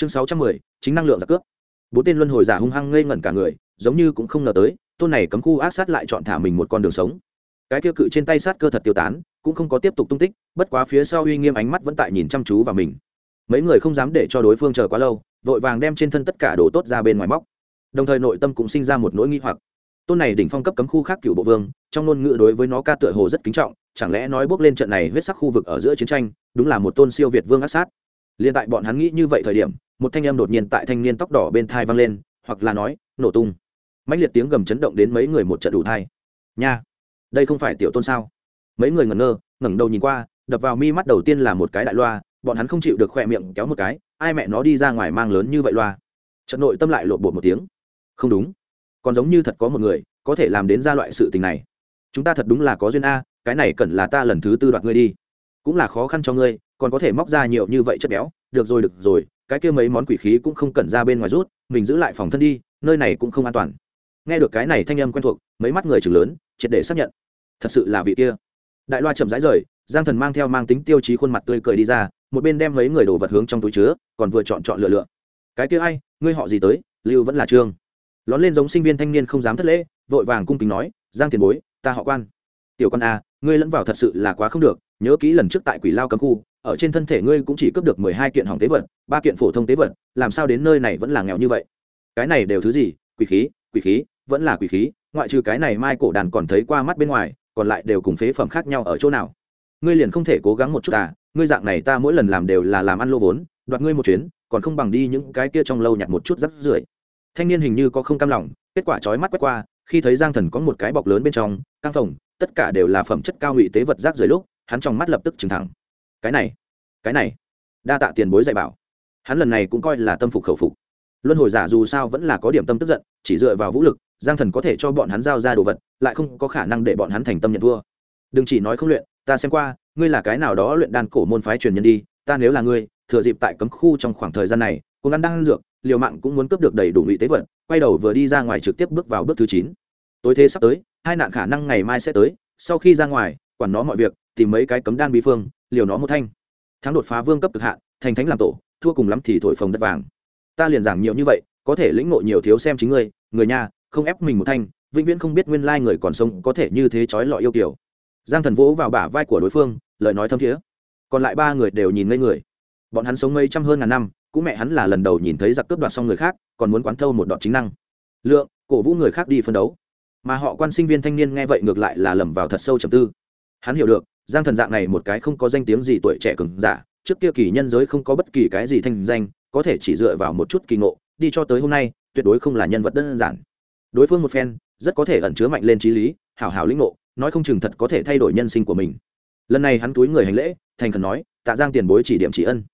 chương sáu trăm mười, chính năng lượng giặc cướp. Bốn tên luân hồi giả hung hăng ngây ngẩn cả người, giống như cũng không ngờ tới, tôn này cấm khu ác sát lại chọn thả mình một con đường sống. Cái tiêu cự trên tay sát cơ thật tiêu tán, cũng không có tiếp tục tung tích, bất quá phía sau uy nghiêm ánh mắt vẫn tại nhìn chăm chú vào mình. Mấy người không dám để cho đối phương chờ quá lâu, vội vàng đem trên thân tất cả đồ tốt ra bên ngoài móc. Đồng thời nội tâm cũng sinh ra một nỗi nghi hoặc. Tôn này đỉnh phong cấp cấm khu khác cựu bộ vương, trong ngôn ngữ đối với nó ca tựa hồ rất kính trọng, chẳng lẽ nói bước lên trận này huyết sắc khu vực ở giữa chiến tranh, đúng là một tôn siêu việt vương ác sát? Liên tại bọn hắn nghĩ như vậy thời điểm một thanh âm đột nhiên tại thanh niên tóc đỏ bên thai vang lên, hoặc là nói, nổ tung. Mạnh liệt tiếng gầm chấn động đến mấy người một trận đủ thai. Nha, đây không phải tiểu tôn sao? Mấy người ngẩn ngơ, ngẩng đầu nhìn qua, đập vào mi mắt đầu tiên là một cái đại loa, bọn hắn không chịu được khoe miệng kéo một cái, ai mẹ nó đi ra ngoài mang lớn như vậy loa. Trận nội tâm lại lộn bột một tiếng. Không đúng, còn giống như thật có một người, có thể làm đến ra loại sự tình này. Chúng ta thật đúng là có duyên a, cái này cần là ta lần thứ tư đoạt ngươi đi. Cũng là khó khăn cho ngươi, còn có thể móc ra nhiều như vậy chất béo. Được rồi được rồi cái kia mấy món quỷ khí cũng không cần ra bên ngoài rút, mình giữ lại phòng thân đi, nơi này cũng không an toàn. Nghe được cái này thanh âm quen thuộc, mấy mắt người chừng lớn, triệt để xác nhận. Thật sự là vị kia. Đại loa chậm rãi rời, giang thần mang theo mang tính tiêu chí khuôn mặt tươi cười đi ra, một bên đem mấy người đồ vật hướng trong túi chứa, còn vừa chọn chọn lựa lựa. Cái kia ai, ngươi họ gì tới, lưu vẫn là trương. Lón lên giống sinh viên thanh niên không dám thất lễ, vội vàng cung kính nói, giang tiền bối, ta họ quan. Tiểu con a à, ngươi lẫn vào thật sự là quá không được, nhớ kỹ lần trước tại quỷ lao cấm khu ở trên thân thể ngươi cũng chỉ cướp được mười hai kiện hỏng tế vật, ba kiện phổ thông tế vật, làm sao đến nơi này vẫn là nghèo như vậy? Cái này đều thứ gì? Quỷ khí quỷ khí, vẫn là quỷ khí, ngoại trừ cái này mai cổ đàn còn thấy qua mắt bên ngoài, còn lại đều cùng phế phẩm khác nhau ở chỗ nào? Ngươi liền không thể cố gắng một chút à ngươi dạng này ta mỗi lần làm đều là làm ăn lô vốn, đoạt ngươi một chuyến, còn không bằng đi những cái kia trong lâu nhặt một chút rắc rưởi. Thanh niên hình như có không cam lòng, kết quả trói mắt quét qua, khi thấy giang thần có một cái bọc lớn bên trong, căng phòng tất cả đều là phẩm chất cao ngụy tế vật rác rưởi lúc, hắn trong mắt lập tức trừng thẳng cái này cái này, đa tạ tiền bối dạy bảo. Hắn lần này cũng coi là tâm phục khẩu phục. Luân hồi giả dù sao vẫn là có điểm tâm tức giận, chỉ dựa vào vũ lực, giang thần có thể cho bọn hắn giao ra đồ vật, lại không có khả năng để bọn hắn thành tâm nhận thua. Đừng chỉ nói không luyện, ta xem qua, ngươi là cái nào đó luyện đan cổ môn phái truyền nhân đi, ta nếu là ngươi, thừa dịp tại cấm khu trong khoảng thời gian này cố ăn đang dược, liều mạng cũng muốn cướp được đầy đủ ngụy tế vật, quay đầu vừa đi ra ngoài trực tiếp bước vào bước thứ chín. Tối thế sắp tới, hai nạn khả năng ngày mai sẽ tới, sau khi ra ngoài, quản nó mọi việc, tìm mấy cái cấm đan bí phương liều nó một thanh. Thắng đột phá vương cấp cực hạn, thành thánh làm tổ, thua cùng lắm thì thổi phồng đất vàng. Ta liền giảng nhiều như vậy, có thể lĩnh ngộ nhiều thiếu xem chính ngươi, người nhà, không ép mình một thanh, vĩnh viễn không biết nguyên lai người còn sống có thể như thế trói lọi yêu kiểu giang thần vỗ vào bả vai của đối phương, lời nói thâm thiế. Còn lại ba người đều nhìn ngây người. Bọn hắn sống mấy trăm hơn ngàn năm, cũng mẹ hắn là lần đầu nhìn thấy giặc cướp đoạt xong người khác, còn muốn quán thâu một đoạn chính năng. Lượng, cổ vũ người khác đi phân đấu. Mà họ quan sinh viên thanh niên nghe vậy ngược lại là lầm vào thật sâu trầm tư. Hắn hiểu được giang thần dạng này một cái không có danh tiếng gì tuổi trẻ cứng giả, trước kia kỳ nhân giới không có bất kỳ cái gì thanh danh, có thể chỉ dựa vào một chút kỳ ngộ, đi cho tới hôm nay, tuyệt đối không là nhân vật đơn giản. Đối phương một phen, rất có thể ẩn chứa mạnh lên trí lý, hảo hảo lĩnh ngộ, nói không chừng thật có thể thay đổi nhân sinh của mình. Lần này hắn túi người hành lễ, thành khẩn nói, tạ giang tiền bối chỉ điểm chỉ ân.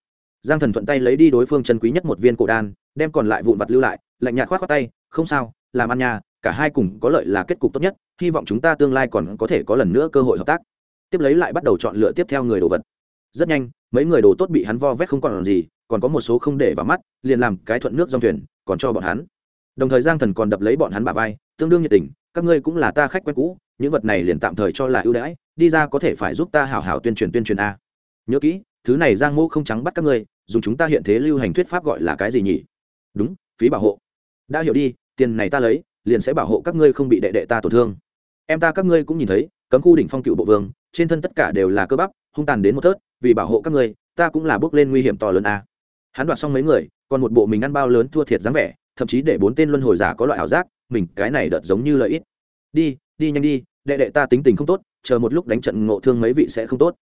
Giang thần thuận tay lấy đi đối phương chân quý nhất một viên cổ đan, đem còn lại vụn vặt lưu lại, lạnh nhạt k h o á t khoác tay, không sao, làm ăn nhà cả hai cùng có lợi là kết cục tốt nhất, hy vọng chúng ta tương lai còn có thể có lần nữa cơ hội hợp tác tiếp lấy lại bắt đầu chọn lựa tiếp theo người đồ vật. Rất nhanh, mấy người đồ tốt bị hắn vo vét không còn làm gì, còn có một số không để vào mắt, liền làm cái thuận nước dòng thuyền, còn cho bọn hắn. Đồng thời giang thần còn đập lấy bọn hắn bà vai, tương đương nhiệt tình, các ngươi cũng là ta khách quen cũ, những vật này liền tạm thời cho là ưu đãi, đi ra có thể phải giúp ta hảo hảo tuyên truyền tuyên truyền a. Nhớ kỹ, thứ này giang mô không trắng bắt các ngươi, dùng chúng ta hiện thế lưu hành thuyết pháp gọi là cái gì nhỉ? Đúng, phí bảo hộ. Đã hiểu đi, tiền này ta lấy, liền sẽ bảo hộ các ngươi không bị đệ đệ ta tổn thương. Em ta các ngươi cũng nhìn thấy, cấm khu đỉnh phong cựu bộ vương trên thân tất cả đều là cơ bắp hung tàn đến một thớt vì bảo hộ các người, ta cũng là bước lên nguy hiểm to lớn a. Hắn đoạt xong mấy người còn một bộ mình ăn bao lớn thua thiệt dáng vẻ thậm chí để bốn tên luân hồi giả có loại ảo giác mình cái này đợt giống như lợi ít đi đi nhanh đi đệ đệ ta tính tình không tốt chờ một lúc đánh trận ngộ thương mấy vị sẽ không tốt.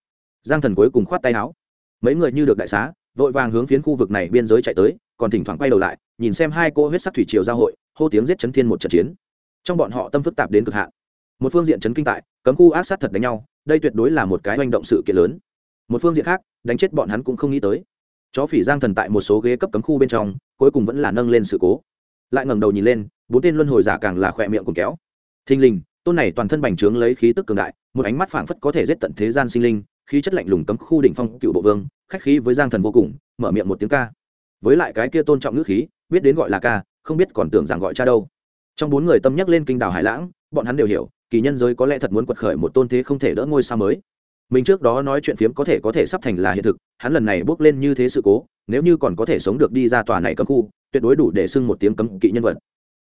Giang thần cuối cùng khoát tay áo. Mấy người như được đại xá vội vàng hướng phiến khu vực này biên giới chạy tới còn thỉnh thoảng quay đầu lại nhìn xem hai cô huyết sắc thủy triều giao hội hô tiếng giết chấn thiên một trận chiến. Trong bọn họ tâm phức tạp đến cực hạn một phương diện chấn kinh tại, cấm khu ác sát thật đánh nhau, đây tuyệt đối là một cái hành động sự kiện lớn. Một phương diện khác, đánh chết bọn hắn cũng không nghĩ tới. Chó phỉ giang thần tại một số ghế cấp cấm khu bên trong, cuối cùng vẫn là nâng lên sự cố. Lại ngẩng đầu nhìn lên, bốn tên luân hồi giả càng là khỏe miệng cùng kéo. Thình lình, tôn này toàn thân bành trướng lấy khí tức cường đại, một ánh mắt phảng phất có thể giết tận thế gian sinh linh, khí chất lạnh lùng cấm khu đỉnh phong cựu bộ vương, khách khí với giang thần vô cùng, mở miệng một tiếng ca. Với lại cái kia tôn trọng ngữ khí, biết đến gọi là ca, không biết còn tưởng rằng gọi cha đâu. Trong bốn người tâm nhắc lên kinh đảo hải lãng, bọn hắn đều hiểu kỳ nhân giới có lẽ thật muốn quật khởi một tôn thế không thể đỡ ngôi sao mới. Mình trước đó nói chuyện phiếm có thể có thể sắp thành là hiện thực, hắn lần này bước lên như thế sự cố, nếu như còn có thể sống được đi ra tòa này cấm khu, tuyệt đối đủ để xưng một tiếng cấm kỵ nhân vật.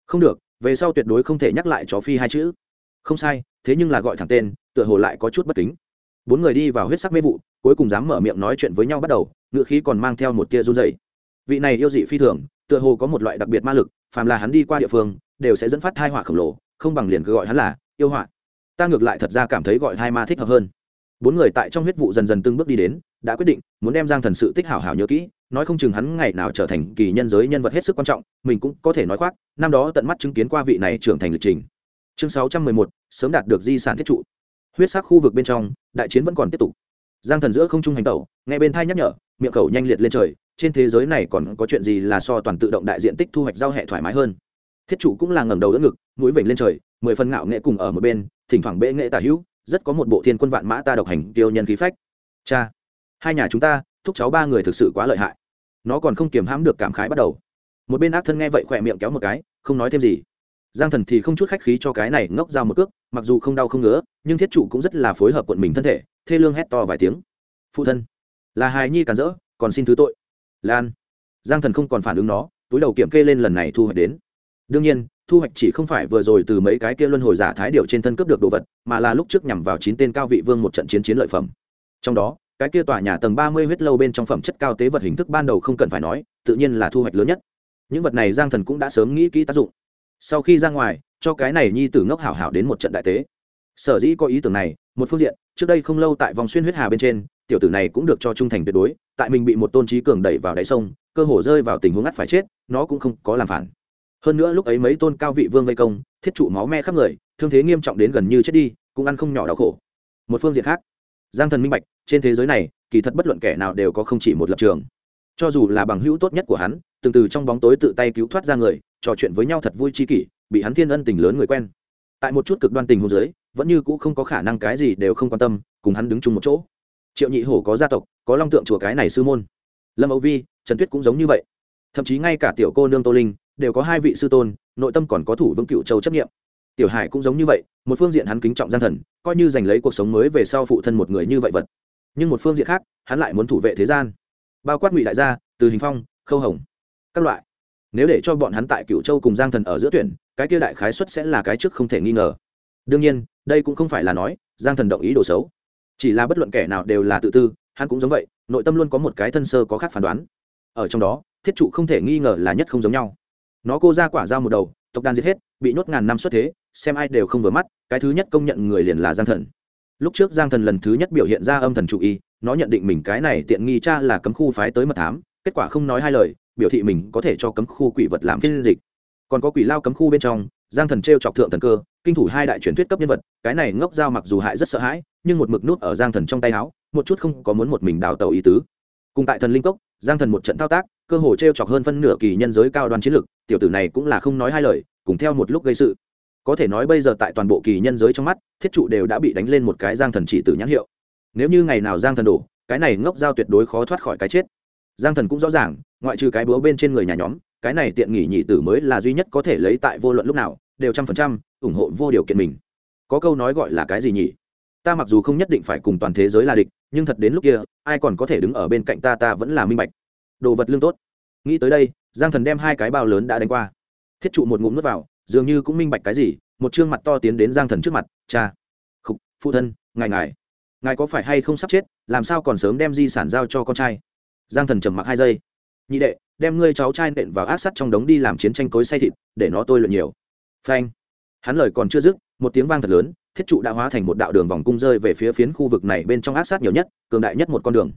Không được, về sau tuyệt đối không thể nhắc lại chó phi hai chữ. Không sai, thế nhưng là gọi thẳng tên, tựa hồ lại có chút bất kính. Bốn người đi vào huyết sắc mê vụ, cuối cùng dám mở miệng nói chuyện với nhau bắt đầu, ngựa khí còn mang theo một tia run dày vị này yêu dị phi thường, tựa hồ có một loại đặc biệt ma lực, phàm là hắn đi qua địa phương, đều sẽ dẫn phát thai họa khổng lồ, không bằng liền cứ gọi hắn là yêu họa. Ta ngược lại thật ra cảm thấy gọi hai ma thích hợp hơn. Bốn người tại trong huyết vụ dần dần từng bước đi đến, đã quyết định, muốn đem giang thần sự tích hảo hảo nhớ kỹ, nói không chừng hắn ngày nào trở thành kỳ nhân giới nhân vật hết sức quan trọng, mình cũng có thể nói khoác, năm đó tận mắt chứng kiến qua vị này trưởng thành lịch trình. Chương sáu trăm mười một, sớm đạt được di sản thiết trụ. Huyết sắc khu vực bên trong, đại chiến vẫn còn tiếp tục. Giang thần giữa không trung hành tẩu, nghe bên thai nhắc nhở, miệng khẩu nhanh liệt lên trời, trên thế giới này còn có chuyện gì là so toàn tự động đại diện tích thu hoạch giao hệ thoải mái hơn? Thiết chủ cũng là ngẩng đầu đỡ ngực, mũi vểnh lên trời, mười phần ngạo nghệ cùng ở một bên, thỉnh thoảng bệ nghệ tả hữu, rất có một bộ thiên quân vạn mã ta độc hành tiêu nhân khí phách. Cha, hai nhà chúng ta, thúc cháu ba người thực sự quá lợi hại. Nó còn không kiềm hãm được cảm khái bắt đầu. Một bên ác thân nghe vậy khỏe miệng kéo một cái, không nói thêm gì. Giang thần thì không chút khách khí cho cái này ngốc ra một cước, mặc dù không đau không ngứa, nhưng thiết chủ cũng rất là phối hợp quận mình thân thể, thê lương hét to vài tiếng. Phụ thân, là hài nhi cản rỡ, còn xin thứ tội. Lan, giang thần không còn phản ứng nó, túi đầu kiểm kê lên lần này thu hoạch đến đương nhiên, thu hoạch chỉ không phải vừa rồi từ mấy cái kia luân hồi giả thái điều trên thân cướp được đồ vật, mà là lúc trước nhằm vào chín tên cao vị vương một trận chiến chiến lợi phẩm. Trong đó, cái kia tòa nhà tầng ba mươi huyết lâu bên trong phẩm chất cao tế vật hình thức ban đầu không cần phải nói, tự nhiên là thu hoạch lớn nhất. Những vật này giang thần cũng đã sớm nghĩ kỹ tác dụng. Sau khi ra ngoài, cho cái này nhi tử ngốc hảo hảo đến một trận đại tế. Sở dĩ có ý tưởng này, một phương diện, trước đây không lâu tại vòng xuyên huyết hà bên trên, tiểu tử này cũng được cho trung thành tuyệt đối, tại mình bị một tôn trí cường đẩy vào đáy sông, cơ hồ rơi vào tình huống ngắt phải chết, nó cũng không có làm phản hơn nữa lúc ấy mấy tôn cao vị vương vây công, thiết trụ máu me khắp người, thương thế nghiêm trọng đến gần như chết đi, cũng ăn không nhỏ đau khổ. Một phương diện khác, giang thần minh bạch, trên thế giới này, kỳ thật bất luận kẻ nào đều có không chỉ một lập trường. Cho dù là bằng hữu tốt nhất của hắn, từng từ trong bóng tối tự tay cứu thoát ra người, trò chuyện với nhau thật vui chi kỷ, bị hắn thiên ân tình lớn người quen. Tại một chút cực đoan tình hôn giới vẫn như cũ không có khả năng cái gì đều không quan tâm, cùng hắn đứng chung một chỗ. Triệu nhị hổ có gia tộc, có long tượng chùa cái này sư môn. Lâm âu vi, trần tuyết cũng giống như vậy. Thậm chí ngay cả tiểu cô nương tô linh đều có hai vị sư tôn, nội tâm còn có thủ vương cựu châu chấp nghiệm tiểu hải cũng giống như vậy, một phương diện hắn kính trọng gian thần, coi như giành lấy cuộc sống mới về sau phụ thân một người như vậy vật. Nhưng một phương diện khác, hắn lại muốn thủ vệ thế gian. Bao quát ngụy đại gia, từ hình phong, khâu hồng, các loại. Nếu để cho bọn hắn tại cựu châu cùng giang thần ở giữa tuyển, cái kia đại khái xuất sẽ là cái trước không thể nghi ngờ. Đương nhiên, đây cũng không phải là nói, giang thần động ý đồ xấu. Chỉ là bất luận kẻ nào đều là tự tư, hắn cũng giống vậy, nội tâm luôn có một cái thân sơ có khác phán đoán. Ở trong đó, thiết trụ không thể nghi ngờ là nhất không giống nhau nó cô ra quả dao một đầu, tộc đàn giết hết, bị nhốt ngàn năm xuất thế, xem ai đều không vừa mắt, cái thứ nhất công nhận người liền là giang thần. Lúc trước giang thần lần thứ nhất biểu hiện ra âm thần chủ y, nó nhận định mình cái này tiện nghi cha là cấm khu phái tới mật thám, kết quả không nói hai lời, biểu thị mình có thể cho cấm khu quỷ vật làm phiên dịch. Còn có quỷ lao cấm khu bên trong, giang thần t r e o chọc thượng thần cơ, kinh thủ hai đại truyền thuyết cấp nhân vật, cái này ngốc dao mặc dù hại rất sợ hãi, nhưng một mực nút ở giang thần trong tay áo, một chút không có muốn một mình đào tàu ý tứ cùng tại thần linh cốc, giang thần một trận thao tác, cơ hồ t r e o chọc hơn phân nửa kỳ nhân giới cao đoan chiến lược tiểu tử này cũng là không nói hai lời, cùng theo một lúc gây sự. Có thể nói bây giờ tại toàn bộ kỳ nhân giới trong mắt, thiết trụ đều đã bị đánh lên một cái giang thần chỉ tử nhãn hiệu. Nếu như ngày nào giang thần đổ, cái này ngốc giao tuyệt đối khó thoát khỏi cái chết. Giang thần cũng rõ ràng, ngoại trừ cái búa bên trên người nhà nhóm, cái này tiện nghỉ nhị tử mới là duy nhất có thể lấy tại vô luận lúc nào, đều trăm phần trăm ủng hộ vô điều kiện mình. Có câu nói gọi là cái gì nhỉ? Ta mặc dù không nhất định phải cùng toàn thế giới là địch, nhưng thật đến lúc kia, ai còn có thể đứng ở bên cạnh ta ta vẫn là minh bạch. Đồ vật lương tốt. Nghĩ tới đây, giang thần đem hai cái bao lớn đã đánh qua. Thiết trụ một ngụm nước vào, dường như cũng minh bạch cái gì, một chương mặt to tiến đến giang thần trước mặt, cha, khục, phụ thân, ngài ngài ngài có phải hay không sắp chết, làm sao còn sớm đem di sản giao cho con trai? Giang thần trầm mặc hai giây. Nhị đệ, đem ngươi cháu trai nện vào ác sắt trong đống đi làm chiến tranh cối say thịt, để nó tôi luyện nhiều. Phanh. Hắn lời còn chưa dứt, một tiếng vang thật lớn thiết trụ đã hóa thành một đạo đường vòng cung rơi về phía phiến khu vực này bên trong ác sát nhiều nhất, cường đại nhất một con đường.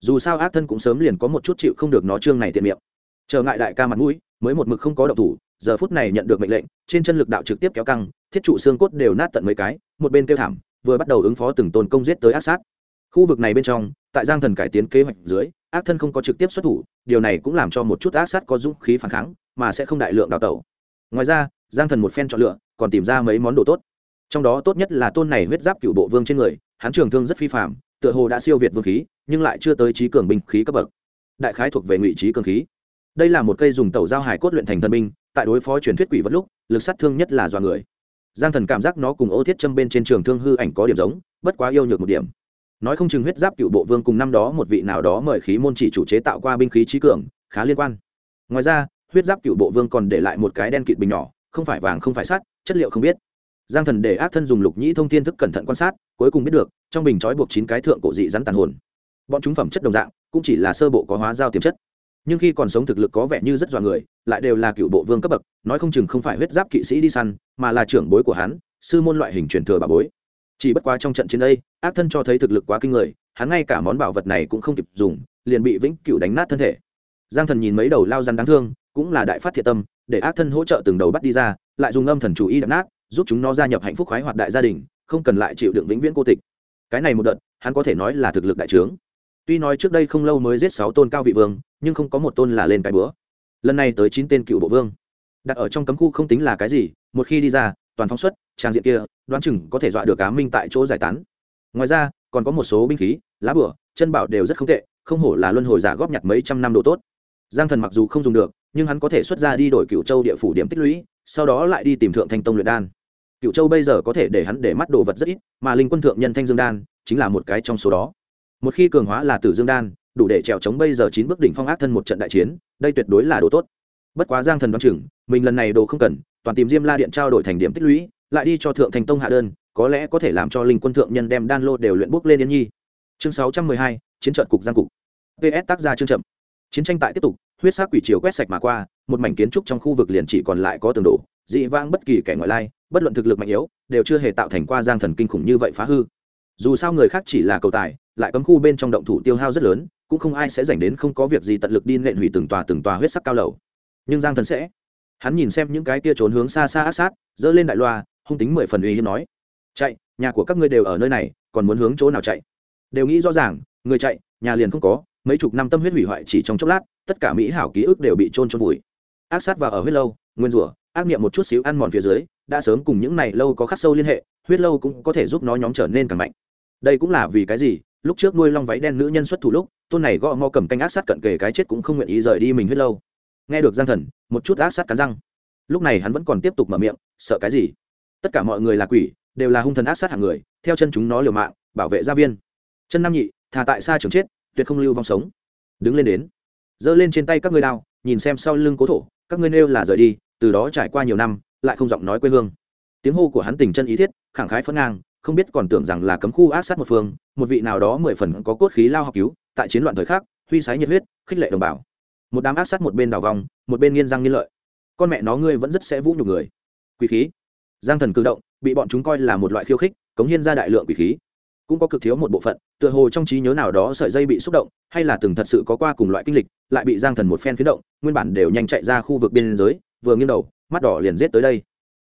Dù sao ác thân cũng sớm liền có một chút chịu không được nó trương này tiện miệng. Trở ngại đại ca mặt mũi, mới một mực không có động thủ, giờ phút này nhận được mệnh lệnh, trên chân lực đạo trực tiếp kéo căng, thiết trụ xương cốt đều nát tận mấy cái, một bên kêu thảm, vừa bắt đầu ứng phó từng tôn công giết tới ác sát. Khu vực này bên trong, tại giang thần cải tiến kế hoạch dưới, ác thân không có trực tiếp xuất thủ, điều này cũng làm cho một chút ác sát có dũng khí phản kháng, mà sẽ không đại lượng đào tẩu. Ngoài ra, giang thần một phen chọn lựa, còn tìm ra mấy món đồ tốt trong đó tốt nhất là tôn này huyết giáp cựu bộ vương trên người, hắn trường thương rất phi phạm tựa hồ đã siêu việt vương khí, nhưng lại chưa tới trí cường binh khí cấp bậc. Đại khái thuộc về ngụy trí cường khí. Đây là một cây dùng tàu giao hải cốt luyện thành thần binh, tại đối phó truyền thuyết quỷ vật lúc, lực sát thương nhất là do người. Giang thần cảm giác nó cùng ô thiết châm bên trên trường thương hư ảnh có điểm giống, bất quá yêu nhược một điểm. Nói không chừng huyết giáp cựu bộ vương cùng năm đó một vị nào đó mời khí môn chỉ chủ chế tạo qua binh khí trí cường, khá liên quan. Ngoài ra, huyết giáp cựu bộ vương còn để lại một cái đen kịt bình nhỏ, không phải vàng không phải sắt, chất liệu không biết giang thần để ác thân dùng lục nhĩ thông thiên thức cẩn thận quan sát, cuối cùng biết được, trong bình trói buộc chín cái thượng cổ dị rắn tàn hồn. Bọn chúng phẩm chất đồng dạng, cũng chỉ là sơ bộ có hóa giao tiềm chất. Nhưng khi còn sống thực lực có vẻ như rất dọa người, lại đều là cựu bộ vương cấp bậc, nói không chừng không phải huyết giáp kỵ sĩ đi săn, mà là trưởng bối của hắn, sư môn loại hình truyền thừa bà bối. Chỉ bất quá trong trận chiến đây, ác thân cho thấy thực lực quá kinh người, hắn ngay cả món bảo vật này cũng không kịp dùng, liền bị vĩnh cựu đánh nát thân thể. Giang thần nhìn mấy đầu lao rắn đáng thương, cũng là đại phát thiệt tâm, để ác thân hỗ trợ từng đầu bắt đi ra, lại dùng âm thần chủ y đập nát giúp chúng nó gia nhập hạnh phúc khoái hoạt đại gia đình, không cần lại chịu đựng vĩnh viễn cô tịch. Cái này một đợt, hắn có thể nói là thực lực đại trướng. Tuy nói trước đây không lâu mới giết sáu tôn cao vị vương, nhưng không có một tôn là lên cái bữa. Lần này tới chín tên cựu bộ vương. Đặt ở trong cấm khu không tính là cái gì, một khi đi ra, toàn phóng xuất, trang diện kia, đoán chừng có thể dọa được cá minh tại chỗ giải tán. Ngoài ra, còn có một số binh khí, lá bửa chân bảo đều rất không tệ, không hổ là luân hồi giả góp nhặt mấy trăm năm độ tốt. Giang thần mặc dù không dùng được, nhưng hắn có thể xuất ra đi đổi cựu châu địa phủ điểm tích lũy, sau đó lại đi tìm thượng thanh tông luyện đan cựu châu bây giờ có thể để hắn để mắt đồ vật rất ít, mà linh quân thượng nhân thanh dương đan chính là một cái trong số đó. Một khi cường hóa là tử dương đan, đủ để trèo chống bây giờ chín bước đỉnh phong ác thân một trận đại chiến, đây tuyệt đối là đồ tốt. Bất quá giang thần đoán chừng, mình lần này đồ không cần, toàn tìm diêm la điện trao đổi thành điểm tích lũy, lại đi cho thượng thành tông hạ đơn, có lẽ có thể làm cho linh quân thượng nhân đem đan lô đều luyện bút lên yên nhi. Chương sáu trăm mười hai, chiến trận cục giang cục. Ps tác gia chương chậm. Chiến tranh tại tiếp tục, huyết sắc quỷ chiều quét sạch mà qua, một mảnh kiến trúc trong khu vực liền chỉ còn lại có tường đổ dị vãng bất kỳ kẻ ngoại lai, bất luận thực lực mạnh yếu, đều chưa hề tạo thành qua giang thần kinh khủng như vậy phá hư. Dù sao người khác chỉ là cầu tài, lại cấm khu bên trong động thủ tiêu hao rất lớn, cũng không ai sẽ dành đến không có việc gì tận lực đi nện hủy từng tòa từng tòa huyết sắc cao lầu. Nhưng giang thần sẽ. Hắn nhìn xem những cái kia trốn hướng xa xa ác sát dỡ lên đại loa, hung tính mười phần uy hiếm nói, chạy, nhà của các ngươi đều ở nơi này, còn muốn hướng chỗ nào chạy? Đều nghĩ rõ ràng, người chạy, nhà liền không có, mấy chục năm tâm huyết hủy hoại chỉ trong chốc lát, tất cả mỹ hảo ký ức đều bị trôn trôn vùi. Ác sát vào ở huyết lâu, nguyên rủa ác niệm một chút xíu ăn mòn phía dưới, đã sớm cùng những này lâu có khắc sâu liên hệ, huyết lâu cũng có thể giúp nó nhóm trở nên càng mạnh. Đây cũng là vì cái gì, lúc trước nuôi long váy đen nữ nhân xuất thủ lúc, tôn này gõ mò cầm canh ác sát cận kề cái chết cũng không nguyện ý rời đi mình huyết lâu. Nghe được giang thần, một chút ác sát cắn răng. Lúc này hắn vẫn còn tiếp tục mở miệng, sợ cái gì? Tất cả mọi người là quỷ, đều là hung thần ác sát hạng người, theo chân chúng nó liều mạng, bảo vệ gia viên. Chân nam nhị, thà tại xa trường chết, tuyệt không lưu vong sống. Đứng lên đến. Giơ lên trên tay các ngươi đao, nhìn xem sau lưng cố thổ, các ngươi nêu là rời đi từ đó trải qua nhiều năm, lại không giọng nói quê hương. Tiếng hô của hắn tình chân ý thiết, khẳng khái phân ngang, không biết còn tưởng rằng là cấm khu ác sát một phương, một vị nào đó mười phần có cốt khí lao học cứu, tại chiến loạn thời khắc, huy sái nhiệt huyết, khích lệ đồng bào. Một đám ác sát một bên đào vòng, một bên nghiên răng nghiên lợi. Con mẹ nó ngươi vẫn rất sẽ vũ nhục người. Quỷ khí. Giang thần cử động, bị bọn chúng coi là một loại khiêu khích, cống hiên ra đại lượng quỷ khí. Cũng có cực thiếu một bộ phận, tựa hồ trong trí nhớ nào đó sợi dây bị xúc động, hay là từng thật sự có qua cùng loại kinh lịch, lại bị giang thần một phen phiến động, nguyên bản đều nhanh chạy ra khu vực biên giới vừa nghiêng đầu, mắt đỏ liền giết tới đây.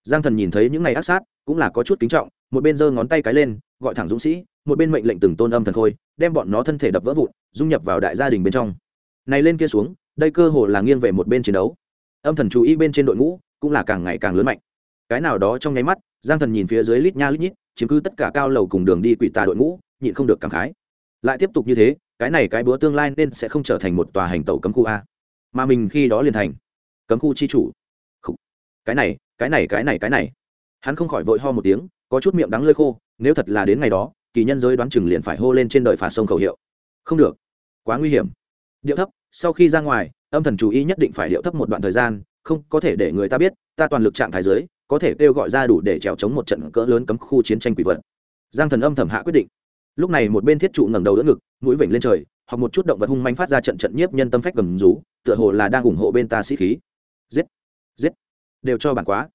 Giang thần nhìn thấy những ngày ác sát, cũng là có chút kính trọng, một bên giơ ngón tay cái lên, gọi thẳng dũng sĩ, một bên mệnh lệnh từng tôn âm thần khôi, đem bọn nó thân thể đập vỡ vụn, dung nhập vào đại gia đình bên trong. Này lên kia xuống, đây cơ hồ là nghiêng về một bên chiến đấu. Âm thần chú ý bên trên đội ngũ, cũng là càng ngày càng lớn mạnh. Cái nào đó trong nháy mắt, giang thần nhìn phía dưới lít nha lít nhít, chiếm cứ tất cả cao lầu cùng đường đi quỷ tà đội ngũ, nhịn không được cảm khái. Lại tiếp tục như thế, cái này cái búa tương lai nên sẽ không trở thành một tòa hành tàu cấm khu a. Mà mình khi đó liền thành cấm khu chi chủ cái này cái này cái này cái này. Hắn không khỏi vội ho một tiếng, có chút miệng đắng lơi khô, nếu thật là đến ngày đó, kỳ nhân giới đoán chừng liền phải hô lên trên đời phà sông khẩu hiệu. Không được. Quá nguy hiểm. Điệu thấp, sau khi ra ngoài, âm thần chú ý nhất định phải điệu thấp một đoạn thời gian, không, có thể để người ta biết, ta toàn lực trạng thái giới, có thể kêu gọi ra đủ để trèo chống một trận cỡ lớn cấm khu chiến tranh quỷ vật. Giang thần âm thầm hạ quyết định. Lúc này một bên thiết trụ ngẩng đầu đỡ ngực, mũi vểnh lên trời, hoặc một chút động vật hung manh phát ra trận trận nhiếp nhân tâm phách gầm rú, tựa hồ là đang ủng hộ bên ta sĩ khí. Giết! Giết! Đều cho bản quá.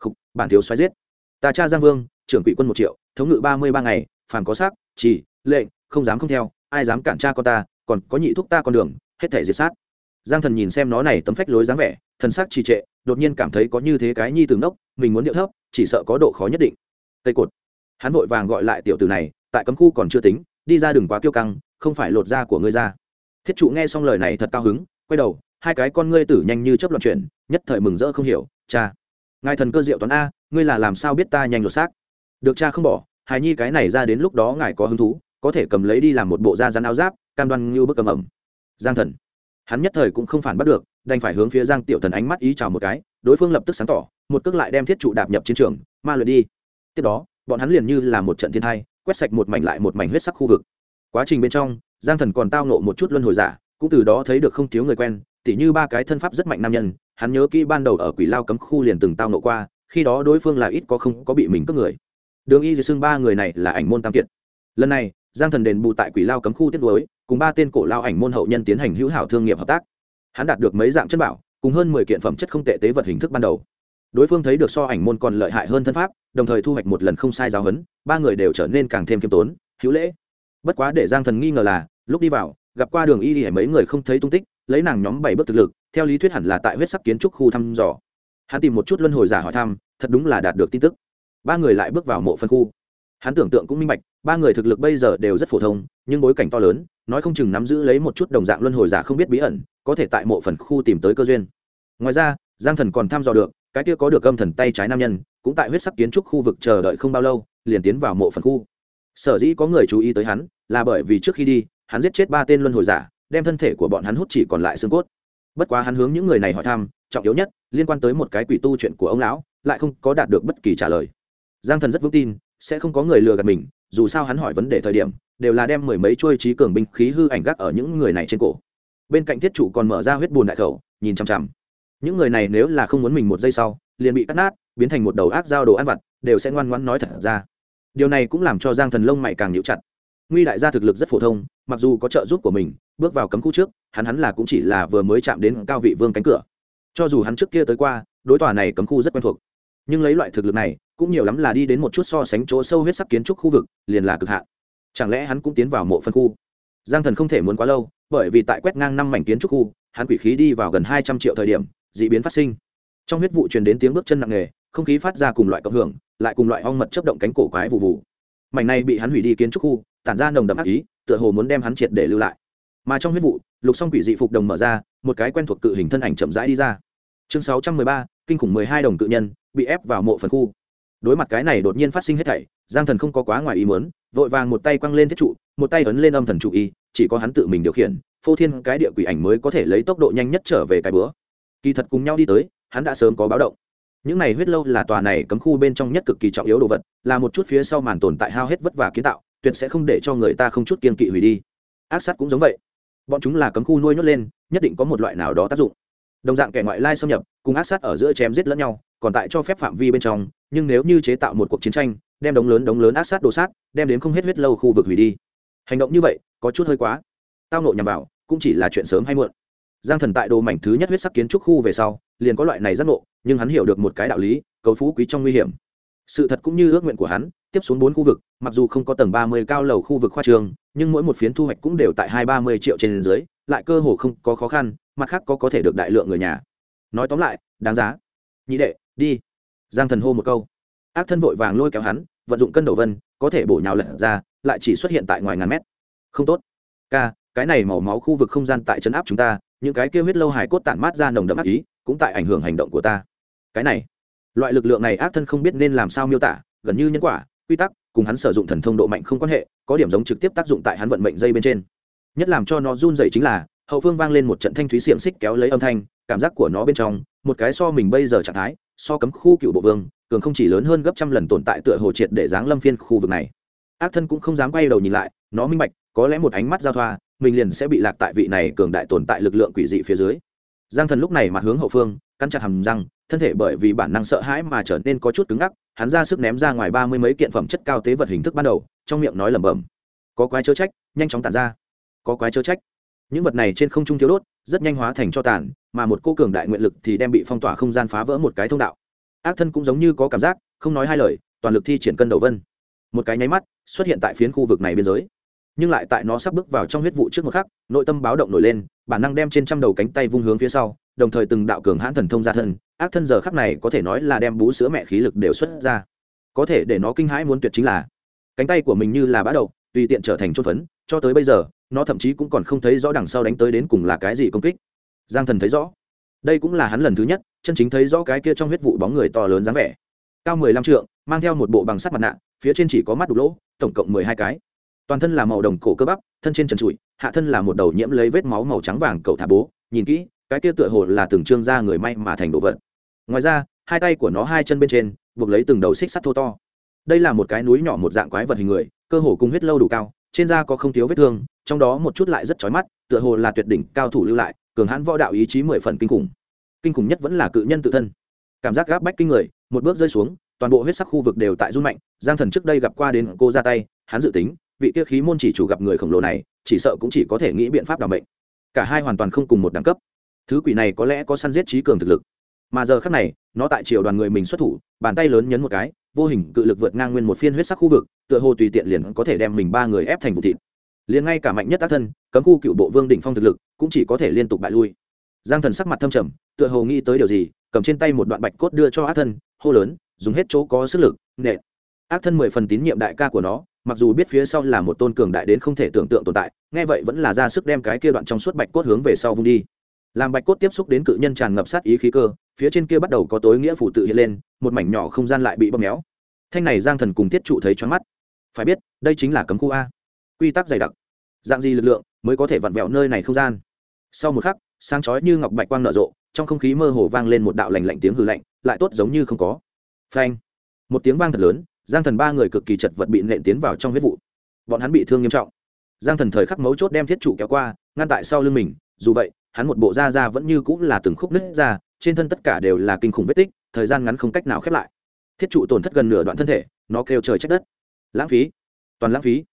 Khục, bản thiếu xoáy giết. Ta cha giang vương, trưởng quỷ quân một triệu, thống ngự ba mươi ba ngày, phàm có xác, chỉ, lệnh, không dám không theo, ai dám cản cha con ta, còn có nhị thúc ta con đường, hết thể diệt sát. Giang thần nhìn xem nó này tấm phách lối dáng vẻ, thần sắc trì trệ, đột nhiên cảm thấy có như thế cái nhi từ ngốc, mình muốn điệu thấp, chỉ sợ có độ khó nhất định. Tây cột. Hắn vội vàng gọi lại tiểu tử này, tại cấm khu còn chưa tính, đi ra đừng quá kiêu căng, không phải lột da của ngươi ra. Thiết trụ nghe xong lời này thật cao hứng, quay đầu, hai cái con ngươi tử nhanh như chấp loạn chuyển, nhất thời mừng rỡ không hiểu cha, ngài thần cơ diệu toán a, ngươi là làm sao biết ta nhanh lột xác? Được cha không bỏ, hài nhi cái này ra đến lúc đó ngài có hứng thú, có thể cầm lấy đi làm một bộ da rắn áo giáp, cam đoan như bức cầm ẩm giang thần. Hắn nhất thời cũng không phản bắt được, đành phải hướng phía giang tiểu thần ánh mắt ý chào một cái, đối phương lập tức sáng tỏ, một cước lại đem thiết trụ đạp nhập chiến trường, ma lượt đi. Tiếp đó, bọn hắn liền như là một trận thiên thai, quét sạch một mảnh lại một mảnh huyết sắc khu vực. Quá trình bên trong, giang thần còn tao nộ một chút luân hồi giả, cũng từ đó thấy được không thiếu người quen tỉ như ba cái thân pháp rất mạnh nam nhân, hắn nhớ kỹ ban đầu ở quỷ lao cấm khu liền từng tao nộ qua, khi đó đối phương là ít có không có bị mình cướp người. Đường y xưng ba người này là ảnh môn tam kiệt. Lần này, giang thần đền bù tại quỷ lao cấm khu tiết đối cùng ba tên cổ lao ảnh môn hậu nhân tiến hành hữu hảo thương nghiệp hợp tác. Hắn đạt được mấy dạng chất bảo, cùng hơn mười kiện phẩm chất không tệ tế vật hình thức ban đầu. Đối phương thấy được so ảnh môn còn lợi hại hơn thân pháp, đồng thời thu hoạch một lần không sai giáo huấn, ba người đều trở nên càng thêm kiêm tốn, hữu lễ. Bất quá để giang thần nghi ngờ là, lúc đi vào, gặp qua đường y thì mấy người không thấy tung tích lấy nàng nhóm bảy bước thực lực, theo lý thuyết hẳn là tại huyết sắc kiến trúc khu thăm dò. Hắn tìm một chút luân hồi giả hỏi thăm, thật đúng là đạt được tin tức. Ba người lại bước vào mộ phân khu. Hắn tưởng tượng cũng minh bạch, ba người thực lực bây giờ đều rất phổ thông, nhưng bối cảnh to lớn, nói không chừng nắm giữ lấy một chút đồng dạng luân hồi giả không biết bí ẩn, có thể tại mộ phần khu tìm tới cơ duyên. Ngoài ra, giang thần còn thăm dò được, cái kia có được âm thần tay trái nam nhân, cũng tại huyết sắc kiến trúc khu vực chờ đợi không bao lâu, liền tiến vào mộ phần khu. Sở dĩ có người chú ý tới hắn, là bởi vì trước khi đi, hắn giết chết ba tên luân hồi giả đem thân thể của bọn hắn hút chỉ còn lại xương cốt. Bất quá hắn hướng những người này hỏi thăm, trọng yếu nhất, liên quan tới một cái quỷ tu chuyện của ông lão, lại không có đạt được bất kỳ trả lời. Giang thần rất vững tin, sẽ không có người lừa gạt mình, dù sao hắn hỏi vấn đề thời điểm, đều là đem mười mấy chuôi trí cường binh khí hư ảnh gác ở những người này trên cổ. Bên cạnh thiết trụ còn mở ra huyết bùn đại khẩu, nhìn chằm chằm. Những người này nếu là không muốn mình một giây sau, liền bị cắt nát, biến thành một đầu ác dao đồ ăn vặt, đều sẽ ngoan ngoãn nói thật ra. Điều này cũng làm cho giang thần lông mày càng nhịu chặt. Nguy đại gia thực lực rất phổ thông, mặc dù có trợ giúp của mình bước vào cấm khu trước, hắn hắn là cũng chỉ là vừa mới chạm đến cao vị vương cánh cửa. Cho dù hắn trước kia tới qua, đối tòa này cấm khu rất quen thuộc. Nhưng lấy loại thực lực này, cũng nhiều lắm là đi đến một chút so sánh chỗ sâu huyết sắc kiến trúc khu vực, liền là cực hạn. Chẳng lẽ hắn cũng tiến vào mộ phân khu? Giang thần không thể muốn quá lâu, bởi vì tại quét ngang năm mảnh kiến trúc khu, hắn quỷ khí đi vào gần hai trăm triệu thời điểm, d ị biến phát sinh. Trong huyết vụ truyền đến tiếng bước chân nặng nề, không khí phát ra cùng loại cộng hưởng, lại cùng loại ong mật chấp động cánh cổ quái vụ vụ mảnh này bị hắn hủy đi kiến trúc khu, tản ra nồng đậm ác ý, tựa hồ muốn đem hắn triệt để lưu lại mà trong huyết vụ, lục song quỷ dị phục đồng mở ra, một cái quen thuộc cự hình thân ảnh chậm rãi đi ra. Chương sáu trăm mười ba, kinh khủng mười hai đồng cự nhân, bị ép vào mộ phần khu. Đối mặt cái này đột nhiên phát sinh hết thảy, giang thần không có quá ngoài ý muốn, vội vàng một tay quăng lên thiết trụ, một tay ấn lên âm thần trụ y, chỉ có hắn tự mình điều khiển, phô thiên cái địa quỷ ảnh mới có thể lấy tốc độ nhanh nhất trở về cái bữa. Kỳ thật cùng nhau đi tới, hắn đã sớm có báo động. Những này huyết lâu là tòa này cấm khu bên trong nhất cực kỳ trọng yếu đồ vật, là một chút phía sau màn tồn tại hao hết vất vả kiến tạo, tuyệt sẽ không để cho người ta không chút kiên kỵ hủy đi. Ác sát cũng giống vậy bọn chúng là cấm khu nuôi nhốt lên, nhất định có một loại nào đó tác dụng. Đồng dạng kẻ ngoại lai xâm nhập, cùng ác sát ở giữa chém giết lẫn nhau, còn tại cho phép phạm vi bên trong, nhưng nếu như chế tạo một cuộc chiến tranh, đem đống lớn đống lớn ác sát đồ sát, đem đến không hết huyết lâu khu vực hủy đi. Hành động như vậy, có chút hơi quá. Tao nộ nhằm vào, cũng chỉ là chuyện sớm hay muộn. Giang thần tại đồ mảnh thứ nhất huyết sắc kiến trúc khu về sau, liền có loại này giác ngộ, nhưng hắn hiểu được một cái đạo lý, cầu phú quý trong nguy hiểm. Sự thật cũng như ước nguyện của hắn tiếp xuống bốn khu vực, mặc dù không có tầng ba mươi cao lầu khu vực khoa trường, nhưng mỗi một phiến thu hoạch cũng đều tại hai ba mươi triệu trên dưới, lại cơ hồ không có khó khăn, mặt khác có có thể được đại lượng người nhà. Nói tóm lại, đáng giá. Nhị đệ, đi. Giang thần hô một câu. Ác thân vội vàng lôi kéo hắn, vận dụng cân đầu vân, có thể bổ nhào lật ra, lại chỉ xuất hiện tại ngoài ngàn mét. Không tốt. Ca, cái này màu máu khu vực không gian tại trấn áp chúng ta, những cái kêu huyết lâu hải cốt tản mát ra nồng đậm ác ý, cũng tại ảnh hưởng hành động của ta. Cái này, loại lực lượng này ác thân không biết nên làm sao miêu tả, gần như nhân quả quy tắc, cùng hắn sử dụng thần thông độ mạnh không quan hệ, có điểm giống trực tiếp tác dụng tại hắn vận mệnh dây bên trên. Nhất làm cho nó run dậy chính là, hậu phương vang lên một trận thanh thúy xiềng xích kéo lấy âm thanh, cảm giác của nó bên trong, một cái so mình bây giờ trạng thái, so cấm khu cựu bộ vương, cường không chỉ lớn hơn gấp trăm lần tồn tại tựa hồ triệt để giáng lâm phiên khu vực này. Ác thân cũng không dám quay đầu nhìn lại, nó minh bạch, có lẽ một ánh mắt giao thoa, mình liền sẽ bị lạc tại vị này cường đại tồn tại lực lượng quỷ dị phía dưới. Giang thần lúc này mặt hướng hậu phương căn chặt hầm răng, thân thể bởi vì bản năng sợ hãi mà trở nên có chút cứng ngắc hắn ra sức ném ra ngoài ba mươi mấy kiện phẩm chất cao tế vật hình thức ban đầu, trong miệng nói lẩm bẩm, có quái chớ trách, nhanh chóng tàn ra. Có quái chớ trách. Những vật này trên không trung thiếu đốt, rất nhanh hóa thành cho tàn, mà một cô cường đại nguyện lực thì đem bị phong tỏa không gian phá vỡ một cái thông đạo. Ác thân cũng giống như có cảm giác, không nói hai lời, toàn lực thi triển cân đầu vân. Một cái nháy mắt, xuất hiện tại phiến khu vực này biên giới. Nhưng lại tại nó sắp bước vào trong huyết vụ trước một khắc, nội tâm báo động nổi lên bản năng đem trên trăm đầu cánh tay vung hướng phía sau, đồng thời từng đạo cường hãn thần thông ra thân, ác thân giờ khắc này có thể nói là đem bú sữa mẹ khí lực đều xuất ra. Có thể để nó kinh hãi muốn tuyệt chính là, cánh tay của mình như là bã đậu, tùy tiện trở thành chốt phấn, cho tới bây giờ, nó thậm chí cũng còn không thấy rõ đằng sau đánh tới đến cùng là cái gì công kích. Giang thần thấy rõ. Đây cũng là hắn lần thứ nhất, chân chính thấy rõ cái kia trong huyết vụ bóng người to lớn dáng vẻ. Cao mười lăm trượng, mang theo một bộ bằng sắt mặt nạ, phía trên chỉ có mắt đục lỗ, tổng cộng mười hai cái toàn thân là màu đồng cổ cơ bắp, thân trên trần trụi, hạ thân là một đầu nhiễm lấy vết máu màu trắng vàng cậu thả bố. Nhìn kỹ, cái kia tựa hồ là từng trương da người may mà thành đồ vật. Ngoài ra, hai tay của nó hai chân bên trên, buộc lấy từng đầu xích sắt thô to. Đây là một cái núi nhỏ một dạng quái vật hình người, cơ hồ cung huyết lâu đủ cao, trên da có không thiếu vết thương, trong đó một chút lại rất chói mắt, tựa hồ là tuyệt đỉnh cao thủ lưu lại, cường hãn võ đạo ý chí mười phần kinh khủng. Kinh khủng nhất vẫn là cự nhân tự thân. Cảm giác gáp bách kinh người, một bước rơi xuống, toàn bộ huyết sắc khu vực đều tại run mạnh, giang thần trước đây gặp qua đến cô ra tay, hắn dự tính vị kia khí môn chỉ chủ gặp người khổng lồ này, chỉ sợ cũng chỉ có thể nghĩ biện pháp đảm bệnh. Cả hai hoàn toàn không cùng một đẳng cấp. Thứ quỷ này có lẽ có săn giết trí cường thực lực. Mà giờ khác này, nó tại triều đoàn người mình xuất thủ, bàn tay lớn nhấn một cái, vô hình cự lực vượt ngang nguyên một phiên huyết sắc khu vực, tựa hồ tùy tiện liền có thể đem mình ba người ép thành vụ thịt. Liền ngay cả mạnh nhất tác thân, cấm khu cựu bộ vương đỉnh phong thực lực, cũng chỉ có thể liên tục bại lui. Giang thần sắc mặt thâm trầm, tựa hồ nghĩ tới điều gì, cầm trên tay một đoạn bạch cốt đưa cho ác thân, hô lớn, dùng hết chỗ có sức lực nệ ác thân mười phần tín nhiệm đại ca của nó mặc dù biết phía sau là một tôn cường đại đến không thể tưởng tượng tồn tại, nghe vậy vẫn là ra sức đem cái kia đoạn trong suốt bạch cốt hướng về sau vung đi. Làm bạch cốt tiếp xúc đến cự nhân tràn ngập sát ý khí cơ, phía trên kia bắt đầu có tối nghĩa phủ tự hiện lên, một mảnh nhỏ không gian lại bị bóp méo. Thanh này giang thần cùng tiết trụ thấy choáng mắt. Phải biết, đây chính là cấm khu a. Quy tắc dày đặc. Dạng gì lực lượng mới có thể vặn vẹo nơi này không gian? Sau một khắc, sáng chói như ngọc bạch quang nở rộ, trong không khí mơ hồ vang lên một đạo lành lạnh tiếng hư lạnh, lại tốt giống như không có. Phanh. Một tiếng vang thật lớn giang thần ba người cực kỳ chật vật bị nện tiến vào trong huyết vụ. Bọn hắn bị thương nghiêm trọng. Giang thần thời khắc mấu chốt đem thiết trụ kéo qua, ngăn tại sau lưng mình. Dù vậy, hắn một bộ da da vẫn như cũng là từng khúc nứt ra, trên thân tất cả đều là kinh khủng vết tích, thời gian ngắn không cách nào khép lại. Thiết trụ tổn thất gần nửa đoạn thân thể, nó kêu trời trách đất. Lãng phí. Toàn lãng phí.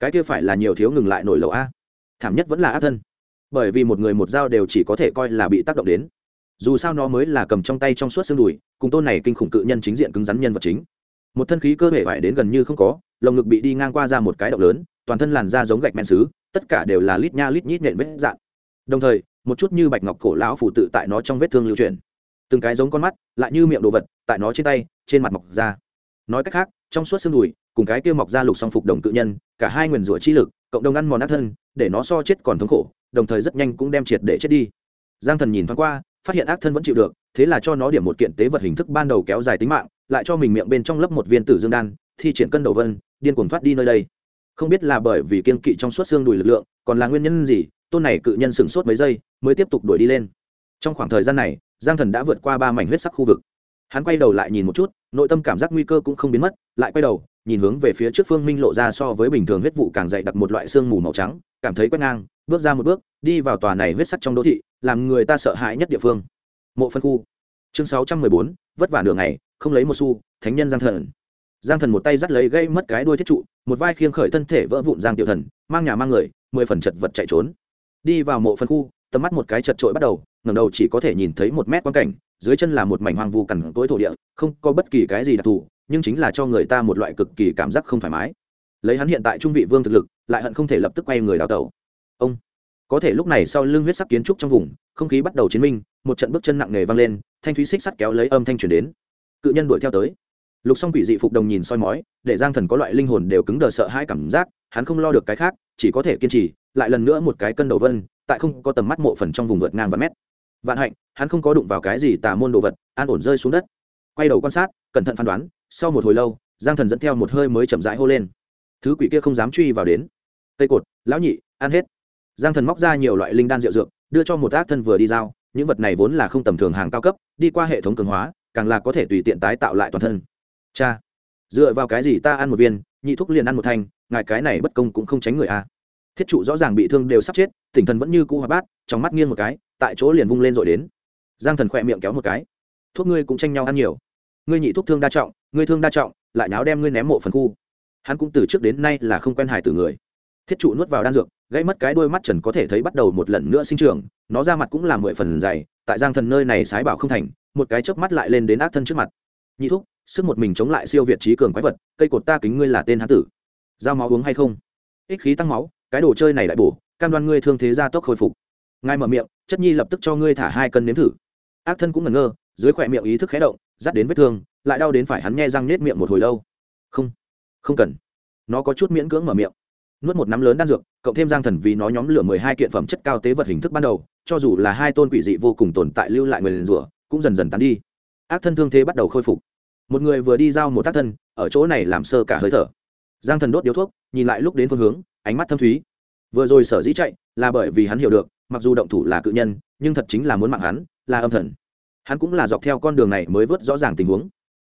Cái kia phải là nhiều thiếu ngừng lại nổi lầu a. Thảm nhất vẫn là ác thân. Bởi vì một người một dao đều chỉ có thể coi là bị tác động đến. Dù sao nó mới là cầm trong tay trong suốt xương đùi, cùng tôn này kinh khủng cự nhân chính diện cứng rắn nhân vật chính một thân khí cơ thể vải đến gần như không có, lồng ngực bị đi ngang qua ra một cái động lớn, toàn thân làn da giống gạch men xứ, tất cả đều là lít nha lít nhít nện vết dạn. Đồng thời, một chút như bạch ngọc cổ lão phủ tự tại nó trong vết thương lưu truyền từng cái giống con mắt, lại như miệng đồ vật, tại nó trên tay, trên mặt mọc ra. Nói cách khác, trong suốt xương đùi, cùng cái kia mọc ra lục song phục đồng tự nhân, cả hai nguyền rủa chi lực, cộng đồng ăn mòn ác thân, để nó so chết còn thống khổ, đồng thời rất nhanh cũng đem triệt để chết đi. Giang thần nhìn thoáng qua, phát hiện ác thân vẫn chịu được, thế là cho nó điểm một kiện tế vật hình thức ban đầu kéo dài tính mạng lại cho mình miệng bên trong lấp một viên tử dương đan, thi triển cân đầu vân, điên cuồng thoát đi nơi đây. Không biết là bởi vì kiên kỵ trong suốt xương đùi lực lượng, còn là nguyên nhân gì, tôn này cự nhân sửng sốt mấy giây, mới tiếp tục đuổi đi lên. Trong khoảng thời gian này, giang thần đã vượt qua ba mảnh huyết sắc khu vực. Hắn quay đầu lại nhìn một chút, nội tâm cảm giác nguy cơ cũng không biến mất, lại quay đầu, nhìn hướng về phía trước phương minh lộ ra so với bình thường huyết vụ càng dày đặc một loại xương mù màu trắng, cảm thấy quét ngang, bước ra một bước, đi vào tòa này huyết sắc trong đô thị, làm người ta sợ hãi nhất địa phương. Mộ phân khu. Chương sáu trăm mười bốn, vất vả nửa ngày không lấy một xu, thánh nhân giang thần. Giang thần một tay dắt lấy gây mất cái đuôi thiết trụ, một vai khiêng khởi thân thể vỡ vụn giang tiểu thần, mang nhà mang người, mười phần chật vật chạy trốn. Đi vào mộ phân khu, tầm mắt một cái chật trội bắt đầu ngầm đầu chỉ có thể nhìn thấy một mét quang cảnh, dưới chân là một mảnh hoang vu cằn tối thổ địa, không có bất kỳ cái gì đặc thù, nhưng chính là cho người ta một loại cực kỳ cảm giác không thoải mái. Lấy hắn hiện tại trung vị vương thực lực, lại hận không thể lập tức quay người đào tẩu. Ông, có thể lúc này sau lưng huyết sắc kiến trúc trong vùng, không khí bắt đầu chiến minh, một trận bước chân nặng nề vang lên, thanh thúy xích sắt kéo lấy âm thanh truyền đến cự nhân đuổi theo tới. Lục song quỷ dị phục đồng nhìn soi mói, để giang thần có loại linh hồn đều cứng đờ sợ hãi cảm giác, hắn không lo được cái khác, chỉ có thể kiên trì, lại lần nữa một cái cân đầu vân, tại không có tầm mắt mộ phần trong vùng vượt ngang và mét. Vạn hạnh, hắn không có đụng vào cái gì tà môn đồ vật, an ổn rơi xuống đất. Quay đầu quan sát, cẩn thận phán đoán, sau một hồi lâu, giang thần dẫn theo một hơi mới chậm rãi hô lên. Thứ quỷ kia không dám truy vào đến. Cây cột, lão nhị, ăn hết. Giang thần móc ra nhiều loại linh đan rượu dược, đưa cho một ác thân vừa đi giao, những vật này vốn là không tầm thường hàng cao cấp, đi qua hệ thống cường hóa càng là có thể tùy tiện tái tạo lại toàn thân. Cha, dựa vào cái gì ta ăn một viên, nhị thúc liền ăn một thanh, ngài cái này bất công cũng không tránh người a thiết trụ rõ ràng bị thương đều sắp chết, tỉnh thần vẫn như cũ hoạt bát, trong mắt nghiêng một cái, tại chỗ liền vung lên rồi đến. Giang thần khỏe miệng kéo một cái. Thuốc ngươi cũng tranh nhau ăn nhiều. Ngươi nhị thuốc thương đa trọng, ngươi thương đa trọng, lại náo đem ngươi ném mộ phần khu. Hắn cũng từ trước đến nay là không quen hài từ người. Thiết trụ nuốt vào đan dược, gãy mất cái đôi mắt trần có thể thấy bắt đầu một lần nữa sinh trưởng, nó ra mặt cũng là mười phần dày, tại giang thần nơi này sái bảo không thành một cái chớp mắt lại lên đến ác thân trước mặt. Nhị thúc, sức một mình chống lại siêu việt trí cường quái vật, cây cột ta kính ngươi là tên hán tử. Giao máu uống hay không? Ích khí tăng máu, cái đồ chơi này lại bổ, cam đoan ngươi thương thế gia tốc khôi phục. Ngài mở miệng, chất nhi lập tức cho ngươi thả hai cân nếm thử. Ác thân cũng ngẩn ngơ, dưới khỏe miệng ý thức khé động dắt đến vết thương, lại đau đến phải hắn nghe răng nết miệng một hồi lâu. Không không cần. Nó có chút miễn cưỡng mở miệng. Nuốt một nắm lớn đan dược, cộng thêm giang thần vì nó nhóm lửa mười hai kiện phẩm chất cao tế vật hình thức ban đầu, cho dù là hai tôn quỷ dị vô cùng tồn tại lưu lại người liền rủa cũng dần dần tán đi. Ác thân thương thế bắt đầu khôi phục. Một người vừa đi giao một tác thân, ở chỗ này làm sơ cả hơi thở. Giang thần đốt điếu thuốc, nhìn lại lúc đến phương hướng, ánh mắt thâm thúy. Vừa rồi sở dĩ chạy, là bởi vì hắn hiểu được, mặc dù động thủ là cự nhân, nhưng thật chính là muốn mạng hắn, là âm thần. Hắn cũng là dọc theo con đường này mới vớt rõ ràng tình huống.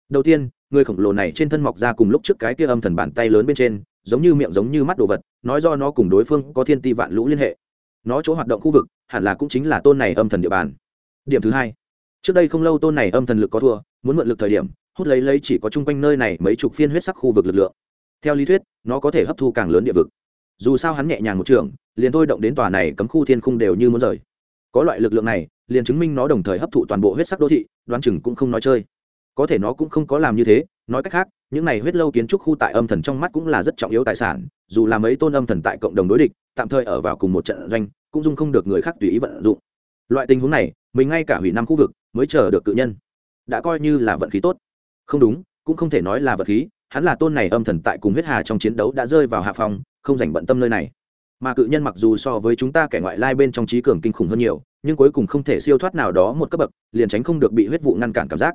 Đầu tiên, người khổng lồ này trên thân mọc ra cùng lúc trước cái kia âm thần bàn tay lớn bên trên, giống như miệng giống như mắt đồ vật, nói do nó cùng đối phương có thiên ti vạn lũ liên hệ. Nó chỗ hoạt động khu vực, hẳn là cũng chính là tôn này âm thần địa bàn. Điểm thứ hai trước đây không lâu tôn này âm thần lực có thua, muốn mượn lực thời điểm, hút lấy lấy chỉ có chung quanh nơi này mấy chục phiên huyết sắc khu vực lực lượng. Theo lý thuyết, nó có thể hấp thu càng lớn địa vực. Dù sao hắn nhẹ nhàng một trường, liền thôi động đến tòa này cấm khu thiên khung đều như muốn rời. Có loại lực lượng này, liền chứng minh nó đồng thời hấp thụ toàn bộ huyết sắc đô thị, đoán chừng cũng không nói chơi. Có thể nó cũng không có làm như thế, nói cách khác, những này huyết lâu kiến trúc khu tại âm thần trong mắt cũng là rất trọng yếu tài sản, dù là mấy tôn âm thần tại cộng đồng đối địch, tạm thời ở vào cùng một trận doanh, cũng dung không được người khác tùy ý vận dụng. Loại tình huống này, mình ngay cả hủy năm khu vực mới chờ được cự nhân. Đã coi như là vận khí tốt. Không đúng, cũng không thể nói là vật khí, hắn là tôn này âm thần tại cùng huyết hà trong chiến đấu đã rơi vào hạ phòng không dành bận tâm nơi này. Mà cự nhân mặc dù so với chúng ta kẻ ngoại lai bên trong trí cường kinh khủng hơn nhiều, nhưng cuối cùng không thể siêu thoát nào đó một cấp bậc, liền tránh không được bị huyết vụ ngăn cản cảm giác.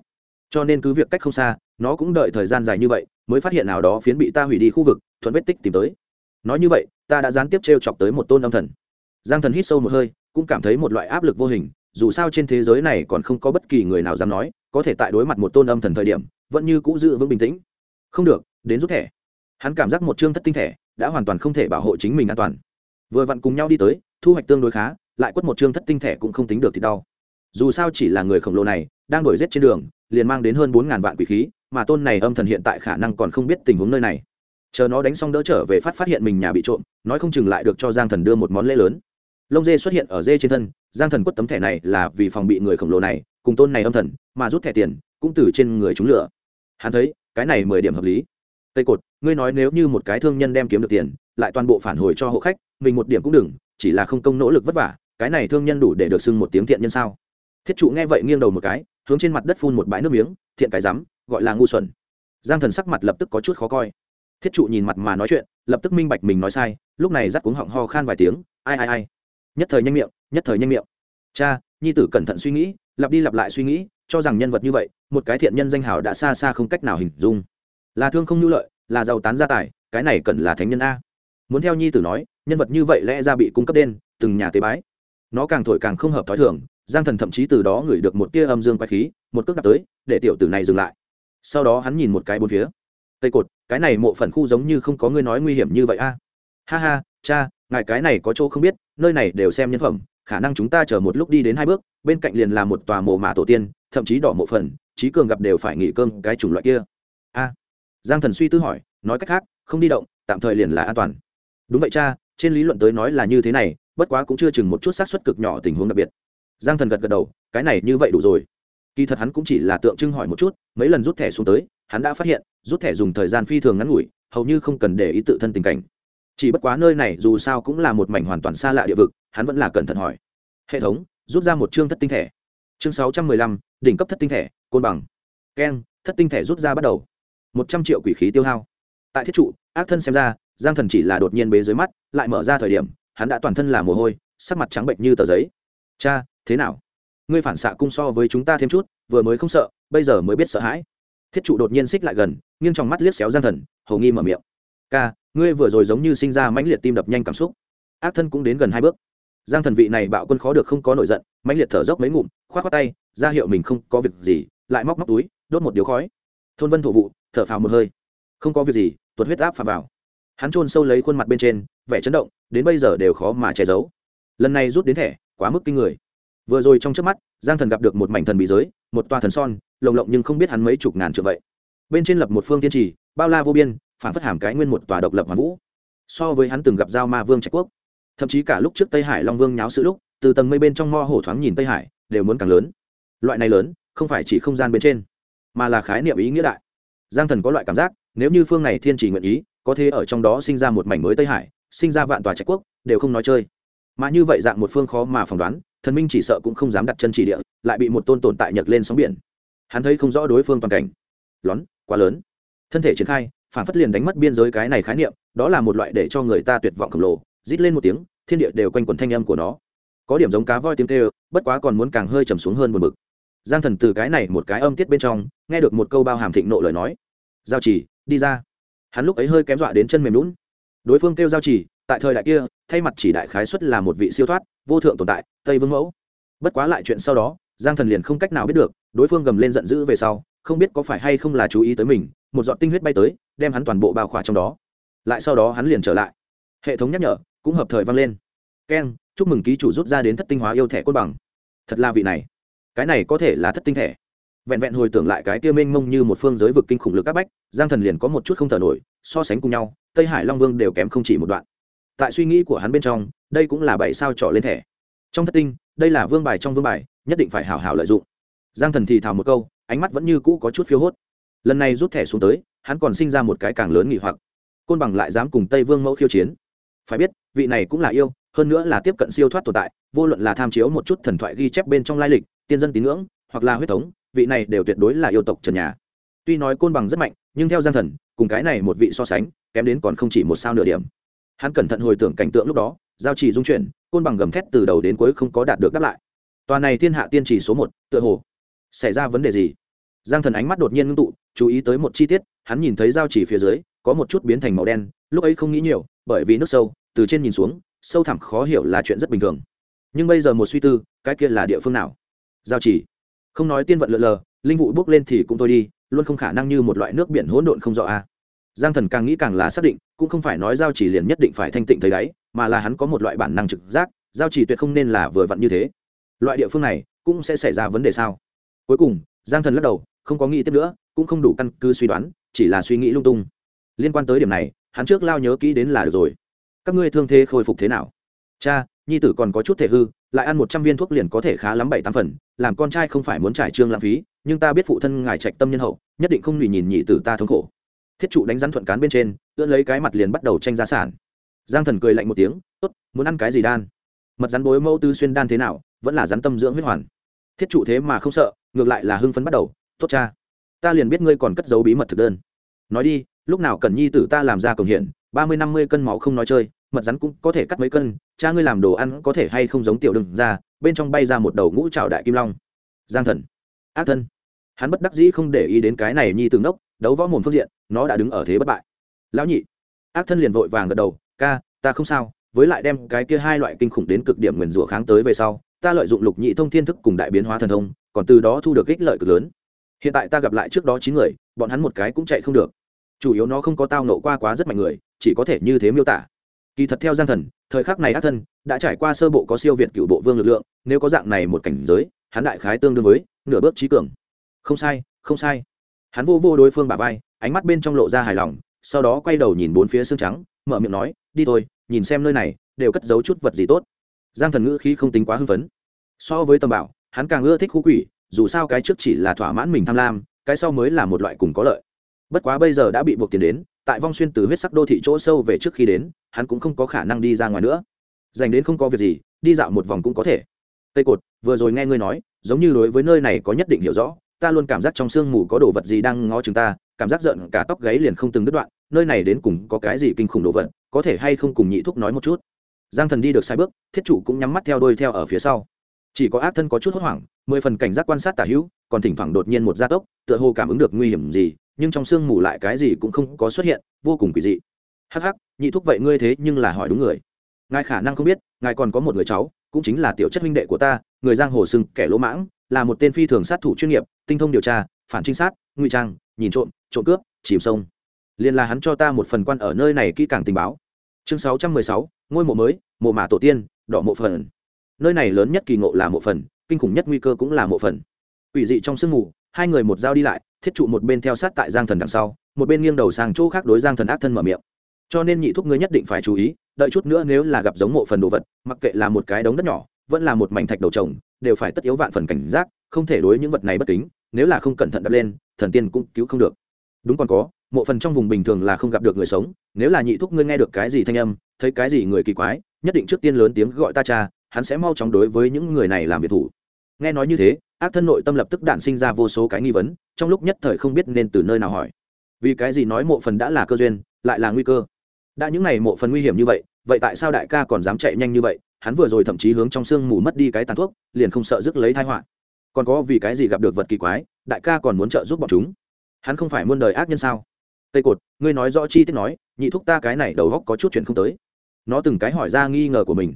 Cho nên cứ việc cách không xa, nó cũng đợi thời gian dài như vậy, mới phát hiện nào đó phiến bị ta hủy đi khu vực, thuận vết tích tìm tới. Nói như vậy, ta đã gián tiếp t r e o chọc tới một tôn âm thần. Giang thần hít sâu một hơi, cũng cảm thấy một loại áp lực vô hình dù sao trên thế giới này còn không có bất kỳ người nào dám nói, có thể tại đối mặt một tôn âm thần thời điểm, vẫn như cũ giữ vững bình tĩnh. Không được, đến rút thẻ. Hắn cảm giác một chương thất tinh thẻ đã hoàn toàn không thể bảo hộ chính mình an toàn. Vừa vặn cùng nhau đi tới, thu hoạch tương đối khá, lại quất một chương thất tinh thẻ cũng không tính được thì đau. Dù sao chỉ là người khổng lồ này, đang đổi rét trên đường, liền mang đến hơn bốn ngàn vạn quỷ khí, mà tôn này âm thần hiện tại khả năng còn không biết tình huống nơi này. Chờ nó đánh xong đỡ trở về phát phát hiện mình nhà bị trộm, nói không chừng lại được cho giang thần đưa một món lễ lớn lông dê xuất hiện ở dê trên thân, giang thần quất tấm thẻ này là vì phòng bị người khổng lồ này, cùng tôn này âm thần, mà rút thẻ tiền cũng từ trên người chúng lửa. Hắn thấy, cái này mười điểm hợp lý. Tây cột, ngươi nói nếu như một cái thương nhân đem kiếm được tiền, lại toàn bộ phản hồi cho hộ khách, mình một điểm cũng đừng, chỉ là không công nỗ lực vất vả, cái này thương nhân đủ để được xưng một tiếng thiện nhân sao? Thiết trụ nghe vậy nghiêng đầu một cái, hướng trên mặt đất phun một bãi nước miếng, thiện cái rắm, gọi là ngu xuẩn. Giang thần sắc mặt lập tức có chút khó coi. Thiết trụ nhìn mặt mà nói chuyện, lập tức minh bạch mình nói sai, lúc này dắt cuống họng ho khan vài tiếng, ai ai ai nhất thời nhanh miệng, nhất thời nhanh miệng. Cha, nhi tử cẩn thận suy nghĩ, lặp đi lặp lại suy nghĩ, cho rằng nhân vật như vậy, một cái thiện nhân danh hào đã xa xa không cách nào hình dung. Là thương không nhu lợi, là giàu tán gia tài, cái này cần là thánh nhân a. Muốn theo nhi tử nói, nhân vật như vậy lẽ ra bị cung cấp đen, từng nhà tế bái. Nó càng thổi càng không hợp t h ó i thường, giang thần thậm chí từ đó ngửi được một tia âm dương quay khí, một cước đặt tới, để tiểu tử này dừng lại. Sau đó hắn nhìn một cái bốn phía. Tây cột, cái này mộ phần khu giống như không có ngươi nói nguy hiểm như vậy a. Ha ha, cha, ngài cái này có chỗ không biết nơi này đều xem nhân phẩm, khả năng chúng ta chờ một lúc đi đến hai bước, bên cạnh liền là một tòa mộ mả tổ tiên, thậm chí đỏ mộ phần, trí cường gặp đều phải nghỉ cơm cái chủng loại kia. A. Giang thần suy tư hỏi, nói cách khác, không đi động, tạm thời liền là an toàn. Đúng vậy cha, trên lý luận tới nói là như thế này, bất quá cũng chưa chừng một chút xác suất cực nhỏ tình huống đặc biệt. Giang thần gật gật đầu, cái này như vậy đủ rồi. Kỳ thật hắn cũng chỉ là tượng trưng hỏi một chút, mấy lần rút thẻ xuống tới, hắn đã phát hiện, rút thẻ dùng thời gian phi thường ngắn ngủi, hầu như không cần để ý tự thân tình cảnh chỉ bất quá nơi này dù sao cũng là một mảnh hoàn toàn xa lạ địa vực, hắn vẫn là cẩn thận hỏi. Hệ thống, rút ra một chương thất tinh thẻ chương sáu trăm mười lăm, đỉnh cấp thất tinh thẻ côn bằng. Keng thất tinh thẻ rút ra bắt đầu. Một trăm triệu quỷ khí tiêu hao. Tại thiết trụ, ác thân xem ra, giang thần chỉ là đột nhiên bế dưới mắt, lại mở ra thời điểm, hắn đã toàn thân là mồ hôi, sắc mặt trắng bệnh như tờ giấy. Cha, thế nào? Ngươi phản xạ cung so với chúng ta thêm chút, vừa mới không sợ, bây giờ mới biết sợ hãi. Thiết trụ đột nhiên xích lại gần, nghiêng trong mắt liếc xéo giang thần, hầu nghi mở miệng. Ca ngươi vừa rồi giống như sinh ra mãnh liệt tim đập nhanh cảm xúc. Ác thân cũng đến gần hai bước. Giang thần vị này bạo quân khó được không có nổi giận, mãnh liệt thở dốc mấy ngụm k h o á t khoác tay, ra hiệu mình không có việc gì, lại móc móc túi, đốt một điếu khói. Thôn vân thổ vụ, thở phào một hơi. Không có việc gì, tuột huyết áp phà vào. Hắn trôn sâu lấy khuôn mặt bên trên, vẻ chấn động, đến bây giờ đều khó mà che giấu. Lần này rút đến thẻ, quá mức kinh người. Vừa rồi trong trước mắt, giang thần gặp được một mảnh thần bị giới, một toa thần son, lồng lộng nhưng không biết hắn mấy chục ngàn triệu vậy. Bên trên lập một phương tiên trì, bao la vô biên phản phất hàm cái nguyên một tòa độc lập hoàn vũ. So với hắn từng gặp giao ma vương trạch quốc, thậm chí cả lúc trước tây hải long vương nháo sự lúc, từ tầng mây bên trong mo hổ thoáng nhìn tây hải, đều muốn càng lớn. Loại này lớn, không phải chỉ không gian bên trên, mà là khái niệm ý nghĩa đại. Giang thần có loại cảm giác, nếu như phương này thiên chỉ nguyện ý, có thể ở trong đó sinh ra một mảnh mới tây hải, sinh ra vạn tòa trạch quốc, đều không nói chơi. Mà như vậy dạng một phương khó mà phỏng đoán, thần minh chỉ sợ cũng không dám đặt chân chỉ địa, lại bị một tôn tồn tại nhật lên sóng biển. Hắn thấy không rõ đối phương toàn cảnh. Lón, quá lớn. Thân thể triển khai phản phất liền đánh mất biên giới cái này khái niệm, đó là một loại để cho người ta tuyệt vọng khổng lồ, rít lên một tiếng, thiên địa đều quanh quẩn thanh âm của nó. Có điểm giống cá voi tiếng kêu, bất quá còn muốn càng hơi trầm xuống hơn một mực giang thần từ cái này một cái âm tiết bên trong, nghe được một câu bao hàm thịnh nộ lời nói. Giao chỉ, đi ra. Hắn lúc ấy hơi kém dọa đến chân mềm lún đối phương kêu giao chỉ, tại thời đại kia, thay mặt chỉ đại khái xuất là một vị siêu thoát, vô thượng tồn tại, tây vương mẫu. Bất quá lại chuyện sau đó, giang thần liền không cách nào biết được, đối phương gầm lên giận dữ về sau, không biết có phải hay không là chú ý tới mình, một giọt tinh huyết bay tới đem hắn toàn bộ bao khỏa trong đó. Lại sau đó hắn liền trở lại. Hệ thống nhắc nhở cũng hợp thời vang lên. Keng chúc mừng ký chủ rút ra đến thất tinh hóa yêu thẻ cốt bằng. Thật là vị này. Cái này có thể là thất tinh thẻ. Vẹn vẹn hồi tưởng lại cái kia mênh mông như một phương giới vực kinh khủng lực các bách, giang thần liền có một chút không thở nổi, so sánh cùng nhau, tây hải long vương đều kém không chỉ một đoạn. Tại suy nghĩ của hắn bên trong, đây cũng là bảy sao trọ lên thẻ. Trong thất tinh, đây là vương bài trong vương bài, nhất định phải hảo hảo lợi dụng. Giang thần thì thào một câu, ánh mắt vẫn như cũ có chút phiếu hốt. Lần này rút thẻ xuống tới hắn còn sinh ra một cái càng lớn nghỉ hoặc. Côn bằng lại dám cùng tây vương mẫu khiêu chiến. Phải biết, vị này cũng là yêu, hơn nữa là tiếp cận siêu thoát tồn tại, vô luận là tham chiếu một chút thần thoại ghi chép bên trong lai lịch, tiên dân tín ngưỡng, hoặc là huyết thống, vị này đều tuyệt đối là yêu tộc trần nhà. Tuy nói côn bằng rất mạnh, nhưng theo gian thần, cùng cái này một vị so sánh, kém đến còn không chỉ một sao nửa điểm. Hắn cẩn thận hồi tưởng cảnh tượng lúc đó, giao chỉ dung chuyển, côn bằng gầm thét từ đầu đến cuối không có đạt được đáp lại. Tòa này thiên hạ tiên chỉ số một, tựa hồ xảy ra vấn đề gì? Giang thần ánh mắt đột nhiên ngưng tụ, chú ý tới một chi tiết, hắn nhìn thấy giao chỉ phía dưới, có một chút biến thành màu đen, lúc ấy không nghĩ nhiều, bởi vì nước sâu, từ trên nhìn xuống, sâu thẳm khó hiểu là chuyện rất bình thường. Nhưng bây giờ một suy tư, cái kia là địa phương nào? Giao chỉ. Không nói tiên vận lượn lờ, linh vụ bước lên thì cũng thôi đi, luôn không khả năng như một loại nước biển hỗn độn không rõ a giang thần càng nghĩ càng là xác định, cũng không phải nói giao chỉ liền nhất định phải thanh tịnh thấy đáy, mà là hắn có một loại bản năng trực giác, giao chỉ tuyệt không nên là vừa vặn như thế. Loại địa phương này, cũng sẽ xảy ra vấn đề sao? Cuối cùng, giang thần lắc đầu không có nghĩ tiếp nữa, cũng không đủ căn cứ suy đoán, chỉ là suy nghĩ lung tung. Liên quan tới điểm này, hắn trước lao nhớ kỹ đến là được rồi. Các ngươi thương thế khôi phục thế nào? Cha, nhi tử còn có chút thể hư, lại ăn một trăm viên thuốc liền có thể khá lắm bảy tám phần, làm con trai không phải muốn trải trương lãng phí, nhưng ta biết phụ thân ngài trạch tâm nhân hậu, nhất định không lùi nhìn nhị tử ta thống khổ. Thiết trụ đánh rắn thuận cán bên trên, ưỡn lấy cái mặt liền bắt đầu tranh giá sản. Giang thần cười lạnh một tiếng, tốt, muốn ăn cái gì đan? Mật rắn bối mẫu tư xuyên đan thế nào, vẫn là rắn tâm dưỡng huyết hoàn. Thiết trụ thế mà không sợ, ngược lại là hưng phấn bắt đầu tốt cha, ta liền biết ngươi còn cất giấu bí mật thực đơn. Nói đi, lúc nào cần nhi tử ta làm ra công hiện ba mươi năm mươi cân máu không nói chơi, mật rắn cũng có thể cắt mấy cân, cha ngươi làm đồ ăn có thể hay không giống tiểu đừng ra, bên trong bay ra một đầu ngũ trào đại kim long. Giang thần. Ác thân. Hắn bất đắc dĩ không để ý đến cái này nhi tướng đốc đấu võ mồm phương diện, nó đã đứng ở thế bất bại. Lão nhị. Ác thân liền vội vàng gật đầu, ca, ta không sao, với lại đem cái kia hai loại kinh khủng đến cực điểm nguyền rủa kháng tới về sau, ta lợi dụng lục nhị thông thiên thức cùng đại biến hóa thần thông, còn từ đó thu được ích lợi cực lớn hiện tại ta gặp lại trước đó chín người, bọn hắn một cái cũng chạy không được. Chủ yếu nó không có tao nộ qua quá rất mạnh người, chỉ có thể như thế miêu tả. Kỳ thật theo giang thần, thời khắc này ác thân đã trải qua sơ bộ có siêu việt cựu bộ vương lực lượng, nếu có dạng này một cảnh giới, hắn đại khái tương đương với nửa bước trí cường. Không sai không sai. Hắn vô vô đối phương bà vai, ánh mắt bên trong lộ ra hài lòng, sau đó quay đầu nhìn bốn phía xương trắng, mở miệng nói, đi thôi, nhìn xem nơi này, đều cất giấu chút vật gì tốt. Giang thần ngữ khí không tính quá hưng phấn. So với tầm bảo, hắn càng ưa thích khu quỷ dù sao cái trước chỉ là thỏa mãn mình tham lam, cái sau mới là một loại cùng có lợi. Bất quá bây giờ đã bị buộc tiền đến, tại vong xuyên từ huyết sắc đô thị chỗ sâu về trước khi đến, hắn cũng không có khả năng đi ra ngoài nữa. Dành đến không có việc gì, đi dạo một vòng cũng có thể. Tây cột, vừa rồi nghe ngươi nói, giống như đối với nơi này có nhất định hiểu rõ, ta luôn cảm giác trong sương mù có đồ vật gì đang ngó chừng ta, cảm giác giận cả tóc gáy liền không từng đứt đoạn, nơi này đến cùng có cái gì kinh khủng đồ vật, có thể hay không cùng nhị thúc nói một chút. Giang thần đi được sai bước, thiết chủ cũng nhắm mắt theo đôi theo ở phía sau chỉ có ác thân có chút hốt hoảng, mười phần cảnh giác quan sát tả hữu, còn thỉnh thoảng đột nhiên một gia tốc, tựa hồ cảm ứng được nguy hiểm gì, nhưng trong sương mù lại cái gì cũng không có xuất hiện, vô cùng kỳ dị. Hắc hắc, nhị thúc vậy ngươi thế nhưng là hỏi đúng người. Ngài khả năng không biết, ngài còn có một người cháu, cũng chính là tiểu chất huynh đệ của ta, người giang hồ sưng kẻ lỗ mãng, là một tên phi thường sát thủ chuyên nghiệp, tinh thông điều tra, phản trinh sát ngụy trang, nhìn trộm trộm cướp, chìm sông. Liền là hắn cho ta một phần quan ở nơi này kỹ càng tình báo. Chương sáu trăm mười sáu, ngôi mộ mới, mộ mả tổ tiên, đỏ mộ phần nơi này lớn nhất kỳ ngộ là mộ phần, kinh khủng nhất nguy cơ cũng là mộ phần. Ủy dị trong sương mù, hai người một dao đi lại, thiết trụ một bên theo sát tại giang thần đằng sau, một bên nghiêng đầu sang chỗ khác đối giang thần ác thân mở miệng. Cho nên nhị thúc ngươi nhất định phải chú ý, đợi chút nữa nếu là gặp giống mộ phần đồ vật, mặc kệ là một cái đống đất nhỏ, vẫn là một mảnh thạch đầu trồng, đều phải tất yếu vạn phần cảnh giác, không thể đối những vật này bất kính, nếu là không cẩn thận đập lên, thần tiên cũng cứu không được. Đúng còn có, mộ phần trong vùng bình thường là không gặp được người sống, nếu là nhị thúc ngươi nghe được cái gì thanh âm, thấy cái gì người kỳ quái, nhất định trước tiên lớn tiếng gọi ta cha hắn sẽ mau chóng đối với những người này làm việc thủ. Nghe nói như thế, ác thân nội tâm lập tức đản sinh ra vô số cái nghi vấn, trong lúc nhất thời không biết nên từ nơi nào hỏi. Vì cái gì nói mộ phần đã là cơ duyên, lại là nguy cơ? Đã những này mộ phần nguy hiểm như vậy vậy tại sao đại ca còn dám chạy nhanh như vậy? Hắn vừa rồi thậm chí hướng trong xương mù mất đi cái tàn thuốc, liền không sợ rước lấy tai họa. Còn có vì cái gì gặp được vật kỳ quái, đại ca còn muốn trợ giúp bọn chúng? Hắn không phải muôn đời ác nhân sao? Tây cột, ngươi nói rõ chi tiết nói, nhị thúc ta cái này đầu góc có chút chuyện không tới. Nó từng cái hỏi ra nghi ngờ của mình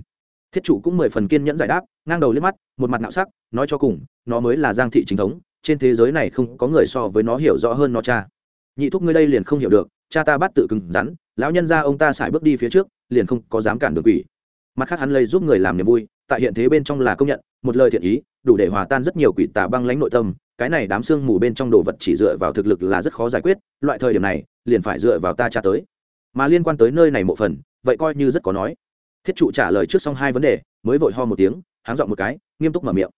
thiết chủ cũng mười phần kiên nhẫn giải đáp, ngang đầu liếc mắt, một mặt nạo sắc, nói cho cùng, nó mới là giang thị chính thống, trên thế giới này không có người so với nó hiểu rõ hơn nó cha. Nhị thúc ngươi đây liền không hiểu được, cha ta bắt tự cứng rắn, lão nhân ra ông ta xài bước đi phía trước, liền không có dám cản được quỷ. Mặt khác hắn lấy giúp người làm niềm vui, tại hiện thế bên trong là công nhận, một lời thiện ý, đủ để hòa tan rất nhiều quỷ tà băng lãnh nội tâm, cái này đám xương mù bên trong đồ vật chỉ dựa vào thực lực là rất khó giải quyết, loại thời điểm này, liền phải dựa vào ta cha tới. Mà liên quan tới nơi này một phần, vậy coi như rất có nói thiết trụ trả lời trước xong hai vấn đề, mới vội ho một tiếng, háng dọn một cái, nghiêm túc mở miệng.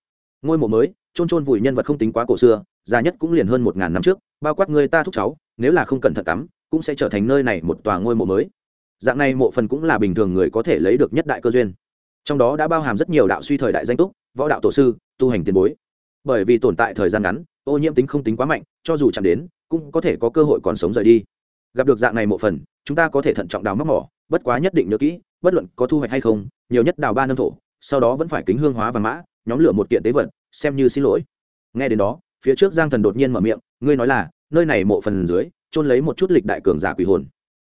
Ngôi mộ mới trôn trôn vùi nhân vật không tính quá cổ xưa, già nhất cũng liền hơn một ngàn năm trước, bao quát người ta thúc cháu, nếu là không cẩn thận tắm cũng sẽ trở thành nơi này một tòa ngôi mộ mới. Dạng này mộ phần cũng là bình thường người có thể lấy được nhất đại cơ duyên. Trong đó đã bao hàm rất nhiều đạo suy thời đại danh túc, võ đạo tổ sư, tu hành tiền bối. Bởi vì tồn tại thời gian ngắn, ô nhiễm tính không tính quá mạnh, cho dù chạm đến, cũng có thể có cơ hội còn sống rời đi. Gặp được dạng này mộ phần, chúng ta có thể thận trọng đào móc mỏ, bất quá nhất định nhớ kỹ bất luận có thu hoạch hay không, nhiều nhất đào ba nâng thổ, sau đó vẫn phải kính hương hóa và mã, nhóm lửa một kiện tế vật, xem như xin lỗi. Nghe đến đó, phía trước giang thần đột nhiên mở miệng, ngươi nói là, nơi này mộ phần dưới trôn lấy một chút lịch đại cường giả quỷ hồn.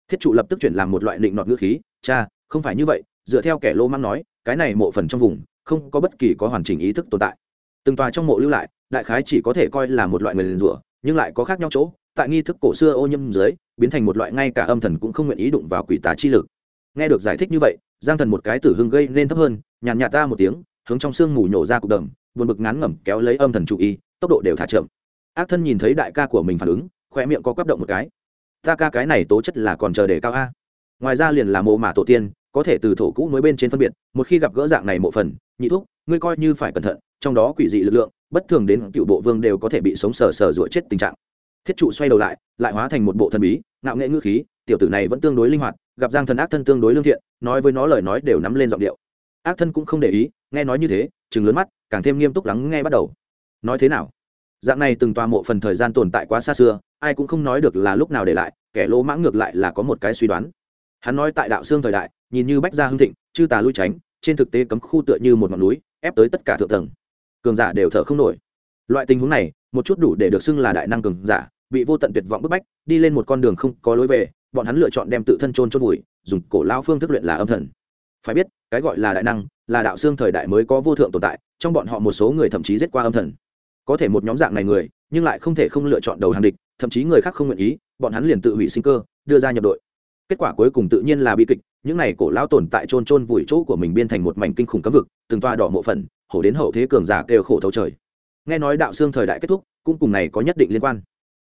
Thiết trụ lập tức chuyển làm một loại định nọt ngữ khí, cha, không phải như vậy, dựa theo kẻ lô mang nói, cái này mộ phần trong vùng, không có bất kỳ có hoàn chỉnh ý thức tồn tại. Từng tòa trong mộ lưu lại, đại khái chỉ có thể coi là một loại người liền rủa, nhưng lại có khác nhau chỗ, tại nghi thức cổ xưa ô nhiễm dưới, biến thành một loại ngay cả âm thần cũng không nguyện ý đụng vào quỷ tà chi lực nghe được giải thích như vậy, giang thần một cái tử hưng gây nên thấp hơn, nhàn nhạt ta một tiếng, hướng trong sương mù nhổ ra cục đầm, buồn bực ngán ngẩm kéo lấy âm thần chủ y tốc độ đều thả chậm. Ác thân nhìn thấy đại ca của mình phản ứng khoe miệng có quắp động một cái. Ta ca cái này tố chất là còn chờ để cao a. Ngoài ra liền là mộ mả tổ tiên, có thể từ thổ cũ nối bên trên phân biệt, một khi gặp gỡ dạng này mộ phần, nhị thuốc ngươi coi như phải cẩn thận, trong đó quỷ dị lực lượng, bất thường đến cựu bộ vương đều có thể bị sống sờ sờ rủa chết tình trạng. Thiết trụ xoay đầu lại lại hóa thành một bộ thần bí, ngạo nghệ ngữ khí tiểu tử này vẫn tương đối linh hoạt, gặp giang thần ác thân tương đối lương thiện, nói với nó lời nói đều nắm lên giọng điệu. Ác thân cũng không để ý, nghe nói như thế chừng lớn mắt, càng thêm nghiêm túc lắng nghe bắt đầu. Nói thế nào? Dạng này từng tòa mộ phần thời gian tồn tại quá xa xưa, ai cũng không nói được là lúc nào để lại, kẻ lỗ mãng ngược lại là có một cái suy đoán. Hắn nói tại đạo xương thời đại, nhìn như bách gia hưng thịnh, chư tà lui tránh, trên thực tế cấm khu tựa như một ngọn núi, ép tới tất cả thượng tầng. Cường giả đều thở không nổi. Loại tình huống này, một chút đủ để được xưng là đại năng cường giả, bị vô tận tuyệt vọng bức bách, đi lên một con đường không có lối về bọn hắn lựa chọn đem tự thân trôn chôn vùi, dùng cổ lao phương thức luyện là âm thần. Phải biết, cái gọi là đại năng, là đạo xương thời đại mới có vô thượng tồn tại, trong bọn họ một số người thậm chí giết qua âm thần. Có thể một nhóm dạng này người, nhưng lại không thể không lựa chọn đầu hàng địch, thậm chí người khác không nguyện ý, bọn hắn liền tự hủy sinh cơ, đưa ra nhập đội. Kết quả cuối cùng tự nhiên là bi kịch, những này cổ lao tồn tại trôn trôn vùi chỗ của mình biên thành một mảnh kinh khủng cấm vực, từng toa đỏ mộ phần, hổ đến hậu thế cường giả kêu khổ thấu trời. Nghe nói đạo xương thời đại kết thúc, cũng cùng này có nhất định liên quan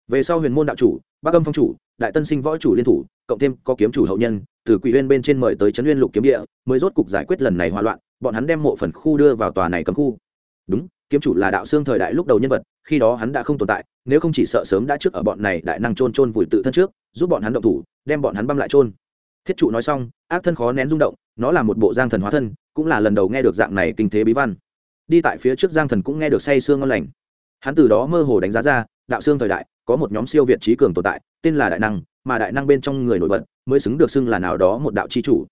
về sau huyền môn đạo chủ, bắc âm phong chủ, đại tân sinh võ chủ liên thủ, cộng thêm có kiếm chủ hậu nhân, từ quỷ huyên bên trên mời tới trấn nguyên lục kiếm địa, mới rốt cục giải quyết lần này hòa loạn, bọn hắn đem mộ phần khu đưa vào tòa này cấm khu. Đúng, kiếm chủ là đạo xương thời đại lúc đầu nhân vật, khi đó hắn đã không tồn tại, nếu không chỉ sợ sớm đã trước ở bọn này đại năng trôn trôn vùi tự thân trước, giúp bọn hắn động thủ, đem bọn hắn băm lại trôn thiết trụ nói xong, ác thân khó nén rung động, nó là một bộ giang thần hóa thân, cũng là lần đầu nghe được dạng này kinh thế bí văn. Đi tại phía trước giang thần cũng nghe được say sương ngon lành. Hắn từ đó mơ hồ đánh giá ra, đạo xương thời đại có một nhóm siêu việt trí cường tồn tại, tên là đại năng, mà đại năng bên trong người nổi bật mới xứng được xưng là nào đó một đạo c h i chủ.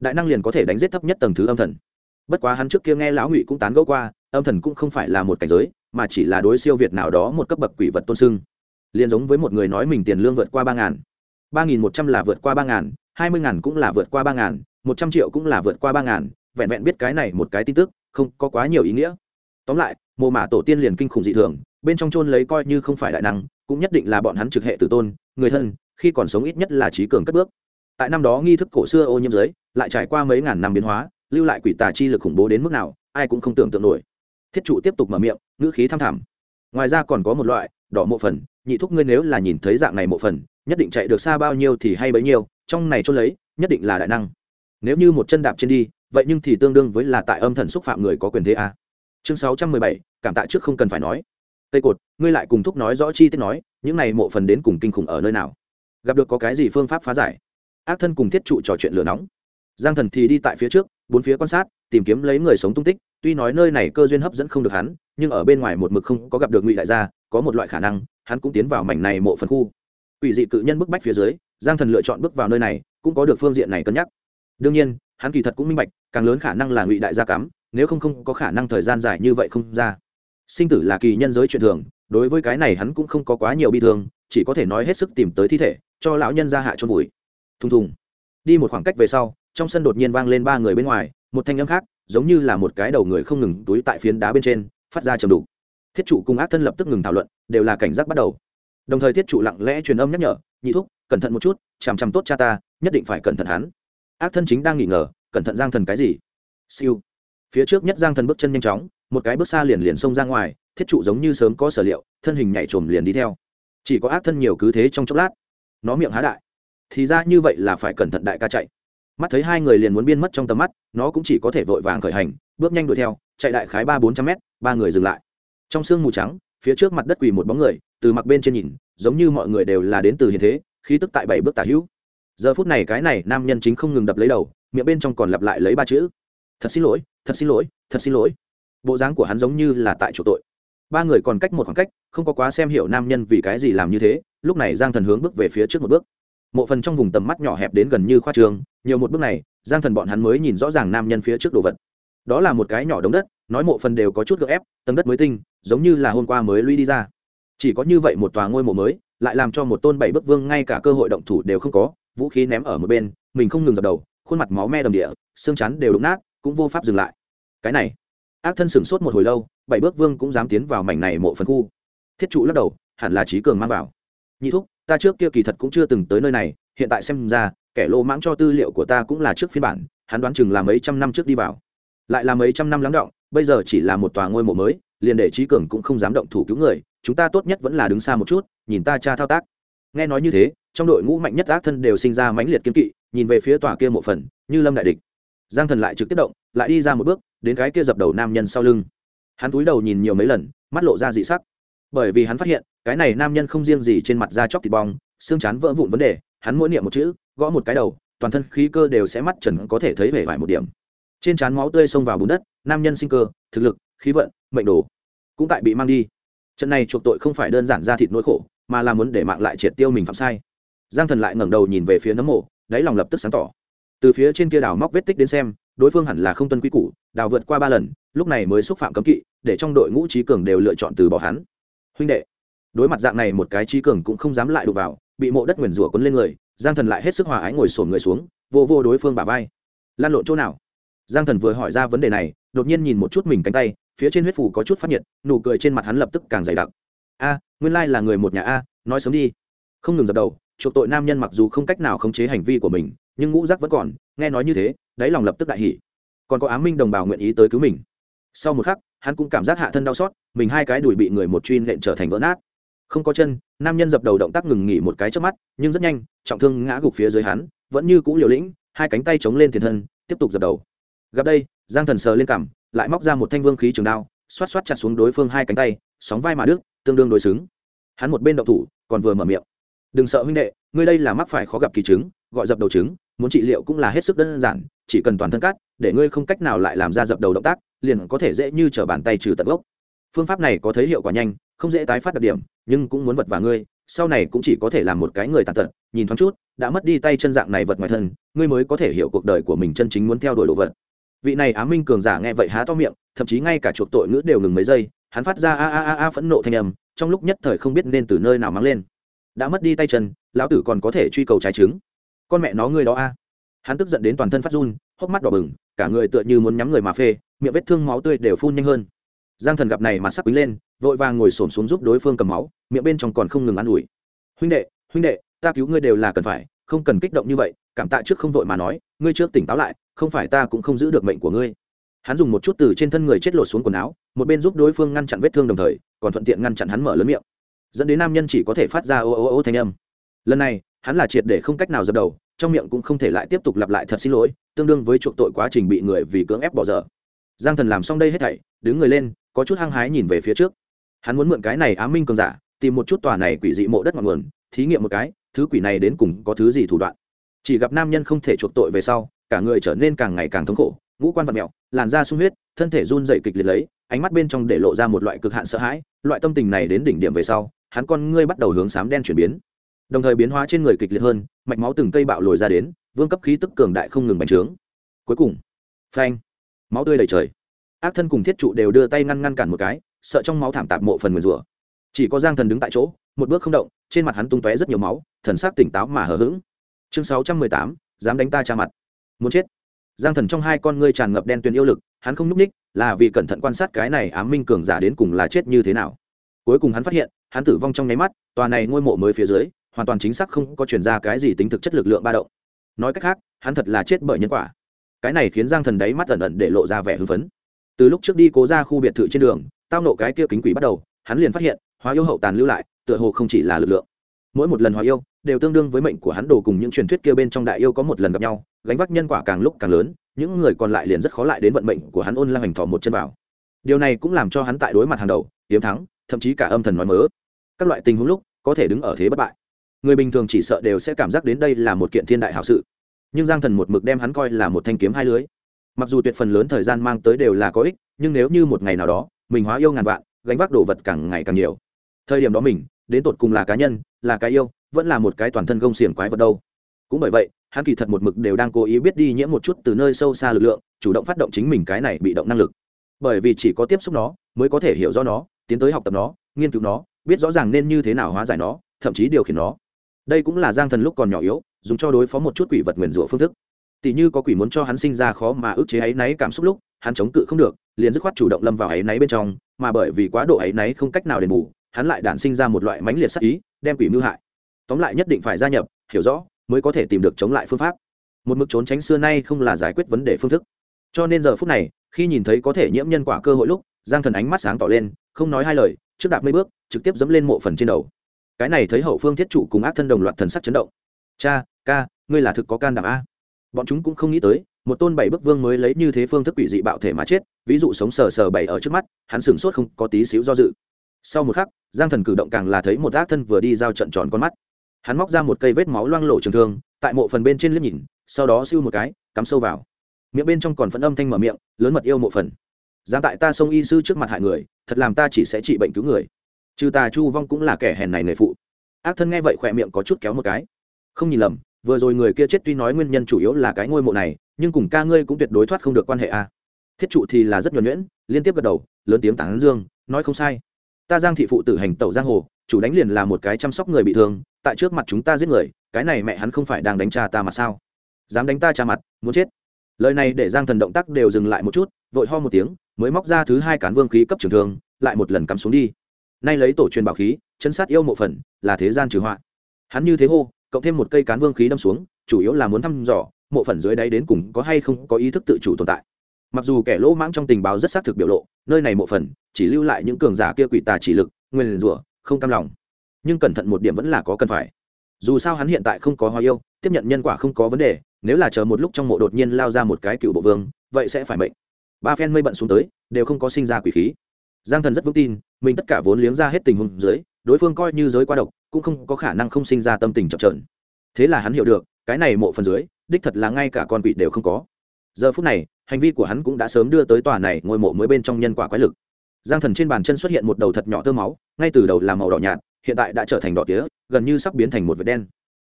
Đại năng liền có thể đánh giết thấp nhất tầng thứ âm thần. Bất quá hắn trước kia nghe lão ngụy cũng tán gẫu qua, âm thần cũng không phải là một cảnh giới, mà chỉ là đối siêu việt nào đó một cấp bậc quỷ vật tôn sưng liền giống với một người nói mình tiền lương vượt qua ba ngàn. Ba nghìn một trăm là vượt qua ba ngàn, hai mươi ngàn cũng là vượt qua ba ngàn, một trăm triệu cũng là vượt qua ba ngàn, vẹn vẹn biết cái này một cái tin tức, không có quá nhiều ý nghĩa. Tóm lại mồ mả tổ tiên liền kinh khủng dị thường, bên trong chôn lấy coi như không phải đại năng cũng nhất định là bọn hắn trực hệ tử tôn, người thân, khi còn sống ít nhất là trí cường cất bước. Tại năm đó nghi thức cổ xưa ô nhiễm giới, lại trải qua mấy ngàn năm biến hóa, lưu lại quỷ tà chi lực khủng bố đến mức nào, ai cũng không tưởng tượng nổi. Thiết trụ tiếp tục mở miệng, ngữ khí thăm thẳm. Ngoài ra còn có một loại, đỏ mộ phần, nhị thúc ngươi nếu là nhìn thấy dạng này mộ phần, nhất định chạy được xa bao nhiêu thì hay bấy nhiêu, trong này trôn lấy, nhất định là đại năng. Nếu như một chân đạp trên đi, vậy nhưng thì tương đương với là tại âm thần xúc phạm người có quyền thế a. Chương sáu trăm mười bảy, cảm tạ trước không cần phải nói tây cột, ngươi lại cùng thúc nói rõ chi tiết nói, những này mộ phần đến cùng kinh khủng ở nơi nào? Gặp được có cái gì phương pháp phá giải? Ác thân cùng thiết trụ trò chuyện lửa nóng. Giang thần thì đi tại phía trước, bốn phía quan sát, tìm kiếm lấy người sống tung tích, tuy nói nơi này cơ duyên hấp dẫn không được hắn, nhưng ở bên ngoài một mực không có gặp được ngụy đại gia, có một loại khả năng, hắn cũng tiến vào mảnh này mộ phần khu. Ủy dị cự nhân bức bách phía dưới, giang thần lựa chọn bước vào nơi này, cũng có được phương diện này cân nhắc. Đương nhiên, hắn kỳ thật cũng minh bạch, càng lớn khả năng là ngụy đại gia cắm, nếu không không có khả năng thời gian dài như vậy không ra sinh tử là kỳ nhân giới chuyện thường, đối với cái này hắn cũng không có quá nhiều bi thương, chỉ có thể nói hết sức tìm tới thi thể, cho lão nhân ra hạ trôn vùi. Thùng thùng. Đi một khoảng cách về sau, trong sân đột nhiên vang lên ba người bên ngoài, một thanh âm khác, giống như là một cái đầu người không ngừng túi tại phiến đá bên trên, phát ra trầm đủ thiết trụ cùng ác thân lập tức ngừng thảo luận, đều là cảnh giác bắt đầu. Đồng thời thiết trụ lặng lẽ truyền âm nhắc nhở, nhị thúc, cẩn thận một chút, chằm chằm tốt cha ta, nhất định phải cẩn thận hắn. Ác thân chính đang nghỉ ngờ, cẩn thận giang thần cái gì? Siêu. Phía trước nhất giang thần bước chân nhanh chóng một cái bước xa liền liền xông ra ngoài, thiết trụ giống như sớm có sở liệu, thân hình nhảy trồm liền đi theo. Chỉ có ác thân nhiều cứ thế trong chốc lát, nó miệng há đại. Thì ra như vậy là phải cẩn thận đại ca chạy. Mắt thấy hai người liền muốn biên mất trong tầm mắt, nó cũng chỉ có thể vội vàng khởi hành, bước nhanh đuổi theo, chạy đại khái ba bốn trăm mét, ba người dừng lại. Trong sương mù trắng, phía trước mặt đất quỳ một bóng người, từ mặt bên trên nhìn, giống như mọi người đều là đến từ hiện thế, khí tức tại bảy bước tả hữu. Giờ phút này cái này nam nhân chính không ngừng đập lấy đầu, miệng bên trong còn lặp lại lấy ba chữ. Thật xin lỗi, thật xin lỗi, thật xin lỗi bộ dáng của hắn giống như là tại chỗ tội. Ba người còn cách một khoảng cách, không có quá xem hiểu nam nhân vì cái gì làm như thế, lúc này giang thần hướng bước về phía trước một bước. Mộ phần trong vùng tầm mắt nhỏ hẹp đến gần như khoa trường, nhiều một bước này, giang thần bọn hắn mới nhìn rõ ràng nam nhân phía trước đồ vật. Đó là một cái nhỏ đống đất, nói mộ phần đều có chút gợ ép, tầng đất mới tinh, giống như là hôm qua mới lũy đi ra. Chỉ có như vậy một tòa ngôi mộ mới, lại làm cho một tôn bảy bức vương ngay cả cơ hội động thủ đều không có, vũ khí ném ở một bên, mình không ngừng dập đầu, khuôn mặt máu me đầm địa, xương chắn đều đụng nát, cũng vô pháp dừng lại. Cái này ác thân sửng sốt một hồi lâu, bảy bước vương cũng dám tiến vào mảnh này mộ phần khu. Thiết trụ lắc đầu, hẳn là trí cường mang vào. Nhị thúc, ta trước kia kỳ thật cũng chưa từng tới nơi này, hiện tại xem ra, kẻ lô mãng cho tư liệu của ta cũng là trước phiên bản, hắn đoán chừng là mấy trăm năm trước đi vào. Lại là mấy trăm năm lắng động, bây giờ chỉ là một tòa ngôi mộ mới, liền để trí cường cũng không dám động thủ cứu người, chúng ta tốt nhất vẫn là đứng xa một chút, nhìn ta cha thao tác. Nghe nói như thế, trong đội ngũ mạnh nhất ác thân đều sinh ra mãnh liệt kiên kỵ, nhìn về phía tòa kia mộ phần, như lâm đại địch giang thần lại trực tiếp động, lại đi ra một bước, đến cái kia dập đầu nam nhân sau lưng. Hắn cúi đầu nhìn nhiều mấy lần, mắt lộ ra dị sắc. Bởi vì hắn phát hiện, cái này nam nhân không riêng gì trên mặt da chóc thịt bong, xương chán vỡ vụn vấn đề, hắn mỗi niệm một chữ, gõ một cái đầu, toàn thân khí cơ đều sẽ mắt trần có thể thấy vẻ vải một điểm. Trên trán máu tươi xông vào bùn đất, nam nhân sinh cơ, thực lực, khí vận, mệnh đồ cũng tại bị mang đi. Trận này chuộc tội không phải đơn giản ra thịt nỗi khổ, mà là muốn để mạng lại triệt tiêu mình phạm sai. Giang thần lại ngẩng đầu nhìn về phía nấm mộ, đáy lòng lập tức sáng tỏ từ phía trên kia đào móc vết tích đến xem, đối phương hẳn là không tuân quy củ, đào vượt qua ba lần, lúc này mới xúc phạm cấm kỵ, để trong đội ngũ trí cường đều lựa chọn từ bỏ hắn. Huynh đệ, đối mặt dạng này một cái trí cường cũng không dám lại đụng vào, bị mộ đất nguyền rủa quấn lên người, giang thần lại hết sức hòa ái ngồi sổn người xuống, vô vô đối phương bà vai. Lan lộn chỗ nào? Giang thần vừa hỏi ra vấn đề này, đột nhiên nhìn một chút mình cánh tay, phía trên huyết phủ có chút phát nhiệt, nụ cười trên mặt hắn lập tức càng dày đặc. A, nguyên lai là người một nhà a, nói sớm đi. Không ngừng dập đầu, chuộc tội nam nhân mặc dù không cách nào khống chế hành vi của mình nhưng ngũ giác vẫn còn, nghe nói như thế, đáy lòng lập tức đại hỉ. Còn có ám minh đồng bào nguyện ý tới cứu mình. Sau một khắc, hắn cũng cảm giác hạ thân đau xót, mình hai cái đùi bị người một truy nện trở thành vỡ nát. Không có chân, nam nhân dập đầu động tác ngừng nghỉ một cái trước mắt, nhưng rất nhanh, trọng thương ngã gục phía dưới hắn, vẫn như cũ liều lĩnh, hai cánh tay chống lên tiền thân, tiếp tục dập đầu. Gặp đây, giang thần sờ lên cằm lại móc ra một thanh vương khí trường đao, xoát xoát chặt xuống đối phương hai cánh tay, sóng vai mà đức tương đương đối xứng. Hắn một bên đậu thủ, còn vừa mở miệng. Đừng sợ huynh đệ, ngươi đây là mắc phải khó gặp kỳ chứng gọi dập đầu trứng, muốn trị liệu cũng là hết sức đơn giản chỉ cần toàn thân cắt để ngươi không cách nào lại làm ra dập đầu động tác liền có thể dễ như t r ở bàn tay trừ tận gốc. Phương pháp này có thấy hiệu quả nhanh không dễ tái phát đặc điểm nhưng cũng muốn vật vào ngươi sau này cũng chỉ có thể làm một cái người tàn tật nhìn thoáng chút đã mất đi tay chân dạng này vật ngoài thân ngươi mới có thể hiểu cuộc đời của mình chân chính muốn theo đuổi đồ vật. Vị này á minh cường giả nghe vậy há to miệng thậm chí ngay cả chuộc tội ngữ đều ngừng mấy giây hắn phát ra a a a a phẫn nộ thanh âm trong lúc nhất thời không biết nên từ nơi nào mang lên. Đã mất đi tay chân lão tử còn có thể truy cầu trái trứng con mẹ nó ngươi đó a. Hắn tức giận đến toàn thân phát run, hốc mắt đỏ bừng, cả người tựa như muốn nhắm người mà phê, miệng vết thương máu tươi đều phun nhanh hơn. Giang thần gặp này mặt sắc quý lên, vội vàng ngồi xổm xuống giúp đối phương cầm máu, miệng bên trong còn không ngừng ă n ủi. Huynh đệ huynh đệ, ta cứu ngươi đều là cần phải, không cần kích động như vậy, cảm tạ trước không vội mà nói, ngươi trước tỉnh táo lại, không phải ta cũng không giữ được mệnh của ngươi. Hắn dùng một chút từ trên thân người chết lột xuống quần áo, một bên giúp đối phương ngăn chặn vết thương đồng thời, còn thuận tiện ngăn chặn hắn mở lớn miệng. Dẫn đến nam nhân chỉ có thể phát ra ô ô ô thanh âm. Lần này hắn là triệt để không cách nào dập đầu, trong miệng cũng không thể lại tiếp tục lặp lại thật xin lỗi, tương đương với chuộc tội quá trình bị người vì cưỡng ép bỏ dở. Giang thần làm xong đây hết thảy, đứng người lên, có chút hăng hái nhìn về phía trước. Hắn muốn mượn cái này ám minh cường giả, tìm một chút tòa này quỷ dị mộ đất ngọn nguồn, thí nghiệm một cái, thứ quỷ này đến cùng có thứ gì thủ đoạn. Chỉ gặp nam nhân không thể chuộc tội về sau, cả người trở nên càng ngày càng thống khổ, ngũ quan vật mẹo làn da sung huyết, thân thể run dậy kịch liệt lấy, ánh mắt bên trong để lộ ra một loại cực hạn sợ hãi, loại tâm tình này đến đỉnh điểm về sau, hắn con ngươi bắt đầu hướng xám đen chuyển biến đồng thời biến hóa trên người kịch liệt hơn, mạch máu từng cây bạo lồi ra đến, vương cấp khí tức cường đại không ngừng bành trướng. Cuối cùng, phanh, máu tươi đầy trời. Ác thân cùng thiết trụ đều đưa tay ngăn ngăn cản một cái, sợ trong máu thảm tạp mộ phần nguyền rủa. Chỉ có giang thần đứng tại chỗ, một bước không động, trên mặt hắn tung tóe rất nhiều máu, thần sắc tỉnh táo mà hờ hững. Chương sáu trăm mười tám, dám đánh ta cha mặt. Muốn chết. Giang thần trong hai con ngươi tràn ngập đen tuyền yêu lực, hắn không n ú c ních, là vì cẩn thận quan sát cái này ám minh cường giả đến cùng là chết như thế nào. Cuối cùng hắn phát hiện, hắn tử vong trong nháy mắt, tòa này ngôi mộ mới phía dưới hoàn toàn chính xác không có chuyển ra cái gì tính thực chất lực lượng ba động. Nói cách khác, hắn thật là chết bởi nhân quả. Cái này khiến giang thần đáy mắt ẩn ẩn để lộ ra vẻ hưng phấn. Từ lúc trước đi cố ra khu biệt thự trên đường, tao nộ cái kia kính quỷ bắt đầu, hắn liền phát hiện, hóa yêu hậu tàn lưu lại, tựa hồ không chỉ là lực lượng. Mỗi một lần hóa yêu, đều tương đương với mệnh của hắn đồ cùng những truyền thuyết kia bên trong đại yêu có một lần gặp nhau, gánh vác nhân quả càng lúc càng lớn, những người còn lại liền rất khó lại đến vận mệnh của hắn ôn la hành thọ một chân vào. Điều này cũng làm cho hắn tại đối mặt hàng đầu, hiếm thắng, thậm chí cả âm thần nói mớ. Các loại tình huống lúc, có thể đứng ở thế bất bại người bình thường chỉ sợ đều sẽ cảm giác đến đây là một kiện thiên đại hảo sự. Nhưng giang thần một mực đem hắn coi là một thanh kiếm hai lưới. Mặc dù tuyệt phần lớn thời gian mang tới đều là có ích, nhưng nếu như một ngày nào đó, mình hóa yêu ngàn vạn, gánh vác đồ vật càng ngày càng nhiều. Thời điểm đó mình, đến tột cùng là cá nhân, là cái yêu, vẫn là một cái toàn thân gông xiềng quái vật đâu. Cũng bởi vậy, hắn kỳ thật một mực đều đang cố ý biết đi nhiễm một chút từ nơi sâu xa lực lượng, chủ động phát động chính mình cái này bị động năng lực. Bởi vì chỉ có tiếp xúc nó, mới có thể hiểu rõ nó, tiến tới học tập nó, nghiên cứu nó, biết rõ ràng nên như thế nào hóa giải nó, thậm chí điều khiển nó đây cũng là giang thần lúc còn nhỏ yếu, dùng cho đối phó một chút quỷ vật nguyền rủa phương thức. Tỷ như có quỷ muốn cho hắn sinh ra khó mà ức chế áy náy cảm xúc lúc, hắn chống cự không được, liền dứt khoát chủ động lâm vào áy náy bên trong, mà bởi vì quá độ áy náy không cách nào đền bù, hắn lại đản sinh ra một loại mãnh liệt sắc ý, đem quỷ mưu hại. Tóm lại nhất định phải gia nhập, hiểu rõ, mới có thể tìm được chống lại phương pháp. Một mực trốn tránh xưa nay không là giải quyết vấn đề phương thức. Cho nên giờ phút này, khi nhìn thấy có thể nhiễm nhân quả cơ hội lúc, giang thần ánh mắt sáng tỏ lên, không nói hai lời, trước đạp mấy bước, trực tiếp dẫm lên mộ phần trên đầu cái này thấy hậu phương thiết chủ cùng ác thân đồng loạt thần sắc chấn động. Cha, ca, ngươi là thực có can đảm a. Bọn chúng cũng không nghĩ tới, một tôn bảy bức vương mới lấy như thế phương thức quỷ dị bạo thể mà chết, ví dụ sống sờ sờ bảy ở trước mắt, hắn sửng sốt không có tí xíu do dự. Sau một khắc, giang thần cử động càng là thấy một ác thân vừa đi giao trận tròn con mắt. Hắn móc ra một cây vết máu loang lộ trường thương, tại mộ phần bên trên liếc nhìn, sau đó siêu một cái, cắm sâu vào. Miệng bên trong còn phẫn âm thanh mở miệng, lớn mật yêu mộ phần. Dám tại ta sông y sư trước mặt hại người, thật làm ta chỉ sẽ trị bệnh cứu người trừ tà chu vong cũng là kẻ hèn này người phụ. Ác thân nghe vậy khỏe miệng có chút kéo một cái. Không nhìn lầm, vừa rồi người kia chết tuy nói nguyên nhân chủ yếu là cái ngôi mộ này, nhưng cùng ca ngươi cũng tuyệt đối thoát không được quan hệ a. Thiết trụ thì là rất nhuẩn nhuyễn, liên tiếp gật đầu, lớn tiếng tán dương, nói không sai. Ta giang thị phụ tử hành tẩu giang hồ, chủ đánh liền là một cái chăm sóc người bị thương, tại trước mặt chúng ta giết người, cái này mẹ hắn không phải đang đánh cha ta mà sao? Dám đánh ta cha mặt, muốn chết. Lời này để giang thần động tác đều dừng lại một chút, vội ho một tiếng, mới móc ra thứ hai cán vương khí cấp trường thương, lại một lần cắm xuống đi nay lấy tổ truyền bảo khí, chân sát yêu mộ phần, là thế gian trừ họa. Hắn như thế hô, cộng thêm một cây cán vương khí đâm xuống, chủ yếu là muốn thăm dò, mộ phần dưới đáy đến cùng có hay không có ý thức tự chủ tồn tại. Mặc dù kẻ lỗ mãng trong tình báo rất xác thực biểu lộ, nơi này mộ phần, chỉ lưu lại những cường giả kia quỷ tà chỉ lực, nguyên rủa, không cam lòng. Nhưng cẩn thận một điểm vẫn là có cần phải. Dù sao hắn hiện tại không có hoa yêu, tiếp nhận nhân quả không có vấn đề, nếu là chờ một lúc trong mộ đột nhiên lao ra một cái cựu bộ vương, vậy sẽ phải mệnh. Ba phen mây bận xuống tới, đều không có sinh ra quỷ khí giang thần rất vững tin, mình tất cả vốn liếng ra hết tình huống dưới, đối phương coi như giới qua độc, cũng không có khả năng không sinh ra tâm tình chậm trợn thế là hắn hiểu được, cái này mộ phần dưới, đích thật là ngay cả con quỷ đều không có. Giờ phút này, hành vi của hắn cũng đã sớm đưa tới tòa này ngôi mộ mới bên trong nhân quả quái lực. Giang thần trên bàn chân xuất hiện một đầu thật nhỏ tơ máu, ngay từ đầu là màu đỏ nhạt, hiện tại đã trở thành đỏ tía, gần như sắp biến thành một vệt đen.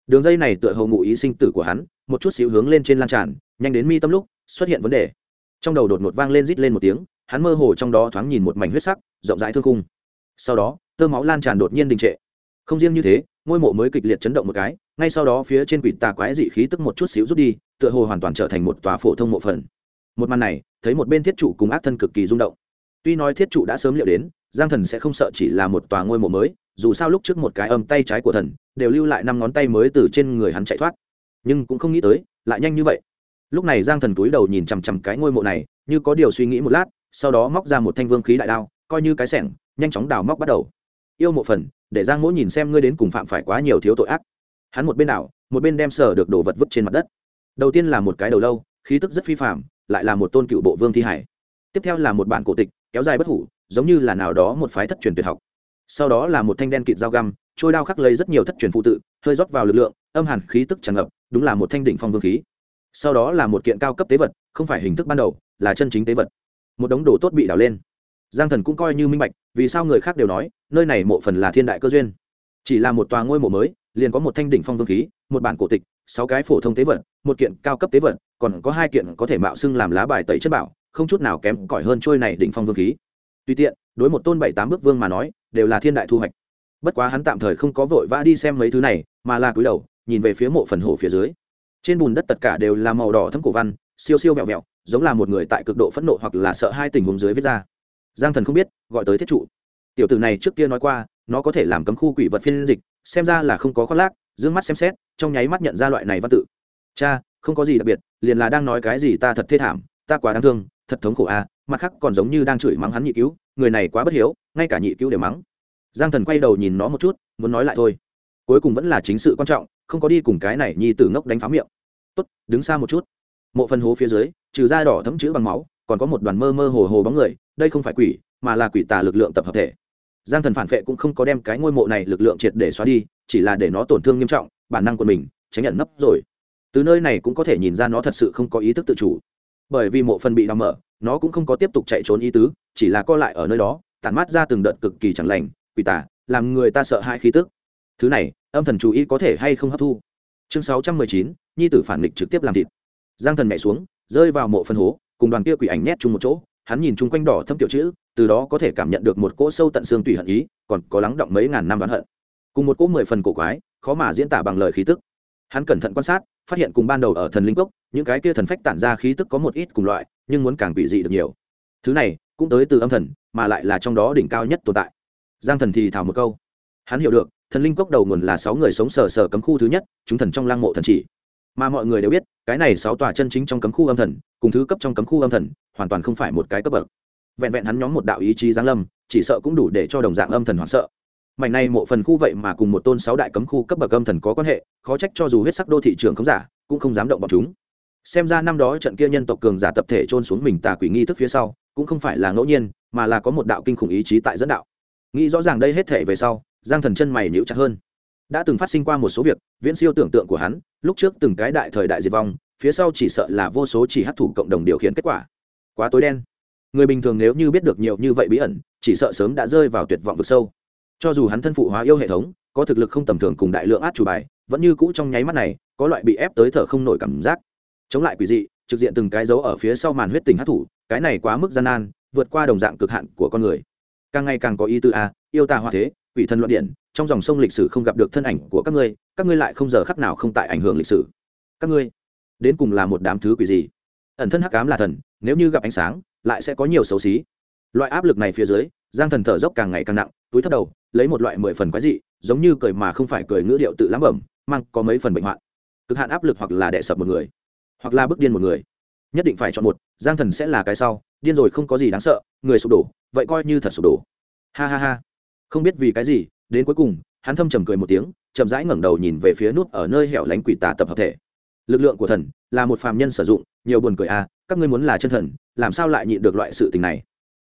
Đường dây này tựa hồ ngụ ý sinh tử của hắn, một chút xíu hướng lên trên lan tràn, nhanh đến mi tâm lúc, xuất hiện vấn đề. Trong đầu đột ngột vang lên rít lên một tiếng hắn mơ hồ trong đó thoáng nhìn một mảnh huyết sắc, rộng rãi thương khung. Sau đó, tơ máu lan tràn đột nhiên đình trệ. Không riêng như thế, ngôi mộ mới kịch liệt chấn động một cái, ngay sau đó phía trên quỷ tà quái dị khí tức một chút xíu rút đi, tựa hồ hoàn toàn trở thành một tòa phổ thông mộ phần. Một màn này, thấy một bên thiết trụ cùng ác thân cực kỳ rung động. Tuy nói thiết trụ đã sớm liệu đến, giang thần sẽ không sợ chỉ là một tòa ngôi mộ mới, dù sao lúc trước một cái âm tay trái của thần, đều lưu lại năm ngón tay mới từ trên người hắn chạy thoát. Nhưng cũng không nghĩ tới, lại nhanh như vậy. Lúc này giang thần túi đầu nhìn chằm chằm cái ngôi mộ này, như có điều suy nghĩ một lát sau đó móc ra một thanh vương khí đại đao, coi như cái sẻng, nhanh chóng đào móc bắt đầu. Yêu mộ phần, để giang Mỗ nhìn xem ngươi đến cùng phạm phải quá nhiều thiếu tội ác. Hắn một bên đảo, một bên đem sở được đồ vật vứt trên mặt đất. Đầu tiên là một cái đầu lâu, khí tức rất phi phạm lại là một tôn cựu bộ vương thi hải. Tiếp theo là một bản cổ tịch, kéo dài bất hủ, giống như là nào đó một phái thất truyền tuyệt học. Sau đó là một thanh đen kịt dao găm, trôi đao khắc lấy rất nhiều thất truyền phụ tự, hơi rót vào lực lượng, âm hàn khí tức tràn ngập, đúng là một thanh đỉnh phong vương khí. Sau đó là một kiện cao cấp tế vật, không phải hình thức ban đầu, là chân chính tế vật một đống đồ tốt bị đào lên. Giang thần cũng coi như minh bạch, vì sao người khác đều nói, nơi này mộ phần là thiên đại cơ duyên. Chỉ là một tòa ngôi mộ mới, liền có một thanh đỉnh phong vương khí, một bản cổ tịch, sáu cái phổ thông tế vật, một kiện cao cấp tế vật, còn có hai kiện có thể mạo xưng làm lá bài tẩy chất bảo, không chút nào kém cỏi hơn trôi này đỉnh phong vương khí. Tuy tiện, đối một tôn bảy tám bước vương mà nói, đều là thiên đại thu hoạch. Bất quá hắn tạm thời không có vội vã đi xem mấy thứ này, mà là cúi đầu, nhìn về phía mộ phần hồ phía dưới. Trên bùn đất tất cả đều là màu đỏ thấm cổ văn, siêu siêu vẹo vẹo giống là một người tại cực độ phẫn nộ hoặc là sợ hai tình huống dưới viết ra. Giang thần không biết, gọi tới thiết trụ. Tiểu tử này trước kia nói qua, nó có thể làm cấm khu quỷ vật phiên dịch, xem ra là không có khoác lác d ư ơ n g mắt xem xét, trong nháy mắt nhận ra loại này văn tự. Cha, không có gì đặc biệt, liền là đang nói cái gì ta thật thê thảm, ta quá đáng thương, thật thống khổ a mặt khác còn giống như đang chửi mắng hắn nhị cứu, người này quá bất hiếu, ngay cả nhị cứu đều mắng. Giang thần quay đầu nhìn nó một chút, muốn nói lại thôi. Cuối cùng vẫn là chính sự quan trọng, không có đi cùng cái này nhi tử ngốc đánh phá miệng. Tốt, đứng xa một chút. Mộ phần hố phía dưới trừ da đỏ thấm chữ bằng máu, còn có một đoàn mơ mơ hồ hồ bóng người, đây không phải quỷ, mà là quỷ tà lực lượng tập hợp thể. Giang thần phản vệ cũng không có đem cái ngôi mộ này lực lượng triệt để xóa đi, chỉ là để nó tổn thương nghiêm trọng, bản năng của mình, tránh nhận nấp rồi. Từ nơi này cũng có thể nhìn ra nó thật sự không có ý thức tự chủ. Bởi vì mộ phần bị đào mở, nó cũng không có tiếp tục chạy trốn ý tứ, chỉ là co lại ở nơi đó, tản mát ra từng đợt cực kỳ chẳng lành, quỷ tả làm người ta sợ hãi khí tức. Thứ này, âm thần chú ý có thể hay không hấp thu. Chương sáu trăm mười chín, nhi tử phản nghịch trực tiếp làm thịt. Giang thần nhảy xuống rơi vào mộ phân hố, cùng đoàn kia quỷ ảnh nhét chung một chỗ, hắn nhìn chung quanh đỏ thâm tiểu chữ, từ đó có thể cảm nhận được một cỗ sâu tận xương tùy hận ý, còn có lắng động mấy ngàn năm đoán hận. Cùng một cỗ mười phần cổ quái, khó mà diễn tả bằng lời khí tức. Hắn cẩn thận quan sát, phát hiện cùng ban đầu ở thần linh cốc, những cái kia thần phách tản ra khí tức có một ít cùng loại, nhưng muốn càng quỷ dị được nhiều. Thứ này, cũng tới từ âm thần, mà lại là trong đó đỉnh cao nhất tồn tại. Giang thần thì thảo một câu. Hắn hiểu được, thần linh cốc đầu nguồn là sáu người sống sờ sờ cấm khu thứ nhất, chúng thần trong lang mộ thần chỉ mà mọi người đều biết, cái này sáu tòa chân chính trong cấm khu âm thần, cùng thứ cấp trong cấm khu âm thần, hoàn toàn không phải một cái cấp bậc. Vẹn vẹn hắn nhóm một đạo ý chí giáng lâm, chỉ sợ cũng đủ để cho đồng dạng âm thần hoảng sợ. Mảnh này mộ phần khu vậy mà cùng một tôn sáu đại cấm khu cấp bậc âm thần có quan hệ, khó trách cho dù huyết sắc đô thị trường không giả, cũng không dám động bọn chúng. Xem ra năm đó trận kia nhân tộc cường giả tập thể trôn xuống mình tà quỷ nghi thức phía sau, cũng không phải là ngẫu nhiên, mà là có một đạo kinh khủng ý chí tại dẫn đạo. Nghĩ rõ ràng đây hết thể về sau, giang thần chân mày nhíu chặt hơn đã từng phát sinh qua một số việc, viễn siêu tưởng tượng của hắn, lúc trước từng cái đại thời đại diệt vong, phía sau chỉ sợ là vô số chỉ hấp thủ cộng đồng điều khiển kết quả. Quá tối đen. Người bình thường nếu như biết được nhiều như vậy bí ẩn, chỉ sợ sớm đã rơi vào tuyệt vọng vực sâu. Cho dù hắn thân phụ hóa yêu hệ thống, có thực lực không tầm thường cùng đại lượng át chủ bài, vẫn như cũ trong nháy mắt này, có loại bị ép tới thở không nổi cảm giác. Chống lại quỷ dị, trực diện từng cái dấu ở phía sau màn huyết tình hát thủ cái này quá mức gian nan, vượt qua đồng dạng cực hạn của con người. Càng ngày càng có ý tư a, yêu tà hoa thế quỷ thân luận điện, trong dòng sông lịch sử không gặp được thân ảnh của các ngươi các ngươi lại không giờ khắc nào không tại ảnh hưởng lịch sử. Các ngươi, đến cùng là một đám thứ quỷ gì? Ẩn thân hắc cám là thần, nếu như gặp ánh sáng, lại sẽ có nhiều xấu xí. Loại áp lực này phía dưới, giang thần thở dốc càng ngày càng nặng, túi thấp đầu, lấy một loại mười phần quái dị, giống như cười mà không phải cười ngữ điệu tự lắm bẩm, mang có mấy phần bệnh hoạn. Cực hạn áp lực hoặc là đẻ sập một người, hoặc là bước điên một người. Nhất định phải chọn một, giang thần sẽ là cái sau, điên rồi không có gì đáng sợ, người sụp đổ, vậy coi như thật sụp đổ. Ha ha ha không biết vì cái gì, đến cuối cùng, hắn thâm trầm cười một tiếng, chậm rãi ngẩng đầu nhìn về phía nút ở nơi hẻo lánh quỷ tà tập hợp thể. Lực lượng của thần là một phàm nhân sử dụng, nhiều buồn cười à các ngươi muốn là chân thần, làm sao lại nhịn được loại sự tình này?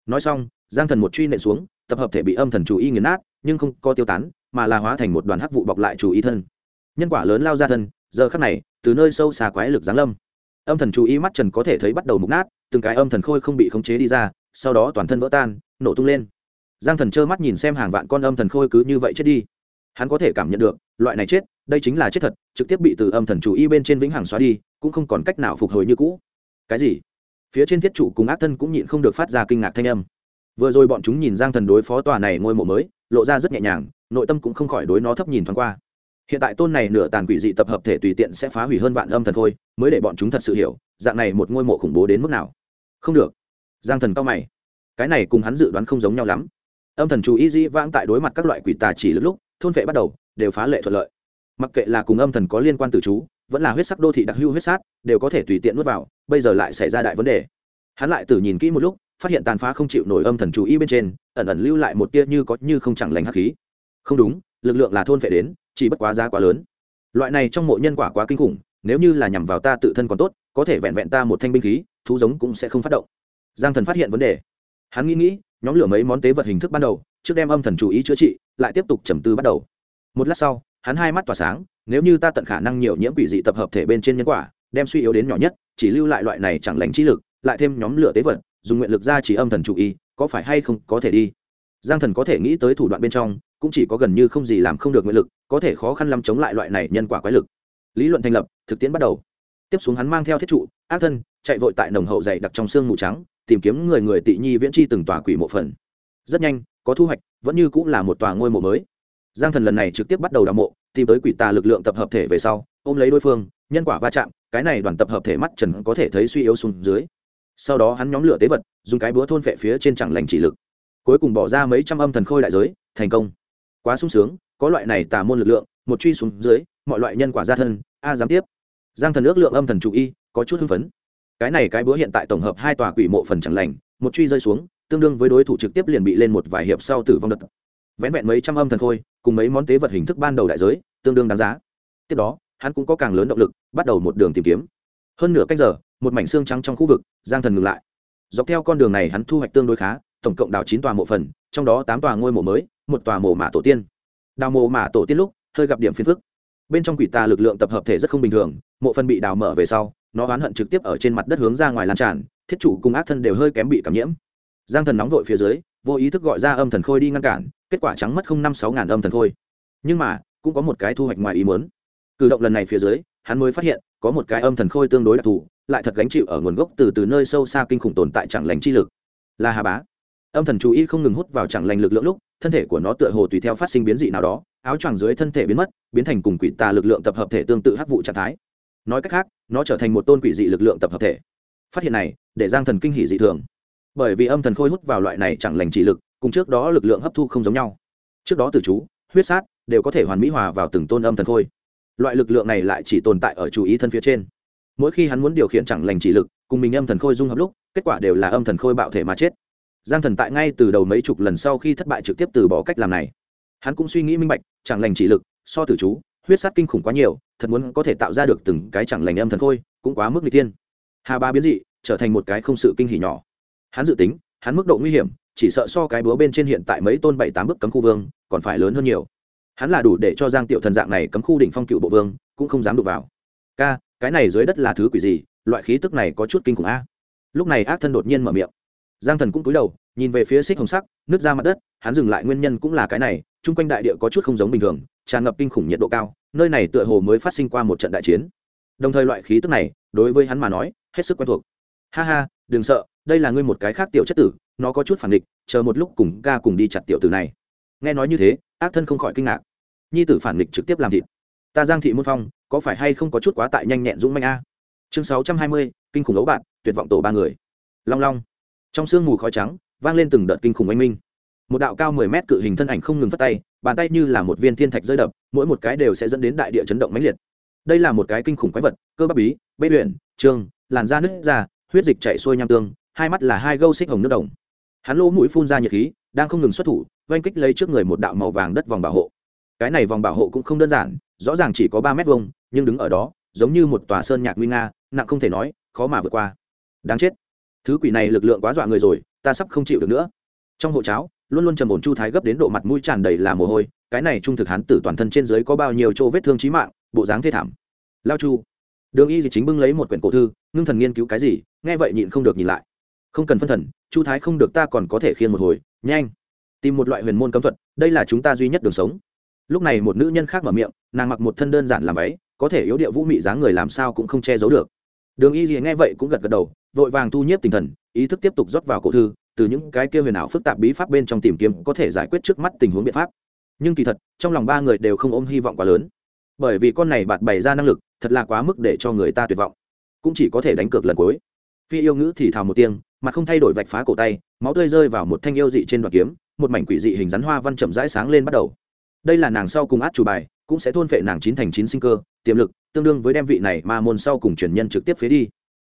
Nói xong, giang thần một truy nện xuống, tập hợp thể bị âm thần chủ y nghiền nát, nhưng không có tiêu tán, mà là hóa thành một đoàn hắc vụ bọc lại chủ y thân. Nhân quả lớn lao ra thân, giờ khắc này, từ nơi sâu xa quái lực giáng lâm. Âm thần chú ý mắt trần có thể thấy bắt đầu mục nát, từng cái âm thần khôi không bị khống chế đi ra, sau đó toàn thân vỡ tan, nổ tung lên giang thần trơ mắt nhìn xem hàng vạn con âm thần khôi cứ như vậy chết đi. Hắn có thể cảm nhận được, loại này chết, đây chính là chết thật, trực tiếp bị từ âm thần chủ y bên trên vĩnh hằng xóa đi, cũng không còn cách nào phục hồi như cũ. Cái gì? Phía trên thiết trụ cùng ác thân cũng nhịn không được phát ra kinh ngạc thanh âm. Vừa rồi bọn chúng nhìn giang thần đối phó tòa này ngôi mộ mới, lộ ra rất nhẹ nhàng, nội tâm cũng không khỏi đối nó thấp nhìn thoáng qua. Hiện tại tôn này nửa tàn quỷ dị tập hợp thể tùy tiện sẽ phá hủy hơn vạn âm thần khôi, mới để bọn chúng thật sự hiểu, dạng này một ngôi mộ khủng bố đến mức nào. Không được. Giang thần cao mày. Cái này cùng hắn dự đoán không giống nhau lắm âm thần chú ý dĩ vãng tại đối mặt các loại quỷ tà chỉ lúc lúc, thôn vệ bắt đầu, đều phá lệ thuận lợi. Mặc kệ là cùng âm thần có liên quan từ chú, vẫn là huyết sắc đô thị đặc hưu huyết sát, đều có thể tùy tiện nuốt vào, bây giờ lại xảy ra đại vấn đề. Hắn lại tử nhìn kỹ một lúc, phát hiện tàn phá không chịu nổi âm thần chú ý bên trên, ẩn ẩn lưu lại một tia như có như không chẳng lành hắc khí. Không đúng, lực lượng là thôn vệ đến, chỉ bất quá giá quá lớn. Loại này trong mộ nhân quả quá kinh khủng, nếu như là nhằm vào ta tự thân còn tốt, có thể vẹn vẹn ta một thanh binh khí, thú giống cũng sẽ không phát động. Giang thần phát hiện vấn đề. Hắn nghĩ nghĩ nhóm lửa mấy món tế vật hình thức ban đầu, trước đem âm thần chú ý chữa trị, lại tiếp tục trầm tư bắt đầu. Một lát sau, hắn hai mắt tỏa sáng, nếu như ta tận khả năng nhiều nhiễm quỷ dị tập hợp thể bên trên nhân quả, đem suy yếu đến nhỏ nhất, chỉ lưu lại loại này chẳng lành trí lực, lại thêm nhóm lửa tế vật, dùng nguyện lực ra chỉ âm thần chủ ý, có phải hay không có thể đi? Giang thần có thể nghĩ tới thủ đoạn bên trong, cũng chỉ có gần như không gì làm không được nguyện lực, có thể khó khăn lắm chống lại loại này nhân quả quái lực. Lý luận thành lập, thực tiễn bắt đầu. Tiếp xuống hắn mang theo thiết trụ, ác thân, chạy vội tại nồng hậu dày đặc trong xương mù trắng tìm kiếm người người tị nhi viễn chi từng tòa quỷ mộ phần. Rất nhanh, có thu hoạch, vẫn như cũng là một tòa ngôi mộ mới. Giang thần lần này trực tiếp bắt đầu đào mộ, tìm tới quỷ tà lực lượng tập hợp thể về sau, ôm lấy đối phương, nhân quả va chạm, cái này đoàn tập hợp thể mắt trần có thể thấy suy yếu xuống dưới. Sau đó hắn nhóm lửa tế vật, dùng cái búa thôn vệ phía trên chẳng lành chỉ lực. Cuối cùng bỏ ra mấy trăm âm thần khôi đại giới, thành công. Quá sung sướng, có loại này tà môn lực lượng, một truy xuống dưới, mọi loại nhân quả gia thân, a giám tiếp. Giang thần ước lượng âm thần chủ y, có chút hưng phấn cái này cái búa hiện tại tổng hợp hai tòa quỷ mộ phần chẳng lành, một truy rơi xuống, tương đương với đối thủ trực tiếp liền bị lên một vài hiệp sau tử vong đợt. Vén vẹn mấy trăm âm thần khôi, cùng mấy món tế vật hình thức ban đầu đại giới, tương đương đáng giá. Tiếp đó, hắn cũng có càng lớn động lực, bắt đầu một đường tìm kiếm. Hơn nửa cách giờ, một mảnh xương trắng trong khu vực, giang thần ngừng lại. Dọc theo con đường này hắn thu hoạch tương đối khá, tổng cộng đào chín tòa mộ phần, trong đó tám tòa ngôi mộ mới, một tòa mộ mã tổ tiên. Đào mộ mã tổ tiên lúc, hơi gặp điểm phiền phức. Bên trong quỷ tà lực lượng tập hợp thể rất không bình thường, mộ phần bị đào mở về sau nó oán hận trực tiếp ở trên mặt đất hướng ra ngoài lan tràn, thiết chủ cùng ác thân đều hơi kém bị cảm nhiễm. Giang thần nóng vội phía dưới, vô ý thức gọi ra âm thần khôi đi ngăn cản, kết quả trắng mất không năm sáu ngàn âm thần khôi. Nhưng mà, cũng có một cái thu hoạch ngoài ý muốn. Cử động lần này phía dưới, hắn mới phát hiện, có một cái âm thần khôi tương đối đặc thù, lại thật gánh chịu ở nguồn gốc từ từ nơi sâu xa kinh khủng tồn tại chẳng lành chi lực. Là hà bá. Âm thần chú ý không ngừng hút vào chẳng lành lực lượng lúc, thân thể của nó tựa hồ tùy theo phát sinh biến dị nào đó, áo choàng dưới thân thể biến mất, biến thành cùng quỷ tà lực lượng tập hợp thể tương tự hắc vụ trạng thái nói cách khác, nó trở thành một tôn quỷ dị lực lượng tập hợp thể. Phát hiện này, để giang thần kinh hỉ dị thường. Bởi vì âm thần khôi hút vào loại này chẳng lành chỉ lực, cùng trước đó lực lượng hấp thu không giống nhau. Trước đó từ chú, huyết sát, đều có thể hoàn mỹ hòa vào từng tôn âm thần khôi. Loại lực lượng này lại chỉ tồn tại ở chú ý thân phía trên. Mỗi khi hắn muốn điều khiển chẳng lành chỉ lực, cùng mình âm thần khôi dung hợp lúc, kết quả đều là âm thần khôi bạo thể mà chết. Giang thần tại ngay từ đầu mấy chục lần sau khi thất bại trực tiếp từ bỏ cách làm này. Hắn cũng suy nghĩ minh bạch, chẳng lành chỉ lực, so tử chú huyết sát kinh khủng quá nhiều, thật muốn có thể tạo ra được từng cái chẳng lành âm thần khôi, cũng quá mức n g tiên hà ba biến dị, trở thành một cái không sự kinh hỉ nhỏ. Hắn dự tính, hắn mức độ nguy hiểm, chỉ sợ so cái búa bên trên hiện tại mấy tôn bảy tám bức cấm khu vương, còn phải lớn hơn nhiều. Hắn là đủ để cho giang tiểu thần dạng này cấm khu đỉnh phong cựu bộ vương, cũng không dám đụng vào. Ca, cái này dưới đất là thứ quỷ gì? Loại khí tức này có chút kinh khủng a. Lúc này ác thân đột nhiên mở miệng. Giang thần cũng cúi đầu, nhìn về phía xích hồng sắc nước ra mặt đất, hắn dừng lại nguyên nhân cũng là cái này, chung quanh đại địa có chút không giống bình thường tràn ngập kinh khủng nhiệt độ cao, nơi này tựa hồ mới phát sinh qua một trận đại chiến. Đồng thời loại khí tức này, đối với hắn mà nói, hết sức quen thuộc. Ha ha, đừng sợ, đây là ngươi một cái khác tiểu chất tử, nó có chút phản địch chờ một lúc cùng ca cùng đi chặt tiểu tử này. Nghe nói như thế, ác thân không khỏi kinh ngạc. Nhi tử phản địch trực tiếp làm thịt. Ta giang thị môn phong, có phải hay không có chút quá tại nhanh nhẹn dũng manh a? Chương sáu trăm hai mươi, kinh khủng ấu bạn, tuyệt vọng tổ ba người. Long long. Trong sương mù khói trắng, vang lên từng đợt kinh khủng oanh minh một đạo cao mười mét cự hình thân ảnh không ngừng phát tay, bàn tay như là một viên thiên thạch rơi đập, mỗi một cái đều sẽ dẫn đến đại địa chấn động mãnh liệt. Đây là một cái kinh khủng quái vật, cơ bắp bí, bê luyện trương làn da nứt ra, huyết dịch chảy xuôi nham tương, hai mắt là hai gâu xích hồng nước đồng. Hắn lỗ mũi phun ra nhiệt khí, đang không ngừng xuất thủ, oanh kích lấy trước người một đạo màu vàng đất vòng bảo hộ. Cái này vòng bảo hộ cũng không đơn giản, rõ ràng chỉ có ba mét vuông, nhưng đứng ở đó, giống như một tòa sơn nhạc nguy nga, nặng không thể nói, khó mà vượt qua. Đáng chết. Thứ quỷ này lực lượng quá dọa người rồi, ta sắp không chịu được nữa. Trong hộ cháo luôn luôn trầm ổn chu thái gấp đến độ mặt mũi tràn đầy là mồ hôi, cái này trung thực hắn tử toàn thân trên dưới có bao nhiêu chỗ vết thương trí mạng, bộ dáng thê thảm. Lao chu, đường y gì chính bưng lấy một quyển cổ thư, ngưng thần nghiên cứu cái gì, nghe vậy nhịn không được nhìn lại. Không cần phân thần, chu thái không được ta còn có thể khiên một hồi, nhanh, tìm một loại huyền môn cấm thuật, đây là chúng ta duy nhất đường sống. Lúc này một nữ nhân khác mở miệng, nàng mặc một thân đơn giản làm váy, có thể yếu địa vũ mị dáng người làm sao cũng không che giấu được. Đường y gì nghe vậy cũng gật gật đầu, vội vàng thu nhiếp tinh thần, ý thức tiếp tục rót vào cổ thư từ những cái kia huyền ảo phức tạp bí pháp bên trong tìm kiếm có thể giải quyết trước mắt tình huống biện pháp. Nhưng kỳ thật, trong lòng ba người đều không ôm hy vọng quá lớn. Bởi vì con này bạt bày ra năng lực, thật là quá mức để cho người ta tuyệt vọng. Cũng chỉ có thể đánh cược lần cuối. Phi yêu ngữ thì thào một tiếng, mà không thay đổi vạch phá cổ tay, máu tươi rơi vào một thanh yêu dị trên đoạn kiếm, một mảnh quỷ dị hình rắn hoa văn chậm rãi sáng lên bắt đầu. Đây là nàng sau cùng át chủ bài, cũng sẽ thôn phệ nàng chín thành chín sinh cơ, tiềm lực, tương đương với đem vị này mà môn sau cùng truyền nhân trực tiếp phế đi.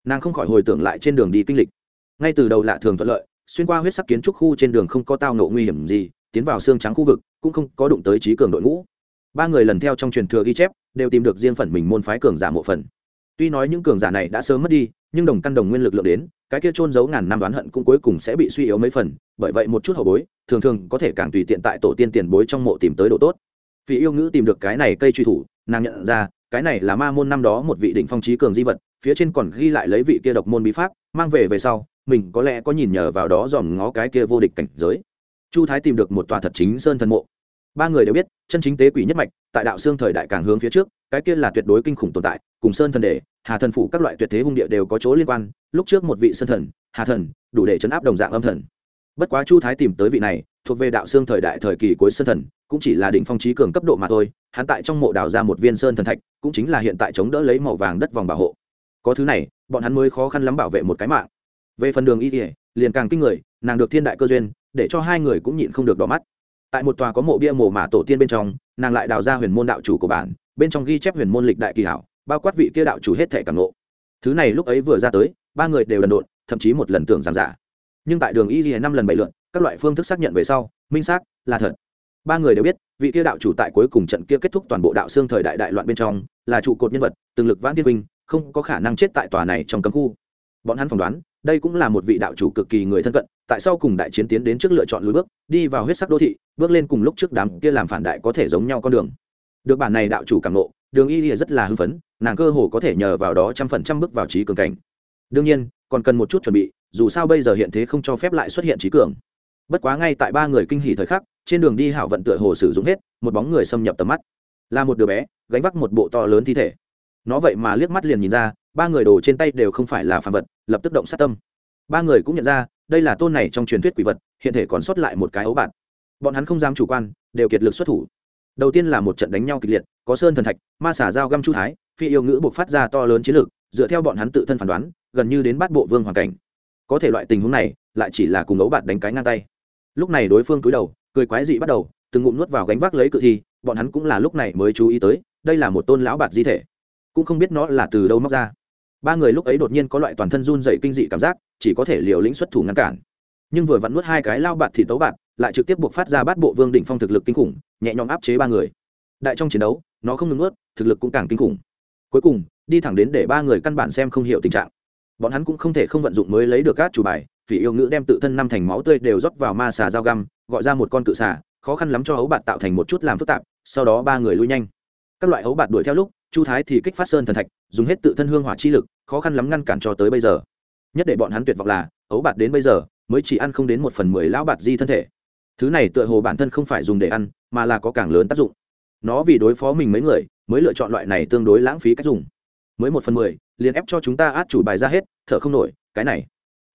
Nàng không khỏi hồi tưởng lại trên đường đi kinh lịch. Ngay từ đầu lạ thường thuận lợi xuyên qua huyết sắc kiến trúc khu trên đường không có tao ngộ nguy hiểm gì, tiến vào xương trắng khu vực, cũng không có đụng tới trí cường đội ngũ. Ba người lần theo trong truyền thừa ghi chép, đều tìm được riêng phần mình môn phái cường giả mộ phần. Tuy nói những cường giả này đã sớm mất đi, nhưng đồng căn đồng nguyên lực lượng đến, cái kia trôn giấu ngàn năm đoán hận cũng cuối cùng sẽ bị suy yếu mấy phần, bởi vậy một chút hậu bối, thường thường có thể càng tùy tiện tại tổ tiên tiền bối trong mộ tìm tới độ tốt. Vì yêu ngữ tìm được cái này cây truy thủ, nàng nhận ra cái này là ma môn năm đó một vị đỉnh phong trí cường di vật, phía trên còn ghi lại lấy vị kia độc môn bí pháp, mang về về sau, mình có lẽ có nhìn nhờ vào đó dòm ngó cái kia vô địch cảnh giới. Chu thái tìm được một tòa thật chính sơn thần mộ. Ba người đều biết, chân chính tế quỷ nhất mạch, tại đạo xương thời đại càng hướng phía trước, cái kia là tuyệt đối kinh khủng tồn tại, cùng sơn thần đề hà thần phủ các loại tuyệt thế hung địa đều có chỗ liên quan, lúc trước một vị sơn thần, hà thần, đủ để chấn áp đồng dạng âm thần. Bất quá chu thái tìm tới vị này, thuộc về đạo xương thời đại thời kỳ cuối sơn thần cũng chỉ là đỉnh phong trí cường cấp độ mà thôi, hắn tại trong mộ đào ra một viên sơn thần thạch, cũng chính là hiện tại chống đỡ lấy màu vàng đất vòng bảo hộ. Có thứ này, bọn hắn mới khó khăn lắm bảo vệ một cái mạng. Về phần đường y kỉa liền càng kinh người, nàng được thiên đại cơ duyên, để cho hai người cũng nhịn không được đỏ mắt. Tại một tòa có mộ bia mồ mả tổ tiên bên trong, nàng lại đào ra huyền môn đạo chủ của bản, bên trong ghi chép huyền môn lịch đại kỳ hảo, bao quát vị kia đạo chủ hết thể cảm nộ thứ này lúc ấy vừa ra tới, ba người đều lần độn thậm chí một lần tưởng rằng giả. Nhưng tại đường y ghi năm lần bảy lượn, các loại phương thức xác nhận về sau, minh xác là thật ba người đều biết, vị kia đạo chủ tại cuối cùng trận kia kết thúc toàn bộ đạo xương thời đại đại loạn bên trong, là trụ cột nhân vật, từng lực vãn thiên vinh không có khả năng chết tại tòa này trong cấm khu. Bọn hắn phỏng đoán, đây cũng là một vị đạo chủ cực kỳ người thân cận, tại sao cùng đại chiến tiến đến trước lựa chọn lối bước, đi vào huyết sắc đô thị, bước lên cùng lúc trước đám kia làm phản đại có thể giống nhau con đường. Được bản này đạo chủ cảm nộ đường y lìa rất là hưng phấn, nàng cơ hồ có thể nhờ vào đó trăm phần trăm bước vào trí cường cảnh. Đương nhiên, còn cần một chút chuẩn bị, dù sao bây giờ hiện thế không cho phép lại xuất hiện trí cường. Bất quá ngay tại ba người kinh hỉ thời khắc trên đường đi hảo vận tựa hồ sử dụng hết, một bóng người xâm nhập tầm mắt. Là một đứa bé, gánh vác một bộ to lớn thi thể. Nó vậy mà liếc mắt liền nhìn ra, ba người đồ trên tay đều không phải là phàm vật, lập tức động sát tâm. Ba người cũng nhận ra, đây là tôn này trong truyền thuyết quỷ vật, hiện thể còn sót lại một cái ấu bạn. Bọn hắn không dám chủ quan, đều kiệt lực xuất thủ. Đầu tiên là một trận đánh nhau kịch liệt, có sơn thần thạch, ma xả dao găm chu thái, phi yêu ngữ buộc phát ra to lớn chiến lược dựa theo bọn hắn tự thân phán đoán, gần như đến bắt bộ vương hoàn cảnh. Có thể loại tình huống này, lại chỉ là cùng ấu bạn đánh cái ngang tay. Lúc này đối phương cúi đầu cười quái dị bắt đầu, từng ngụm nuốt vào gánh vác lấy cự thi, bọn hắn cũng là lúc này mới chú ý tới, đây là một tôn lão bạt di thể. Cũng không biết nó là từ đâu móc ra. Ba người lúc ấy đột nhiên có loại toàn thân run dày kinh dị cảm giác, chỉ có thể liều lĩnh xuất thủ ngăn cản. Nhưng vừa vặn nuốt hai cái lao bạt thì tấu bạt, lại trực tiếp buộc phát ra bát bộ vương đỉnh phong thực lực kinh khủng, nhẹ nhõm áp chế ba người. Đại trong chiến đấu, nó không ngừng nuốt, thực lực cũng càng kinh khủng. Cuối cùng, đi thẳng đến để ba người căn bản xem không hiểu tình trạng. Bọn hắn cũng không thể không vận dụng mới lấy được các chủ bài phỉ yêu ngữ đem tự thân năm thành máu tươi đều rót vào ma xà dao găm, gọi ra một con cự xà, khó khăn lắm cho ấu bạt tạo thành một chút làm phức tạp, sau đó ba người lui nhanh. Các loại ấu bạt đuổi theo lúc, chu thái thì kích phát sơn thần thạch, dùng hết tự thân hương hỏa chi lực, khó khăn lắm ngăn cản cho tới bây giờ. Nhất để bọn hắn tuyệt vọng là, ấu bạt đến bây giờ, mới chỉ ăn không đến một phần mười lão bạt di thân thể. Thứ này tựa hồ bản thân không phải dùng để ăn, mà là có càng lớn tác dụng. Nó vì đối phó mình mấy người, mới lựa chọn loại này tương đối lãng phí cách dùng. Mới một phần mười, liền ép cho chúng ta át chủ bài ra hết, thở không nổi, cái này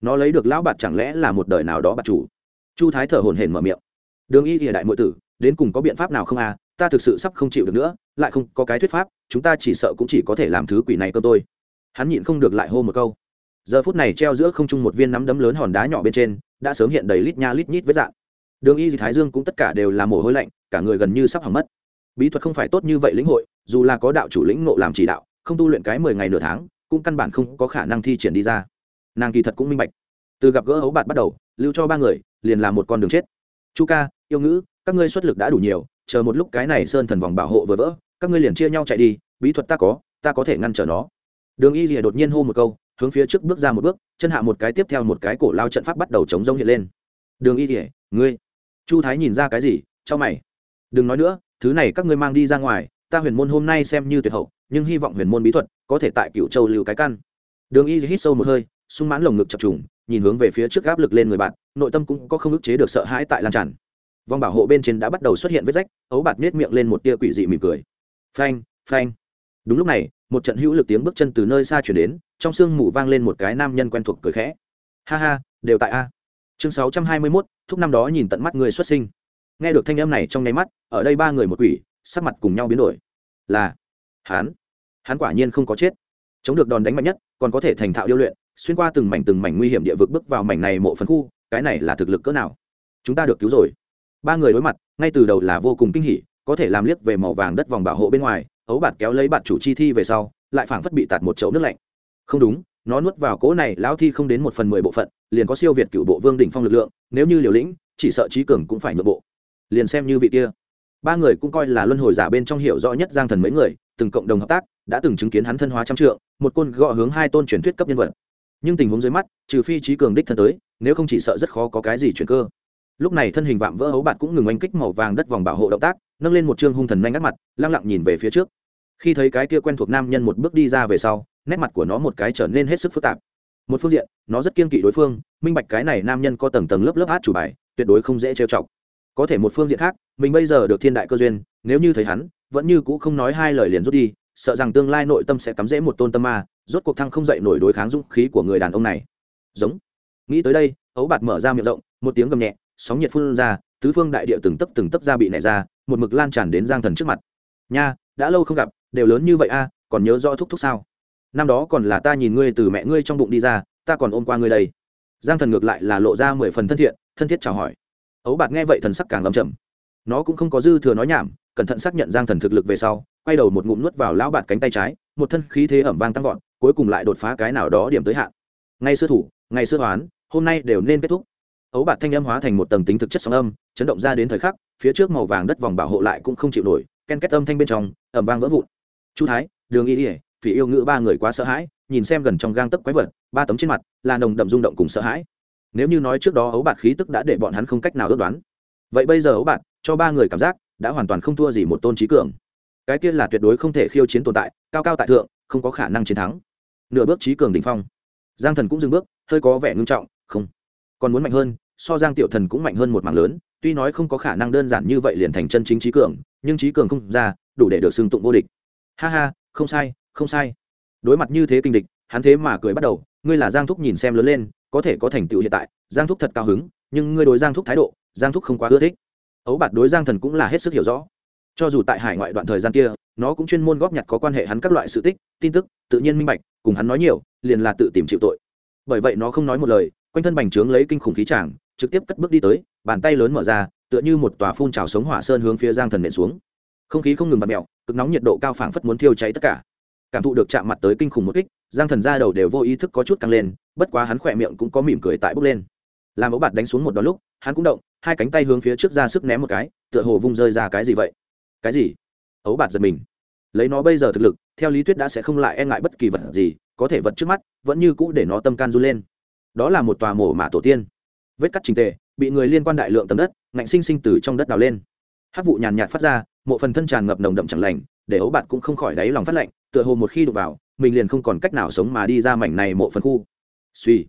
nó lấy được lão bạt chẳng lẽ là một đời nào đó bạt chủ? Chu thái thở hổn hển mở miệng. Đường y thì đại nội tử, đến cùng có biện pháp nào không à? Ta thực sự sắp không chịu được nữa, lại không có cái thuyết pháp, chúng ta chỉ sợ cũng chỉ có thể làm thứ quỷ này cơ tôi hắn nhịn không được lại hô một câu. Giờ phút này treo giữa không trung một viên nắm đấm lớn hòn đá nhỏ bên trên, đã sớm hiện đầy lít nha lít nhít với dạng đường y thì thái dương cũng tất cả đều là mồ hôi lạnh, cả người gần như sắp hỏng mất. Bí thuật không phải tốt như vậy lĩnh hội, dù là có đạo chủ lĩnh ngộ làm chỉ đạo, không tu luyện cái mười ngày nửa tháng, cũng căn bản không có khả năng thi triển đi ra nàng kỳ thật cũng minh bạch. Từ gặp gỡ hấu bạt bắt đầu, lưu cho ba người, liền là một con đường chết. Chu ca, yêu ngữ, các ngươi xuất lực đã đủ nhiều, chờ một lúc cái này sơn thần vòng bảo hộ vừa vỡ, các ngươi liền chia nhau chạy đi, bí thuật ta có ta có thể ngăn trở nó. Đường y rìa đột nhiên hô một câu, hướng phía trước bước ra một bước, chân hạ một cái tiếp theo một cái cổ lao trận pháp bắt đầu chống rông hiện lên. Đường y rìa ngươi, chu thái nhìn ra cái gì cho mày. Đừng nói nữa, thứ này các ngươi mang đi ra ngoài, ta huyền môn hôm nay xem như tuyệt hậu, nhưng hy vọng huyền môn bí thuật có thể tại cựu châu lưu cái căn. Đường y hít sâu một hơi sung mãn lồng ngực chập trùng, nhìn hướng về phía trước áp lực lên người bạn, nội tâm cũng có không ức chế được sợ hãi tại lan tràn. Vòng bảo hộ bên trên đã bắt đầu xuất hiện vết rách, ấu bạt nết miệng lên một tia quỷ dị mỉm cười. Phanh phanh. Đúng lúc này, một trận hữu lực tiếng bước chân từ nơi xa chuyển đến, trong sương mù vang lên một cái nam nhân quen thuộc cười khẽ. Ha ha, đều tại a. Chương sáu trăm hai mươi mốt, thúc năm đó nhìn tận mắt người xuất sinh. Nghe được thanh âm này trong nháy mắt, ở đây ba người một quỷ, sắc mặt cùng nhau biến đổi. Là hán hắn quả nhiên không có chết. Chống được đòn đánh mạnh nhất, còn có thể thành thạo điêu luyện xuyên qua từng mảnh từng mảnh nguy hiểm địa vực bước vào mảnh này mộ phần khu, cái này là thực lực cỡ nào? Chúng ta được cứu rồi. Ba người đối mặt, ngay từ đầu là vô cùng kinh hỉ, có thể làm liếc về màu vàng đất vòng bảo hộ bên ngoài, ấu bạt kéo lấy bạt chủ chi thi về sau, lại phảng phất bị tạt một chậu nước lạnh. Không đúng, nó nuốt vào cỗ này, lão thi không đến một phần mười bộ phận, liền có siêu việt cựu bộ vương đỉnh phong lực lượng, nếu như liều lĩnh, chỉ sợ trí cường cũng phải nhượng bộ. Liền xem như vị kia. Ba người cũng coi là luân hồi giả bên trong hiểu rõ nhất giang thần mấy người, từng cộng đồng hợp tác, đã từng chứng kiến hắn thân hóa trăm trượng, một côn gọ hướng hai tôn truyền thuyết cấp nhân vật nhưng tình huống dưới mắt, trừ phi trí cường đích thân tới, nếu không chỉ sợ rất khó có cái gì chuyển cơ. Lúc này thân hình vạm vỡ hấu bạn cũng ngừng oanh kích màu vàng đất vòng bảo hộ động tác, nâng lên một chương hung thần nhanh ngắt mặt, lăng lặng nhìn về phía trước. Khi thấy cái kia quen thuộc nam nhân một bước đi ra về sau, nét mặt của nó một cái trở nên hết sức phức tạp. Một phương diện, nó rất kiên kỵ đối phương, minh bạch cái này nam nhân có tầng tầng lớp lớp hát chủ bài, tuyệt đối không dễ trêu chọc. Có thể một phương diện khác, mình bây giờ được thiên đại cơ duyên, nếu như thấy hắn, vẫn như cũ không nói hai lời liền rút đi sợ rằng tương lai nội tâm sẽ cắm rễ một tôn tâm ma, rốt cuộc thăng không dậy nổi đối kháng dũng khí của người đàn ông này. Giống. Nghĩ tới đây, ấu bạt mở ra miệng rộng, một tiếng gầm nhẹ, sóng nhiệt phun ra, tứ phương đại địa từng tấc từng tấc ra bị nảy ra, một mực lan tràn đến giang thần trước mặt. Nha, đã lâu không gặp, đều lớn như vậy a, còn nhớ rõ thúc thúc sao? Năm đó còn là ta nhìn ngươi từ mẹ ngươi trong bụng đi ra, ta còn ôm qua ngươi đây. Giang thần ngược lại là lộ ra mười phần thân thiện, thân thiết chào hỏi. Ấu bạt nghe vậy thần sắc càng lầm chậm nó cũng không có dư thừa nói nhảm, cẩn thận xác nhận giang thần thực lực về sau quay đầu một ngụm nuốt vào lão bạt cánh tay trái, một thân khí thế ẩm vang tăng vọt, cuối cùng lại đột phá cái nào đó điểm tới hạn. Ngay xưa thủ, ngay xưa toán, hôm nay đều nên kết thúc. Ấu bạt thanh âm hóa thành một tầng tính thực chất sóng âm, chấn động ra đến thời khắc, phía trước màu vàng đất vòng bảo hộ lại cũng không chịu nổi, ken kết âm thanh bên trong, ẩm vang vỡ vụn. Chu thái, đường y ỉa vì yêu ngữ ba người quá sợ hãi, nhìn xem gần trong gang tấc quái vật, ba tấm trên mặt, là nồng đậm rung động cùng sợ hãi. Nếu như nói trước đó ấu bạt khí tức đã để bọn hắn không cách nào ước đoán. Vậy bây giờ ấu bạt, cho ba người cảm giác, đã hoàn toàn không thua gì một tôn trí cường cái kia là tuyệt đối không thể khiêu chiến tồn tại, cao cao tại thượng, không có khả năng chiến thắng. Nửa bước trí cường đ ỉ n h phong. Giang thần cũng dừng bước, hơi có vẻ ngưng trọng, không. Còn muốn mạnh hơn, so giang tiểu thần cũng mạnh hơn một mảng lớn, tuy nói không có khả năng đơn giản như vậy liền thành chân chính trí cường, nhưng trí cường không ra, đủ để được xưng tụng vô địch. Ha ha, không sai không sai. Đối mặt như thế kinh địch, hắn thế mà cười bắt đầu, ngươi là giang thúc nhìn xem lớn lên, có thể có thành tựu hiện tại, giang thúc thật cao hứng, nhưng ngươi đối giang thúc thái độ, giang thúc không quá ưa thích. Ấu bạt đối giang thần cũng là hết sức hiểu rõ cho dù tại hải ngoại đoạn thời gian kia, nó cũng chuyên môn góp nhặt có quan hệ hắn các loại sự tích, tin tức, tự nhiên minh bạch, cùng hắn nói nhiều, liền là tự tìm chịu tội. Bởi vậy nó không nói một lời, quanh thân bành trướng lấy kinh khủng khí tràng, trực tiếp cất bước đi tới, bàn tay lớn mở ra, tựa như một tòa phun trào sống hỏa sơn hướng phía giang thần nện xuống. Không khí không ngừng bật mẹo cực nóng nhiệt độ cao phảng phất muốn thiêu cháy tất cả. Cảm thụ được chạm mặt tới kinh khủng một kích, giang thần ra đầu đều vô ý thức có chút căng lên, bất quá hắn khỏe miệng cũng có mỉm cười tại bốc lên. Làm ấu bạt đánh xuống một đón lúc, hắn cũng động, hai cánh tay hướng phía trước ra sức ném một cái, tựa hồ vung rơi ra cái gì vậy cái gì? Ấu bạt giật mình. Lấy nó bây giờ thực lực, theo lý thuyết đã sẽ không lại e ngại bất kỳ vật gì, có thể vật trước mắt, vẫn như cũ để nó tâm can run lên. Đó là một tòa mổ mả tổ tiên. Vết cắt trình tề, bị người liên quan đại lượng tầm đất, ngạnh sinh sinh từ trong đất đào lên. Hát vụ nhàn nhạt phát ra mộ phần thân tràn ngập nồng đậm chẳng lành, để ấu bạt cũng không khỏi đáy lòng phát lạnh, tựa hồ một khi đụng vào, mình liền không còn cách nào sống mà đi ra mảnh này mộ phần khu. Suy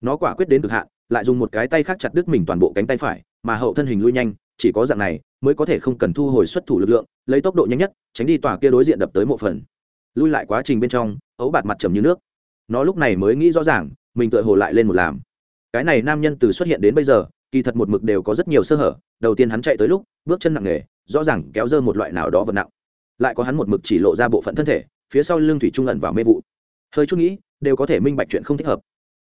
nó quả quyết đến cực hạn, lại dùng một cái tay khác chặt đứt mình toàn bộ cánh tay phải, mà hậu thân hình lui nhanh chỉ có dạng này mới có thể không cần thu hồi xuất thủ lực lượng, lấy tốc độ nhanh nhất, tránh đi tòa kia đối diện đập tới mộ phần. Lui lại quá trình bên trong, ấu bạt mặt trầm như nước. Nó lúc này mới nghĩ rõ ràng, mình tựa hồ lại lên một làm. Cái này nam nhân từ xuất hiện đến bây giờ, kỳ thật một mực đều có rất nhiều sơ hở, đầu tiên hắn chạy tới lúc, bước chân nặng nề, rõ ràng kéo dơ một loại nào đó vật nặng. Lại có hắn một mực chỉ lộ ra bộ phận thân thể, phía sau lưng thủy trung ẩn vào mê vụ. Hơi chút nghĩ, đều có thể minh bạch chuyện không thích hợp.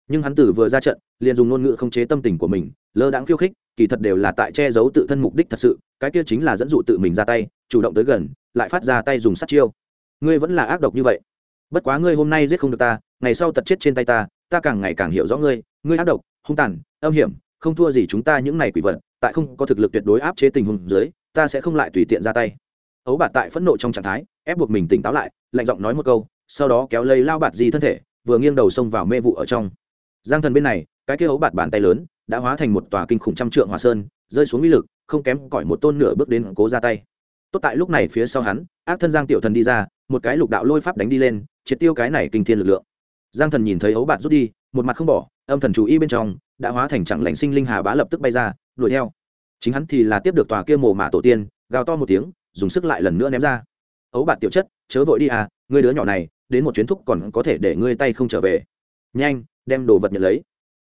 Nhưng hắn tử vừa ra trận, liền dùng ngôn ngữ không chế tâm tình của mình, lơ đãng khiêu khích kỳ thật đều là tại che giấu tự thân mục đích thật sự, cái kia chính là dẫn dụ tự mình ra tay, chủ động tới gần, lại phát ra tay dùng sát chiêu. Ngươi vẫn là ác độc như vậy. Bất quá ngươi hôm nay giết không được ta, ngày sau tật chết trên tay ta ta càng ngày càng hiểu rõ ngươi ngươi ác độc, hung tàn, âm hiểm, không thua gì chúng ta những này quỷ vật, tại không có thực lực tuyệt đối áp chế tình huống dưới, ta sẽ không lại tùy tiện ra tay. Ấu bạt tại phẫn nộ trong trạng thái, ép buộc mình tỉnh táo lại, lạnh giọng nói một câu, sau đó kéo lấy lao bạt di thân thể, vừa nghiêng đầu xông vào mê vụ ở trong. Giang thần bên này, cái kia ấu bạt bàn tay lớn đã hóa thành một tòa kinh khủng trăm trượng hòa sơn, rơi xuống uy lực, không kém cỏi một tôn nửa bước đến cố ra tay. Tốt tại lúc này phía sau hắn, ác thân giang tiểu thần đi ra, một cái lục đạo lôi pháp đánh đi lên, triệt tiêu cái này kinh thiên lực lượng. Giang thần nhìn thấy ấu bạn rút đi, một mặt không bỏ, âm thần chú ý bên trong, đã hóa thành chẳng lành sinh linh hà bá lập tức bay ra, đuổi theo. Chính hắn thì là tiếp được tòa kia mồ mả tổ tiên, gào to một tiếng, dùng sức lại lần nữa ném ra. Ấu bạn tiểu chất, chớ vội đi à ngươi đứa nhỏ này, đến một chuyến thúc còn có thể để ngươi tay không trở về. Nhanh, đem đồ vật nhận lấy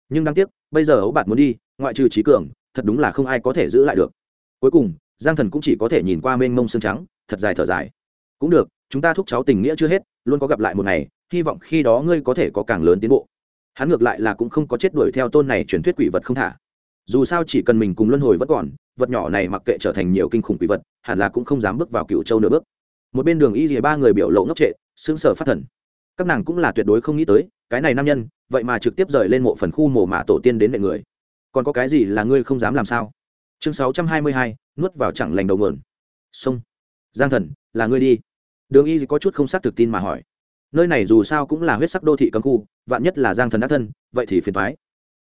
nhưng đáng tiếc, bây giờ ấu bạt muốn đi, ngoại trừ trí cường, thật đúng là không ai có thể giữ lại được. Cuối cùng, giang thần cũng chỉ có thể nhìn qua mênh mông xương trắng, thật dài thở dài. Cũng được, chúng ta thúc cháu tình nghĩa chưa hết, luôn có gặp lại một ngày, hy vọng khi đó ngươi có thể có càng lớn tiến bộ. Hắn ngược lại là cũng không có chết đuổi theo tôn này truyền thuyết quỷ vật không thả. Dù sao chỉ cần mình cùng luân hồi vẫn còn, vật nhỏ này mặc kệ trở thành nhiều kinh khủng quỷ vật, hẳn là cũng không dám bước vào cựu châu nửa bước. Một bên đường y dìa ba người biểu lộ ngốc trệ xứng sở phát thần các nàng cũng là tuyệt đối không nghĩ tới, cái này nam nhân, vậy mà trực tiếp rời lên mộ phần khu mồ mả tổ tiên đến mẹ người. Còn có cái gì là ngươi không dám làm sao? Chương sáu trăm hai mươi hai, nuốt vào chẳng lành đầu nguồn. Sông. Giang thần, là ngươi đi. Đường y có chút không xác thực tin mà hỏi. Nơi này dù sao cũng là huyết sắc đô thị cấm khu, vạn nhất là giang thần đắc thân, vậy thì phiền thoái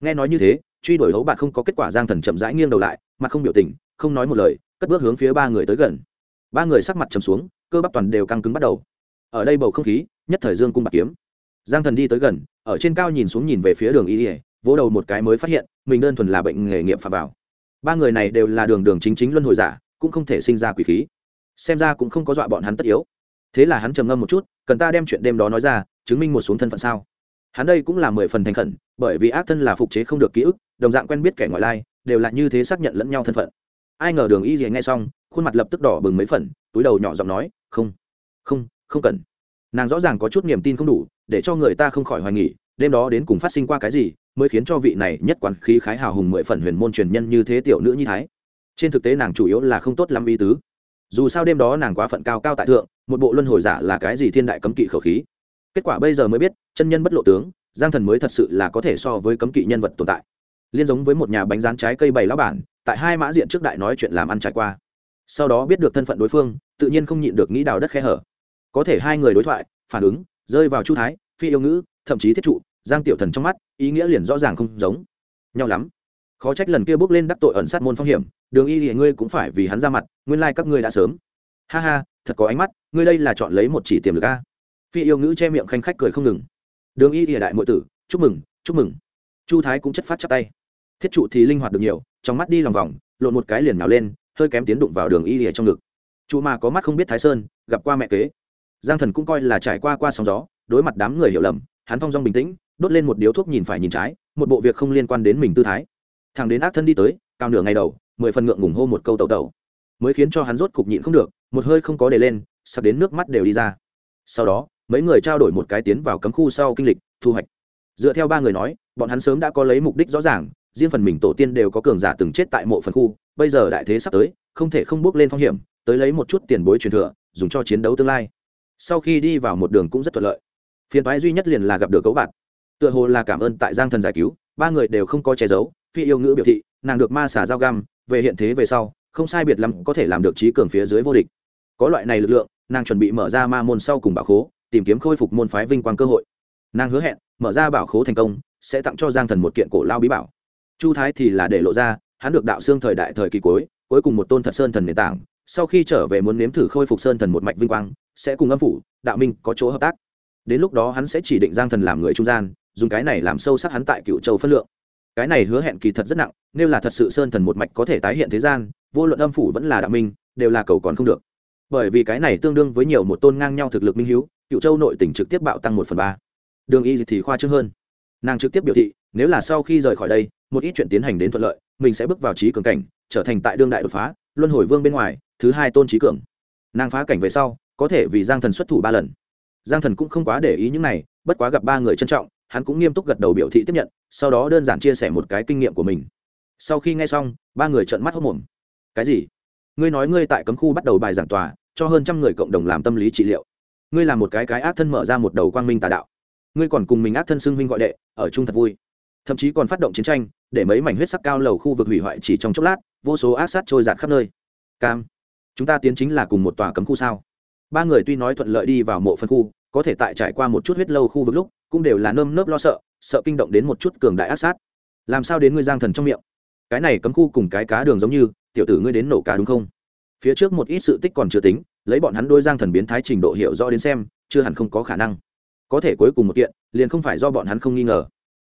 nghe nói như thế, truy đuổi hấu bạn không có kết quả, giang thần chậm rãi nghiêng đầu lại, mặt không biểu tình, không nói một lời, cất bước hướng phía ba người tới gần. Ba người sắc mặt chầm xuống, cơ bắp toàn đều căng cứng bắt đầu. Ở đây bầu không khí nhất thời dương cung bạc kiếm. Giang thần đi tới gần, ở trên cao nhìn xuống nhìn về phía đường y ỉa vỗ đầu một cái mới phát hiện, mình đơn thuần là bệnh nghề nghiệp phạm vào ba người này đều là đường đường chính chính luân hồi giả, cũng không thể sinh ra quỷ khí. Xem ra cũng không có dọa bọn hắn tất yếu. Thế là hắn trầm ngâm một chút, cần ta đem chuyện đêm đó nói ra, chứng minh một xuống thân phận sao? Hắn đây cũng là mười phần thành khẩn, bởi vì ác thân là phục chế không được ký ức, đồng dạng quen biết kẻ ngoại lai, đều là như thế xác nhận lẫn nhau thân phận. Ai ngờ đường y gì nghe xong, khuôn mặt lập tức đỏ bừng mấy phần, túi đầu nhỏ giọng nói, không không không cần nàng rõ ràng có chút niềm tin không đủ, để cho người ta không khỏi hoài nghỉ đêm đó đến cùng phát sinh qua cái gì mới khiến cho vị này nhất quán khí khái hào hùng mười phần huyền môn truyền nhân như thế tiểu nữ nhi thái. Trên thực tế nàng chủ yếu là không tốt lắm ý tứ. Dù sao đêm đó nàng quá phận cao cao tại thượng, một bộ luân hồi giả là cái gì thiên đại cấm kỵ khẩu khí. Kết quả bây giờ mới biết, chân nhân bất lộ tướng, giang thần mới thật sự là có thể so với cấm kỵ nhân vật tồn tại. Liên giống với một nhà bánh rán trái cây bày lá bản, tại hai mã diện trước đại nói chuyện làm ăn trải qua. Sau đó biết được thân phận đối phương, tự nhiên không nhịn được nghĩ đào đất khe hở có thể hai người đối thoại, phản ứng, rơi vào chu thái, phi yêu ngữ, thậm chí thiết trụ, giang tiểu thần trong mắt, ý nghĩa liền rõ ràng không giống. Nhau lắm. Khó trách lần kia bước lên đắc tội ẩn sát môn phong hiểm, đường y thì ngươi cũng phải vì hắn ra mặt, nguyên lai các ngươi đã sớm. Ha ha, thật có ánh mắt, ngươi đây là chọn lấy một chỉ tiềm lực a. Phi yêu ngữ che miệng khanh khách cười không ngừng. Đường y thì đại mọi tử, chúc mừng chúc mừng. Chu thái cũng chất phát chắp tay. Thiết trụ thì linh hoạt được nhiều, trong mắt đi lòng vòng, lộn một cái liền nào lên, hơi kém tiến đụng vào đường y lìa trong ngực. Chu mà có mắt không biết thái sơn, gặp qua mẹ kế giang thần cũng coi là trải qua qua sóng gió, đối mặt đám người hiểu lầm, hắn phong dong bình tĩnh, đốt lên một điếu thuốc nhìn phải nhìn trái, một bộ việc không liên quan đến mình tư thái. Thằng đến ác thân đi tới, cao nửa ngày đầu, mười phần ngượng ngùng hô một câu tẩu tẩu. Mới khiến cho hắn rốt cục nhịn không được, một hơi không có để lên, sắp đến nước mắt đều đi ra. Sau đó, mấy người trao đổi một cái tiến vào cấm khu sau kinh lịch, thu hoạch. Dựa theo ba người nói, bọn hắn sớm đã có lấy mục đích rõ ràng, riêng phần mình tổ tiên đều có cường giả từng chết tại mộ phần khu, bây giờ đại thế sắp tới, không thể không bước lên phong hiểm, tới lấy một chút tiền bối truyền thừa, dùng cho chiến đấu tương lai sau khi đi vào một đường cũng rất thuận lợi. Phiền toái duy nhất liền là gặp được cấu bạn. Tựa hồ là cảm ơn tại giang thần giải cứu, ba người đều không có che giấu, phi yêu ngữ biểu thị, nàng được ma xả dao găm, về hiện thế về sau, không sai biệt lắm có thể làm được trí cường phía dưới vô địch. Có loại này lực lượng, nàng chuẩn bị mở ra ma môn sau cùng bảo khố, tìm kiếm khôi phục môn phái vinh quang cơ hội. Nàng hứa hẹn, mở ra bảo khố thành công, sẽ tặng cho giang thần một kiện cổ lao bí bảo. Chu thái thì là để lộ ra, hắn được đạo xương thời đại thời kỳ cuối cuối cùng một tôn thật sơn thần nền tảng sau khi trở về muốn nếm thử khôi phục sơn thần một mạch vinh quang, sẽ cùng âm phủ, đạo minh có chỗ hợp tác. Đến lúc đó hắn sẽ chỉ định giang thần làm người trung gian, dùng cái này làm sâu sắc hắn tại cựu châu phân lượng. Cái này hứa hẹn kỳ thật rất nặng, nếu là thật sự sơn thần một mạch có thể tái hiện thế gian, vô luận âm phủ vẫn là đạo minh, đều là cầu còn không được. Bởi vì cái này tương đương với nhiều một tôn ngang nhau thực lực minh hiếu cựu châu nội tỉnh trực tiếp bạo tăng một phần ba. Đường y thì khoa trương hơn. Nàng trực tiếp biểu thị, nếu là sau khi rời khỏi đây, một ít chuyện tiến hành đến thuận lợi, mình sẽ bước vào trí cường cảnh, trở thành tại đương đại đột phá, luân hồi vương bên ngoài thứ hai tôn trí cường. Nàng phá cảnh về sau, có thể vì giang thần xuất thủ ba lần. Giang thần cũng không quá để ý những này, bất quá gặp ba người trân trọng, hắn cũng nghiêm túc gật đầu biểu thị tiếp nhận, sau đó đơn giản chia sẻ một cái kinh nghiệm của mình. Sau khi nghe xong, ba người trợn mắt hốc mồm cái gì? Ngươi nói ngươi tại cấm khu bắt đầu bài giảng tòa, cho hơn trăm người cộng đồng làm tâm lý trị liệu. Ngươi làm một cái cái ác thân mở ra một đầu quang minh tà đạo. Ngươi còn cùng mình ác thân xưng huynh gọi đệ, ở chung thật vui. Thậm chí còn phát động chiến tranh, để mấy mảnh huyết sắc cao lầu khu vực hủy hoại chỉ trong chốc lát, vô số ác sát trôi giạt khắp nơi. Cam chúng ta tiến chính là cùng một tòa cấm khu sao? Ba người tuy nói thuận lợi đi vào mộ phân khu, có thể tại trải qua một chút huyết lâu khu vực lúc, cũng đều là nơm nớp lo sợ sợ kinh động đến một chút cường đại ác sát. Làm sao đến ngươi giang thần trong miệng? Cái này cấm khu cùng cái cá đường giống như, tiểu tử ngươi đến nổ cá đúng không? Phía trước một ít sự tích còn chưa tính, lấy bọn hắn đôi giang thần biến thái trình độ hiểu rõ đến xem, chưa hẳn không có khả năng. Có thể cuối cùng một kiện, liền không phải do bọn hắn không nghi ngờ.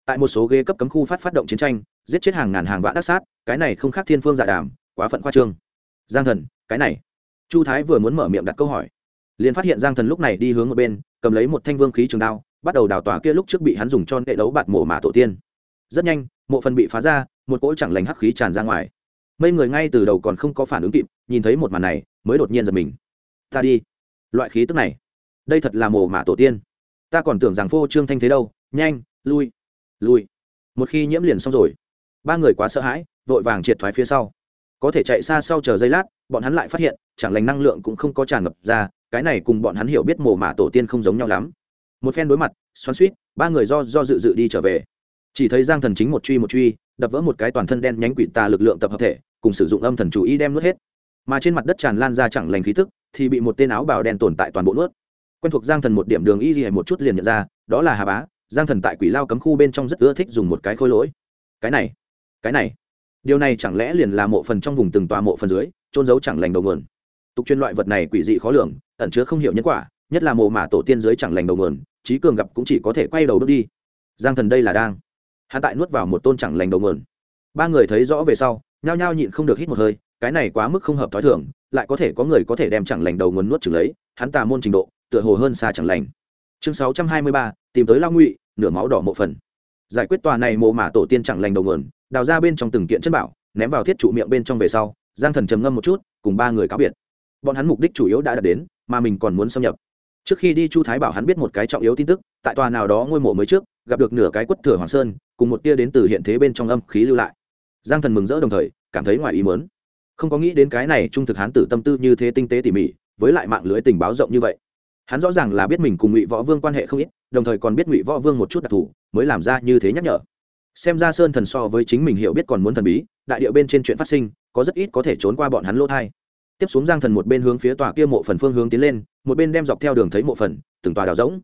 Tại một số ghế cấp cấm khu phát phát động chiến tranh, giết chết hàng ngàn hàng vạn đắc sát, cái này không khác thiên phương giả đàm, quá phận khoa trương. Giang thần cái này. Chu thái vừa muốn mở miệng đặt câu hỏi, liền phát hiện giang thần lúc này đi hướng ở bên, cầm lấy một thanh vương khí trường đao, bắt đầu đào tỏa kia lúc trước bị hắn dùng cho nệ đấu bạt mổ mả tổ tiên. Rất nhanh, mộ phần bị phá ra, một cỗ chẳng lành hắc khí tràn ra ngoài. Mấy người ngay từ đầu còn không có phản ứng kịp, nhìn thấy một màn này, mới đột nhiên giật mình. Ta đi. Loại khí tức này, đây thật là mồ mả tổ tiên. Ta còn tưởng rằng phô trương thanh thế đâu, nhanh, lui lui. Một khi nhiễm liền xong rồi. Ba người quá sợ hãi, vội vàng triệt thoái phía sau có thể chạy xa sau chờ giây lát, bọn hắn lại phát hiện, chẳng lành năng lượng cũng không có tràn ngập ra, cái này cùng bọn hắn hiểu biết mồ mả tổ tiên không giống nhau lắm. Một phen đối mặt, xoắn suýt ba người do do dự dự đi trở về. Chỉ thấy giang thần chính một truy một truy, đập vỡ một cái toàn thân đen nhánh quỷ tà lực lượng tập hợp thể, cùng sử dụng âm thần chủ ý đem nuốt hết. Mà trên mặt đất tràn lan ra chẳng lành khí tức, thì bị một tên áo bào đen tồn tại toàn bộ nuốt. Quen thuộc giang thần một điểm đường y gì một chút liền nhận ra, đó là hà bá. Giang thần tại quỷ lao cấm khu bên trong rất ưa thích dùng một cái khôi lỗi. Cái này cái này điều này chẳng lẽ liền là mộ phần trong vùng từng tòa mộ phần dưới trôn giấu chẳng lành đầu nguồn? Tục chuyên loại vật này quỷ dị khó lường, ẩn chứa không hiểu nhân quả, nhất là mộ mả tổ tiên dưới chẳng lành đầu nguồn, trí cường gặp cũng chỉ có thể quay đầu bước đi. Giang thần đây là đang. Hạ tại nuốt vào một tôn chẳng lành đầu nguồn. Ba người thấy rõ về sau, nhao nhao nhịn không được hít một hơi, cái này quá mức không hợp thói thường, lại có thể có người có thể đem chẳng lành đầu nguồn nuốt chừng lấy, hắn tà môn trình độ, tựa hồ hơn xa chẳng lành. Chương sáu trăm hai mươi ba, tìm tới lao ngụy, nửa máu đỏ mộ phần giải quyết tòa này mộ mả tổ tiên chẳng lành đầu nguồn, đào ra bên trong từng kiện chất bảo, ném vào thiết trụ miệng bên trong về sau, giang thần trầm ngâm một chút, cùng ba người cáo biệt. Bọn hắn mục đích chủ yếu đã đạt đến, mà mình còn muốn xâm nhập. Trước khi đi chu thái bảo hắn biết một cái trọng yếu tin tức, tại tòa nào đó ngôi mộ mới trước, gặp được nửa cái quất thừa hoàng sơn, cùng một tia đến từ hiện thế bên trong âm khí lưu lại. Giang thần mừng rỡ đồng thời, cảm thấy ngoài ý mớn không có nghĩ đến cái này trung thực hán tử tâm tư như thế tinh tế tỉ mỉ, với lại mạng lưới tình báo rộng như vậy. Hắn rõ ràng là biết mình cùng ngụy võ vương quan hệ không ít, đồng thời còn biết ngụy võ vương một chút đặc thù mới làm ra như thế nhắc nhở. Xem ra sơn thần so với chính mình hiểu biết còn muốn thần bí, đại điệu bên trên chuyện phát sinh, có rất ít có thể trốn qua bọn hắn lỗ thai. Tiếp xuống giang thần một bên hướng phía tòa kia mộ phần phương hướng tiến lên, một bên đem dọc theo đường thấy mộ phần, từng tòa đào rỗng.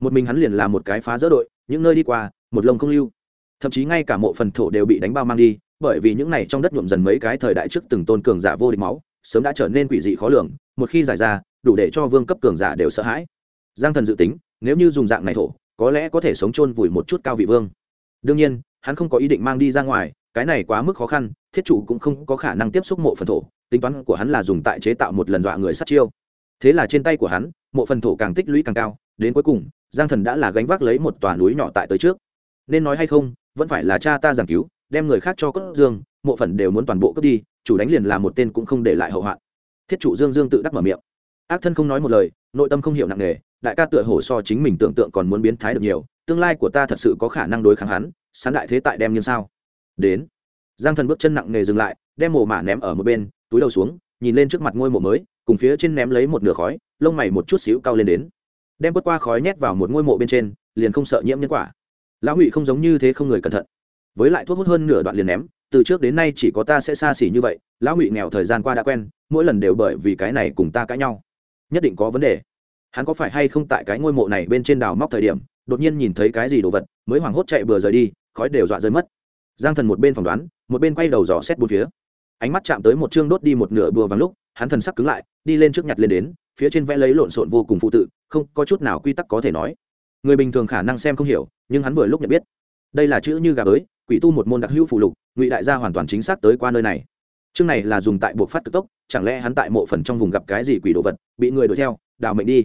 Một mình hắn liền là một cái phá dỡ đội, những nơi đi qua, một lồng không lưu. Thậm chí ngay cả mộ phần thổ đều bị đánh bao mang đi, bởi vì những này trong đất nhuộm dần mấy cái thời đại trước từng tôn cường giả vô địch máu, sớm đã trở nên quỷ dị khó lường, một khi giải ra, đủ để cho vương cấp cường giả đều sợ hãi. Giang thần dự tính, nếu như dùng dạng này thổ có lẽ có thể sống chôn vùi một chút cao vị vương. Đương nhiên, hắn không có ý định mang đi ra ngoài, cái này quá mức khó khăn, thiết chủ cũng không có khả năng tiếp xúc mộ phần thổ, tính toán của hắn là dùng tại chế tạo một lần dọa người sát chiêu. Thế là trên tay của hắn, mộ phần thổ càng tích lũy càng cao, đến cuối cùng, giang thần đã là gánh vác lấy một tòa núi nhỏ tại tới trước. Nên nói hay không, vẫn phải là cha ta giảng cứu, đem người khác cho cất dương, mộ phần đều muốn toàn bộ cướp đi, chủ đánh liền là một tên cũng không để lại hậu hoạn. Thiết chủ dương dương tự đắc mở miệng. Ác thân không nói một lời, nội tâm không hiểu nặng nề đại ca tựa hồ so chính mình tưởng tượng còn muốn biến thái được nhiều, tương lai của ta thật sự có khả năng đối kháng hắn, sán đại thế tại đem như sao? Đến. Giang thần bước chân nặng nề dừng lại, đem mồ mả ném ở một bên, túi đầu xuống, nhìn lên trước mặt ngôi mộ mới, cùng phía trên ném lấy một nửa khói, lông mày một chút xíu cao lên đến. Đem quất qua khói nhét vào một ngôi mộ bên trên, liền không sợ nhiễm nhân quả. Lão ngụy không giống như thế không người cẩn thận. Với lại thuốc hút hơn nửa đoạn liền ném, từ trước đến nay chỉ có ta sẽ xa xỉ như vậy, lão ngụy nghèo thời gian qua đã quen, mỗi lần đều bởi vì cái này cùng ta cãi nhau. Nhất định có vấn đề hắn có phải hay không tại cái ngôi mộ này bên trên đào móc thời điểm, đột nhiên nhìn thấy cái gì đồ vật, mới hoảng hốt chạy bừa rời đi, khói đều dọa rơi mất. Giang thần một bên phỏng đoán, một bên quay đầu dò xét bốn phía. Ánh mắt chạm tới một chương đốt đi một nửa bừa vàng lúc, hắn thần sắc cứng lại, đi lên trước nhặt lên đến, phía trên vẽ lấy lộn xộn vô cùng phụ tự, không có chút nào quy tắc có thể nói. Người bình thường khả năng xem không hiểu, nhưng hắn vừa lúc nhận biết. Đây là chữ như gà bới quỷ tu một môn đặc hữu phụ lục, ngụy đại gia hoàn toàn chính xác tới qua nơi này. Chương này là dùng tại buộc phát cực tốc, chẳng lẽ hắn tại mộ phần trong vùng gặp cái gì quỷ đồ vật, bị người đuổi theo, đào mệnh đi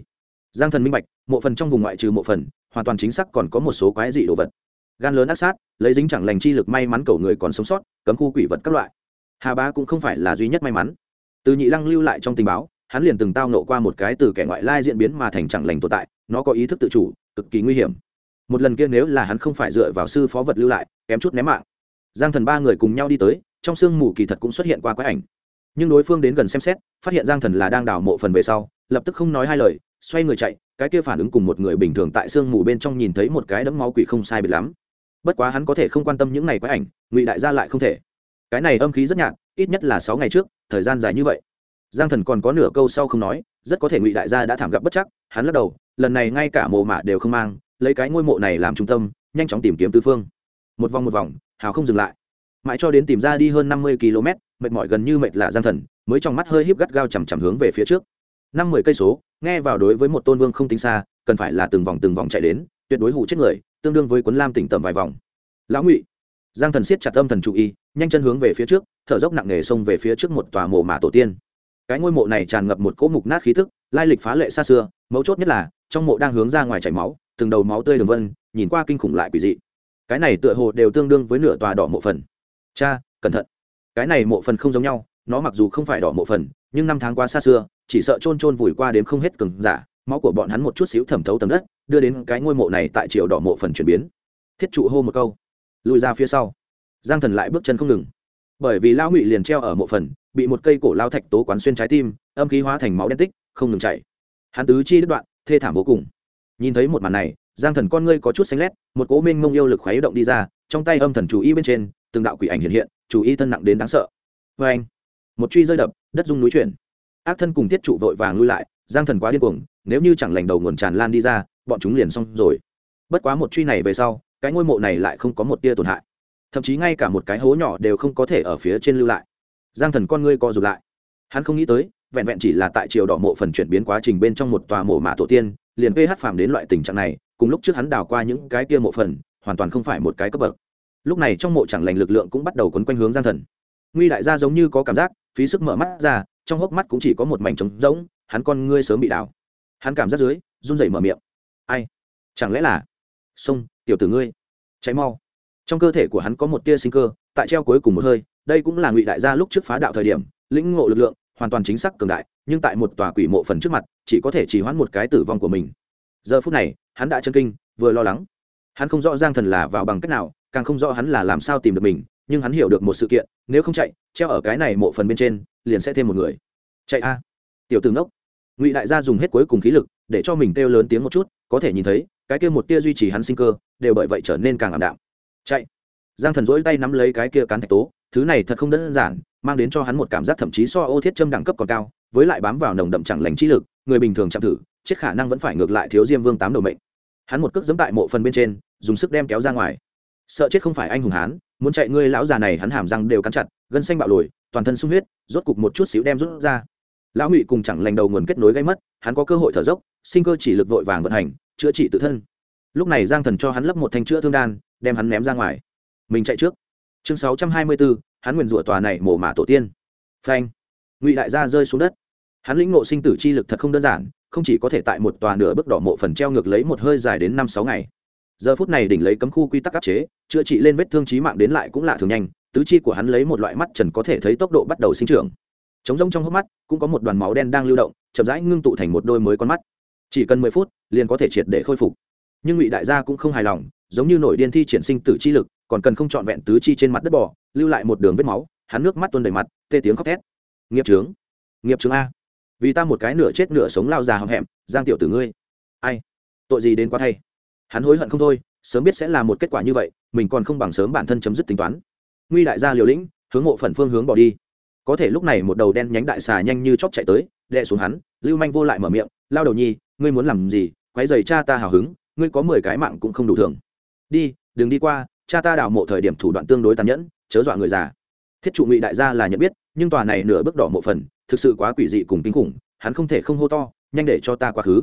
giang thần minh bạch, mộ phần trong vùng ngoại trừ mộ phần, hoàn toàn chính xác còn có một số quái dị đồ vật. Gan lớn ác sát, lấy dính chẳng lành chi lực may mắn cầu người còn sống sót, cấm khu quỷ vật các loại. Hà bá cũng không phải là duy nhất may mắn. Từ nhị lăng lưu lại trong tình báo, hắn liền từng tao nộ qua một cái từ kẻ ngoại lai diễn biến mà thành chẳng lành tồn tại, nó có ý thức tự chủ, cực kỳ nguy hiểm. Một lần kia nếu là hắn không phải dựa vào sư phó vật lưu lại, kém chút ném mạng. Giang thần ba người cùng nhau đi tới, trong sương mù kỳ thật cũng xuất hiện qua quái ảnh. Nhưng đối phương đến gần xem xét, phát hiện giang thần là đang đào mộ phần về sau, lập tức không nói hai lời xoay người chạy, cái kia phản ứng cùng một người bình thường tại sương mù bên trong nhìn thấy một cái đấm máu quỷ không sai biệt lắm. Bất quá hắn có thể không quan tâm những này quái ảnh, ngụy đại gia lại không thể. Cái này âm khí rất nhạt, ít nhất là sáu ngày trước, thời gian dài như vậy. Giang thần còn có nửa câu sau không nói, rất có thể ngụy đại gia đã thảm gặp bất chắc, hắn lắc đầu, lần này ngay cả mồ mả đều không mang, lấy cái ngôi mộ này làm trung tâm, nhanh chóng tìm kiếm tư phương. Một vòng một vòng, hào không dừng lại. Mãi cho đến tìm ra đi hơn năm mươi km, mệt mỏi gần như mệt lạ giang thần, mới trong mắt hơi híp gắt gao chằm chằm hướng về phía trước năm mười cây số, nghe vào đối với một tôn vương không tính xa, cần phải là từng vòng từng vòng chạy đến, tuyệt đối hủ chết người, tương đương với quấn lam tỉnh tầm vài vòng. Lão ngụy, giang thần siết chặt âm thần chú ý nhanh chân hướng về phía trước, thở dốc nặng nề xông về phía trước một tòa mộ mà tổ tiên. Cái ngôi mộ này tràn ngập một cỗ mục nát khí thức lai lịch phá lệ xa xưa, mấu chốt nhất là, trong mộ đang hướng ra ngoài chảy máu, từng đầu máu tươi đường vân, nhìn qua kinh khủng lại quỷ dị. Cái này tựa hồ đều tương đương với nửa tòa đỏ mộ phần. Cha, cẩn thận. Cái này mộ phần không giống nhau, nó mặc dù không phải đỏ mộ phần nhưng năm tháng qua xa xưa, chỉ sợ chôn chôn vùi qua đến không hết cừng giả, máu của bọn hắn một chút xíu thẩm thấu tầng đất, đưa đến cái ngôi mộ này tại triều đỏ mộ phần chuyển biến. Thiết trụ hô một câu, lùi ra phía sau. Giang thần lại bước chân không ngừng. Bởi vì lao ngụy liền treo ở mộ phần, bị một cây cổ lao thạch tố quán xuyên trái tim, âm khí hóa thành máu đen tích, không ngừng chảy. Hắn tứ chi đứt đoạn, thê thảm vô cùng. Nhìn thấy một màn này, giang thần con ngươi có chút xanh lét, một cố minh mông yêu lực khuấy động đi ra, trong tay âm thần chủ y bên trên, từng đạo quỷ ảnh hiện hiện, chủ y thân nặng đến đáng sợ. Vê anh một truy rơi đập, đất dung núi chuyển. Ác thân cùng thiết trụ vội vàng lui lại, giang thần quá điên cuồng, nếu như chẳng lành đầu nguồn tràn lan đi ra, bọn chúng liền xong rồi. Bất quá một truy này về sau, cái ngôi mộ này lại không có một tia tổn hại. Thậm chí ngay cả một cái hố nhỏ đều không có thể ở phía trên lưu lại. Giang thần con ngươi co rụt lại. Hắn không nghĩ tới, vẹn vẹn chỉ là tại triều đỏ mộ phần chuyển biến quá trình bên trong một tòa mộ mạ tổ tiên, liền ph phàm đến loại tình trạng này, cùng lúc trước hắn đào qua những cái kia mộ phần, hoàn toàn không phải một cái cấp bậc. Lúc này trong mộ chẳng lành lực lượng cũng bắt đầu quấn quanh hướng giang thần. Nguy đại gia giống như có cảm giác phí sức mở mắt ra, trong hốc mắt cũng chỉ có một mảnh trống rỗng, hắn con ngươi sớm bị đào hắn cảm giác dưới, run rẩy mở miệng. Ai? Chẳng lẽ là? Sông, tiểu tử ngươi. Cháy mau. Trong cơ thể của hắn có một tia sinh cơ, tại treo cuối cùng một hơi, đây cũng là ngụy đại gia lúc trước phá đạo thời điểm, lĩnh ngộ lực lượng, hoàn toàn chính xác cường đại, nhưng tại một tòa quỷ mộ phần trước mặt, chỉ có thể chỉ hoãn một cái tử vong của mình. Giờ phút này, hắn đã chân kinh, vừa lo lắng. Hắn không rõ giang thần là vào bằng cách nào, càng không rõ hắn là làm sao tìm được mình, nhưng hắn hiểu được một sự kiện, nếu không chạy treo ở cái này mộ phần bên trên, liền sẽ thêm một người. Chạy a. Tiểu tướng đốc ngụy đại gia dùng hết cuối cùng khí lực để cho mình kêu lớn tiếng một chút, có thể nhìn thấy, cái kia một tia duy trì hắn sinh cơ, đều bởi vậy trở nên càng ảm đạm. Chạy. Giang thần dỗi tay nắm lấy cái kia cán thạch tố, thứ này thật không đơn giản, mang đến cho hắn một cảm giác thậm chí so ô thiết châm đẳng cấp còn cao, với lại bám vào nồng đậm chẳng lành trí lực, người bình thường chạm thử, chết khả năng vẫn phải ngược lại thiếu diêm vương tám đầu mệnh. Hắn một cước dẫm tại mộ phần bên trên, dùng sức đem kéo ra ngoài. Sợ chết không phải anh hùng hán muốn chạy ngươi lão già này hắn hàm răng đều cắn chặt, gân xanh bạo lồi, toàn thân sung huyết, rốt cục một chút xíu đem rút ra. Lão ngụy cùng chẳng lành đầu nguồn kết nối gây mất, hắn có cơ hội thở dốc, sinh cơ chỉ lực vội vàng vận hành, chữa trị tự thân. Lúc này giang thần cho hắn lấp một thanh chữa thương đan, đem hắn ném ra ngoài. Mình chạy trước. Chương sáu trăm hai mươi bốn hắn nguyền rủa tòa này mổ mả tổ tiên. Phanh. Ngụy đại gia rơi xuống đất. Hắn lĩnh ngộ sinh tử chi lực thật không đơn giản, không chỉ có thể tại một tòa nửa bước đỏ mộ phần treo ngược lấy một hơi dài đến năm sáu ngày giờ phút này đỉnh lấy cấm khu quy tắc áp chế, chữa trị lên vết thương trí mạng đến lại cũng lạ thường nhanh, tứ chi của hắn lấy một loại mắt trần có thể thấy tốc độ bắt đầu sinh trưởng. Trống rông trong hốc mắt, cũng có một đoàn máu đen đang lưu động, chậm rãi ngưng tụ thành một đôi mới con mắt. Chỉ cần mười phút, liền có thể triệt để khôi phục. Nhưng ngụy đại gia cũng không hài lòng, giống như nổi điên thi triển sinh tử chi lực, còn cần không trọn vẹn tứ chi trên mặt đất bỏ lưu lại một đường vết máu, hắn nước mắt tuôn đầy mặt, tê tiếng khóc thét. Nghiệp trướng nghiệp trướng a. Vì ta một cái nửa chết nửa sống lao già hậm hẹm, giang tiểu tử ngươi. Ai? Tội gì đến quá thay hắn hối hận không thôi, sớm biết sẽ là một kết quả như vậy, mình còn không bằng sớm bản thân chấm dứt tính toán. Nguy đại gia liều lĩnh, hướng mộ phần phương hướng bỏ đi. Có thể lúc này một đầu đen nhánh đại xà nhanh như chóp chạy tới đệ xuống hắn, lưu manh vô lại mở miệng, lao đầu nhi, ngươi muốn làm gì? Quái dày cha ta hào hứng, ngươi có mười cái mạng cũng không đủ thường đi, đừng đi qua, cha ta đào mộ thời điểm thủ đoạn tương đối tàn nhẫn, chớ dọa người già. Thiết trụ ngụy đại gia là nhận biết, nhưng tòa này nửa bước đỏ mộ phần, thực sự quá quỷ dị cùng kinh khủng, hắn không thể không hô to, nhanh để cho ta quá khứ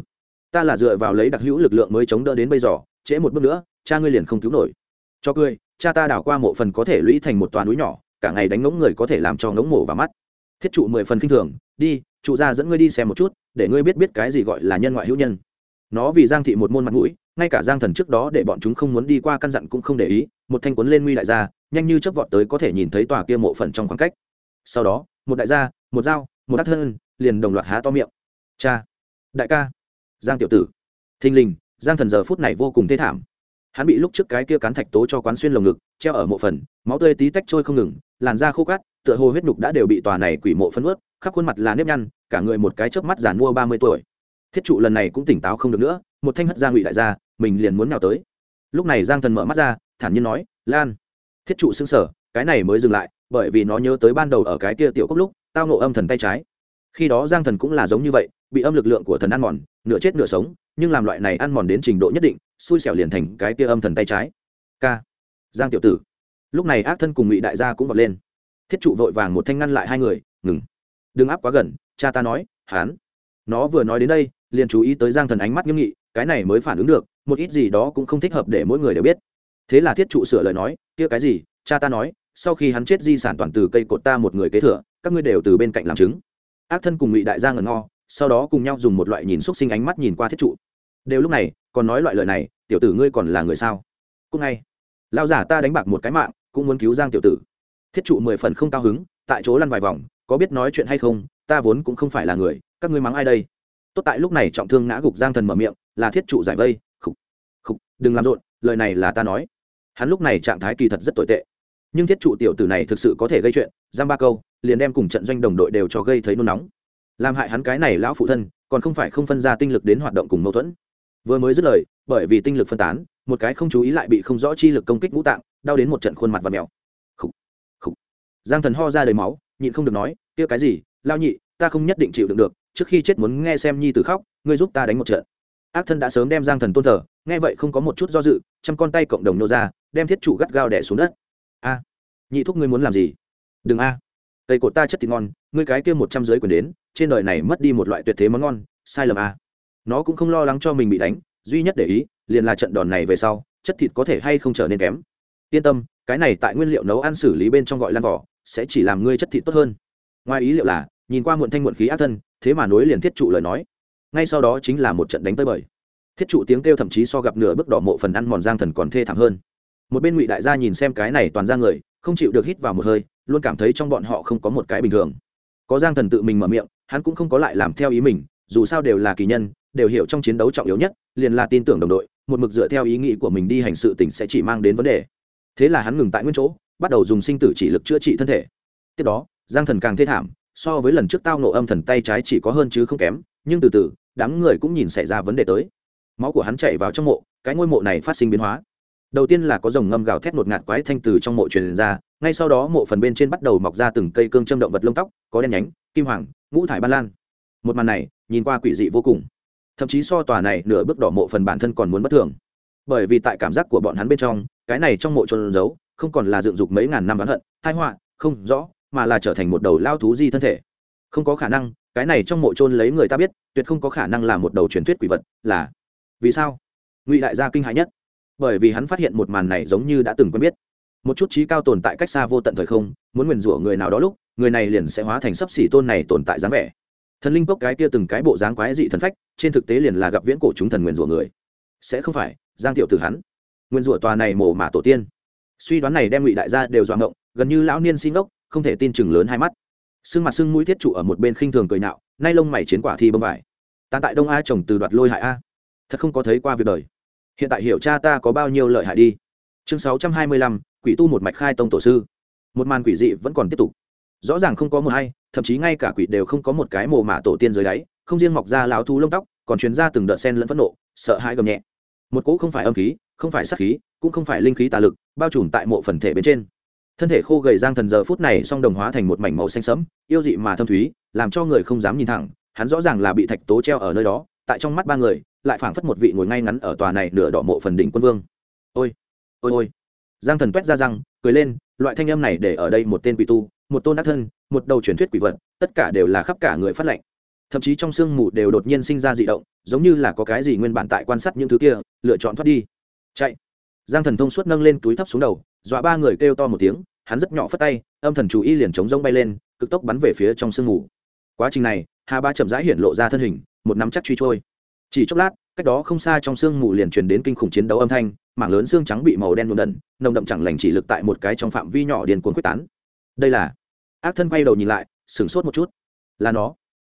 ta là dựa vào lấy đặc hữu lực lượng mới chống đỡ đến bây giờ, trễ một bước nữa, cha ngươi liền không cứu nổi. Cho cười, cha ta đảo qua mộ phần có thể lũy thành một toàn núi nhỏ, cả ngày đánh ngỗng người có thể làm cho ngỗng mổ vào mắt. Thiết trụ mười phần k i n h thường, đi, trụ gia dẫn ngươi đi xem một chút, để ngươi biết biết cái gì gọi là nhân ngoại hữu nhân. Nó vì giang thị một môn mặt mũi, ngay cả giang thần trước đó để bọn chúng không muốn đi qua căn dặn cũng không để ý, một thanh quấn lên nguy đại gia, nhanh như chấp vọt tới có thể nhìn thấy tòa kia mộ phần trong khoảng cách. Sau đó, một đại gia, một dao, một đắc thân, liền đồng loạt há to miệng. Cha, đại ca giang tiểu tử. Thình lình, giang thần giờ phút này vô cùng thê thảm. Hắn bị lúc trước cái kia cán thạch tố cho quán xuyên lồng ngực, treo ở mộ phần, máu tươi tí tách trôi không ngừng, làn da khô cát, tựa hồ huyết nhục đã đều bị tòa này quỷ mộ phân ướt, khắp khuôn mặt là nếp nhăn, cả người một cái chớp mắt giàn mua ba mươi tuổi. Thiết trụ lần này cũng tỉnh táo không được nữa, một thanh hất ra ngụy đại gia, mình liền muốn nào tới. Lúc này giang thần mở mắt ra, thản nhiên nói, lan. Thiết trụ xứng sở cái này mới dừng lại, bởi vì nó nhớ tới ban đầu ở cái kia tiểu cốc lúc, tao nộ âm thần tay trái khi đó giang thần cũng là giống như vậy, bị âm lực lượng của thần ăn mòn, nửa chết nửa sống, nhưng làm loại này ăn mòn đến trình độ nhất định, xui xẻo liền thành cái kia âm thần tay trái. K giang tiểu tử. Lúc này ác thân cùng ngụy đại gia cũng vọt lên. Thiết trụ vội vàng một thanh ngăn lại hai người, ngừng. Đừng áp quá gần, cha ta nói hán nó vừa nói đến đây, liền chú ý tới giang thần ánh mắt nghiêm nghị, cái này mới phản ứng được, một ít gì đó cũng không thích hợp để mỗi người đều biết. Thế là thiết trụ sửa lời nói, kia cái gì, cha ta nói, sau khi hắn chết di sản toàn từ cây cột ta một người kế thừa, các ngươi đều từ bên cạnh làm chứng ác thân cùng ngụy đại gia ngẩn ngo sau đó cùng nhau dùng một loại nhìn xúc sinh ánh mắt nhìn qua thiết trụ. Đều lúc này, còn nói loại lời này, tiểu tử ngươi còn là người sao? Cúc ngay. Lao giả ta đánh bạc một cái mạng, cũng muốn cứu giang tiểu tử. Thiết trụ mười phần không cao hứng, tại chỗ lăn vài vòng, có biết nói chuyện hay không, ta vốn cũng không phải là người, các ngươi mắng ai đây? Tốt tại lúc này trọng thương ngã gục giang thần mở miệng, là thiết trụ giải vây, khục khục, đừng làm rộn, lời này là ta nói. Hắn lúc này trạng thái kỳ thật rất tồi tệ. Nhưng thiết trụ tiểu tử này thực sự có thể gây chuyện, giam ba câu liền đem cùng trận doanh đồng đội đều cho gây thấy nôn nóng. Làm hại hắn cái này lão phụ thân còn không phải không phân ra tinh lực đến hoạt động cùng mâu thuẫn. Vừa mới dứt lời bởi vì tinh lực phân tán một cái không chú ý lại bị không rõ chi lực công kích ngũ tạng đau đến một trận khuôn mặt và mèo. Khủ, khủ. giang thần ho ra đầy máu nhịn không được nói kia cái gì? Lao nhị ta không nhất định chịu đựng được trước khi chết muốn nghe xem nhi tử khóc ngươi giúp ta đánh một trận. Ác thân đã sớm đem giang thần tôn thờ nghe vậy không có một chút do dự trăm con tay cộng đồng nô ra đem thiết chủ gắt gao đẻ xuống đất. A nhị thúc ngươi muốn làm gì? Đừng a cây cột ta chất thịt ngon, ngươi cái kia một trăm giới quyền đến, trên đời này mất đi một loại tuyệt thế món ngon, sai lầm à? nó cũng không lo lắng cho mình bị đánh, duy nhất để ý, liền là trận đòn này về sau, chất thịt có thể hay không trở nên kém. Yên tâm, cái này tại nguyên liệu nấu ăn xử lý bên trong gọi lan vỏ, sẽ chỉ làm ngươi chất thịt tốt hơn. Ngoài ý liệu là, nhìn qua muộn thanh muộn khí ác thân, thế mà nối liền thiết trụ lời nói. Ngay sau đó chính là một trận đánh tới bời. Thiết trụ tiếng kêu thậm chí so gặp nửa bước đỏ mộ phần ăn mòn giang thần còn thê thảm hơn. Một bên ngụy đại gia nhìn xem cái này toàn ra người không chịu được hít vào một hơi, luôn cảm thấy trong bọn họ không có một cái bình thường. Có giang thần tự mình mở miệng, hắn cũng không có lại làm theo ý mình, dù sao đều là kỳ nhân, đều hiểu trong chiến đấu trọng yếu nhất, liền là tin tưởng đồng đội, một mực dựa theo ý nghĩ của mình đi hành sự tỉnh sẽ chỉ mang đến vấn đề. Thế là hắn ngừng tại nguyên chỗ, bắt đầu dùng sinh tử chỉ lực chữa trị thân thể. Tiếp đó, giang thần càng thê thảm, so với lần trước tao nộ âm thần tay trái chỉ có hơn chứ không kém, nhưng từ từ, đám người cũng nhìn xảy ra vấn đề tới. Máu của hắn chạy vào trong mộ, cái ngôi mộ này phát sinh biến hóa đầu tiên là có dòng ngâm gào thét ngột ngạt quái thanh từ trong mộ truyền ra, ngay sau đó mộ phần bên trên bắt đầu mọc ra từng cây cương châm động vật lông tóc, có đen nhánh, kim hoàng, ngũ thải ban lan. Một màn này, nhìn qua quỷ dị vô cùng. Thậm chí so tòa này nửa bước đỏ mộ phần bản thân còn muốn bất thường. Bởi vì tại cảm giác của bọn hắn bên trong, cái này trong mộ trôn giấu, không còn là dựng dục mấy ngàn năm bán hận hai họa, không rõ, mà là trở thành một đầu lao thú di thân thể. Không có khả năng, cái này trong mộ trôn lấy người ta biết, tuyệt không có khả năng là một đầu truyền thuyết quỷ vật, là vì sao? Ngụy đại gia kinh hãi nhất bởi vì hắn phát hiện một màn này giống như đã từng quen biết. Một chút trí cao tồn tại cách xa vô tận thời không, muốn nguyền rủa người nào đó lúc, người này liền sẽ hóa thành sấp xỉ tôn này tồn tại dáng vẻ. Thần linh cốc cái kia từng cái bộ dáng quái dị thần phách, trên thực tế liền là gặp viễn cổ chúng thần nguyền rủa người. Sẽ không phải, giang tiểu từ hắn. Nguyền rủa tòa này mổ mả tổ tiên. Suy đoán này đem ngụy đại gia đều dọa ngộng, gần như lão niên xin ngốc, không thể tin chừng lớn hai mắt. Sưng mặt sưng mũi thiết trụ ở một bên khinh thường cười nạo nay lông mày chiến quả thi bông vải. Tàn tại đông a trồng từ đoạt lôi hại a. Thật không có thấy qua việc đời hiện tại hiểu cha ta có bao nhiêu lợi hại đi. Chương sáu trăm hai mươi lăm, quỷ tu một mạch khai tông tổ sư. Một màn quỷ dị vẫn còn tiếp tục. Rõ ràng không có một hay, thậm chí ngay cả quỷ đều không có một cái mồ mả tổ tiên dưới đáy, không riêng mọc ra lão thu lông tóc, còn truyền ra từng đợt sen lẫn phẫn nộ, sợ hãi gầm nhẹ. Một cỗ không phải âm khí, không phải sát khí, cũng không phải linh khí tà lực, bao trùm tại mộ phần thể bên trên. Thân thể khô gầy giang thần giờ phút này song đồng hóa thành một mảnh màu xanh sẫm, yêu dị mà thâm thúy, làm cho người không dám nhìn thẳng, hắn rõ ràng là bị thạch tố treo ở nơi đó, tại trong mắt ba người lại phảng phất một vị ngồi ngay ngắn ở tòa này nửa đỏ mộ phần đỉnh quân vương. Ôi ôi ôi. Giang thần quét ra răng, cười lên, loại thanh âm này để ở đây một tên quỷ tu, một tôn ác thân, một đầu truyền thuyết quỷ vật, tất cả đều là khắp cả người phát lệnh. Thậm chí trong sương mù đều đột nhiên sinh ra dị động, giống như là có cái gì nguyên bản tại quan sát những thứ kia, lựa chọn thoát đi. Chạy. Giang thần thông suốt nâng lên túi thấp xuống đầu, dọa ba người kêu to một tiếng, hắn rất nhỏ phất tay, âm thần chú y liền chống rông bay lên, cực tốc bắn về phía trong sương mù. Quá trình này, hà ba chậm rãi hiện lộ ra thân hình, một nắm chắc truy trôi chỉ chốc lát, cách đó không xa trong sương mù liền truyền đến kinh khủng chiến đấu âm thanh, mảng lớn xương trắng bị màu đen nhuộm đần, nồng đậm chẳng lành chỉ lực tại một cái trong phạm vi nhỏ điền cuốn quyết tán. Đây là, ác thân quay đầu nhìn lại, sửng sốt một chút. Là nó.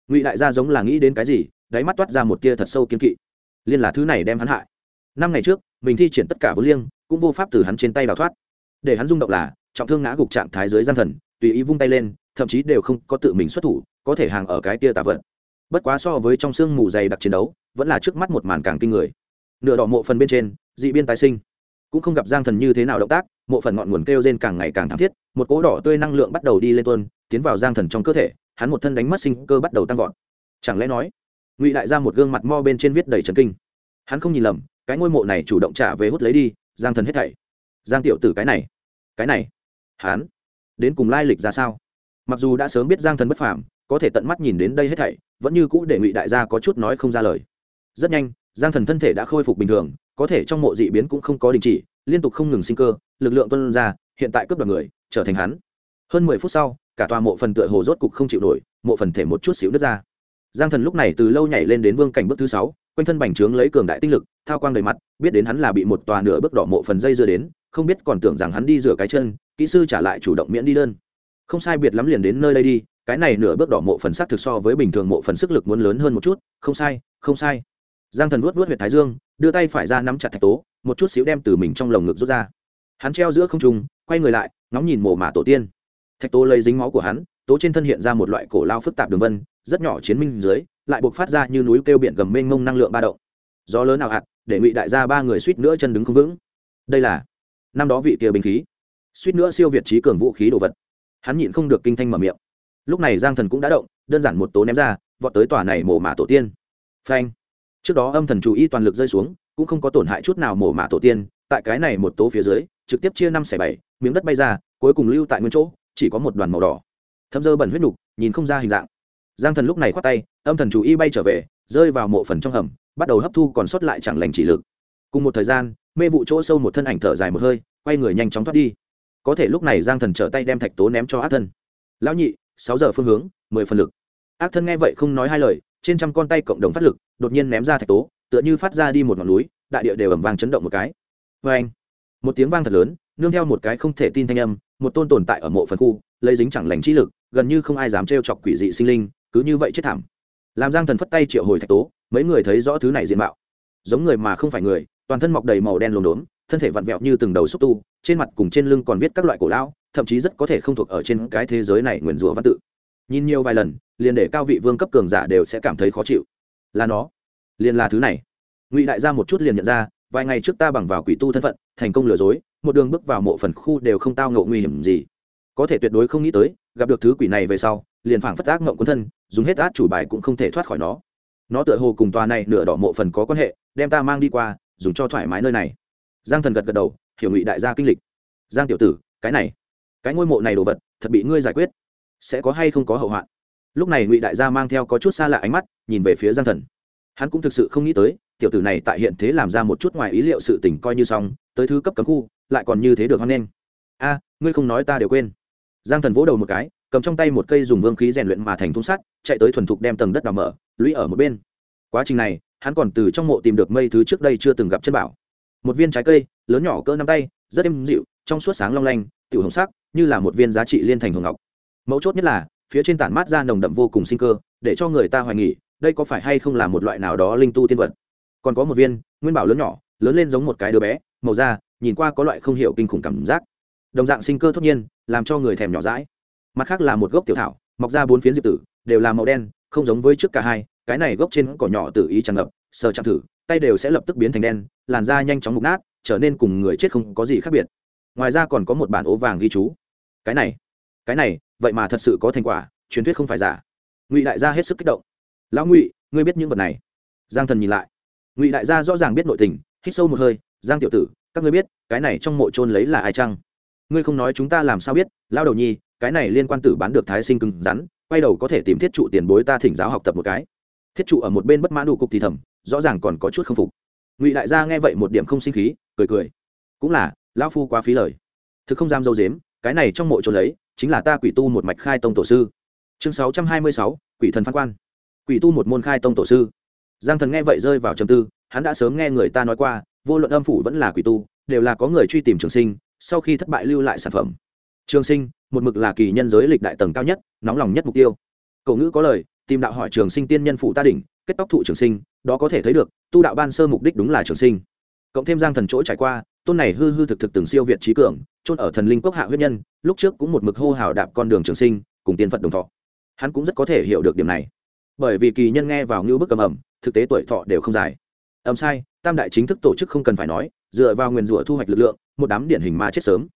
Ngụy đại gia giống là nghĩ đến cái gì, đáy mắt toát ra một tia thật sâu kiên kỵ. Liên là thứ này đem hắn hại. Năm ngày trước, mình thi triển tất cả vô liêng, cũng vô pháp từ hắn trên tay đào thoát. Để hắn rung động là, trọng thương ngã gục trạng thái dưới gian thần, tùy ý vung tay lên, thậm chí đều không có tự mình xuất thủ, có thể hàng ở cái tia tà vật bất quá so với trong sương mù dày đặc chiến đấu, vẫn là trước mắt một màn càng kinh người. Nửa đỏ mộ phần bên trên, dị biên tái sinh. Cũng không gặp giang thần như thế nào động tác, mộ phần ngọn nguồn kêu rên càng ngày càng thảm thiết, một cỗ đỏ tươi năng lượng bắt đầu đi lên tuôn, tiến vào giang thần trong cơ thể, hắn một thân đánh mất sinh cơ bắt đầu tăng vọt. Chẳng lẽ nói, ngụy đại ra một gương mặt mo bên trên viết đầy trần kinh. Hắn không nhìn lầm, cái ngôi mộ này chủ động trả về hút lấy đi, giang thần hết thảy. Giang tiểu tử cái này cái này, hắn đến cùng lai lịch ra sao? Mặc dù đã sớm biết giang thần bất phàm có thể tận mắt nhìn đến đây hết thảy, vẫn như cũ để ngụy đại gia có chút nói không ra lời. Rất nhanh, giang thần thân thể đã khôi phục bình thường, có thể trong mộ dị biến cũng không có đình chỉ, liên tục không ngừng sinh cơ, lực lượng tuân ra, hiện tại cướp đoạt người, trở thành hắn. Hơn mười phút sau, cả tòa mộ phần tựa hồ rốt cục không chịu nổi, mộ phần thể một chút xíu nứt ra. Giang thần lúc này từ lâu nhảy lên đến vương cảnh bước thứ sáu, quanh thân bành trướng lấy cường đại tinh lực, thao quang đầy mặt, biết đến hắn là bị một tòa nửa bước đỏ mộ phần dây dưa đến, không biết còn tưởng rằng hắn đi rửa cái chân, kỹ sư trả lại chủ động miễn đi đơn. Không sai biệt lắm liền đến nơi đây đi cái này nửa bước đỏ mộ phần sắc thực so với bình thường mộ phần sức lực muốn lớn hơn một chút, không sai không sai. Giang thần vuốt vuốt huyệt thái dương, đưa tay phải ra nắm chặt thạch tố, một chút xíu đem từ mình trong lồng ngực rút ra. Hắn treo giữa không trung, quay người lại, ngóng nhìn mộ mả tổ tiên. Thạch tố lấy dính máu của hắn, tố trên thân hiện ra một loại cổ lao phức tạp đường vân, rất nhỏ chiến minh dưới, lại buộc phát ra như núi kêu biển gầm mênh mông năng lượng ba động. Gió lớn nào hạt, để ngụy đại gia ba người suýt nữa chân đứng không vững. Đây là năm đó vị kia bình khí. Suýt nữa siêu việt trí cường vũ khí đồ vật. Hắn nhịn không được kinh thanh mở miệng lúc này giang thần cũng đã động, đơn giản một tố ném ra, vọt tới tòa này mổ mả tổ tiên. Phanh. Trước đó âm thần chú ý toàn lực rơi xuống, cũng không có tổn hại chút nào mổ mả tổ tiên, tại cái này một tố phía dưới, trực tiếp chia năm xẻ bảy, miếng đất bay ra, cuối cùng lưu tại nguyên chỗ, chỉ có một đoàn màu đỏ. Thâm dơ bẩn huyết nục, nhìn không ra hình dạng. Giang thần lúc này khoát tay, âm thần chú ý bay trở về, rơi vào mộ phần trong hầm, bắt đầu hấp thu còn sót lại chẳng lành chỉ lực. Cùng một thời gian, mê vụ chỗ sâu một thân ảnh thở dài một hơi, quay người nhanh chóng thoát đi. Có thể lúc này giang thần trở tay đem thạch tố ném cho ác thân lão nhị sáu giờ phương hướng, mười phần lực. Ác thân nghe vậy không nói hai lời, trên trăm con tay cộng đồng phát lực, đột nhiên ném ra thạch tố, tựa như phát ra đi một ngọn núi, đại địa đều ẩm vang chấn động một cái. Vê anh, một tiếng vang thật lớn, nương theo một cái không thể tin thanh âm, một tôn tồn tại ở mộ phần khu, lấy dính chẳng lành trí lực, gần như không ai dám trêu chọc quỷ dị sinh linh, cứ như vậy chết thảm. Làm giang thần phất tay triệu hồi thạch tố, mấy người thấy rõ thứ này diện mạo. Giống người mà không phải người, toàn thân mọc đầy màu đen lồn đốn thân thể vặn vẹo như từng đầu xúc tu, trên mặt cùng trên lưng còn viết các loại cổ lão thậm chí rất có thể không thuộc ở trên cái thế giới này nguyền rủa văn tự. Nhìn nhiều vài lần, liền để cao vị vương cấp cường giả đều sẽ cảm thấy khó chịu. Là nó. Liền là thứ này. Ngụy đại gia một chút liền nhận ra, vài ngày trước ta bằng vào quỷ tu thân phận, thành công lừa dối, một đường bước vào mộ phần khu đều không tao ngộ nguy hiểm gì. Có thể tuyệt đối không nghĩ tới, gặp được thứ quỷ này về sau, liền phảng phất ác ngộng quân thân, dùng hết át chủ bài cũng không thể thoát khỏi nó. Nó tựa hồ cùng tòa này nửa đỏ mộ phần có quan hệ, đem ta mang đi qua, dùng cho thoải mái nơi này. Giang thần gật gật đầu, hiểu ngụy đại gia kinh lịch. Giang tiểu tử, cái này cái ngôi mộ này đồ vật, thật bị ngươi giải quyết. Sẽ có hay không có hậu hoạn? Lúc này ngụy đại gia mang theo có chút xa lạ ánh mắt, nhìn về phía giang thần. Hắn cũng thực sự không nghĩ tới, tiểu tử này tại hiện thế làm ra một chút ngoài ý liệu sự tình coi như xong, tới thứ cấp cấm khu, lại còn như thế được hoan nghênh. A, ngươi không nói ta đều quên. Giang thần vỗ đầu một cái, cầm trong tay một cây dùng vương khí rèn luyện mà thành thung sắt, chạy tới thuần thục đem tầng đất đào mở, lũy ở một bên. Quá trình này, hắn còn từ trong mộ tìm được mây thứ trước đây chưa từng gặp chân bảo. Một viên trái cây, lớn nhỏ cỡ năm tay, rất êm dịu, trong suốt sáng long lanh, tiểu hồng sắc như là một viên giá trị liên thành hồng ngọc. Mấu chốt nhất là, phía trên tản mát ra nồng đậm vô cùng sinh cơ, để cho người ta hoài nghỉ đây có phải hay không là một loại nào đó linh tu tiên vật. Còn có một viên, nguyên bảo lớn nhỏ, lớn lên giống một cái đứa bé, màu da, nhìn qua có loại không hiểu kinh khủng cảm giác. Đồng dạng sinh cơ tất nhiên, làm cho người thèm nhỏ rãi mặt khác là một gốc tiểu thảo, mọc ra bốn phiến diệp tử, đều là màu đen, không giống với trước cả hai, cái này gốc trên cỏ nhỏ tự ý tràn ngập, sờ chạm thử, tay đều sẽ lập tức biến thành đen, làn da nhanh chóng mục nát, trở nên cùng người chết không có gì khác biệt. Ngoài ra còn có một bản ố vàng ghi chú cái này cái này, vậy mà thật sự có thành quả, truyền thuyết không phải giả. Ngụy đại gia hết sức kích động. Lão ngụy, ngươi biết những vật này. Giang thần nhìn lại. Ngụy đại gia rõ ràng biết nội tình, hít sâu một hơi, giang tiểu tử, các ngươi biết, cái này trong mộ trôn lấy là ai chăng? Ngươi không nói chúng ta làm sao biết lao đầu nhi, cái này liên quan tử bán được thái sinh cứng rắn, quay đầu có thể tìm thiết trụ tiền bối ta thỉnh giáo học tập một cái. Thiết trụ ở một bên bất mãn đủ cục thì thầm, rõ ràng còn có chút không phục. Ngụy đại gia nghe vậy một điểm không sinh khí, cười cười. Cũng là, lão phu quá phí lời. Thực không dám dâu dếm cái này trong mộ trốn lấy, chính là ta quỷ tu một mạch khai tông tổ sư. Chương sáu trăm hai mươi sáu, quỷ thần phán quan. Quỷ tu một môn khai tông tổ sư. Giang thần nghe vậy rơi vào trầm tư, hắn đã sớm nghe người ta nói qua, vô luận âm phủ vẫn là quỷ tu, đều là có người truy tìm trường sinh, sau khi thất bại lưu lại sản phẩm. Trường sinh, một mực là kỳ nhân giới lịch đại tầng cao nhất, nóng lòng nhất mục tiêu. Cậu ngữ có lời, tìm đạo hỏi trường sinh tiên nhân phụ ta đỉnh, kết tóc thụ trường sinh, đó có thể thấy được, tu đạo ban sơ mục đích đúng là trường sinh. Cộng thêm giang thần chỗ trải qua tôn này hư hư thực thực từng siêu việt trí cường, chôn ở thần linh quốc hạ huyết nhân, lúc trước cũng một mực hô hào đạp con đường trường sinh, cùng tiên phật đồng thọ. Hắn cũng rất có thể hiểu được điểm này. Bởi vì kỳ nhân nghe vào ngưu bức cầm ẩm, thực tế tuổi thọ đều không dài. Ẩm sai, tam đại chính thức tổ chức không cần phải nói, dựa vào nguyền rủa thu hoạch lực lượng, một đám điển hình ma chết sớm.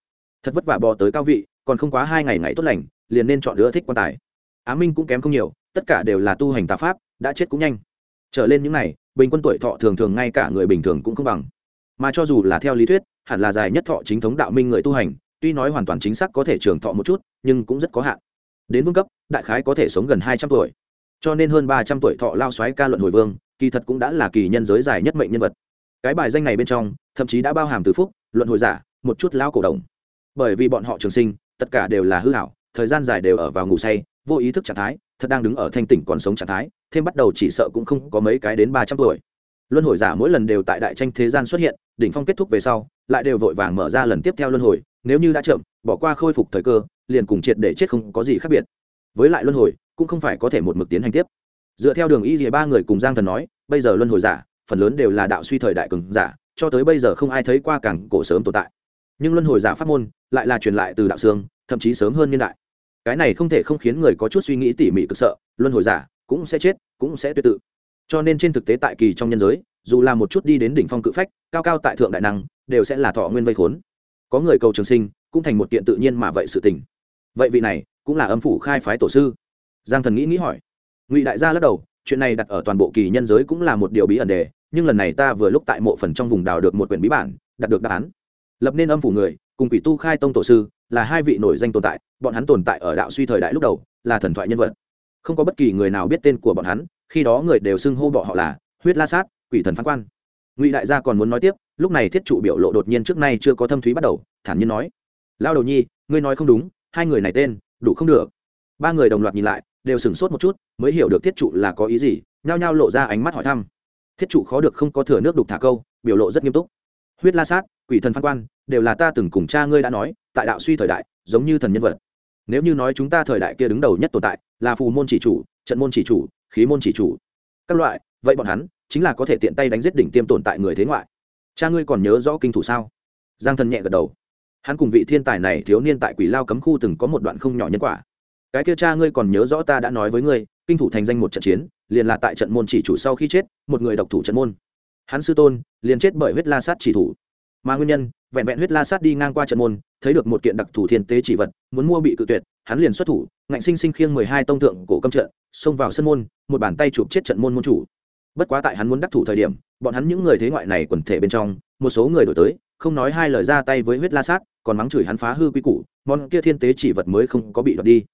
Thật vất vả bò tới cao vị, còn không quá hai ngày ngày tốt lành, liền nên chọn đứa thích quan tài. Á minh cũng kém không nhiều, tất cả đều là tu hành tà pháp, đã chết cũng nhanh. Trở lên những này, bình quân tuổi thọ thường thường ngay cả người bình thường cũng không bằng mà cho dù là theo lý thuyết, hẳn là dài nhất thọ chính thống đạo minh người tu hành, tuy nói hoàn toàn chính xác có thể trường thọ một chút, nhưng cũng rất có hạn. Đến vương cấp, đại khái có thể sống gần hai trăm tuổi. Cho nên hơn ba trăm tuổi thọ lao xoáy ca luận hồi vương, kỳ thật cũng đã là kỳ nhân giới dài nhất mệnh nhân vật. Cái bài danh này bên trong, thậm chí đã bao hàm từ phúc, luận hồi giả, một chút lao cổ đồng bởi vì bọn họ trường sinh, tất cả đều là hư hảo thời gian dài đều ở vào ngủ say, vô ý thức trạng thái, thật đang đứng ở thanh tỉnh còn sống trạng thái, thêm bắt đầu chỉ sợ cũng không có mấy cái đến ba trăm tuổi luân hồi giả mỗi lần đều tại đại tranh thế gian xuất hiện, đỉnh phong kết thúc về sau, lại đều vội vàng mở ra lần tiếp theo luân hồi, nếu như đã chậm, bỏ qua khôi phục thời cơ, liền cùng triệt để chết không có gì khác biệt. Với lại luân hồi, cũng không phải có thể một mực tiến hành tiếp. Dựa theo đường y dìa ba người cùng giang thần nói, bây giờ luân hồi giả, phần lớn đều là đạo suy thời đại cường giả, cho tới bây giờ không ai thấy qua cảng cổ sớm tồn tại. Nhưng luân hồi giả pháp môn, lại là truyền lại từ đạo xương, thậm chí sớm hơn niên đại. Cái này không thể không khiến người có chút suy nghĩ tỉ mỉ cực sợ, luân hồi giả cũng sẽ chết, cũng sẽ tuyệt tự cho nên trên thực tế tại kỳ trong nhân giới, dù là một chút đi đến đỉnh phong cự phách, cao cao tại thượng đại năng, đều sẽ là thọ nguyên vây khốn. Có người cầu trường sinh, cũng thành một kiện tự nhiên mà vậy sự tình. Vậy vị này, cũng là âm phủ khai phái tổ sư. Giang thần nghĩ nghĩ hỏi. Ngụy đại gia lắc đầu, chuyện này đặt ở toàn bộ kỳ nhân giới cũng là một điều bí ẩn đề, nhưng lần này ta vừa lúc tại mộ phần trong vùng đào được một quyển bí bản, đạt được đáp án. Lập nên âm phủ người, cùng quỷ tu khai tông tổ sư, là hai vị nổi danh tồn tại, bọn hắn tồn tại ở đạo suy thời đại lúc đầu, là thần thoại nhân vật. Không có bất kỳ người nào biết tên của bọn hắn khi đó người đều xưng hô bọ họ là huyết la sát, quỷ thần phán quan. Ngụy đại gia còn muốn nói tiếp, lúc này thiết trụ biểu lộ đột nhiên trước nay chưa có thâm thúy bắt đầu, thản nhiên nói lao đầu nhi, ngươi nói không đúng, hai người này tên, đủ không được. Ba người đồng loạt nhìn lại, đều sửng sốt một chút, mới hiểu được thiết trụ là có ý gì, nhao nhao lộ ra ánh mắt hỏi thăm. Thiết trụ khó được không có thừa nước đục thả câu, biểu lộ rất nghiêm túc. Huyết la sát, quỷ thần phán quan, đều là ta từng cùng cha ngươi đã nói, tại đạo suy thời đại, giống như thần nhân vật. Nếu như nói chúng ta thời đại kia đứng đầu nhất tồn tại, là phù môn chỉ chủ trận môn chỉ chủ, khí môn chỉ chủ. Các loại, vậy bọn hắn chính là có thể tiện tay đánh giết đỉnh tiêm tồn tại người thế ngoại. Cha ngươi còn nhớ rõ kinh thủ sao? Giang thần nhẹ gật đầu. Hắn cùng vị thiên tài này thiếu niên tại quỷ lao cấm khu từng có một đoạn không nhỏ nhân quả. Cái kia cha ngươi còn nhớ rõ ta đã nói với ngươi, kinh thủ thành danh một trận chiến, liền là tại trận môn chỉ chủ sau khi chết, một người độc thủ trận môn. Hắn sư tôn liền chết bởi huyết la sát chỉ thủ. Mà nguyên nhân vẹn vẹn huyết la sát đi ngang qua trận môn, thấy được một kiện đặc thủ thiên tế chỉ vật, muốn mua bị cự tuyệt, hắn liền xuất thủ, ngạnh sinh sinh khiêng mười hai tông tượng cổ câm trận, xông vào sân môn, một bàn tay chụp chết trận môn môn chủ. Bất quá tại hắn muốn đắc thủ thời điểm, bọn hắn những người thế ngoại này quần thể bên trong, một số người đổi tới, không nói hai lời ra tay với huyết la sát, còn mắng chửi hắn phá hư quy củ, món kia thiên tế chỉ vật mới không có bị đoạt đi.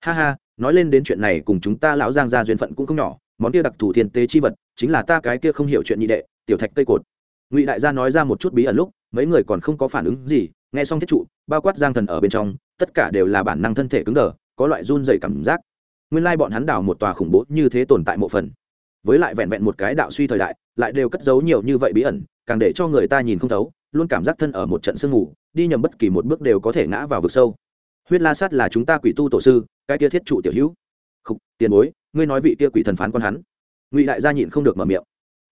Ha ha, nói lên đến chuyện này cùng chúng ta lão giang ra duyên phận cũng không nhỏ, món kia đặc thù thiên tế chi vật, chính là ta cái kia không hiểu chuyện nhị đệ, tiểu thạch cây cột. Ngụy đại gia nói ra một chút bí ẩn lúc mấy người còn không có phản ứng gì, nghe xong thiết trụ, bao quát giang thần ở bên trong, tất cả đều là bản năng thân thể cứng đờ, có loại run dày cảm giác. Nguyên lai bọn hắn đào một tòa khủng bố như thế tồn tại một phần. Với lại vẹn vẹn một cái đạo suy thời đại, lại đều cất giấu nhiều như vậy bí ẩn, càng để cho người ta nhìn không thấu, luôn cảm giác thân ở một trận sương mù, đi nhầm bất kỳ một bước đều có thể ngã vào vực sâu. Huyết la sát là chúng ta quỷ tu tổ sư, cái kia thiết trụ tiểu hữu. Không tiền bối, ngươi nói vị kia quỷ thần phán con hắn. Ngụy đại gia nhịn không được mở miệng.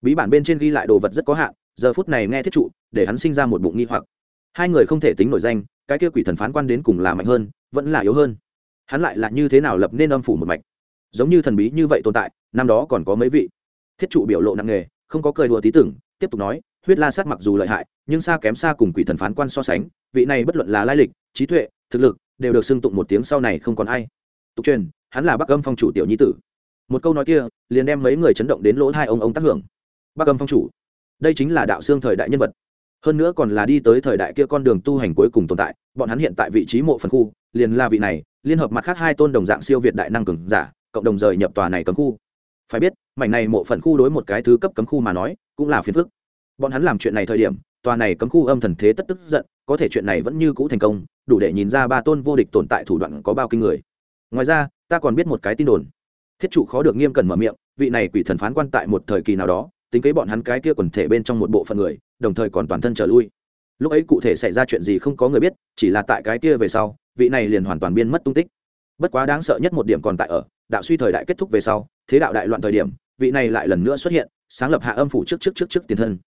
Bí bản bên trên ghi lại đồ vật rất có hạn giờ phút này nghe thiết trụ, để hắn sinh ra một bụng nghi hoặc. Hai người không thể tính nổi danh, cái kia quỷ thần phán quan đến cùng là mạnh hơn, vẫn là yếu hơn. Hắn lại là như thế nào lập nên âm phủ một mạch? Giống như thần bí như vậy tồn tại, năm đó còn có mấy vị. Thiết trụ biểu lộ nặng nề, không có cười đùa tí tưởng, tiếp tục nói, huyết la sát mặc dù lợi hại, nhưng xa kém xa cùng quỷ thần phán quan so sánh, vị này bất luận là lai lịch, trí tuệ, thực lực, đều được xưng tụng một tiếng sau này không còn ai. Tục truyền, hắn là bắc âm phong chủ tiểu nhi tử. Một câu nói kia, liền đem mấy người chấn động đến lỗ hai ông ông tác hưởng. Bắc âm phong chủ đây chính là đạo xương thời đại nhân vật. Hơn nữa còn là đi tới thời đại kia con đường tu hành cuối cùng tồn tại, bọn hắn hiện tại vị trí mộ phần khu, liền là vị này, liên hợp mặt khác hai tôn đồng dạng siêu việt đại năng cường giả, cộng đồng rời nhập tòa này cấm khu. Phải biết, mảnh này mộ phần khu đối một cái thứ cấp cấm khu mà nói, cũng là phiền phức. Bọn hắn làm chuyện này thời điểm, tòa này cấm khu âm thần thế tất tức giận, có thể chuyện này vẫn như cũ thành công, đủ để nhìn ra ba tôn vô địch tồn tại thủ đoạn có bao kinh người. Ngoài ra, ta còn biết một cái tin đồn. Thiết trụ khó được nghiêm cẩn mở miệng, vị này quỷ thần phán quan tại một thời kỳ nào đó tính kế bọn hắn cái kia quần thể bên trong một bộ phận người, đồng thời còn toàn thân trở lui. Lúc ấy cụ thể xảy ra chuyện gì không có người biết, chỉ là tại cái kia về sau, vị này liền hoàn toàn biên mất tung tích. Bất quá đáng sợ nhất một điểm còn tại ở, đạo suy thời đại kết thúc về sau, thế đạo đại loạn thời điểm, vị này lại lần nữa xuất hiện, sáng lập hạ âm phủ trước trước trước trước tiền thân.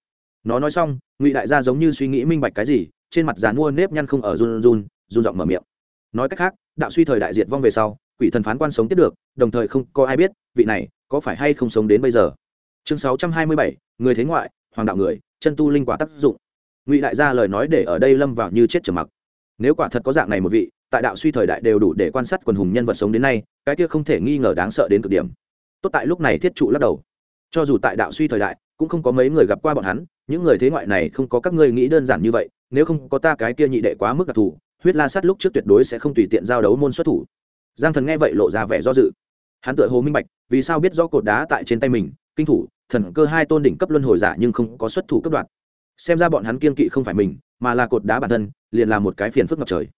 Nó nói xong, ngụy đại gia giống như suy nghĩ minh bạch cái gì, trên mặt dàn mua nếp nhăn không ở run run run giọng mở miệng. Nói cách khác, đạo suy thời đại diệt vong về sau, quỷ thần phán quan sống tiếp được, đồng thời không có ai biết, vị này có phải hay không sống đến bây giờ chương sáu trăm hai mươi bảy, người thế ngoại, hoàng đạo người, chân tu linh quả tác dụng. Ngụy đại gia lời nói để ở đây lâm vào như chết trầm mặc. Nếu quả thật có dạng này một vị, tại đạo suy thời đại đều đủ để quan sát quần hùng nhân vật sống đến nay, cái kia không thể nghi ngờ đáng sợ đến cực điểm. Tốt tại lúc này thiết trụ lắc đầu. Cho dù tại đạo suy thời đại, cũng không có mấy người gặp qua bọn hắn, những người thế ngoại này không có các ngươi nghĩ đơn giản như vậy, nếu không có ta cái kia nhị đệ quá mức đặc thù, huyết la sát lúc trước tuyệt đối sẽ không tùy tiện giao đấu môn xuất thủ. Giang thần nghe vậy lộ ra vẻ do dự. Hắn tựa hồ minh bạch, vì sao biết do cột đá tại trên tay mình, kinh thủ thần cơ hai tôn đỉnh cấp luân hồi giả nhưng không có xuất thủ cấp đoạn, xem ra bọn hắn kiên kỵ không phải mình mà là cột đá bản thân liền là một cái phiền phức ngập trời.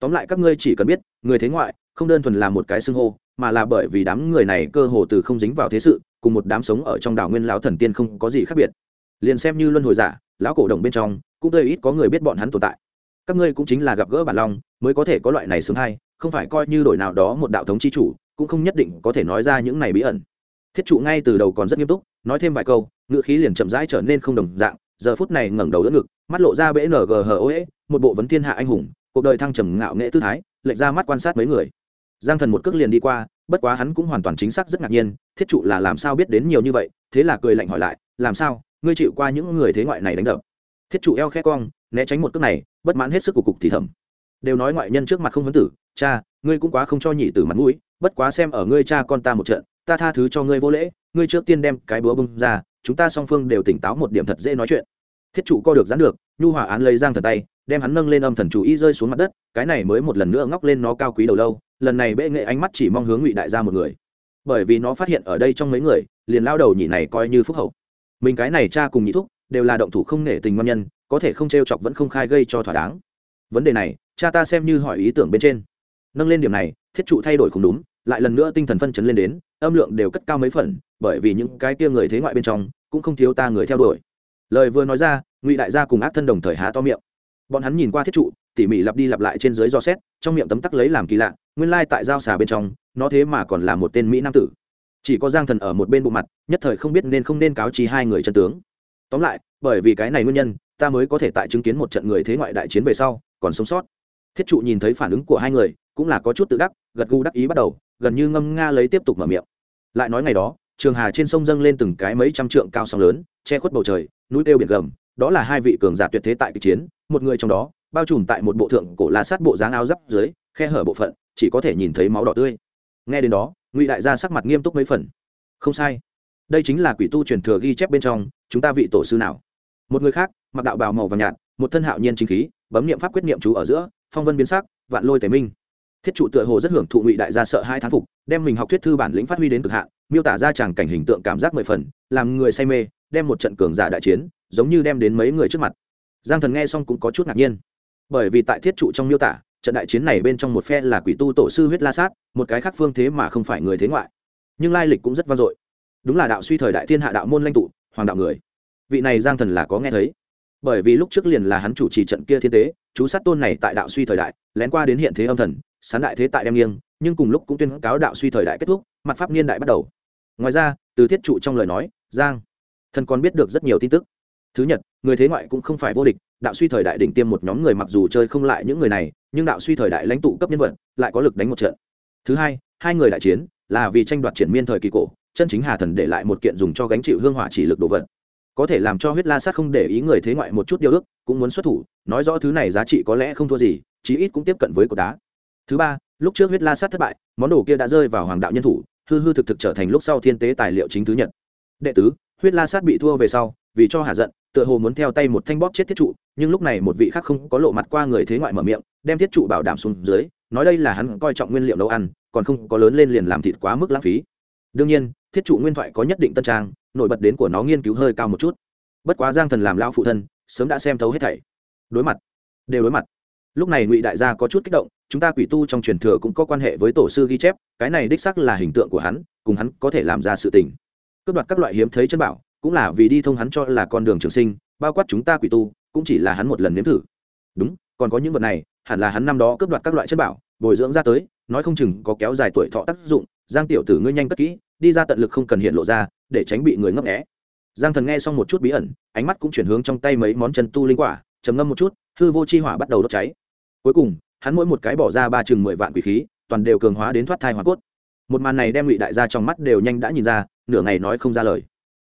Tóm lại các ngươi chỉ cần biết người thế ngoại không đơn thuần là một cái xưng hô mà là bởi vì đám người này cơ hồ từ không dính vào thế sự cùng một đám sống ở trong đảo nguyên lão thần tiên không có gì khác biệt. Liền xem như luân hồi giả lão cổ đồng bên trong cũng tươi ít có người biết bọn hắn tồn tại. Các ngươi cũng chính là gặp gỡ bản long mới có thể có loại này sướng hay không phải coi như đổi nào đó một đạo thống chi chủ cũng không nhất định có thể nói ra những này bí ẩn. Thiết trụ ngay từ đầu còn rất nghiêm túc nói thêm vài câu ngựa khí liền chậm rãi trở nên không đồng dạng, giờ phút này ngẩng đầu đỡ ngực, mắt lộ ra bẽ ngghoe một bộ vấn thiên hạ anh hùng, cuộc đời thăng trầm ngạo nghệ tư thái, lệch ra mắt quan sát mấy người. Giang thần một cước liền đi qua, bất quá hắn cũng hoàn toàn chính xác rất ngạc nhiên, thiết trụ là làm sao biết đến nhiều như vậy, thế là cười lạnh hỏi lại, làm sao? Ngươi chịu qua những người thế ngoại này đánh đập? Thiết trụ eo khe cong, né tránh một cước này, bất mãn hết sức của cục thì thầm. Đều nói ngoại nhân trước mặt không vấn tử, cha, ngươi cũng quá không cho nhị tử mặt mũi, bất quá xem ở ngươi cha con ta một trận, ta tha thứ cho ngươi vô lễ ngươi trước tiên đem cái búa bưng ra, chúng ta song phương đều tỉnh táo một điểm thật dễ nói chuyện. Thiết trụ co được dán được, nhu hòa án lấy giang thần tay, đem hắn nâng lên âm thần chủ y rơi xuống mặt đất, cái này mới một lần nữa ngóc lên nó cao quý đầu lâu, lần này bệ nghệ ánh mắt chỉ mong hướng ngụy đại gia một người. Bởi vì nó phát hiện ở đây trong mấy người, liền lao đầu nhị này coi như phúc hậu. Mình cái này cha cùng nhị thúc, đều là động thủ không nể tình ngon nhân, có thể không t r e o chọc vẫn không khai gây cho thỏa đáng. Vấn đề này, cha ta xem như hỏi ý tưởng bên trên. Nâng lên điểm này, thiết trụ thay đổi không đúng, lại lần nữa tinh thần phân chấn lên đến âm lượng đều cất cao mấy phần, bởi vì những cái kia người thế ngoại bên trong cũng không thiếu ta người theo đuổi. Lời vừa nói ra, ngụy đại gia cùng ác thân đồng thời há to miệng. Bọn hắn nhìn qua thiết trụ, tỉ mỉ lặp đi lặp lại trên dưới do xét, trong miệng tấm tắc lấy làm kỳ lạ, nguyên lai tại giao xà bên trong, nó thế mà còn là một tên mỹ nam tử. Chỉ có giang thần ở một bên bộ mặt, nhất thời không biết nên không nên cáo trí hai người chân tướng. Tóm lại, bởi vì cái này nguyên nhân, ta mới có thể tại chứng kiến một trận người thế ngoại đại chiến về sau, còn sống sót. Thiết trụ nhìn thấy phản ứng của hai người, cũng là có chút tự đắc, gật gù đắc ý bắt đầu gần như ngâm nga lấy tiếp tục mở miệng. Lại nói ngày đó, trường hà trên sông dâng lên từng cái mấy trăm trượng cao sóng lớn, che khuất bầu trời, núi kêu biển gầm, đó là hai vị cường giả tuyệt thế tại kịch chiến, một người trong đó, bao trùm tại một bộ thượng cổ la sát bộ dáng áo giáp dưới, khe hở bộ phận, chỉ có thể nhìn thấy máu đỏ tươi. Nghe đến đó, ngụy đại gia sắc mặt nghiêm túc mấy phần. Không sai. Đây chính là quỷ tu truyền thừa ghi chép bên trong, chúng ta vị tổ sư nào? Một người khác, mặc đạo bào màu vàng nhạt, một thân hạo nhiên chính khí, bấm niệm pháp quyết niệm chú ở giữa, phong vân biến sắc, vạn lôi tề minh thiết trụ tựa hồ rất hưởng thụ ngụy đại gia sợ hai thán phục, đem mình học thuyết thư bản lĩnh phát huy đến cực hạn, miêu tả ra tràng cảnh hình tượng cảm giác mười phần, làm người say mê, đem một trận cường giả đại chiến, giống như đem đến mấy người trước mặt. Giang thần nghe xong cũng có chút ngạc nhiên. Bởi vì tại thiết trụ trong miêu tả, trận đại chiến này bên trong một phe là quỷ tu tổ sư huyết la sát, một cái khác phương thế mà không phải người thế ngoại. Nhưng lai lịch cũng rất vang dội. Đúng là đạo suy thời đại thiên hạ đạo môn lãnh tụ, hoàng đạo người. Vị này giang thần là có nghe thấy. Bởi vì lúc trước liền là hắn chủ trì trận kia thiên tế, chú sát tôn này tại đạo suy thời đại, lén qua đến hiện thế âm thần sán đại thế tại đem nghiêng, nhưng cùng lúc cũng tuyên cáo đạo suy thời đại kết thúc, mặt pháp niên đại bắt đầu. Ngoài ra, từ thiết trụ trong lời nói, giang thần còn biết được rất nhiều tin tức. Thứ nhất người thế ngoại cũng không phải vô địch, đạo suy thời đại định tiêm một nhóm người mặc dù chơi không lại những người này, nhưng đạo suy thời đại lãnh tụ cấp nhân vật lại có lực đánh một trận. Thứ hai hai người đại chiến là vì tranh đoạt triển miên thời kỳ cổ, chân chính hà thần để lại một kiện dùng cho gánh chịu hương hỏa chỉ lực đồ vật. Có thể làm cho huyết la sát không để ý người thế ngoại một chút điều ước, cũng muốn xuất thủ, nói rõ thứ này giá trị có lẽ không thua gì, chí ít cũng tiếp cận với cột đá thứ ba, lúc trước huyết la sát thất bại, món đồ kia đã rơi vào hoàng đạo nhân thủ, hư hư thực thực trở thành lúc sau thiên tế tài liệu chính thứ nhật. Đệ tứ, huyết la sát bị thua về sau, vì cho hà giận, tựa hồ muốn theo tay một thanh bóp chết thiết trụ, nhưng lúc này một vị khác không có lộ mặt qua người thế ngoại mở miệng, đem thiết trụ bảo đảm xuống dưới, nói đây là hắn coi trọng nguyên liệu nấu ăn, còn không có lớn lên liền làm thịt quá mức lãng phí. Đương nhiên, thiết trụ nguyên thoại có nhất định tân trang, nổi bật đến của nó nghiên cứu hơi cao một chút. Bất quá giang thần làm lao phụ thân, sớm đã xem thấu hết thảy. Đối mặt. Đều đối mặt lúc này ngụy đại gia có chút kích động, chúng ta quỷ tu trong truyền thừa cũng có quan hệ với tổ sư ghi chép, cái này đích sắc là hình tượng của hắn, cùng hắn có thể làm ra sự tình. Cướp đoạt các loại hiếm thấy chân bảo, cũng là vì đi thông hắn cho là con đường trường sinh, bao quát chúng ta quỷ tu, cũng chỉ là hắn một lần nếm thử. Đúng, còn có những vật này, hẳn là hắn năm đó cướp đoạt các loại chân bảo, bồi dưỡng ra tới, nói không chừng có kéo dài tuổi thọ tác dụng, giang tiểu tử ngươi nhanh cất kỹ, đi ra tận lực không cần hiện lộ ra, để tránh bị người ngấp nghẽ giang thần nghe xong một chút bí ẩn, ánh mắt cũng chuyển hướng trong tay mấy món chân tu linh quả, trầm ngâm một chút, hư vô chi hỏa bắt đầu đốt cháy cuối cùng hắn mỗi một cái bỏ ra ba chừng mười vạn quỷ khí toàn đều cường hóa đến thoát thai hoa cốt. Một màn này đem ngụy đại gia trong mắt đều nhanh đã nhìn ra nửa ngày nói không ra lời.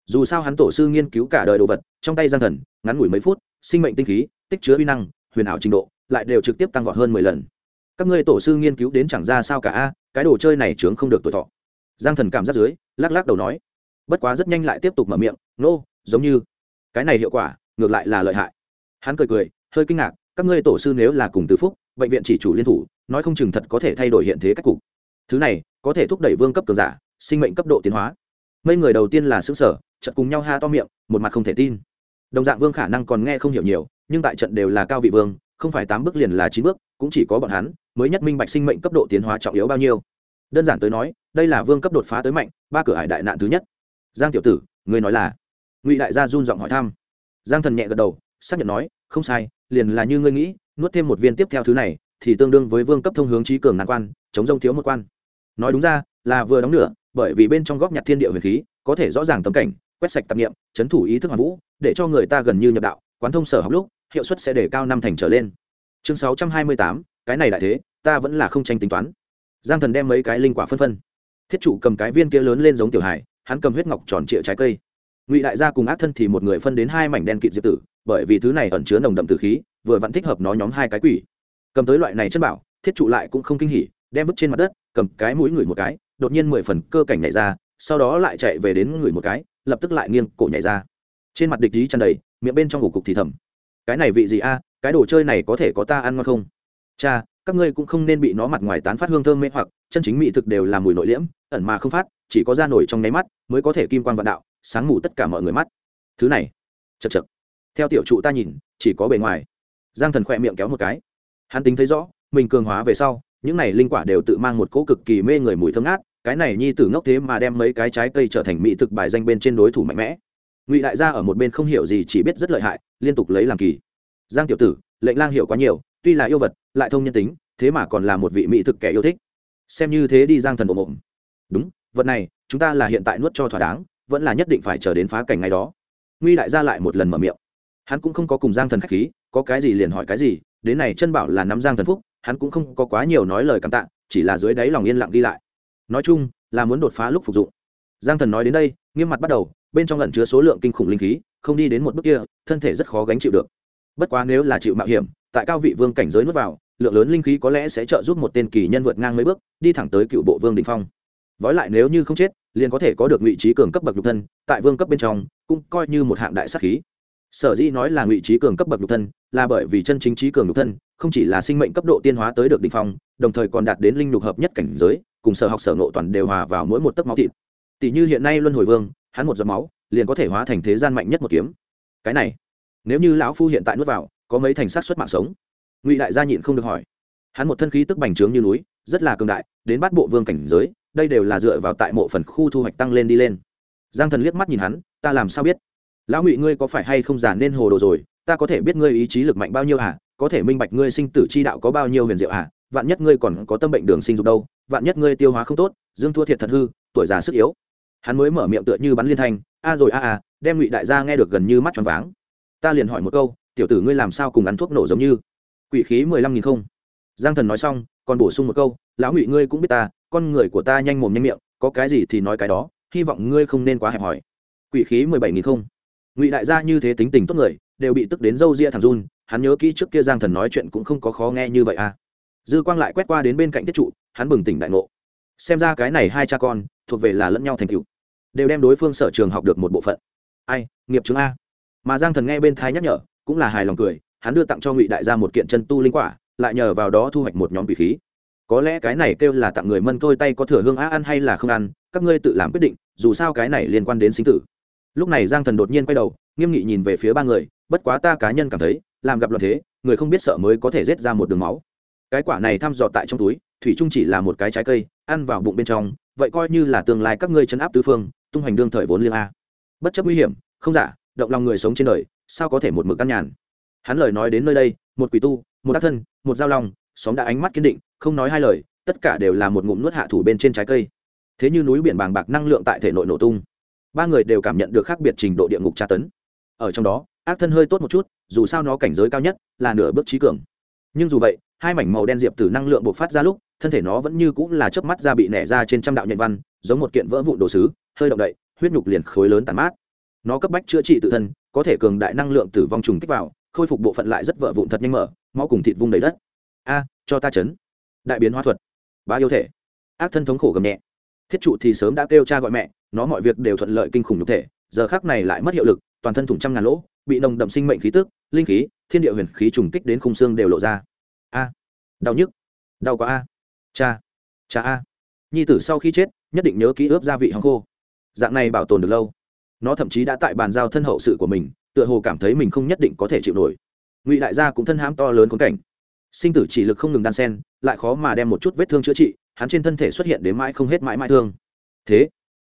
Dù sao hắn tổ sư nghiên cứu cả đời đồ vật trong tay giang thần ngắn ngủi mấy phút sinh mệnh tinh khí tích chứa uy năng huyền ảo trình độ lại đều trực tiếp tăng vọt hơn mười lần. Các ngươi tổ sư nghiên cứu đến chẳng ra sao cả a cái đồ chơi này chướng không được tuổi thọ. Giang thần cảm giác dưới lắc lắc đầu nói. Bất quá rất nhanh lại tiếp tục mở miệng nô、no, giống như cái này hiệu quả ngược lại là lợi hại. Hắn cười cười hơi kinh ngạc các ngươi tổ sư nếu là cùng tứ phúc, bệnh viện chỉ chủ liên thủ, nói không chừng thật có thể thay đổi hiện thế cách cục. Thứ này, có thể thúc đẩy vương cấp cường giả, sinh mệnh cấp độ tiến hóa. Mấy người đầu tiên là xứ sở trận cùng nhau ha to miệng, một mặt không thể tin. Đồng dạng vương khả năng còn nghe không hiểu nhiều, nhưng tại trận đều là cao vị vương, không phải tám bước liền là chín bước, cũng chỉ có bọn hắn mới nhất minh bạch sinh mệnh cấp độ tiến hóa trọng yếu bao nhiêu. Đơn giản tới nói, đây là vương cấp đột phá tới mạnh, ba cửa hải đại nạn thứ nhất. Giang tiểu tử người nói là? Ngụy đại gia run giọng hỏi thăm. Giang thần nhẹ gật đầu, xác nhận nói, không sai liền là như ngươi nghĩ, nuốt thêm một viên tiếp theo thứ này, thì tương đương với vương cấp thông hướng trí cường nan quan, chống rông thiếu một quan. Nói đúng ra, là vừa đóng nửa, bởi vì bên trong góc nhặt thiên địa huyền khí, có thể rõ ràng tấm cảnh, quét sạch tạp nghiệm chấn thủ ý thức hoàn vũ, để cho người ta gần như nhập đạo, quán thông sở học lúc, hiệu suất sẽ để cao năm thành trở lên. Chương sáu trăm hai mươi tám, cái này đại thế, ta vẫn là không tranh tính toán. Giang thần đem mấy cái linh quả phân phân. Thiết trụ cầm cái viên kia lớn lên giống tiểu hải hắn cầm huyết ngọc tròn trịa trái cây. Ngụy đại gia cùng ác thân thì một người phân đến hai mảnh đen kịt diệp tử bởi vì thứ này ẩn chứa nồng đậm tử khí, vừa vẫn thích hợp nó nhóm hai cái quỷ. Cầm tới loại này chất bảo, thiết trụ lại cũng không kinh hỉ, đem vứt trên mặt đất, cầm cái mũi người một cái, đột nhiên mười phần cơ cảnh nhảy ra, sau đó lại chạy về đến người một cái, lập tức lại nghiêng cổ nhảy ra. Trên mặt địch ý tràn đầy, miệng bên trong ổ cục thì thầm. Cái này vị gì a, cái đồ chơi này có thể có ta ăn ngon không? Cha, các ngươi cũng không nên bị nó mặt ngoài tán phát hương thơm mê hoặc, chân chính mỹ thực đều là mùi nội liễm, ẩn mà không phát, chỉ có da nổi trong nháy mắt, mới có thể kim quan vạn đạo, sáng mù tất cả mọi người mắt. Thứ này chật chật theo tiểu trụ ta nhìn, chỉ có bề ngoài. Giang thần khỏe miệng kéo một cái. Hắn tính thấy rõ, mình cường hóa về sau, những này linh quả đều tự mang một cỗ cực kỳ mê người mùi thơm ngát, cái này nhi tử ngốc thế mà đem mấy cái trái cây trở thành mỹ thực bài danh bên trên đối thủ mạnh mẽ. Ngụy đại gia ở một bên không hiểu gì chỉ biết rất lợi hại, liên tục lấy làm kỳ. Giang tiểu tử, lệnh lang hiểu quá nhiều, tuy là yêu vật, lại thông nhân tính, thế mà còn là một vị mỹ thực kẻ yêu thích. Xem như thế đi giang thần ồm ồm. Đúng, vật này, chúng ta là hiện tại nuốt cho thỏa đáng, vẫn là nhất định phải chờ đến phá cảnh ngày đó. Nguy đại gia lại một lần mở miệng hắn cũng không có cùng giang thần k h á c h khí, có cái gì liền hỏi cái gì, đến này chân bảo là nắm giang thần phúc, hắn cũng không có quá nhiều nói lời cảm tạ, chỉ là dưới đáy lòng yên lặng ghi lại. Nói chung, là muốn đột phá lúc phục dụng. Giang thần nói đến đây, nghiêm mặt bắt đầu, bên trong lẩn chứa số lượng kinh khủng linh khí, không đi đến một bước kia, thân thể rất khó gánh chịu được. Bất quá nếu là chịu mạo hiểm, tại cao vị vương cảnh giới nuốt vào, lượng lớn linh khí có lẽ sẽ trợ giúp một tên kỳ nhân vượt ngang mấy bước, đi thẳng tới cựu bộ vương đình phong. Vói lại nếu như không chết, liền có thể có được vị trí cường cấp bậc nhục thân, tại vương cấp bên trong, cũng coi như một hạng đại sắc khí sở dĩ nói là Ngụy trí cường cấp bậc nhục thân, là bởi vì chân chính trí cường nhục thân, không chỉ là sinh mệnh cấp độ tiên hóa tới được đ ỉ n h phong, đồng thời còn đạt đến linh nhục hợp nhất cảnh giới, cùng sở học sở nộ toàn đều hòa vào mỗi một tấc máu thịt. Tỷ như hiện nay luân hồi vương, hắn một giọt máu, liền có thể hóa thành thế gian mạnh nhất một kiếm. Cái này, nếu như lão phu hiện tại nuốt vào, có mấy thành sát xuất mạng sống? Ngụy đại gia nhịn không được hỏi. Hắn một thân khí tức bành trướng như núi, rất là cường đại, đến bắt bộ vương cảnh giới, đây đều là dựa vào tại mộ phần khu thu hoạch tăng lên đi lên. Giang thần liếc mắt nhìn hắn, ta làm sao biết? Lão ngụy ngươi có phải hay không giả nên hồ đồ rồi? Ta có thể biết ngươi ý chí lực mạnh bao nhiêu hả? Có thể minh bạch ngươi sinh tử chi đạo có bao nhiêu huyền diệu hả? Vạn nhất ngươi còn có tâm bệnh đường sinh dục đâu? Vạn nhất ngươi tiêu hóa không tốt dương thua thiệt thật hư tuổi già sức yếu. Hắn mới mở miệng tựa như bắn liên thanh. A rồi a à, đem ngụy đại gia nghe được gần như mắt tròn váng. Ta liền hỏi một câu tiểu tử ngươi làm sao cùng ăn thuốc nổ giống như? Quỷ khí mười lăm nghìn không. Giang thần nói xong còn bổ sung một câu lão ngụy ngươi cũng biết ta con người của ta nhanh mồm nhanh miệng có cái gì thì nói cái đó hy vọng ngươi không nên quá hẹp hòi quỷ khí mười bảy nghìn không ngụy đại gia như thế tính tình tốt người, đều bị tức đến râu ria thằng run, hắn nhớ kỹ trước kia giang thần nói chuyện cũng không có khó nghe như vậy à. Dư quang lại quét qua đến bên cạnh tiết trụ, hắn bừng tỉnh đại ngộ. Xem ra cái này hai cha con, thuộc về là lẫn nhau thành cựu đều đem đối phương sở trường học được một bộ phận. Ai, nghiệp chứng a. Mà giang thần nghe bên thái nhắc nhở, cũng là hài lòng cười, hắn đưa tặng cho ngụy đại gia một kiện chân tu linh quả, lại nhờ vào đó thu hoạch một nhóm quỷ khí. Có lẽ cái này kêu là tặng người mân tôi tay có thừa hương á ăn hay là không ăn, các ngươi tự làm quyết định, dù sao cái này liên quan đến sinh tử lúc này giang thần đột nhiên quay đầu, nghiêm nghị nhìn về phía ba người, bất quá ta cá nhân cảm thấy, làm gặp loạn thế, người không biết sợ mới có thể rết ra một đường máu. Cái quả này thăm dò tại trong túi, thủy trung chỉ là một cái trái cây, ăn vào bụng bên trong, vậy coi như là tương lai các ngươi chấn áp tứ phương, tung hoành đương thời vốn liêng a. Bất chấp nguy hiểm, không giả, động lòng người sống trên đời, sao có thể một mực căn nhàn? Hắn lời nói đến nơi đây, một quỷ tu, một tác thân, một giao long, xóm đã ánh mắt kiên định, không nói hai lời, tất cả đều là một ngụm nuốt hạ thủ bên trên trái cây. Thế như núi biển bàng bạc năng lượng tại thể nội nổ tung ba người đều cảm nhận được khác biệt trình độ địa ngục tra tấn. Ở trong đó, ác thân hơi tốt một chút, dù sao nó cảnh giới cao nhất là nửa bước trí cường. Nhưng dù vậy, hai mảnh màu đen diệp từ năng lượng bộc phát ra lúc, thân thể nó vẫn như cũng là chớp mắt ra bị nẻ ra trên trăm đạo nhận văn, giống một kiện vỡ vụn đồ sứ, hơi động đậy, huyết nhục liền khối lớn tàn mát. Nó cấp bách chữa trị tự thân, có thể cường đại năng lượng tử vong trùng kích vào, khôi phục bộ phận lại rất vỡ vụn thật nhanh mở, máu cùng thịt vung đầy đất. A, cho ta chấn. Đại biến hóa thuật. Ba yêu thể. Ác thân thống khổ gầm nhẹ thiết trụ thì sớm đã kêu cha gọi mẹ, nó mọi việc đều thuận lợi kinh khủng nhục thể, giờ khác này lại mất hiệu lực, toàn thân thủng trăm ngàn lỗ, bị nồng đậm sinh mệnh khí tức, linh khí, thiên địa huyền khí trùng kích đến khung xương đều lộ ra. A. Đau nhức. Đau quá a. Cha. Cha a. Nhi tử sau khi chết, nhất định nhớ ký ướp gia vị hăng khô. Dạng này bảo tồn được lâu. Nó thậm chí đã tại bàn giao thân hậu sự của mình, tựa hồ cảm thấy mình không nhất định có thể chịu nổi. Ngụy đại gia cũng thân hãm to lớn khốn cảnh. Sinh tử chỉ lực không ngừng đan sen, lại khó mà đem một chút vết thương chữa trị hắn trên thân thể xuất hiện đến mãi không hết mãi mãi thương. Thế,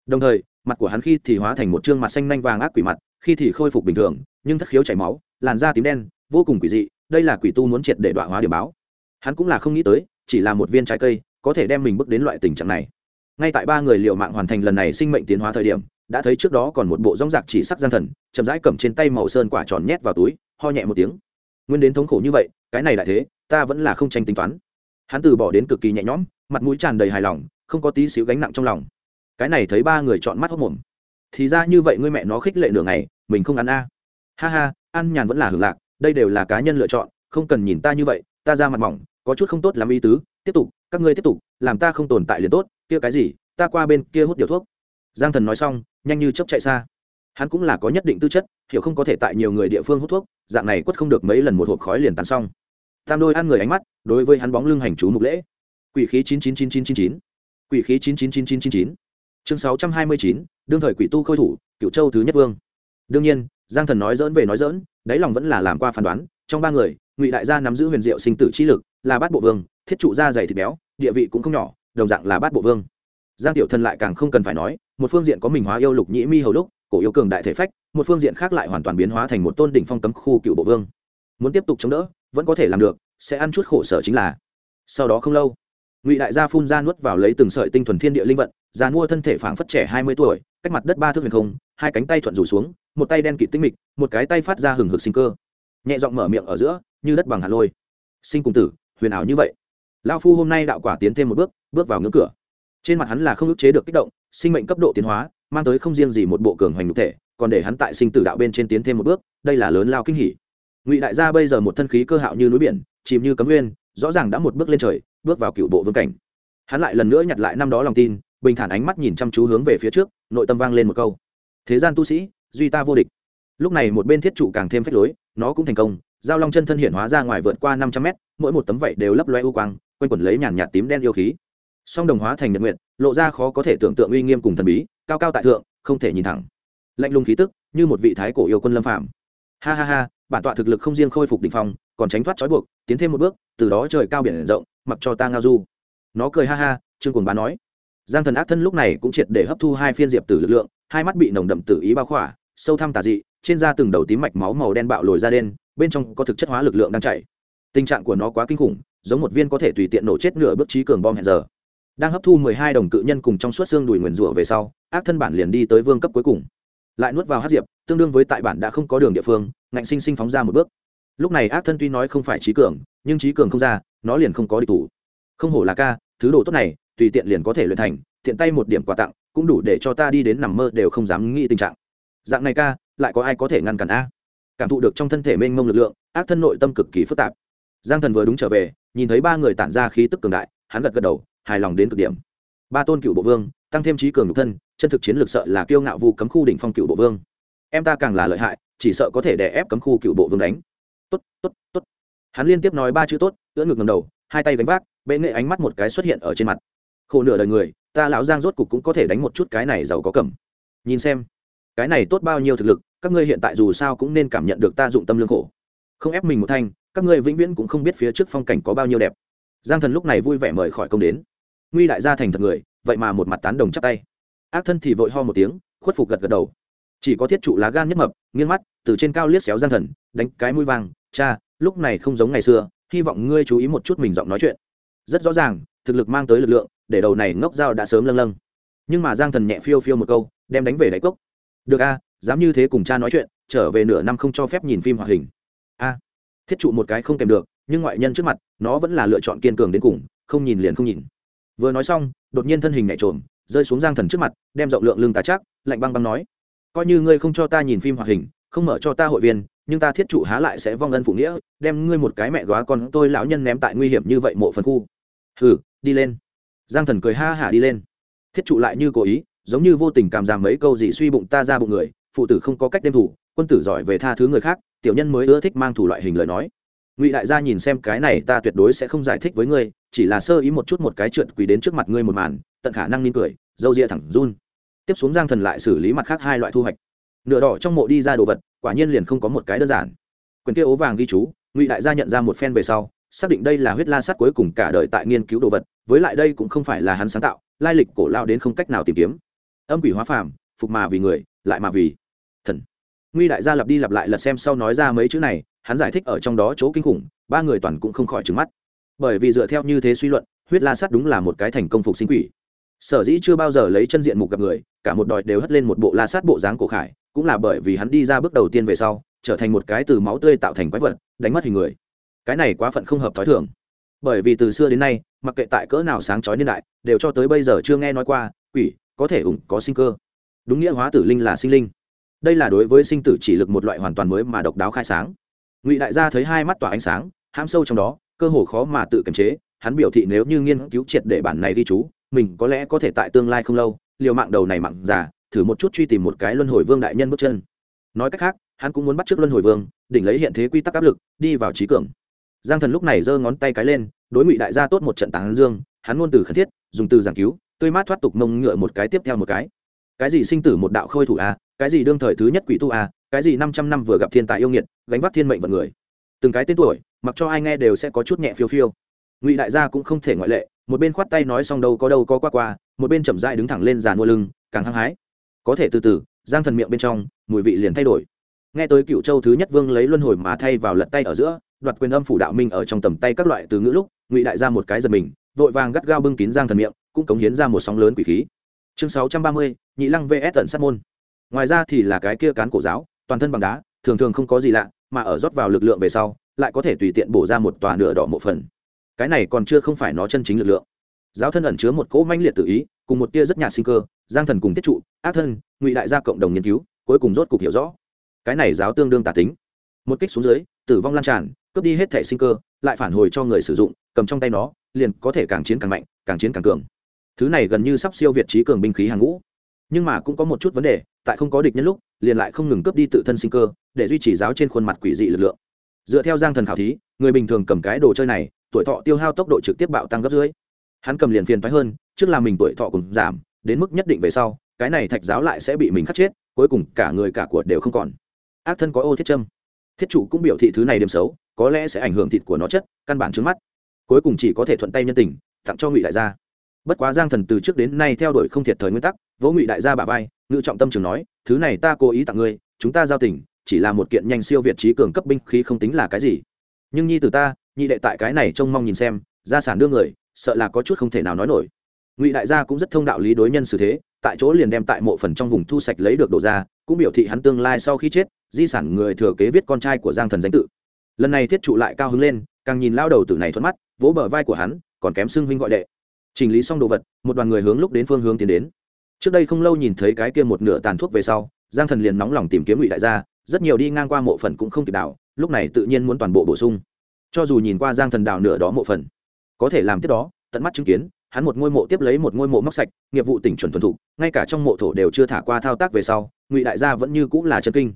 đồng thời, mặt của hắn khi thì hóa thành một chương mặt xanh nanh vàng ác quỷ mặt, khi thì khôi phục bình thường, nhưng thất khiếu chảy máu, làn da tím đen, vô cùng quỷ dị, đây là quỷ tu muốn triệt để đoạn hóa điểm báo. Hắn cũng là không nghĩ tới, chỉ là một viên trái cây, có thể đem mình bước đến loại tình trạng này. Ngay tại ba người liệu mạng hoàn thành lần này sinh mệnh tiến hóa thời điểm, đã thấy trước đó còn một bộ rong rạc chỉ sắc gian thần, chậm rãi cầm trên tay màu sơn quả tròn nhét vào túi, ho nhẹ một tiếng. Nguyên đến thống khổ như vậy, cái này lại thế, ta vẫn là không tranh tính toán. Hắn từ bỏ đến cực kỳ nhẹ nhõm mặt mũi tràn đầy hài lòng, không có tí xíu gánh nặng trong lòng. Cái này thấy ba người chọn mắt hốc mồm. Thì ra như vậy ngươi mẹ nó khích lệ nửa ngày, mình không ăn a. Ha ha, ăn nhàn vẫn là hưởng lạc, đây đều là cá nhân lựa chọn, không cần nhìn ta như vậy, ta ra mặt mỏng, có chút không tốt làm ý tứ, tiếp tục, các ngươi tiếp tục, làm ta không tồn tại liền tốt, kia cái gì, ta qua bên kia hút điều thuốc. Giang thần nói xong, nhanh như chấp chạy xa. Hắn cũng là có nhất định tư chất, hiểu không có thể tại nhiều người địa phương hút thuốc, dạng này quất không được mấy lần một hộp khói liền tàn xong. Tam đôi ăn người ánh mắt, đối với hắn bóng lưng hành chú mục lễ quỷ khí chín chín chín chín chín chín. Quỷ khí chín chín chín chín chín chín. Chương sáu trăm hai mươi chín, đương thời quỷ tu khôi thủ cựu châu thứ nhất vương. Đương nhiên, giang thần nói dỡn về nói dỡn đáy lòng vẫn là làm qua phán đoán. Trong ba người, ngụy đại gia nắm giữ huyền diệu sinh tử trí lực, là bát bộ vương, thiết trụ da dày thịt béo, địa vị cũng không nhỏ, đồng dạng là bát bộ vương. Giang tiểu thần lại càng không cần phải nói, một phương diện có mình hóa yêu lục nhĩ mi hầu lúc, cổ yêu cường đại thể phách, một phương diện khác lại hoàn toàn biến hóa thành một tôn đỉnh phong cấm khu cựu bộ vương. Muốn tiếp tục chống đỡ, vẫn có thể làm được, sẽ ăn chút khổ sở chính là. Sau đó không lâu ngụy đại gia phun ra nuốt vào lấy từng sợi tinh thuần thiên địa linh vận, già mua thân thể phảng phất trẻ hai mươi tuổi, cách mặt đất ba thước huyền không, hai cánh tay thuận rủ xuống, một tay đen kịt tinh mịch, một cái tay phát ra hừng hực sinh cơ. Nhẹ giọng mở miệng ở giữa, như đất bằng hạt lôi. Sinh cùng tử, huyền ảo như vậy. Lao phu hôm nay đạo quả tiến thêm một bước bước vào ngưỡng cửa. Trên mặt hắn là không ức chế được kích động, sinh mệnh cấp độ tiến hóa, mang tới không riêng gì một bộ cường hoành nhục thể, còn để hắn tại sinh tử đạo bên trên tiến thêm một bước, đây là lớn lao kinh hỉ. Ngụy đại gia bây giờ một thân khí cơ hạo như núi biển, chìm như cấm nguyên, rõ ràng đã một bước lên trời bước vào cựu bộ vương cảnh. Hắn lại lần nữa nhặt lại năm đó lòng tin, bình thản ánh mắt nhìn chăm chú hướng về phía trước, nội tâm vang lên một câu. Thế gian tu sĩ, duy ta vô địch. Lúc này một bên thiết trụ càng thêm phách lối, nó cũng thành công, giao long chân thân hiện hóa ra ngoài vượt qua năm trăm mét, mỗi một tấm vẩy đều lấp loe u quang, quanh quẩn lấy nhàn nhạt tím đen yêu khí. Song đồng hóa thành nhật nguyện lộ ra khó có thể tưởng tượng uy nghiêm cùng thần bí, cao cao tại thượng, không thể nhìn thẳng. Lạnh lùng khí tức, như một vị thái cổ yêu quân lâm phạm ha ha ha, bản tọa thực lực không riêng khôi phục đ ỉ n h phong, còn tránh thoát trói buộc, tiến thêm một bước, từ đó trời cao biển rộng mặc cho ta ngao du. Nó cười ha ha, trương cuồng bá nói. Giang thần ác thân lúc này cũng triệt để hấp thu hai phiên diệp tử lực lượng, hai mắt bị nồng đậm tử ý bao khỏa, sâu thăm tà dị, trên da từng đầu tím mạch máu màu đen bạo lồi ra đen, bên trong có thực chất hóa lực lượng đang chảy tình trạng của nó quá kinh khủng, giống một viên có thể tùy tiện nổ chết nửa bước trí cường bom hẹn giờ. Đang hấp thu mười hai đồng cự nhân cùng trong suốt xương đùi nguyền rủa về sau, ác thân bản liền đi tới vương cấp cuối cùng. Lại nuốt vào hát diệp, tương đương với tại bản đã không có đường địa phương, ngạnh sinh sinh phóng ra một bước. Lúc này ác thân tuy nói không phải trí cường, nhưng trí cường không ra nó liền không có địch thủ. Không hổ là ca, thứ đồ tốt này, tùy tiện liền có thể luyện thành, tiện tay một điểm quà tặng, cũng đủ để cho ta đi đến nằm mơ đều không dám nghĩ tình trạng. Dạng này ca, lại có ai có thể ngăn cản a? Cảm thụ được trong thân thể mênh mông lực lượng, ác thân nội tâm cực kỳ phức tạp. Giang thần vừa đúng trở về, nhìn thấy ba người tản ra khí tức cường đại, hắn gật gật đầu, hài lòng đến cực điểm. Ba tôn cựu bộ vương, tăng thêm trí cường nhục thân, chân thực chiến lược sợ là kiêu ngạo vu cấm khu đỉnh phong cựu bộ vương. Em ta càng là lợi hại, chỉ sợ có thể đè ép cấm khu cựu bộ vương đánh. Tốt tốt tốt. Hắn liên tiếp nói ba chữ tốt ưỡn ngực ngầm đầu, hai tay gánh vác, bệ nghệ ánh mắt một cái xuất hiện ở trên mặt. Khổ nửa đời người, ta lão giang rốt cục cũng có thể đánh một chút cái này giàu có cầm. Nhìn xem, cái này tốt bao nhiêu thực lực, các ngươi hiện tại dù sao cũng nên cảm nhận được ta dụng tâm lương khổ. Không ép mình một thanh, các ngươi vĩnh viễn cũng không biết phía trước phong cảnh có bao nhiêu đẹp. Giang thần lúc này vui vẻ mời khỏi công đến. Nguy đại gia thành thật người, vậy mà một mặt tán đồng chắp tay. Ác thân thì vội ho một tiếng, khuất phục gật gật đầu. Chỉ có thiết trụ lá gan nhất mập, nghiêng mắt, từ trên cao liếc xéo giang thần, đánh cái mũi vàng, cha, lúc này không giống ngày xưa hy vọng ngươi chú ý một chút mình giọng nói chuyện. Rất rõ ràng, thực lực mang tới lực lượng, để đầu này ngốc dao đã sớm lâng lâng. Nhưng mà giang thần nhẹ phiêu phiêu một câu, đem đánh về đáy cốc. Được a, dám như thế cùng cha nói chuyện, trở về nửa năm không cho phép nhìn phim hoạt hình. A, thiết trụ một cái không kèm được, nhưng ngoại nhân trước mặt, nó vẫn là lựa chọn kiên cường đến cùng, không nhìn liền không nhìn. Vừa nói xong, đột nhiên thân hình nhảy trộm rơi xuống giang thần trước mặt, đem rộng lượng lưng tá chắc lạnh băng băng nói, coi như ngươi không cho ta nhìn phim hoạt hình không mở cho ta hội viên, nhưng ta thiết trụ há lại sẽ vong ân phụ nghĩa, đem ngươi một cái mẹ góa con tôi lão nhân ném tại nguy hiểm như vậy mộ phần khu. Hừ, đi lên. Giang thần cười ha hả đi lên. Thiết trụ lại như cố ý, giống như vô tình cảm giảm mấy câu gì suy bụng ta ra bụng người, phụ tử không có cách đem thủ, quân tử giỏi về tha thứ người khác, tiểu nhân mới ưa thích mang thủ loại hình lời nói. Ngụy đại gia nhìn xem cái này ta tuyệt đối sẽ không giải thích với ngươi, chỉ là sơ ý một chút một cái trượt quỳ đến trước mặt ngươi một màn, tận khả năng nín cười, dâu ria thẳng run. Tiếp xuống giang thần lại xử lý mặt khác hai loại thu hoạch nửa đỏ trong mộ đi ra đồ vật, quả nhiên liền không có một cái đơn giản. Quyền kia ố vàng ghi chú, ngụy đại gia nhận ra một phen về sau, xác định đây là huyết la sắt cuối cùng cả đời tại nghiên cứu đồ vật, với lại đây cũng không phải là hắn sáng tạo, lai lịch cổ lao đến không cách nào tìm kiếm. Âm quỷ hóa phàm, phục mà vì người, lại mà vì thần. Nguy đại gia lặp đi lặp lại lật xem sau nói ra mấy chữ này, hắn giải thích ở trong đó chỗ kinh khủng, ba người toàn cũng không khỏi trứng mắt. Bởi vì dựa theo như thế suy luận, huyết la sắt đúng là một cái thành công phục sinh quỷ sở dĩ chưa bao giờ lấy chân diện mục gặp người, cả một đòi đều hất lên một bộ la sát bộ dáng cổ khải, cũng là bởi vì hắn đi ra bước đầu tiên về sau, trở thành một cái từ máu tươi tạo thành quái vật, đánh mất hình người. Cái này quá phận không hợp t h ó i thường. Bởi vì từ xưa đến nay, mặc kệ tại cỡ nào sáng trói niên đại, đều cho tới bây giờ chưa nghe nói qua, quỷ có thể ủng, có sinh cơ. Đúng nghĩa hóa tử linh là sinh linh. Đây là đối với sinh tử chỉ lực một loại hoàn toàn mới mà độc đáo khai sáng. Ngụy đại gia thấy hai mắt tỏa ánh sáng ham sâu trong đó, cơ hồ khó mà tự kiềm chế, hắn biểu thị nếu như nghiên cứu triệt để bản này ghi chú mình có lẽ có thể tại tương lai không lâu, liều mạng đầu này mặn già, thử một chút truy tìm một cái luân hồi vương đại nhân bước chân nói cách khác, hắn cũng muốn bắt trước luân hồi vương, đỉnh lấy hiện thế quy tắc áp lực, đi vào trí cường giang thần lúc này giơ ngón tay cái lên, đối ngụy đại gia tốt một trận tán dương, hắn ngôn từ khẩn thiết, dùng từ giảng cứu, tươi mát thoát tục mông ngựa một cái tiếp theo một cái cái gì sinh tử một đạo khôi thủ a à? cái gì đương thời thứ nhất quỷ tu a à? cái gì năm trăm năm vừa gặp thiên tài yêu nghiệt, gánh vác thiên mệnh vận người từng cái tên tuổi, mặc cho ai nghe đều sẽ có chút nhẹ phiêu phiêu ngụy đại gia cũng không thể ngoại lệ một bên khoát tay nói xong đâu có đâu có qua qua, một bên chậm dại đứng thẳng lên giàn mua lưng, càng hăng hái. Có thể từ từ, giang thần miệng bên trong, mùi vị liền thay đổi. Nghe tới cựu châu thứ nhất vương lấy luân hồi mà thay vào lật tay ở giữa, đoạt quyền âm phủ đạo minh ở trong tầm tay các loại từ ngữ lúc, ngụy đại ra một cái giật mình, vội vàng gắt gao bưng kín giang thần miệng, cũng cống hiến ra một sóng lớn quỷ khí. Chương sáu trăm ba mươi, nhị lăng vs tận sát môn. Ngoài ra thì là cái kia cán cổ giáo, toàn thân bằng đá, thường thường không có gì lạ, mà ở rót vào lực lượng về sau, lại có thể tùy tiện bổ ra một tòa nửa đỏ một phần cái này còn chưa không phải nó chân chính lực lượng. Giáo thân ẩn chứa một cỗ manh liệt tự ý, cùng một tia rất nhạt sinh cơ, giang thần cùng tiết trụ, ác thân, ngụy đại gia cộng đồng nghiên cứu, cuối cùng rốt cục hiểu rõ. Cái này giáo tương đương tả tính. Một kích xuống dưới, tử vong lan tràn, cướp đi hết thể sinh cơ, lại phản hồi cho người sử dụng, cầm trong tay nó, liền có thể càng chiến càng mạnh, càng chiến càng cường. Thứ này gần như sắp siêu việt trí cường binh khí hàng ngũ. Nhưng mà cũng có một chút vấn đề, tại không có địch nhân lúc, liền lại không ngừng cướp đi tự thân sinh cơ, để duy trì giáo trên khuôn mặt quỷ dị lực lượng. Dựa theo giang thần khảo thí, người bình thường cầm cái đồ chơi này tuổi thọ tiêu hao tốc độ trực tiếp bạo tăng gấp dưới. Hắn cầm liền phiền thoái hơn, trước là mình tuổi thọ cùng giảm, đến mức nhất định về sau, cái này thạch giáo lại sẽ bị mình khắc chết, cuối cùng cả người cả của đều không còn. Ác thân có ô thiết châm. Thiết chủ cũng biểu thị thứ này điểm xấu, có lẽ sẽ ảnh hưởng thịt của nó chất, căn bản trước mắt. Cuối cùng chỉ có thể thuận tay nhân tình, tặng cho ngụy đại gia. Bất quá giang thần từ trước đến nay theo đuổi không thiệt thời nguyên tắc, vỗ ngụy đại gia bà vai, ngự trọng tâm trường nói, thứ này ta cố ý tặng ngươi, chúng ta giao tình, chỉ là một kiện nhanh siêu việt trí cường cấp binh khí không tính là cái gì. Nhưng nhi từ ta nhị đệ tại cái này trông mong nhìn xem, gia sản đưa người, sợ là có chút không thể nào nói nổi. Ngụy đại gia cũng rất thông đạo lý đối nhân xử thế, tại chỗ liền đem tại mộ phần trong vùng thu sạch lấy được đồ ra, cũng biểu thị hắn tương lai sau khi chết, di sản người thừa kế viết con trai của giang thần danh tự. Lần này thiết trụ lại cao hứng lên, càng nhìn lao đầu tử này thuận mắt, vỗ bờ vai của hắn, còn kém xưng huynh gọi đệ. Chỉnh lý xong đồ vật, một đoàn người hướng lúc đến phương hướng tiến đến. Trước đây không lâu nhìn thấy cái kia một nửa tàn thuốc về sau, giang thần liền nóng lòng tìm kiếm ngụy đại gia, rất nhiều đi ngang qua mộ phần cũng không kịp đạo lúc này tự nhiên muốn toàn bộ bổ sung cho dù nhìn qua giang thần đào nửa đó mộ phần, có thể làm tiếp đó, tận mắt chứng kiến, hắn một ngôi mộ tiếp lấy một ngôi mộ móc sạch, nghiệp vụ tỉnh chuẩn thuần thục ngay cả trong mộ thổ đều chưa thả qua thao tác về sau, ngụy đại gia vẫn như cũng là chân kinh.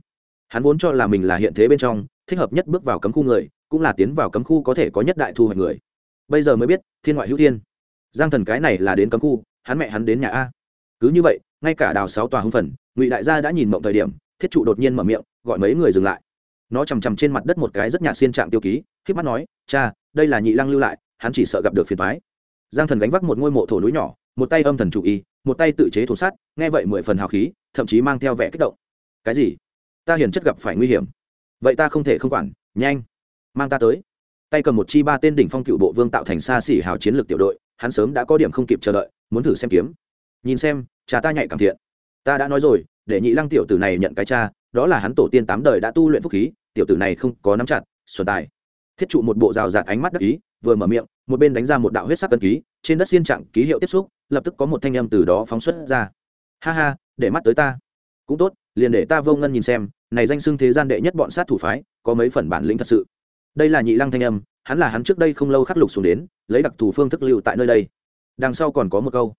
Hắn vốn cho là mình là hiện thế bên trong, thích hợp nhất bước vào cấm khu người, cũng là tiến vào cấm khu có thể có nhất đại thu hoạch người. Bây giờ mới biết, thiên ngoại hữu thiên. Giang thần cái này là đến cấm khu, hắn mẹ hắn đến nhà a. Cứ như vậy, ngay cả đào sáu tòa hưng phần, ngụy đại gia đã nhìn mộng thời điểm, thiết trụ đột nhiên mở miệng, gọi mấy người dừng lại. Nó chằm chằm trên mặt đất một cái rất nhạt xiên trạng tiêu ký k mắt nói, cha, đây là nhị lăng lưu lại, hắn chỉ sợ gặp được phiền thoái giang thần gánh vác một ngôi mộ thổ núi nhỏ, một tay âm thần chủ y, một tay tự chế thổ sát nghe vậy mười phần hào khí, thậm chí mang theo vẻ kích động. Cái gì? Ta hiền chất gặp phải nguy hiểm. Vậy ta không thể không quản, nhanh, mang ta tới. Tay cầm một chi ba tên đỉnh phong cựu bộ vương tạo thành xa xỉ hào chiến lược tiểu đội, hắn sớm đã có điểm không kịp chờ đợi, muốn thử xem kiếm. Nhìn xem, cha ta nhạy cảm thiện. Ta đã nói rồi, để nhị lăng tiểu tử này nhận cái cha, đó là hắn tổ tiên tám đời đã tu luyện phúc khí, tiểu tử này không có nắm chặt, xuân tài thiết trụ một bộ rào rạt ánh mắt đắc ý, vừa mở miệng, một bên đánh ra một đạo huyết sắc cân ký, trên đất xiên trạng ký hiệu tiếp xúc, lập tức có một thanh âm từ đó phóng xuất ra. Ha ha, để mắt tới ta. Cũng tốt, liền để ta vô ngân nhìn xem, này danh xưng thế gian đệ nhất bọn sát thủ phái, có mấy phần bản lĩnh thật sự. Đây là nhị lăng thanh âm, hắn là hắn trước đây không lâu khắc lục xuống đến, lấy đặc thù phương thức lưu tại nơi đây. Đằng sau còn có một câu.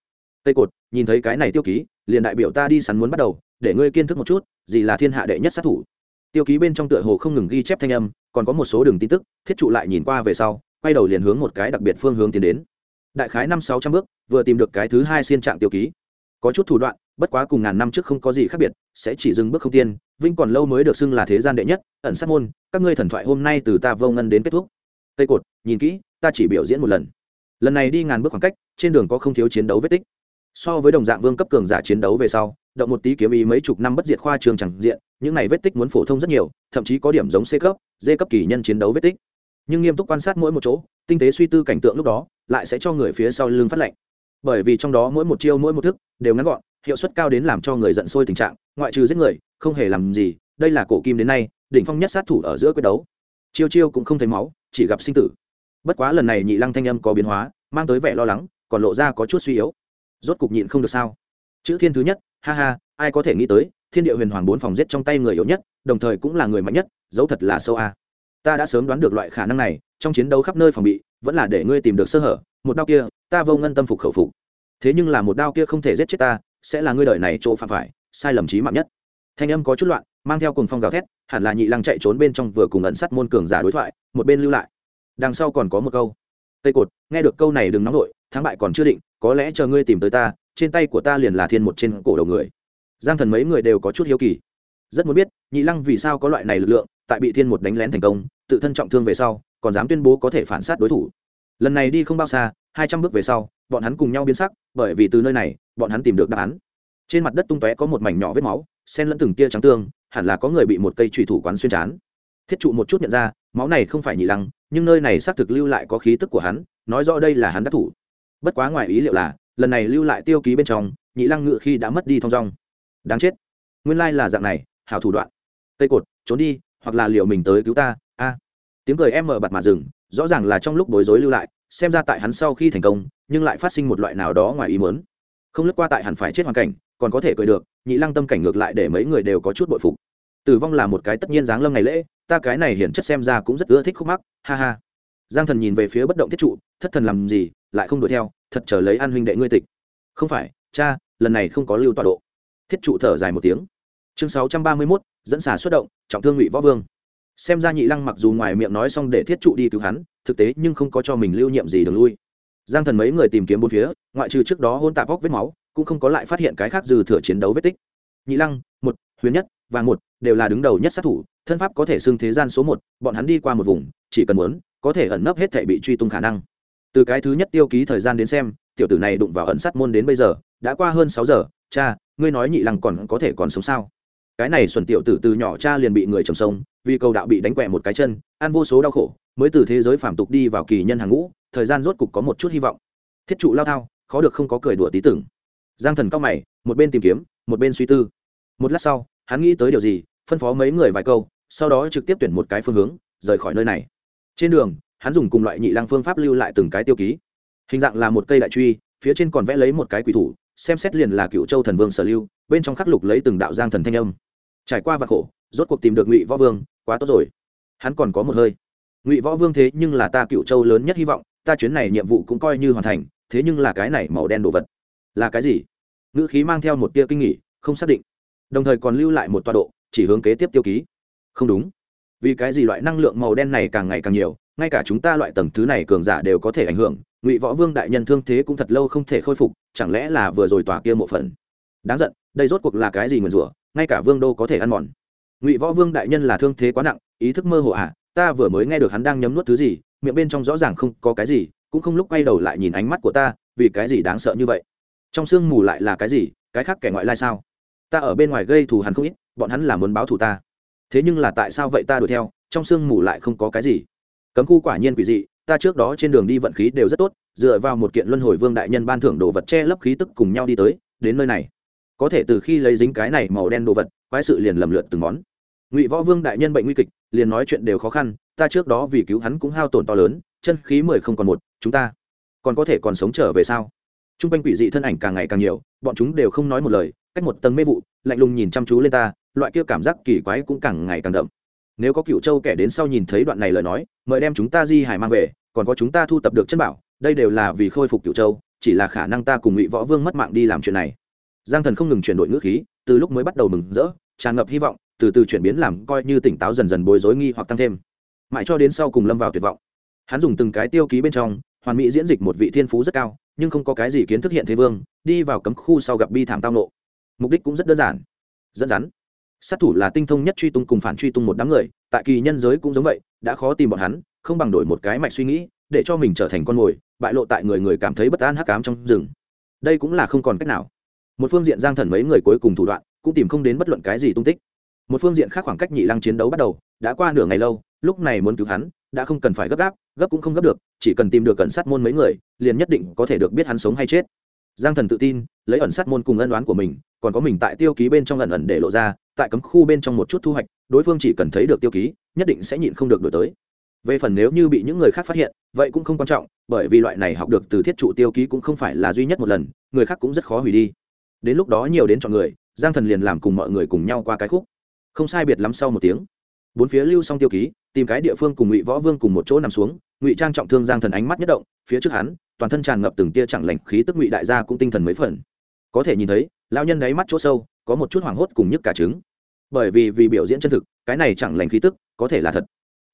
Tây cột, nhìn thấy cái này tiêu ký, liền đại biểu ta đi sắn muốn bắt đầu, để ngươi kiên thức một chút, gì là thiên hạ đệ nhất sát thủ. Tiêu ký bên trong tựa hồ không ngừng ghi chép thanh âm còn có một số đường tin tức, thiết trụ lại nhìn qua về sau, quay đầu liền hướng một cái đặc biệt phương hướng tiến đến. Đại khái năm sáu trăm bước, vừa tìm được cái thứ hai xiên trạng tiêu ký. Có chút thủ đoạn, bất quá cùng ngàn năm trước không có gì khác biệt, sẽ chỉ dừng bước không tiên, vinh còn lâu mới được xưng là thế gian đệ nhất, ẩn sát môn, các ngươi thần thoại hôm nay từ ta vô ngân đến kết thúc. Tây cột, nhìn kỹ, ta chỉ biểu diễn một lần. Lần này đi ngàn bước khoảng cách, trên đường có không thiếu chiến đấu vết tích. So với đồng dạng vương cấp cường giả chiến đấu về sau động một tí kiếm ý mấy chục năm bất diệt khoa trường chẳng diện, những này vết tích muốn phổ thông rất nhiều, thậm chí có điểm giống c cấp, d cấp kỳ nhân chiến đấu vết tích. Nhưng nghiêm túc quan sát mỗi một chỗ, tinh tế suy tư cảnh tượng lúc đó, lại sẽ cho người phía sau lưng phát lệnh. Bởi vì trong đó mỗi một chiêu, mỗi một thức, đều ngắn gọn, hiệu suất cao đến làm cho người giận sôi tình trạng, ngoại trừ giết người, không hề làm gì, đây là cổ kim đến nay, đỉnh phong nhất sát thủ ở giữa quyết đấu. Chiêu chiêu cũng không thấy máu, chỉ gặp sinh tử. Bất quá lần này nhị lăng thanh âm có biến hóa, mang tới vẻ lo lắng, còn lộ ra có chút suy yếu. Rốt cục nhịn không được sao? Chữ thiên thứ nhất ha ha, ai có thể nghĩ tới, thiên địa huyền hoàng bốn phòng giết trong tay người yếu nhất, đồng thời cũng là người mạnh nhất dấu thật là sâu a. Ta đã sớm đoán được loại khả năng này, trong chiến đấu khắp nơi phòng bị, vẫn là để ngươi tìm được sơ hở, một đao kia, ta vô ngân tâm phục khẩu phục. Thế nhưng là một đao kia không thể giết chết ta, sẽ là ngươi đời này chỗ phạm phải, sai lầm trí mạng nhất. Thanh âm có chút loạn, mang theo cùng phong gào thét, hẳn là nhị lăng chạy trốn bên trong vừa cùng ẩn sát môn cường giả đối thoại, một bên lưu lại. Đằng sau còn có một câu. Tây cột, nghe được câu này đừng nóng nổi thắng bại còn chưa định, có lẽ chờ ngươi tìm tới ta trên tay của ta liền là thiên một trên cổ đầu người. Giang thần mấy người đều có chút hiếu kỳ. Rất muốn biết, nhị lăng vì sao có loại này lực lượng, tại bị thiên một đánh lén thành công, tự thân trọng thương về sau, còn dám tuyên bố có thể phản sát đối thủ. Lần này đi không bao xa, hai trăm bước về sau, bọn hắn cùng nhau biến sắc, bởi vì từ nơi này, bọn hắn tìm được đáp án. Trên mặt đất tung tóe có một mảnh nhỏ vết máu sen lẫn từng tia trắng tương, hẳn là có người bị một cây trùy thủ quán xuyên chán thiết trụ một chút nhận ra, máu này không phải nhị lăng, nhưng nơi này xác thực lưu lại có khí tức của hắn, nói rõ đây là hắn đắc thủ. Bất quá ngoài ý liệu là lần này lưu lại tiêu ký bên trong, nhị lăng ngự khi đã mất đi thong dong. Đáng chết. Nguyên lai là dạng này, hảo thủ đoạn. Cây cột, trốn đi, hoặc là liệu mình tới cứu ta, a. Tiếng cười em mở bặt mà dừng, rõ ràng là trong lúc bối rối lưu lại, xem ra tại hắn sau khi thành công, nhưng lại phát sinh một loại nào đó ngoài ý muốn. Không lướt qua tại hẳn phải chết hoàn cảnh, còn có thể cười được, nhị lăng tâm cảnh ngược lại để mấy người đều có chút bội phục. Tử vong là một cái tất nhiên dáng lâm ngày lễ, ta cái này hiển chất xem ra cũng rất ưa thích khúc mắc, ha ha. Giang thần nhìn về phía bất động thiết trụ, thất thần làm gì, lại không đuổi theo thật chờ lấy an huynh đệ ngươi tịch. Không phải, cha, lần này không có lưu tọa độ. Thiết trụ thở dài một tiếng. Chương sáu trăm ba mươi mốt, dẫn xà xuất động, trọng thương ngụy võ vương. Xem ra nhị lăng mặc dù ngoài miệng nói xong để thiết trụ đi cứu hắn, thực tế nhưng không có cho mình lưu nhiệm gì đường lui. Giang thần mấy người tìm kiếm bốn phía, ngoại trừ trước đó hôn tạp góc vết máu, cũng không có lại phát hiện cái khác dư thừa chiến đấu vết tích. Nhị lăng, một, huyền nhất và một, đều là đứng đầu nhất sát thủ, thân pháp có thể xưng thế gian số một, bọn hắn đi qua một vùng, chỉ cần muốn, có thể ẩn nấp hết thể bị truy tung khả năng từ cái thứ nhất tiêu ký thời gian đến xem, tiểu tử này đụng vào ẩn sát môn đến bây giờ, đã qua hơn sáu giờ, cha, ngươi nói nhị lăng còn có thể còn sống sao? Cái này xuẩn tiểu tử từ nhỏ cha liền bị người trầm sông vì cầu đạo bị đánh quẹ một cái chân, ăn vô số đau khổ, mới từ thế giới phản tục đi vào kỳ nhân hàng ngũ, thời gian rốt cục có một chút hy vọng. Thiết trụ lao thao, khó được không có cười đùa tí tưởng. Giang thần cao mày, một bên tìm kiếm, một bên suy tư. Một lát sau, hắn nghĩ tới điều gì, phân phó mấy người vài câu, sau đó trực tiếp tuyển một cái phương hướng, rời khỏi nơi này. Trên đường hắn dùng cùng loại nhị lăng phương pháp lưu lại từng cái tiêu ký. Hình dạng là một cây đại truy, phía trên còn vẽ lấy một cái quỷ thủ, xem xét liền là cựu châu thần vương sở lưu, bên trong khắc lục lấy từng đạo giang thần thanh âm. Trải qua vạn khổ, rốt cuộc tìm được ngụy võ vương, quá tốt rồi. Hắn còn có một hơi. Ngụy võ vương thế nhưng là ta cựu châu lớn nhất hy vọng, ta chuyến này nhiệm vụ cũng coi như hoàn thành, thế nhưng là cái này màu đen đồ vật. Là cái gì? Ngữ khí mang theo một tia kinh nghỉ không xác định. Đồng thời còn lưu lại một tọa độ, chỉ hướng kế tiếp tiêu ký. Không đúng vì cái gì loại năng lượng màu đen này càng ngày càng nhiều ngay cả chúng ta loại tầng thứ này cường giả đều có thể ảnh hưởng ngụy võ vương đại nhân thương thế cũng thật lâu không thể khôi phục chẳng lẽ là vừa rồi tòa kia một phần? Đáng giận đây rốt cuộc là cái gì nguyền rủa ngay cả vương đô có thể ăn mòn. Ngụy võ vương đại nhân là thương thế quá nặng ý thức mơ hồ ạ à, ta vừa mới nghe được hắn đang nhấm nuốt thứ gì miệng bên trong rõ ràng không có cái gì cũng không lúc quay đầu lại nhìn ánh mắt của ta vì cái gì đáng sợ như vậy? Trong sương mù lại là cái gì cái khác kẻ ngoại lai sao? Ta ở bên ngoài gây thù hắn không ít bọn hắn là muốn báo thù ta thế nhưng là tại sao vậy ta đuổi theo, trong sương mù lại không có cái gì? Cấm khu quả nhiên quỷ dị, ta trước đó trên đường đi vận khí đều rất tốt, dựa vào một kiện luân hồi vương đại nhân ban thưởng đồ vật che lấp khí tức cùng nhau đi tới, đến nơi này. Có thể từ khi lấy dính cái này màu đen đồ vật, quái sự liền lầm lượt từng món. Ngụy võ vương đại nhân bệnh nguy kịch, liền nói chuyện đều khó khăn, ta trước đó vì cứu hắn cũng hao tổn to lớn, chân khí mười không còn một, chúng ta còn có thể còn sống trở về sao? T r u n g quanh quỷ dị thân ảnh càng ngày càng nhiều, bọn chúng đều không nói một lời, cách một tầng mê vụ, lạnh lùng nhìn chăm chú lên ta loại kia cảm giác kỳ quái cũng càng ngày càng đậm. Nếu có cựu châu kẻ đến sau nhìn thấy đoạn này lời nói, mời đem chúng ta di hải mang về, còn có chúng ta thu tập được chân bảo, đây đều là vì khôi phục cựu châu, chỉ là khả năng ta cùng ngụy võ vương mất mạng đi làm chuyện này. Giang thần không ngừng chuyển đổi ngữ khí, từ lúc mới bắt đầu mừng rỡ, tràn ngập hy vọng, từ từ chuyển biến làm coi như tỉnh táo dần dần bối rối nghi hoặc tăng thêm. Mãi cho đến sau cùng lâm vào tuyệt vọng. Hắn dùng từng cái tiêu ký bên trong, hoàn mỹ diễn dịch một vị thiên phú rất cao, nhưng không có cái gì kiến thức hiện thế vương, đi vào cấm khu sau gặp bi thảm tao nộ. Mục đích cũng rất đơn giản. Dẫn dắn sát thủ là tinh thông nhất truy tung cùng phản truy tung một đám người, tại kỳ nhân giới cũng giống vậy, đã khó tìm bọn hắn, không bằng đổi một cái mạch suy nghĩ, để cho mình trở thành con mồi, bại lộ tại người người cảm thấy bất an hắc cám trong rừng. Đây cũng là không còn cách nào. Một phương diện giang thần mấy người cuối cùng thủ đoạn, cũng tìm không đến bất luận cái gì tung tích. Một phương diện khác khoảng cách nhị lăng chiến đấu bắt đầu, đã qua nửa ngày lâu, lúc này muốn cứu hắn, đã không cần phải gấp gáp, gấp cũng không gấp được, chỉ cần tìm được cẩn sát môn mấy người, liền nhất định có thể được biết hắn sống hay chết giang thần tự tin, lấy ẩn sát môn cùng ân đoán của mình, còn có mình tại tiêu ký bên trong ẩn ẩn để lộ ra, tại cấm khu bên trong một chút thu hoạch, đối phương chỉ cần thấy được tiêu ký, nhất định sẽ nhịn không được đổi tới. Về phần nếu như bị những người khác phát hiện, vậy cũng không quan trọng, bởi vì loại này học được từ thiết trụ tiêu ký cũng không phải là duy nhất một lần, người khác cũng rất khó hủy đi. Đến lúc đó nhiều đến chọn người, giang thần liền làm cùng mọi người cùng nhau qua cái khúc. Không sai biệt lắm sau một tiếng, bốn phía lưu xong tiêu ký, tìm cái địa phương cùng ngụy võ vương cùng một chỗ nằm xuống, ngụy trang trọng thương giang thần ánh mắt nhất động, phía trước hắn toàn thân tràn ngập từng tia chẳng lành khí tức ngụy đại gia cũng tinh thần mấy phần. Có thể nhìn thấy lao nhân đáy mắt chỗ sâu, có một chút hoảng hốt cùng nhức cả trứng. Bởi vì vì biểu diễn chân thực, cái này chẳng lành khí tức, có thể là thật.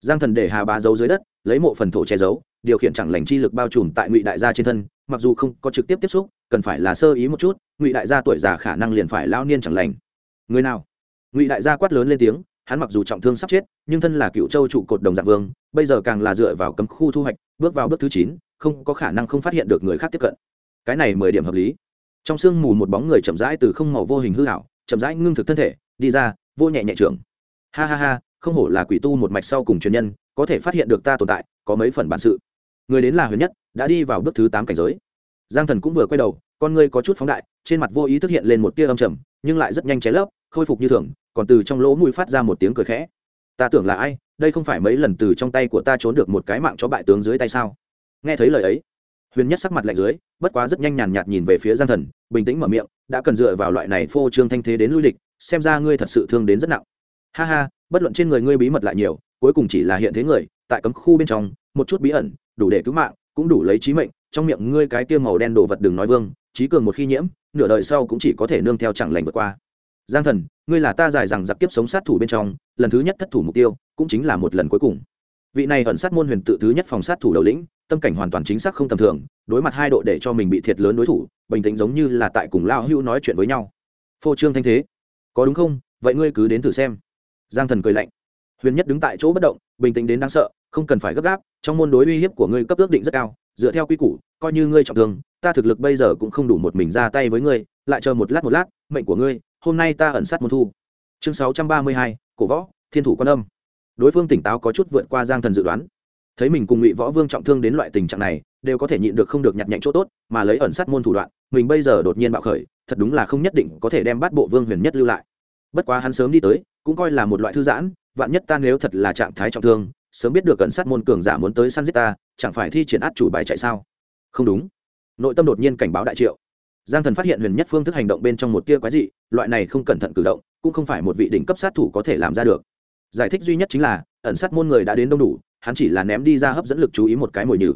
Giang thần để hà bá giấu dưới đất, lấy mộ phần thổ che giấu, điều khiển chẳng lành chi lực bao trùm tại ngụy đại gia trên thân, mặc dù không có trực tiếp tiếp xúc, cần phải là sơ ý một chút, ngụy đại gia tuổi già khả năng liền phải lao niên chẳng lành. Người nào? Ngụy đại gia quát lớn lên tiếng hắn mặc dù trọng thương sắp chết, nhưng thân là cựu châu trụ cột đồng dạng vương, bây giờ càng là dựa vào cấm khu thu hoạch, bước vào bước thứ chín, không có khả năng không phát hiện được người khác tiếp cận. Cái này mười điểm hợp lý. Trong sương mù một bóng người chậm rãi từ không màu vô hình hư hảo chậm rãi ngưng thực thân thể, đi ra, vô nhẹ nhẹ trưởng. Ha ha ha, không hổ là quỷ tu một mạch sau cùng truyền nhân, có thể phát hiện được ta tồn tại, có mấy phần bản sự. Người đến là huyền nhất, đã đi vào bước thứ tám cảnh giới. Giang thần cũng vừa quay đầu, con ngươi có chút phóng đại, trên mặt vô ý thức hiện lên một tia âm trầm, nhưng lại rất nhanh cháy lấp, khôi phục như thường còn từ trong lỗ mũi phát ra một tiếng cười khẽ. Ta tưởng là ai, đây không phải mấy lần từ trong tay của ta trốn được một cái mạng chó bại tướng dưới tay sao? Nghe thấy lời ấy, huyền nhất sắc mặt lạnh dưới, bất quá rất nhanh nhàn nhạt nhìn về phía giang thần, bình tĩnh mở miệng, đã cần dựa vào loại này phô trương thanh thế đến lui địch, xem ra ngươi thật sự thương đến rất nặng. Ha ha, bất luận trên người ngươi bí mật lại nhiều, cuối cùng chỉ là hiện thế người, tại cấm khu bên trong, một chút bí ẩn, đủ để cứu mạng, cũng đủ lấy trí mệnh, trong miệng ngươi cái tiêm màu đen đồ vật đừng nói vương trí cường một khi nhiễm, nửa đời sau cũng chỉ có thể nương theo chẳng lành vượt qua giang thần, ngươi là ta dài rằng giặc kiếp sống sát thủ bên trong, lần thứ nhất thất thủ mục tiêu, cũng chính là một lần cuối cùng. Vị này ẩn sát môn huyền tự thứ nhất phòng sát thủ đầu lĩnh, tâm cảnh hoàn toàn chính xác không tầm thường, đối mặt hai độ để cho mình bị thiệt lớn đối thủ, bình tĩnh giống như là tại cùng lao hưu nói chuyện với nhau. Phô trương thanh thế. Có đúng không? Vậy ngươi cứ đến thử xem. Giang thần cười lạnh. Huyền nhất đứng tại chỗ bất động, bình tĩnh đến đáng sợ, không cần phải gấp gáp, trong môn đối uy hiếp của ngươi cấp ước định rất cao, dựa theo quy củ, coi như ngươi trọng thương, ta thực lực bây giờ cũng không đủ một mình ra tay với ngươi, lại chờ một lát một lát, mệnh của ngươi hôm nay ta ẩn sát môn thu. Chương sáu trăm ba mươi hai, cổ võ, thiên thủ quan âm. Đối phương tỉnh táo có chút vượt qua giang thần dự đoán. Thấy mình cùng ngụy võ vương trọng thương đến loại tình trạng này, đều có thể nhịn được không được nhặt nhạnh chỗ tốt, mà lấy ẩn sát môn thủ đoạn, mình bây giờ đột nhiên bạo khởi, thật đúng là không nhất định có thể đem bắt bộ vương huyền nhất lưu lại. Bất quá hắn sớm đi tới, cũng coi là một loại thư giãn, vạn nhất ta nếu thật là trạng thái trọng thương, sớm biết được ẩn sát môn cường giả muốn tới săn giết ta, chẳng phải thi triển át chủ bài chạy sao? Không đúng. Nội tâm đột nhiên cảnh báo đại triệu giang thần phát hiện huyền nhất phương thức hành động bên trong một tia quái dị, loại này không cẩn thận cử động, cũng không phải một vị đỉnh cấp sát thủ có thể làm ra được. Giải thích duy nhất chính là, ẩn sát môn người đã đến đông đủ, hắn chỉ là ném đi ra hấp dẫn lực chú ý một cái mồi nhử.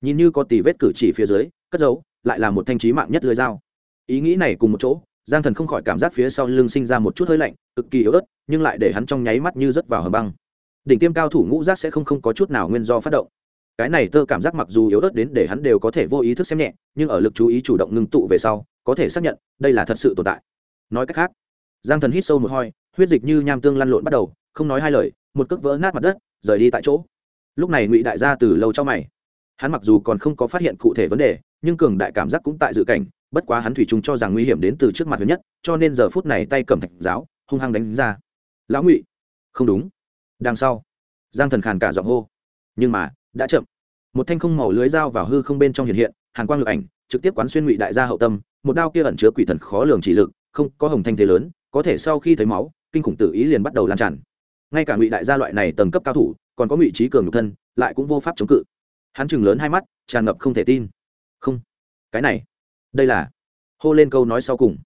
Nhìn như có tì vết cử chỉ phía dưới, cất giấu, lại là một thanh trí mạng nhất lưới dao. Ý nghĩ này cùng một chỗ, giang thần không khỏi cảm giác phía sau lưng sinh ra một chút hơi lạnh, cực kỳ yếu ớt, nhưng lại để hắn trong nháy mắt như rớt vào hầm băng. Đỉnh tiêm cao thủ ngũ giác sẽ không không có chút nào nguyên do phát động cái này tơ cảm giác mặc dù yếu ớt đến để hắn đều có thể vô ý thức xem nhẹ, nhưng ở lực chú ý chủ động ngưng tụ về sau, có thể xác nhận, đây là thật sự tồn tại. Nói cách khác, giang thần hít sâu một hoi huyết dịch như nham tương lăn lộn bắt đầu, không nói hai lời, một cước vỡ nát mặt đất, rời đi tại chỗ. Lúc này ngụy đại gia từ lâu cho mày. Hắn mặc dù còn không có phát hiện cụ thể vấn đề, nhưng cường đại cảm giác cũng tại dự cảnh, bất quá hắn thủy chung cho rằng nguy hiểm đến từ trước mặt huyền nhất, cho nên giờ phút này tay cầm thạch giáo, hung hăng đánh ra. Lão ngụy. Không đúng. Đằng sau, giang thần khàn cả giọng hô. Nhưng mà đã chậm. Một thanh không màu lưới dao vào hư không bên trong hiện hiện, hàn quang lực ảnh, trực tiếp quán xuyên ngụy đại gia hậu tâm, một đao kia ẩn chứa quỷ thần khó lường chỉ lực, không, có hồng thanh thế lớn, có thể sau khi thấy máu, kinh khủng tự ý liền bắt đầu lan tràn. Ngay cả ngụy đại gia loại này tầng cấp cao thủ, còn có ngụy trí cường nhục thân, lại cũng vô pháp chống cự. Hắn chừng lớn hai mắt, tràn ngập không thể tin. Không, cái này, đây là, hô lên câu nói sau cùng.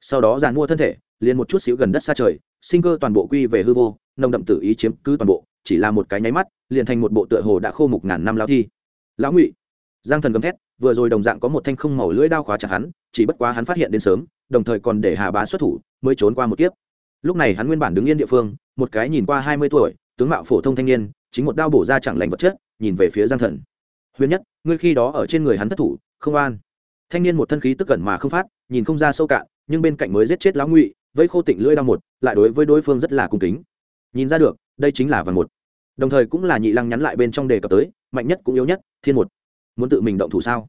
Sau đó giàn mua thân thể, liền một chút xíu gần đất xa trời, sinh cơ toàn bộ quy về hư vô, nồng đậm tự ý chiếm cứ toàn bộ chỉ là một cái nháy mắt, liền thành một bộ tựa hồ đã khô mục ngàn năm lao thi. Lão ngụy, giang thần gầm thét, vừa rồi đồng dạng có một thanh không màu lưỡi đao khóa chặt hắn, chỉ bất quá hắn phát hiện đến sớm, đồng thời còn để hà bá xuất thủ, mới trốn qua một kiếp. Lúc này hắn nguyên bản đứng yên địa phương, một cái nhìn qua hai mươi tuổi, tướng mạo phổ thông thanh niên, chính một đao bổ ra chẳng lành vật chất, nhìn về phía giang thần. Huyền nhất, ngươi khi đó ở trên người hắn thất thủ, không an thanh niên một thân khí tức cẩn mà không phát, nhìn không ra sâu cạn, nhưng bên cạnh mới giết chết lão ngụy, vây khô tịnh lưỡi đao một, lại đối với đối phương rất là cung kính. Nhìn ra được, đây chính là vần một đồng thời cũng là nhị lăng nhắn lại bên trong đề cập tới, mạnh nhất cũng yếu nhất, thiên một. Muốn tự mình động thủ sao?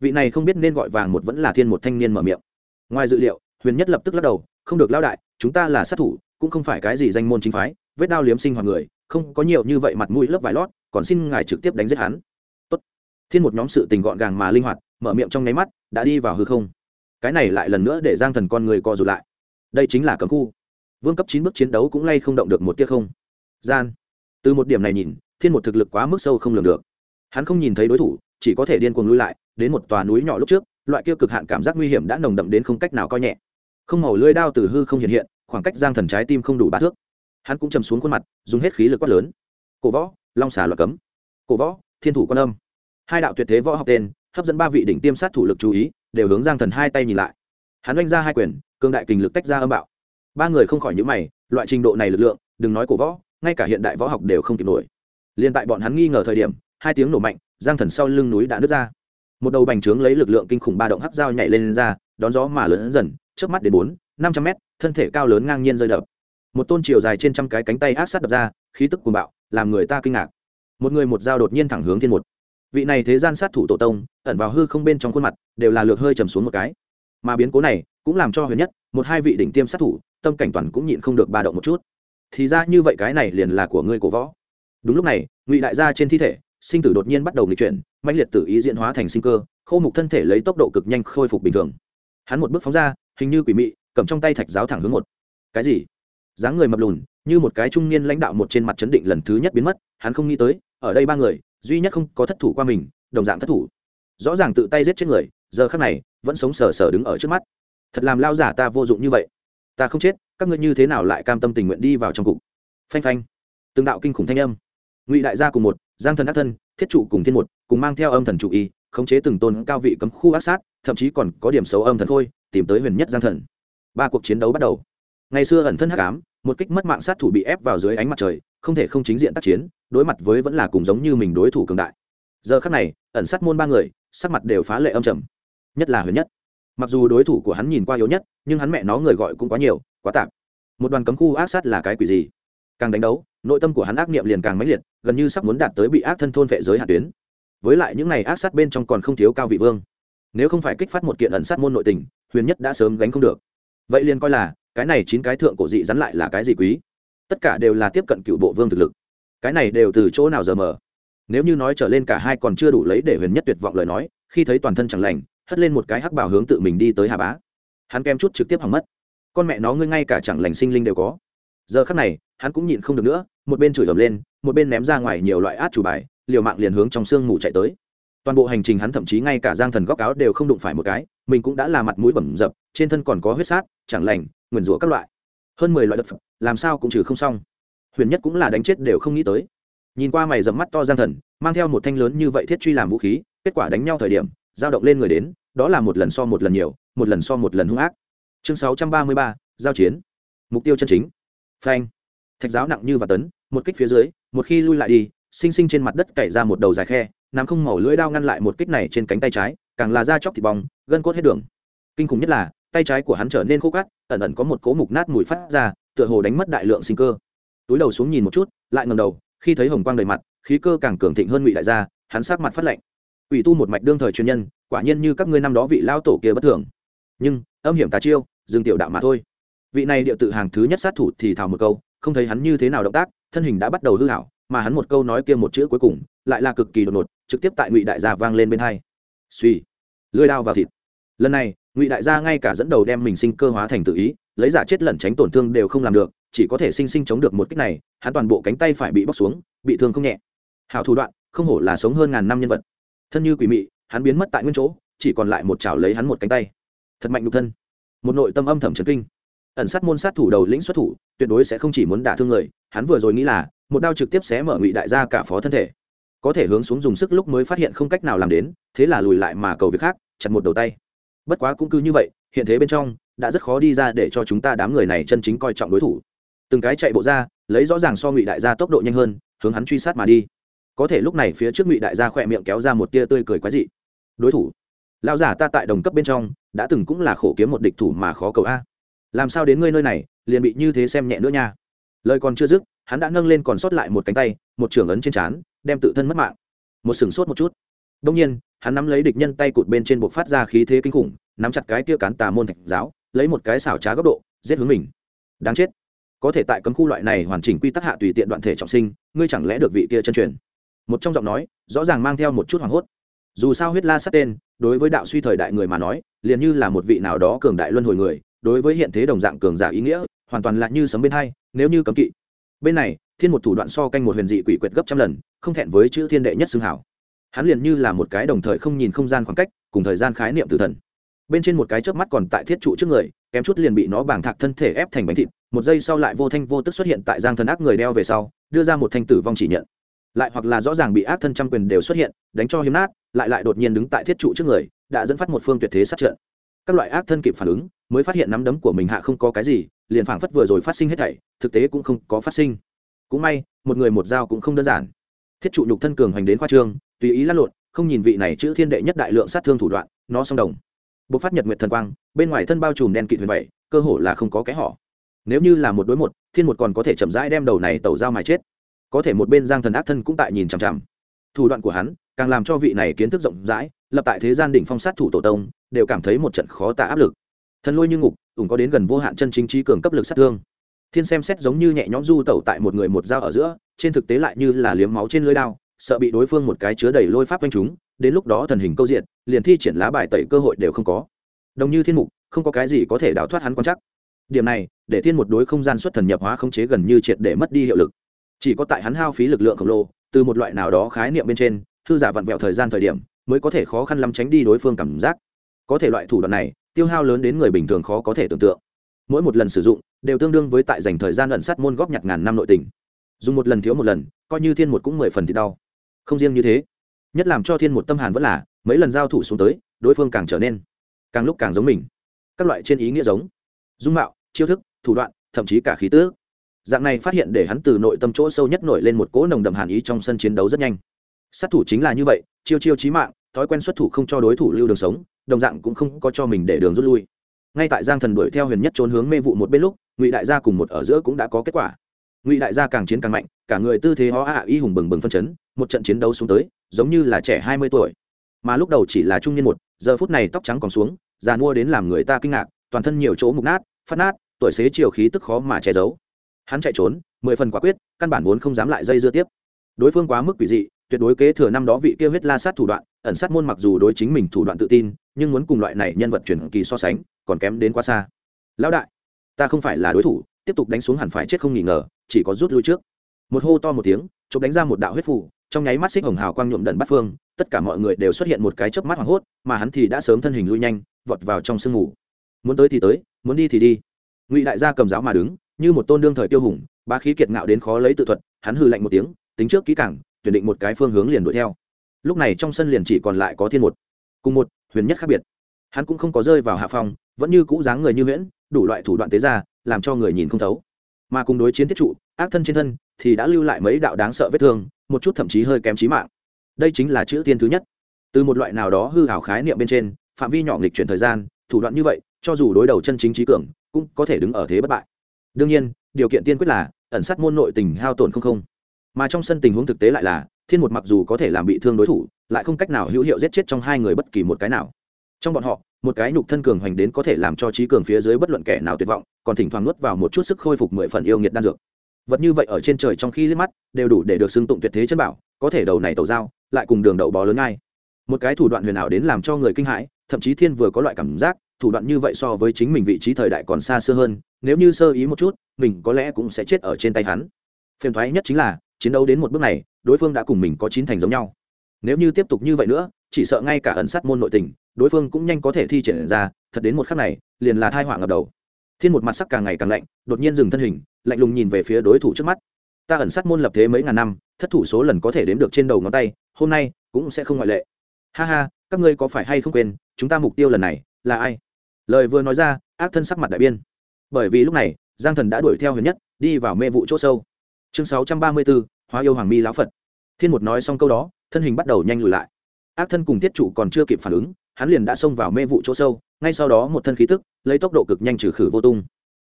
Vị này không biết nên gọi vàng một vẫn là thiên một thanh niên mở miệng. Ngoài dự liệu, huyền nhất lập tức lắc đầu, không được lao đại, chúng ta là sát thủ, cũng không phải cái gì danh môn chính phái, vết đao liếm sinh hoạt người, không có nhiều như vậy mặt mũi lớp vải lót, còn xin ngài trực tiếp đánh giết hắn. Tốt. thiên một nhóm sự tình gọn gàng mà linh hoạt, mở miệng trong nháy mắt, đã đi vào hư không. Cái này lại lần nữa để giang thần con người co rụt lại. Đây chính là cấm khu. Vương cấp chín bước chiến đấu cũng lay không động được một tiết không. Gian từ một điểm này nhìn, thiên một thực lực quá mức sâu không lường được. Hắn không nhìn thấy đối thủ, chỉ có thể điên cuồng lui lại, đến một tòa núi nhỏ lúc trước, loại kia cực hạn cảm giác nguy hiểm đã nồng đậm đến không cách nào coi nhẹ. Không màu lưỡi đao từ hư không hiện hiện, khoảng cách giang thần trái tim không đủ ba thước. Hắn cũng chầm xuống khuôn mặt, dùng hết khí lực quát lớn. Cổ võ, long xà loại cấm. Cổ võ, thiên thủ quan âm. Hai đạo tuyệt thế võ học tên, hấp dẫn ba vị đỉnh tiêm sát thủ lực chú ý, đều hướng giang thần hai tay nhìn lại. Hắn oanh ra hai quyền cương đại kình lực tách ra âm bạo. Ba người không khỏi nhữ mày, loại trình độ này lực lượng, đừng nói cổ võ ngay cả hiện đại võ học đều không kịp nổi. Liên tại bọn hắn nghi ngờ thời điểm hai tiếng nổ mạnh giang thần sau lưng núi đã nứt ra. Một đầu bành trướng lấy lực lượng kinh khủng ba động hắc dao nhảy lên, lên ra đón gió mà lớn dần trước mắt đến bốn năm trăm mét thân thể cao lớn ngang nhiên rơi đập. Một tôn chiều dài trên trăm cái cánh tay áp sát đập ra khí tức cuồng bạo làm người ta kinh ngạc. Một người một dao đột nhiên thẳng hướng thiên một. Vị này thế gian sát thủ tổ tông ẩn vào hư không bên trong khuôn mặt đều là lược hơi trầm xuống một cái. Mà biến cố này cũng làm cho huyền nhất một hai vị đỉnh tiêm sát thủ tâm cảnh toàn cũng nhịn không được ba động một chút thì ra như vậy cái này liền là của ngươi cổ võ. Đúng lúc này, ngụy đại gia trên thi thể, sinh tử đột nhiên bắt đầu nghịch chuyển mạnh liệt tử ý diễn hóa thành sinh cơ, khô mục thân thể lấy tốc độ cực nhanh khôi phục bình thường. Hắn một bước phóng ra, hình như quỷ mị, cầm trong tay thạch giáo thẳng hướng một. Cái gì? Dáng người mập lùn, như một cái trung niên lãnh đạo một trên mặt chấn định lần thứ nhất biến mất, hắn không nghĩ tới, ở đây ba người, duy nhất không có thất thủ qua mình, đồng dạng thất thủ. Rõ ràng tự tay giết chết người, giờ khắc này, vẫn sống sờ sờ đứng ở trước mắt. Thật làm lao giả ta vô dụng như vậy ta không chết, các ngươi như thế nào lại cam tâm tình nguyện đi vào trong cục? Phanh phanh. Từng đạo kinh khủng thanh âm. Ngụy đại gia cùng một, giang thần ác thân, thiết trụ cùng thiên một, cùng mang theo âm thần chủ y, khống chế từng tôn cao vị cấm khu ác sát, thậm chí còn có điểm xấu âm thần khôi, tìm tới huyền nhất giang thần. Ba cuộc chiến đấu bắt đầu. Ngày xưa ẩn thân hắc ám, một kích mất mạng sát thủ bị ép vào dưới ánh mặt trời, không thể không chính diện tác chiến, đối mặt với vẫn là cùng giống như mình đối thủ cường đại. Giờ khắc này, ẩn sát môn ba người, sắc mặt đều phá lệ âm trầm. Nhất là huyền nhất mặc dù đối thủ của hắn nhìn qua yếu nhất, nhưng hắn mẹ nó người gọi cũng quá nhiều, quá tạp. Một đoàn cấm khu ác sát là cái quỷ gì? Càng đánh đấu, nội tâm của hắn ác niệm liền càng mãnh liệt, gần như sắp muốn đạt tới bị ác thân thôn vệ giới hạ tuyến. Với lại những này ác sát bên trong còn không thiếu cao vị vương. Nếu không phải kích phát một kiện ẩn sát môn nội tình, huyền nhất đã sớm gánh không được. Vậy liền coi là, cái này chín cái thượng cổ dị rắn lại là cái gì quý? Tất cả đều là tiếp cận cựu bộ vương thực lực. Cái này đều từ chỗ nào giờ mở? Nếu như nói trở lên cả hai còn chưa đủ lấy để huyền nhất tuyệt vọng lời nói, khi thấy toàn thân chẳng lành hất lên một cái hắc bảo hướng tự mình đi tới hà bá. Hắn kem chút trực tiếp hỏng mất. Con mẹ nó ngươi ngay cả chẳng lành sinh linh đều có. Giờ khắc này, hắn cũng nhịn không được nữa, một bên chửi ầm lên, một bên ném ra ngoài nhiều loại át chủ bài, liều mạng liền hướng trong sương mù chạy tới. Toàn bộ hành trình hắn thậm chí ngay cả giang thần góc áo đều không đụng phải một cái, mình cũng đã là mặt mũi bẩm dập, trên thân còn có huyết sát, chẳng lành, nguyền rủa các loại. Hơn mười loại đất phẩm, làm sao cũng trừ không xong. Huyền nhất cũng là đánh chết đều không nghĩ tới. Nhìn qua mày dầm mắt to giang thần, mang theo một thanh lớn như vậy thiết truy làm vũ khí, kết quả đánh nhau thời điểm, dao động lên người đến đó là một lần so một lần nhiều, một lần so một lần hung ác. Chương sáu trăm ba mươi ba, giao chiến. Mục tiêu chân chính. Phanh. Thạch giáo nặng như và tấn, một kích phía dưới, một khi lui lại đi, sinh sinh trên mặt đất cày ra một đầu dài khe, nắm không màu lưỡi đao ngăn lại một kích này trên cánh tay trái, càng là da chóc thịt bong, gân cốt hết đường. Kinh khủng nhất là, tay trái của hắn trở nên khô cát, ẩn ẩn có một cố mục nát mùi phát ra, tựa hồ đánh mất đại lượng sinh cơ. Túi đầu xuống nhìn một chút, lại ngầm đầu, khi thấy hồng quang đầy mặt, khí cơ càng cường thịnh hơn ngụy đại gia, hắn sát mặt phát lạnh. Ủy tu một mạch đương thời chuyên nhân quả nhiên như các ngươi năm đó vị lao tổ kia bất thường. Nhưng, âm hiểm tà chiêu, dừng tiểu đạo mà thôi. Vị này điệu tự hàng thứ nhất sát thủ thì thào một câu, không thấy hắn như thế nào động tác, thân hình đã bắt đầu hư hảo, mà hắn một câu nói kia một chữ cuối cùng, lại là cực kỳ đột ngột, trực tiếp tại ngụy đại gia vang lên bên hai. Suy lưỡi đao vào thịt. Lần này, ngụy đại gia ngay cả dẫn đầu đem mình sinh cơ hóa thành tự ý, lấy giả chết lẩn tránh tổn thương đều không làm được, chỉ có thể sinh sinh chống được một kích này, hắn toàn bộ cánh tay phải bị bóc xuống, bị thương không nhẹ. Hảo thủ đoạn, không hổ là sống hơn ngàn năm nhân vật. Thân như quỷ mị hắn biến mất tại nguyên chỗ, chỉ còn lại một chảo lấy hắn một cánh tay. Thật mạnh nhục thân. Một nội tâm âm thầm trấn kinh. Ẩn sát môn sát thủ đầu lĩnh xuất thủ, tuyệt đối sẽ không chỉ muốn đả thương người. Hắn vừa rồi nghĩ là, một đao trực tiếp xé mở ngụy đại gia cả phó thân thể. Có thể hướng xuống dùng sức lúc mới phát hiện không cách nào làm đến, thế là lùi lại mà cầu việc khác, chặt một đầu tay. Bất quá cũng cứ như vậy, hiện thế bên trong, đã rất khó đi ra để cho chúng ta đám người này chân chính coi trọng đối thủ. Từng cái chạy bộ ra, lấy rõ ràng so ngụy đại gia tốc độ nhanh hơn, hướng hắn truy sát mà đi. Có thể lúc này phía trước ngụy đại gia khỏe miệng kéo ra một tia tươi cười quái dị đối thủ. Lão giả ta tại đồng cấp bên trong, đã từng cũng là khổ kiếm một địch thủ mà khó cầu a. Làm sao đến ngươi nơi này, liền bị như thế xem nhẹ nữa nha. Lời còn chưa dứt, hắn đã nâng lên còn sót lại một cánh tay, một trưởng ấn trên trán, đem tự thân mất mạng. Một sừng sốt một chút. Đông nhiên, hắn nắm lấy địch nhân tay cụt bên trên buộc phát ra khí thế kinh khủng, nắm chặt cái tia cán tà môn thạch giáo, lấy một cái xảo trá góc độ, giết hướng mình. Đáng chết. Có thể tại cấm khu loại này hoàn chỉnh quy tắc hạ tùy tiện đoạn thể trọng sinh, ngươi chẳng lẽ được vị kia chân truyền? Một trong giọng nói, rõ ràng mang theo một chút hoảng hốt dù sao huyết la sát tên, đối với đạo suy thời đại người mà nói, liền như là một vị nào đó cường đại luân hồi người, đối với hiện thế đồng dạng cường giả ý nghĩa, hoàn toàn là như sấm bên hai, nếu như cấm kỵ. Bên này, thiên một thủ đoạn so canh một huyền dị quỷ quyệt gấp trăm lần, không thẹn với chữ thiên đệ nhất xưng hảo. Hắn liền như là một cái đồng thời không nhìn không gian khoảng cách, cùng thời gian khái niệm tử thần. Bên trên một cái chớp mắt còn tại thiết trụ trước người, kém chút liền bị nó bảng thạc thân thể ép thành bánh thịt, một giây sau lại vô thanh vô tức xuất hiện tại giang thần ác người đeo về sau, đưa ra một thanh tử vong chỉ nhận lại hoặc là rõ ràng bị ác thân trăm quyền đều xuất hiện, đánh cho hiếm nát, lại lại đột nhiên đứng tại thiết trụ trước người, đã dẫn phát một phương tuyệt thế sát trận. Các loại ác thân kịp phản ứng, mới phát hiện nắm đấm của mình hạ không có cái gì, liền phảng phất vừa rồi phát sinh hết thảy, thực tế cũng không có phát sinh. Cũng may, một người một dao cũng không đơn giản. Thiết trụ nhục thân cường hoành đến khoa trương, tùy ý lăn lộn, không nhìn vị này chữ thiên đệ nhất đại lượng sát thương thủ đoạn, nó song đồng. Bộc phát nhật nguyệt thần quang, bên ngoài thân bao trùm đen kịt huyền vậy, cơ hồ là không có cái họ nếu như là một đối một, thiên một còn có thể chậm rãi đem đầu này tẩu dao mà chết có thể một bên giang thần ác thân cũng tại nhìn chằm chằm. Thủ đoạn của hắn, càng làm cho vị này kiến thức rộng rãi, lập tại thế gian đỉnh phong sát thủ tổ tông, đều cảm thấy một trận khó tả áp lực. Thần lôi như ngục, ủng có đến gần vô hạn chân chính trí cường cấp lực sát thương. Thiên xem xét giống như nhẹ nhõm du tẩu tại một người một dao ở giữa, trên thực tế lại như là liếm máu trên lưới đao, sợ bị đối phương một cái chứa đầy lôi pháp quanh chúng, đến lúc đó thần hình câu diện, liền thi triển lá bài tẩy cơ hội đều không có. Đồng như thiên mục, không có cái gì có thể đào thoát hắn quan chắc điểm này, để thiên một đối không gian xuất thần nhập hóa khống chế gần như triệt để mất đi hiệu lực chỉ có tại hắn hao phí lực lượng khổng lồ, từ một loại nào đó khái niệm bên trên, thư giả vặn vẹo thời gian thời điểm, mới có thể khó khăn lắm tránh đi đối phương cảm giác. Có thể loại thủ đoạn này, tiêu hao lớn đến người bình thường khó có thể tưởng tượng. Mỗi một lần sử dụng, đều tương đương với tại dành thời gian ẩn sát môn góp nhặt ngàn năm nội tình. Dùng một lần thiếu một lần, coi như thiên một cũng mười phần thì đau. Không riêng như thế, nhất làm cho thiên một tâm hàn vẫn là, mấy lần giao thủ xuống tới, đối phương càng trở nên càng lúc càng giống mình. Các loại trên ý nghĩa giống, dung mạo, chiêu thức, thủ đoạn, thậm chí cả khí tước dạng này phát hiện để hắn từ nội tâm chỗ sâu nhất nổi lên một cỗ nồng đậm hàn ý trong sân chiến đấu rất nhanh. Sát thủ chính là như vậy, chiêu chiêu chí mạng, thói quen xuất thủ không cho đối thủ lưu đường sống, đồng dạng cũng không có cho mình để đường rút lui. Ngay tại giang thần đuổi theo huyền nhất trốn hướng mê vụ một bên lúc, ngụy đại gia cùng một ở giữa cũng đã có kết quả. Ngụy đại gia càng chiến càng mạnh, cả người tư thế ho a y hùng bừng bừng phân chấn, một trận chiến đấu xuống tới, giống như là trẻ hai mươi tuổi. Mà lúc đầu chỉ là trung niên một, giờ phút này tóc trắng còn xuống, già mua đến làm người ta kinh ngạc, toàn thân nhiều chỗ mục nát, phát nát, tuổi xế chiều khí tức khó mà che giấu hắn chạy trốn, mười phần quả quyết, căn bản vốn không dám lại dây dưa tiếp. Đối phương quá mức quỷ dị, tuyệt đối kế thừa năm đó vị kia huyết la sát thủ đoạn, ẩn sát môn mặc dù đối chính mình thủ đoạn tự tin, nhưng muốn cùng loại này nhân vật truyền kỳ so sánh, còn kém đến quá xa. Lão đại, ta không phải là đối thủ, tiếp tục đánh xuống hẳn phải chết không nghi ngờ, chỉ có rút lui trước. Một hô to một tiếng, chụp đánh ra một đạo huyết phủ trong nháy mắt xích hồng hào quang nhuộm đần bắt phương, tất cả mọi người đều xuất hiện một cái chớp mắt hoảng hốt, mà hắn thì đã sớm thân hình lui nhanh, vọt vào trong sương mù. Muốn tới thì tới, muốn đi thì đi. Ngụy đại gia cầm giáo mà đứng như một tôn đương thời tiêu hùng ba khí kiệt ngạo đến khó lấy tự thuật hắn hư lạnh một tiếng tính trước kỹ càng tuyển định một cái phương hướng liền đuổi theo. Lúc này trong sân liền chỉ còn lại có thiên một. Cùng một huyền nhất khác biệt. Hắn cũng không có rơi vào hạ phong, vẫn như cũ dáng người như huyễn đủ loại thủ đoạn tế ra làm cho người nhìn không thấu. Mà cùng đối chiến thiết trụ ác thân trên thân thì đã lưu lại mấy đạo đáng sợ vết thương một chút thậm chí hơi kém trí mạng. Đây chính là chữ tiên thứ nhất. Từ một loại nào đó hư hảo khái niệm bên trên phạm vi nhỏ nghịch chuyển thời gian thủ đoạn như vậy cho dù đối đầu chân chính trí cường cũng có thể đứng ở thế bất bại đương nhiên, điều kiện tiên quyết là, ẩn sát môn nội tình hao tổn không không. Mà trong sân tình huống thực tế lại là, thiên một mặc dù có thể làm bị thương đối thủ, lại không cách nào hữu hiệu giết chết trong hai người bất kỳ một cái nào. Trong bọn họ, một cái nhục thân cường hoành đến có thể làm cho trí cường phía dưới bất luận kẻ nào tuyệt vọng, còn thỉnh thoảng nuốt vào một chút sức khôi phục mười phần yêu nghiệt đan dược. Vật như vậy ở trên trời trong khi liếc mắt, đều đủ để được xưng tụng tuyệt thế chân bảo, có thể đầu này tẩu dao lại cùng đường đậu bò lớn ngay. Một cái thủ đoạn huyền ảo đến làm cho người kinh hãi, thậm chí thiên vừa có loại cảm giác, thủ đoạn như vậy so với chính mình vị trí thời đại còn xa xưa hơn nếu như sơ ý một chút, mình có lẽ cũng sẽ chết ở trên tay hắn. Phiền thoái nhất chính là, chiến đấu đến một bước này, đối phương đã cùng mình có chín thành giống nhau. Nếu như tiếp tục như vậy nữa, chỉ sợ ngay cả ẩn sát môn nội tình, đối phương cũng nhanh có thể thi triển ra, thật đến một khắc này, liền là thai họa ngập đầu. Thiên một mặt sắc càng ngày càng lạnh, đột nhiên dừng thân hình, lạnh lùng nhìn về phía đối thủ trước mắt. Ta ẩn sát môn lập thế mấy ngàn năm, thất thủ số lần có thể đếm được trên đầu ngón tay, hôm nay, cũng sẽ không ngoại lệ. Ha ha, các ngươi có phải hay không quên, chúng ta mục tiêu lần này, là ai? Lời vừa nói ra, ác thân sắc mặt đại biên bởi vì lúc này, giang thần đã đuổi theo huyền nhất, đi vào mê vụ chỗ sâu. Chương sáu trăm ba mươi bốn, hóa yêu hoàng mi lão phật. Thiên một nói xong câu đó, thân hình bắt đầu nhanh lùi lại. Ác thân cùng tiết chủ còn chưa kịp phản ứng, hắn liền đã xông vào mê vụ chỗ sâu, ngay sau đó một thân khí tức, lấy tốc độ cực nhanh trừ khử vô tung.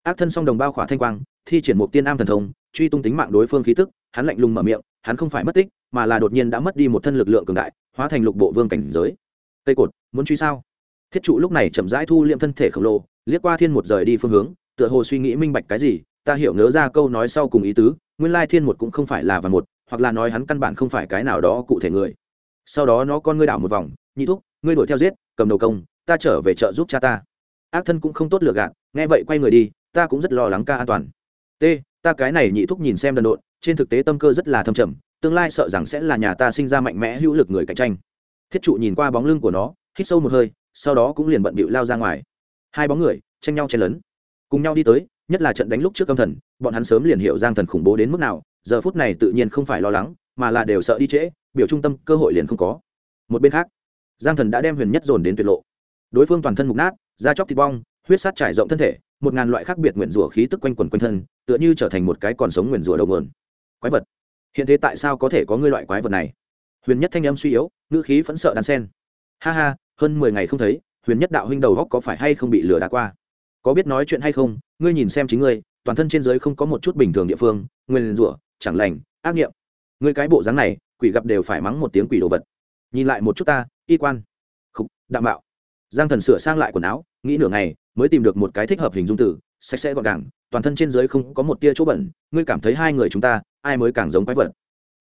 Ác thân song đồng bao khỏa thanh quang, thi triển một tiên am thần thông, truy tung tính mạng đối phương khí tức, hắn lạnh lùng mở miệng, hắn không phải mất tích, mà là đột nhiên đã mất đi một thân lực lượng cường đại, hóa thành lục bộ vương cảnh giới. Cây cột, muốn truy sao? Thiết trụ lúc này chậm rãi thu liệm thân thể khổng lồ, liếc qua thiên một rời đi phương hướng tựa hồ suy nghĩ minh bạch cái gì, ta hiểu nhớ ra câu nói sau cùng ý tứ, nguyên lai thiên một cũng không phải là và một, hoặc là nói hắn căn bản không phải cái nào đó cụ thể người. Sau đó nó con ngươi đảo một vòng, nhị thúc, ngươi đuổi theo giết, cầm đầu công, ta trở về chợ giúp cha ta. Ác thân cũng không tốt lựa gạt, nghe vậy quay người đi, ta cũng rất lo lắng ca an toàn. T, ta cái này nhị thúc nhìn xem đần độn, trên thực tế tâm cơ rất là thâm trầm, tương lai sợ rằng sẽ là nhà ta sinh ra mạnh mẽ hữu lực người cạnh tranh. Thiết trụ nhìn qua bóng lưng của nó, hít sâu một hơi, sau đó cũng liền bận bịu lao ra ngoài. Hai bóng người, tranh nhau chen lấn cùng nhau đi tới, nhất là trận đánh lúc trước âm thần, bọn hắn sớm liền hiểu giang thần khủng bố đến mức nào, giờ phút này tự nhiên không phải lo lắng, mà là đều sợ đi trễ, biểu trung tâm, cơ hội liền không có. Một bên khác, giang thần đã đem huyền nhất dồn đến tuyệt lộ. Đối phương toàn thân mục nát, da chóc thịt bong, huyết sát trải rộng thân thể, một ngàn loại khác biệt nguyện rủa khí tức quanh quần quanh thân, tựa như trở thành một cái còn sống nguyện rủa đầu mườn quái vật. Hiện thế tại sao có thể có ngươi loại quái vật này? Huyền nhất thanh âm suy yếu, ngữ khí phẫn sợ đan sen ha ha, hơn mười ngày không thấy, huyền nhất đạo huynh đầu góc có phải hay không bị lừa đá qua? Có biết nói chuyện hay không? Ngươi nhìn xem chính ngươi, toàn thân trên giới không có một chút bình thường địa phương, nguyên rủa, chẳng lành, ác nghiệm. Ngươi cái bộ dáng này, quỷ gặp đều phải mắng một tiếng quỷ đồ vật. Nhìn lại một chút ta, y quan. Khục, đạm bạo giang thần sửa sang lại quần áo, nghĩ nửa ngày, mới tìm được một cái thích hợp hình dung tử sạch sẽ gọn gàng, toàn thân trên giới không có một tia chỗ bẩn, ngươi cảm thấy hai người chúng ta, ai mới càng giống quái vật?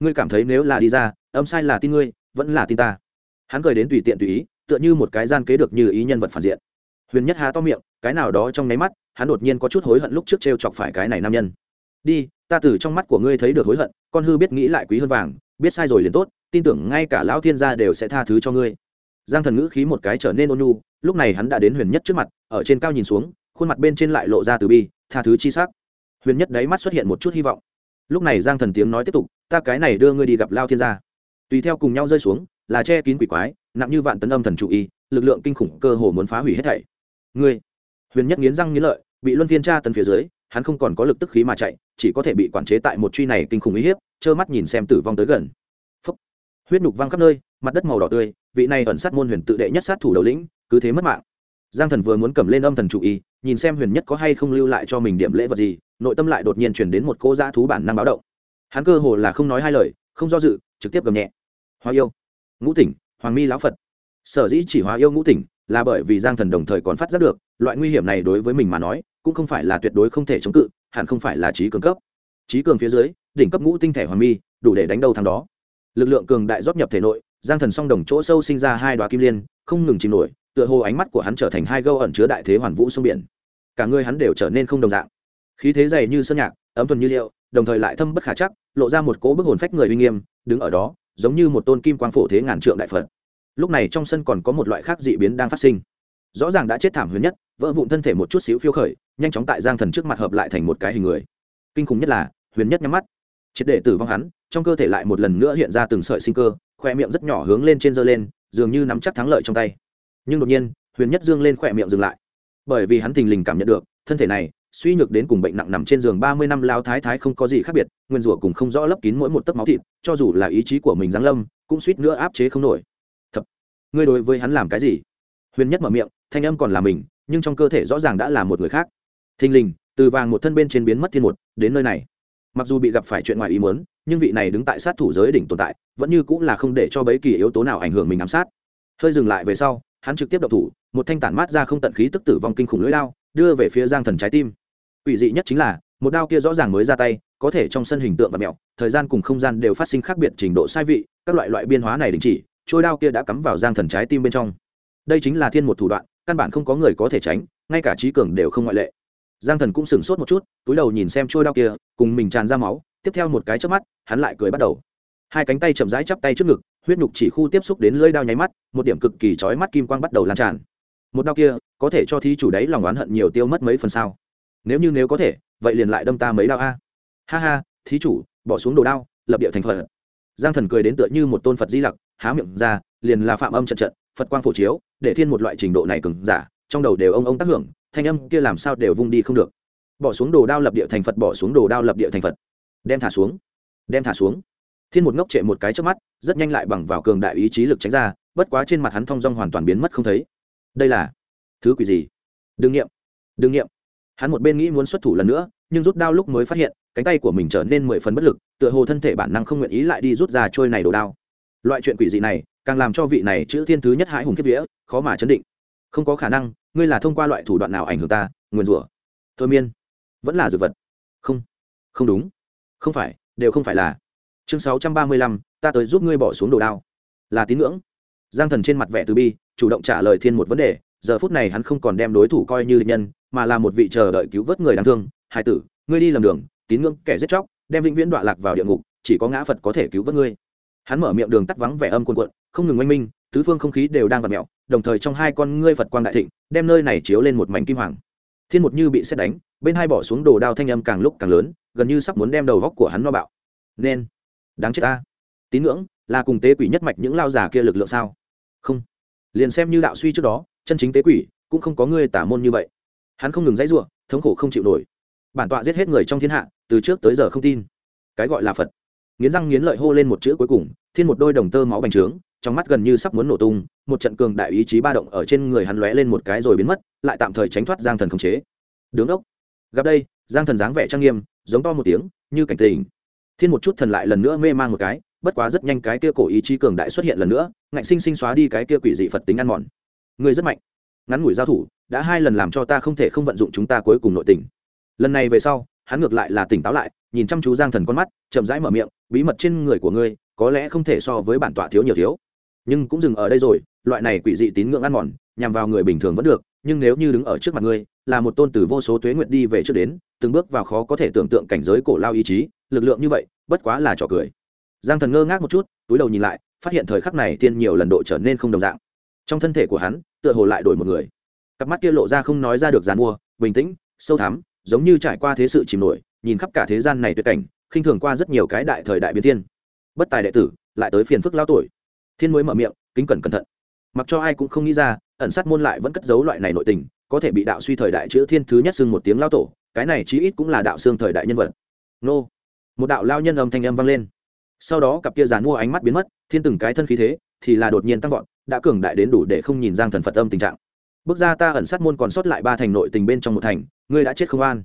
Ngươi cảm thấy nếu là đi ra, âm sai là tin ngươi, vẫn là tin ta. Hắn cười đến tùy tiện tùy ý, tựa như một cái gian kế được như ý nhân vật phản diện huyền nhất há to miệng, cái nào đó trong nháy mắt, hắn đột nhiên có chút hối hận lúc trước t r e o chọc phải cái này nam nhân. Đi, ta từ trong mắt của ngươi thấy được hối hận, con hư biết nghĩ lại quý hơn vàng, biết sai rồi liền tốt, tin tưởng ngay cả lão thiên gia đều sẽ tha thứ cho ngươi. Giang thần ngữ khí một cái trở nên ôn nhu, lúc này hắn đã đến huyền nhất trước mặt, ở trên cao nhìn xuống, khuôn mặt bên trên lại lộ ra từ bi, tha thứ chi s ắ c huyền nhất đáy mắt xuất hiện một chút hy vọng. Lúc này giang thần tiếng nói tiếp tục, ta cái này đưa ngươi đi gặp lao thiên gia. Tùy theo cùng nhau rơi xuống, là che kín quỷ quái, nặng như vạn tấn âm thần chủ y, lực lượng kinh khủng cơ hồ muốn phá hủy hết thảy ngươi. Huyền nhất nghiến răng nghiến lợi, bị luân phiên tra tấn phía dưới, hắn không còn có lực tức khí mà chạy, chỉ có thể bị quản chế tại một truy này kinh khủng uy hiếp, trơ mắt nhìn xem tử vong tới gần. Phúc. huyết nhục văng khắp nơi, mặt đất màu đỏ tươi, vị này ẩn sát môn huyền tự đệ nhất sát thủ đầu lĩnh, cứ thế mất mạng. Giang thần vừa muốn cầm lên âm thần chủ y nhìn xem huyền nhất có hay không lưu lại cho mình điểm lễ vật gì, nội tâm lại đột nhiên chuyển đến một cô dã thú bản năng báo động. Hắn cơ hồ là không nói hai lời, không do dự, trực tiếp gầm nhẹ. Hoa yêu. Ngũ tỉnh, hoàng mi lão phật. Sở dĩ chỉ hóa yêu ngũ tỉnh là bởi vì giang thần đồng thời còn phát giác được, loại nguy hiểm này đối với mình mà nói, cũng không phải là tuyệt đối không thể chống cự, hẳn không phải là trí cường cấp. Trí cường phía dưới, đỉnh cấp ngũ tinh thể hoàn mi, đủ để đánh đầu thằng đó. Lực lượng cường đại rót nhập thể nội, giang thần song đồng chỗ sâu sinh ra hai đoá kim liên, không ngừng chìm nổi, tựa hồ ánh mắt của hắn trở thành hai gâu ẩn chứa đại thế hoàn vũ sông biển. Cả người hắn đều trở nên không đồng dạng. Khí thế dày như sơn nhạc, ấm thuần như liệu, đồng thời lại thâm bất khả chắc, lộ ra một cỗ bức hồn phách người uy nghiêm, đứng ở đó, giống như một tôn kim quang phổ thế ngàn trượng đại phật lúc này trong sân còn có một loại khác dị biến đang phát sinh. Rõ ràng đã chết thảm huyền nhất, vỡ vụn thân thể một chút xíu phiêu khởi, nhanh chóng tại giang thần trước mặt hợp lại thành một cái hình người. Kinh khủng nhất là, huyền nhất nhắm mắt. Triệt để tử vong hắn, trong cơ thể lại một lần nữa hiện ra từng sợi sinh cơ khoe miệng rất nhỏ hướng lên trên dơ lên, dường như nắm chắc thắng lợi trong tay. Nhưng đột nhiên, huyền nhất dương lên khoe miệng dừng lại. Bởi vì hắn thình lình cảm nhận được, thân thể này, suy nhược đến cùng bệnh nặng nằm trên giường ba mươi năm lao thái thái không có gì khác biệt, nguyên rủa cùng không rõ lấp kín mỗi một tấc máu thịt, cho dù là ý chí của mình giáng lâm, cũng suýt nữa áp chế không nổi ngươi đối với hắn làm cái gì? Huyền nhất mở miệng, thanh âm còn là mình, nhưng trong cơ thể rõ ràng đã là một người khác. Thình lình, từ vàng một thân bên trên biến mất thiên một, đến nơi này. Mặc dù bị gặp phải chuyện ngoài ý muốn, nhưng vị này đứng tại sát thủ giới đỉnh tồn tại, vẫn như cũng là không để cho bấy kỳ yếu tố nào ảnh hưởng mình ám sát. Hơi dừng lại về sau, hắn trực tiếp đập thủ, một thanh tản mát ra không tận khí tức tử vong kinh khủng lưỡi đao, đưa về phía giang thần trái tim. Ủy dị nhất chính là, một đao kia rõ ràng mới ra tay, có thể trong sân hình tượng và mẹo, thời gian cùng không gian đều phát sinh khác biệt trình độ sai vị, các loại loại biên hóa này đình chỉ trôi đao kia đã cắm vào giang thần trái tim bên trong. Đây chính là thiên một thủ đoạn, căn bản không có người có thể tránh, ngay cả trí cường đều không ngoại lệ. Giang thần cũng sửng sốt một chút, túi đầu nhìn xem trôi đao kia, cùng mình tràn ra máu, tiếp theo một cái trước mắt, hắn lại cười bắt đầu. Hai cánh tay chậm rãi chắp tay trước ngực, huyết nhục chỉ khu tiếp xúc đến lưỡi đao nháy mắt, một điểm cực kỳ chói mắt kim quang bắt đầu lan tràn. Một đao kia, có thể cho thí chủ đấy lòng oán hận nhiều tiêu mất mấy phần sao? Nếu như nếu có thể, vậy liền lại đâm ta mấy đao a. Ha ha, thí chủ, bỏ xuống đồ đao, lập địa thành phật giang thần cười đến tựa như một tôn phật di lặc, há miệng ra, liền là phạm âm trận trận, phật quang phổ chiếu, để thiên một loại trình độ này cứng giả, trong đầu đều ông ông tác hưởng, thanh âm kia làm sao đều vung đi không được. Bỏ xuống đồ đao lập địa thành phật, bỏ xuống đồ đao lập địa thành phật. Đem thả xuống, đem thả xuống. Thiên một ngốc trệ một cái trước mắt, rất nhanh lại bằng vào cường đại ý chí lực tránh ra, bất quá trên mặt hắn thong dong hoàn toàn biến mất không thấy. Đây là thứ quỷ gì? Đương nghiệm đương nghiệm. Hắn một bên nghĩ muốn xuất thủ lần nữa, nhưng rút đao lúc mới phát hiện cánh tay của mình trở nên mười phần bất lực, tựa hồ thân thể bản năng không nguyện ý lại đi rút ra trôi này đồ đao. Loại chuyện quỷ dị này, càng làm cho vị này chữ thiên thứ nhất hãi hùng kiếp vía, khó mà chấn định. Không có khả năng, ngươi là thông qua loại thủ đoạn nào ảnh hưởng ta, nguyền rủa? Thôi miên. Vẫn là dược vật. Không. Không đúng. Không phải, đều không phải là. Chương sáu trăm ba mươi lăm, ta tới giúp ngươi bỏ xuống đồ đao. Là tín ngưỡng. Giang thần trên mặt vẻ từ bi, chủ động trả lời thiên một vấn đề, giờ phút này hắn không còn đem đối thủ coi như nhân, mà là một vị chờ đợi cứu vớt người đáng thương. Hai tử, ngươi đi lầm đường tín ngưỡng kẻ giết chóc, đem vĩnh viễn đọa lạc vào địa ngục, chỉ có ngã phật có thể cứu vớt ngươi. Hắn mở miệng đường tắt vắng vẻ âm cuồn cuộn, không ngừng oanh minh, tứ phương không khí đều đang vặt mẹo đồng thời trong hai con ngươi phật quang đại thịnh, đem nơi này chiếu lên một mảnh kim hoàng. Thiên một như bị xét đánh, bên hai bỏ xuống đồ đao thanh âm càng lúc càng lớn, gần như sắp muốn đem đầu góc của hắn no bạo. Nên, đáng chết ta. Tín ngưỡng, là cùng tế quỷ nhất mạch những lao già kia lực lượng sao? Không. Liền xem như đạo suy trước đó, chân chính tế quỷ, cũng không có ngươi tả môn như vậy. Hắn không ngừng dãy ruộng thống khổ không chịu nổi. Bản tọa giết hết người trong thiên hạ từ trước tới giờ không tin. Cái gọi là phật. Nghiến răng nghiến lợi hô lên một chữ cuối cùng, thiên một đôi đồng tơ máu bành trướng, trong mắt gần như sắp muốn nổ tung, một trận cường đại ý chí ba động ở trên người hắn lóe lên một cái rồi biến mất, lại tạm thời tránh thoát giang thần khống chế. Đứng ốc. Gặp đây, giang thần dáng vẻ trang nghiêm, giống to một tiếng, như cảnh tình. Thiên một chút thần lại lần nữa mê man một cái, bất quá rất nhanh cái kia cổ ý chí cường đại xuất hiện lần nữa, ngạnh sinh sinh xóa đi cái kia quỷ dị phật tính ăn mòn. Người rất mạnh. Ngắn ngủi giao thủ, đã hai lần làm cho ta không thể không vận dụng chúng ta cuối cùng nội tình. Lần này về sau hắn ngược lại là tỉnh táo lại, nhìn chăm chú giang thần con mắt, chậm rãi mở miệng, bí mật trên người của ngươi, có lẽ không thể so với bản tọa thiếu nhiều thiếu. Nhưng cũng dừng ở đây rồi, loại này quỷ dị tín ngưỡng ăn mòn, nhằm vào người bình thường vẫn được, nhưng nếu như đứng ở trước mặt ngươi, là một tôn từ vô số tuế nguyệt đi về trước đến, từng bước vào khó có thể tưởng tượng cảnh giới cổ lao ý chí, lực lượng như vậy, bất quá là trò cười. Giang thần ngơ ngác một chút, túi đầu nhìn lại, phát hiện thời khắc này tiên nhiều lần độ trở nên không đồng dạng. Trong thân thể của hắn, tựa hồ lại đổi một người. Cặp mắt kia lộ ra không nói ra được dàn mua, bình tĩnh, sâu thắm giống như trải qua thế sự chìm nổi, nhìn khắp cả thế gian này tuyệt cảnh, khinh thường qua rất nhiều cái đại thời đại biến thiên. Bất tài đệ tử, lại tới phiền phức lao tuổi. Thiên mới mở miệng, kính cẩn cẩn thận. Mặc cho ai cũng không nghĩ ra, ẩn sát môn lại vẫn cất giấu loại này nội tình, có thể bị đạo suy thời đại chữ thiên thứ nhất xưng một tiếng lao tổ, cái này chí ít cũng là đạo xương thời đại nhân vật. Nô. Một đạo lao nhân âm thanh âm vang lên. Sau đó cặp kia dàn mua ánh mắt biến mất, thiên từng cái thân khí thế, thì là đột nhiên tăng vọt, đã cường đại đến đủ để không nhìn giang thần phật âm tình trạng. Bước ra ta ẩn sát môn còn sót lại ba thành nội tình bên trong một thành ngươi đã chết không an.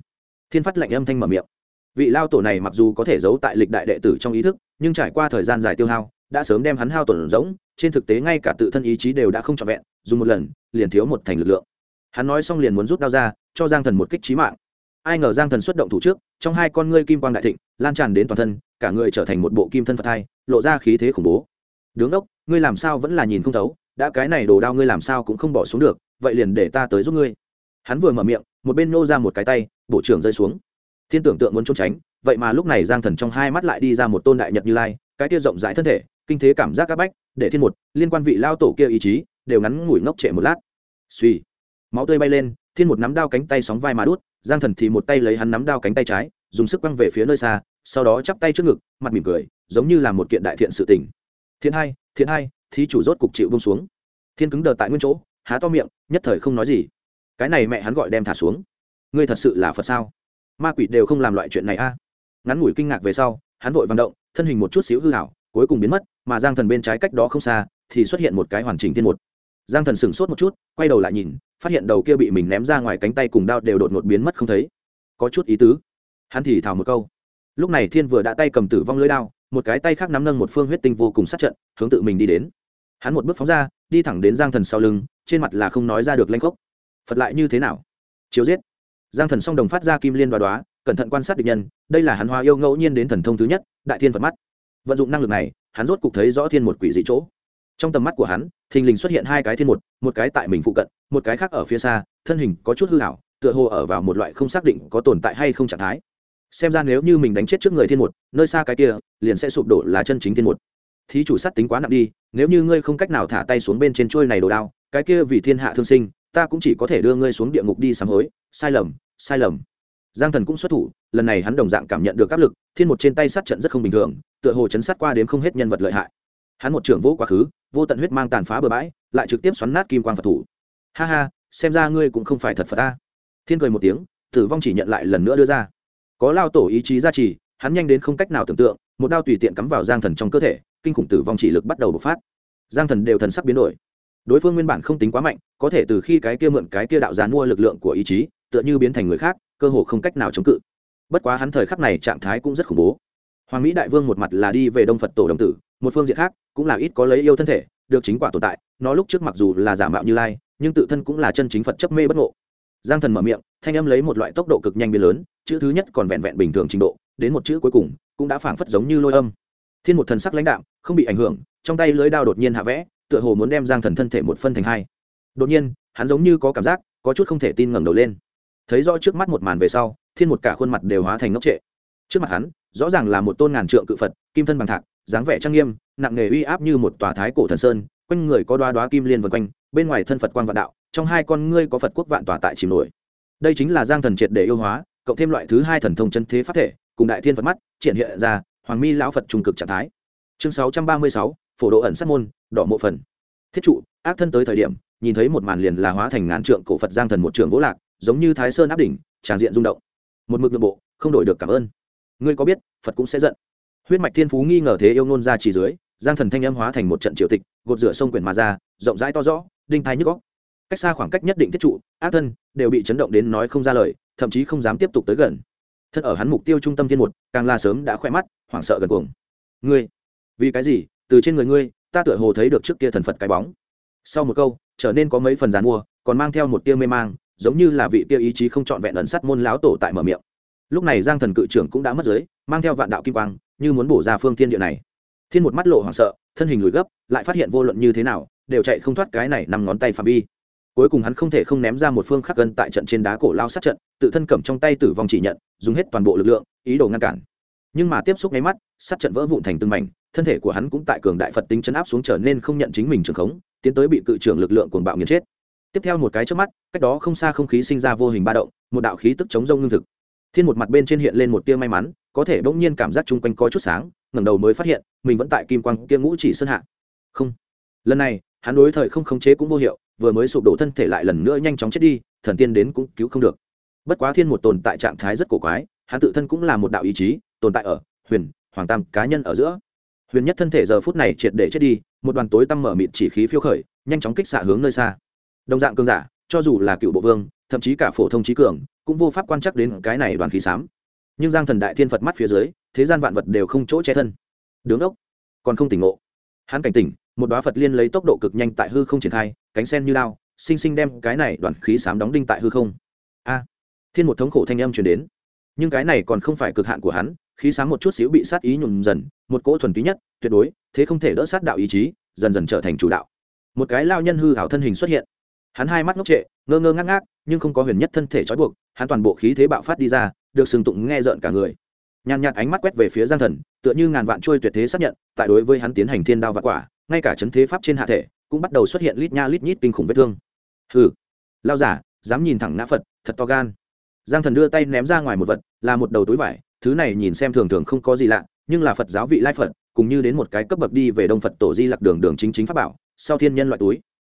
Thiên phát lệnh âm thanh mở miệng. Vị lao tổ này mặc dù có thể giấu tại lịch đại đệ tử trong ý thức, nhưng trải qua thời gian dài tiêu hao, đã sớm đem hắn hao tổn rỗng, trên thực tế ngay cả tự thân ý chí đều đã không trọn vẹn, dùng một lần, liền thiếu một thành lực lượng. Hắn nói xong liền muốn rút đao ra, cho giang thần một kích trí mạng. Ai ngờ giang thần xuất động thủ trước, trong hai con ngươi kim quang đại thịnh, lan tràn đến toàn thân, cả người trở thành một bộ kim thân phật thai, lộ ra khí thế khủng bố. Đứng đốc, ngươi làm sao vẫn là nhìn không thấu, đã cái này đồ đao ngươi làm sao cũng không bỏ xuống được, vậy liền để ta tới giúp ngươi hắn vừa mở miệng, một bên nô ra một cái tay, bộ trưởng rơi xuống. Thiên tưởng tượng muốn trốn tránh, vậy mà lúc này giang thần trong hai mắt lại đi ra một tôn đại nhật như lai, cái kia rộng rãi thân thể, kinh thế cảm giác áp bách, để thiên một, liên quan vị lao tổ kia ý chí, đều ngắn ngủi ngốc trệ một lát. Suy máu tươi bay lên, thiên một nắm đao cánh tay sóng vai mà đút, giang thần thì một tay lấy hắn nắm đao cánh tay trái, dùng sức quăng về phía nơi xa, sau đó chắp tay trước ngực, mặt mỉm cười, giống như là một kiện đại thiện sự tình. Thiên hai thiên hai, thí chủ rốt cục chịu bông xuống. Thiên cứng đờ tại nguyên chỗ, há to miệng, nhất thời không nói gì cái này mẹ hắn gọi đem thả xuống. Ngươi thật sự là phật sao? Ma quỷ đều không làm loại chuyện này a. Ngắn ngủi kinh ngạc về sau, hắn vội vận động, thân hình một chút xíu hư hảo cuối cùng biến mất, mà giang thần bên trái cách đó không xa thì xuất hiện một cái hoàn chỉnh thiên một. Giang thần sửng sốt một chút, quay đầu lại nhìn, phát hiện đầu kia bị mình ném ra ngoài cánh tay cùng đao đều đột ngột biến mất không thấy. Có chút ý tứ. Hắn thì thào một câu. Lúc này thiên vừa đã tay cầm tử vong lưới đao, một cái tay khác nắm nâng một phương huyết tinh vô cùng sát trận, hướng tự mình đi đến. Hắn một bước phóng ra, đi thẳng đến giang thần sau lưng, trên mặt là không nói ra được lanh khốc phật lại như thế nào? Chiếu giết. Giang thần song đồng phát ra kim liên đoá đoá, cẩn thận quan sát địch nhân, đây là hắn hoa yêu ngẫu nhiên đến thần thông thứ nhất, đại thiên phật mắt. Vận dụng năng lực này, hắn rốt cục thấy rõ thiên một quỷ dị chỗ. Trong tầm mắt của hắn, thình lình xuất hiện hai cái thiên một một cái tại mình phụ cận, một cái khác ở phía xa, thân hình có chút hư hảo tựa hồ ở vào một loại không xác định có tồn tại hay không trạng thái. Xem ra nếu như mình đánh chết trước người thiên một, nơi xa cái kia, liền sẽ sụp đổ là chân chính thiên một. Thí chủ sát tính quá nặng đi, nếu như ngươi không cách nào thả tay xuống bên trên trôi này đồ đao, cái kia vì thiên hạ thương sinh ta cũng chỉ có thể đưa ngươi xuống địa ngục đi sám hối. Sai lầm sai lầm. Giang thần cũng xuất thủ, lần này hắn đồng dạng cảm nhận được áp lực, thiên một trên tay sát trận rất không bình thường, tựa hồ chấn sát qua đếm không hết nhân vật lợi hại. Hắn một trưởng vỗ quá khứ, vô tận huyết mang tàn phá bừa bãi, lại trực tiếp xoắn nát kim quan phật thủ. Ha ha, xem ra ngươi cũng không phải thật phật ta. Thiên cười một tiếng, tử vong chỉ nhận lại lần nữa đưa ra. Có lao tổ ý chí gia trì, hắn nhanh đến không cách nào tưởng tượng, một đao tùy tiện cắm vào giang thần trong cơ thể, kinh khủng tử vong chỉ lực bắt đầu bộc phát. Giang thần đều thần sắc biến đổi đối phương nguyên bản không tính quá mạnh, có thể từ khi cái kia mượn cái kia đạo gián mua lực lượng của ý chí, tựa như biến thành người khác, cơ hồ không cách nào chống cự. Bất quá hắn thời khắc này trạng thái cũng rất khủng bố. Hoàng mỹ đại vương một mặt là đi về đông phật tổ đồng tử, một phương diện khác cũng là ít có lấy yêu thân thể, được chính quả tồn tại, nó lúc trước mặc dù là giả mạo như lai, nhưng tự thân cũng là chân chính phật chấp mê bất ngộ. Giang thần mở miệng, thanh âm lấy một loại tốc độ cực nhanh biến lớn, chữ thứ nhất còn vẹn vẹn bình thường trình độ, đến một chữ cuối cùng, cũng đã phảng phất giống như lôi âm. Thiên một thần sắc lãnh đạm, không bị ảnh hưởng, trong tay lưới đao đột nhiên hạ vẽ tựa hồ muốn đem giang thần thân thể một phân thành hai. Đột nhiên, hắn giống như có cảm giác, có chút không thể tin ngẩng đầu lên. Thấy rõ trước mắt một màn về sau, thiên một cả khuôn mặt đều hóa thành ngốc trệ. Trước mặt hắn, rõ ràng là một tôn ngàn trượng cự phật, kim thân bằng thạc, dáng vẻ trang nghiêm, nặng nề uy áp như một tòa thái cổ thần sơn, quanh người có đoá đoá kim liên vân quanh, bên ngoài thân phật quan vạn đạo, trong hai con ngươi có phật quốc vạn tòa tại chìm nổi. Đây chính là giang thần triệt để yêu hóa, cộng thêm loại thứ hai thần thông chân thế pháp thể, cùng đại thiên phật mắt, triển hiện ra, hoàng mi lão phật trung cực trạng thái. Chương sáu trăm ba mươi sáu, phổ độ ẩn sát môn đỏ mộ phần. Thiết trụ, ác thân tới thời điểm, nhìn thấy một màn liền là hóa thành ngàn trượng cổ phật giang thần một trường vỗ lạc, giống như thái sơn áp đỉnh tràng diện rung động. Một mực nội bộ, không đổi được cảm ơn. Ngươi có biết, phật cũng sẽ giận. Huyết mạch thiên phú nghi ngờ thế yêu ngôn ra chỉ dưới, giang thần thanh âm hóa thành một trận triều tịch, gột rửa sông quyển mà ra, rộng rãi to rõ, đinh thái nhức góc cách xa khoảng cách nhất định thiết trụ, ác thân đều bị chấn động đến nói không ra lời, thậm chí không dám tiếp tục tới gần. Thân ở hắn mục tiêu trung tâm thiên một, càng là sớm đã khoe mắt, hoảng sợ gần cuồng. Ngươi, vì cái gì? Từ trên người ngươi ta tựa hồ thấy được trước kia thần phật cái bóng. Sau một câu, trở nên có mấy phần giàn mua, còn mang theo một tia mê mang, giống như là vị tia ý chí không trọn vẹn ẩn sắt môn láo tổ tại mở miệng. Lúc này giang thần cự trưởng cũng đã mất giới, mang theo vạn đạo kim quang, như muốn bổ ra phương thiên địa này. Thiên một mắt lộ hoảng sợ, thân hình lùi gấp, lại phát hiện vô luận như thế nào, đều chạy không thoát cái này nằm ngón tay phạm vi. Cuối cùng hắn không thể không ném ra một phương khắc gân tại trận trên đá cổ lao sát trận, tự thân cầm trong tay tử vong chỉ nhận, dùng hết toàn bộ lực lượng, ý đồ ngăn cản. Nhưng mà tiếp xúc nháy mắt, sát trận vỡ vụn thành từng mảnh thân thể của hắn cũng tại cường đại phật tính chấn áp xuống trở nên không nhận chính mình trường khống, tiến tới bị cự trưởng lực lượng cuồng bạo nghiền chết. Tiếp theo một cái trước mắt, cách đó không xa không khí sinh ra vô hình ba động, một đạo khí tức chống rông ngưng thực. Thiên một mặt bên trên hiện lên một tia may mắn, có thể bỗng nhiên cảm giác chung quanh có chút sáng, ngẩng đầu mới phát hiện, mình vẫn tại kim quang kia ngũ chỉ sơn hạ. Không. Lần này, hắn đối thời không khống chế cũng vô hiệu, vừa mới sụp đổ thân thể lại lần nữa nhanh chóng chết đi, thần tiên đến cũng cứu không được. Bất quá thiên một tồn tại trạng thái rất cổ quái, hắn tự thân cũng là một đạo ý chí, tồn tại ở, huyền, hoàng tam cá nhân ở giữa huyền nhất thân thể giờ phút này triệt để chết đi, một đoàn tối tăm mở mịt chỉ khí phiêu khởi, nhanh chóng kích xạ hướng nơi xa. Đồng dạng cương giả, cho dù là cựu bộ vương, thậm chí cả phổ thông trí cường, cũng vô pháp quan chắc đến cái này đoàn khí xám. Nhưng giang thần đại thiên phật mắt phía dưới, thế gian vạn vật đều không chỗ che thân. Đứng ốc, còn không tỉnh ngộ. Hắn cảnh tỉnh, một đoá phật liên lấy tốc độ cực nhanh tại hư không triển khai, cánh sen như lao xinh xinh đem cái này đoàn khí xám đóng đinh tại hư không. A! Thiên một thống khổ thanh âm truyền đến nhưng cái này còn không phải cực hạn của hắn, khí sáng một chút xíu bị sát ý nhuộm dần, một cỗ thuần túy nhất, tuyệt đối, thế không thể đỡ sát đạo ý chí, dần dần trở thành chủ đạo. Một cái lao nhân hư hảo thân hình xuất hiện. Hắn hai mắt ngốc trệ, ngơ ngơ ngác ngác, nhưng không có huyền nhất thân thể trói buộc, hắn toàn bộ khí thế bạo phát đi ra, được sừng tụng nghe rợn cả người. Nhàn nhạt ánh mắt quét về phía giang thần, tựa như ngàn vạn trôi tuyệt thế xác nhận, tại đối với hắn tiến hành thiên đao vạn quả, ngay cả chấn thế pháp trên hạ thể, cũng bắt đầu xuất hiện lít nha lít nhít kinh khủng vết thương. Hừ, lao giả, dám nhìn thẳng ngã phật, thật to gan giang thần đưa tay ném ra ngoài một vật, là một đầu túi vải, thứ này nhìn xem thường thường không có gì lạ, nhưng là phật giáo vị lai phật, cùng như đến một cái cấp bậc đi về đông phật tổ di lặc đường đường chính chính pháp bảo, sau thiên nhân loại túi.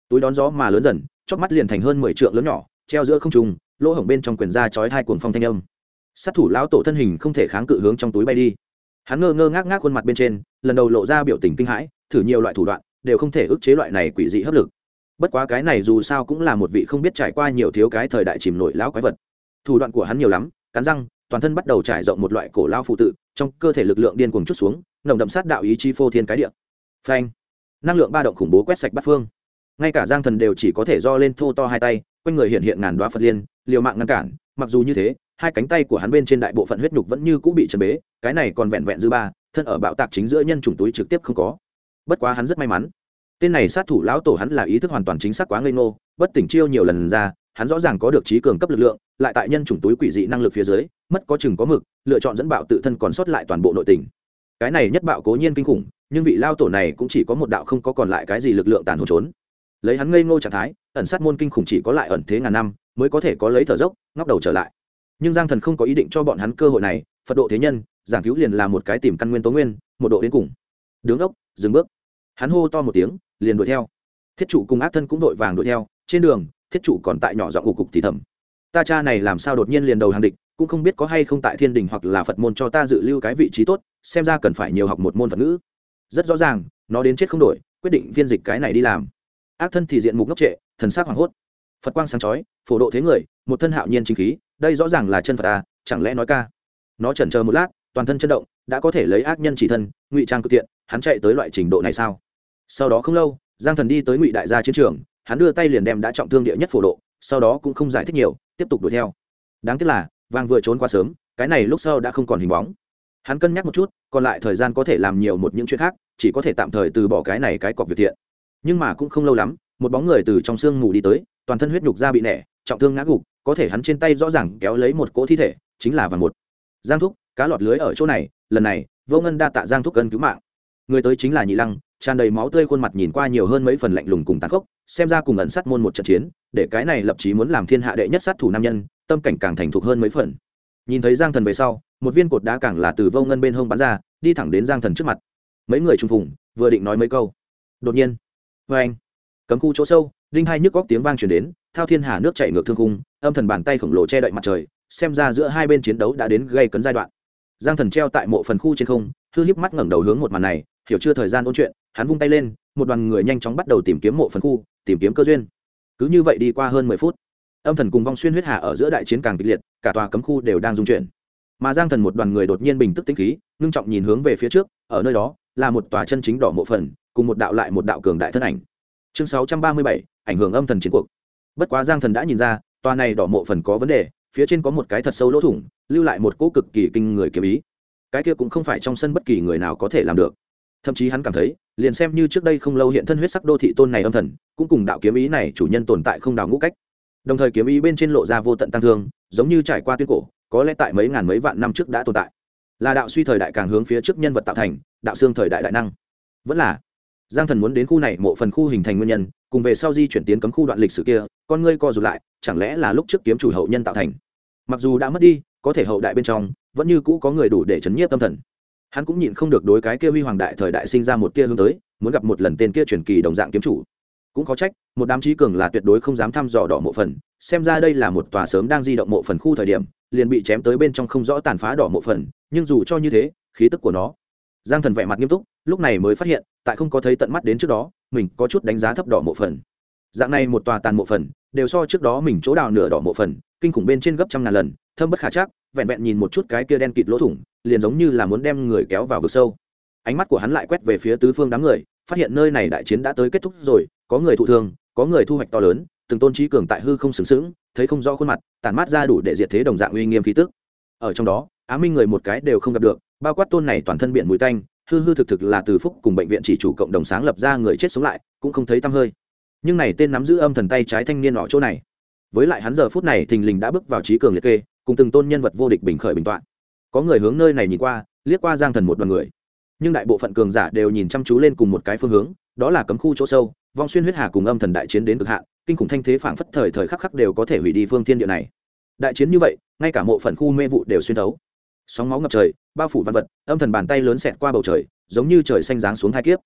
Túi đón gió mà lớn dần, chóp mắt liền thành hơn mười trượng lớn nhỏ, treo giữa không trùng lỗ hổng bên trong quyền da chói hai cuồng phong thanh âm. Sát thủ lão tổ thân hình không thể kháng cự hướng trong túi bay đi. Hắn ngơ ngơ ngác ngác khuôn mặt bên trên, lần đầu lộ ra biểu tình kinh hãi, thử nhiều loại thủ đoạn, đều không thể ức chế loại này quỷ dị hấp lực. Bất quá cái này dù sao cũng là một vị không biết trải qua nhiều thiếu cái thời đại chìm nổi lão quái vật thủ đoạn của hắn nhiều lắm, cắn răng, toàn thân bắt đầu trải rộng một loại cổ lao phụ tự, trong cơ thể lực lượng điên cuồng chút xuống, nồng đậm sát đạo ý chi phô thiên cái địa. Phanh! Năng lượng ba động khủng bố quét sạch bắt phương. Ngay cả giang thần đều chỉ có thể do lên thô to hai tay, quanh người hiện hiện ngàn đoá phật liên, liều mạng ngăn cản. Mặc dù như thế, hai cánh tay của hắn bên trên đại bộ phận huyết nhục vẫn như cũ bị trần bế, cái này còn vẹn vẹn dư ba, thân ở bạo tạc chính giữa nhân chủng túi trực tiếp không có. Bất quá hắn rất may mắn. Tên này sát thủ lão tổ hắn là ý thức hoàn toàn chính xác quá ngây ngô, bất tỉnh chiêu nhiều lần ra hắn rõ ràng có được trí cường cấp lực lượng, lại tại nhân chủng túi quỷ dị năng lực phía dưới, mất có chừng có mực, lựa chọn dẫn bạo tự thân còn sót lại toàn bộ nội tình. Cái này nhất bạo cố nhiên kinh khủng, nhưng vị lao tổ này cũng chỉ có một đạo không có còn lại cái gì lực lượng tàn hồn trốn. Lấy hắn ngây ngô trạng thái, ẩn sát môn kinh khủng chỉ có lại ẩn thế ngàn năm, mới có thể có lấy thở dốc, ngóc đầu trở lại. Nhưng giang thần không có ý định cho bọn hắn cơ hội này, phật độ thế nhân, giảng cứu liền là một cái tìm căn nguyên tố nguyên, một độ đến cùng. Đứng ốc, dừng bước. Hắn hô to một tiếng, liền đuổi theo. Thiết trụ cùng ác thân cũng đội vàng đuổi theo, trên đường thiết trụ còn tại nhỏ giọng ủ cục thì thầm. Ta cha này làm sao đột nhiên liền đầu hàng địch, cũng không biết có hay không tại thiên đình hoặc là phật môn cho ta dự lưu cái vị trí tốt, xem ra cần phải nhiều học một môn phật ngữ. Rất rõ ràng, nó đến chết không đổi, quyết định viên dịch cái này đi làm. Ác thân thì diện mục ngốc trệ, thần sắc hoảng hốt. Phật quang sáng chói, phổ độ thế người, một thân hạo nhiên chính khí, đây rõ ràng là chân phật ta chẳng lẽ nói ca? Nó chần chờ một lát, toàn thân chân động, đã có thể lấy ác nhân chỉ thân, ngụy trang cực tiện hắn chạy tới loại trình độ này sao? Sau đó không lâu, giang thần đi tới ngụy đại gia chiến trường hắn đưa tay liền đem đã trọng thương địa nhất phổ độ, sau đó cũng không giải thích nhiều, tiếp tục đuổi theo. Đáng tiếc là vang vừa trốn qua sớm, cái này lúc sau đã không còn hình bóng. Hắn cân nhắc một chút, còn lại thời gian có thể làm nhiều một những chuyện khác, chỉ có thể tạm thời từ bỏ cái này cái cọc việc thiện. Nhưng mà cũng không lâu lắm, một bóng người từ trong sương mù đi tới, toàn thân huyết nhục da bị nẻ, trọng thương ngã gục, có thể hắn trên tay rõ ràng kéo lấy một cỗ thi thể, chính là vàng một. Giang thúc, cá lọt lưới ở chỗ này, lần này, vô ngân đa tạ giang thúc cân cứu mạng. Người tới chính là nhị lăng tràn đầy máu tươi khuôn mặt nhìn qua nhiều hơn mấy phần lạnh lùng cùng tàn khốc, xem ra cùng ẩn sát môn một trận chiến, để cái này lập chí muốn làm thiên hạ đệ nhất sát thủ nam nhân, tâm cảnh càng thành thục hơn mấy phần. Nhìn thấy giang thần về sau, một viên cột đá càng là từ vô ngân bên hông bắn ra, đi thẳng đến giang thần trước mặt. Mấy người trung phùng, vừa định nói mấy câu. Đột nhiên vê anh, cấm khu chỗ sâu, đinh hai nhức góc tiếng vang chuyển đến, thao thiên hà nước chạy ngược thương cung âm thần bàn tay khổng lồ che đậy mặt trời, xem ra giữa hai bên chiến đấu đã đến gây cấn giai đoạn. Giang thần treo tại mộ phần khu trên không, hư híp mắt ngẩng đầu hướng một màn này, hiểu chưa thời gian ôn chuyện hắn vung tay lên, một đoàn người nhanh chóng bắt đầu tìm kiếm mộ phần khu, tìm kiếm cơ duyên. Cứ như vậy đi qua hơn mười phút, âm thần cùng vong xuyên huyết hạ ở giữa đại chiến càng kịch liệt, cả tòa cấm khu đều đang dung chuyển. Mà giang thần một đoàn người đột nhiên bình tức tĩnh khí, ngưng trọng nhìn hướng về phía trước, ở nơi đó là một tòa chân chính đỏ mộ phần, cùng một đạo lại một đạo cường đại thân ảnh. Chương sáu trăm ba mươi bảy, ảnh hưởng âm thần chiến cuộc. Bất quá giang thần đã nhìn ra, tòa này đỏ mộ phần có vấn đề, phía trên có một cái thật sâu lỗ thủng, lưu lại một cỗ cực kỳ kinh người kiếm ý. Cái kia cũng không phải trong sân bất kỳ người nào có thể làm được thậm chí hắn cảm thấy, liền xem như trước đây không lâu hiện thân huyết sắc đô thị tôn này âm thần, cũng cùng đạo kiếm ý này chủ nhân tồn tại không đào ngũ cách. Đồng thời kiếm ý bên trên lộ ra vô tận tăng thương, giống như trải qua tuyên cổ, có lẽ tại mấy ngàn mấy vạn năm trước đã tồn tại. Là đạo suy thời đại càng hướng phía trước nhân vật tạo thành, đạo xương thời đại đại năng. Vẫn là, giang thần muốn đến khu này mộ phần khu hình thành nguyên nhân, cùng về sau di chuyển tiến cấm khu đoạn lịch sử kia, con ngươi co rụt lại, chẳng lẽ là lúc trước kiếm chủ hậu nhân tạo thành? Mặc dù đã mất đi, có thể hậu đại bên trong, vẫn như cũ có người đủ để chấn nhiếp tâm thần hắn cũng nhịn không được đối cái kia huy hoàng đại thời đại sinh ra một tia hướng tới, muốn gặp một lần tên kia truyền kỳ đồng dạng kiếm chủ. Cũng có trách, một đám trí cường là tuyệt đối không dám thăm dò đỏ mộ phần, xem ra đây là một tòa sớm đang di động mộ phần khu thời điểm, liền bị chém tới bên trong không rõ tàn phá đỏ mộ phần, nhưng dù cho như thế, khí tức của nó. Giang thần vẻ mặt nghiêm túc, lúc này mới phát hiện, tại không có thấy tận mắt đến trước đó, mình có chút đánh giá thấp đỏ mộ phần. Dạng này một tòa tàn mộ phần đều so trước đó mình chỗ đào nửa đỏ mộ phần, kinh khủng bên trên gấp trăm ngàn lần, thâm bất khả chắc, vẹn vẹn nhìn một chút cái kia đen kịt lỗ thủng, liền giống như là muốn đem người kéo vào vực sâu. Ánh mắt của hắn lại quét về phía tứ phương đám người, phát hiện nơi này đại chiến đã tới kết thúc rồi, có người thụ thương, có người thu hoạch to lớn, từng tôn trí cường tại hư không sừng sững, thấy không rõ khuôn mặt tàn mát ra đủ để diệt thế đồng dạng uy nghiêm khí tức. Ở trong đó, á minh người một cái đều không gặp được, bao quát tôn này toàn thân biện mùi tanh, hư hư thực thực là từ phúc cùng bệnh viện chỉ chủ cộng đồng sáng lập ra người chết sống lại, cũng không thấy tăm hơi nhưng này tên nắm giữ âm thần tay trái thanh niên ở chỗ này. Với lại hắn giờ phút này thình lình đã bước vào trí cường liệt kê, cùng từng tôn nhân vật vô địch bình khởi bình tọa. Có người hướng nơi này nhìn qua, liếc qua giang thần một đoàn người. Nhưng đại bộ phận cường giả đều nhìn chăm chú lên cùng một cái phương hướng, đó là cấm khu chỗ sâu, vong xuyên huyết hà cùng âm thần đại chiến đến cực hạn, kinh khủng thanh thế phảng phất thời thời khắc khắc đều có thể hủy đi phương thiên địa này. Đại chiến như vậy, ngay cả mộ phận khu mê vụ đều xuyên thấu. Sóng máu ngập trời, bao phủ văn vật, âm thần bàn tay lớn xẹt qua bầu trời, giống như trời xanh dáng xuống hai kiếp.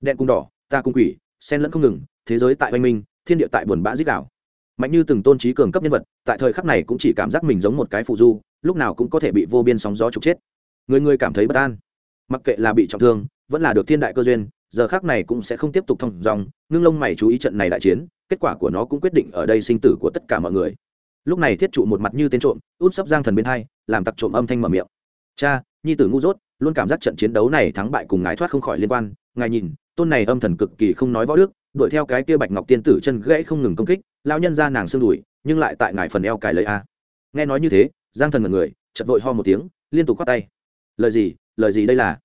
Đen cung đỏ, ta cung quỷ sen lẫn không ngừng thế giới tại oanh minh, thiên địa tại buồn bã dích đảo mạnh như từng tôn trí cường cấp nhân vật, tại thời khắc này cũng chỉ cảm giác mình giống một cái phụ du, lúc nào cũng có thể bị vô biên sóng gió trục chết. Người người cảm thấy bất an. Mặc kệ là bị trọng thương, vẫn là được thiên đại cơ duyên, giờ khác này cũng sẽ không tiếp tục thông dòng, ngưng lông mày chú ý trận này đại chiến, kết quả của nó cũng quyết định ở đây sinh tử của tất cả mọi người. Lúc này thiết trụ một mặt như tên trộm, út sắp giang thần bên hai, làm tặc trộm âm thanh mở miệng. Cha, nhi tử ngu dốt, luôn cảm giác trận chiến đấu này thắng bại cùng ngài thoát không khỏi liên quan. Ngài nhìn, tôn này âm thần cực kỳ không nói võ đức đuổi theo cái kia bạch ngọc tiên tử chân gãy không ngừng công kích lao nhân ra nàng xương đùi, nhưng lại tại ngài phần eo cài lấy a. Nghe nói như thế, giang thần mật người chật vội ho một tiếng, liên tục khoát tay. Lời gì lời gì đây là?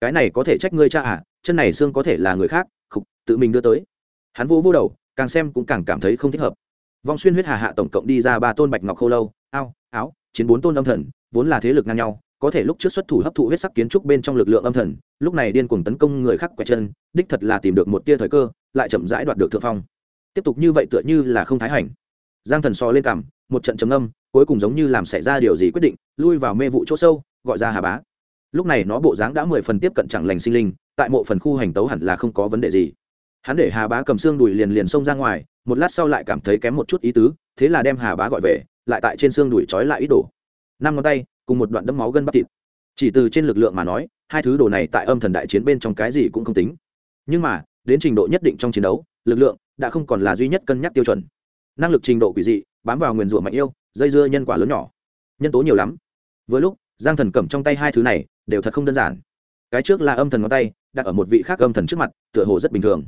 Cái này có thể trách ngươi cha à chân này xương có thể là người khác, khục, tự mình đưa tới. Hắn vô vô đầu, càng xem cũng càng cảm thấy không thích hợp. Vong xuyên huyết hà hạ tổng cộng đi ra ba tôn bạch ngọc khô lâu, ao, áo, chiến bốn tôn âm thần, vốn là thế lực ngang nhau có thể lúc trước xuất thủ hấp thụ huyết sắc kiến trúc bên trong lực lượng âm thần, lúc này điên cuồng tấn công người khác quẹt chân, đích thật là tìm được một tia thời cơ, lại chậm rãi đoạt được thượng phong. Tiếp tục như vậy tựa như là không thái hành. Giang thần so lên cằm, một trận trầm âm cuối cùng giống như làm xảy ra điều gì quyết định, lui vào mê vụ chỗ sâu, gọi ra hà bá. Lúc này nó bộ dáng đã mười phần tiếp cận chẳng lành sinh linh, tại mộ phần khu hành tấu hẳn là không có vấn đề gì. Hắn để hà bá cầm xương đùi liền liền xông ra ngoài, một lát sau lại cảm thấy kém một chút ý tứ, thế là đem hà bá gọi về, lại tại trên xương đùi trói lại ít đồ. Năm ngón tay cùng một đoạn đấm máu gân bắp thịt. Chỉ từ trên lực lượng mà nói, hai thứ đồ này tại âm thần đại chiến bên trong cái gì cũng không tính. Nhưng mà, đến trình độ nhất định trong chiến đấu, lực lượng đã không còn là duy nhất cân nhắc tiêu chuẩn. Năng lực trình độ quỷ dị, bám vào nguyền rủa mạnh yêu, dây dưa nhân quả lớn nhỏ. Nhân tố nhiều lắm. Với lúc, giang thần cầm trong tay hai thứ này, đều thật không đơn giản. Cái trước là âm thần ngón tay, đặt ở một vị khác âm thần trước mặt, tựa hồ rất bình thường.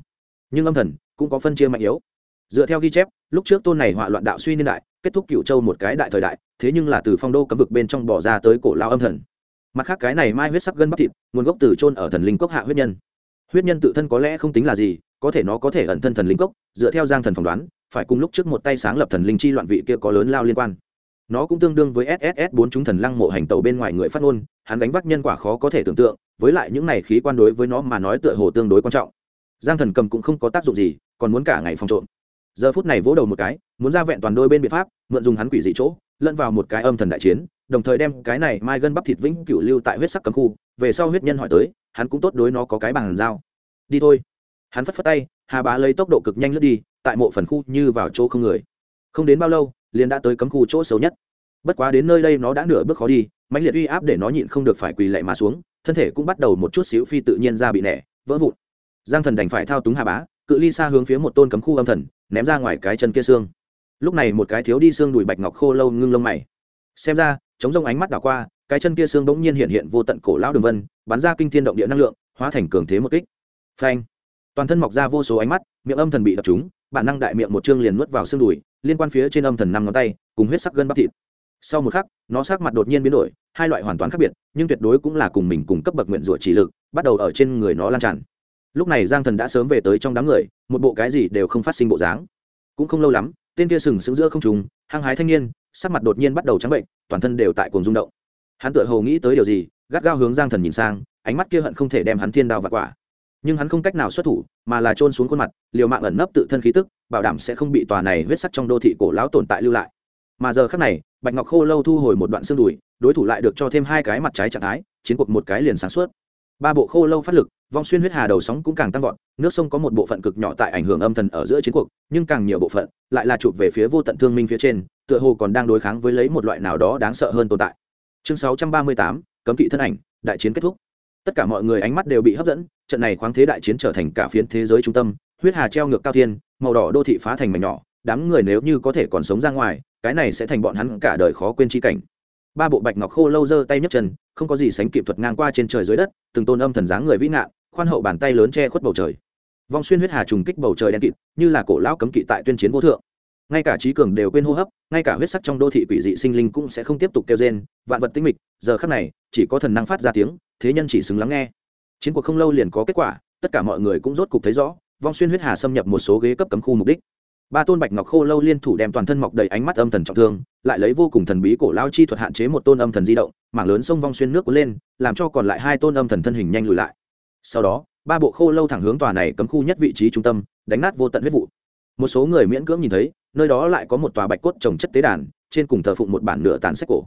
Nhưng âm thần cũng có phân chia mạnh yếu. Dựa theo ghi chép, lúc trước tôn này họa loạn đạo suy niên đại kết thúc cựu châu một cái đại thời đại, thế nhưng là từ phong đô cấm vực bên trong bỏ ra tới cổ lao âm thần. Mặt khác cái này mai huyết sắc gân bắp thịt, nguồn gốc từ trôn ở thần linh cốc hạ huyết nhân. Huyết nhân tự thân có lẽ không tính là gì, có thể nó có thể ẩn thân thần linh cốc, dựa theo giang thần phỏng đoán, phải cùng lúc trước một tay sáng lập thần linh chi loạn vị kia có lớn lao liên quan. Nó cũng tương đương với sss bốn chúng thần lăng mộ hành tàu bên ngoài người phát ngôn, hắn đánh vác nhân quả khó có thể tưởng tượng, với lại những này khí quan đối với nó mà nói tựa hồ tương đối quan trọng. Giang thần cầm cũng không có tác dụng gì, còn muốn cả ngày phòng trộm giờ phút này vỗ đầu một cái, muốn ra vẹn toàn đôi bên biện pháp, mượn dùng hắn quỷ dị chỗ, lẫn vào một cái âm thần đại chiến, đồng thời đem cái này mai gân bắp thịt vĩnh cửu lưu tại huyết sắc cấm khu. Về sau huyết nhân hỏi tới, hắn cũng tốt đối nó có cái bằng dao đi thôi. Hắn phất phất tay, hà bá lấy tốc độ cực nhanh lướt đi, tại mộ phần khu như vào chỗ không người. Không đến bao lâu, liền đã tới cấm khu chỗ xấu nhất. Bất quá đến nơi đây nó đã nửa bước khó đi mạnh liệt uy áp để nó nhịn không được phải quỳ lạy mà xuống, thân thể cũng bắt đầu một chút xíu phi tự nhiên ra bị nẻ, vỡ vụn. Giang thần đành phải thao túng hà bá, cự ly xa hướng phía một tôn cấm khu âm thần ném ra ngoài cái chân kia xương. Lúc này một cái thiếu đi xương đùi bạch ngọc khô lâu ngưng lông mày. Xem ra, chống rông ánh mắt đảo qua, cái chân kia xương bỗng nhiên hiện hiện vô tận cổ lão đường vân, bắn ra kinh thiên động địa năng lượng, hóa thành cường thế một kích. Phanh! Toàn thân mọc ra vô số ánh mắt, miệng âm thần bị đập trúng, bản năng đại miệng một chương liền nuốt vào xương đùi, liên quan phía trên âm thần năm ngón tay, cùng huyết sắc gân bắp thịt. Sau một khắc, nó sắc mặt đột nhiên biến đổi, hai loại hoàn toàn khác biệt, nhưng tuyệt đối cũng là cùng mình cùng cấp bậc nguyện rủa chỉ lực, bắt đầu ở trên người nó lan tràn lúc này giang thần đã sớm về tới trong đám người, một bộ cái gì đều không phát sinh bộ dáng. Cũng không lâu lắm, tên kia sừng sững giữa không trùng hăng hái thanh niên, sắc mặt đột nhiên bắt đầu trắng bệnh, toàn thân đều tại cuồng rung động. Hắn tự hồ nghĩ tới điều gì, gắt gao hướng giang thần nhìn sang, ánh mắt kia hận không thể đem hắn thiên đao vặt quả. Nhưng hắn không cách nào xuất thủ, mà là trôn xuống khuôn mặt, liều mạng ẩn nấp tự thân khí tức, bảo đảm sẽ không bị tòa này huyết sắc trong đô thị cổ lão tồn tại lưu lại. Mà giờ khác này, bạch ngọc khô lâu thu hồi một đoạn xương đùi, đối thủ lại được cho thêm hai cái mặt trái trạng thái, chiến cuộc một cái liền sáng suốt ba bộ khô lâu phát lực vong xuyên huyết hà đầu sóng cũng càng tăng vọt nước sông có một bộ phận cực nhỏ tại ảnh hưởng âm thần ở giữa chiến cuộc nhưng càng nhiều bộ phận lại là chụp về phía vô tận thương minh phía trên tựa hồ còn đang đối kháng với lấy một loại nào đó đáng sợ hơn tồn tại. Chương 638, cấm kỵ thân ảnh đại chiến kết thúc. Tất cả mọi người ánh mắt đều bị hấp dẫn trận này khoáng thế đại chiến trở thành cả phiến thế giới trung tâm huyết hà treo ngược cao thiên màu đỏ đô thị phá thành mảnh nhỏ đám người nếu như có thể còn sống ra ngoài cái này sẽ thành bọn hắn cả đời khó quên chi cảnh ba bộ bạch ngọc khô lâu giơ tay nhấc chân, không có gì sánh kịp thuật ngang qua trên trời dưới đất, từng tôn âm thần dáng người vĩ ngạn, khoan hậu bàn tay lớn che khuất bầu trời. Vong xuyên huyết hà trùng kích bầu trời đen kịt, như là cổ lão cấm kỵ tại tuyên chiến vô thượng. Ngay cả trí cường đều quên hô hấp, ngay cả huyết sắc trong đô thị quỷ dị sinh linh cũng sẽ không tiếp tục kêu rên, vạn vật tinh mịch, giờ khắc này, chỉ có thần năng phát ra tiếng, thế nhân chỉ xứng lắng nghe. Chiến cuộc không lâu liền có kết quả, tất cả mọi người cũng rốt cục thấy rõ, vong xuyên huyết hà xâm nhập một số ghế cấp cấm khu mục đích ba tôn bạch ngọc khô lâu liên thủ đem toàn thân mọc đầy ánh mắt âm thần trọng thương, lại lấy vô cùng thần bí cổ lao chi thuật hạn chế một tôn âm thần di động, mảng lớn sông vong xuyên nước cuốn lên, làm cho còn lại hai tôn âm thần thân hình nhanh lùi lại. Sau đó, ba bộ khô lâu thẳng hướng tòa này cấm khu nhất vị trí trung tâm, đánh nát vô tận huyết vụ. Một số người miễn cưỡng nhìn thấy, nơi đó lại có một tòa bạch cốt trồng chất tế đàn, trên cùng thờ phụng một bản nửa tàn sách cổ.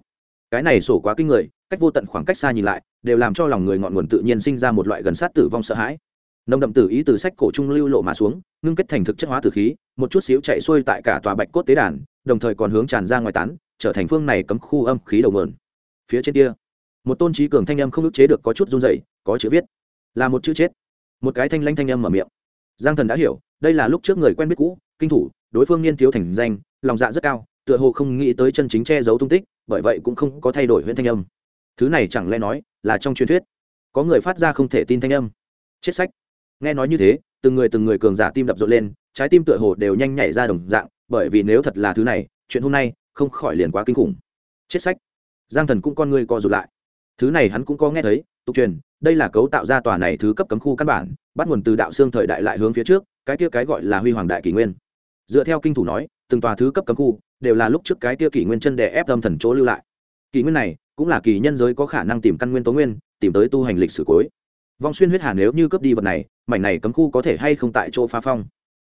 Cái này sổ quá kinh người, cách vô tận khoảng cách xa nhìn lại, đều làm cho lòng người ngọn nguồn tự nhiên sinh ra một loại gần sát tử vong sợ hãi nồng đậm tử ý từ sách cổ trung lưu lộ mà xuống, ngưng kết thành thực chất hóa tử khí, một chút xíu chạy xuôi tại cả tòa bạch cốt tế đàn, đồng thời còn hướng tràn ra ngoài tán, trở thành phương này cấm khu âm khí đầu mượn. Phía trên kia, một tôn trí cường thanh âm không ức chế được có chút run dày có chữ viết. Là một chữ chết. Một cái thanh lanh thanh âm mở miệng. Giang thần đã hiểu, đây là lúc trước người quen biết cũ, kinh thủ, đối phương niên thiếu thành danh, lòng dạ rất cao, tựa hồ không nghĩ tới chân chính che giấu tung tích, bởi vậy cũng không có thay đổi huyện thanh âm. Thứ này chẳng lẽ nói là trong truyền thuyết? Có người phát ra không thể tin thanh âm. Chết sách nghe nói như thế, từng người từng người cường giả tim đập rộn lên, trái tim tựa hồ đều nhanh nhảy ra đồng dạng, bởi vì nếu thật là thứ này, chuyện hôm nay không khỏi liền quá kinh khủng. Chết sách. Giang thần cũng con người co rụt lại. Thứ này hắn cũng có nghe thấy, tục truyền, đây là cấu tạo ra tòa này thứ cấp cấm khu căn bản, bắt nguồn từ đạo xương thời đại lại hướng phía trước, cái kia cái gọi là huy hoàng đại kỷ nguyên. Dựa theo kinh thủ nói, từng tòa thứ cấp cấm khu đều là lúc trước cái kia kỷ nguyên chân đè ép âm thần chỗ lưu lại. Kỷ nguyên này cũng là kỳ nhân giới có khả năng tìm căn nguyên tố nguyên, tìm tới tu hành lịch sử cuối vong xuyên huyết hà nếu như cướp đi vật này, mảnh này cấm khu có thể hay không tại chỗ phá phong?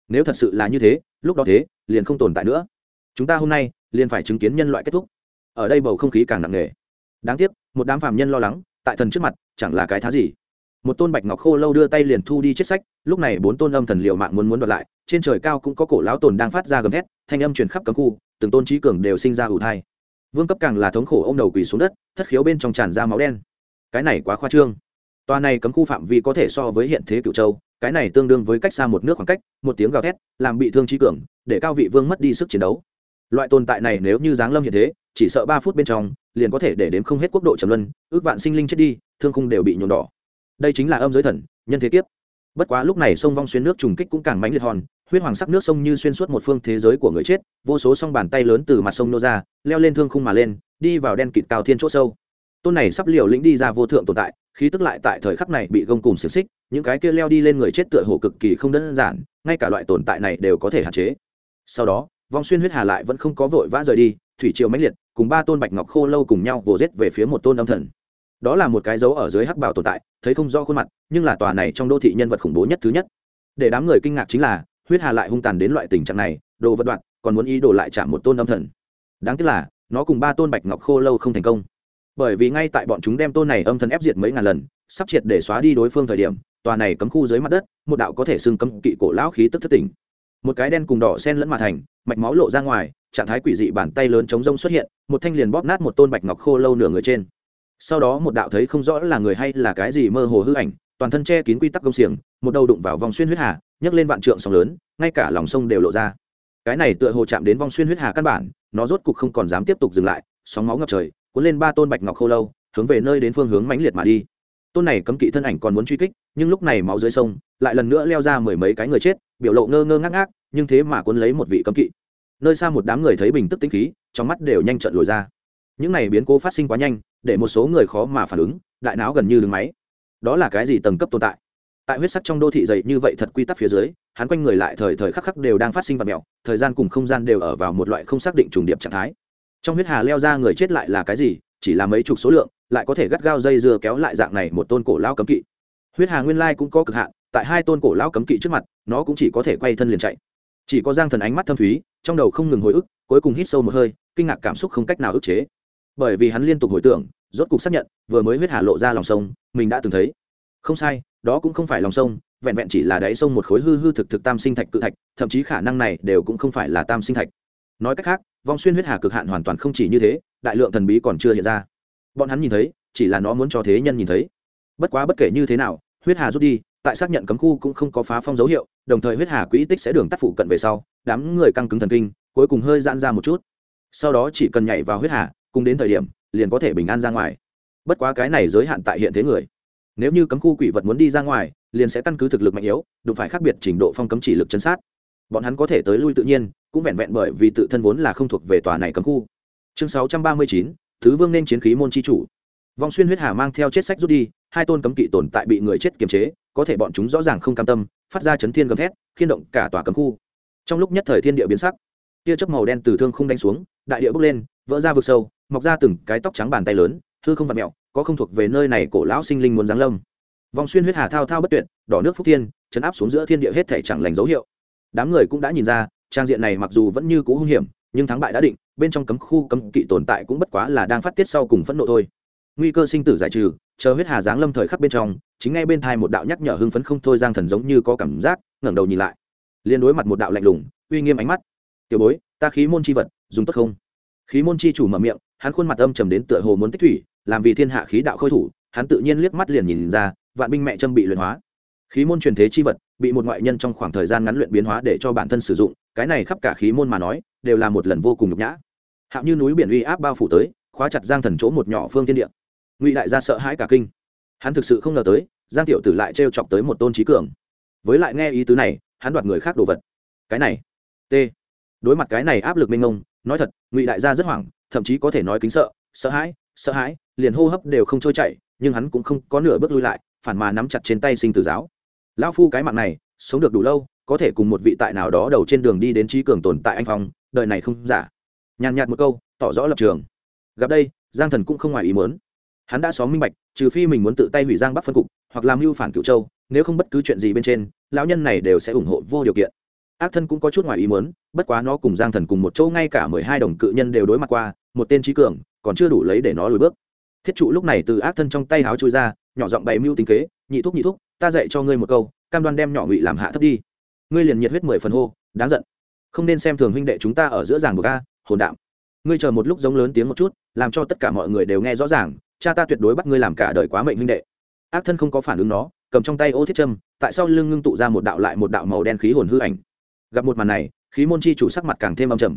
Nếu thật sự là như thế, lúc đó thế, liền không tồn tại nữa. Chúng ta hôm nay, liền phải chứng kiến nhân loại kết thúc. Ở đây bầu không khí càng nặng nề. Đáng tiếc, một đám phàm nhân lo lắng, tại thần trước mặt, chẳng là cái thá gì. Một tôn bạch ngọc khô lâu đưa tay liền thu đi chết sách, lúc này bốn tôn âm thần liệu mạng muốn muốn đoạt lại, trên trời cao cũng có cổ lão tồn đang phát ra gầm thét, thanh âm truyền khắp cấm khu, từng tôn trí cường đều sinh ra ủ thai. Vương cấp càng là thống khổ ô m đầu quỳ xuống đất, thất khiếu bên trong tràn ra máu đen. Cái này quá khoa trương tòa này cấm khu phạm vi có thể so với hiện thế cựu châu, cái này tương đương với cách xa một nước khoảng cách, một tiếng gào thét, làm bị thương trí cường, để cao vị vương mất đi sức chiến đấu. Loại tồn tại này nếu như giáng lâm hiện thế, chỉ sợ ba phút bên trong, liền có thể để đếm không hết quốc độ trầm luân, ước vạn sinh linh chết đi, thương khung đều bị nhuộm đỏ. Đây chính là âm giới thần, nhân thế kiếp. Bất quá lúc này sông vong xuyên nước trùng kích cũng càng mãnh liệt hòn, huyết hoàng sắc nước sông như xuyên suốt một phương thế giới của người chết, vô số song bàn tay lớn từ mặt sông nô ra, leo lên thương khung mà lên, đi vào đen kịt cao thiên chỗ sâu. Tôn này sắp liều lĩnh đi ra vô thượng tồn tại khí tức lại tại thời khắc này bị gông cùng xiềng xích, những cái kia leo đi lên người chết tựa hồ cực kỳ không đơn giản, ngay cả loại tồn tại này đều có thể hạn chế. Sau đó, vong xuyên huyết hà lại vẫn không có vội vã rời đi, thủy triều mãnh liệt, cùng ba tôn bạch ngọc khô lâu cùng nhau vồ rết về phía một tôn âm thần. Đó là một cái dấu ở dưới hắc bảo tồn tại, thấy không rõ khuôn mặt, nhưng là tòa này trong đô thị nhân vật khủng bố nhất thứ nhất. Để đám người kinh ngạc chính là, huyết hà lại hung tàn đến loại tình trạng này, đồ vật đoạn, còn muốn ý đồ lại chạm một tôn âm thần. Đáng tiếc là, nó cùng ba tôn bạch ngọc khô lâu không thành công bởi vì ngay tại bọn chúng đem tôn này âm thần ép diệt mấy ngàn lần, sắp triệt để xóa đi đối phương thời điểm, tòa này cấm khu dưới mặt đất, một đạo có thể xưng cấm kỵ cổ lão khí tức thất tỉnh. Một cái đen cùng đỏ sen lẫn mà thành, mạch máu lộ ra ngoài, trạng thái quỷ dị bàn tay lớn chống rông xuất hiện, một thanh liền bóp nát một tôn bạch ngọc khô lâu nửa người trên. Sau đó một đạo thấy không rõ là người hay là cái gì mơ hồ hư ảnh, toàn thân che kín quy tắc công xiềng, một đầu đụng vào vòng xuyên huyết hà, nhấc lên vạn trượng sóng lớn, ngay cả lòng sông đều lộ ra. Cái này tựa hồ chạm đến vòng xuyên huyết hà căn bản, nó rốt cục không còn dám tiếp tục dừng lại, sóng máu ngập trời cuốn lên ba tôn bạch ngọc khô lâu, hướng về nơi đến phương hướng mãnh liệt mà đi. Tôn này cấm kỵ thân ảnh còn muốn truy kích, nhưng lúc này máu dưới sông, lại lần nữa leo ra mười mấy cái người chết, biểu lộ ngơ ngơ ngác ngác, nhưng thế mà cuốn lấy một vị cấm kỵ. Nơi xa một đám người thấy bình tức tĩnh khí, trong mắt đều nhanh trận lùi ra. Những này biến cố phát sinh quá nhanh, để một số người khó mà phản ứng, đại não gần như đứng máy. Đó là cái gì tầng cấp tồn tại? Tại huyết sắc trong đô thị dày như vậy thật quy tắc phía dưới, hắn quanh người lại thời thời khắc khắc đều đang phát sinh và mẹo, thời gian cùng không gian đều ở vào một loại không xác định trùng điệp trạng thái trong huyết hà leo ra người chết lại là cái gì? Chỉ là mấy chục số lượng, lại có thể gắt gao dây dưa kéo lại dạng này một tôn cổ lao cấm kỵ. Huyết hà nguyên lai cũng có cực hạn, tại hai tôn cổ lao cấm kỵ trước mặt, nó cũng chỉ có thể quay thân liền chạy. Chỉ có giang thần ánh mắt thâm thúy, trong đầu không ngừng hồi ức, cuối cùng hít sâu một hơi, kinh ngạc cảm xúc không cách nào ức chế. Bởi vì hắn liên tục hồi tưởng, rốt cục xác nhận, vừa mới huyết hà lộ ra lòng sông, mình đã từng thấy. Không sai, đó cũng không phải lòng sông, vẹn vẹn chỉ là đáy sông một khối hư hư thực thực tam sinh thạch cự thạch, thậm chí khả năng này đều cũng không phải là tam sinh thạch nói cách khác, vong xuyên huyết hà cực hạn hoàn toàn không chỉ như thế, đại lượng thần bí còn chưa hiện ra. Bọn hắn nhìn thấy, chỉ là nó muốn cho thế nhân nhìn thấy. Bất quá bất kể như thế nào, huyết hà rút đi, tại xác nhận cấm khu cũng không có phá phong dấu hiệu, đồng thời huyết hà quỹ tích sẽ đường tắt phụ cận về sau, đám người căng cứng thần kinh, cuối cùng hơi giãn ra một chút. Sau đó chỉ cần nhảy vào huyết hà, cùng đến thời điểm, liền có thể bình an ra ngoài. Bất quá cái này giới hạn tại hiện thế người. Nếu như cấm khu quỷ vật muốn đi ra ngoài, liền sẽ căn cứ thực lực mạnh yếu, đụng phải khác biệt trình độ phong cấm chỉ lực chấn sát bọn hắn có thể tới lui tự nhiên, cũng vẹn vẹn bởi vì tự thân vốn là không thuộc về tòa này cấm khu. Chương sáu trăm ba mươi chín, thứ vương nên chiến khí môn chi chủ. Vong xuyên huyết hà mang theo chết sách rút đi, hai tôn cấm kỵ tồn tại bị người chết kiềm chế, có thể bọn chúng rõ ràng không cam tâm, phát ra chấn thiên gầm thét, khiên động cả tòa cấm khu. Trong lúc nhất thời thiên địa biến sắc, tia chớp màu đen từ thương không đánh xuống, đại địa bốc lên, vỡ ra vực sâu, mọc ra từng cái tóc trắng bàn tay lớn, hư không vặt mẹo có không thuộc về nơi này cổ lão sinh linh muốn giáng lâm. Vòng xuyên huyết hà thao thao bất tuyệt, đỏ nước phúc thiên, chấn áp xuống giữa thiên địa hết thể chẳng lành dấu hiệu đám người cũng đã nhìn ra, trang diện này mặc dù vẫn như cũ hung hiểm, nhưng thắng bại đã định, bên trong cấm khu cấm kỵ tồn tại cũng bất quá là đang phát tiết sau cùng phẫn nộ thôi. Nguy cơ sinh tử giải trừ, chờ huyết hà giáng lâm thời khắc bên trong, chính ngay bên thai một đạo nhắc nhở hưng phấn không thôi giang thần giống như có cảm giác, ngẩng đầu nhìn lại. Liên đối mặt một đạo lạnh lùng, uy nghiêm ánh mắt. Tiểu bối, ta khí môn chi vật, dùng tốt không? Khí môn chi chủ mở miệng, hắn khuôn mặt âm trầm đến tựa hồ muốn tích thủy, làm vì thiên hạ khí đạo khôi thủ, hắn tự nhiên liếc mắt liền nhìn ra, vạn binh mẹ châm bị luyện hóa. Khí môn truyền thế chi vật bị một ngoại nhân trong khoảng thời gian ngắn luyện biến hóa để cho bản thân sử dụng, cái này khắp cả khí môn mà nói, đều là một lần vô cùng nhục nhã. Hạo như núi biển uy áp bao phủ tới, khóa chặt giang thần chỗ một nhỏ phương thiên địa. Ngụy đại gia sợ hãi cả kinh. Hắn thực sự không ngờ tới, giang tiểu tử lại t chọc tới một tôn trí cường. Với lại nghe ý tứ này, hắn đoạt người khác đồ vật. Cái này, t. Đối mặt cái này áp lực mênh ngông nói thật, ngụy đại gia rất hoảng, thậm chí có thể nói kính sợ sợ hãi sợ hãi, liền hô hấp đều không trôi chảy, nhưng hắn cũng không có nửa bước lui lại, phản mà nắm chặt trên tay sinh tử giáo lão phu cái mạng này, sống được đủ lâu, có thể cùng một vị tại nào đó đầu trên đường đi đến trí cường tồn tại anh phong, đời này không giả. Nhàn nhạt một câu, tỏ rõ lập trường. Gặp đây, giang thần cũng không ngoài ý muốn. Hắn đã xóm minh bạch, trừ phi mình muốn tự tay hủy giang bắc phân cục, hoặc làm mưu phản cựu châu, nếu không bất cứ chuyện gì bên trên, lão nhân này đều sẽ ủng hộ vô điều kiện. Ác thân cũng có chút ngoài ý muốn, bất quá nó cùng giang thần cùng một chỗ ngay cả mười hai đồng cự nhân đều đối mặt qua, một tên trí cường, còn chưa đủ lấy để nó lùi bước. Thiết trụ lúc này từ ác thân trong tay háo chui ra, nhỏ giọng bày mưu tính kế, nhị thúc nhị thúc ta dạy cho ngươi một câu, cam đoan đem nhỏ ngụy làm hạ thấp đi. Ngươi liền nhiệt huyết mười phần hô, đáng giận. Không nên xem thường huynh đệ chúng ta ở giữa giảng bờ ca hồn đạm. Ngươi chờ một lúc giống lớn tiếng một chút, làm cho tất cả mọi người đều nghe rõ ràng, cha ta tuyệt đối bắt ngươi làm cả đời quá mệnh huynh đệ. Ác thân không có phản ứng nó, cầm trong tay ô thiết châm, tại sao lưng ngưng tụ ra một đạo lại một đạo màu đen khí hồn hư ảnh. Gặp một màn này, khí môn chi chủ sắc mặt càng thêm âm trầm.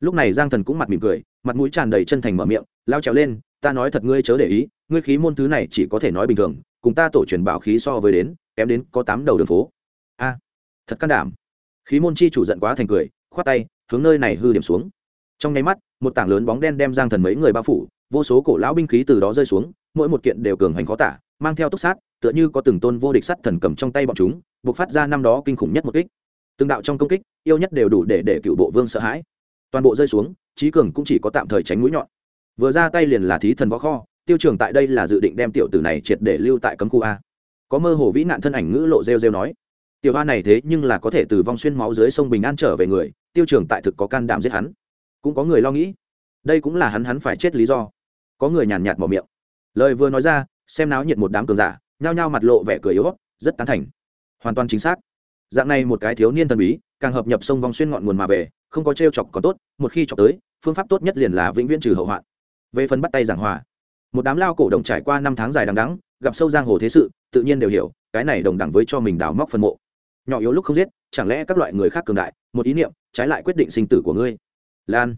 Lúc này giang thần cũng mặt mỉm cười, mặt mũi tràn đầy chân thành mở miệng, lao trèo lên, ta nói thật ngươi chớ để ý ngươi khí môn thứ này chỉ có thể nói bình thường, cùng ta tổ truyền bảo khí so với đến, kém đến có tám đầu đường phố. A, thật can đảm. Khí môn chi chủ giận quá thành cười, khoát tay, hướng nơi này hư điểm xuống. Trong nháy mắt, một tảng lớn bóng đen đem giang thần mấy người bao phủ, vô số cổ lão binh khí từ đó rơi xuống, mỗi một kiện đều cường hành khó tả, mang theo túc sát, tựa như có từng tôn vô địch sắt thần cầm trong tay bọn chúng buộc phát ra năm đó kinh khủng nhất một kích. Từng đạo trong công kích, yêu nhất đều đủ để để cựu bộ vương sợ hãi. Toàn bộ rơi xuống, trí cường cũng chỉ có tạm thời tránh mũi nhọn. Vừa ra tay liền là thí thần võ kho tiêu trường tại đây là dự định đem tiểu tử này triệt để lưu tại cấm khu a. Có mơ hồ vĩ nạn thân ảnh ngữ lộ rêu rêu nói, tiểu hoa này thế nhưng là có thể từ vong xuyên máu dưới sông bình an trở về người, tiêu trường tại thực có can đảm giết hắn. Cũng có người lo nghĩ. Đây cũng là hắn hắn phải chết lý do. Có người nhàn nhạt mở miệng. Lời vừa nói ra, xem náo nhiệt một đám cường giả, nhao nhao mặt lộ vẻ cười yếu rất tán thành. Hoàn toàn chính xác. Dạng này một cái thiếu niên thần bí, càng hợp nhập sông vong xuyên ngọn nguồn mà về, không có t chọc có tốt, một khi chọc tới, phương pháp tốt nhất liền là vĩnh viễn trừ hậu hoạn. Về phần bắt tay giảng hòa một đám lao cổ đồng trải qua năm tháng dài đằng đắng gặp sâu giang hồ thế sự, tự nhiên đều hiểu, cái này đồng đẳng với cho mình đào móc phân mộ. Nhỏ yếu lúc không giết, chẳng lẽ các loại người khác cường đại, một ý niệm, trái lại quyết định sinh tử của ngươi. Lan.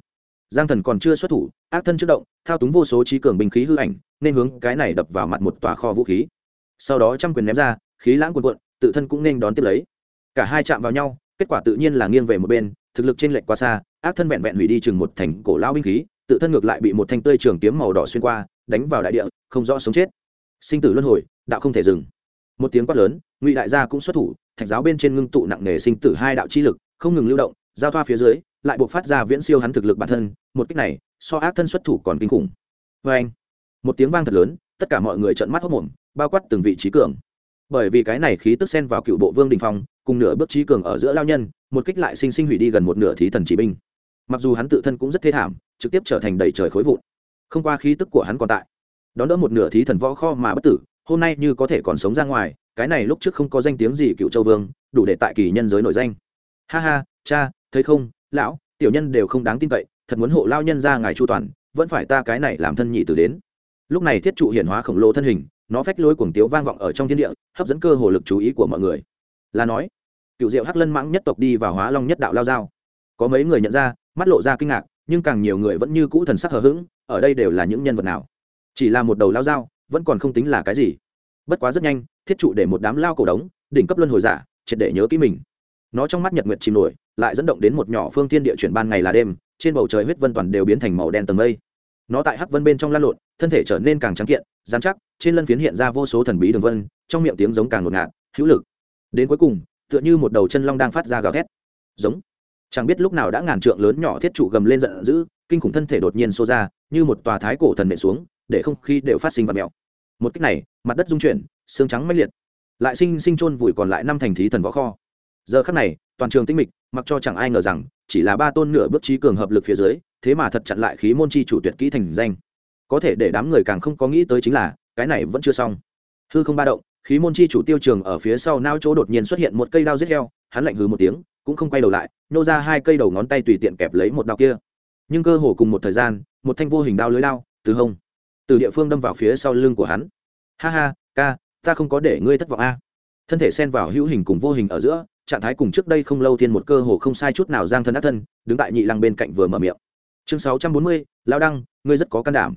Giang thần còn chưa xuất thủ, ác thân trước động, thao túng vô số trí cường binh khí hư ảnh, nên hướng cái này đập vào mặt một tòa kho vũ khí. Sau đó trăm quyền ném ra, khí lãng cuồn cuộn, tự thân cũng nên đón tiếp lấy. Cả hai chạm vào nhau, kết quả tự nhiên là nghiêng về một bên, thực lực trên lệch quá xa, ác thân vẹn vẹn hủy đi chừng một thành cổ lao binh khí, tự thân ngược lại bị một thanh tươi trường kiếm màu đỏ xuyên qua đánh vào đại địa, không rõ sống chết. Sinh tử luân hồi, đạo không thể dừng. Một tiếng quát lớn, ngụy đại gia cũng xuất thủ, thạch giáo bên trên ngưng tụ nặng nề sinh tử hai đạo chi lực, không ngừng lưu động, giao thoa phía dưới, lại buộc phát ra viễn siêu hắn thực lực bản thân, một cách này, so ác thân xuất thủ còn kinh khủng. Vê anh, một tiếng vang thật lớn, tất cả mọi người trợn mắt hốc mồm bao quát từng vị trí cường. Bởi vì cái này khí tức xen vào cựu bộ vương đình phong, cùng nửa bước trí cường ở giữa lao nhân, một kích lại sinh sinh hủy đi gần một nửa thí thần chỉ binh. Mặc dù hắn tự thân cũng rất thê thảm, trực tiếp trở thành đầy trời khối vụn không qua khí tức của hắn còn tại. Đón đỡ một nửa thí thần võ kho mà bất tử, hôm nay như có thể còn sống ra ngoài, cái này lúc trước không có danh tiếng gì cựu châu vương, đủ để tại kỳ nhân giới nổi danh. Ha ha, cha, thấy không, lão, tiểu nhân đều không đáng tin cậy, thật muốn hộ lao nhân ra ngài chu toàn, vẫn phải ta cái này làm thân nhị tử đến. Lúc này thiết trụ hiển hóa khổng lồ thân hình, nó phách lối cuồng tiếu vang vọng ở trong thiên địa, hấp dẫn cơ hồ lực chú ý của mọi người. Là nói, cựu diệu hắc lân mãng nhất tộc đi vào hóa long nhất đạo lao dao có mấy người nhận ra, mắt lộ ra kinh ngạc, nhưng càng nhiều người vẫn như cũ thần sắc hờ hững ở đây đều là những nhân vật nào? Chỉ là một đầu lao dao, vẫn còn không tính là cái gì. Bất quá rất nhanh, thiết trụ để một đám lao cổ đống, đỉnh cấp luân hồi giả, triệt để nhớ kỹ mình. Nó trong mắt nhật nguyệt chìm nổi, lại dẫn động đến một nhỏ phương thiên địa chuyển ban ngày là đêm, trên bầu trời huyết vân toàn đều biến thành màu đen tầng mây. Nó tại hắc vân bên trong lan lộn, thân thể trở nên càng trắng kiện dán chắc, trên lân phiến hiện ra vô số thần bí đường vân, trong miệng tiếng giống càng ngột ngạt, hữu lực. Đến cuối cùng, tựa như một đầu chân long đang phát ra gào thét. Giống. Chẳng biết lúc nào đã ngàn trượng lớn nhỏ thiết trụ gầm lên giận dữ kinh khủng thân thể đột nhiên xô ra, như một tòa thái cổ thần nện xuống, để không khí đều phát sinh vật mèo. Một cách này, mặt đất rung chuyển, xương trắng mãnh liệt. Lại sinh sinh chôn vùi còn lại năm thành thí thần võ kho. Giờ khắc này, toàn trường tinh mịch, mặc cho chẳng ai ngờ rằng, chỉ là ba tôn nửa bước trí cường hợp lực phía dưới, thế mà thật chặn lại khí môn chi chủ tuyệt kỹ thành danh. Có thể để đám người càng không có nghĩ tới chính là, cái này vẫn chưa xong. Hư không ba động, khí môn chi chủ tiêu trường ở phía sau nao chỗ đột nhiên xuất hiện một cây đao giết heo, hắn lạnh hừ một tiếng, cũng không quay đầu lại nhô ra hai cây đầu ngón tay tùy tiện kẹp lấy một đao kia nhưng cơ hồ cùng một thời gian, một thanh vô hình đao lưới đao, từ hông, từ địa phương đâm vào phía sau lưng của hắn. Ha ha, ca, ta không có để ngươi thất vọng a. Thân thể xen vào hữu hình cùng vô hình ở giữa, trạng thái cùng trước đây không lâu thiên một cơ hồ không sai chút nào giang thân ác thân, đứng tại nhị lăng bên cạnh vừa mở miệng. Chương sáu trăm bốn mươi lao đăng, ngươi rất có can đảm.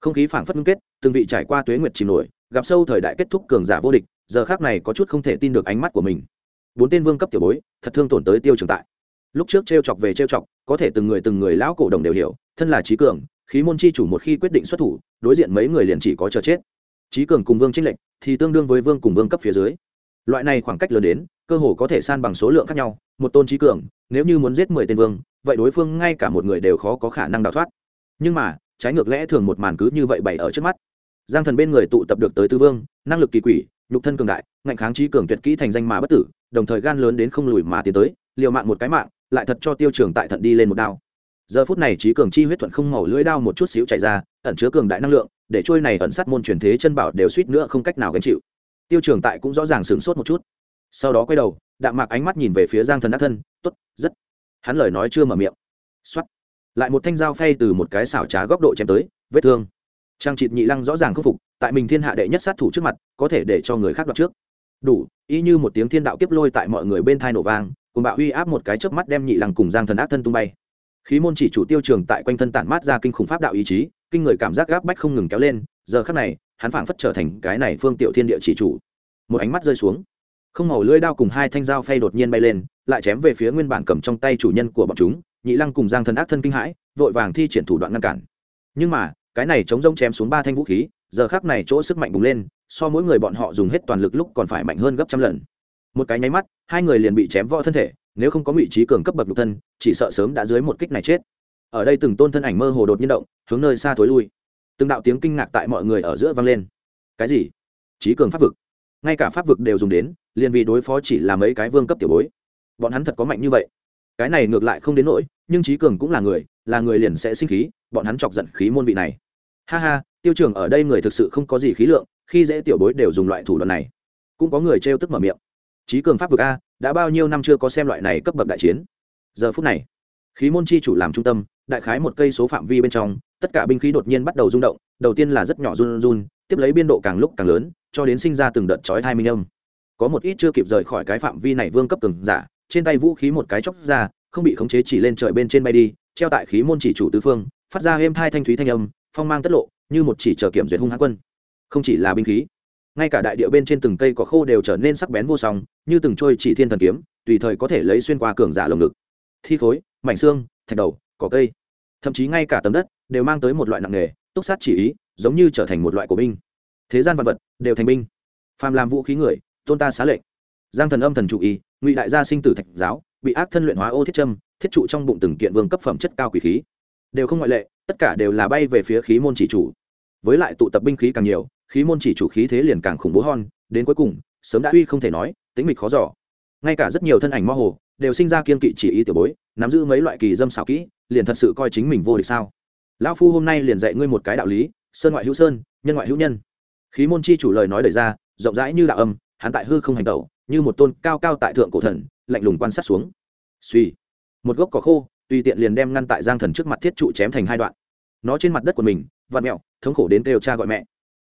Không khí phảng phất ngưng kết, từng vị trải qua tuế nguyệt chìm nổi, gặp sâu thời đại kết thúc cường giả vô địch, giờ khác này có chút không thể tin được ánh mắt của mình. Bốn tên vương cấp tiểu bối, thật thương tổn tới tiêu trường tại lúc trước t r e o chọc về t r e o chọc, có thể từng người từng người lão cổ đồng đều hiểu, thân là trí cường, khí môn chi chủ một khi quyết định xuất thủ, đối diện mấy người liền chỉ có chờ chết. Trí cường cùng vương trinh lệnh thì tương đương với vương cùng vương cấp phía dưới. Loại này khoảng cách lớn đến, cơ hồ có thể san bằng số lượng khác nhau, một tôn trí cường, nếu như muốn giết mười tên vương, vậy đối phương ngay cả một người đều khó có khả năng đào thoát. Nhưng mà, trái ngược lẽ thường một màn cứ như vậy bày ở trước mắt. Giang thần bên người tụ tập được tới tư vương, năng lực kỳ quỷ, nhục thân cường đại, ngạnh kháng trí cường tuyệt kỹ thành danh mà bất tử, đồng thời gan lớn đến không lùi mà tiến tới, liều mạng một cái mạng lại thật cho tiêu trường tại thận đi lên một đao. Giờ phút này trí cường chi huyết thuận không màu lưỡi đao một chút xíu chạy ra, ẩn chứa cường đại năng lượng, để trôi này ẩn sát môn truyền thế chân bảo đều suýt nữa không cách nào gánh chịu. Tiêu trường tại cũng rõ ràng sửng sốt một chút. Sau đó quay đầu, đạm mạc ánh mắt nhìn về phía giang thần ác thân t ố t rất. Hắn lời nói chưa mở miệng. X o á t lại một thanh dao phay từ một cái xảo trá góc độ chém tới, vết thương. Trang trịt nhị lăng rõ ràng khâm phục, tại mình thiên hạ đệ nhất sát thủ trước mặt, có thể để cho người khác đoạt trước. Đủ, y như một tiếng thiên đạo kiếp lôi tại mọi người bên thai nổ vang cùng bạo uy áp một cái chớp mắt đem nhị lăng cùng giang thần ác thân tung bay. Khí môn chỉ chủ tiêu trường tại quanh thân tản mát ra kinh khủng pháp đạo ý chí, kinh người cảm giác gáp bách không ngừng kéo lên, giờ khắc này, hắn phảng phất trở thành cái này phương tiểu thiên địa chỉ chủ. Một ánh mắt rơi xuống, không màu lưỡi đao cùng hai thanh dao phay đột nhiên bay lên, lại chém về phía nguyên bản cầm trong tay chủ nhân của bọn chúng, nhị lăng cùng giang thần ác thân kinh hãi, vội vàng thi triển thủ đoạn ngăn cản. Nhưng mà, cái này chống rông chém xuống ba thanh vũ khí, giờ khác này chỗ sức mạnh bùng lên, so mỗi người bọn họ dùng hết toàn lực lúc còn phải mạnh hơn gấp trăm lần một cái nháy mắt, hai người liền bị chém võ thân thể, nếu không có vị trí cường cấp bậc nhục thân, chỉ sợ sớm đã dưới một kích này chết. Ở đây từng tôn thân ảnh mơ hồ đột nhiên động, hướng nơi xa thối lui. Từng đạo tiếng kinh ngạc tại mọi người ở giữa vang lên. Cái gì? Trí cường pháp vực. Ngay cả pháp vực đều dùng đến, liền vì đối phó chỉ là mấy cái vương cấp tiểu bối. Bọn hắn thật có mạnh như vậy. Cái này ngược lại không đến nỗi, nhưng trí cường cũng là người là người liền sẽ sinh khí, bọn hắn chọc giận khí môn vị này. Ha ha, tiêu trường ở đây người thực sự không có gì khí lượng, khi dễ tiểu bối đều dùng loại thủ đoạn này. Cũng có người trêu tức mở miệng trí cường pháp vực a, đã bao nhiêu năm chưa có xem loại này cấp bậc đại chiến. Giờ phút này, khí môn chi chủ làm trung tâm, đại khái một cây số phạm vi bên trong, tất cả binh khí đột nhiên bắt đầu rung động, đầu tiên là rất nhỏ run run, tiếp lấy biên độ càng lúc càng lớn, cho đến sinh ra từng đợt chói hai minh âm. Có một ít chưa kịp rời khỏi cái phạm vi này vương cấp cường giả, trên tay vũ khí một cái chóc ra, không bị khống chế chỉ lên trời bên trên bay đi, treo tại khí môn chỉ chủ tứ phương, phát ra êm thai thanh thúy thanh âm, phong mang tất lộ, như một chỉ chờ kiểm duyệt hung hãn quân. Không chỉ là binh khí ngay cả đại địa bên trên từng cây cỏ khô đều trở nên sắc bén vô song, như từng trôi chỉ thiên thần kiếm, tùy thời có thể lấy xuyên qua cường giả lồng ngực. Thi khối, mảnh xương, thạch đầu, cỏ cây. Thậm chí ngay cả tấm đất đều mang tới một loại nặng nghề túc sát chỉ ý, giống như trở thành một loại của binh. Thế gian vật vật đều thành binh. Phàm làm vũ khí người, tôn ta xá lệnh. Giang thần âm thần chủ ý, ngụy đại gia sinh tử thạch giáo, bị ác thân luyện hóa ô thiết trâm thiết trụ trong bụng từng kiện vương cấp phẩm chất cao quỷ khí. Đều không ngoại lệ, tất cả đều là bay về phía khí môn chỉ chủ. Với lại tụ tập binh khí càng nhiều khí môn chỉ chủ khí thế liền càng khủng bố hon đến cuối cùng, sớm đã uy không thể nói tính mịch khó giỏ ngay cả rất nhiều thân ảnh mơ hồ, đều sinh ra kiên kỵ chỉ ý tiểu bối, nắm giữ mấy loại kỳ dâm xảo kỹ, liền thật sự coi chính mình vô địch sao. Lão phu hôm nay liền dạy ngươi một cái đạo lý, sơn ngoại hữu sơn, nhân ngoại hữu nhân. Khí môn chi chủ lời nói đẩy ra, rộng rãi như đạo âm, hắn tại hư không hành tẩu, như một tôn cao cao tại thượng cổ thần, lạnh lùng quan sát xuống. Suy một gốc cỏ khô, tùy tiện liền đem ngăn tại giang thần trước mặt thiết trụ chém thành hai đoạn. Nó trên mặt đất của mình vạt mẹo, thống khổ đến kêu cha gọi mẹ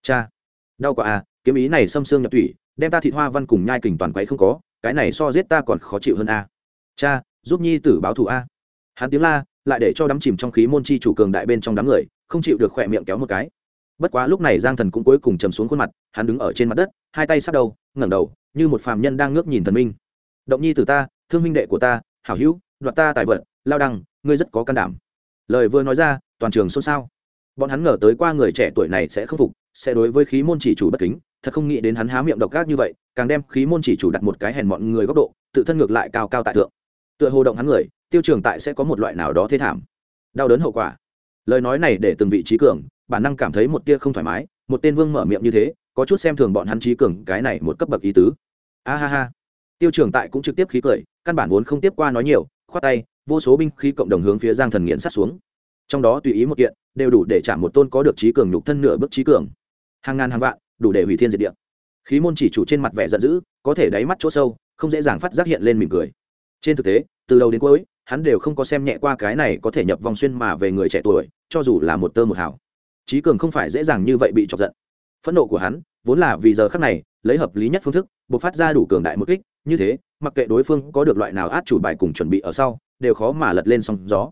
cha, đau quá à kiếm ý này xâm xương nhập thủy, đem ta thịt hoa văn cùng nhai kình toàn quấy không có, cái này so giết ta còn khó chịu hơn a cha, giúp nhi tử báo thù a hắn tiếng la, lại để cho đắm chìm trong khí môn chi chủ cường đại bên trong đám người, không chịu được khỏe miệng kéo một cái. Bất quá lúc này giang thần cũng cuối cùng chầm xuống khuôn mặt, hắn đứng ở trên mặt đất, hai tay sát đầu, ngẩng đầu, như một phàm nhân đang ngước nhìn thần minh. Động nhi từ ta, thương minh đệ của ta, hảo hữu, đoạt ta tài vật, lao đăng, ngươi rất có can đảm. Lời vừa nói ra, toàn trường xôn xao. Bọn hắn ngờ tới qua người trẻ tuổi này sẽ khâm phục sẽ đối với khí môn chỉ chủ bất kính, thật không nghĩ đến hắn há miệng độc ác như vậy, càng đem khí môn chỉ chủ đặt một cái hèn mọi người góc độ, tự thân ngược lại cao cao tại thượng. Tựa hồ động hắn người, tiêu trường tại sẽ có một loại nào đó thế thảm. Đau đớn hậu quả. Lời nói này để từng vị trí cường, bản năng cảm thấy một tia không thoải mái, một tên vương mở miệng như thế, có chút xem thường bọn hắn trí cường, cái này một cấp bậc ý tứ. A ha ha. Tiêu trường tại cũng trực tiếp khí cười, căn bản vốn không tiếp qua nói nhiều, khoát tay, vô số binh khí cộng đồng hướng phía giang thần nghiện sát xuống. Trong đó tùy ý một kiện, đều đủ để trả một tôn có được trí cường nhục thân nửa bước trí cường hàng ngàn hàng vạn, đủ để hủy thiên diệt địa. Khí môn chỉ chủ trên mặt vẻ giận dữ, có thể đáy mắt chỗ sâu, không dễ dàng phát giác hiện lên mỉm cười. Trên thực tế, từ đầu đến cuối, hắn đều không có xem nhẹ qua cái này có thể nhập vòng xuyên mà về người trẻ tuổi, cho dù là một tơ một hào. Trí cường không phải dễ dàng như vậy bị chọc giận. Phẫn nộ của hắn, vốn là vì giờ khắc này, lấy hợp lý nhất phương thức buộc phát ra đủ cường đại một kích, như thế, mặc kệ đối phương có được loại nào át chủ bài cùng chuẩn bị ở sau, đều khó mà lật lên sóng gió.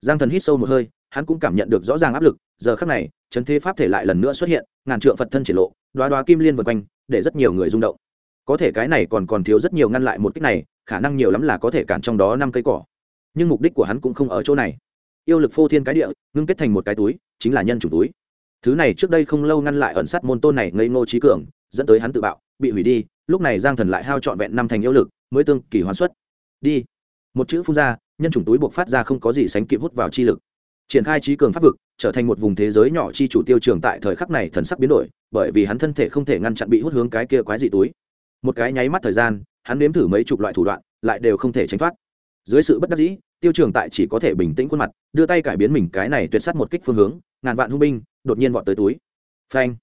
Giang thần hít sâu một hơi, hắn cũng cảm nhận được rõ ràng áp lực giờ khắc này, chấn thế pháp thể lại lần nữa xuất hiện, ngàn trượng phật thân triển lộ đoá đoá kim liên vượt quanh, để rất nhiều người rung động. Có thể cái này còn còn thiếu rất nhiều ngăn lại một kích này, khả năng nhiều lắm là có thể cản trong đó năm cây cỏ. Nhưng mục đích của hắn cũng không ở chỗ này. Yêu lực phô thiên cái địa, ngưng kết thành một cái túi, chính là nhân chủ túi. Thứ này trước đây không lâu ngăn lại ẩn sát môn tôn này ngây ngô trí cường, dẫn tới hắn tự bạo, bị hủy đi, lúc này giang thần lại hao trọn vẹn năm thành yêu lực, mới tương kỳ hoán xuất. Đi. Một chữ phun ra, nhân chủng túi buộc phát ra không có gì sánh kịp hút vào chi lực triển khai trí cường pháp vực, trở thành một vùng thế giới nhỏ chi chủ tiêu trường tại thời khắc này thần sắc biến đổi, bởi vì hắn thân thể không thể ngăn chặn bị hút hướng cái kia quái dị túi. Một cái nháy mắt thời gian, hắn nếm thử mấy chục loại thủ đoạn, lại đều không thể tránh thoát. Dưới sự bất đắc dĩ, tiêu trường tại chỉ có thể bình tĩnh khuôn mặt, đưa tay cải biến mình cái này tuyệt sắt một kích phương hướng, ngàn vạn hung binh, đột nhiên vọt tới túi. Phanh!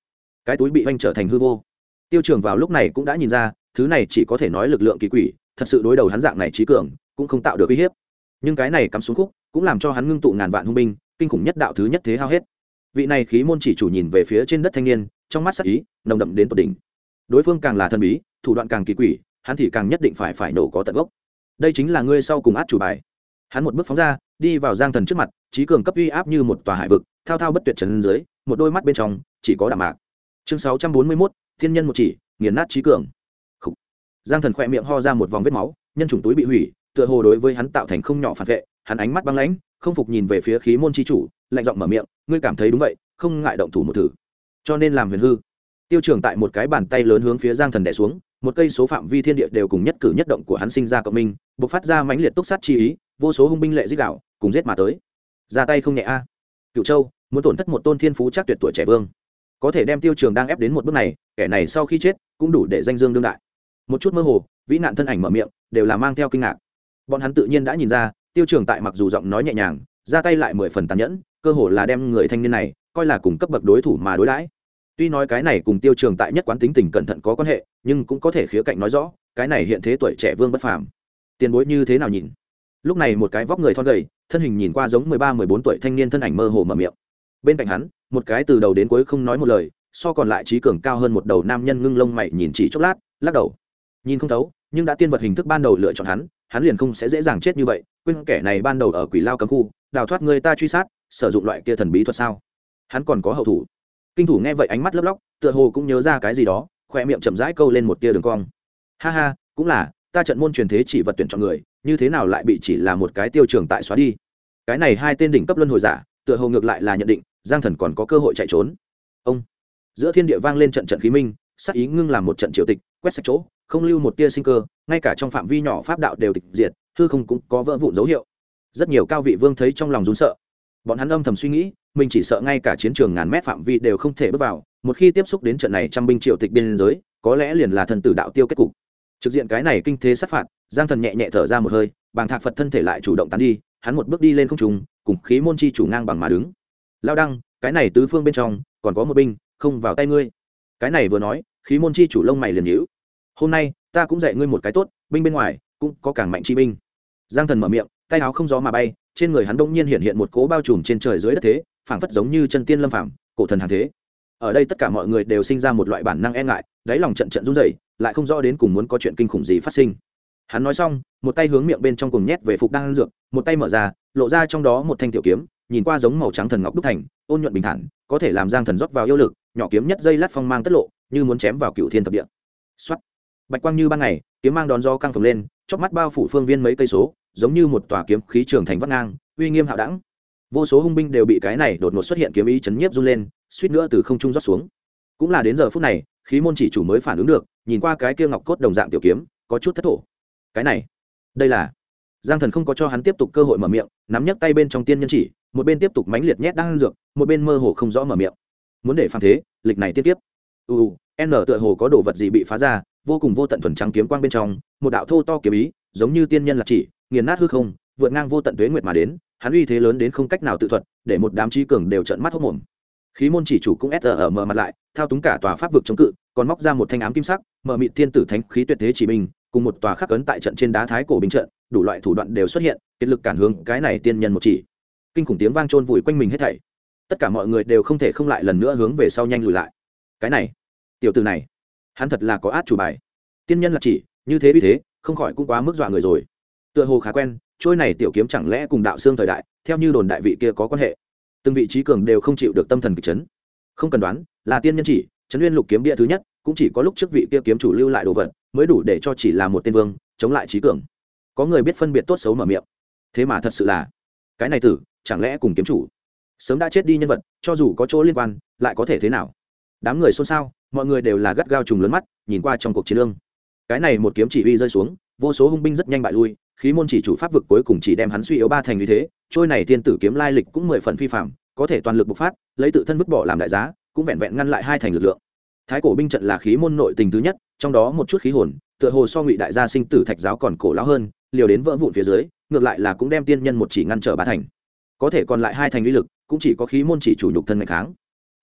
Cái túi bị oanh trở thành hư vô. Tiêu trường vào lúc này cũng đã nhìn ra, thứ này chỉ có thể nói lực lượng kỳ quỷ, thật sự đối đầu hắn dạng này trí cường, cũng không tạo được uy hiếp. Nhưng cái này cắm xuống khúc cũng làm cho hắn ngưng tụ ngàn vạn hung binh, kinh khủng nhất đạo thứ nhất thế hao hết. Vị này khí môn chỉ chủ nhìn về phía trên đất thanh niên, trong mắt sắc ý, nồng đậm đến tột đỉnh. Đối phương càng là thân bí, thủ đoạn càng kỳ quỷ, hắn thì càng nhất định phải phải nổ có tận gốc. Đây chính là ngươi sau cùng át chủ bài. Hắn một bước phóng ra, đi vào giang thần trước mặt, trí cường cấp uy áp như một tòa hải vực, thao thao bất tuyệt trần dưới, một đôi mắt bên trong, chỉ có đạm mạc. Chương sáu trăm bốn mươi mốt, thiên nhân một chỉ, nghiền nát trí cường. Khủ. giang thần khỏe miệng ho ra một vòng vết máu, nhân chủng túi bị hủy, tựa hồ đối với hắn tạo thành không nhỏ phản vệ hắn ánh mắt băng lãnh, không phục nhìn về phía khí môn chi chủ, lạnh giọng mở miệng, ngươi cảm thấy đúng vậy, không ngại động thủ một thử. Cho nên làm huyền hư. Tiêu trưởng tại một cái bàn tay lớn hướng phía giang thần đẻ xuống, một cây số phạm vi thiên địa đều cùng nhất cử nhất động của hắn sinh ra cộng minh buộc phát ra mãnh liệt túc sát chi ý, vô số hung binh lệ dích đạo, cùng giết mà tới. Ra tay không nhẹ a. Cựu châu, muốn tổn thất một tôn thiên phú chắc tuyệt tuổi trẻ vương. Có thể đem tiêu trường đang ép đến một bước này, kẻ này sau khi chết, cũng đủ để danh dương đương đại. Một chút mơ hồ, vĩ nạn thân ảnh mở miệng, đều là mang theo kinh ngạc. Bọn hắn tự nhiên đã nhìn ra tiêu trường tại mặc dù giọng nói nhẹ nhàng, ra tay lại mười phần tàn nhẫn, cơ hồ là đem người thanh niên này coi là cùng cấp bậc đối thủ mà đối đãi. Tuy nói cái này cùng tiêu trường tại nhất quán tính tình cẩn thận có quan hệ, nhưng cũng có thể khía cạnh nói rõ, cái này hiện thế tuổi trẻ vương bất phàm. Tiền bối như thế nào nhìn? Lúc này một cái vóc người thon gầy, thân hình nhìn qua giống mười ba, mười bốn tuổi thanh niên thân ảnh mơ hồ mở miệng. Bên cạnh hắn, một cái từ đầu đến cuối không nói một lời, so còn lại trí cường cao hơn một đầu nam nhân ngưng lông mày nhìn chỉ chốc lát, lắc đầu. Nhìn không thấu, nhưng đã tiên vật hình thức ban đầu lựa chọn hắn hắn liền không sẽ dễ dàng chết như vậy, quên kẻ này ban đầu ở quỷ lao cấm khu, đào thoát người ta truy sát, sử dụng loại kia thần bí thuật sao? Hắn còn có hậu thủ. Kinh thủ nghe vậy ánh mắt lấp lóc, tựa hồ cũng nhớ ra cái gì đó khoe miệng chậm rãi câu lên một tia đường cong. Ha ha, cũng là, ta trận môn truyền thế chỉ vật tuyển chọn người, như thế nào lại bị chỉ là một cái tiêu trường tại xóa đi? Cái này hai tên đỉnh cấp luân hồi giả, tựa hồ ngược lại là nhận định, giang thần còn có cơ hội chạy trốn. Ông, giữa thiên địa vang lên trận trận khí minh sắc ý ngưng làm một trận triều tịch, quét sạch chỗ không lưu một tia sinh cơ, ngay cả trong phạm vi nhỏ pháp đạo đều tịch diệt, hư không cũng có vỡ vụn dấu hiệu. Rất nhiều cao vị vương thấy trong lòng rún sợ. Bọn hắn âm thầm suy nghĩ, mình chỉ sợ ngay cả chiến trường ngàn mét phạm vi đều không thể bước vào, một khi tiếp xúc đến trận này trăm binh triệu tịch biên giới, có lẽ liền là thần tử đạo tiêu kết cục. Trực diện cái này kinh thế sát phạt, giang thần nhẹ nhẹ thở ra một hơi, bàng thạc phật thân thể lại chủ động tán đi, hắn một bước đi lên không trùng cùng khí môn chi chủ ngang bằng mà đứng. Lao đăng, cái này tứ phương bên trong, còn có một binh, không vào tay ngươi. Cái này vừa nói, khí môn chi chủ lông mày liền nhữ hôm nay ta cũng dạy ngươi một cái tốt, binh bên ngoài cũng có càng mạnh chi binh. Giang thần mở miệng, tay áo không gió mà bay, trên người hắn đông nhiên hiện hiện một cố bao trùm trên trời dưới đất thế, phảng phất giống như chân tiên lâm phảm cổ thần hàng thế. Ở đây tất cả mọi người đều sinh ra một loại bản năng e ngại, đáy lòng trận trận run rẩy, lại không rõ đến cùng muốn có chuyện kinh khủng gì phát sinh. Hắn nói xong, một tay hướng miệng bên trong cùng nhét về phục đang dược, một tay mở ra, lộ ra trong đó một thanh tiểu kiếm, nhìn qua giống màu trắng thần ngọc đúc thành, ôn nhuận bình thản, có thể làm giang thần rót vào yêu lực, nhỏ kiếm nhất dây lát phong mang tất lộ, như muốn chém vào cựu thiên thập địa. Xuất bạch quang như ban ngày, kiếm mang đón do căng phồng lên chóp mắt bao phủ phương viên mấy cây số, giống như một tòa kiếm khí trường thành vắt ngang, uy nghiêm hạo đẳng. Vô số hung binh đều bị cái này đột ngột xuất hiện kiếm ý chấn nhiếp run lên, suýt nữa từ không trung rót xuống. Cũng là đến giờ phút này, khí môn chỉ chủ mới phản ứng được, nhìn qua cái kia ngọc cốt đồng dạng tiểu kiếm, có chút thất thổ. Cái này, đây là giang thần không có cho hắn tiếp tục cơ hội mở miệng, nắm nhấc tay bên trong tiên nhân chỉ, một bên tiếp tục mánh liệt nhét đang ăn dược, một bên mơ hồ không rõ mở miệng. Muốn để phản thế, lịch này tiếp tiếp u n tựa hồ có đồ vật gì bị phá ra vô cùng vô tận thuần trắng kiếm quang bên trong, một đạo thô to kiếm ý, giống như tiên nhân là chỉ, nghiền nát hư không, vượt ngang vô tận tuế nguyệt mà đến, hắn uy thế lớn đến không cách nào tự thuật, để một đám trí cường đều trợn mắt hốc mồm. Khí môn chỉ chủ cũng ép ở mở mặt lại, thao túng cả tòa pháp vực chống cự, còn móc ra một thanh ám kim sắc, mở mịt thiên tử thánh khí tuyệt thế chỉ mình cùng một tòa khắc ấn tại trận trên đá thái cổ bình trận, đủ loại thủ đoạn đều xuất hiện, kết lực cản hướng cái này tiên nhân một chỉ. Kinh khủng tiếng vang trôn vùi quanh mình hết thảy. Tất cả mọi người đều không thể không lại lần nữa hướng về sau nhanh lùi lại. Cái này, tiểu từ này hắn thật là có át chủ bài. Tiên nhân là chỉ, như thế vì thế, không khỏi cũng quá mức dọa người rồi. Tựa hồ khá quen, trôi này tiểu kiếm chẳng lẽ cùng đạo xương thời đại, theo như đồn đại vị kia có quan hệ. Từng vị trí cường đều không chịu được tâm thần kịch chấn. Không cần đoán, là tiên nhân chỉ, trấn nguyên lục kiếm bia thứ nhất, cũng chỉ có lúc trước vị kia kiếm chủ lưu lại đồ vật, mới đủ để cho chỉ là một tên vương, chống lại trí cường. Có người biết phân biệt tốt xấu mở miệng. Thế mà thật sự là, cái này tử, chẳng lẽ cùng kiếm chủ? Sớm đã chết đi nhân vật, cho dù có chỗ liên quan, lại có thể thế nào? Đám người xôn xao mọi người đều là gắt gao trùng lớn mắt, nhìn qua trong cuộc chiến lương. Cái này một kiếm chỉ uy rơi xuống, vô số hung binh rất nhanh bại lui, khí môn chỉ chủ pháp vực cuối cùng chỉ đem hắn suy yếu ba thành như thế, trôi này thiên tử kiếm lai lịch cũng mười phần phi phạm có thể toàn lực bộc phát, lấy tự thân vứt bỏ làm đại giá, cũng vẹn vẹn ngăn lại hai thành lực lượng. Thái cổ binh trận là khí môn nội tình thứ nhất, trong đó một chút khí hồn, tựa hồ so ngụy đại gia sinh tử thạch giáo còn cổ lão hơn, liều đến vỡ vụn phía dưới, ngược lại là cũng đem tiên nhân một chỉ ngăn trở ba thành. Có thể còn lại hai thành uy lực, cũng chỉ có khí môn chỉ chủ nhục thân ngày kháng.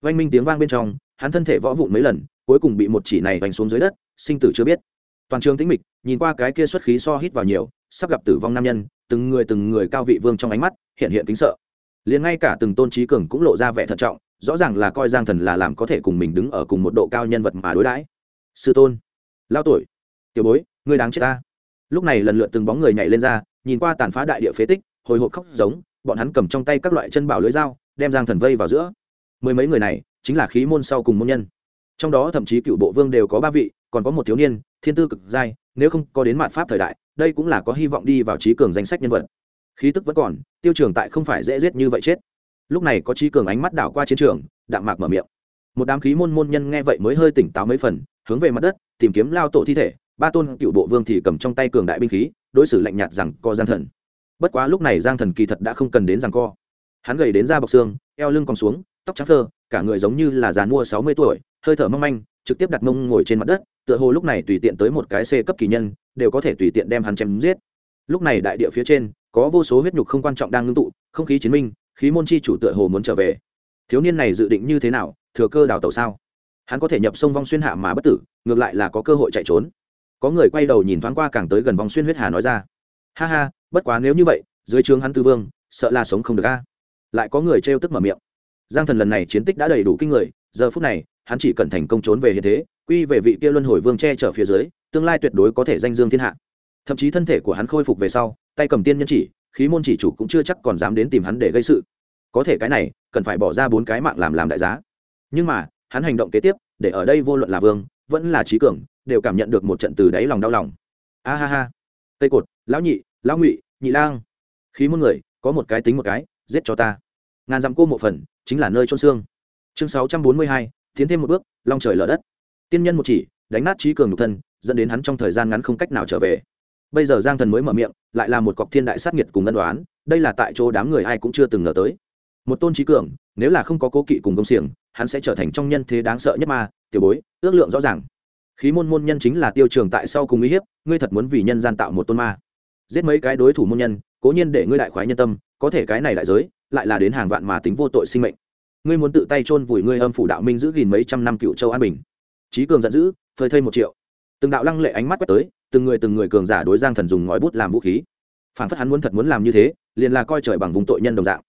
Vang minh tiếng vang bên trong hắn thân thể võ vụn mấy lần, cuối cùng bị một chỉ này vành xuống dưới đất, sinh tử chưa biết. Toàn trường tĩnh mịch, nhìn qua cái kia xuất khí so hít vào nhiều, sắp gặp tử vong nam nhân, từng người từng người cao vị vương trong ánh mắt, hiện hiện kính sợ. Liền ngay cả từng tôn trí cường cũng lộ ra vẻ thận trọng, rõ ràng là coi giang thần là làm có thể cùng mình đứng ở cùng một độ cao nhân vật mà đối đãi. Sư tôn, lao tuổi tiểu bối người đáng chết ta. Lúc này lần lượt từng bóng người nhảy lên ra, nhìn qua tàn phá đại địa phế tích, hồi hộp khóc giống, bọn hắn cầm trong tay các loại chân bảo lưới dao, đem giang thần vây vào giữa. Mười mấy người này chính là khí môn sau cùng môn nhân. Trong đó thậm chí cựu bộ vương đều có ba vị, còn có một thiếu niên, thiên tư cực giai, nếu không có đến mạn pháp thời đại, đây cũng là có hy vọng đi vào trí cường danh sách nhân vật. Khí tức vẫn còn, tiêu trường tại không phải dễ giết như vậy chết. Lúc này có trí cường ánh mắt đảo qua chiến trường, đạm mạc mở miệng. Một đám khí môn môn nhân nghe vậy mới hơi tỉnh táo mấy phần, hướng về mặt đất, tìm kiếm lao tổ thi thể, ba tôn cựu bộ vương thì cầm trong tay cường đại binh khí, đối xử lạnh nhạt rằng co giang thần. Bất quá lúc này giang thần kỳ thật đã không cần đến rằng co. Hắn gầy đến da bọc xương, eo lưng còn xuống, tóc trắng thơ cả người giống như là già mua sáu mươi tuổi, hơi thở mong manh, trực tiếp đặt mông ngồi trên mặt đất, tựa hồ lúc này tùy tiện tới một cái c cấp kỳ nhân, đều có thể tùy tiện đem hắn chém giết. Lúc này đại địa phía trên, có vô số huyết nhục không quan trọng đang ngưng tụ, không khí chiến minh, khí môn chi chủ tựa hồ muốn trở về. Thiếu niên này dự định như thế nào, thừa cơ đào tẩu sao? Hắn có thể nhập sông vong xuyên hạ mà bất tử, ngược lại là có cơ hội chạy trốn. Có người quay đầu nhìn thoáng qua càng tới gần vòng xuyên huyết hà nói ra, ha ha, bất quá nếu như vậy, dưới trướng hắn tư vương, sợ là sống không được a. Lại có người trêu tức mở miệng giang thần lần này chiến tích đã đầy đủ kinh người, giờ phút này, hắn chỉ cần thành công trốn về hiện thế, quy về vị kia luân hồi vương che chở phía dưới, tương lai tuyệt đối có thể danh dương thiên hạ. Thậm chí thân thể của hắn khôi phục về sau, tay cầm tiên nhân chỉ, khí môn chỉ chủ cũng chưa chắc còn dám đến tìm hắn để gây sự. Có thể cái này, cần phải bỏ ra bốn cái mạng làm làm đại giá. Nhưng mà, hắn hành động kế tiếp, để ở đây vô luận là vương, vẫn là trí cường, đều cảm nhận được một trận từ đáy lòng đau lòng. A ha ha. Tây cột, lão nhị, lão ngụy, nhị lang. Khí môn người, có một cái tính một cái, giết cho ta. Ngàn dặm cô một phần chính là nơi trôn xương. Chương sáu trăm bốn mươi hai, tiến thêm một bước, long trời lở đất. Tiên nhân một chỉ, đánh nát trí cường nhục thân, dẫn đến hắn trong thời gian ngắn không cách nào trở về. Bây giờ giang thần mới mở miệng, lại là một cọc thiên đại sát nghiệt cùng ân đoán đây là tại chỗ đám người ai cũng chưa từng ngờ tới. Một tôn trí cường, nếu là không có cố kỵ cùng công xiềng, hắn sẽ trở thành trong nhân thế đáng sợ nhất ma, tiểu bối, ước lượng rõ ràng. Khí môn môn nhân chính là tiêu trường tại sau cùng uy hiếp, ngươi thật muốn vì nhân gian tạo một tôn ma. Giết mấy cái đối thủ môn nhân, cố nhiên để ngươi đại khoái nhân tâm có thể cái này đại giới, lại là đến hàng vạn mà tính vô tội sinh mệnh. Ngươi muốn tự tay chôn vùi ngươi âm phủ đạo minh giữ gìn mấy trăm năm cựu châu an bình. Trí cường giận dữ, phơi thây một triệu. Từng đạo lăng lệ ánh mắt quét tới, từng người từng người cường giả đối giang thần dùng ngòi bút làm vũ khí. Phản phất hắn muốn thật muốn làm như thế, liền là coi trời bằng vùng tội nhân đồng dạng.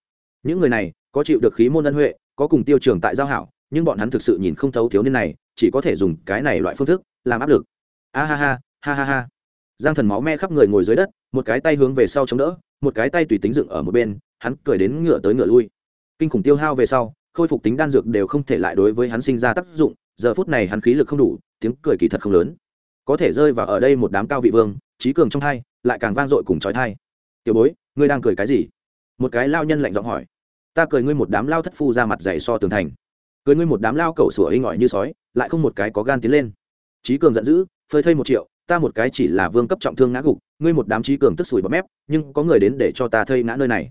Những người này, có chịu được khí môn ân huệ, có cùng tiêu trường tại giao hảo, nhưng bọn hắn thực sự nhìn không thấu thiếu niên này, chỉ có thể dùng cái này loại phương thức, làm áp lực. A ha ha ha ha ha. Giang thần máu me khắp người ngồi dưới đất một cái tay hướng về sau chống đỡ, một cái tay tùy tính dựng ở một bên, hắn cười đến ngựa tới ngựa lui. Kinh khủng tiêu hao về sau, khôi phục tính đan dược đều không thể lại đối với hắn sinh ra tác dụng, giờ phút này hắn khí lực không đủ, tiếng cười kỳ thật không lớn. Có thể rơi vào ở đây một đám cao vị vương, trí cường trong thai lại càng vang dội cùng trói thai. Tiểu bối, ngươi đang cười cái gì? Một cái lao nhân lạnh giọng hỏi. Ta cười ngươi một đám lao thất phu ra mặt dày so tường thành. Cười ngươi một đám lao cẩu sủa inh ỏi như sói, lại không một cái có gan tiến lên. Trí cường giận dữ, phơi thây một triệu, ta một cái chỉ là vương cấp trọng thương ngã gục ngươi một đám trí cường tức sủi bọt mép, nhưng có người đến để cho ta thây ngã nơi này.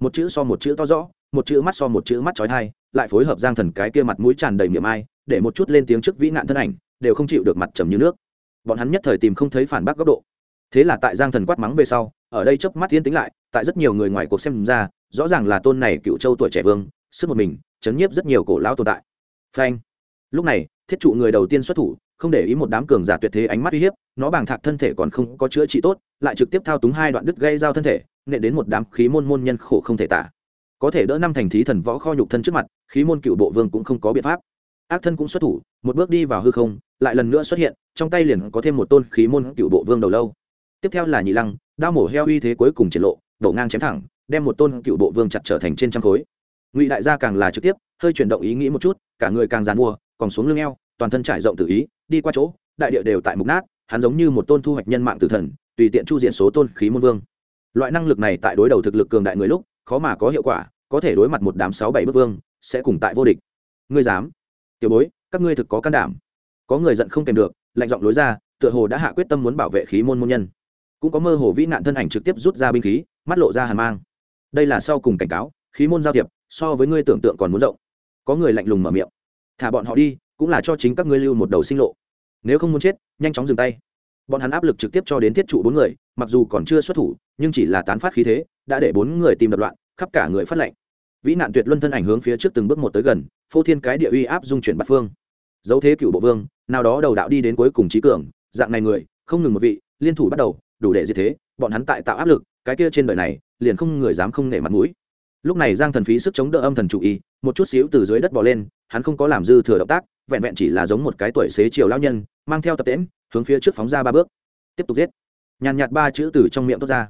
Một chữ so một chữ to rõ, một chữ mắt so một chữ mắt trói thai lại phối hợp giang thần cái kia mặt mũi tràn đầy miệng ai, để một chút lên tiếng trước vĩ nạn thân ảnh, đều không chịu được mặt trầm như nước. Bọn hắn nhất thời tìm không thấy phản bác góc độ. Thế là tại giang thần quát mắng về sau, ở đây chớp mắt tiến tính lại, tại rất nhiều người ngoài cuộc xem ra, rõ ràng là tôn này cựu châu tuổi trẻ vương, sức một mình, chấn nhiếp rất nhiều cổ lão tồn tại. Phanh. Lúc này, thiết trụ người đầu tiên xuất thủ, không để ý một đám cường giả tuyệt thế ánh mắt uy hiếp nó bàng thạc thân thể còn không có chữa trị tốt, lại trực tiếp thao túng hai đoạn đứt gây dao thân thể nệ đến một đám khí môn môn nhân khổ không thể tả. Có thể đỡ năm thành thí thần võ kho nhục thân trước mặt, khí môn cựu bộ vương cũng không có biện pháp. Ác thân cũng xuất thủ, một bước đi vào hư không, lại lần nữa xuất hiện, trong tay liền có thêm một tôn khí môn cựu bộ vương đầu lâu. Tiếp theo là nhị lăng, đao mổ heo uy thế cuối cùng triển lộ, đổ ngang chém thẳng, đem một tôn cựu bộ vương chặt trở thành trên trăm khối. Ngụy đại gia càng là trực tiếp, hơi chuyển động ý nghĩ một chút, cả người càng dàn mua, còn xuống lưng eo, toàn thân trải rộng tự ý, đi qua chỗ, đại địa đều tại mục nát hắn giống như một tôn thu hoạch nhân mạng tử thần, tùy tiện chu diện số tôn khí môn vương. Loại năng lực này tại đối đầu thực lực cường đại người lúc, khó mà có hiệu quả, có thể đối mặt một đám sáu bảy bức vương, sẽ cùng tại vô địch. Ngươi dám? Tiểu bối, các ngươi thực có can đảm. Có người giận không kèm được, lạnh giọng lối ra, tựa hồ đã hạ quyết tâm muốn bảo vệ khí môn môn nhân. Cũng có mơ hồ vĩ nạn thân ảnh trực tiếp rút ra binh khí, mắt lộ ra hàn mang. Đây là sau cùng cảnh cáo, khí môn giao thiệp, so với ngươi tưởng tượng còn muốn rộng. Có người lạnh lùng mở miệng. Thả bọn họ đi, cũng là cho chính các ngươi lưu một đầu sinh lộ nếu không muốn chết, nhanh chóng dừng tay. Bọn hắn áp lực trực tiếp cho đến thiết trụ bốn người, mặc dù còn chưa xuất thủ, nhưng chỉ là tán phát khí thế, đã để bốn người tìm đập loạn, khắp cả người phát lệnh vĩ nạn tuyệt luân thân ảnh hướng phía trước từng bước một tới gần, phô thiên cái địa uy áp dung chuyển bát phương. Dấu thế cựu bộ vương, nào đó đầu đạo đi đến cuối cùng trí cường, dạng này người, không ngừng một vị, liên thủ bắt đầu, đủ để gì thế, bọn hắn tại tạo áp lực, cái kia trên đời này, liền không người dám không nể mặt mũi. Lúc này giang thần phí sức chống đỡ âm thần chủ y, một chút xíu từ dưới đất bỏ lên, hắn không có làm dư thừa động tác vẹn vẹn chỉ là giống một cái tuổi xế chiều lao nhân, mang theo tập tễm hướng phía trước phóng ra ba bước. Tiếp tục giết. Nhàn nhạt ba chữ từ trong miệng tốt ra.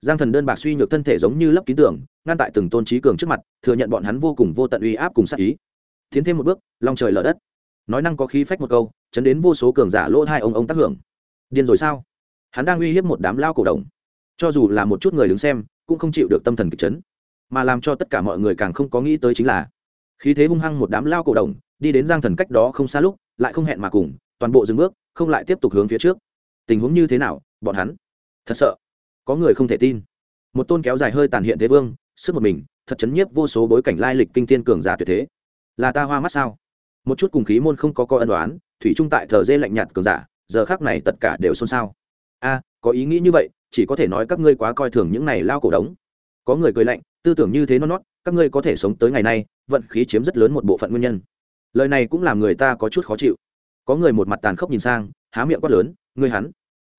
Giang thần đơn bạc suy nhược thân thể giống như lấp ký tưởng ngăn tại từng tôn trí cường trước mặt, thừa nhận bọn hắn vô cùng vô tận uy áp cùng sát ý. Tiến thêm một bước, long trời lở đất. Nói năng có khí phách một câu, chấn đến vô số cường giả lỗ hai ông ông tác hưởng. Điên rồi sao? Hắn đang uy hiếp một đám lao cổ đồng. Cho dù là một chút người đứng xem, cũng không chịu được tâm thần kịch chấn. Mà làm cho tất cả mọi người càng không có nghĩ tới chính là, khí thế hung hăng một đám lao cổ đồng đi đến giang thần cách đó không xa lúc, lại không hẹn mà cùng, toàn bộ dừng bước, không lại tiếp tục hướng phía trước. Tình huống như thế nào, bọn hắn? Thật sợ. Có người không thể tin. Một tôn kéo dài hơi tàn hiện thế vương, sức một mình, thật chấn nhiếp vô số bối cảnh lai lịch kinh thiên cường giả tuyệt thế. Là ta hoa mắt sao? Một chút cùng khí môn không có co ân đoán thủy trung tại thờ dê lạnh nhạt cường giả, giờ khác này tất cả đều xôn xao. A, có ý nghĩ như vậy, chỉ có thể nói các ngươi quá coi thường những này lao cổ đống. Có người cười lạnh, tư tưởng như thế non nót, các ngươi có thể sống tới ngày nay, vận khí chiếm rất lớn một bộ phận nguyên nhân lời này cũng làm người ta có chút khó chịu. Có người một mặt tàn khốc nhìn sang, há miệng quát lớn, ngươi hắn.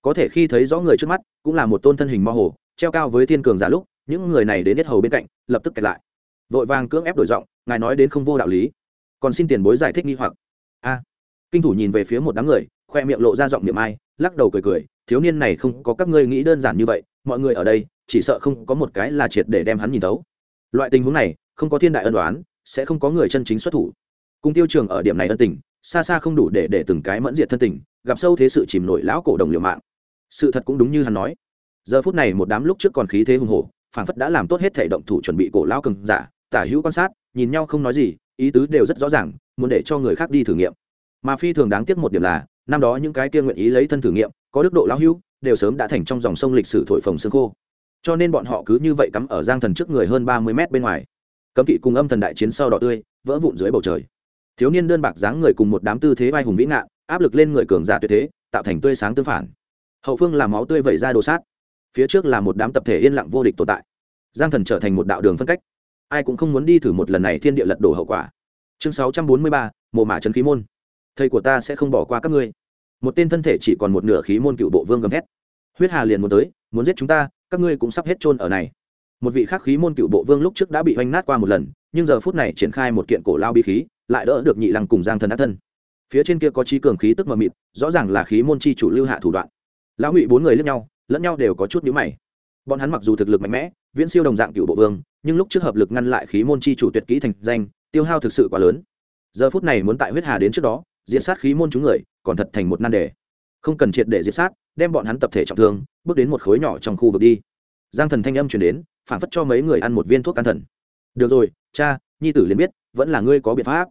Có thể khi thấy rõ người trước mắt, cũng là một tôn thân hình mơ hồ, treo cao với thiên cường giả lúc, những người này đến hết hầu bên cạnh, lập tức kẹt lại. Vội vàng cưỡng ép đổi giọng, ngài nói đến không vô đạo lý. Còn xin tiền bối giải thích nghi hoặc. A. Kinh thủ nhìn về phía một đám người, khoe miệng lộ ra giọng miệng ai, lắc đầu cười cười, thiếu niên này không có các ngươi nghĩ đơn giản như vậy, mọi người ở đây, chỉ sợ không có một cái là triệt để đem hắn nhìn thấu. Loại tình huống này, không có thiên đại ân đoán sẽ không có người chân chính xuất thủ cùng tiêu trường ở điểm này ân tình, xa xa không đủ để để từng cái mẫn diệt thân tình, gặp sâu thế sự chìm nổi lão cổ đồng liều mạng. Sự thật cũng đúng như hắn nói. Giờ phút này một đám lúc trước còn khí thế hùng hổ phản phất đã làm tốt hết thể động thủ chuẩn bị cổ lão cường giả, tả hữu quan sát, nhìn nhau không nói gì, ý tứ đều rất rõ ràng, muốn để cho người khác đi thử nghiệm. Mà phi thường đáng tiếc một điểm là, năm đó những cái kia nguyện ý lấy thân thử nghiệm, có đức độ lão hữu, đều sớm đã thành trong dòng sông lịch sử thổi phồng xương khô. Cho nên bọn họ cứ như vậy cắm ở giang thần trước người hơn ba mươi mét bên ngoài. Cấm kỵ cùng âm thần đại chiến sau đỏ tươi, vỡ vụn dưới bầu trời thiếu niên đơn bạc dáng người cùng một đám tư thế vai hùng vĩ ngạn áp lực lên người cường giả tuyệt thế, tạo thành tươi sáng tương phản. Hậu phương là máu tươi vẩy ra đồ sát. Phía trước là một đám tập thể yên lặng vô địch tồn tại. Giang thần trở thành một đạo đường phân cách. Ai cũng không muốn đi thử một lần này thiên địa lật đổ hậu quả. Chương sáu trăm bốn mươi ba, mộ mã trấn khí môn. Thầy của ta sẽ không bỏ qua các ngươi. Một tên thân thể chỉ còn một nửa khí môn cựu bộ vương gầm hét huyết hà liền muốn tới, muốn giết chúng ta, các ngươi cũng sắp hết trôn ở này. Một vị khắc khí môn cựu bộ vương lúc trước đã bị oanh nát qua một lần, nhưng giờ phút này triển khai một kiện cổ lao bí khí lại đỡ được nhị lăng cùng giang thần ác thân. Phía trên kia có trí cường khí tức mờ mịt, rõ ràng là khí môn chi chủ lưu hạ thủ đoạn. Lão ngụy bốn người lẫn nhau lẫn nhau đều có chút nhữ mày. Bọn hắn mặc dù thực lực mạnh mẽ, viễn siêu đồng dạng cựu bộ vương, nhưng lúc trước hợp lực ngăn lại khí môn chi chủ tuyệt kỹ thành danh, tiêu hao thực sự quá lớn. Giờ phút này muốn tại huyết hà đến trước đó diện sát khí môn chúng người, còn thật thành một nan đề. Không cần triệt để diệt sát, đem bọn hắn tập thể trọng thương, bước đến một khối nhỏ trong khu vực đi. Giang thần thanh âm chuyển đến phản phất cho mấy người ăn một viên thuốc can thần. Được rồi, cha, nhi tử liền biết vẫn là ngươi có biện pháp.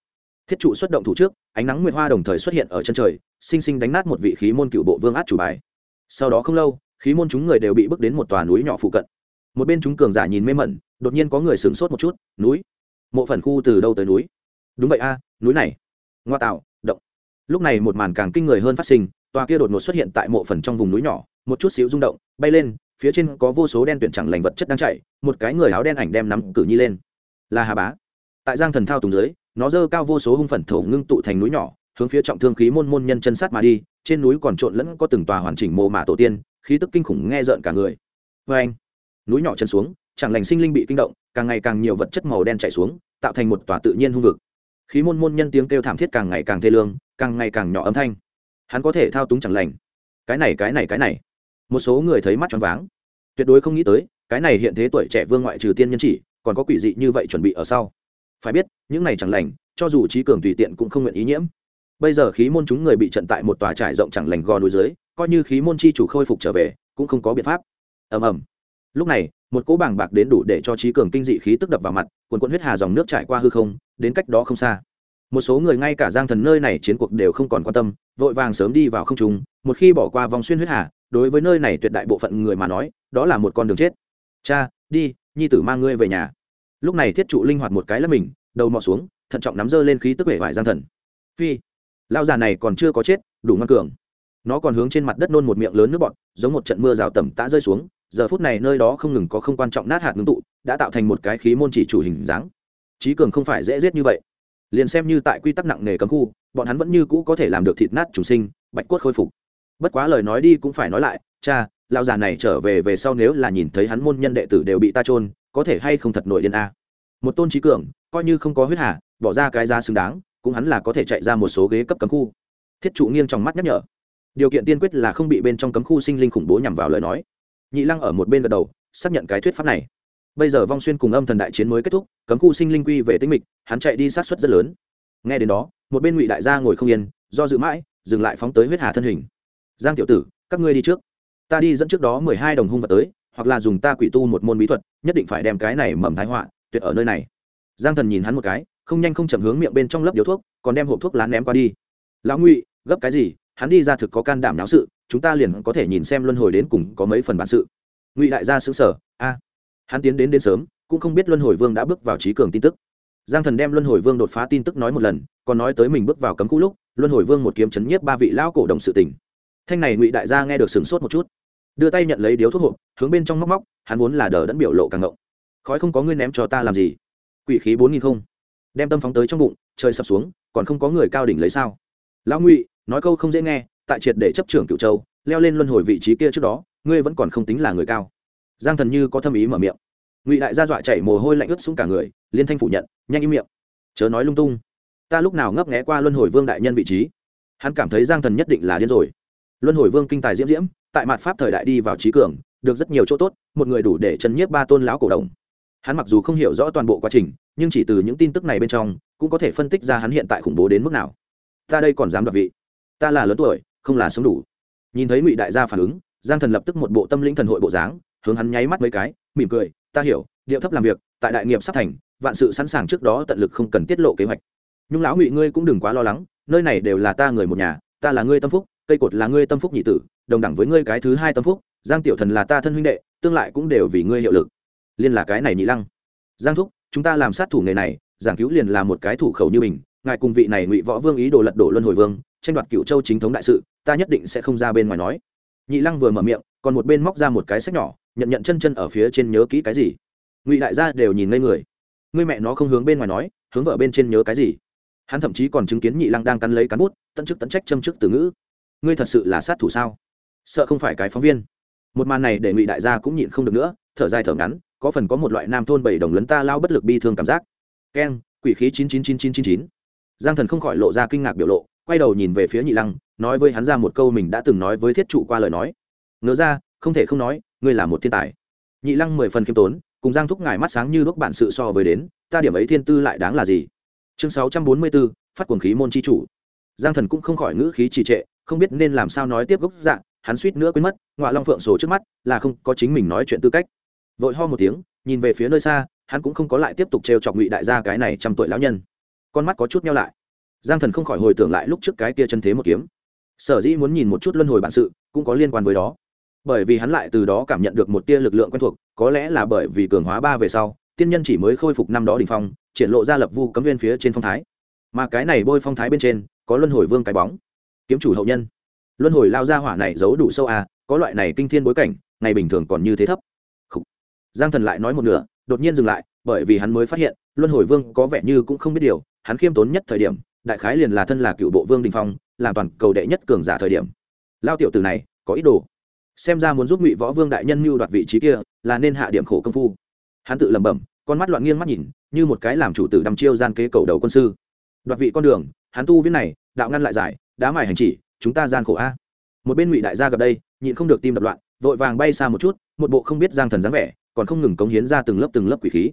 Thiết trụ xuất động thủ trước, ánh nắng nguyệt hoa đồng thời xuất hiện ở chân trời, sinh sinh đánh nát một vị khí môn cựu bộ vương át chủ bài. Sau đó không lâu, khí môn chúng người đều bị bước đến một tòa núi nhỏ phụ cận. Một bên chúng cường giả nhìn mê mẩn, đột nhiên có người sửng sốt một chút, núi? Mộ phần khu từ đâu tới núi? Đúng vậy a, núi này. Ngoa tạo, động. Lúc này một màn càng kinh người hơn phát sinh, tòa kia đột ngột xuất hiện tại mộ phần trong vùng núi nhỏ, một chút xíu rung động, bay lên, phía trên có vô số đen tuyển chẳng lành vật chất đang chạy, một cái người áo đen ảnh đem nắm cử nhi lên. Là hà bá tại giang thần thao tùng dưới, nó dơ cao vô số hung phần thổ ngưng tụ thành núi nhỏ, hướng phía trọng thương khí môn môn nhân chân sát mà đi, trên núi còn trộn lẫn có từng tòa hoàn chỉnh mồ mả tổ tiên, khí tức kinh khủng nghe rợn cả người. Vê anh, núi nhỏ chân xuống, chẳng lành sinh linh bị kinh động, càng ngày càng nhiều vật chất màu đen chạy xuống, tạo thành một tòa tự nhiên hung vực. Khí môn môn nhân tiếng kêu thảm thiết càng ngày càng thê lương, càng ngày càng nhỏ âm thanh. Hắn có thể thao túng chẳng lành. Cái này cái này cái này. Một số người thấy mắt choáng váng. Tuyệt đối không nghĩ tới, cái này hiện thế tuổi trẻ vương ngoại trừ tiên nhân chỉ, còn có quỷ dị như vậy chuẩn bị ở sau phải biết, những này chẳng lành, cho dù trí cường tùy tiện cũng không nguyện ý nhiễm. Bây giờ khí môn chúng người bị trận tại một tòa trải rộng chẳng lành gò núi dưới, coi như khí môn chi chủ khôi phục trở về, cũng không có biện pháp. Ầm ầm. Lúc này, một cỗ bảng bạc đến đủ để cho trí cường kinh dị khí tức đập vào mặt quần quận huyết hà dòng nước trải qua hư không, đến cách đó không xa. Một số người ngay cả giang thần nơi này chiến cuộc đều không còn quan tâm, vội vàng sớm đi vào không trung, một khi bỏ qua vòng xuyên huyết hà, đối với nơi này tuyệt đại bộ phận người mà nói, đó là một con đường chết. Cha, đi, nhi tử mang ngươi về nhà lúc này thiết trụ linh hoạt một cái là mình, đầu mò xuống, thận trọng nắm dơ lên khí tức vẻ vải giang thần. Phi lao già này còn chưa có chết, đủ ngoan cường. Nó còn hướng trên mặt đất nôn một miệng lớn nước bọt, giống một trận mưa rào tầm tã rơi xuống, giờ phút này nơi đó không ngừng có không quan trọng nát hạt ngưng tụ, đã tạo thành một cái khí môn chỉ chủ hình dáng. Trí cường không phải dễ giết như vậy. Liền xem như tại quy tắc nặng nề cấm khu, bọn hắn vẫn như cũ có thể làm được thịt nát trùng sinh, bạch quất khôi phục. Bất quá lời nói đi cũng phải nói lại, cha, lão già này trở về về sau nếu là nhìn thấy hắn môn nhân đệ tử đều bị ta trôn có thể hay không thật nội điên a? Một tôn trí cường, coi như không có huyết hà, bỏ ra cái giá xứng đáng, cũng hắn là có thể chạy ra một số ghế cấp cấm khu. Thiết trụ nghiêng trong mắt nhắc nhở. Điều kiện tiên quyết là không bị bên trong cấm khu sinh linh khủng bố nhằm vào lời nói. Nhị lăng ở một bên gật đầu, xác nhận cái thuyết pháp này. Bây giờ vong xuyên cùng âm thần đại chiến mới kết thúc, cấm khu sinh linh quy về tinh mịch, hắn chạy đi sát xuất rất lớn. Nghe đến đó, một bên ngụy đại gia ngồi không yên, do dự mãi, dừng lại phóng tới huyết hà thân hình. Giang tiểu tử, các ngươi đi trước. Ta đi dẫn trước đó mười hai đồng hung vật tới hoặc là dùng ta quỷ tu một môn bí thuật, nhất định phải đem cái này mầm thái họa tuyệt ở nơi này. Giang thần nhìn hắn một cái, không nhanh không chậm hướng miệng bên trong lớp điếu thuốc, còn đem hộp thuốc lá ném qua đi. Lão ngụy, gấp cái gì? Hắn đi ra thực có can đảm náo sự, chúng ta liền có thể nhìn xem luân hồi đến cùng có mấy phần bản sự. Ngụy đại gia xứng sở a, hắn tiến đến đến sớm, cũng không biết luân hồi vương đã bước vào trí cường tin tức. Giang thần đem luân hồi vương đột phá tin tức nói một lần, còn nói tới mình bước vào cấm cũ lúc, luân hồi vương một kiếm chấn nhiếp ba vị lão cổ đồng sự tình thanh này ngụy đại gia nghe được sửng sốt một chút đưa tay nhận lấy điếu thuốc hộp, hướng bên trong móc móc, hắn vốn là đờ đẫn biểu lộ càng ngộng. Khói không có ngươi ném cho ta làm gì? Quỷ khí bốn nghìn không. Đem tâm phóng tới trong bụng, trời sập xuống, còn không có người cao đỉnh lấy sao? Lão ngụy, nói câu không dễ nghe, tại triệt để chấp trưởng cựu châu, leo lên luân hồi vị trí kia trước đó, ngươi vẫn còn không tính là người cao. Giang thần như có thâm ý mở miệng. Ngụy đại gia dọa chảy mồ hôi lạnh ướt xuống cả người, liên thanh phủ nhận, nhanh im miệng. Chớ nói lung tung. Ta lúc nào ngấp nghé qua luân hồi vương đại nhân vị trí? Hắn cảm thấy giang thần nhất định là điên rồi luân hồi vương kinh tài diễm diễm, tại mặt pháp thời đại đi vào trí cường, được rất nhiều chỗ tốt, một người đủ để chấn nhiếp ba tôn lão cổ đồng. Hắn mặc dù không hiểu rõ toàn bộ quá trình, nhưng chỉ từ những tin tức này bên trong, cũng có thể phân tích ra hắn hiện tại khủng bố đến mức nào. Ta đây còn dám đoạt vị. Ta là lớn tuổi, không là sống đủ. Nhìn thấy ngụy đại gia phản ứng, giang thần lập tức một bộ tâm linh thần hội bộ dáng, hướng hắn nháy mắt mấy cái, mỉm cười, ta hiểu, điệu thấp làm việc, tại đại nghiệp sắp thành, vạn sự sẵn sàng trước đó tận lực không cần tiết lộ kế hoạch. Nhưng lão ngụy ngươi cũng đừng quá lo lắng, nơi này đều là ta người một nhà, ta là ngươi tâm phúc cây cột là ngươi tâm phúc nhị tử, đồng đẳng với ngươi cái thứ hai tâm phúc, giang tiểu thần là ta thân huynh đệ, tương lại cũng đều vì ngươi hiệu lực. Liên là cái này nhị lăng. Giang thúc, chúng ta làm sát thủ nghề này, giảng cứu liền là một cái thủ khẩu như mình, ngài cùng vị này ngụy võ vương ý đồ lật đổ luân hồi vương, tranh đoạt cựu châu chính thống đại sự, ta nhất định sẽ không ra bên ngoài nói. Nhị lăng vừa mở miệng, còn một bên móc ra một cái sách nhỏ, nhận nhận chân chân ở phía trên nhớ kỹ cái gì. Ngụy đại gia đều nhìn ngây người. Người mẹ nó không hướng bên ngoài nói, hướng vợ bên trên nhớ cái gì. Hắn thậm chí còn chứng kiến nhị lăng đang cắn lấy cắn bút, tận chức tận trách châm chức từ ngữ ngươi thật sự là sát thủ sao? Sợ không phải cái phóng viên. Một màn này để ngụy đại gia cũng nhịn không được nữa, thở dài thở ngắn, có phần có một loại nam thôn bảy đồng lấn ta lao bất lực bi thương cảm giác. Keng, quỷ khí chín chín chín chín chín chín. Giang thần không khỏi lộ ra kinh ngạc biểu lộ, quay đầu nhìn về phía nhị lăng, nói với hắn ra một câu mình đã từng nói với thiết trụ qua lời nói. Ngớ ra, không thể không nói, ngươi là một thiên tài. Nhị lăng mười phần khiêm tốn, cùng giang thúc ngài mắt sáng như đuốc bản sự so với đến, ta điểm ấy thiên tư lại đáng là gì? Chương sáu trăm bốn mươi bốn phát quần khí môn chi chủ. Giang thần cũng không khỏi ngữ khí trì trệ không biết nên làm sao nói tiếp gốc dạng hắn suýt nữa quên mất ngoại long phượng sổ trước mắt, là không có chính mình nói chuyện tư cách. Vội ho một tiếng, nhìn về phía nơi xa, hắn cũng không có lại tiếp tục trêu chọc ngụy đại gia cái này trăm tuổi lão nhân. Con mắt có chút nhau lại. Giang thần không khỏi hồi tưởng lại lúc trước cái kia chân thế một kiếm. Sở dĩ muốn nhìn một chút luân hồi bản sự, cũng có liên quan với đó. Bởi vì hắn lại từ đó cảm nhận được một tia lực lượng quen thuộc, có lẽ là bởi vì cường hóa ba về sau, tiên nhân chỉ mới khôi phục năm đó đ ỉ n h phong, triển lộ ra lập vu cấm viên phía trên phong thái. Mà cái này bôi phong thái bên trên, có luân hồi vương cái bóng kiếm chủ hậu nhân. Luân hồi lao ra hỏa này giấu đủ sâu à có loại này kinh thiên bối cảnh, ngày bình thường còn như thế thấp. Giang thần lại nói một nửa, đột nhiên dừng lại, bởi vì hắn mới phát hiện, luân hồi vương có vẻ như cũng không biết điều, hắn khiêm tốn nhất thời điểm, đại khái liền là thân là cựu bộ vương đình phong, làm toàn cầu đệ nhất cường giả thời điểm. Lao tiểu từ này, có ý đồ. Xem ra muốn giúp ngụy võ vương đại nhân mưu đoạt vị trí kia, là nên hạ điểm khổ công phu. Hắn tự lẩm bẩm, con mắt loạn nghiêng mắt nhìn, như một cái làm chủ tử đăm chiêu gian kế cầu đầu quân sư. Đoạt vị con đường, hắn tu viết này, đạo ngăn lại giải đá mài hành chỉ, chúng ta gian khổ a. Một bên ngụy đại gia gặp đây, nhịn không được tim đập loạn, vội vàng bay xa một chút, một bộ không biết giang thần dáng vẻ, còn không ngừng cống hiến ra từng lớp từng lớp quỷ khí.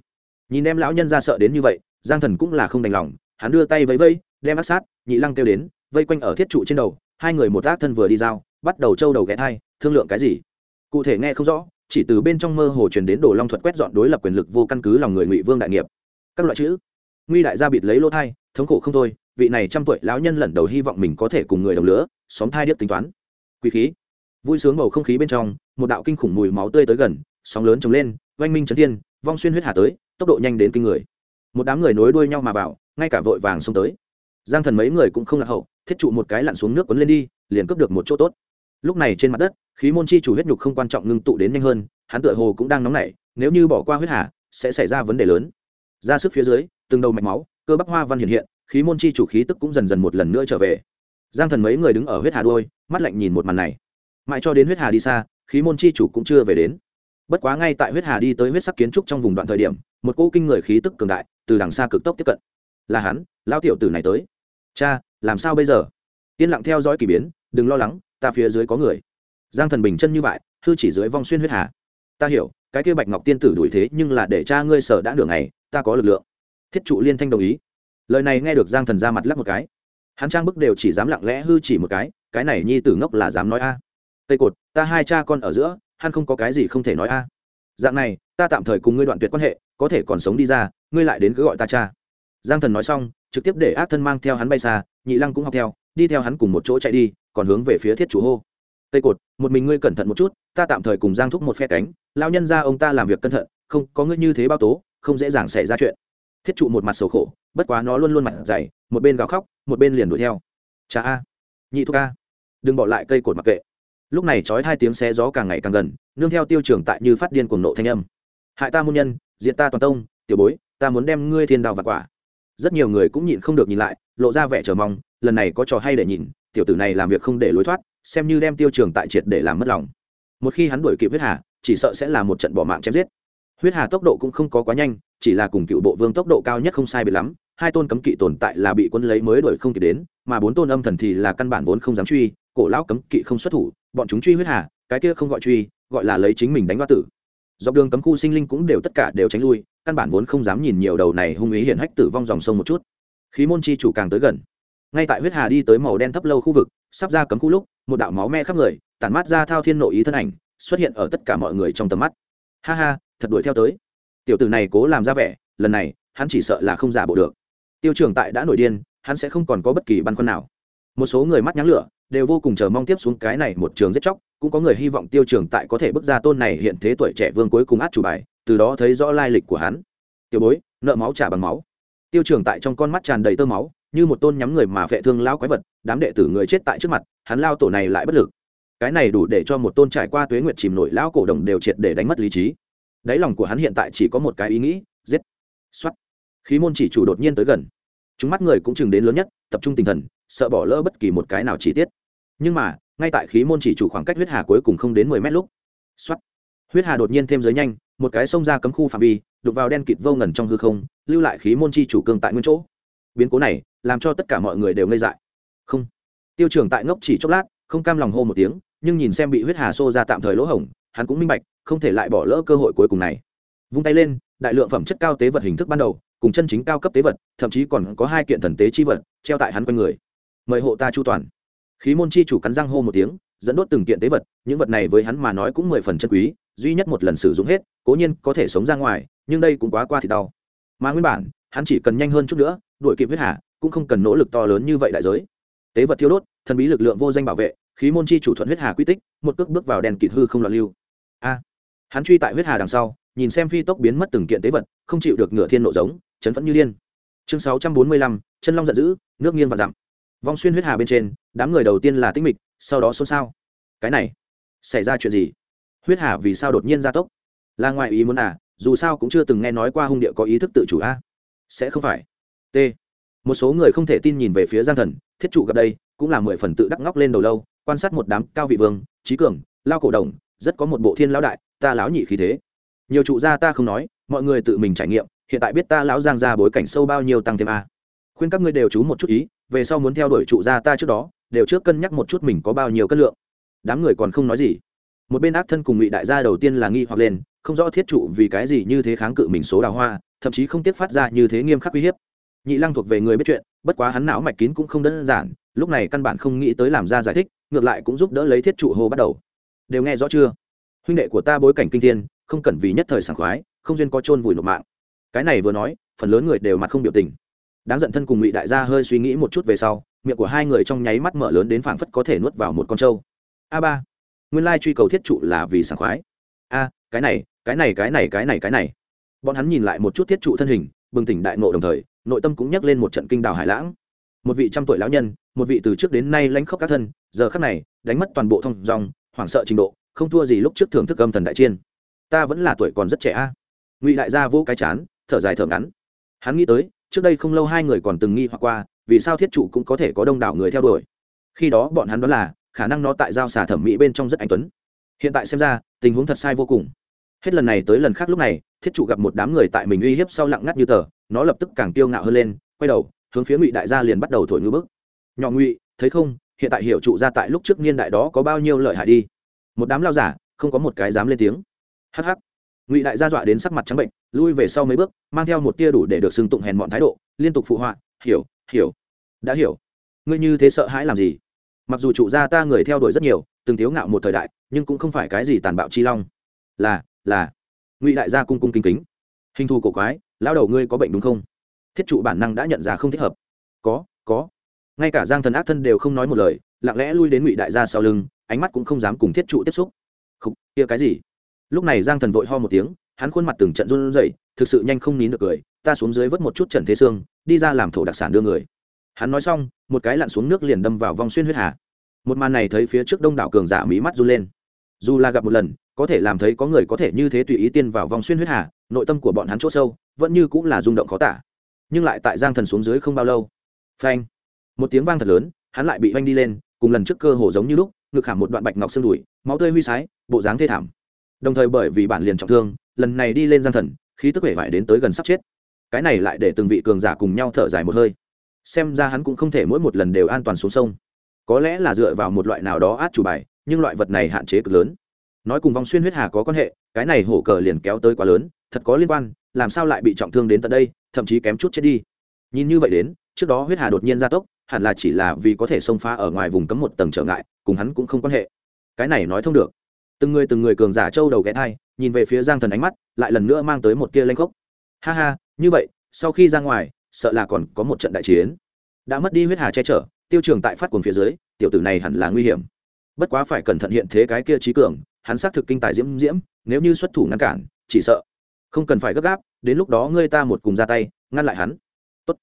Nhìn em lão nhân ra sợ đến như vậy, giang thần cũng là không đành lòng, hắn đưa tay vẫy vây đem áp sát, nhị lăng kêu đến, vây quanh ở thiết trụ trên đầu, hai người một ác thân vừa đi giao, bắt đầu trâu đầu ghé thai, thương lượng cái gì. Cụ thể nghe không rõ, chỉ từ bên trong mơ hồ truyền đến đồ long thuật quét dọn đối lập quyền lực vô căn cứ lòng người ngụy vương đại nghiệp. Các loại chữ. Nguy đại gia bịt lấy lỗ thai, thống khổ không thôi vị này trăm tuổi lão nhân lẩn đầu hy vọng mình có thể cùng người đồng lứa, xóm thai điếc tính toán. Quý khí. Vui sướng bầu không khí bên trong, một đạo kinh khủng mùi máu tươi tới gần, sóng lớn trồng lên, oanh minh trấn thiên, vong xuyên huyết hà tới, tốc độ nhanh đến kinh người. Một đám người nối đuôi nhau mà vào, ngay cả vội vàng xông tới. Giang thần mấy người cũng không lạc hậu, thiết trụ một cái lặn xuống nước quấn lên đi, liền cướp được một chỗ tốt. Lúc này trên mặt đất, khí môn chi chủ huyết nhục không quan trọng ngưng tụ đến nhanh hơn, hắn tựa hồ cũng đang nóng nảy, nếu như bỏ qua huyết hà, sẽ xảy ra vấn đề lớn. Ra sức phía dưới, từng đầu mạch máu, cơ bắp hoa văn hiện hiện khí môn chi chủ khí tức cũng dần dần một lần nữa trở về. Giang thần mấy người đứng ở huyết hà đôi mắt lạnh nhìn một màn này. Mãi cho đến huyết hà đi xa, khí môn chi chủ cũng chưa về đến. Bất quá ngay tại huyết hà đi tới huyết sắc kiến trúc trong vùng đoạn thời điểm, một cỗ kinh người khí tức cường đại từ đằng xa cực tốc tiếp cận. Là hắn lao tiểu tử này tới. Cha, làm sao bây giờ? Yên lặng theo dõi k ỳ biến, đừng lo lắng, ta phía dưới có người. Giang thần bình chân như vậy, hư chỉ dưới vong xuyên huyết hà. Ta hiểu, cái kia bạch ngọc tiên tử đuổi thế nhưng là để cha ngươi sở đã nửa ngày, ta có lực lượng. Thiết trụ liên thanh đồng ý lời này nghe được giang thần ra mặt lắc một cái. Hắn trang bức đều chỉ dám lặng lẽ hư chỉ một cái cái này nhi tử ngốc là dám nói a. Tây cột, ta hai cha con ở giữa, hắn không có cái gì không thể nói a. Dạng này, ta tạm thời cùng ngươi đoạn tuyệt quan hệ, có thể còn sống đi ra, ngươi lại đến cứ gọi ta cha. Giang thần nói xong, trực tiếp để ác thân mang theo hắn bay xa, nhị lăng cũng học theo, đi theo hắn cùng một chỗ chạy đi, còn hướng về phía thiết chủ hô. Tây cột, một mình ngươi cẩn thận một chút, ta tạm thời cùng giang thúc một phe cánh lao nhân ra ông ta làm việc cẩn thận, không, có ngươi như thế bao tố, không dễ dàng xảy ra chuyện. Thiết trụ một mặt sầu khổ bất quá nó luôn luôn mặt dày, một bên gào khóc, một bên liền đuổi theo. Cha a, nhị thúc a, đừng bỏ lại cây cột mặc kệ. Lúc này trói hai tiếng xe gió càng ngày càng gần, nương theo tiêu trường tại như phát điên cuồng nộ thanh âm. Hại ta muôn nhân diện ta toàn tông, tiểu bối, ta muốn đem ngươi thiên đào và quả. Rất nhiều người cũng nhịn không được nhìn lại, lộ ra vẻ chờ mong, lần này có trò hay để nhìn, tiểu tử này làm việc không để lối thoát, xem như đem tiêu trường tại triệt để làm mất lòng. Một khi hắn đuổi kịp huyết hà, chỉ sợ sẽ là một trận bỏ mạng chém giết. Huyết hà tốc độ cũng không có quá nhanh, chỉ là cùng cựu bộ vương tốc độ cao nhất không sai biệt lắm hai tôn cấm kỵ tồn tại là bị quân lấy mới đuổi không kịp đến, mà bốn tôn âm thần thì là căn bản vốn không dám truy, cổ lão cấm kỵ không xuất thủ, bọn chúng truy huyết hà, cái kia không gọi truy, gọi là lấy chính mình đánh hoa tử. Dọc đường cấm khu sinh linh cũng đều tất cả đều tránh lui, căn bản vốn không dám nhìn nhiều đầu này hung ý hiển hách tử vong dòng sông một chút. Khí môn chi chủ càng tới gần. Ngay tại huyết hà đi tới màu đen thấp lâu khu vực, sắp ra cấm khu lúc, một đạo máu me khắp người, tản mát ra thao thiên nội ý thân ảnh, xuất hiện ở tất cả mọi người trong tầm mắt. Ha ha, thật đuổi theo tới. Tiểu tử này cố làm ra vẻ, lần này, hắn chỉ sợ là không giả bộ được tiêu trường tại đã nổi điên, hắn sẽ không còn có bất kỳ băn khoăn nào. Một số người mắt nhắn lửa, đều vô cùng chờ mong tiếp xuống cái này một trường giết chóc, cũng có người hy vọng tiêu trường tại có thể bước ra tôn này hiện thế tuổi trẻ vương cuối cùng át chủ bài, từ đó thấy rõ lai lịch của hắn. Tiểu bối, nợ máu trả bằng máu. Tiêu trường tại trong con mắt tràn đầy tơ máu, như một tôn nhắm người mà vệ thương lao quái vật, đám đệ tử người chết tại trước mặt, hắn lao tổ này lại bất lực. Cái này đủ để cho một tôn trải qua tuế nguyệt chìm nổi lao cổ đồng đều triệt để đánh mất lý trí. Đáy lòng của hắn hiện tại chỉ có một cái ý nghĩ, giết. X khí môn chỉ chủ đột nhiên tới gần chúng mắt người cũng chừng đến lớn nhất, tập trung tinh thần, sợ bỏ lỡ bất kỳ một cái nào chi tiết. Nhưng mà, ngay tại khí môn chỉ chủ khoảng cách huyết hà cuối cùng không đến mười mét lúc xuất huyết hà đột nhiên thêm giới nhanh, một cái xông ra cấm khu phạm vi đục vào đen kịt vô ngần trong hư không, lưu lại khí môn chi chủ cương tại nguyên chỗ. Biến cố này, làm cho tất cả mọi người đều ngây dại. Không, tiêu trưởng tại ngốc chỉ chốc lát, không cam lòng hô một tiếng, nhưng nhìn xem bị huyết hà xô ra tạm thời lỗ hổng, hắn cũng minh bạch, không thể lại bỏ lỡ cơ hội cuối cùng này. Vung tay lên, đại lượng phẩm chất cao tế vật hình thức ban đầu cùng chân chính cao cấp tế vật, thậm chí còn có hai kiện thần tế chi vật treo tại hắn quanh người. Mời hộ ta chu toàn. Khí môn chi chủ cắn răng hô một tiếng, dẫn đốt từng kiện tế vật, những vật này với hắn mà nói cũng mười phần chân quý, duy nhất một lần sử dụng hết, cố nhiên có thể sống ra ngoài, nhưng đây cũng quá qua thì đau. Mà nguyên bản, hắn chỉ cần nhanh hơn chút nữa, đuổi kịp huyết hà, cũng không cần nỗ lực to lớn như vậy đại giới. Tế vật thiêu đốt, thần bí lực lượng vô danh bảo vệ, khí môn chi chủ thuận huyết hà quy tích, một cước bước vào đèn kịt hư không loạn lưu. A! Hắn truy tại huyết hà đằng sau, nhìn xem phi tốc biến mất từng kiện tế vật, không chịu được ngựa thiên nộ giống chấn phẫn như điên. Chương sáu trăm bốn mươi lăm, chân long giận dữ, nước nghiêng và dặm. Vong xuyên huyết hà bên trên, đám người đầu tiên là tinh mịch, sau đó xôn xao. Cái này, xảy ra chuyện gì? Huyết hà vì sao đột nhiên gia tốc? Là ngoại ý muốn à? Dù sao cũng chưa từng nghe nói qua hung địa có ý thức tự chủ a. Sẽ không phải. T. Một số người không thể tin nhìn về phía giang thần, thiết trụ gặp đây, cũng là mười phần tự đắc ngóc lên đầu lâu, quan sát một đám cao vị vương, trí cường, lao cổ đồng, rất có một bộ thiên lão đại, ta lão nhị khí thế. Nhiều trụ gia ta không nói mọi người tự mình trải nghiệm, hiện tại biết ta lão giang ra bối cảnh sâu bao nhiêu tăng thêm a. Khuyên các ngươi đều chú một chút ý, về sau muốn theo đuổi trụ gia ta trước đó, đều trước cân nhắc một chút mình có bao nhiêu cân lượng. Đám người còn không nói gì. Một bên ác thân cùng ngụy đại gia đầu tiên là nghi hoặc lên, không rõ thiết trụ vì cái gì như thế kháng cự mình số đào hoa, thậm chí không tiếc phát ra như thế nghiêm khắc uy hiếp. Nhị lăng thuộc về người biết chuyện, bất quá hắn não mạch kín cũng không đơn giản, lúc này căn bản không nghĩ tới làm ra giải thích, ngược lại cũng giúp đỡ lấy thiết trụ hồ bắt đầu. Đều nghe rõ chưa? Huynh đệ của ta bối cảnh kinh thiên, không cần vì nhất thời sảng khoái không duyên có chôn vùi nộp mạng. Cái này vừa nói, phần lớn người đều mặt không biểu tình. Đáng giận thân cùng ngụy đại gia hơi suy nghĩ một chút về sau, miệng của hai người trong nháy mắt mở lớn đến phảng phất có thể nuốt vào một con trâu. A ba, nguyên lai truy cầu thiết trụ là vì sảng khoái. A, cái này cái này cái này cái này cái này. Bọn hắn nhìn lại một chút thiết trụ thân hình, bừng tỉnh đại nộ đồng thời, nội tâm cũng nhắc lên một trận kinh đào hải lãng. Một vị trăm tuổi lão nhân, một vị từ trước đến nay lãnh khốc các thân, giờ khắc này, đánh mất toàn bộ thông dòng, hoảng sợ trình độ, không thua gì lúc trước thưởng thức âm thần đại chiên. Ta vẫn là tuổi còn rất trẻ a ngụy đại gia vỗ cái chán, thở dài thở ngắn. Hắn nghĩ tới, trước đây không lâu hai người còn từng nghi hoặc qua, vì sao thiết trụ cũng có thể có đông đảo người theo đuổi. Khi đó bọn hắn đoán là, khả năng nó tại giao xà thẩm mỹ bên trong rất anh tuấn. Hiện tại xem ra, tình huống thật sai vô cùng. Hết lần này tới lần khác lúc này, thiết trụ gặp một đám người tại mình uy hiếp sau lặng ngắt như tờ, nó lập tức càng tiêu ngạo hơn lên, quay đầu, hướng phía ngụy đại gia liền bắt đầu thổi ngư bức. Nhỏ ngụy, thấy không, hiện tại hiểu trụ ra tại lúc trước niên đại đó có bao nhiêu lợi hại đi. Một đám lao giả, không có một cái dám lên tiếng. Hh ngụy đại gia dọa đến sắc mặt trắng bệnh, lui về sau mấy bước, mang theo một tia đủ để được xưng tụng hèn mọn thái độ, liên tục phụ họa, hiểu hiểu, đã hiểu. Ngươi như thế sợ hãi làm gì? Mặc dù trụ gia ta người theo đuổi rất nhiều, từng thiếu ngạo một thời đại, nhưng cũng không phải cái gì tàn bạo chi long. Là là. Ngụy đại gia cung cung kính kính. Hình thù cổ quái lao đầu ngươi có bệnh đúng không? Thiết trụ bản năng đã nhận ra không thích hợp. Có có. Ngay cả giang thần ác thân đều không nói một lời, lặng lẽ lui đến ngụy đại gia sau lưng, ánh mắt cũng không dám cùng thiết trụ tiếp xúc. Không kia cái gì? Lúc này giang thần vội ho một tiếng, hắn khuôn mặt từng trận run rẩy, thực sự nhanh không nín được cười, ta xuống dưới vớt một chút trần thế sương, đi ra làm thổ đặc sản đưa người. Hắn nói xong, một cái lặn xuống nước liền đâm vào vòng xuyên huyết hà. Một màn này thấy phía trước đông đảo cường giả mỹ mắt run lên. Dù là gặp một lần, có thể làm thấy có người có thể như thế tùy ý tiên vào vòng xuyên huyết hà, nội tâm của bọn hắn chỗ sâu, vẫn như cũng là rung động khó tả. Nhưng lại tại giang thần xuống dưới không bao lâu. Phanh! Một tiếng vang thật lớn, hắn lại bị oanh đi lên, cùng lần trước cơ hồ giống như lúc, ngực hàm một đoạn bạch ngọc xương đùi, máu tươi huy sái, bộ dáng thê thảm đồng thời bởi vì bản liền trọng thương, lần này đi lên giang thần, khí tức vẻ vải đến tới gần sắp chết. Cái này lại để từng vị cường giả cùng nhau thở dài một hơi. Xem ra hắn cũng không thể mỗi một lần đều an toàn xuống sông. Có lẽ là dựa vào một loại nào đó át chủ bài, nhưng loại vật này hạn chế cực lớn. Nói cùng vong xuyên huyết hà có quan hệ, cái này hổ cờ liền kéo tới quá lớn, thật có liên quan, làm sao lại bị trọng thương đến tận đây, thậm chí kém chút chết đi. Nhìn như vậy đến, trước đó huyết hà đột nhiên gia tốc, hẳn là chỉ là vì có thể xông phá ở ngoài vùng cấm một tầng trở ngại, cùng hắn cũng không quan hệ. Cái này nói thông được từng người từng người cường giả châu đầu ghé thai, nhìn về phía giang thần ánh mắt, lại lần nữa mang tới một tia lanh khốc. Ha ha, như vậy, sau khi ra ngoài, sợ là còn có một trận đại chiến. Đã mất đi huyết hà che chở, tiêu trường tại phát cuồng phía dưới, tiểu tử này hẳn là nguy hiểm. Bất quá phải cẩn thận hiện thế cái kia trí cường, hắn xác thực kinh tài diễm diễm, nếu như xuất thủ ngăn cản, chỉ sợ không cần phải gấp gáp, đến lúc đó ngươi ta một cùng ra tay, ngăn lại hắn. Tốt.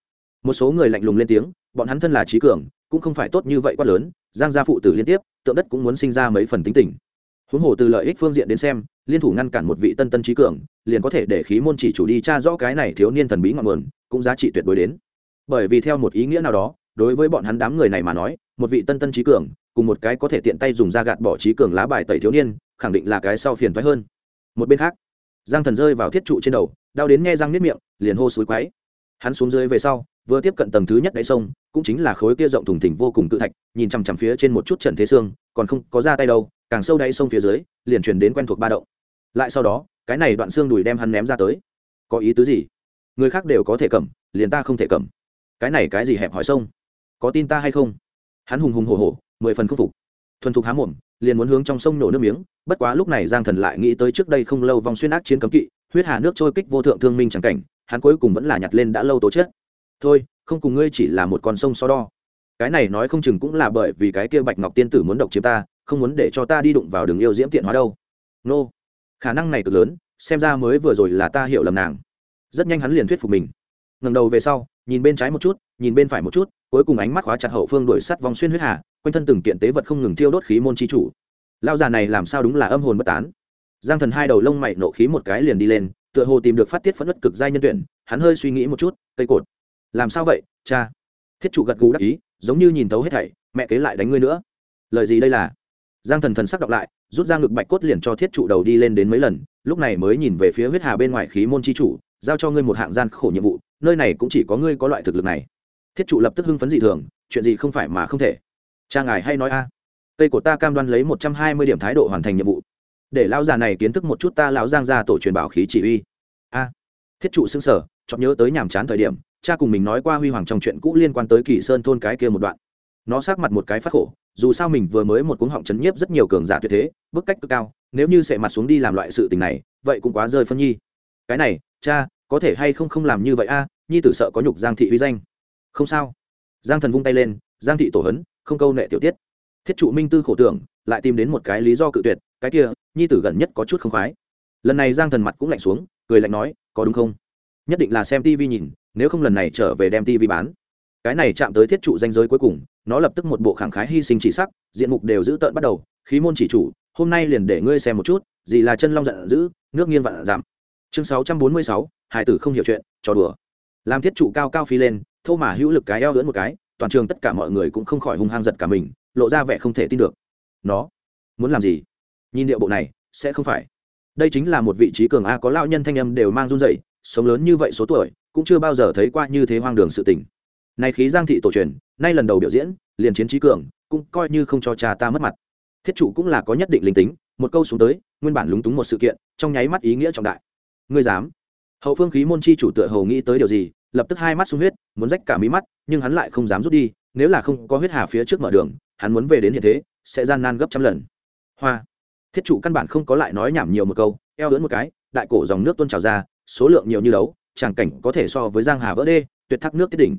một số người lạnh lùng lên tiếng, bọn hắn thân là trí cường, cũng không phải tốt như vậy quá lớn, giang gia phụ tử liên tiếp, tượng đất cũng muốn sinh ra mấy phần tính tình huống hồ từ lợi ích phương diện đến xem, liên thủ ngăn cản một vị tân tân trí cường, liền có thể để khí môn chỉ chủ đi tra rõ cái này thiếu niên thần bí ngọn nguồn, cũng giá trị tuyệt đối đến. Bởi vì theo một ý nghĩa nào đó, đối với bọn hắn đám người này mà nói, một vị tân tân trí cường, cùng một cái có thể tiện tay dùng da gạt bỏ trí cường lá bài tẩy thiếu niên, khẳng định là cái sau phiền thoái hơn. Một bên khác, giang thần rơi vào thiết trụ trên đầu, đau đến nghe răng nếp miệng, liền hô suối quáy hắn xuống dưới về sau, vừa tiếp cận tầng thứ nhất đáy sông, cũng chính là khối kia rộng thùng thỉnh vô cùng cự thạch, nhìn chằm chằm phía trên một chút trần thế xương, còn không có ra tay đâu càng sâu đáy sông phía dưới, liền truyền đến quen thuộc ba động. Lại sau đó, cái này đoạn xương đùi đem hắn ném ra tới. Có ý tứ gì? Người khác đều có thể cầm, liền ta không thể cầm. Cái này cái gì hẹp hỏi sông? Có tin ta hay không? Hắn hùng hùng hổ hổ, mười phần khâm phục. Thuần thục há mồm, liền muốn hướng trong sông nổ nước miếng, bất quá lúc này giang thần lại nghĩ tới trước đây không lâu vòng xuyên ác chiến cấm kỵ, huyết hà nước trôi kích vô thượng thương minh chẳng cảnh, hắn cuối cùng vẫn là nhặt lên đã lâu tố chết thôi, không cùng ngươi chỉ là một con sông so đo. Cái này nói không chừng cũng là bởi vì cái kia bạch ngọc tiên tử muốn độc chiếm ta không muốn để cho ta đi đụng vào đường yêu diễm tiện hóa đâu. Nô、no. khả năng này cực lớn, xem ra mới vừa rồi là ta hiểu lầm nàng. Rất nhanh hắn liền thuyết phục mình. Ngẩng đầu về sau, nhìn bên trái một chút, nhìn bên phải một chút, cuối cùng ánh mắt khóa chặt hậu phương đuổi sắt vòng xuyên huyết hà, quanh thân từng kiện tế vật không ngừng thiêu đốt khí môn chi chủ. Lao già này làm sao đúng là âm hồn bất tán? Giang thần hai đầu lông mày nộ khí một cái liền đi lên, tựa hồ tìm được phát tiết phẫn nứt cực giai nhân tuyển, hắn hơi suy nghĩ một chút, cây cột. Làm sao vậy, cha? Thiết trụ gật gù đắc ý, giống như nhìn thấu hết thảy, mẹ kế lại đánh ngươi nữa. Lời gì đây là? Giang thần thần sắc đọc lại, rút ra ngực bạch cốt liền cho thiết trụ đầu đi lên đến mấy lần, lúc này mới nhìn về phía huyết hà bên ngoài khí môn chi chủ, giao cho ngươi một hạng gian khổ nhiệm vụ, nơi này cũng chỉ có ngươi có loại thực lực này. Thiết trụ lập tức hưng phấn dị thường, chuyện gì không phải mà không thể. Cha ngài hay nói a. Cây của ta cam đoan lấy một trăm hai mươi điểm thái độ hoàn thành nhiệm vụ. Để lão già này kiến thức một chút ta lão giang ra tổ truyền bảo khí chỉ huy. A. Thiết trụ xưng sở chọn nhớ tới nhàm chán thời điểm, cha cùng mình nói qua huy hoàng trong chuyện cũ liên quan tới kỳ sơn thôn cái kia một đoạn. Nó sát mặt một cái phát khổ dù sao mình vừa mới một cuống họng chấn nhiếp rất nhiều cường giả tuyệt thế, bức cách cực cao, nếu như sẽ mặt xuống đi làm loại sự tình này, vậy cũng quá rơi phân nhi. Cái này, cha, có thể hay không không làm như vậy a, nhi tử sợ có nhục giang thị uy danh. Không sao. Giang thần vung tay lên, giang thị tổ hấn, không câu nệ tiểu tiết. Thiết trụ minh tư khổ tưởng, lại tìm đến một cái lý do cự tuyệt, cái kia, nhi tử gần nhất có chút không khoái. Lần này giang thần mặt cũng lạnh xuống, cười lạnh nói, có đúng không? Nhất định là xem tv nhìn, nếu không lần này trở về đem tv bán. Cái này chạm tới thiết trụ danh giới cuối cùng nó lập tức một bộ khẳng khái hy sinh chỉ sắc, diện mục đều giữ tợn bắt đầu, khí môn chỉ chủ, hôm nay liền để ngươi xem một chút, gì là chân long giận dữ, nước nghiêng vạn giảm. Chương sáu trăm bốn mươi sáu hải tử không hiểu chuyện, trò đùa. Làm thiết trụ cao cao phi lên, thô mà hữu lực cái eo lưỡn một cái, toàn trường tất cả mọi người cũng không khỏi hung hăng giật cả mình, lộ ra vẻ không thể tin được. Nó, muốn làm gì? Nhìn điệu bộ này, sẽ không phải. Đây chính là một vị trí cường a có lao nhân thanh âm đều mang run dậy sống lớn như vậy số tuổi, cũng chưa bao giờ thấy qua như thế hoang đường sự tình. Này khí giang thị tổ truyền nay lần đầu biểu diễn, liền chiến trí cường, cũng coi như không cho cha ta mất mặt. Thiết chủ cũng là có nhất định linh tính, một câu xuống tới, nguyên bản lúng túng một sự kiện, trong nháy mắt ý nghĩa trọng đại. Ngươi dám? Hậu phương khí môn chi chủ tựa hầu nghĩ tới điều gì, lập tức hai mắt sung huyết, muốn rách cả mí mắt, nhưng hắn lại không dám rút đi, nếu là không có huyết hà phía trước mở đường, hắn muốn về đến hiện thế, sẽ gian nan gấp trăm lần. Hoa! Thiết chủ căn bản không có lại nói nhảm nhiều một câu, eo lưỡn một cái, đại cổ dòng nước tuôn trào ra, số lượng nhiều như đấu tràng cảnh có thể so với giang hà vỡ đê, tuyệt thác nước tiết đỉnh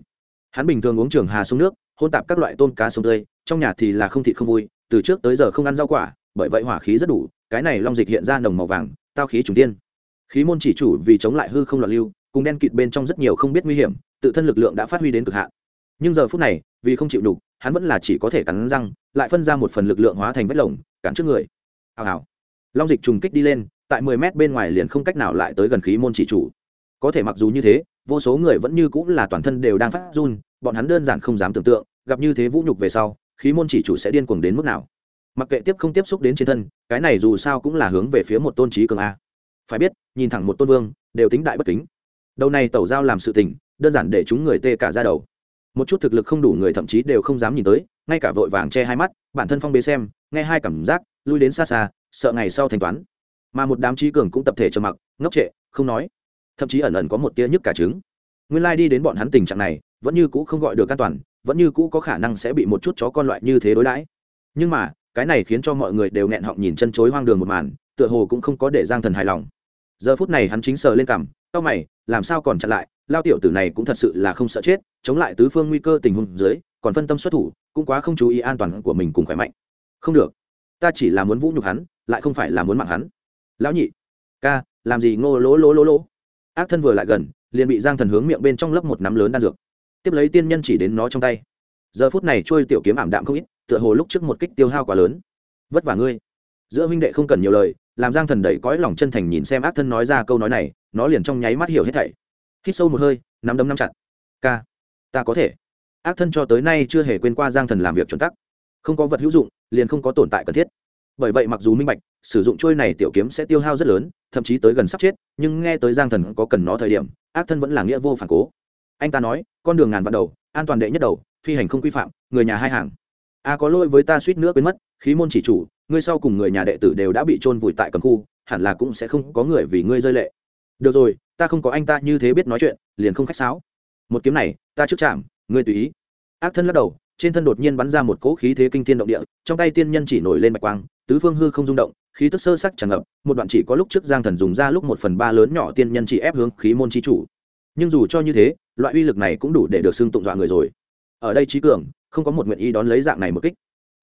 hắn bình thường uống trường hà sông nước, hôn tạp các loại tôm cá sông tươi, trong nhà thì là không thịt không vui, từ trước tới giờ không ăn rau quả, bởi vậy hỏa khí rất đủ, cái này long dịch hiện ra nồng màu vàng, tao khí trùng tiên. Khí môn chỉ chủ vì chống lại hư không loạn lưu, cùng đen kịt bên trong rất nhiều không biết nguy hiểm, tự thân lực lượng đã phát huy đến cực hạn. Nhưng giờ phút này, vì không chịu đủ hắn vẫn là chỉ có thể cắn răng, lại phân ra một phần lực lượng hóa thành vết lồng cản trước người. Hào hào. Long dịch trùng kích đi lên, tại mười mét bên ngoài liền không cách nào lại tới gần khí môn chỉ chủ. Có thể mặc dù như thế vô số người vẫn như cũng là toàn thân đều đang phát run, bọn hắn đơn giản không dám tưởng tượng, gặp như thế vũ nhục về sau, khí môn chỉ chủ sẽ điên cuồng đến mức nào. Mặc kệ tiếp không tiếp xúc đến trên thân, cái này dù sao cũng là hướng về phía một tôn trí cường a. Phải biết, nhìn thẳng một tôn vương, đều tính đại bất kính. Đầu này tẩu giao làm sự tình, đơn giản để chúng người tê cả ra đầu. Một chút thực lực không đủ người thậm chí đều không dám nhìn tới, ngay cả vội vàng che hai mắt, bản thân phong bế xem, nghe hai cảm giác, lui đến xa xa, sợ ngày sau thanh toán. Mà một đám trí cường cũng tập thể trầm mặc, ngốc trệ, không nói thậm chí ẩn ẩn có một tia nhức cả trứng. Nguyên lai、like、đi đến bọn hắn tình trạng này, vẫn như cũ không gọi được an toàn, vẫn như cũ có khả năng sẽ bị một chút chó con loại như thế đối đãi. Nhưng mà, cái này khiến cho mọi người đều nghẹn họng nhìn chân chối hoang đường một màn, tựa hồ cũng không có để giang thần hài lòng. Giờ phút này hắn chính sờ lên cằm tao mày, làm sao còn chặn lại, lao tiểu tử này cũng thật sự là không sợ chết, chống lại tứ phương nguy cơ tình huống dưới, còn phân tâm xuất thủ, cũng quá không chú ý an toàn của mình cùng khỏe mạnh. Không được, ta chỉ là muốn vũ nhục hắn, lại không phải là muốn mạng hắn. Lão nhị, ca, làm gì ngô lỗ lỗ lỗ lỗ ác thân vừa lại gần, liền bị giang thần hướng miệng bên trong lấp một nắm lớn đan dược. Tiếp lấy tiên nhân chỉ đến nó trong tay. Giờ phút này trôi tiểu kiếm ảm đạm không ít, tựa hồ lúc trước một kích tiêu hao quá lớn. Vất vả ngươi. Giữa huynh đệ không cần nhiều lời, làm giang thần đẩy cõi lòng chân thành nhìn xem ác thân nói ra câu nói này, nó liền trong nháy mắt hiểu hết thảy. Hít sâu một hơi, nắm đấm nắm chặt. Ca, ta có thể. Ác thân cho tới nay chưa hề quên qua giang thần làm việc chuẩn tắc. Không có vật hữu dụng, liền không có tồn tại cần thiết. Bởi vậy mặc dù minh bạch, sử dụng trôi này tiểu kiếm sẽ tiêu hao rất lớn thậm chí tới gần sắp chết, nhưng nghe tới giang thần có cần nó thời điểm, ác thân vẫn là nghĩa vô phản cố. Anh ta nói, con đường ngàn vạn đầu, an toàn đệ nhất đầu, phi hành không quy phạm, người nhà hai hàng. A có lỗi với ta suýt nữa quên mất, khí môn chỉ chủ, ngươi sau cùng người nhà đệ tử đều đã bị trôn vùi tại cầm khu, hẳn là cũng sẽ không có người vì ngươi rơi lệ. Được rồi, ta không có anh ta như thế biết nói chuyện, liền không khách sáo. Một kiếm này, ta trước chạm, ngươi tùy ý. Ác thân lắc đầu, trên thân đột nhiên bắn ra một cỗ khí thế kinh thiên động địa, trong tay tiên nhân chỉ nổi lên bạch quang, tứ phương hư không rung động khí tức sơ sắc tràn ngập, một đoạn chỉ có lúc trước giang thần dùng ra lúc một phần ba lớn nhỏ tiên nhân chỉ ép hướng khí môn chi chủ. Nhưng dù cho như thế, loại uy lực này cũng đủ để được xưng tụng dọa người rồi. Ở đây trí cường, không có một nguyện ý đón lấy dạng này một kích.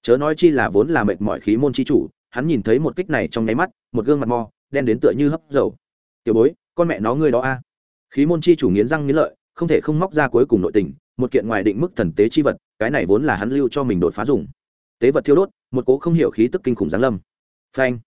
Chớ nói chi là vốn là mệt mỏi khí môn chi chủ, hắn nhìn thấy một kích này trong nháy mắt, một gương mặt mò, đen đến tựa như hấp dầu. Tiểu bối, con mẹ nó ngươi đó a. Khí môn chi chủ nghiến răng nghiến lợi, không thể không móc ra cuối cùng nội tình, một kiện ngoài định mức thần tế chi vật, cái này vốn là hắn lưu cho mình đột phá dùng. Tế vật thiêu đốt, một cố không hiểu khí tức kinh khủng giáng lâm phanh.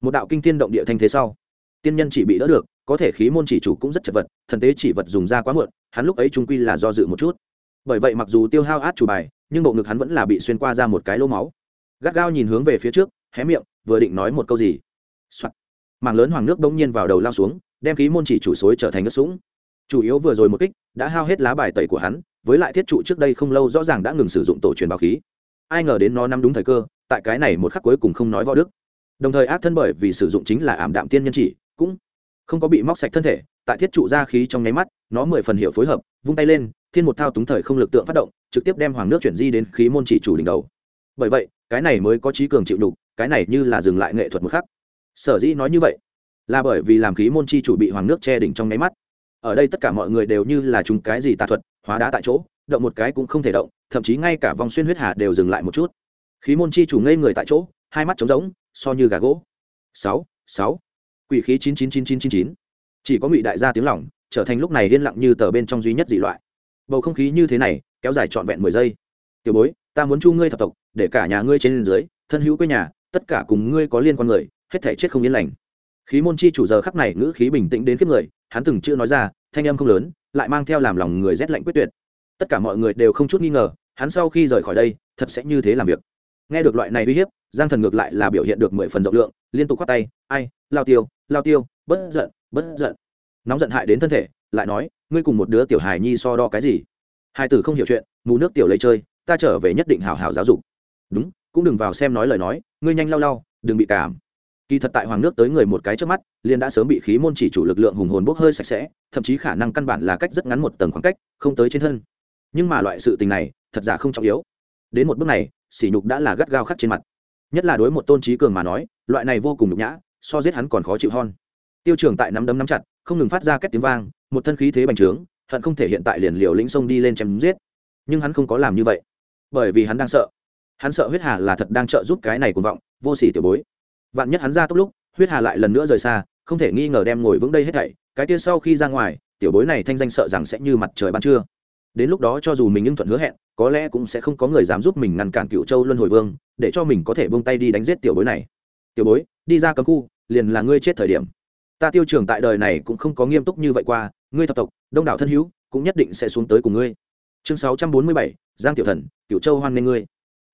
Một đạo kinh thiên động địa thanh thế sau, tiên nhân chỉ bị đỡ được, có thể khí môn chỉ chủ cũng rất chật vật, thần tế chỉ vật dùng ra quá muộn, hắn lúc ấy trung quy là do dự một chút. Bởi vậy mặc dù tiêu hao át chủ bài, nhưng bộ ngực hắn vẫn là bị xuyên qua ra một cái lỗ máu. Gắt gao nhìn hướng về phía trước, hé miệng, vừa định nói một câu gì、Soạn. mảng lớn hoàng nước bỗng nhiên vào đầu lao xuống, đem khí môn chỉ chủ xối trở thành nước sũng. Chủ yếu vừa rồi một kích, đã hao hết lá bài tẩy của hắn, với lại thiết trụ trước đây không lâu rõ ràng đã ngừng sử dụng tổ truyền bảo khí. Ai ngờ đến nó nắm đúng thời cơ, tại cái này một khắc cuối cùng không nói võ đức đồng thời ác thân bởi vì sử dụng chính là ảm đạm tiên nhân chỉ, cũng không có bị móc sạch thân thể, tại thiết trụ ra khí trong nháy mắt, nó mười phần hiệu phối hợp, vung tay lên, thiên một thao túng thời không lực tượng phát động, trực tiếp đem hoàng nước chuyển di đến khí môn chỉ chủ đỉnh đầu. Bởi vậy, cái này mới có trí cường chịu đục cái này như là dừng lại nghệ thuật một khắc. Sở dĩ nói như vậy, là bởi vì làm khí môn chi chủ bị hoàng nước che đỉnh trong nháy mắt. Ở đây tất cả mọi người đều như là chúng cái gì tà thuật, hóa đá tại chỗ, động một cái cũng không thể động, thậm chí ngay cả vòng xuyên huyết hà đều dừng lại một chút. Khí môn chi chủ ngây người tại chỗ, hai mắt trống rỗng so như gà gỗ. Sáu sáu. Quỷ khí chín chín chín chín chín chín. Chỉ có ngụy đại gia tiếng lỏng trở thành lúc này yên lặng như tờ bên trong duy nhất dị loại. Bầu không khí như thế này, kéo dài trọn vẹn mười giây. Tiểu bối, ta muốn chu ngươi thập tộc, để cả nhà ngươi trên dưới, thân hữu quê nhà, tất cả cùng ngươi có liên quan người, hết thể chết không yên lành. Khí môn chi chủ giờ khắc này ngữ khí bình tĩnh đến kiếp người, hắn từng chưa nói ra, thanh âm không lớn, lại mang theo làm lòng người rét lạnh quyết tuyệt. Tất cả mọi người đều không chút nghi ngờ, hắn sau khi rời khỏi đây, thật sẽ như thế làm việc. Nghe được loại này uy hiếp giang thần ngược lại là biểu hiện được mười phần rộng lượng, liên tục khoác tay, ai, lao tiêu lao tiêu, bất giận bất giận. Nóng giận hại đến thân thể, lại nói, ngươi cùng một đứa tiểu hài nhi so đo cái gì? Hai tử không hiểu chuyện, mù nước tiểu lấy chơi, ta trở về nhất định hào hào giáo dục. Đúng, cũng đừng vào xem nói lời nói, ngươi nhanh lau lau, đừng bị cảm. Kỳ thật tại hoàng nước tới người một cái trước mắt, liền đã sớm bị khí môn chỉ chủ lực lượng hùng hồn bốc hơi sạch sẽ, thậm chí khả năng căn bản là cách rất ngắn một tầng khoảng cách, không tới trên thân. Nhưng mà loại sự tình này, thật giả không trọng yếu. Đến một bước này, sỉ nhục đã là gắt gao khắc trên mặt nhất là đối một tôn trí cường mà nói, loại này vô cùng nhục nhã, so giết hắn còn khó chịu hơn. Tiêu trường tại nắm đấm nắm chặt, không ngừng phát ra các tiếng vang, một thân khí thế bành trướng, hận không thể hiện tại liền liều lĩnh sông đi lên chém giết. Nhưng hắn không có làm như vậy, bởi vì hắn đang sợ. Hắn sợ huyết hà là thật đang trợ giúp cái này cuồng vọng, vô sỉ tiểu bối. Vạn nhất hắn ra tốc lúc, huyết hà lại lần nữa rời xa, không thể nghi ngờ đem ngồi vững đây hết thảy, cái kia sau khi ra ngoài, tiểu bối này thanh danh sợ rằng sẽ như mặt trời ban trưa đến lúc đó cho dù mình nhưng thuận hứa hẹn, có lẽ cũng sẽ không có người dám giúp mình ngăn cản cựu châu luân hồi vương, để cho mình có thể bông tay đi đánh giết tiểu bối này. Tiểu bối, đi ra cấm khu, liền là ngươi chết thời điểm. Ta tiêu trường tại đời này cũng không có nghiêm túc như vậy qua, ngươi thập tộc, đông đảo thân hữu, cũng nhất định sẽ xuống tới cùng ngươi. Chương sáu trăm bốn mươi bảy, giang tiểu thần, cựu châu hoan nghênh ngươi.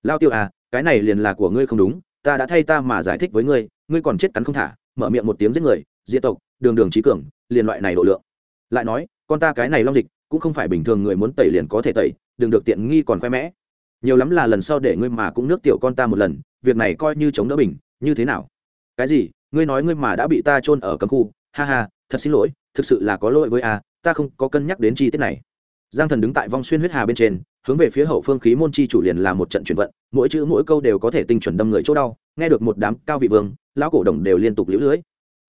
Lao tiêu à cái này liền là của ngươi không đúng, ta đã thay ta mà giải thích với ngươi ngươi còn chết cắn không thả, mở miệng một tiếng giết người, diệt tộc, đường đường trí cường, liền loại này độ lượng. Lại nói con ta cái này long dịch, cũng không phải bình thường người muốn tẩy liền có thể tẩy, đừng được tiện nghi còn khoe mẽ. Nhiều lắm là lần sau để ngươi mà cũng nước tiểu con ta một lần, việc này coi như chống đỡ bình, như thế nào? Cái gì? Ngươi nói ngươi mà đã bị ta chôn ở cấm khu. Ha ha, thật xin lỗi, thực sự là có lỗi với a, ta không có cân nhắc đến chi tiết này. Giang thần đứng tại vong xuyên huyết hà bên trên, hướng về phía hậu phương khí môn chi chủ liền là một trận chuyển vận, mỗi chữ mỗi câu đều có thể tinh chuẩn đâm người chỗ đau, nghe được một đám cao vị vương, lão cổ đồng đều liên tục lũ lưới.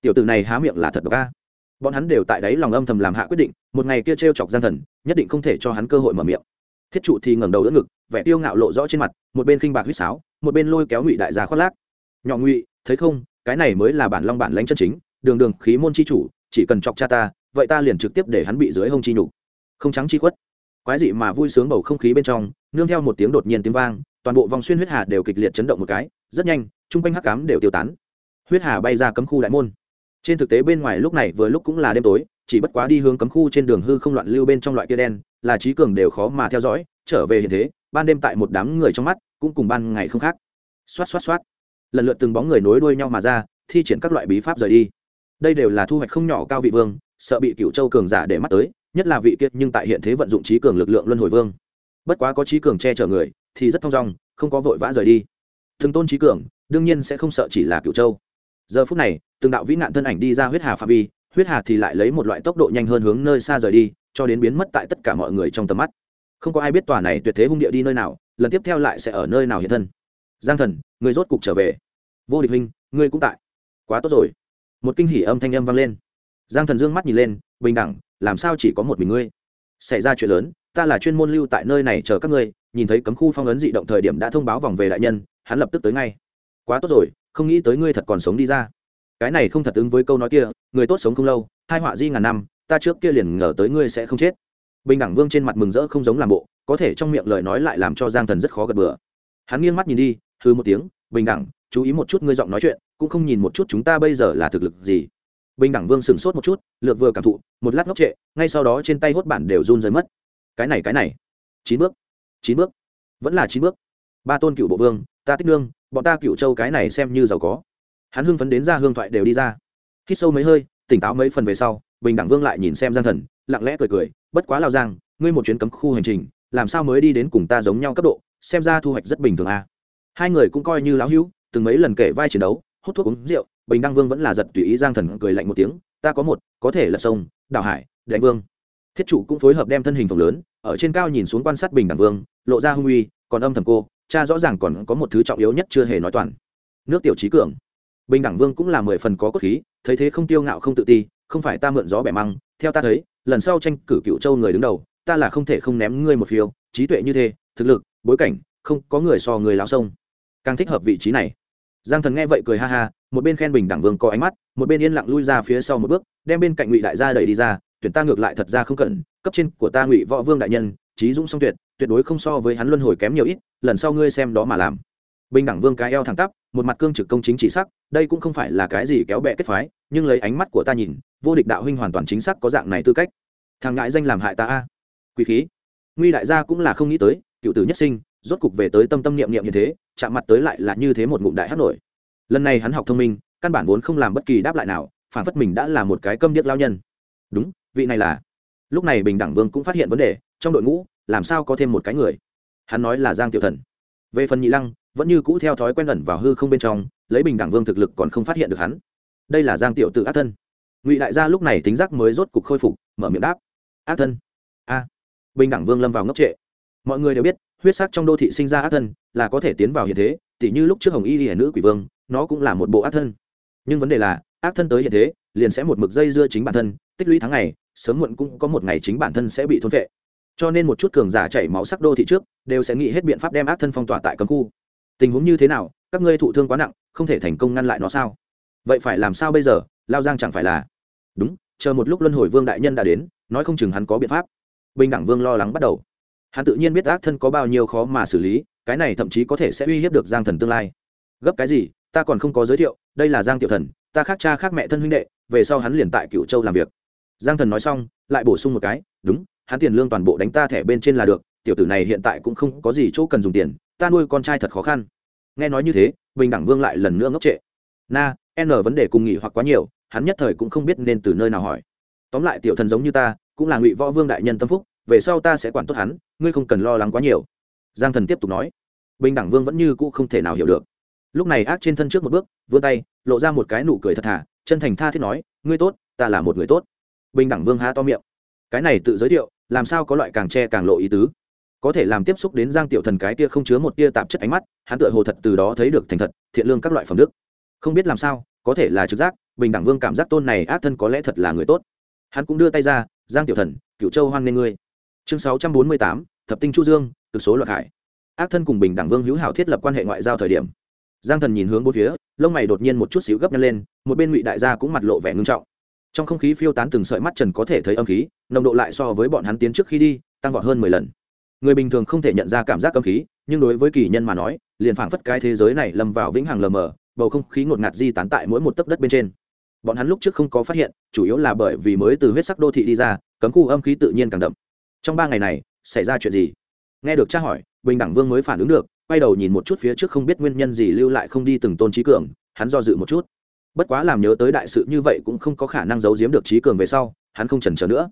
Tiểu tử này há miệng là thật độc a bọn hắn đều tại đấy lòng âm thầm làm hạ quyết định, một ngày kia t r e o chọc gian thần, nhất định không thể cho hắn cơ hội mở miệng. Thiết trụ thì ngẩng đầu đỡ ngực, vẻ tiêu ngạo lộ rõ trên mặt, một bên khinh bạc huýt sáo, một bên lôi kéo ngụy đại gia khoác lác. Nhỏ ngụy, thấy không, cái này mới là bản long bản lãnh chân chính, đường đường khí môn chi chủ, chỉ cần chọc cha ta, vậy ta liền trực tiếp để hắn bị dưới hông chi nhục. Không trắng chi khuất. Quái dị mà vui sướng bầu không khí bên trong, nương theo một tiếng đột nhiên tiếng vang, toàn bộ vòng xuyên huyết hà đều kịch liệt chấn động một cái, rất nhanh chung quanh hắc cám đều tiêu tán. Huyết hà bay ra cấm khu đại môn trên thực tế bên ngoài lúc này vừa lúc cũng là đêm tối, chỉ bất quá đi hướng cấm khu trên đường hư không loạn lưu bên trong loại kia đen, là trí cường đều khó mà theo dõi, trở về hiện thế, ban đêm tại một đám người trong mắt, cũng cùng ban ngày không khác. Xoát xoát xoát. Lần lượt từng bóng người nối đuôi nhau mà ra, thi triển các loại bí pháp rời đi. Đây đều là thu hoạch không nhỏ cao vị vương, sợ bị cựu châu cường giả để mắt tới, nhất là vị kiệt nhưng tại hiện thế vận dụng trí cường lực lượng luân hồi vương. Bất quá có trí cường che chở người, thì rất thong dong, không có vội vã rời đi. Thường tôn trí cường, đương nhiên sẽ không sợ chỉ là cựu châu giờ phút này, từng đạo vĩ nạn thân ảnh đi ra huyết hà pha vi, huyết hà thì lại lấy một loại tốc độ nhanh hơn hướng nơi xa rời đi, cho đến biến mất tại tất cả mọi người trong tầm mắt. Không có ai biết tòa này tuyệt thế hung địa đi nơi nào, lần tiếp theo lại sẽ ở nơi nào hiện thân. Giang thần, người rốt cục trở về. Vô địch huynh, ngươi cũng tại. Quá tốt rồi. Một kinh hỉ âm thanh âm vang lên. Giang thần dương mắt nhìn lên, bình đẳng, làm sao chỉ có một mình ngươi? Xảy ra chuyện lớn, ta là chuyên môn lưu tại nơi này chờ các ngươi, nhìn thấy cấm khu phong ấn dị động thời điểm đã thông báo vòng về đại nhân, hắn lập tức tới ngay. Quá tốt rồi không nghĩ tới ngươi thật còn sống đi ra. Cái này không thật ứng với câu nói kia, người tốt sống không lâu, hai họa di ngàn năm, ta trước kia liền ngờ tới ngươi sẽ không chết. Bình đẳng vương trên mặt mừng rỡ không giống làm bộ, có thể trong miệng lời nói lại làm cho giang thần rất khó gật bừa. Hắn nghiêng mắt nhìn đi hư một tiếng, bình đẳng, chú ý một chút ngươi giọng nói chuyện, cũng không nhìn một chút chúng ta bây giờ là thực lực gì. Bình đẳng vương sửng sốt một chút, lược vừa cảm thụ, một lát ngốc trệ, ngay sau đó trên tay hốt bản đều run rơi mất. Cái này cái này, chín bước chín bước, vẫn là chín bước. Ba tôn cựu bộ vương, ta tích nương bọn ta cựu châu cái này xem như giàu có. Hắn hưng phấn đến ra hương thoại đều đi ra. Hít sâu mấy hơi, tỉnh táo mấy phần về sau, bình đẳng vương lại nhìn xem giang thần, lặng lẽ cười cười, bất quá lao giang, ngươi một chuyến cấm khu hành trình, làm sao mới đi đến cùng ta giống nhau cấp độ, xem ra thu hoạch rất bình thường à. hai người cũng coi như láo hữu, từng mấy lần kể vai chiến đấu, hút thuốc uống rượu, bình đăng vương vẫn là giật tùy ý giang thần cười lạnh một tiếng, ta có một, có thể là sông, đảo hải, đánh vương. Thiết trụ cũng phối hợp đem thân hình phồng lớn, ở trên cao nhìn xuống quan sát bình đẳng vương, lộ ra hung uy, còn âm thầm cô cha rõ ràng còn có một thứ trọng yếu nhất chưa hề nói toàn. Nước tiểu trí cường. Bình đẳng vương cũng là mười phần có cốt khí, thấy thế không tiêu ngạo không tự ti, không phải ta mượn gió bẻ măng, theo ta thấy, lần sau tranh cử cựu châu người đứng đầu, ta là không thể không ném ngươi một phiếu trí tuệ như thế, thực lực, bối cảnh, không có người so người lao sông. Càng thích hợp vị trí này. Giang thần nghe vậy cười ha ha, một bên khen bình đẳng vương có ánh mắt, một bên yên lặng lui ra phía sau một bước, đem bên cạnh ngụy đại gia đẩy đi ra, tuyển ta ngược lại thật ra không cần cấp trên của ta ngụy võ vương đại nhân, trí dũng song tuyệt tuyệt đối không so với hắn luân hồi kém nhiều ít, lần sau ngươi xem đó mà làm. Bình đẳng vương cái eo thẳng tắp, một mặt cương trực công chính chỉ sắc, đây cũng không phải là cái gì kéo bẹ kết phái, nhưng lấy ánh mắt của ta nhìn, vô địch đạo huynh hoàn toàn chính xác có dạng này tư cách. Thằng ngại danh làm hại ta a. Quý khí. Nguy đại gia cũng là không nghĩ tới, cựu tử nhất sinh, rốt cục về tới tâm tâm niệm niệm như thế, chạm mặt tới lại là như thế một ngụm đại hát nổi. Lần này hắn học thông minh, căn bản vốn không làm bất kỳ đáp lại nào, phản phất mình đã là một cái câm điếc lao nhân. Đúng, vị này là. Lúc này bình đẳng vương cũng phát hiện vấn đề, trong đội ngũ làm sao có thêm một cái người? Hắn nói là giang tiểu thần. Về phần nhị lăng, vẫn như cũ theo thói quen ẩn vào hư không bên trong, lấy bình đẳng vương thực lực còn không phát hiện được hắn. Đây là giang tiểu tự ác thân. Ngụy đại gia lúc này tính giác mới rốt cục khôi phục, mở miệng đáp, ác thân? A. Bình đẳng vương lâm vào ngốc trệ. Mọi người đều biết, huyết sắc trong đô thị sinh ra ác thân là có thể tiến vào hiện thế, tỉ như lúc trước hồng y hiển nữ quỷ vương, nó cũng là một bộ ác thân. Nhưng vấn đề là, ác thân tới hiện thế, liền sẽ một mực dây dưa chính bản thân, tích lũy tháng ngày, sớm muộn cũng có một ngày chính bản thân sẽ bị thôn vệ cho nên một chút cường giả chảy máu sắc đô thị trước, đều sẽ nghĩ hết biện pháp đem ác thân phong tỏa tại cấm khu. Tình huống như thế nào, các ngươi thụ thương quá nặng, không thể thành công ngăn lại nó sao? Vậy phải làm sao bây giờ? Lao giang chẳng phải là đúng, chờ một lúc luân hồi vương đại nhân đã đến, nói không chừng hắn có biện pháp. Bình đẳng vương lo lắng bắt đầu. Hắn tự nhiên biết ác thân có bao nhiêu khó mà xử lý, cái này thậm chí có thể sẽ uy hiếp được giang thần tương lai. Gấp cái gì, ta còn không có giới thiệu, đây là giang tiểu thần, ta khác cha khác mẹ thân huynh đệ, về sau hắn liền tại cựu châu làm việc. Giang thần nói xong, lại bổ sung một cái, đúng hắn tiền lương toàn bộ đánh ta thẻ bên trên là được, tiểu tử này hiện tại cũng không có gì chỗ cần dùng tiền, ta nuôi con trai thật khó khăn. Nghe nói như thế, bình đẳng vương lại lần nữa ngốc trệ. Na, n vấn đề cùng nghỉ hoặc quá nhiều, hắn nhất thời cũng không biết nên từ nơi nào hỏi. Tóm lại tiểu thần giống như ta, cũng là ngụy võ vương đại nhân tâm phúc, về sau ta sẽ quản tốt hắn, ngươi không cần lo lắng quá nhiều. Giang thần tiếp tục nói. Bình đẳng vương vẫn như cũ không thể nào hiểu được. Lúc này ác trên thân trước một bước, vươn tay, lộ ra một cái nụ cười thật thà, chân thành tha thiết nói, ngươi tốt, ta là một người tốt. Bình đẳng vương há to miệng. Cái này tự giới thiệu làm sao có loại càng che càng lộ ý tứ? Có thể làm tiếp xúc đến giang tiểu thần cái tia không chứa một tia tạp chất ánh mắt, hắn tựa hồ thật từ đó thấy được thành thật, thiện lương các loại phẩm đức. Không biết làm sao, có thể là trực giác, bình đẳng vương cảm giác tôn này ác thân có lẽ thật là người tốt. Hắn cũng đưa tay ra, giang tiểu thần cựu châu hoan nghê ngươi. Chương sáu trăm bốn mươi tám, thập tinh chu dương cực số luật hải. Ác thân cùng bình đẳng vương hữu hảo thiết lập quan hệ ngoại giao thời điểm, giang thần nhìn hướng bốn phía, lông mày đột nhiên một chút xíu gấp nhăn lên, một bên ngụy đại gia cũng mặt lộ vẻ ngưng trọng trong không khí phiêu tán từng sợi mắt trần có thể thấy âm khí, nồng độ lại so với bọn hắn tiến trước khi đi, tăng vọt hơn mười lần. Người bình thường không thể nhận ra cảm giác âm khí, nhưng đối với kỳ nhân mà nói, liền phảng phất cái thế giới này lâm vào vĩnh hằng lờ mờ, bầu không khí ngột ngạt di tán tại mỗi một tấc đất bên trên. Bọn hắn lúc trước không có phát hiện, chủ yếu là bởi vì mới từ huyết sắc đô thị đi ra, cấm khu âm khí tự nhiên càng đậm. Trong ba ngày này, xảy ra chuyện gì? Nghe được tra hỏi, bình đẳng vương mới phản ứng được, quay đầu nhìn một chút phía trước không biết nguyên nhân gì lưu lại không đi từng tôn trí cường, hắn do dự một chút bất quá làm nhớ tới đại sự như vậy cũng không có khả năng giấu giếm được trí cường về sau, hắn không chần chờ nữa.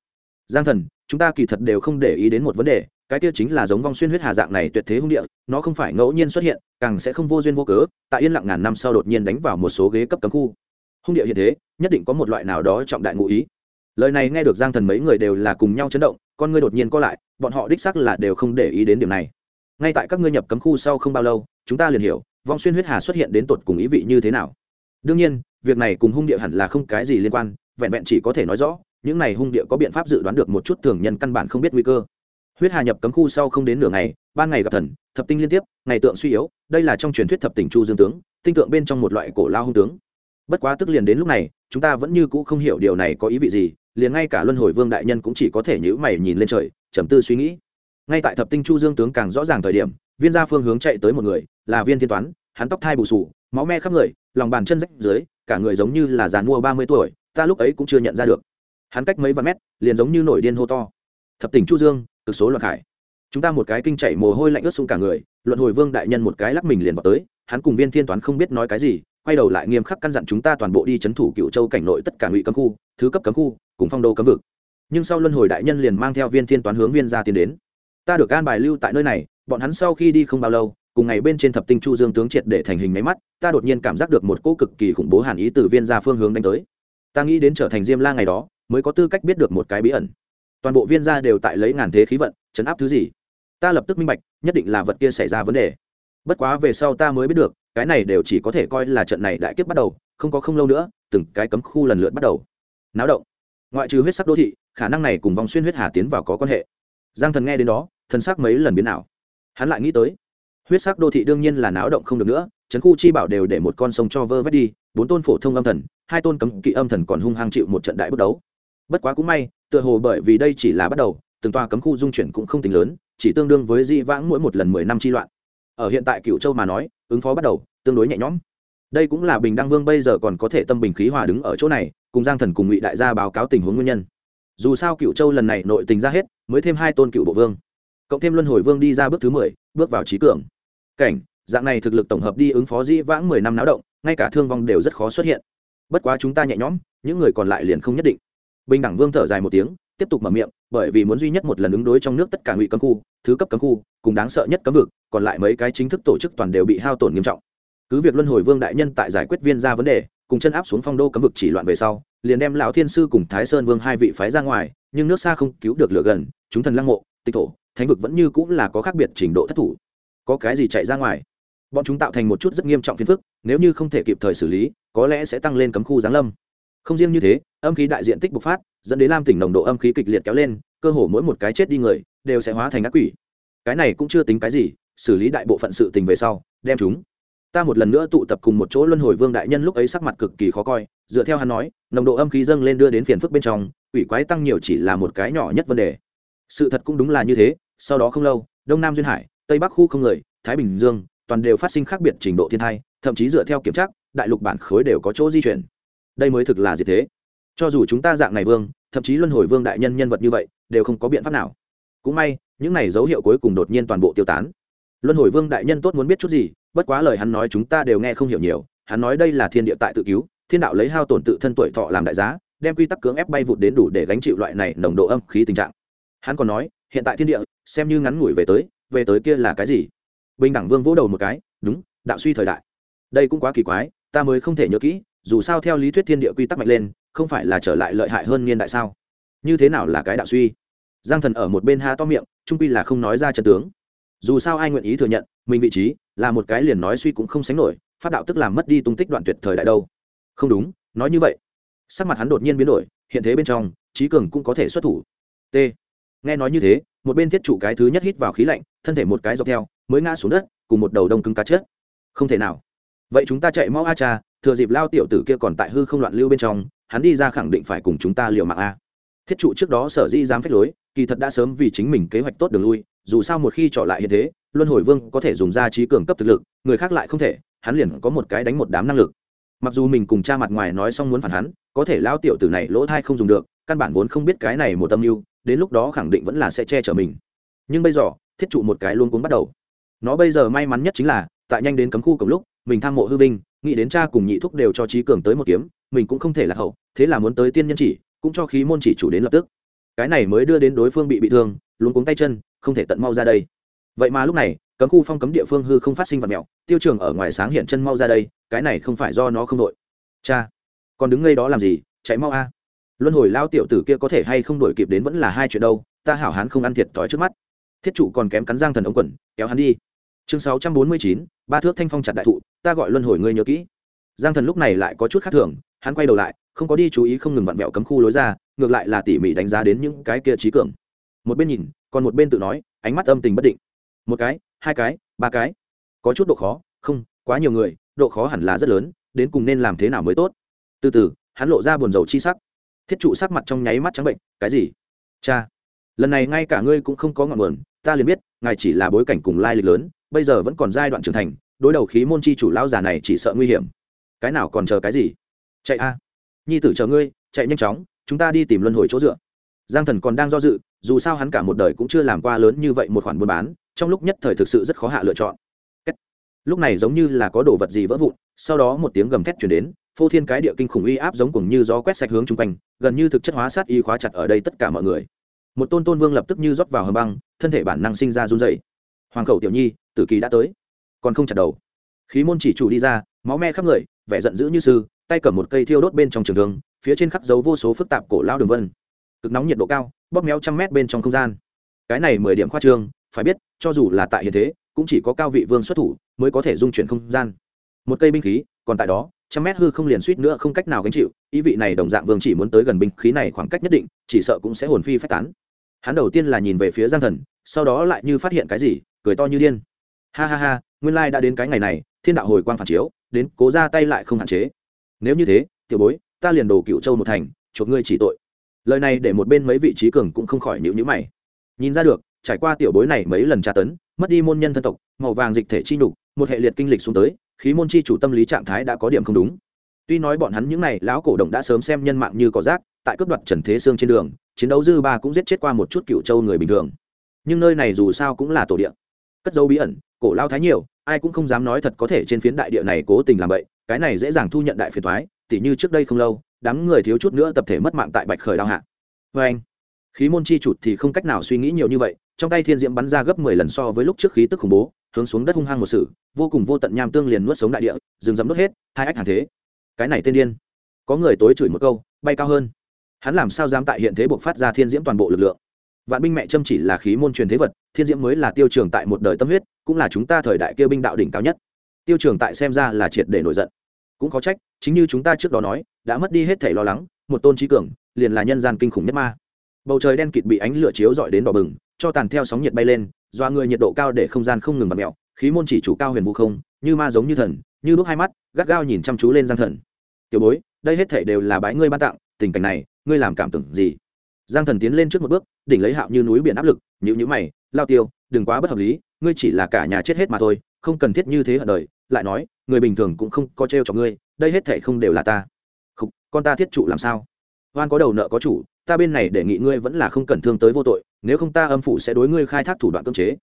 Giang thần, chúng ta kỳ thật đều không để ý đến một vấn đề, cái kia chính là giống vong xuyên huyết hà dạng này tuyệt thế hung địa, nó không phải ngẫu nhiên xuất hiện, càng sẽ không vô duyên vô cớ, tại yên lặng ngàn năm sau đột nhiên đánh vào một số ghế cấp cấm khu. Hung địa hiện thế, nhất định có một loại nào đó trọng đại ngụ ý. Lời này nghe được giang thần mấy người đều là cùng nhau chấn động, con ngươi đột nhiên co lại, bọn họ đích sắc là đều không để ý đến điểm này. Ngay tại các ngươi nhập cấm khu sau không bao lâu, chúng ta liền hiểu, vong xuyên huyết hà xuất hiện đến tột cùng ý vị như thế nào. Đương nhiên việc này cùng hung địa hẳn là không cái gì liên quan, vẹn vẹn chỉ có thể nói rõ, những này hung địa có biện pháp dự đoán được một chút thường nhân căn bản không biết nguy cơ. Huyết hà nhập cấm khu sau không đến nửa ngày, ban ngày gặp thần, thập tinh liên tiếp, ngày tượng suy yếu, đây là trong truyền thuyết thập tình chu dương tướng, tinh tượng bên trong một loại cổ lao hung tướng. Bất quá tức liền đến lúc này, chúng ta vẫn như cũ không hiểu điều này có ý vị gì, liền ngay cả luân hồi vương đại nhân cũng chỉ có thể nhữ mày nhìn lên trời, trầm tư suy nghĩ. Ngay tại thập tinh chu dương tướng càng rõ ràng thời điểm, viên gia phương hướng chạy tới một người, là viên thiên toán hắn tóc thai bù sù, máu me khắp người, lòng bàn chân rách dưới, cả người giống như là giàn mua ba mươi tuổi, ta lúc ấy cũng chưa nhận ra được. Hắn cách mấy vạn mét, liền giống như nổi điên hô to. Thập tỉnh chu dương, cực số loạn khải. Chúng ta một cái kinh chạy mồ hôi lạnh ướt xuống cả người, luận hồi vương đại nhân một cái lắc mình liền vào tới, hắn cùng viên thiên toán không biết nói cái gì, quay đầu lại nghiêm khắc căn dặn chúng ta toàn bộ đi chấn thủ cựu châu cảnh nội tất cả ngụy cấm khu, thứ cấp cấm khu, cùng phong đô cấm vực. Nhưng sau luân hồi đại nhân liền mang theo viên thiên toán hướng viên ra tiến đến. Ta được an bài lưu tại nơi này, bọn hắn sau khi đi không bao lâu cùng ngày bên trên thập tinh chu dương tướng triệt để thành hình máy mắt, ta đột nhiên cảm giác được một cỗ cực kỳ khủng bố hàn ý từ viên ra phương hướng đánh tới. Ta nghĩ đến trở thành diêm la ngày đó, mới có tư cách biết được một cái bí ẩn. Toàn bộ viên gia đều tại lấy ngàn thế khí vận, chấn áp thứ gì? Ta lập tức minh bạch, nhất định là vật kia xảy ra vấn đề. Bất quá về sau ta mới biết được, cái này đều chỉ có thể coi là trận này đại kiếp bắt đầu, không có không lâu nữa, từng cái cấm khu lần lượt bắt đầu. Náo động. Ngoại trừ huyết sắc đô thị, khả năng này cùng vòng xuyên huyết hà tiến vào có quan hệ. Giang thần nghe đến đó, thần sắc mấy lần biến nào hắn lại nghĩ tới huyết sắc đô thị đương nhiên là náo động không được nữa, trấn khu chi bảo đều để một con sông cho vơ vét đi, bốn tôn phổ thông âm thần, hai tôn cấm kỵ âm thần còn hung hăng chịu một trận đại bất đấu. Bất quá cũng may, tựa hồ bởi vì đây chỉ là bắt đầu, từng tòa cấm khu dung chuyển cũng không tính lớn, chỉ tương đương với di vãng mỗi một lần mười năm chi loạn. Ở hiện tại cựu châu mà nói, ứng phó bắt đầu, tương đối nhẹ nhõm. Đây cũng là bình đăng vương bây giờ còn có thể tâm bình khí hòa đứng ở chỗ này, cùng giang thần cùng ngụy đại gia báo cáo tình huống nguyên nhân. Dù sao cựu châu lần này nội tình ra hết, mới thêm hai tôn cựu bộ vương. Cộng thêm luân hồi vương đi ra bước thứ mười, bước vào trí cường cảnh, dạng này thực lực tổng hợp đi ứng phó dĩ vãng mười năm náo động, ngay cả thương vong đều rất khó xuất hiện. Bất quá chúng ta nhẹ nhõm, những người còn lại liền không nhất định. Bình đẳng vương thở dài một tiếng, tiếp tục mở miệng, bởi vì muốn duy nhất một lần ứng đối trong nước tất cả ngụy cấm khu, thứ cấp cấm khu, cùng đáng sợ nhất cấm vực, còn lại mấy cái chính thức tổ chức toàn đều bị hao tổn nghiêm trọng. Cứ việc luân hồi vương đại nhân tại giải quyết viên ra vấn đề, cùng chân áp xuống phong đô cấm vực chỉ loạn về sau, liền đem lão thiên sư cùng thái sơn vương hai vị phái ra ngoài, nhưng nước xa không cứu được lửa gần, chúng thần lăng mộ, tịch thổ, thánh vực vẫn như cũng là có khác biệt trình độ thất thủ có cái gì chạy ra ngoài. Bọn chúng tạo thành một chút rất nghiêm trọng phiền phức, nếu như không thể kịp thời xử lý, có lẽ sẽ tăng lên cấm khu giáng lâm. Không riêng như thế, âm khí đại diện tích bộc phát, dẫn đến lam tỉnh nồng độ âm khí kịch liệt kéo lên, cơ hồ mỗi một cái chết đi người, đều sẽ hóa thành ác quỷ. Cái này cũng chưa tính cái gì, xử lý đại bộ phận sự tình về sau, đem chúng. Ta một lần nữa tụ tập cùng một chỗ luân hồi vương đại nhân lúc ấy sắc mặt cực kỳ khó coi, dựa theo hắn nói, nồng độ âm khí dâng lên đưa đến phiền phức bên trong, quỷ quái tăng nhiều chỉ là một cái nhỏ nhất vấn đề. Sự thật cũng đúng là như thế, sau đó không lâu, đông nam duyên hải tây bắc khu không người, thái bình dương, toàn đều phát sinh khác biệt trình độ thiên thai thậm chí dựa theo kiểm tra, đại lục bản khối đều có chỗ di chuyển. Đây mới thực là gì thế? Cho dù chúng ta dạng này vương, thậm chí luân hồi vương đại nhân nhân vật như vậy, đều không có biện pháp nào. Cũng may, những này dấu hiệu cuối cùng đột nhiên toàn bộ tiêu tán. Luân hồi vương đại nhân tốt muốn biết chút gì, bất quá lời hắn nói chúng ta đều nghe không hiểu nhiều, hắn nói đây là thiên địa tại tự cứu, thiên đạo lấy hao tổn tự thân tuổi thọ làm đại giá, đem quy tắc cưỡng ép bay vụt đến đủ để gánh chịu loại này nồng độ âm khí tình trạng. Hắn còn nói, hiện tại thiên địa, xem như ngắn ngủi về tới về tới kia là cái gì? Bình đẳng vương vỗ đầu một cái, đúng, đạo suy thời đại. Đây cũng quá kỳ quái, ta mới không thể nhớ kỹ, dù sao theo lý thuyết thiên địa quy tắc mạnh lên, không phải là trở lại lợi hại hơn niên đại sao? Như thế nào là cái đạo suy? Giang thần ở một bên ha to miệng, trung quy là không nói ra trận tướng. Dù sao ai nguyện ý thừa nhận, mình vị trí là một cái liền nói suy cũng không sánh nổi phát đạo tức làm mất đi tung tích đoạn tuyệt thời đại đâu. Không đúng, nói như vậy. Sắc mặt hắn đột nhiên biến đổi, hiện thế bên trong, trí cường cũng có thể xuất thủ. T. Nghe nói như thế một bên thiết trụ cái thứ nhất hít vào khí lạnh, thân thể một cái dọc theo, mới ngã xuống đất, cùng một đầu đông cứng cá chết. Không thể nào. Vậy chúng ta chạy mau a cha, thừa dịp lao tiểu tử kia còn tại hư không loạn lưu bên trong, hắn đi ra khẳng định phải cùng chúng ta liều mạng a. Thiết trụ trước đó sở di dám phép lối, kỳ thật đã sớm vì chính mình kế hoạch tốt đường lui, dù sao một khi trở lại hiện thế, luân hồi vương có thể dùng ra trí cường cấp thực lực, người khác lại không thể, hắn liền có một cái đánh một đám năng lực. Mặc dù mình cùng cha mặt ngoài nói xong muốn phản hắn, có thể lao tiểu tử này lỗ thai không dùng được, căn bản vốn không biết cái này một tâm mưu đến lúc đó khẳng định vẫn là sẽ che chở mình. Nhưng bây giờ, thiết trụ một cái luôn cuống bắt đầu. Nó bây giờ may mắn nhất chính là, tại nhanh đến cấm khu cổng lúc, mình tham mộ hư vinh, nghĩ đến cha cùng nhị thúc đều cho trí cường tới một kiếm, mình cũng không thể là hậu, thế là muốn tới tiên nhân chỉ, cũng cho khí môn chỉ chủ đến lập tức. Cái này mới đưa đến đối phương bị bị thương, luôn cuống tay chân, không thể tận mau ra đây. Vậy mà lúc này, cấm khu phong cấm địa phương hư không phát sinh vật mẹo tiêu trường ở ngoài sáng hiện chân mau ra đây, cái này không phải do nó không đội. Cha, còn đứng ngay đó làm gì? Chạy mau a luân hồi lao tiểu tử kia có thể hay không đổi kịp đến vẫn là hai chuyện đâu, ta hảo hán không ăn thiệt thòi trước mắt. Thiết trụ còn kém cắn giang thần ống quần, kéo hắn đi. Chương sáu trăm bốn mươi chín, ba thước thanh phong chặt đại thụ, ta gọi luân hồi ngươi nhớ kỹ. Giang thần lúc này lại có chút khác thường, hắn quay đầu lại, không có đi chú ý không ngừng vặn vẹo cấm khu lối ra, ngược lại là tỉ mỉ đánh giá đến những cái kia trí cường. Một bên nhìn, còn một bên tự nói, ánh mắt âm tình bất định. Một cái, hai cái, ba cái. Có chút độ khó, không, quá nhiều người, độ khó hẳn là rất lớn, đến cùng nên làm thế nào mới tốt. Từ từ, hắn lộ ra buồn rầu chi sắc thiết trụ sắc mặt trong nháy mắt trắng bệnh, cái gì? Cha, lần này ngay cả ngươi cũng không có ngọn nguồn, ta liền biết, ngài chỉ là bối cảnh cùng lai lịch lớn, bây giờ vẫn còn giai đoạn trưởng thành, đối đầu khí môn chi chủ lao già này chỉ sợ nguy hiểm. Cái nào còn chờ cái gì? Chạy a. Nhi tử chờ ngươi, chạy nhanh chóng, chúng ta đi tìm luân hồi chỗ dựa. Giang thần còn đang do dự, dù sao hắn cả một đời cũng chưa làm qua lớn như vậy một khoản buôn bán, trong lúc nhất thời thực sự rất khó hạ lựa chọn. Lúc này giống như là có đồ vật gì vỡ vụn, sau đó một tiếng gầm thét chuyển đến phô thiên cái địa kinh khủng uy áp giống cùng như gió quét sạch hướng chung quanh, gần như thực chất hóa sát y khóa chặt ở đây tất cả mọi người. Một tôn tôn vương lập tức như rót vào hầm băng, thân thể bản năng sinh ra run dày hoàng khẩu tiểu nhi, tử kỳ đã tới. Còn không chặt đầu. Khí môn chỉ chủ đi ra, máu me khắp người, vẻ giận dữ như sư, tay cầm một cây thiêu đốt bên trong trường thương, phía trên khắp dấu vô số phức tạp cổ lao đường vân. Cực nóng nhiệt độ cao, bóp méo trăm mét bên trong không gian. Cái này mười điểm khoa trương, phải biết, cho dù là tại hiện thế, cũng chỉ có cao vị vương xuất thủ, mới có thể dung chuyển không gian. Một cây binh khí, còn tại đó trăm mét hư không liền suýt nữa không cách nào gánh chịu, ý vị này đồng dạng vương chỉ muốn tới gần binh khí này khoảng cách nhất định, chỉ sợ cũng sẽ hồn phi phách tán. Hắn đầu tiên là nhìn về phía giang thần, sau đó lại như phát hiện cái gì, cười to như điên. Ha ha ha, nguyên lai đã đến cái ngày này, thiên đạo hồi quang phản chiếu, đến cố ra tay lại không hạn chế. Nếu như thế, tiểu bối, ta liền đồ cựu châu một thành, chuộc ngươi chỉ tội. Lời này để một bên mấy vị trí cường cũng không khỏi nhịu nhữ mày. Nhìn ra được, trải qua tiểu bối này mấy lần tra tấn, mất đi môn nhân thân tộc, màu vàng dịch thể chi nhục, một hệ liệt kinh lịch xuống tới khí môn chi chủ tâm lý trạng thái đã có điểm không đúng. Tuy nói bọn hắn những n à y lão cổ động đã sớm xem nhân mạng như cỏ rác, tại cướp đoạt trần thế sương trên đường, chiến đấu dư ba cũng giết chết qua một chút cựu châu người bình thường. Nhưng nơi này dù sao cũng là tổ địa. Cất dấu bí ẩn, cổ lao thái nhiều, ai cũng không dám nói thật có thể trên phiến đại địa này cố tình làm vậy cái này dễ dàng thu nhận đại phiền thoái tỉ như trước đây không lâu, đám người thiếu chút nữa tập thể mất mạng tại bạch khởi đao hạ. Vê anh khí môn chi chụt thì không cách nào suy nghĩ nhiều như vậy, trong tay thiên diễm bắn ra gấp mười lần so với lúc trước khí tức khủng bố, hướng xuống đất hung hăng một sự, vô cùng vô tận nham tương liền nuốt sống đại địa, rừng rậm nuốt hết, hai ách hàng thế. Cái này tên điên. Có người tối chửi một câu, bay cao hơn. Hắn làm sao dám tại hiện thế buộc phát ra thiên diễm toàn bộ lực lượng? Vạn binh mẹ châm chỉ là khí môn truyền thế vật, thiên diễm mới là tiêu trường tại một đời tâm huyết, cũng là chúng ta thời đại kêu binh đạo đỉnh cao nhất. Tiêu trường tại xem ra là triệt để nổi giận. Cũng có trách, chính như chúng ta trước đó nói, đã mất đi hết thể lo lắng, một tôn trí cường, liền là nhân gian kinh khủng nhất ma bầu trời đen kịt bị ánh lửa chiếu dọi đến đỏ bừng cho tàn theo sóng nhiệt bay lên do người nhiệt độ cao để không gian không ngừng bật mẹo khí môn chỉ chủ cao huyền vũ không như ma giống như thần như đúc hai mắt gắt gao nhìn chăm chú lên giang thần. Tiểu bối đây hết thể đều là bái ngươi ban tặng tình cảnh này ngươi làm cảm tưởng gì? Giang thần tiến lên trước một bước đỉnh lấy hạo như núi biển áp lực nhữ nhữ mày lao tiêu đừng quá bất hợp lý ngươi chỉ là cả nhà chết hết mà thôi không cần thiết như thế ở đời lại nói người bình thường cũng không có t r cho ngươi đây hết thể không đều là ta. Không, con ta thiết trụ làm sao? Oan có đầu nợ có chủ ta bên này đề nghị ngươi vẫn là không cần thương tới vô tội, nếu không ta âm phủ sẽ đối ngươi khai thác thủ đoạn cưỡng chế.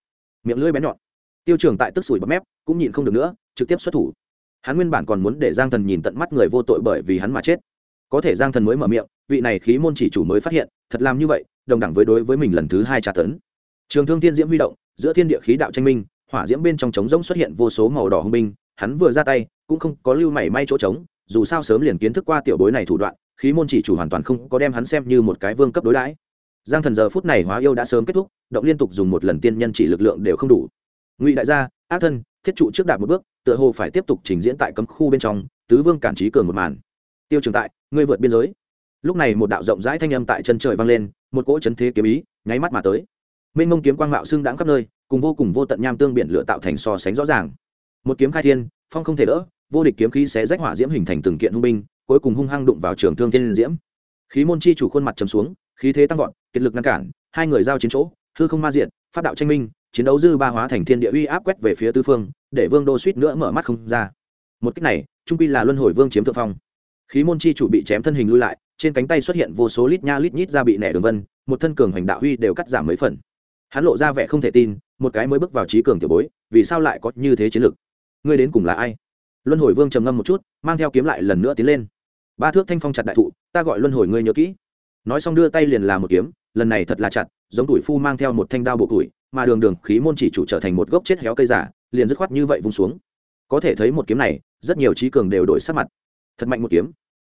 Miệng lưỡi bén nhọn. Tiêu trường tại tức sủi bắp mép, cũng nhịn không được nữa, trực tiếp xuất thủ. Hắn nguyên bản còn muốn để giang thần nhìn tận mắt người vô tội bởi vì hắn mà chết. Có thể giang thần mới mở miệng, vị này khí môn chỉ chủ mới phát hiện, thật làm như vậy, đồng đẳng với đối với mình lần thứ hai tra tấn. Trường thương thiên diễm huy động, giữa thiên địa khí đạo tranh minh, hỏa diễm bên trong trống rỗng xuất hiện vô số màu đỏ hung binh, hắn vừa ra tay, cũng không có lưu mảy may chỗ trống, dù sao sớm liền kiến thức qua tiểu bối này thủ đoạn khí môn chỉ chủ hoàn toàn không có đem hắn xem như một cái vương cấp đối đãi. Giang thần giờ phút này hóa yêu đã sớm kết thúc, động liên tục dùng một lần tiên nhân chỉ lực lượng đều không đủ. Ngụy đại gia, ác thân, thiết trụ trước đạt một bước, tựa hồ phải tiếp tục trình diễn tại cấm khu bên trong, tứ vương cản trí cường một màn. Tiêu trường tại, ngươi vượt biên giới. Lúc này một đạo rộng rãi thanh âm tại chân trời vang lên, một cỗ chấn thế kiếm ý, nháy mắt mà tới. Mênh mông kiếm quang mạo xưng đãng khắp nơi, cùng vô cùng vô tận nham tương biển lửa tạo thành so sánh rõ ràng. Một kiếm khai thiên, phong không thể đỡ, vô địch kiếm khí sẽ rách hỏa diễm hình thành từng kiện hung binh cuối cùng hung hăng đụng vào trường thương thiên diễm. Khí môn chi chủ khuôn mặt trầm xuống, khí thế tăng vọt, kiệt lực ngăn cản, hai người giao chiến chỗ, hư không ma diện phát đạo tranh minh, chiến đấu dư ba hóa thành thiên địa uy áp quét về phía tư phương, để vương đô suýt nữa mở mắt không ra. Một cách này, trung quy là luân hồi vương chiếm thượng phong. Khí môn chi chủ bị chém thân hình lui lại, trên cánh tay xuất hiện vô số lít nha lít nhít ra bị nẻ đường vân, một thân cường hành đạo huy đều cắt giảm mấy phần. Hắn lộ ra vẻ không thể tin, một cái mới bước vào trí cường tiểu bối, vì sao lại có như thế chiến lực? Ngươi đến cùng là ai? Luân hồi vương trầm ngâm một chút, mang theo kiếm lại lần nữa tiến lên ba thước thanh phong chặt đại thụ, ta gọi luân hồi ngươi nhớ kỹ. Nói xong đưa tay liền làm một kiếm, lần này thật là chặt, giống tuổi phu mang theo một thanh đao bộ tuổi, mà đường đường khí môn chỉ chủ trở thành một gốc chết héo cây giả, liền dứt khoát như vậy vung xuống. Có thể thấy một kiếm này, rất nhiều trí cường đều đổi sắc mặt. Thật mạnh một kiếm.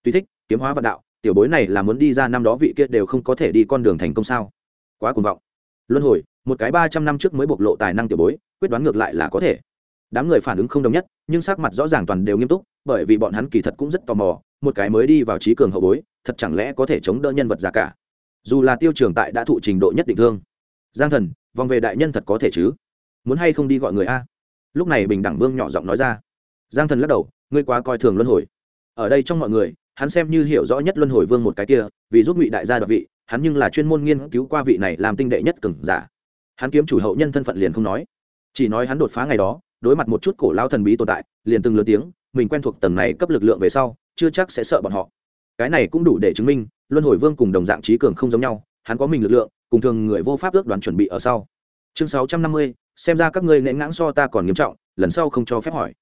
Tuy thích, kiếm hóa vạn đạo, tiểu bối này là muốn đi ra năm đó vị kia đều không có thể đi con đường thành công sao? Quá cuồng vọng. Luân hồi, một cái ba trăm năm trước mới bộc lộ tài năng tiểu bối, quyết đoán ngược lại là có thể đám người phản ứng không đồng nhất, nhưng sắc mặt rõ ràng toàn đều nghiêm túc, bởi vì bọn hắn kỳ thật cũng rất tò mò, một cái mới đi vào trí cường hậu bối, thật chẳng lẽ có thể chống đỡ nhân vật giả cả? Dù là tiêu trường tại đã thụ trình độ nhất định thương. Giang thần, vòng về đại nhân thật có thể chứ? Muốn hay không đi gọi người a? Lúc này bình đẳng vương nhỏ giọng nói ra. Giang thần lắc đầu, ngươi quá coi thường luân hồi. Ở đây trong mọi người, hắn xem như hiểu rõ nhất luân hồi vương một cái kia, vì giúp ngụy đại gia đoạt vị, hắn nhưng là chuyên môn nghiên cứu qua vị này làm tinh đệ nhất cừng giả. Hắn kiếm chủ hậu nhân thân phận liền không nói. Chỉ nói hắn đột phá ngày đó đối mặt một chút cổ lao thần bí tồn tại, liền từng lớn tiếng, mình quen thuộc tầng này cấp lực lượng về sau, chưa chắc sẽ sợ bọn họ. Cái này cũng đủ để chứng minh, luân hồi vương cùng đồng dạng trí cường không giống nhau, hắn có mình lực lượng, cùng thường người vô pháp ước đoán chuẩn bị ở sau. Chương sáu trăm năm mươi, xem ra các ngươi nệ ngãng so ta còn nghiêm trọng, lần sau không cho phép hỏi.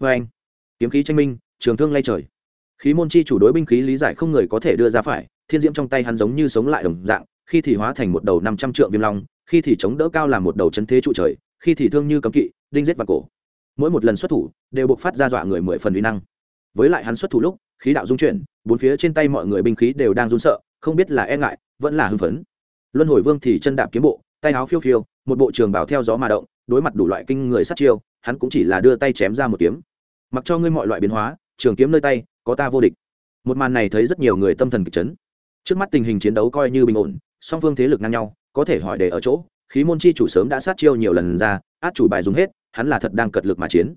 Vê anh, kiếm khí tranh minh, trường thương lay trời. Khí môn chi chủ đối binh khí lý giải không người có thể đưa ra phải, thiên diễm trong tay hắn giống như sống lại đồng dạng, khi thì hóa thành một đầu năm trăm trượng viêm long, khi thì chống đỡ cao làm một đầu chấn thế trụ trời, khi thì thương như cấm kỵ đinh giết vào cổ. Mỗi một lần xuất thủ, đều buộc phát ra dọa người mười phần uy năng. Với lại hắn xuất thủ lúc, khí đạo dung chuyển, bốn phía trên tay mọi người binh khí đều đang run sợ, không biết là e ngại, vẫn là hưng phấn. Luân hồi vương thì chân đạp kiếm bộ, tay áo phiêu phiêu, một bộ trường bảo theo gió mà động, đối mặt đủ loại kinh người sát chiêu, hắn cũng chỉ là đưa tay chém ra một kiếm. Mặc cho ngươi mọi loại biến hóa, trường kiếm nơi tay, có ta vô địch. Một màn này thấy rất nhiều người tâm thần kịch chấn. Trước mắt tình hình chiến đấu coi như bình ổn, song phương thế lực ngang nhau, có thể hỏi để ở chỗ, khí môn chi chủ sớm đã sát chiêu nhiều lần ra, át chủ bài dùng hết hắn là thật đang cật lực mà chiến.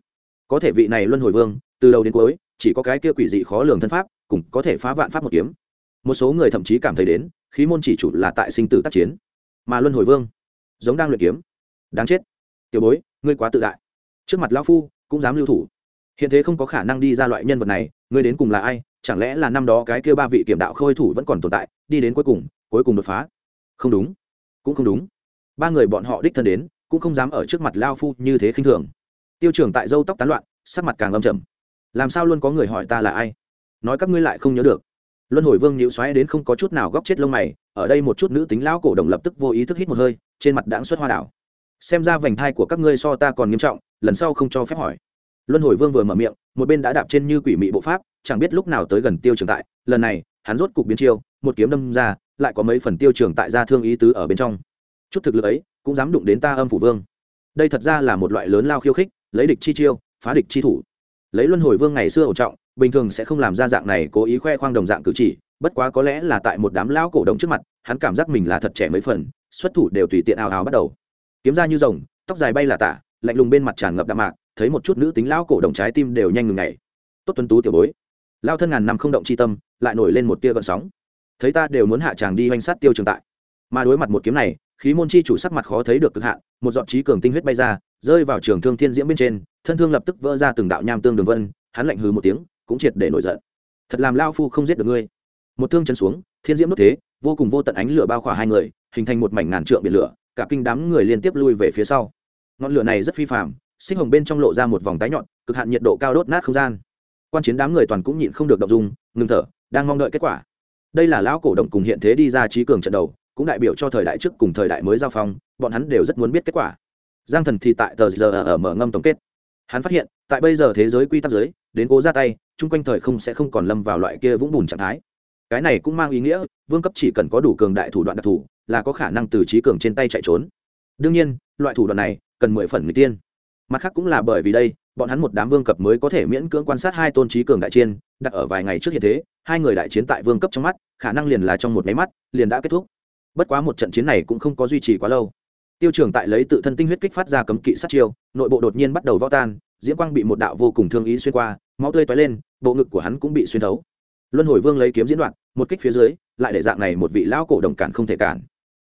Có thể vị này luân hồi vương, từ đầu đến cuối, chỉ có cái kia quỷ dị khó lường thân pháp cũng có thể phá vạn pháp một kiếm. Một số người thậm chí cảm thấy đến, khí môn chỉ chủ là tại sinh tử tác chiến. Mà luân hồi vương, giống đang luyện kiếm. Đáng chết. Tiểu bối, ngươi quá tự đại. Trước mặt lão phu, cũng dám lưu thủ. Hiện thế không có khả năng đi ra loại nhân vật này, ngươi đến cùng là ai? Chẳng lẽ là năm đó cái kia ba vị kiểm đạo khôi thủ vẫn còn tồn tại, đi đến cuối cùng cuối cùng đột phá? Không đúng. Cũng không đúng. Ba người bọn họ đích thân đến cũng không dám ở trước mặt lao phu như thế khinh thường. Tiêu trưởng tại dâu tóc tán loạn, sắc mặt càng âm trầm. Làm sao luôn có người hỏi ta là ai? Nói các ngươi lại không nhớ được. Luân hồi vương nhịu xoáy đến không có chút nào góc chết lông mày, ở đây một chút nữ tính lão cổ đồng lập tức vô ý thức hít một hơi, trên mặt đãng xuất hoa đảo. Xem ra vành thai của các ngươi so ta còn nghiêm trọng, lần sau không cho phép hỏi. Luân hồi vương vừa mở miệng, một bên đã đạp trên như quỷ mị bộ pháp, chẳng biết lúc nào tới gần tiêu trường tại, lần này, hắn rốt cục biến chiêu, một kiếm đâm ra, lại có mấy phần tiêu trường tại ra thương ý tứ ở bên trong. Chút thực lực ấy cũng dám đụng đến ta âm phủ vương. Đây thật ra là một loại lớn lao khiêu khích, lấy địch chi chiêu, phá địch chi thủ. Lấy luân hồi vương ngày xưa ổ trọng, bình thường sẽ không làm ra dạng này cố ý khoe khoang đồng dạng cử chỉ, bất quá có lẽ là tại một đám lão cổ động trước mặt, hắn cảm giác mình là thật trẻ mấy phần, xuất thủ đều tùy tiện ào ào bắt đầu. Kiếm ra như rồng, tóc dài bay là tả, lạnh lùng bên mặt tràn ngập đạm mạc, thấy một chút nữ tính lão cổ động trái tim đều nhanh ngừng ngày tốt tuấn tú tiểu bối. Lao thân ngàn năm không động chi tâm, lại nổi lên một tia gợn sóng. Thấy ta đều muốn hạ chàng đi hoành sát tiêu trường tại. Mà đối mặt một kiếm này khí môn chi chủ sắc mặt khó thấy được cực hạn, một giọt trí cường tinh huyết bay ra, rơi vào trường thương thiên diễm bên trên, thân thương lập tức vỡ ra từng đạo nham tương đường vân, hắn lạnh hừ một tiếng, cũng triệt để nổi giận. Thật làm lao phu không giết được ngươi. Một thương chân xuống, thiên diễm đốt thế, vô cùng vô tận ánh lửa bao khỏa hai người, hình thành một mảnh ngàn trượng biển lửa, cả kinh đám người liên tiếp lui về phía sau. Ngọn lửa này rất phi phạm sinh hồng bên trong lộ ra một vòng tái nhọn, cực hạn nhiệt độ cao đốt nát không gian. Quan chiến đám người toàn cũng nhịn không được động dung, ngừng thở, đang mong đợi kết quả. Đây là lão cổ động cùng hiện thế đi ra trí cường trận đầu cũng đại biểu cho thời đại trước cùng thời đại mới giao phong, bọn hắn đều rất muốn biết kết quả. Giang thần thì tại tờ giờ ở mở ngâm tổng kết. Hắn phát hiện, tại bây giờ thế giới quy tắc giới, đến cố ra tay, chung quanh thời không sẽ không còn lâm vào loại kia vũng bùn trạng thái. Cái này cũng mang ý nghĩa, vương cấp chỉ cần có đủ cường đại thủ đoạn đặc thù, là có khả năng từ trí cường trên tay chạy trốn. Đương nhiên, loại thủ đoạn này cần mười phần người tiên. Mặt khác cũng là bởi vì đây, bọn hắn một đám vương cấp mới có thể miễn cưỡng quan sát hai tôn trí cường đại chiên, đặt ở vài ngày trước hiện thế, hai người đại chiến tại vương cấp trong mắt, khả năng liền là trong một máy mắt, liền đã kết thúc bất quá một trận chiến này cũng không có duy trì quá lâu. Tiêu trường tại lấy tự thân tinh huyết kích phát ra cấm kỵ sát chiêu, nội bộ đột nhiên bắt đầu võ tan, diễm quang bị một đạo vô cùng thương ý xuyên qua, máu tươi toái lên, bộ ngực của hắn cũng bị xuyên thấu. Luân hồi vương lấy kiếm diễn đoạn, một kích phía dưới, lại để dạng này một vị lão cổ đồng cản không thể cản.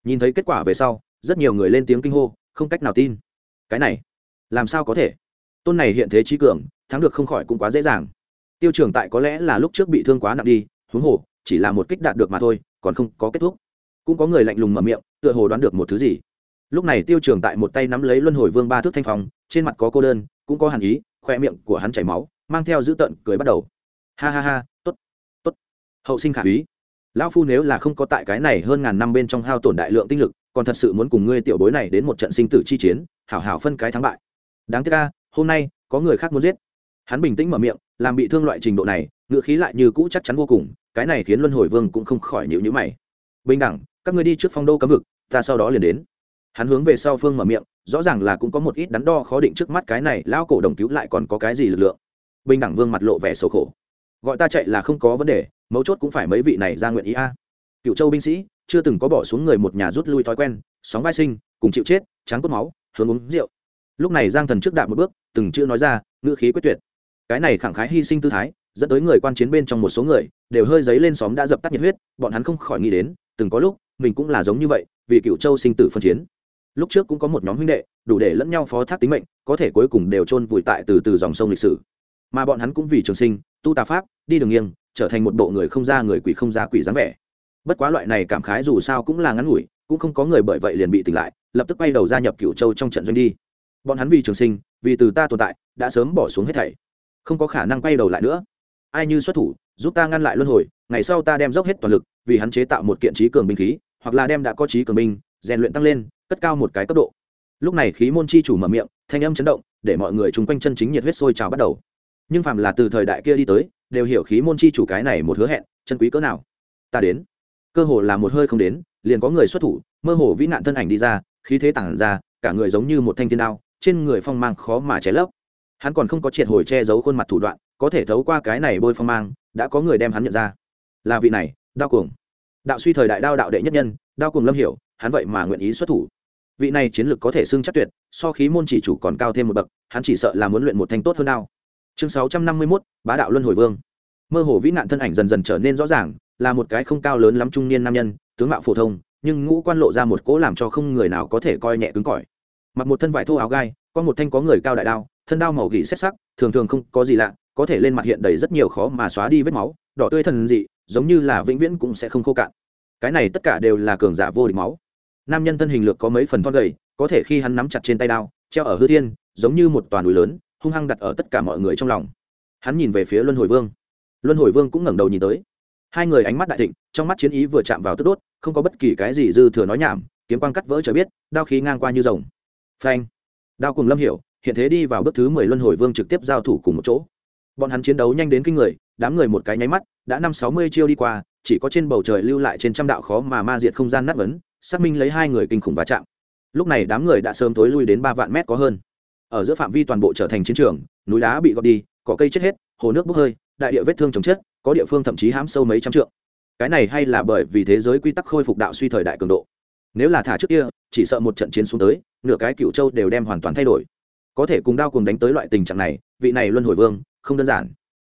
Nhìn thấy kết quả về sau, rất nhiều người lên tiếng kinh hô, không cách nào tin. Cái này, làm sao có thể? Tôn này hiện thế trí cường, thắng được không khỏi cũng quá dễ dàng. Tiêu trường tại có lẽ là lúc trước bị thương quá nặng đi, huống hồ, chỉ là một kích đạt được mà thôi, còn không có kết thúc cũng có người lạnh lùng mở miệng, tựa hồ đoán được một thứ gì. Lúc này tiêu trường tại một tay nắm lấy luân hồi vương ba thước thanh phong, trên mặt có cô đơn, cũng có hàn ý khoe miệng của hắn chảy máu, mang theo dữ tợn cười bắt đầu. Ha ha ha t ố t t ố t hậu sinh khả úy. Lão phu nếu là không có tại cái này hơn ngàn năm bên trong hao tổn đại lượng tinh lực, còn thật sự muốn cùng ngươi tiểu bối này đến một trận sinh tử chi chiến, hảo hảo phân cái thắng bại. Đáng tiếc ca hôm nay, có người khác muốn giết. Hắn bình tĩnh mở miệng, làm bị thương loại trình độ này, ngựa khí lại như cũ chắc chắn vô cùng, cái này khiến luân hồi vương cũng không khỏi nhịu nhữ mày. Bình đẳng các ngươi đi trước phong đô cấm vực, ta sau đó liền đến. Hắn hướng về sau phương mở miệng, rõ ràng là cũng có một ít đắn đo khó định trước mắt cái này, lão cổ đồng cứu lại còn có cái gì lực lượng. Bình đẳng vương mặt lộ vẻ xấu khổ. Gọi ta chạy là không có vấn đề, mấu chốt cũng phải mấy vị này ra nguyện ý a. Cựu châu binh sĩ, chưa từng có bỏ xuống người một nhà rút lui thói quen, sóng vai sinh, cùng chịu chết trắng cốt máu, hướng uống rượu. Lúc này giang thần trước đạp một bước, từng chữ nói ra, ngữ khí quyết tuyệt. Cái này khẳng khái hy sinh tư thái dẫn tới người quan chiến bên trong một số người, đều hơi dấy lên xóm đã dập tắt nhiệt huyết, bọn hắn không khỏi nghĩ đến, từng có lúc, mình cũng là giống như vậy, vì cựu châu sinh tử phân chiến. Lúc trước cũng có một nhóm huynh đệ, đủ để lẫn nhau phó thác tính mệnh, có thể cuối cùng đều chôn vùi tại từ từ dòng sông lịch sử. Mà bọn hắn cũng vì trường sinh, tu tà pháp, đi đường nghiêng, trở thành một bộ người không ra người quỷ không ra quỷ dáng vẻ. Bất quá loại này cảm khái dù sao cũng là ngắn ngủi, cũng không có người bởi vậy liền bị tỉnh lại, lập tức quay đầu gia nhập cựu châu trong trận doanh đi. Bọn hắn vì trường sinh, vì từ ta tồn tại, đã sớm bỏ xuống hết thảy. Không có khả năng quay đầu lại nữa ai như xuất thủ, giúp ta ngăn lại luân hồi, ngày sau ta đem dốc hết toàn lực, vì hắn chế tạo một kiện trí cường binh khí, hoặc là đem đã có trí cường binh, rèn luyện tăng lên, cất cao một cái cấp độ. Lúc này khí môn chi chủ mở miệng, thanh âm chấn động, để mọi người chung quanh chân chính nhiệt huyết sôi trào bắt đầu. Nhưng phàm là từ thời đại kia đi tới, đều hiểu khí môn chi chủ cái này một hứa hẹn, chân quý cỡ nào. Ta đến. Cơ hồ là một hơi không đến, liền có người xuất thủ, mơ hồ vĩ nạn thân ảnh đi ra, khí thế tản ra, cả người giống như một thanh thiên đao, trên người phong mang khó mà cháy lấp. Hắn còn không có triệt hồi che giấu khuôn mặt thủ đoạn có thể thấu qua cái này bôi phong mang, đã có người đem hắn nhận ra. Là vị này, đao cuồng. Đạo suy thời đại đao đạo đệ nhất nhân, đao cuồng lâm hiểu, hắn vậy mà nguyện ý xuất thủ. Vị này chiến lược có thể xưng chắc tuyệt, so khí môn chỉ chủ còn cao thêm một bậc, hắn chỉ sợ là muốn luyện một thanh tốt hơn đao. Chương sáu trăm năm mươi mốt, bá đạo luân hồi vương. Mơ hồ vĩ nạn thân ảnh dần dần trở nên rõ ràng, là một cái không cao lớn lắm trung niên nam nhân, tướng mạo phổ thông, nhưng ngũ quan lộ ra một cỗ làm cho không người nào có thể coi nhẹ cứng cỏi. Mặc một thân vải thô áo gai, có một thanh có người cao đại đao, thân đao màu gỉ xét sắc, thường thường không có gì lạ có thể lên mặt hiện đầy rất nhiều khó mà xóa đi vết máu, đỏ tươi thần dị, giống như là vĩnh viễn cũng sẽ không khô cạn. Cái này tất cả đều là cường giả vô địch máu. Nam nhân thân hình lược có mấy phần thon gầy, có thể khi hắn nắm chặt trên tay đao, treo ở hư thiên, giống như một toàn núi lớn, hung hăng đặt ở tất cả mọi người trong lòng. Hắn nhìn về phía luân hồi vương. Luân hồi vương cũng ngẩng đầu nhìn tới. Hai người ánh mắt đại thịnh, trong mắt chiến ý vừa chạm vào tức đốt, không có bất kỳ cái gì dư thừa nói nhảm, kiếm quang cắt vỡ trời biết, đao khí ngang qua như rồng. Phanh. Đao cùng lâm hiểu, hiện thế đi vào bước thứ mười luân hồi vương trực tiếp giao thủ cùng một chỗ bọn hắn chiến đấu nhanh đến kinh người, đám người một cái nháy mắt, đã năm sáu mươi chiêu đi qua, chỉ có trên bầu trời lưu lại trên trăm đạo khó mà ma diệt không gian nát vấn xác minh lấy hai người kinh khủng va chạm. Lúc này đám người đã sớm tối lui đến ba vạn mét có hơn. Ở giữa phạm vi toàn bộ trở thành chiến trường, núi đá bị gọt đi, cỏ cây chết hết, hồ nước bốc hơi, đại địa vết thương chồng chết, có địa phương thậm chí hãm sâu mấy trăm trượng. Cái này hay là bởi vì thế giới quy tắc khôi phục đạo suy thời đại cường độ. Nếu là thả trước kia, chỉ sợ một trận chiến xuống tới, nửa cái cựu châu đều đem hoàn toàn thay đổi. Có thể cùng đao cùng đánh tới loại tình trạng này, vị này luân hồi vương không đơn giản.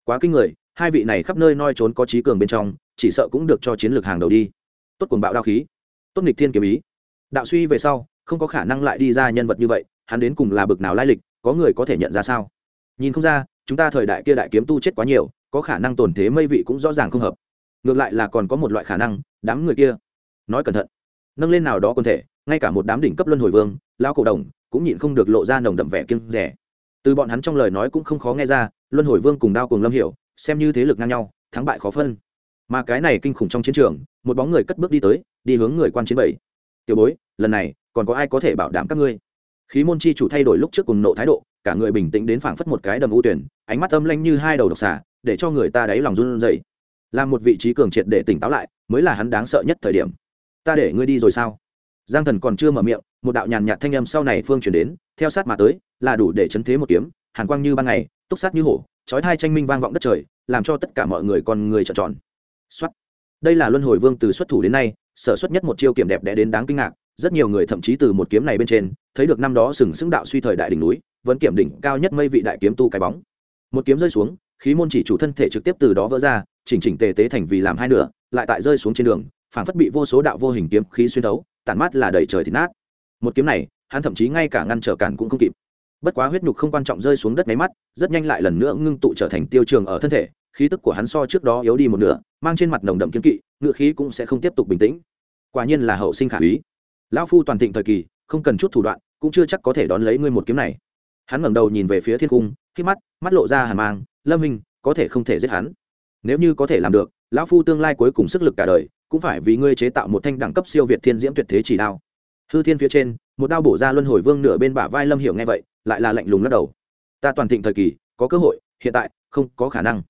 Quá kinh người, hai vị này khắp nơi noi trốn có trí cường bên trong, chỉ sợ cũng được cho chiến lược hàng đầu đi. Tốt cuồng bạo đao khí. Tốt nghịch thiên kiếm ý. Đạo suy về sau, không có khả năng lại đi ra nhân vật như vậy, hắn đến cùng là bực nào lai lịch, có người có thể nhận ra sao? Nhìn không ra, chúng ta thời đại kia đại kiếm tu chết quá nhiều, có khả năng tổn thế mây vị cũng rõ ràng không hợp. Ngược lại là còn có một loại khả năng, đám người kia. Nói cẩn thận. Nâng lên nào đó còn thể, ngay cả một đám đỉnh cấp luân hồi vương lao cổ đồng, cũng nhịn không được lộ ra nồng đậm vẻ kiêng rẻ từ bọn hắn trong lời nói cũng không khó nghe ra luân hồi vương cùng đao cùng lâm hiểu, xem như thế lực ngang nhau, thắng bại khó phân. Mà cái này kinh khủng trong chiến trường, một bóng người cất bước đi tới, đi hướng người quan chiến bảy. Tiểu bối, lần này, còn có ai có thể bảo đảm các ngươi? Khí môn chi chủ thay đổi lúc trước cùng nộ thái độ, cả người bình tĩnh đến phảng phất một cái đầm ưu tuyển, ánh mắt âm lanh như hai đầu độc xả để cho người ta đáy lòng run rẩy. Làm một vị trí cường triệt để tỉnh táo lại, mới là hắn đáng sợ nhất thời điểm. Ta để ngươi đi rồi sao? Giang thần còn chưa mở miệng, một đạo nhàn nhạt thanh âm sau này phương chuyển đến, theo sát mà tới, là đủ để chấn thế một kiếm hàn quang như ban ngày, túc sát như hổ, chói hai tranh minh vang vọng đất trời, làm cho tất cả mọi người con người trợn tròn. Xuất đây là luân hồi vương từ xuất thủ đến nay, sở xuất nhất một chiêu kiểm đẹp đẽ đến đáng kinh ngạc, rất nhiều người thậm chí từ một kiếm này bên trên, thấy được năm đó sừng sững đạo suy thời đại đỉnh núi, vẫn kiểm đỉnh cao nhất mây vị đại kiếm tu cái bóng. Một kiếm rơi xuống, khí môn chỉ chủ thân thể trực tiếp từ đó vỡ ra, chỉnh chỉnh tề tế thành vì làm hai nửa, lại tại rơi xuống trên đường phản phất bị vô số đạo vô hình kiếm khí xuyên thấu, tản mát là đầy trời thịt nát. Một kiếm này, hắn thậm chí ngay cả ngăn trở cản cũng không kịp bất quá huyết nhục không quan trọng rơi xuống đất máy mắt, rất nhanh lại lần nữa ngưng tụ trở thành tiêu trường ở thân thể, khí tức của hắn so trước đó yếu đi một nửa, mang trên mặt nồng đậm kiếm kỵ, ngựa khí cũng sẽ không tiếp tục bình tĩnh. Quả nhiên là hậu sinh khả úy. Lão phu toàn thịnh thời kỳ, không cần chút thủ đoạn, cũng chưa chắc có thể đón lấy ngươi một kiếm này. Hắn ngẩng đầu nhìn về phía thiên cung, khi mắt mắt lộ ra hàn mang, lâm hình có thể không thể giết hắn? Nếu như có thể làm được, lão phu tương lai cuối cùng sức lực cả đời, cũng phải vì ngươi chế tạo một thanh đẳng cấp siêu việt thiên diễm tuyệt thế chỉ đao. Hư thiên phía trên, một đao bổ ra luân hồi vương nửa bên bả vai lâm hiểu nghe vậy lại là lạnh lùng lắc đầu. Ta toàn thịnh thời kỳ, có cơ hội, hiện tại, không có khả năng.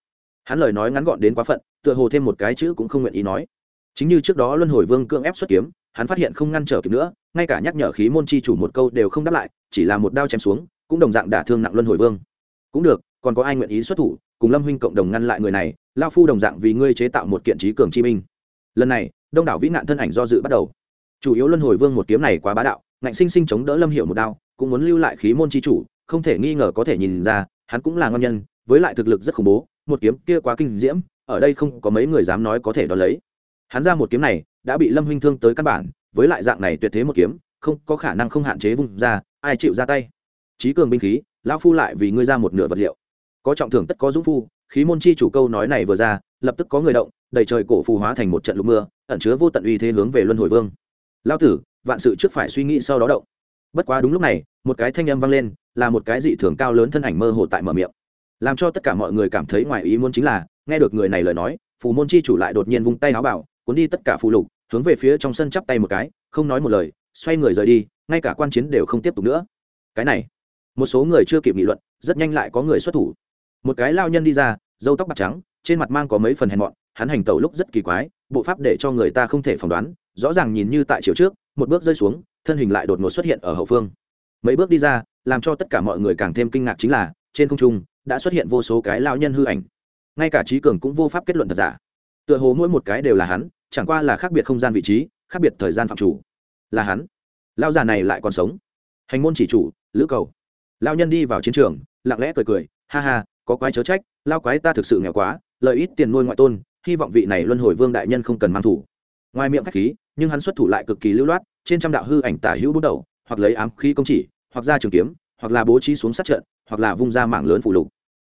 Hắn lời nói ngắn gọn đến quá phận, tựa hồ thêm một cái chữ cũng không nguyện ý nói. Chính như trước đó luân hồi vương cưỡng ép xuất kiếm, hắn phát hiện không ngăn trở kịp nữa, ngay cả nhắc nhở khí môn chi chủ một câu đều không đáp lại, chỉ là một đao chém xuống, cũng đồng dạng đả thương nặng luân hồi vương. Cũng được, còn có ai nguyện ý xuất thủ, cùng lâm huynh cộng đồng ngăn lại người này, lao phu đồng dạng vì ngươi chế tạo một kiện trí cường chi minh lần này, đông đảo vĩ nạn thân ảnh do dự bắt đầu. Chủ yếu luân hồi vương một kiếm này quá bá đạo, ngạnh sinh sinh chống đỡ lâm hiệu một đao cũng muốn lưu lại khí môn chi chủ, không thể nghi ngờ có thể nhìn ra, hắn cũng là ngon nhân, với lại thực lực rất khủng bố, một kiếm kia quá kinh diễm, ở đây không có mấy người dám nói có thể đo lấy. Hắn ra một kiếm này, đã bị lâm huynh thương tới căn bản, với lại dạng này tuyệt thế một kiếm, không có khả năng không hạn chế vùng ra, ai chịu ra tay. Trí cường binh khí, lão phu lại vì ngươi ra một nửa vật liệu. Có trọng thưởng tất có dũng phu, khí môn chi chủ câu nói này vừa ra, lập tức có người động đầy trời cổ phù hóa thành một trận lục mưa, ẩn chứa vô tận uy thế hướng về luân hồi vương. Lao tử, vạn sự trước phải suy nghĩ sau đó động bất quá đúng lúc này, một cái thanh âm vang lên, là một cái dị thường cao lớn thân ảnh mơ hồ tại mở miệng. Làm cho tất cả mọi người cảm thấy ngoài ý muốn chính là, nghe được người này lời nói, phù môn chi chủ lại đột nhiên vung tay áo bảo, cuốn đi tất cả phù lục, hướng về phía trong sân chắp tay một cái, không nói một lời, xoay người rời đi, ngay cả quan chiến đều không tiếp tục nữa. Cái này, một số người chưa kịp nghị luận, rất nhanh lại có người xuất thủ. Một cái lao nhân đi ra dâu tóc bạc trắng, trên mặt mang có mấy phần hèn mọn, hắn hành tẩu lúc rất kỳ quái, bộ pháp để cho người ta không thể phỏng đoán rõ ràng nhìn như tại chiều trước, một bước rơi xuống, thân hình lại đột ngột xuất hiện ở hậu phương. Mấy bước đi ra, làm cho tất cả mọi người càng thêm kinh ngạc chính là, trên không trung đã xuất hiện vô số cái lao nhân hư ảnh. Ngay cả trí cường cũng vô pháp kết luận thật giả. Tựa hồ mỗi một cái đều là hắn, chẳng qua là khác biệt không gian vị trí, khác biệt thời gian phạm chủ. Là hắn. Lao già này lại còn sống. Hành môn chỉ chủ, lữ cầu. Lao nhân đi vào chiến trường, lặng lẽ cười cười, ha ha, có quái chớ trách lao quái ta thực sự nghèo quá, lợi ít tiền nuôi ngoại tôn, hy vọng vị này luân hồi vương đại nhân không cần mang thủ ngoài miệng khách khí, nhưng hắn xuất thủ lại cực kỳ lưu loát, trên trăm đạo hư ảnh tả hữu bút đầu, hoặc lấy ám khí công chỉ, hoặc ra trường kiếm, hoặc là bố trí xuống sát trận, hoặc là vung ra mảng lớn phủ lục.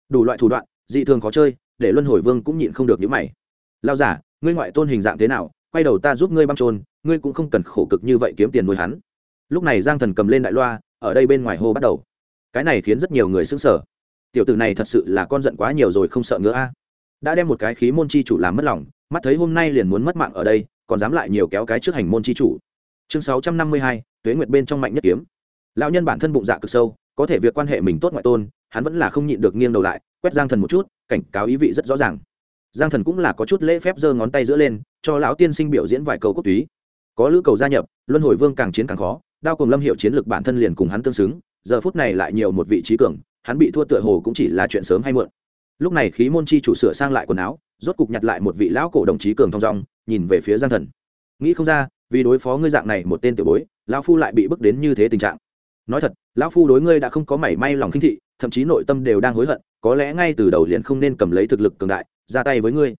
Đủ loại thủ đoạn, dị thường khó chơi, để luân hồi vương cũng nhịn không được những mày. Lao giả, ngươi ngoại tôn hình dạng thế nào? Quay đầu ta giúp ngươi băng trôn ngươi cũng không cần khổ cực như vậy kiếm tiền nuôi hắn. Lúc này giang thần cầm lên đại loa, ở đây bên ngoài hô bắt đầu. Cái này khiến rất nhiều người sững sờ. Tiểu tử này thật sự là con giận quá nhiều rồi không sợ ngứa a. Đã đem một cái khí môn chi chủ làm mất lòng, mắt thấy hôm nay liền muốn mất mạng ở đây còn dám lại nhiều kéo cái trước hành môn chi chủ. Chương sáu trăm năm mươi hai, tuế nguyệt bên trong mạnh nhất kiếm. Lão nhân bản thân bụng dạ cực sâu, có thể việc quan hệ mình tốt ngoại tôn, hắn vẫn là không nhịn được nghiêng đầu lại, quét giang thần một chút, cảnh cáo ý vị rất rõ ràng. Giang thần cũng là có chút lễ phép giơ ngón tay giữa lên, cho lão tiên sinh biểu diễn vài câu cốt túy. Có lữ cầu gia nhập, luân hồi vương càng chiến càng khó, đao cùng lâm hiệu chiến lược bản thân liền cùng hắn tương xứng, giờ phút này lại nhiều một vị trí cường, hắn bị thua tựa hồ cũng chỉ là chuyện sớm hay muộn. Lúc này khí môn chi chủ sửa sang lại quần áo, rốt cục nhặt lại một vị lão cổ đồng chí cường thong dong nhìn về phía giang thần. Nghĩ không ra, vì đối phó ngươi dạng này một tên tiểu bối, lão phu lại bị bước đến như thế tình trạng. Nói thật, lão phu đối ngươi đã không có mảy may lòng khinh thị, thậm chí nội tâm đều đang hối hận, có lẽ ngay từ đầu liền không nên cầm lấy thực lực cường đại, ra tay với ngươi.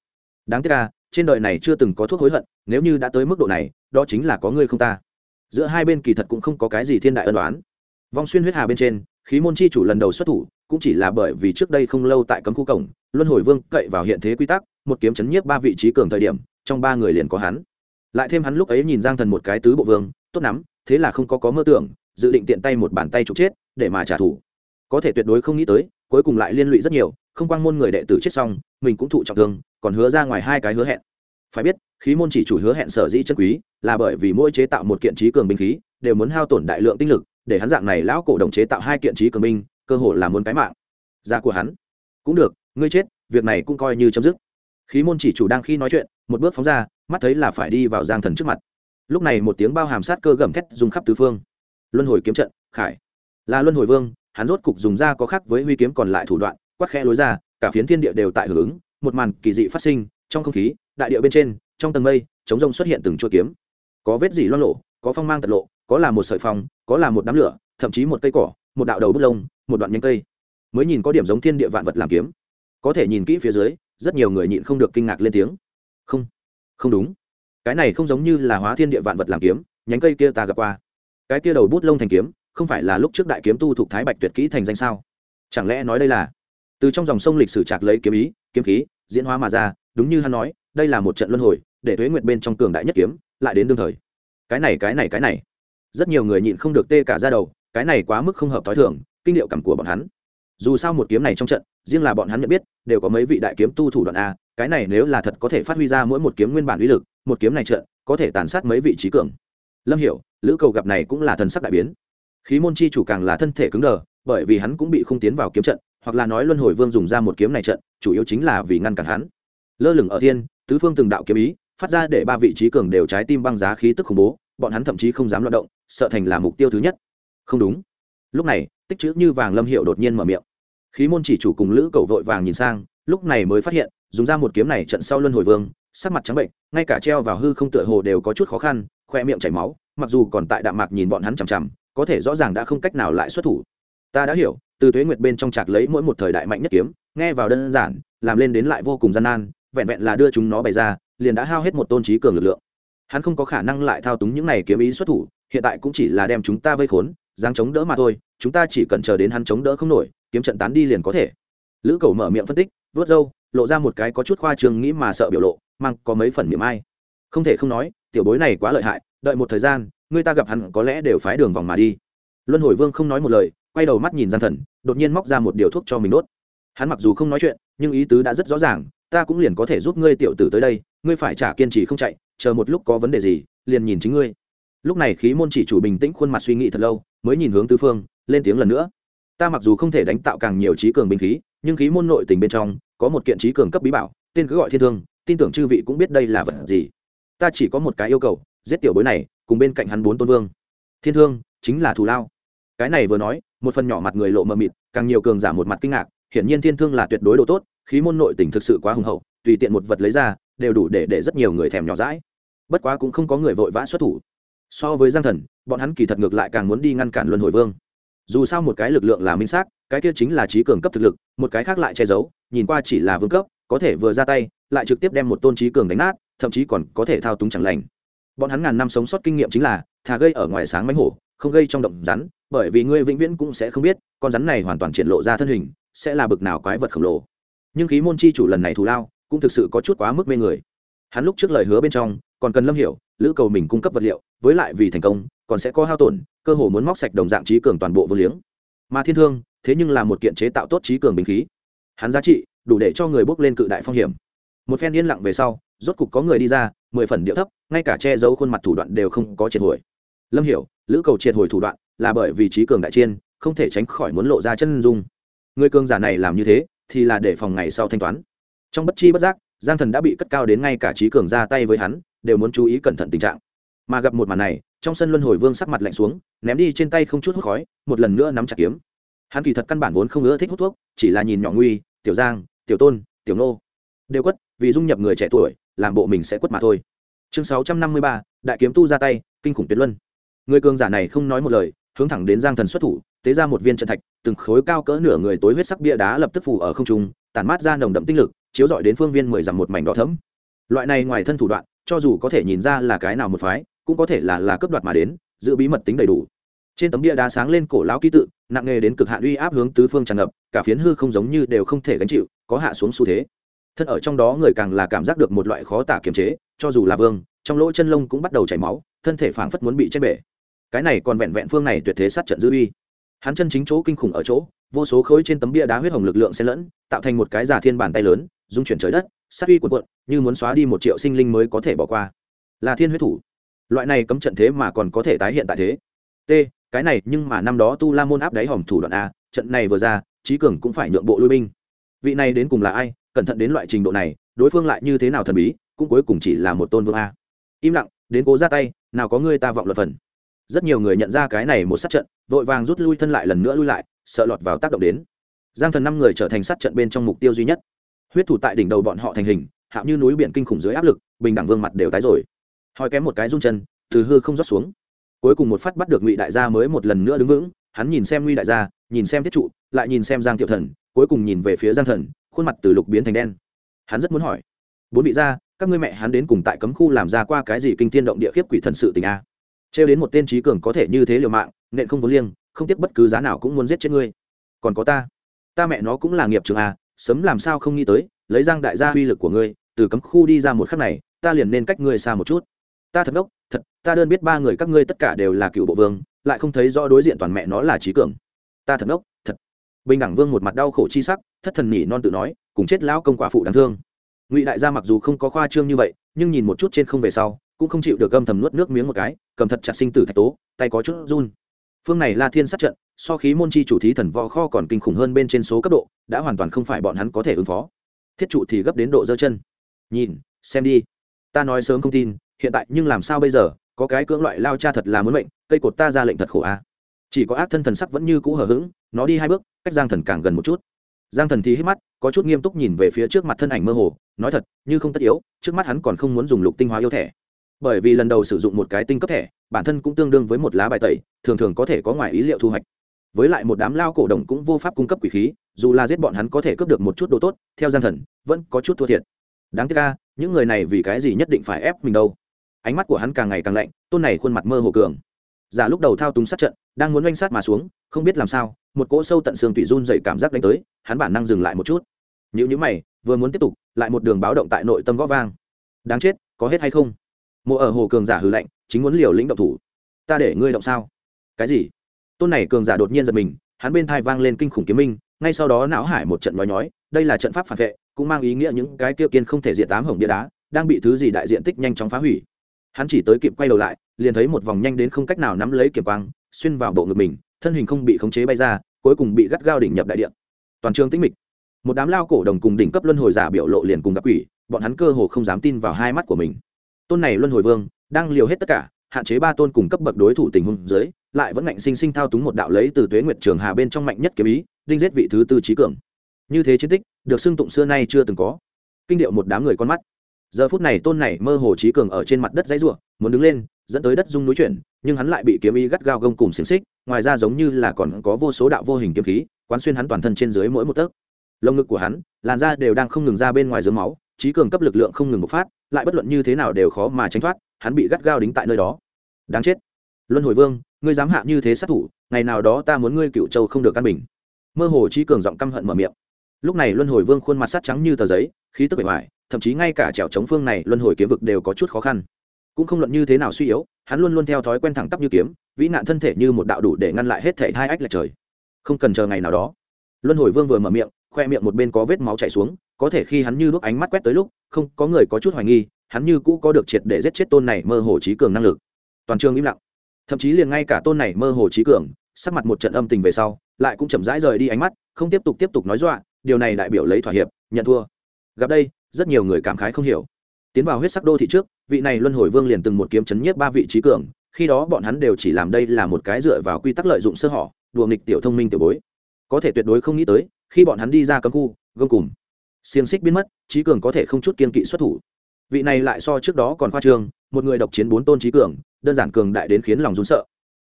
Đáng tiếc là trên đời này chưa từng có thuốc hối hận, nếu như đã tới mức độ này, đó chính là có ngươi không ta. Giữa hai bên kỳ thật cũng không có cái gì thiên đại ân đoán vong xuyên huyết hà bên trên, khí môn chi chủ lần đầu xuất thủ, cũng chỉ là bởi vì trước đây không lâu tại cấm khu cổng, luân hồi vương cậy vào hiện thế quy tắc, một kiếm chấn nhiếp ba vị trí cường thời điểm trong ba người liền có hắn. Lại thêm hắn lúc ấy nhìn giang thần một cái tứ bộ vương, tốt lắm, thế là không có có mơ tưởng, dự định tiện tay một bàn tay trục chết, để mà trả thù. Có thể tuyệt đối không nghĩ tới, cuối cùng lại liên lụy rất nhiều, không quang môn người đệ tử chết xong, mình cũng thụ trọng thương, còn hứa ra ngoài hai cái hứa hẹn. Phải biết, khí môn chỉ chủ hứa hẹn sở dĩ chân quý, là bởi vì mỗi chế tạo một kiện trí cường binh khí, đều muốn hao tổn đại lượng tinh lực, để hắn dạng này lão cổ đồng chế tạo hai kiện trí cường binh, cơ hội là muốn cái mạng. Ra của hắn. Cũng được, ngươi chết, việc này cũng coi như chấm dứt. Khí môn chỉ chủ đang khi nói chuyện một bước phóng ra, mắt thấy là phải đi vào giang thần trước mặt. Lúc này một tiếng bao hàm sát cơ gầm thét dùng khắp tứ phương. Luân hồi kiếm trận, khải. Là luân hồi vương, hắn rốt cục dùng ra có khác với huy kiếm còn lại thủ đoạn, quắc khẽ lối ra, cả phiến thiên địa đều tại hưởng ứng, một màn kỳ dị phát sinh, trong không khí, đại địa bên trên, trong tầng mây chống rông xuất hiện từng chuỗi kiếm. Có vết dỉ loan lộ có phong mang tật lộ, có là một sợi phong, có là một đám lửa, thậm chí một cây cỏ, một đạo đầu bút lông, một đoạn nhánh cây. Mới nhìn có điểm giống thiên địa vạn vật làm kiếm. Có thể nhìn kỹ phía dưới, rất nhiều người nhịn không được kinh ngạc lên tiếng không. Không đúng. Cái này không giống như là hóa thiên địa vạn vật làm kiếm, nhánh cây kia ta gặp qua. Cái kia đầu bút lông thành kiếm, không phải là lúc trước đại kiếm tu thuộc thái bạch tuyệt kỹ thành danh sao? Chẳng lẽ nói đây là? Từ trong dòng sông lịch sử trạc lấy kiếm ý, kiếm khí, diễn hóa mà ra, đúng như hắn nói, đây là một trận luân hồi, để thuế nguyện bên trong cường đại nhất kiếm, lại đến đương thời. Cái này cái này cái này. Rất nhiều người nhịn không được tê cả ra đầu, cái này quá mức không hợp t h o i thường, kinh điệu cảm của bọn hắn. Dù sao một kiếm này trong trận, riêng là bọn hắn nhận biết, đều có mấy vị đại kiếm tu thủ đoạn a cái này nếu là thật có thể phát huy ra mỗi một kiếm nguyên bản uy lực, một kiếm này trận, có thể tàn sát mấy vị trí cường. Lâm hiểu, lữ cầu gặp này cũng là thần sắc đại biến. Khí môn chi chủ càng là thân thể cứng đờ, bởi vì hắn cũng bị không tiến vào kiếm trận, hoặc là nói luân hồi vương dùng ra một kiếm này trận, chủ yếu chính là vì ngăn cản hắn. Lơ lửng ở thiên, tứ phương từng đạo kiếm ý, phát ra để ba vị trí cường đều trái tim băng giá khí tức khủng bố, bọn hắn thậm chí không dám loạt động, sợ thành là mục tiêu thứ nhất. Không đúng. Lúc này, tích chữ như vàng lâm hiệu đột nhiên mở miệng. Khí môn chỉ chủ cùng lữ cầu vội vàng nhìn sang, lúc này mới phát hiện dùng ra một kiếm này trận sau luân hồi vương, sắc mặt trắng bệnh, ngay cả treo vào hư không tựa hồ đều có chút khó khăn, khoe miệng chảy máu, mặc dù còn tại đạm mạc nhìn bọn hắn chằm chằm, có thể rõ ràng đã không cách nào lại xuất thủ. Ta đã hiểu, từ thuế nguyệt bên trong chặt lấy mỗi một thời đại mạnh nhất kiếm, nghe vào đơn giản, làm lên đến lại vô cùng gian nan, vẹn vẹn là đưa chúng nó bày ra, liền đã hao hết một tôn trí cường lực lượng. Hắn không có khả năng lại thao túng những này kiếm ý xuất thủ, hiện tại cũng chỉ là đem chúng ta vây khốn giáng chống đỡ mà thôi, chúng ta chỉ cần chờ đến hắn chống đỡ không nổi, kiếm trận tán đi liền có thể. Lữ cầu mở miệng phân tích, vớt râu lộ ra một cái có chút khoa trương nghĩ mà sợ biểu lộ, mang có mấy phần miệng ai. Không thể không nói, tiểu bối này quá lợi hại, đợi một thời gian, người ta gặp hắn có lẽ đều phái đường vòng mà đi. Luân hồi vương không nói một lời, quay đầu mắt nhìn gian thần, đột nhiên móc ra một điều thuốc cho mình đốt. Hắn mặc dù không nói chuyện, nhưng ý tứ đã rất rõ ràng, ta cũng liền có thể giúp ngươi tiểu tử tới đây, ngươi phải trả kiên trì không chạy, chờ một lúc có vấn đề gì, liền nhìn chính ngươi. Lúc này khí môn chỉ chủ bình tĩnh khuôn mặt suy nghĩ thật lâu, mới nhìn hướng tứ phương, lên tiếng lần nữa. Ta mặc dù không thể đánh tạo càng nhiều trí cường binh khí, nhưng khí môn nội tình bên trong có một kiện trí cường cấp bí bảo, tên cứ gọi thiên thương, tin tưởng chư vị cũng biết đây là vật gì. Ta chỉ có một cái yêu cầu, giết tiểu bối này, cùng bên cạnh hắn bốn tôn vương. Thiên thương, chính là thù lao. Cái này vừa nói, một phần nhỏ mặt người lộ mờ mịt, càng nhiều cường giả một mặt kinh ngạc, hiển nhiên thiên thương là tuyệt đối độ tốt, khí môn nội tình thực sự quá hùng hậu, tùy tiện một vật lấy ra, đều đủ để để rất nhiều người thèm nhỏ rãi bất quá cũng không có người vội vã xuất thủ. So với giang thần, bọn hắn kỳ thật ngược lại càng muốn đi ngăn cản luân hồi vương dù sao một cái lực lượng là minh xác, cái kia chính là trí cường cấp thực lực, một cái khác lại che giấu, nhìn qua chỉ là vương cấp, có thể vừa ra tay, lại trực tiếp đem một tôn trí cường đánh nát, thậm chí còn có thể thao túng chẳng lành. Bọn hắn ngàn năm sống sót kinh nghiệm chính là, thà gây ở ngoài sáng mánh hổ, không gây trong động rắn, bởi vì ngươi vĩnh viễn cũng sẽ không biết, con rắn này hoàn toàn triển lộ ra thân hình, sẽ là bực nào quái vật khổng lồ. Nhưng khí môn chi chủ lần này thù lao, cũng thực sự có chút quá mức mê người. Hắn lúc trước lời hứa bên trong, còn cần lâm hiểu, lữ cầu mình cung cấp vật liệu, với lại vì thành công còn sẽ có hao tổn, cơ hồ muốn móc sạch đồng dạng trí cường toàn bộ vô liếng. Mà thiên thương, thế nhưng là một kiện chế tạo tốt trí cường bình khí. Hắn giá trị, đủ để cho người bước lên cự đại phong hiểm. Một phen yên lặng về sau, rốt cục có người đi ra, mười phần điệu thấp, ngay cả che giấu khuôn mặt thủ đoạn đều không có triệt hồi. Lâm hiểu, lữ cầu triệt hồi thủ đoạn là bởi vì trí cường đại chiên, không thể tránh khỏi muốn lộ ra chân dung. Người cường giả này làm như thế, thì là để phòng ngày sau thanh toán. Trong bất chi bất giác, giang thần đã bị cất cao đến ngay cả trí cường ra tay với hắn, đều muốn chú ý cẩn thận tình trạng. Mà gặp một màn này trong sân luân hồi vương sắc mặt lạnh xuống, ném đi trên tay không chút hút khói, một lần nữa nắm chặt kiếm. Hắn kỳ thật căn bản vốn không ưa thích hút thuốc, chỉ là nhìn nhỏ nguy, tiểu giang, tiểu tôn, tiểu nô đều quất, vì dung nhập người trẻ tuổi, làm bộ mình sẽ quất mà thôi. Chương sáu trăm năm mươi ba, đại kiếm tu ra tay, kinh khủng tuyệt luân. Người cường giả này không nói một lời, hướng thẳng đến giang thần xuất thủ, tế ra một viên trận thạch, từng khối cao cỡ nửa người tối huyết sắc bia đá lập tức phủ ở không trung, tản mát ra nồng đậm tinh lực, chiếu dọi đến phương viên mười dặm một mảnh đỏ thấm loại này ngoài thân thủ đoạn, cho dù có thể nhìn ra là cái nào một phái cũng có thể là là cấp đoạt mà đến, giữ bí mật tính đầy đủ. Trên tấm bia đá sáng lên cổ lão ký tự, nặng nghề đến cực hạn uy áp hướng tứ phương tràn ngập, cả phiến hư không giống như đều không thể gánh chịu, có hạ xuống xu thế. Thân ở trong đó người càng là cảm giác được một loại khó tả kiềm chế, cho dù là vương, trong lỗ chân lông cũng bắt đầu chảy máu, thân thể phảng phất muốn bị chết bể. Cái này còn vẹn vẹn phương này tuyệt thế sát trận dư uy. Hắn chân chính chỗ kinh khủng ở chỗ, vô số khối trên tấm bia đá huyết hồng lực lượng xen lẫn, tạo thành một cái giả thiên bàn tay lớn dung chuyển trời đất, sát uy cuồn cuộn, như muốn xóa đi một triệu sinh linh mới có thể bỏ qua. Là thiên huyết thủ loại này cấm trận thế mà còn có thể tái hiện tại thế. T, cái này, nhưng mà năm đó tu la môn áp đáy hòm thủ đoạn a, trận này vừa ra trí cường cũng phải nhượng bộ lui binh. Vị này đến cùng là ai? Cẩn thận đến loại trình độ này, đối phương lại như thế nào thần bí, cũng cuối cùng chỉ là một tôn vương a. Im lặng, đến cố ra tay, nào có ngươi ta vọng luật phần. Rất nhiều người nhận ra cái này một sát trận, vội vàng rút lui thân lại lần nữa lui lại, sợ lọt vào tác động đến. Giang thần năm người trở thành sát trận bên trong mục tiêu duy nhất. Huyết thủ tại đỉnh đầu bọn họ thành hình hạo như núi biển kinh khủng dưới áp lực, bình đẳng vương mặt đều tái rồi hoi kém một cái rung chân, từ hư không rót xuống. Cuối cùng một phát bắt được ngụy đại gia mới một lần nữa đứng vững, hắn nhìn xem ngụy đại gia, nhìn xem thiết trụ, lại nhìn xem giang tiểu thần, cuối cùng nhìn về phía giang thần, khuôn mặt từ lục biến thành đen. Hắn rất muốn hỏi, bốn vị gia, các ngươi mẹ hắn đến cùng tại cấm khu làm ra qua cái gì kinh thiên động địa khiếp quỷ thần sự tình a? Trêu đến một tên trí cường có thể như thế liều mạng, nện không vốn liêng, không tiếc bất cứ giá nào cũng muốn giết chết ngươi. Còn có ta ta mẹ nó cũng là nghiệp trường a, sớm làm sao không nghĩ tới, lấy giang đại gia uy lực của ngươi, từ cấm khu đi ra một khắc này, ta liền nên cách ngươi xa một chút ta thật đốc, thật, ta đơn biết ba người các ngươi tất cả đều là cựu bộ vương, lại không thấy rõ đối diện toàn mẹ nó là trí cường. Ta thật đốc, thật. Bình đẳng vương một mặt đau khổ chi sắc, thất thần nhỉ non tự nói, cùng chết lão công quả phụ đáng thương. Ngụy đại gia mặc dù không có khoa trương như vậy, nhưng nhìn một chút trên không về sau, cũng không chịu được gâm thầm nuốt nước miếng một cái, cầm thật chặt sinh tử thạch tố, tay có chút run. Phương này là thiên sát trận, so khí môn chi chủ thí thần võ kho còn kinh khủng hơn bên trên số cấp độ, đã hoàn toàn không phải bọn hắn có thể ứng phó. Thiết trụ thì gấp đến độ dơ chân. Nhìn, xem đi. Ta nói sớm không tin hiện tại nhưng làm sao bây giờ, có cái cưỡng loại lao cha thật là muốn mệnh, cây cột ta ra lệnh thật khổ a à. chỉ có ác thân thần sắc vẫn như cũ hờ hững, nó đi hai bước, cách giang thần càng gần một chút. Giang thần thì hít mắt, có chút nghiêm túc nhìn về phía trước mặt thân ảnh mơ hồ, nói thật, như không tất yếu, trước mắt hắn còn không muốn dùng lục tinh hóa yêu thẻ. Bởi vì lần đầu sử dụng một cái tinh cấp thẻ, bản thân cũng tương đương với một lá bài tẩy, thường thường có thể có ngoài ý liệu thu hoạch. Với lại một đám lao cổ đồng cũng vô pháp cung cấp quỷ khí, dù là giết bọn hắn có thể cướp được một chút đồ tốt, theo giang thần, vẫn có chút thua thiệt. Đáng tiếc ca những người này vì cái gì nhất định phải ép mình đâu? Ánh mắt của hắn càng ngày càng lạnh, tôn này khuôn mặt mơ hồ cường. Giả lúc đầu thao túng sát trận, đang muốn oanh sát mà xuống, không biết làm sao, một cỗ sâu tận xương tủy run dày cảm giác đánh tới, hắn bản năng dừng lại một chút. Nếu như mày, vừa muốn tiếp tục, lại một đường báo động tại nội tâm gõ vang. Đáng chết, có hết hay không? Mộ ở hồ cường giả hư lạnh, chính muốn liều lĩnh động thủ. Ta để ngươi động sao? Cái gì? Tôn này cường giả đột nhiên giật mình, hắn bên thai vang lên kinh khủng kiếm minh, ngay sau đó não hải một trận nói nhói, đây là trận pháp phản vệ, cũng mang ý nghĩa những cái tiêu kiên không thể diện tám hồng bia đá, đang bị thứ gì đại diện tích nhanh chóng phá hủy hắn chỉ tới kịp quay đầu lại, liền thấy một vòng nhanh đến không cách nào nắm lấy kiểm quang, xuyên vào bộ ngực mình, thân hình không bị khống chế bay ra, cuối cùng bị gắt gao đỉnh nhập đại điện toàn trường tĩnh mịch. Một đám lao cổ đồng cùng đỉnh cấp luân hồi giả biểu lộ liền cùng gặp quỷ, bọn hắn cơ hồ không dám tin vào hai mắt của mình. Tôn này luân hồi vương, đang liều hết tất cả, hạn chế ba tôn cùng cấp bậc đối thủ tình huống dưới, lại vẫn ngạnh sinh sinh thao túng một đạo lấy từ tuế nguyệt trường hà bên trong mạnh nhất kiếm ý, đinh giết vị thứ tư trí cường. Như thế chiến tích, được xưng tụng xưa nay chưa từng có. Kinh điệu một đám người con mắt giờ phút này tôn này mơ hồ trí cường ở trên mặt đất dãy ruộng muốn đứng lên, dẫn tới đất dung núi chuyển, nhưng hắn lại bị kiếm ý gắt gao gông cùng xiềng xích, ngoài ra giống như là còn có vô số đạo vô hình kiếm khí, quán xuyên hắn toàn thân trên dưới mỗi một tấc. Lồng ngực của hắn, làn da đều đang không ngừng ra bên ngoài dưới máu, trí cường cấp lực lượng không ngừng bộc phát, lại bất luận như thế nào đều khó mà tránh thoát, hắn bị gắt gao đính tại nơi đó. Đáng chết. Luân hồi vương, ngươi dám hạ như thế sát thủ, ngày nào đó ta muốn ngươi cựu châu không được căn bình. Mơ hồ trí cường giọng căm hận mở miệng. Lúc này luân hồi vương khuôn mặt sắt trắng như tờ giấy, khí tức bề ngoài thậm chí ngay cả trèo chống phương này luân hồi kiếm vực đều có chút khó khăn. Cũng không luận như thế nào suy yếu, hắn luôn luôn theo thói quen thẳng tắp như kiếm, vĩ nạn thân thể như một đạo đủ để ngăn lại hết thể hai ách lệch trời. Không cần chờ ngày nào đó. Luân hồi vương vừa mở miệng, khoe miệng một bên có vết máu chảy xuống, có thể khi hắn như lúc ánh mắt quét tới lúc, không, có người có chút hoài nghi, hắn như cũ có được triệt để giết chết tôn này mơ hồ trí cường năng lực. Toàn trường im lặng. Thậm chí liền ngay cả tôn này mơ hồ trí cường, sắc mặt một trận âm tình về sau, lại cũng chậm rãi rời đi ánh mắt, không tiếp tục tiếp tục nói dọa, điều này đại biểu lấy thỏa hiệp, nhận thua. Gặp đây rất nhiều người cảm khái không hiểu. Tiến vào huyết sắc đô thị trước, vị này luân hồi vương liền từng một kiếm chấn nhiếp ba vị trí cường, khi đó bọn hắn đều chỉ làm đây là một cái dựa vào quy tắc lợi dụng sơ hỏ đùa nghịch tiểu thông minh tiểu bối. Có thể tuyệt đối không nghĩ tới, khi bọn hắn đi ra cấm khu, gông cùng, xiềng xích biến mất, trí cường có thể không chút kiên kỵ xuất thủ. Vị này lại so trước đó còn khoa trương, một người độc chiến bốn tôn trí cường, đơn giản cường đại đến khiến lòng rún sợ.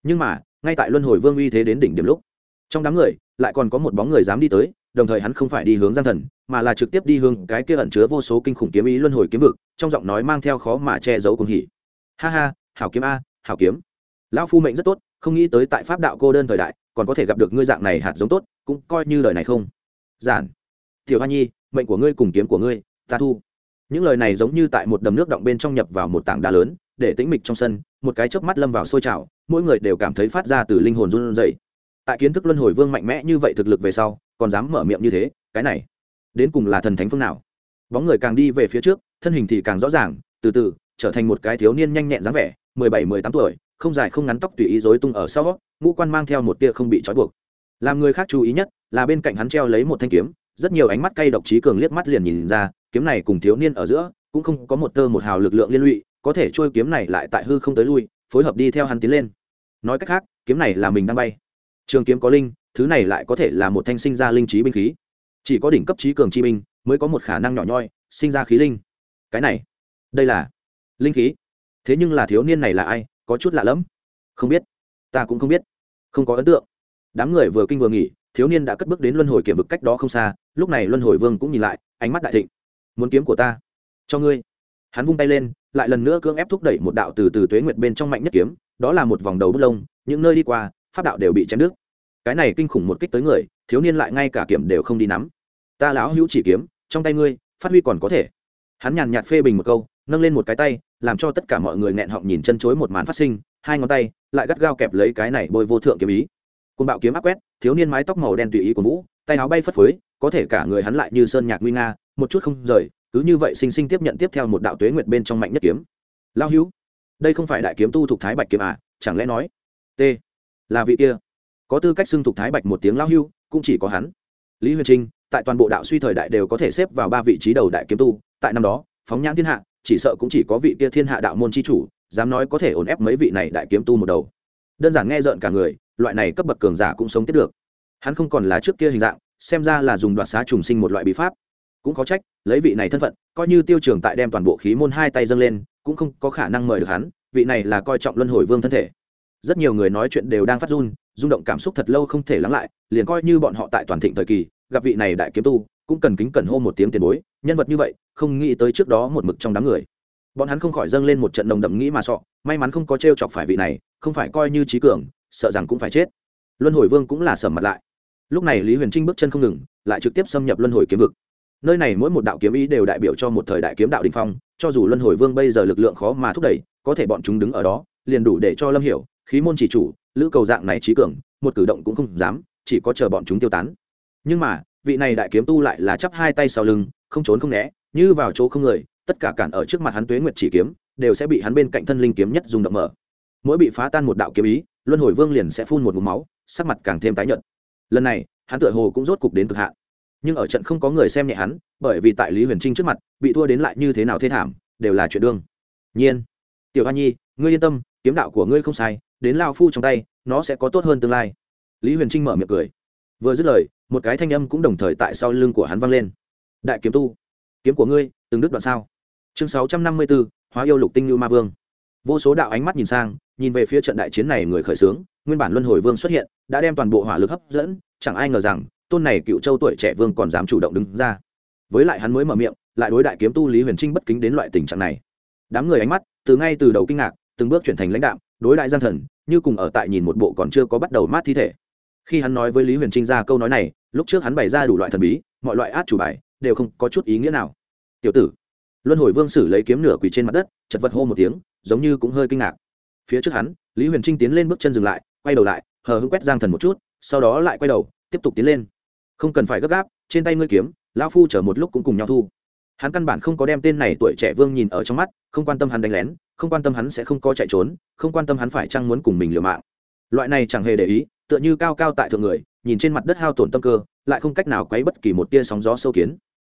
Nhưng mà, ngay tại luân hồi vương uy thế đến đỉnh điểm lúc, trong đám người, lại còn có một bóng người dám đi tới đồng thời hắn không phải đi hướng giang thần, mà là trực tiếp đi hướng cái kia ẩn chứa vô số kinh khủng kiếm ý luân hồi kiếm vực, trong giọng nói mang theo khó mà che giấu cùng hỉ. Ha ha, hảo kiếm a, hảo kiếm. Lão phu mệnh rất tốt, không nghĩ tới tại pháp đạo cô đơn thời đại, còn có thể gặp được ngươi dạng này hạt giống tốt, cũng coi như lời này không. Giản. Tiểu hoa nhi, mệnh của ngươi cùng kiếm của ngươi, ta thu. Những lời này giống như tại một đầm nước động bên trong nhập vào một tảng đá lớn, để tĩnh mịch trong sân, một cái chớp mắt lâm vào sôi trào, mỗi người đều cảm thấy phát ra từ linh hồn run rẩy. Tại kiến thức luân hồi vương mạnh mẽ như vậy thực lực về sau còn dám mở miệng như thế, cái này, đến cùng là thần thánh phương nào? Bóng người càng đi về phía trước, thân hình thì càng rõ ràng, từ từ, trở thành một cái thiếu niên nhanh nhẹn dáng vẻ, mười bảy, mười tám tuổi, không dài không ngắn tóc tùy ý rối tung ở sau, ngũ quan mang theo một tia không bị trói buộc. Làm người khác chú ý nhất, là bên cạnh hắn treo lấy một thanh kiếm, rất nhiều ánh mắt cay độc trí cường liếc mắt liền nhìn ra, kiếm này cùng thiếu niên ở giữa, cũng không có một tơ một hào lực lượng liên lụy, có thể trôi kiếm này lại tại hư không tới lui, phối hợp đi theo hắn tiến lên. Nói cách khác, kiếm này là mình đang bay. Trường kiếm có linh thứ này lại có thể là một thanh sinh ra linh trí binh khí. Chỉ có đỉnh cấp trí cường chi binh mới có một khả năng nhỏ nhoi, sinh ra khí linh. Cái này, đây là linh khí. Thế nhưng là thiếu niên này là ai? Có chút lạ lẫm. Không biết. Ta cũng không biết. Không có ấn tượng. Đám người vừa kinh vừa nghỉ, thiếu niên đã cất bước đến luân hồi kiểm vực cách đó không xa. Lúc này luân hồi vương cũng nhìn lại, ánh mắt đại thịnh. Muốn kiếm của ta, cho ngươi. Hắn vung tay lên, lại lần nữa cưỡng ép thúc đẩy một đạo từ từ tuế nguyệt bên trong mạnh nhất kiếm. Đó là một vòng đầu bút lông, những nơi đi qua, pháp đạo đều bị chém đứt cái này kinh khủng một kích tới người, thiếu niên lại ngay cả kiểm đều không đi nắm. Ta lão hữu chỉ kiếm, trong tay ngươi, phát huy còn có thể. Hắn nhàn nhạt phê bình một câu, nâng lên một cái tay, làm cho tất cả mọi người nghẹn họng nhìn chân chối một màn phát sinh, hai ngón tay, lại gắt gao kẹp lấy cái này bôi vô thượng kiếm ý. Côn bạo kiếm áp quét, thiếu niên mái tóc màu đen tùy ý của vũ, tay áo bay phất phới, có thể cả người hắn lại như sơn nhạc nguy nga, một chút không rời, cứ như vậy sinh sinh tiếp nhận tiếp theo một đạo tuế nguyệt bên trong mạnh nhất kiếm. Lao hữu, đây không phải đại kiếm tu thuộc thái bạch kiếm à chẳng lẽ nói, t, là vị kia? Có tư cách xưng thục thái bạch một tiếng lao hưu, cũng chỉ có hắn. Lý huyền trinh, tại toàn bộ đạo suy thời đại đều có thể xếp vào ba vị trí đầu đại kiếm tu, tại năm đó, phóng nhãn thiên hạ, chỉ sợ cũng chỉ có vị kia thiên hạ đạo môn c h i chủ, dám nói có thể ổn ép mấy vị này đại kiếm tu một đầu. Đơn giản nghe rợn cả người, loại này cấp bậc cường giả cũng sống tiếp được. Hắn không còn là trước kia hình dạng, xem ra là dùng đoạt xá trùng sinh một loại bí pháp. Cũng có trách, lấy vị này thân phận, coi như tiêu trường tại đem toàn bộ khí môn hai tay dâng lên, cũng không có khả năng mời được hắn, vị này là coi trọng luân hồi vương thân thể. Rất nhiều người nói chuyện đều đang phát run rung động cảm xúc thật lâu không thể lắng lại, liền coi như bọn họ tại toàn thịnh thời kỳ, gặp vị này đại kiếm tu, cũng cần kính cẩn hô một tiếng tiền bối, nhân vật như vậy, không nghĩ tới trước đó một mực trong đám người. Bọn hắn không khỏi dâng lên một trận nồng đậm nghĩ mà sọ may mắn không có t r e o chọc phải vị này, không phải coi như trí cường, sợ rằng cũng phải chết. Luân hồi vương cũng là sầm mặt lại. Lúc này lý huyền trinh bước chân không ngừng, lại trực tiếp xâm nhập luân hồi kiếm vực. Nơi này mỗi một đạo kiếm ý đều đại biểu cho một thời đại kiếm đạo đình phong, cho dù luân hồi vương bây giờ lực lượng khó mà thúc đẩy, có thể bọn chúng đứng ở đó, liền đủ để cho lâm hiểu, khí môn chỉ chủ lữ cầu dạng này trí cường, một cử động cũng không dám, chỉ có chờ bọn chúng tiêu tán. Nhưng mà, vị này đại kiếm tu lại là chắp hai tay sau lưng, không trốn không né, như vào chỗ không người, tất cả cản ở trước mặt hắn tuế nguyệt chỉ kiếm, đều sẽ bị hắn bên cạnh thân linh kiếm nhất dùng động mở. Mỗi bị phá tan một đạo kiếm ý, luân hồi vương liền sẽ phun một mũ máu, sắc mặt càng thêm tái nhợt. Lần này, hắn tựa hồ cũng rốt cục đến cực hạn. Nhưng ở trận không có người xem nhẹ hắn, bởi vì tại lý huyền trinh trước mặt, bị thua đến lại như thế nào thế thảm, đều là chuyện đương. Nhiên. Tiểu hoa nhi, ngươi yên tâm kiếm đạo của ngươi không sai, đến lao phu trong tay, nó sẽ có tốt hơn tương lai. Lý huyền trinh mở miệng cười. Vừa dứt lời, một cái thanh âm cũng đồng thời tại sau lưng của hắn vang lên. Đại kiếm tu, kiếm của ngươi từng đứt đoạn sao? Chương sáu trăm năm mươi bốn hóa yêu lục tinh lưu ma vương. Vô số đạo ánh mắt nhìn sang, nhìn về phía trận đại chiến này người khởi xướng, nguyên bản luân hồi vương xuất hiện, đã đem toàn bộ hỏa lực hấp dẫn, chẳng ai ngờ rằng, tôn này cựu châu tuổi trẻ vương còn dám chủ động đứng ra. Với lại hắn mới mở miệng, lại đối đại kiếm tu lý huyền trinh bất kính đến loại tình trạng này. Đám người ánh mắt từ ngay từ đầu kinh ngạc từng bước chuyển thành lãnh đạo đối đại gian thần, như cùng ở tại nhìn một bộ còn chưa có bắt đầu mát thi thể. Khi hắn nói với lý huyền trinh ra câu nói này, lúc trước hắn bày ra đủ loại thần bí, mọi loại át chủ bài, đều không có chút ý nghĩa nào. Tiểu tử. Luân hồi vương sử lấy kiếm nửa quỳ trên mặt đất, chật vật hô một tiếng, giống như cũng hơi kinh ngạc. Phía trước hắn, lý huyền trinh tiến lên bước chân dừng lại, quay đầu lại, hờ hững quét giang thần một chút, sau đó lại quay đầu, tiếp tục tiến lên. Không cần phải gấp gáp, trên tay ngươi kiếm, lão phu chở một lúc cũng cùng nhau thu. Hắn căn bản không có đem tên này tuổi trẻ vương nhìn ở trong mắt, không quan tâm hắn đánh lén không quan tâm hắn sẽ không có chạy trốn, không quan tâm hắn phải chăng muốn cùng mình liều mạng. Loại này chẳng hề để ý, tựa như cao cao tại thượng người, nhìn trên mặt đất hao tổn tâm cơ, lại không cách nào quấy bất kỳ một tia sóng gió sâu kiến.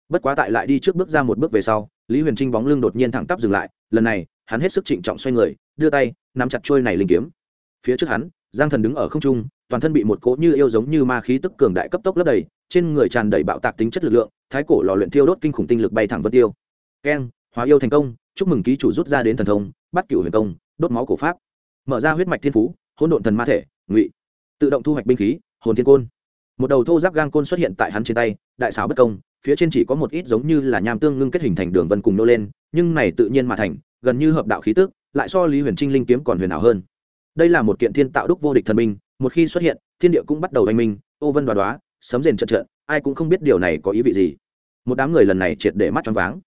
Bất quá tại lại đi trước bước ra một bước về sau, lý huyền trinh bóng lưng đột nhiên thẳng tắp dừng lại, lần này, hắn hết sức trịnh trọng xoay người, đưa tay, nắm chặt trôi này linh kiếm. Phía trước hắn, giang thần đứng ở không trung, toàn thân bị một cỗ như yêu giống như ma khí tức cường đại cấp tốc lấp đầy, trên người tràn đầy bạo tạc tính chất lực lượng, thái cổ lò luyện thiêu đốt kinh khủng tinh lực bay thẳng vân tiêu. Keng hóa yêu thành công, chúc mừng ký chủ rút ra đến thần thông, bắt cựu huyền công, đốt máu cổ pháp. Mở ra huyết mạch thiên phú, hỗn độn thần ma thể, ngụy. Tự động thu hoạch binh khí, hồn thiên côn. Một đầu thô giáp gang côn xuất hiện tại hắn trên tay, đại xảo bất công, phía trên chỉ có một ít giống như là nham tương ngưng kết hình thành đường vân cùng nô lên, nhưng này tự nhiên mà thành, gần như hợp đạo khí tức, lại so lý huyền trinh linh kiếm còn huyền ảo hơn. Đây là một kiện thiên tạo đúc vô địch thần minh một khi xuất hiện, thiên địa cũng bắt đầu oanh minh, ô vân đoá đoá, sấm rền trận trận ai cũng không biết điều này có ý vị gì. Một đám người lần này triệt để mắt choáng váng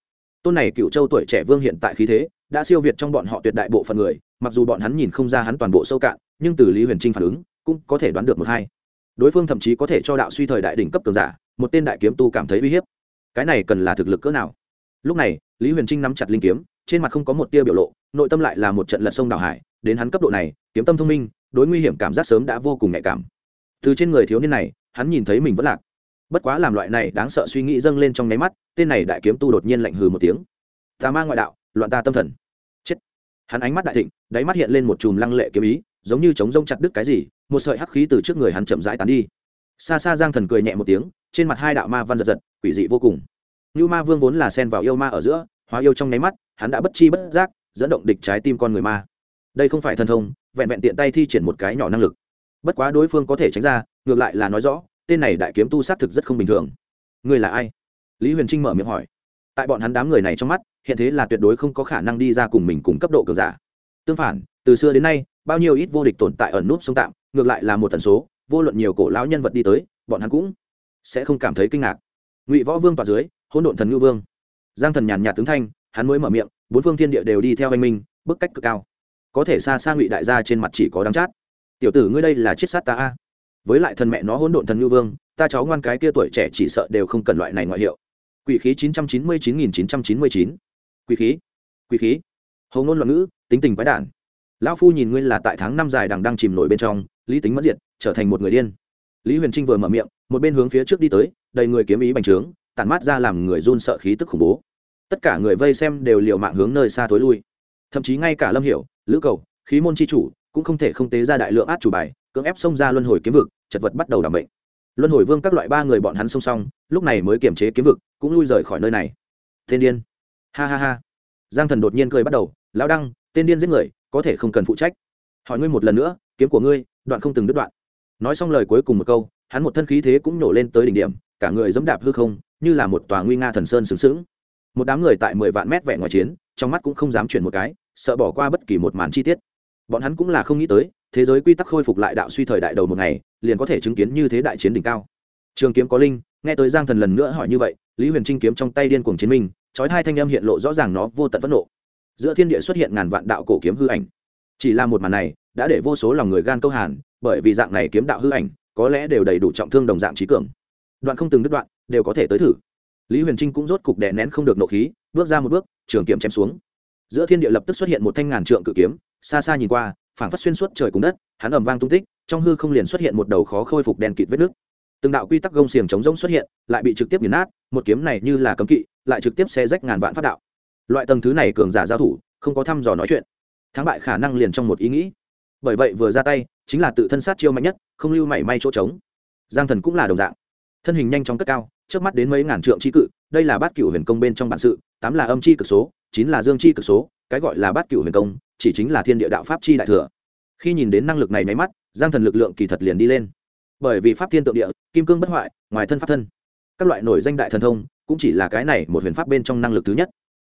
tôn này cựu châu tuổi trẻ vương hiện tại khí thế, đã siêu việt trong bọn họ tuyệt đại bộ phận người, mặc dù bọn hắn nhìn không ra hắn toàn bộ sâu cạn, nhưng từ lý huyền trinh phản ứng, cũng có thể đoán được một hai. Đối phương thậm chí có thể cho đạo suy thời đại đỉnh cấp cường giả, một tên đại kiếm tu cảm thấy uy hiếp. Cái này cần là thực lực cỡ nào? Lúc này, lý huyền trinh nắm chặt linh kiếm, trên mặt không có một tia biểu lộ, nội tâm lại là một trận lật sông đào hải, đến hắn cấp độ này, kiếm tâm thông minh, đối nguy hiểm cảm giác sớm đã vô cùng nhạy cảm. Từ trên người thiếu niên này, hắn nhìn thấy mình vẫn lạc bất quá làm loại này đáng sợ suy nghĩ dâng lên trong nháy mắt, tên này đại kiếm tu đột nhiên lạnh hừ một tiếng. Tà ma ngoại đạo, loạn ta tâm thần. Chết. Hắn ánh mắt đại thịnh, đáy mắt hiện lên một chùm lăng lệ kiếm ý, giống như chống rông chặt đứt cái gì, một sợi hắc khí từ trước người hắn chậm rãi tán đi. Xa xa giang thần cười nhẹ một tiếng, trên mặt hai đạo ma văn giật giật, quỷ dị vô cùng. Như ma vương vốn là sen vào yêu ma ở giữa, hóa yêu trong nháy mắt, hắn đã bất chi bất giác, dẫn động địch trái tim con người ma. Đây không phải thần thông, vẹn vẹn tiện tay thi triển một cái nhỏ năng lực. Bất quá đối phương có thể tránh ra, ngược lại là nói rõ tên này đại kiếm tu xác thực rất không bình thường. Ngươi là ai? Lý huyền trinh mở miệng hỏi. Tại bọn hắn đám người này trong mắt, hiện thế là tuyệt đối không có khả năng đi ra cùng mình cùng cấp độ cường giả. Tương phản, từ xưa đến nay, bao nhiêu ít vô địch tồn tại ẩn núp sông tạm, ngược lại là một tần số, vô luận nhiều cổ lão nhân vật đi tới, bọn hắn cũng sẽ không cảm thấy kinh ngạc. Ngụy võ vương tòa dưới, hỗn độn thần ngư vương. Giang thần nhàn nhạt tướng thanh, hắn mới mở miệng, bốn phương thiên địa đều đi theo anh minh, bức cách cực cao. Có thể xa xa ngụy đại gia trên mặt chỉ có đắng chát. Tiểu tử ngươi đây là chiết sát ta a với lại thần mẹ nó hỗn độn thần ngư vương, ta cháu ngoan cái kia tuổi trẻ chỉ sợ đều không cần loại này ngoại hiệu. Quỷ khí chín trăm chín mươi chín nghìn chín trăm chín mươi chín. Quỷ khí quỷ khí. Hầu ngôn loạn ngữ, tính tình quái đản. Lão phu nhìn ngươi là tại tháng năm dài đằng đang chìm nổi bên trong, lý tính mất diệt, trở thành một người điên. Lý huyền trinh vừa mở miệng, một bên hướng phía trước đi tới, đầy người kiếm ý bành trướng, tản mát ra làm người run sợ khí tức khủng bố. Tất cả người vây xem đều liều mạng hướng nơi xa tối lui. Thậm chí ngay cả lâm hiểu, lữ cầu, khí môn chi chủ cũng không thể không tế ra đại lượng át chủ bài, cưỡng ép xông ra luân hồi kiếm vực, chật vật bắt đầu đảm bệnh luân hồi vương các loại ba người bọn hắn song song lúc này mới kiềm chế kiếm vực, cũng lui rời khỏi nơi này. Tên điên. Ha ha ha. Giang thần đột nhiên cười bắt đầu, lão đăng, tên điên giết người, có thể không cần phụ trách. Hỏi ngươi một lần nữa, kiếm của ngươi, đoạn không từng đứt đoạn. Nói xong lời cuối cùng một câu, hắn một thân khí thế cũng nổ lên tới đỉnh điểm, cả người dẫm đạp hư không, như là một tòa nguy nga thần sơn sướng sướng một đám người tại mười vạn mét vẹn ngoài chiến, trong mắt cũng không dám chuyển một cái, sợ bỏ qua bất kỳ một màn chi tiết bọn hắn cũng là không nghĩ tới, thế giới quy tắc khôi phục lại đạo suy thời đại đầu một ngày, liền có thể chứng kiến như thế đại chiến đỉnh cao. Trường kiếm có linh, nghe tới giang thần lần nữa hỏi như vậy, lý huyền trinh kiếm trong tay điên cuồng chiến minh trói hai thanh âm hiện lộ rõ ràng nó vô tận phẫn nộ. Giữa thiên địa xuất hiện ngàn vạn đạo cổ kiếm hư ảnh. Chỉ là một màn này, đã để vô số lòng người gan câu hàn, bởi vì dạng này kiếm đạo hư ảnh, có lẽ đều đầy đủ trọng thương đồng dạng trí cường. Đoạn không từng đứt đoạn, đều có thể tới thử. Lý huyền trinh cũng rốt cục đè nén không được nộ khí, bước ra một bước, trường kiếm chém xuống. Giữa thiên địa lập tức xuất hiện một thanh ngàn trượng cự kiếm xa xa nhìn qua, phảng phất xuyên suốt trời cùng đất, hắn ầm vang tung tích, trong hư không liền xuất hiện một đầu khó khôi phục đèn kịt vết nước từng đạo quy tắc gông xiềng chống rông xuất hiện, lại bị trực tiếp nghiền nát, một kiếm này như là cấm kỵ, lại trực tiếp xe rách ngàn vạn phát đạo. Loại tầng thứ này cường giả giao thủ, không có thăm dò nói chuyện. Thắng bại khả năng liền trong một ý nghĩ. Bởi vậy vừa ra tay, chính là tự thân sát chiêu mạnh nhất, không lưu mảy may chỗ trống. Giang thần cũng là đồng dạng. Thân hình nhanh chóng cất cao trước mắt đến mấy ngàn trượng chi cự, đây là bát cửu huyền công bên trong bản sự, tám là âm chi cực số, chín là dương chi cực số, cái gọi là bát cửu huyền công chỉ chính là thiên địa đạo pháp chi đại thừa. Khi nhìn đến năng lực này máy mắt, giang thần lực lượng kỳ thật liền đi lên. Bởi vì pháp thiên tượng địa, kim cương bất hoại, ngoài thân pháp thân. Các loại nổi danh đại thần thông, cũng chỉ là cái này một huyền pháp bên trong năng lực thứ nhất.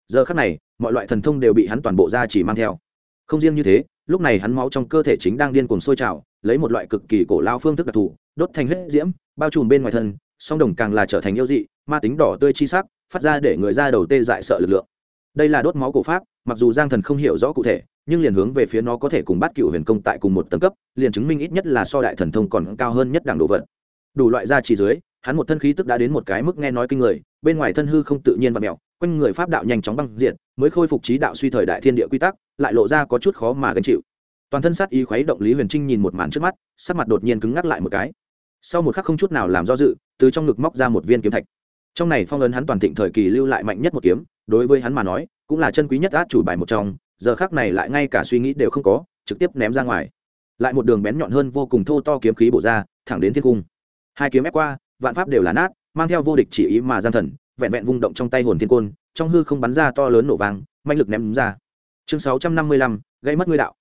Giờ khác này, mọi loại thần thông đều bị hắn toàn bộ ra chỉ mang theo. Không riêng như thế, lúc này hắn máu trong cơ thể chính đang điên cuồng sôi trào, lấy một loại cực kỳ cổ lao phương thức đặc thù, đốt thành huyết diễm, bao trùm bên ngoài thân, song đồng càng là trở thành yêu dị, ma tính đỏ tươi chi sắc, phát ra để người ra đầu tê dại sợ lực lượng. Đây là đốt máu cổ pháp mặc dù giang thần không hiểu rõ cụ thể, nhưng liền hướng về phía nó có thể cùng bắt cựu huyền công tại cùng một tầng cấp, liền chứng minh ít nhất là so đại thần thông còn cao hơn nhất đảng đồ vật. Đủ loại gia chỉ dưới, hắn một thân khí tức đã đến một cái mức nghe nói kinh người, bên ngoài thân hư không tự nhiên và mẹo, quanh người pháp đạo nhanh chóng băng diện mới khôi phục trí đạo suy thời đại thiên địa quy tắc, lại lộ ra có chút khó mà gánh chịu. Toàn thân sát ý khuấy động lý huyền trinh nhìn một màn trước mắt, sắc mặt đột nhiên cứng ngắc lại một cái. Sau một khắc không chút nào làm do dự, từ trong ngực móc ra một viên kiếm thạch. Trong này phong ấn hắn toàn thịnh thời kỳ lưu lại mạnh nhất một kiếm đối với hắn mà nói, cũng là chân quý nhất át chủ bài một trong, giờ khác này lại ngay cả suy nghĩ đều không có, trực tiếp ném ra ngoài. Lại một đường bén nhọn hơn vô cùng thô to kiếm khí bổ ra, thẳng đến thiên cung. Hai kiếm ép qua, vạn pháp đều là nát, mang theo vô địch chỉ ý mà gian thần, vẹn vẹn vung động trong tay hồn thiên côn, trong hư không bắn ra to lớn nổ vàng manh lực ném ra. Chương sáu trăm năm mươi lăm, gây mất ngươi đạo.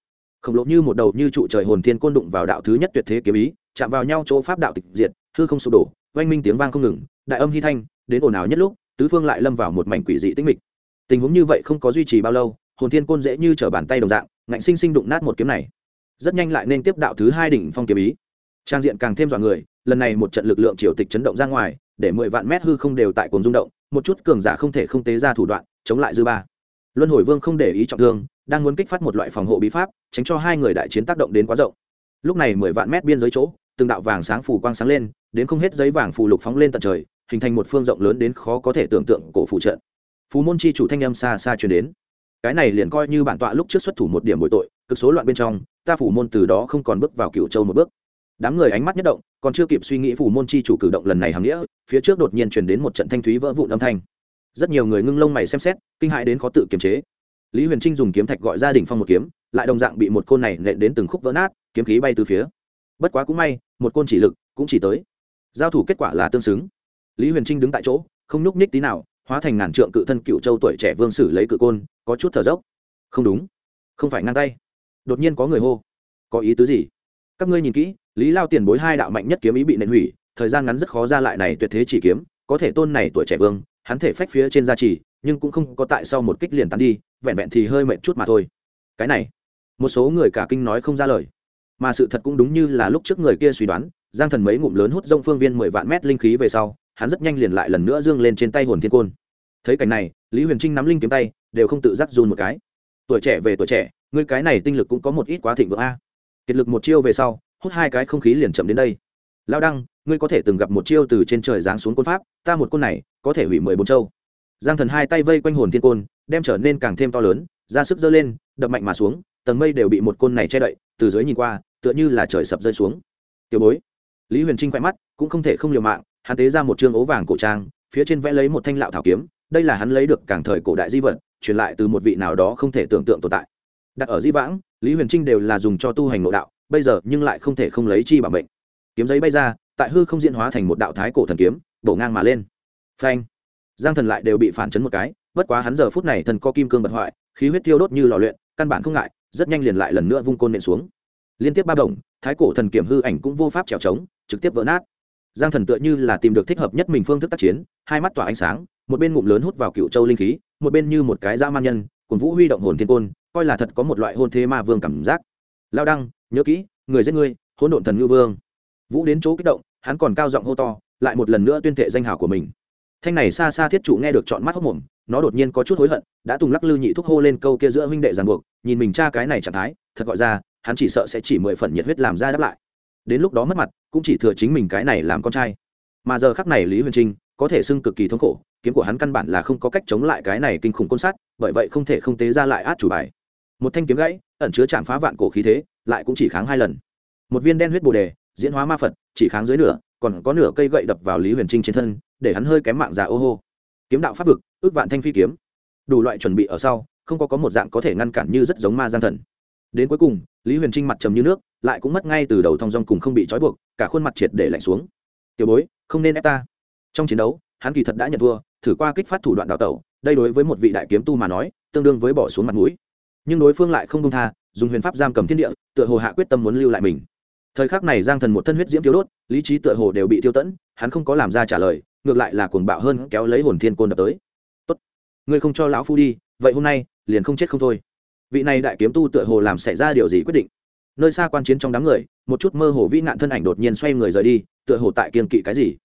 Khổng lộ như một đầu như trụ trời hồn thiên côn đụng vào đạo thứ nhất tuyệt thế kiếm ý, chạm vào nhau chỗ pháp đạo tịch diệt, hư không sụp đổ, oanh minh tiếng vang không ngừng, đại âm hy thanh, đến ồn ào nhất lúc tứ phương lại lâm vào một mảnh quỷ dị tĩnh mịch. Tình huống như vậy không có duy trì bao lâu, hồn thiên côn dễ như t bàn tay đồng dạng, ngạnh sinh sinh đụng nát một kiếm này. Rất nhanh lại nên tiếp đạo thứ hai đỉnh phong kiếm ý. Trang diện càng thêm dọa người, lần này một trận lực lượng triều tịch chấn động ra ngoài, để mười vạn mét hư không đều tại cồn rung động, một chút cường giả không thể không tế ra thủ đoạn, chống lại dư ba. Luân hồi vương không để ý trọng thương, đang muốn kích phát một loại phòng hộ bí pháp, tránh cho hai người đại chiến tác động đến quá rộng. Lúc này mười vạn mét biên giới chỗ, từng đạo vàng sáng phủ quang sáng lên, đến không hết giấy vàng phù lục phóng lên tận trời hình thành một phương rộng lớn đến khó có thể tưởng tượng cổ phụ trận. Phú môn chi chủ thanh âm xa xa truyền đến. Cái này liền coi như bản tọa lúc trước xuất thủ một điểm bội tội, cực số loạn bên trong, ta phủ môn từ đó không còn bước vào cựu châu một bước. Đám người ánh mắt nhất động, còn chưa kịp suy nghĩ phủ môn chi chủ cử động lần này hàm nghĩa, phía trước đột nhiên truyền đến một trận thanh thúy vỡ vụn âm thanh. Rất nhiều người ngưng lông mày xem xét, kinh hại đến khó tự kiềm chế. Lý huyền trinh dùng kiếm thạch gọi gia đình phong một kiếm, lại đồng dạng bị một côn này nện đến từng khúc vỡ nát, kiếm khí bay từ phía. Bất quá cũng may, một côn chỉ lực cũng chỉ tới. Giao thủ kết quả là tương xứng lý huyền trinh đứng tại chỗ, không nhúc nhích tí nào, hóa thành ngàn trượng cự thân cựu châu tuổi trẻ vương sử lấy cự côn, có chút thở dốc. Không đúng, không phải ngang tay. Đột nhiên có người hô. Có ý tứ gì? Các ngươi nhìn kỹ, lý lao tiền bối hai đạo mạnh nhất kiếm ý bị nện hủy, thời gian ngắn rất khó ra lại này tuyệt thế chỉ kiếm, có thể tôn này tuổi trẻ vương, hắn thể phách phía trên gia trì, nhưng cũng không có tại sau một kích liền tán đi, vẹn vẹn thì hơi mệt chút mà thôi. Cái này, một số người cả kinh nói không ra lời. Mà sự thật cũng đúng như là lúc trước người kia suy đoán, giang thần mấy ngụm lớn hút rông phương viên mười vạn mét linh khí về sau hắn rất nhanh liền lại lần nữa dương lên trên tay hồn thiên côn. Thấy cảnh này, lý huyền trinh nắm linh kiếm tay, đều không tự giác run một cái. Tuổi trẻ về tuổi trẻ, ngươi cái này tinh lực cũng có một ít quá thịnh vượng a. Kiệt lực một chiêu về sau, hút hai cái không khí liền chậm đến đây. Lao đăng, ngươi có thể từng gặp một chiêu từ trên trời giáng xuống côn pháp, ta một côn này, có thể hủy mười bốn châu. Giang thần hai tay vây quanh hồn thiên côn, đem trở nên càng thêm to lớn, ra sức dơ lên, đập mạnh mà xuống, tầng mây đều bị một côn này che đậy, từ dưới nhìn qua, tựa như là trời sập rơi xuống. Tiểu bối, lý huyền trinh quay mắt, cũng không thể không liều mạng hắn tế ra một chương ố vàng cổ trang, phía trên vẽ lấy một thanh lạo thảo kiếm, đây là hắn lấy được càng thời cổ đại di vật, truyền lại từ một vị nào đó không thể tưởng tượng tồn tại. Đặt ở di vãng, lý huyền trinh đều là dùng cho tu hành nội đạo, bây giờ nhưng lại không thể không lấy chi bảo mệnh. Kiếm giấy bay ra, tại hư không diễn hóa thành một đạo thái cổ thần kiếm, đổ ngang mà lên. Phanh! Giang thần lại đều bị phản chấn một cái, bất quá hắn giờ phút này thần co kim cương bật hoại, khí huyết tiêu đốt như lò luyện, căn bản không ngại, rất nhanh liền lại lần nữa vung côn nện xuống. Liên tiếp ba đồng thái cổ thần kiểm hư ảnh cũng vô pháp trèo trống, trực tiếp vỡ nát giang thần tựa như là tìm được thích hợp nhất mình phương thức tác chiến, hai mắt tỏa ánh sáng, một bên ngụm lớn hút vào cựu châu linh khí, một bên như một cái da man nhân cùng vũ huy động hồn thiên côn, coi là thật có một loại hôn thế ma vương cảm giác. Lao đăng, nhớ kỹ, người giết ngươi, hỗn độn thần ngư vương. Vũ đến chỗ kích động, hắn còn cao giọng hô to, lại một lần nữa tuyên thệ danh hào của mình. Thanh này xa xa thiết trụ nghe được chọn mắt hốc mồm, nó đột nhiên có chút hối hận, đã tùng lắc lư nhị thúc hô lên câu kia giữa huynh đệ ràng buộc, nhìn mình cha cái này trạng thái, thật gọi ra, hắn chỉ sợ sẽ chỉ mười phần nhiệt huyết làm ra đáp lại. Đến lúc đó mất mặt cũng chỉ thừa chính mình cái này làm con trai. Mà giờ khắc này lý huyền trinh có thể xưng cực kỳ thống khổ kiếm của hắn căn bản là không có cách chống lại cái này kinh khủng côn sát, bởi vậy không thể không tế ra lại át chủ bài. Một thanh kiếm gãy ẩn chứa chạm phá vạn cổ khí thế lại cũng chỉ kháng hai lần. Một viên đen huyết bồ đề diễn hóa ma phật chỉ kháng dưới nửa còn có nửa cây gậy đập vào lý huyền trinh trên thân để hắn hơi kém mạng già ô hô. Kiếm đạo pháp vực ước vạn thanh phi kiếm. Đủ loại chuẩn bị ở sau không có có một dạng có thể ngăn cản như rất giống ma gian thần đến cuối cùng, lý huyền trinh mặt trầm như nước, lại cũng mất ngay từ đầu thong dong cùng không bị trói buộc, cả khuôn mặt triệt để lạnh xuống. Tiểu bối, không nên ép ta. Trong chiến đấu, hắn kỳ thật đã nhận thua, thử qua kích phát thủ đoạn đào tẩu, đây đối với một vị đại kiếm tu mà nói, tương đương với bỏ xuống mặt mũi. Nhưng đối phương lại không công tha, dùng huyền pháp giam cầm thiên địa, tựa hồ hạ quyết tâm muốn lưu lại mình. Thời khắc này giang thần một thân huyết diễm tiêu đốt, lý trí tựa hồ đều bị tiêu tẫn, hắn không có làm ra trả lời, ngược lại là cuồng bạo hơn kéo lấy hồn thiên côn đập tới. Tốt, ngươi không cho lão phu đi, vậy hôm nay liền không chết không thôi vị này đại kiếm tu tựa hồ làm xảy ra điều gì quyết định. Nơi xa quan chiến trong đám người, một chút mơ hồ vĩ nạn thân ảnh đột nhiên xoay người rời đi, tựa hồ tại kiên kỵ cái gì.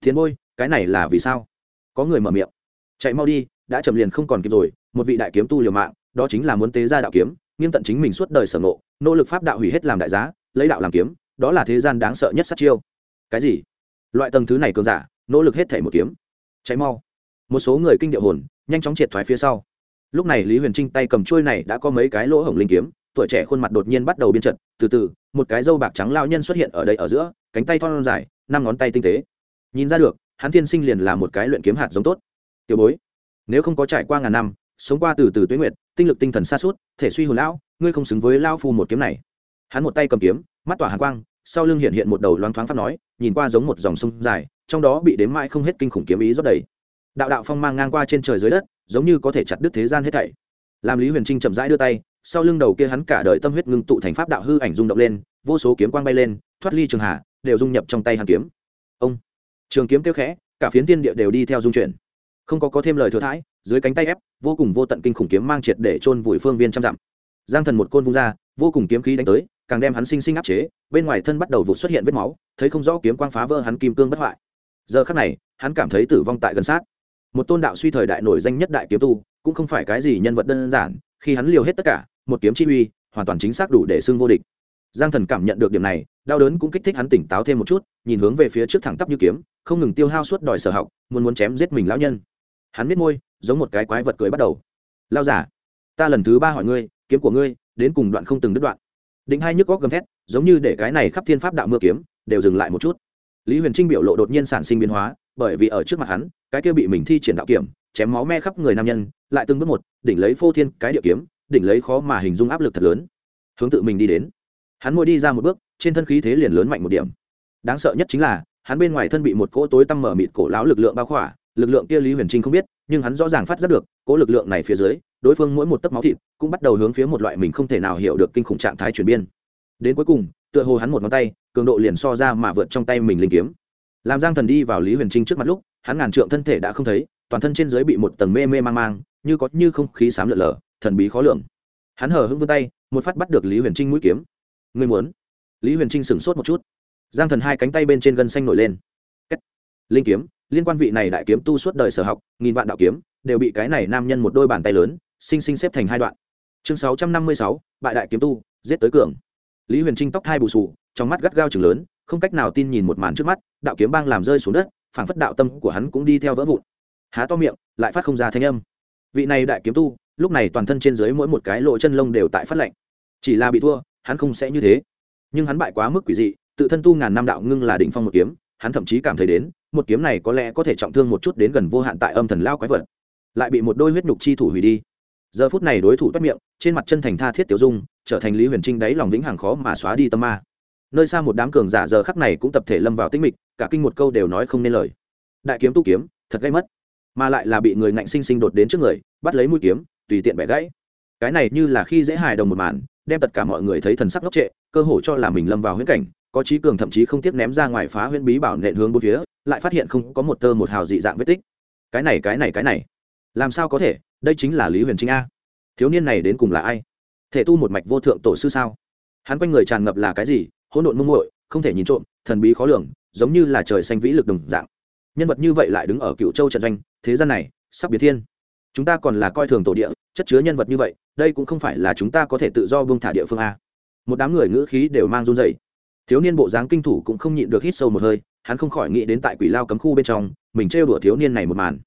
Thiền bôi, cái này là vì sao? Có người mở miệng. Chạy mau đi, đã chậm liền không còn kịp rồi, một vị đại kiếm tu liều mạng, đó chính là muốn tế ra đạo kiếm, nghiêng tận chính mình suốt đời sở ngộ, nỗ lực pháp đạo hủy hết làm đại giá, lấy đạo làm kiếm, đó là thế gian đáng sợ nhất sát chiêu. Cái gì? Loại tầng thứ này cường giả, nỗ lực hết thể một kiếm. Cháy mau. Một số người kinh điệu hồn, nhanh chóng triệt thoái phía sau lúc này lý huyền trinh tay cầm trôi này đã có mấy cái lỗ hổng linh kiếm, tuổi trẻ khuôn mặt đột nhiên bắt đầu biên trận từ từ, một cái dâu bạc trắng lao nhân xuất hiện ở đây ở giữa, cánh tay thon dài, năm ngón tay tinh tế. Nhìn ra được, hắn thiên sinh liền là một cái luyện kiếm hạt giống tốt. Tiểu bối, nếu không có trải qua ngàn năm, sống qua từ từ tuế nguyệt, tinh lực tinh thần xa suốt thể suy hồn lão, ngươi không xứng với lao phu một kiếm này. Hắn một tay cầm kiếm, mắt tỏa hàn quang, sau lưng hiện hiện một đầu loáng thoáng phát nói, nhìn qua giống một dòng sông dài, trong đó bị đếm mãi không hết kinh khủng kiếm ý rót đầy. Đạo đạo phong mang ngang qua trên trời dưới đất giống như có thể chặt đứt thế gian hết thảy. Làm lý huyền trinh chậm rãi đưa tay, sau lưng đầu kia hắn cả đời tâm huyết ngưng tụ thành pháp đạo hư ảnh rung động lên, vô số kiếm quang bay lên, thoát ly trường hạ đều dung nhập trong tay hắn kiếm. Ông! Trường kiếm kêu khẽ, cả phiến tiên địa đều đi theo dung chuyển. Không có có thêm lời thừa thãi, dưới cánh tay ép, vô cùng vô tận kinh khủng kiếm mang triệt để chôn vùi phương viên trăm dặm. Giang thần một côn vung ra, vô cùng kiếm khí đánh tới, càng đem hắn sinh sinh áp chế, bên ngoài thân bắt đầu vụt xuất hiện vết máu, thấy không rõ kiếm quang phá vỡ hắn kim cương bất hoại. Giờ khắc này, hắn cảm thấy tử vong tại gần sát một tôn đạo suy thời đại nổi danh nhất đại kiếm tu, cũng không phải cái gì nhân vật đơn giản, khi hắn liều hết tất cả, một kiếm chi uy, hoàn toàn chính xác đủ để xưng vô địch. Giang thần cảm nhận được điểm này, đau đớn cũng kích thích hắn tỉnh táo thêm một chút, nhìn hướng về phía trước thẳng tắp như kiếm, không ngừng tiêu hao suốt đòi sở học, muốn muốn chém giết mình lão nhân. Hắn biết môi, giống một cái quái vật cười bắt đầu. Lao giả ta lần thứ ba hỏi ngươi, kiếm của ngươi, đến cùng đoạn không từng đứt đoạn. Định hai nhức góc gầm thét, giống như để cái này khắp thiên pháp đạo mưa kiếm, đều dừng lại một chút. Lý huyền trinh biểu lộ đột nhiên sản sinh biến hóa bởi vì ở trước mặt hắn, cái kia bị mình thi triển đạo kiểm, chém máu me khắp người nam nhân, lại từng bước một, đỉnh lấy phô thiên cái địa kiếm, đỉnh lấy khó mà hình dung áp lực thật lớn. Hướng tự mình đi đến. Hắn môi đi ra một bước, trên thân khí thế liền lớn mạnh một điểm. Đáng sợ nhất chính là, hắn bên ngoài thân bị một cỗ tối tăm mở mịt cổ láo lực lượng bao khỏa, lực lượng kia lý huyền trinh không biết, nhưng hắn rõ ràng phát giác được, cỗ lực lượng này phía dưới, đối phương mỗi một tấc máu thịt cũng bắt đầu hướng phía một loại mình không thể nào hiểu được kinh khủng trạng thái chuyển biên đến cuối cùng, tựa hồ hắn một ngón tay, cường độ liền so ra mà vượt trong tay mình linh kiếm làm giang thần đi vào lý huyền trinh trước mặt lúc, hắn ngàn trượng thân thể đã không thấy, toàn thân trên dưới bị một tầng mê mê mang mang, như có như không khí sám lượn lờ, thần bí khó lường. Hắn hở hững vươn tay, một phát bắt được lý huyền trinh mũi kiếm. Ngươi muốn? Lý huyền trinh sửng sốt một chút. Giang thần hai cánh tay bên trên gân xanh nổi lên. Linh kiếm, liên quan vị này đại kiếm tu suốt đời sở học, nghìn vạn đạo kiếm, đều bị cái này nam nhân một đôi bàn tay lớn xinh xinh xếp thành hai đoạn. Chương sáu trăm năm mươi sáu, bại đại kiếm tu, giết tới cường. Lý huyền trinh tóc thai bù sù, trong mắt gắt gao chừng lớn không cách nào tin nhìn một màn trước mắt, đạo kiếm bang làm rơi xuống đất, phảng phất đạo tâm của hắn cũng đi theo vỡ vụn. Há to miệng, lại phát không ra thanh âm. Vị này đại kiếm tu, lúc này toàn thân trên dưới mỗi một cái lỗ chân lông đều tại phát lệnh chỉ là bị thua, hắn không sẽ như thế. Nhưng hắn bại quá mức quỷ dị, tự thân tu ngàn năm đạo ngưng là đỉnh phong một kiếm, hắn thậm chí cảm thấy đến, một kiếm này có lẽ có thể trọng thương một chút đến gần vô hạn tại âm thần lao quái vật. Lại bị một đôi huyết nhục chi thủ hủy đi. Giờ phút này đối thủ toát miệng, trên mặt chân thành tha thiết tiểu dung, trở thành lý huyền trinh đáy lòng vĩnh hằng khó mà xóa đi tâm ma nơi xa một đám cường giả giờ khắc này cũng tập thể lâm vào tinh mịch, cả kinh một câu đều nói không nên lời. Đại kiếm tu kiếm, thật gây mất. Mà lại là bị người ngạnh sinh sinh đột đến trước người, bắt lấy mũi kiếm, tùy tiện bẻ gãy. Cái này như là khi dễ hài đồng một màn, đem tất cả mọi người thấy thần sắc ngốc trệ, cơ hồ cho là mình lâm vào huyễn cảnh, có trí cường thậm chí không tiếc ném ra ngoài phá huyễn bí bảo nện hướng bốn phía, lại phát hiện không có một tơ một hào dị dạng vết tích. Cái này cái này cái này. Làm sao có thể? Đây chính là lý huyền Chính a. Thiếu niên này đến cùng là ai? Thể tu một mạch vô thượng tổ sư sao? Hắn quanh người tràn ngập là cái gì? Hỗn độn mông muội, không thể nhìn trộm, thần bí khó lường, giống như là trời xanh vĩ lực đồng dạng. Nhân vật như vậy lại đứng ở cựu châu trận doanh, thế gian này, sắp biến thiên. Chúng ta còn là coi thường tổ địa, chất chứa nhân vật như vậy, đây cũng không phải là chúng ta có thể tự do buông thả địa phương a. Một đám người ngữ khí đều mang run dày thiếu niên bộ dáng kinh thủ cũng không nhịn được hít sâu một hơi, hắn không khỏi nghĩ đến tại quỷ lao cấm khu bên trong, mình trêu đùa thiếu niên này một màn.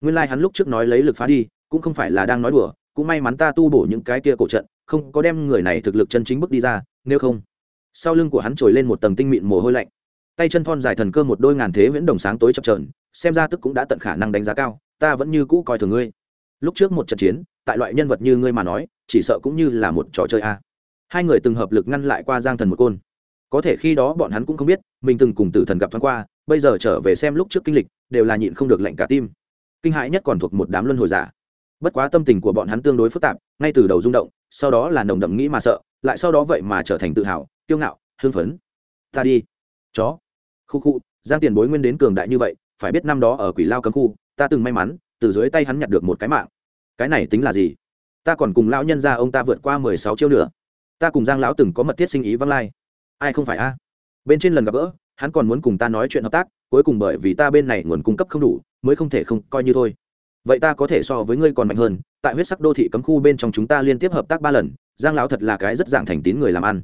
Nguyên lai、like、hắn lúc trước nói lấy lực phá đi, cũng không phải là đang nói đùa, cũng may mắn ta tu bổ những cái kia cổ trận, không có đem người này thực lực chân chính bước đi ra, nếu không sau lưng của hắn trồi lên một tầng tinh mịn mồ hôi lạnh. Tay chân thon dài thần cơ một đôi ngàn thế viễn đồng sáng tối chập trờn xem ra tức cũng đã tận khả năng đánh giá cao, ta vẫn như cũ coi thường ngươi. Lúc trước một trận chiến, tại loại nhân vật như ngươi mà nói, chỉ sợ cũng như là một trò chơi a. Hai người từng hợp lực ngăn lại qua giang thần một côn. Có thể khi đó bọn hắn cũng không biết, mình từng cùng tử thần gặp thoáng qua, bây giờ trở về xem lúc trước kinh lịch, đều là nhịn không được lạnh cả tim. Kinh hãi nhất còn thuộc một đám luân hồi giả. Bất quá tâm tình của bọn hắn tương đối phức tạp, ngay từ đầu rung động, sau đó là nồng đậm nghĩ mà sợ, lại sau đó vậy mà trở thành tự hào kiêu ngạo, hưng phấn. Ta đi. Chó. Khu khu, giang tiền bối nguyên đến cường đại như vậy, phải biết năm đó ở quỷ lao cấm khu, ta từng may mắn, từ dưới tay hắn nhặt được một cái mạng. Cái này tính là gì? Ta còn cùng lão nhân ra ông ta vượt qua mười sáu chiêu nữa. Ta cùng giang lão từng có mật thiết sinh ý văng lai. Ai không phải a? Bên trên lần gặp gỡ, hắn còn muốn cùng ta nói chuyện hợp tác, cuối cùng bởi vì ta bên này nguồn cung cấp không đủ, mới không thể không coi như thôi. Vậy ta có thể so với ngươi còn mạnh hơn, tại huyết sắc đô thị cấm khu bên trong chúng ta liên tiếp hợp tác ba lần, giang lão thật là cái rất dạng thành tín người làm ăn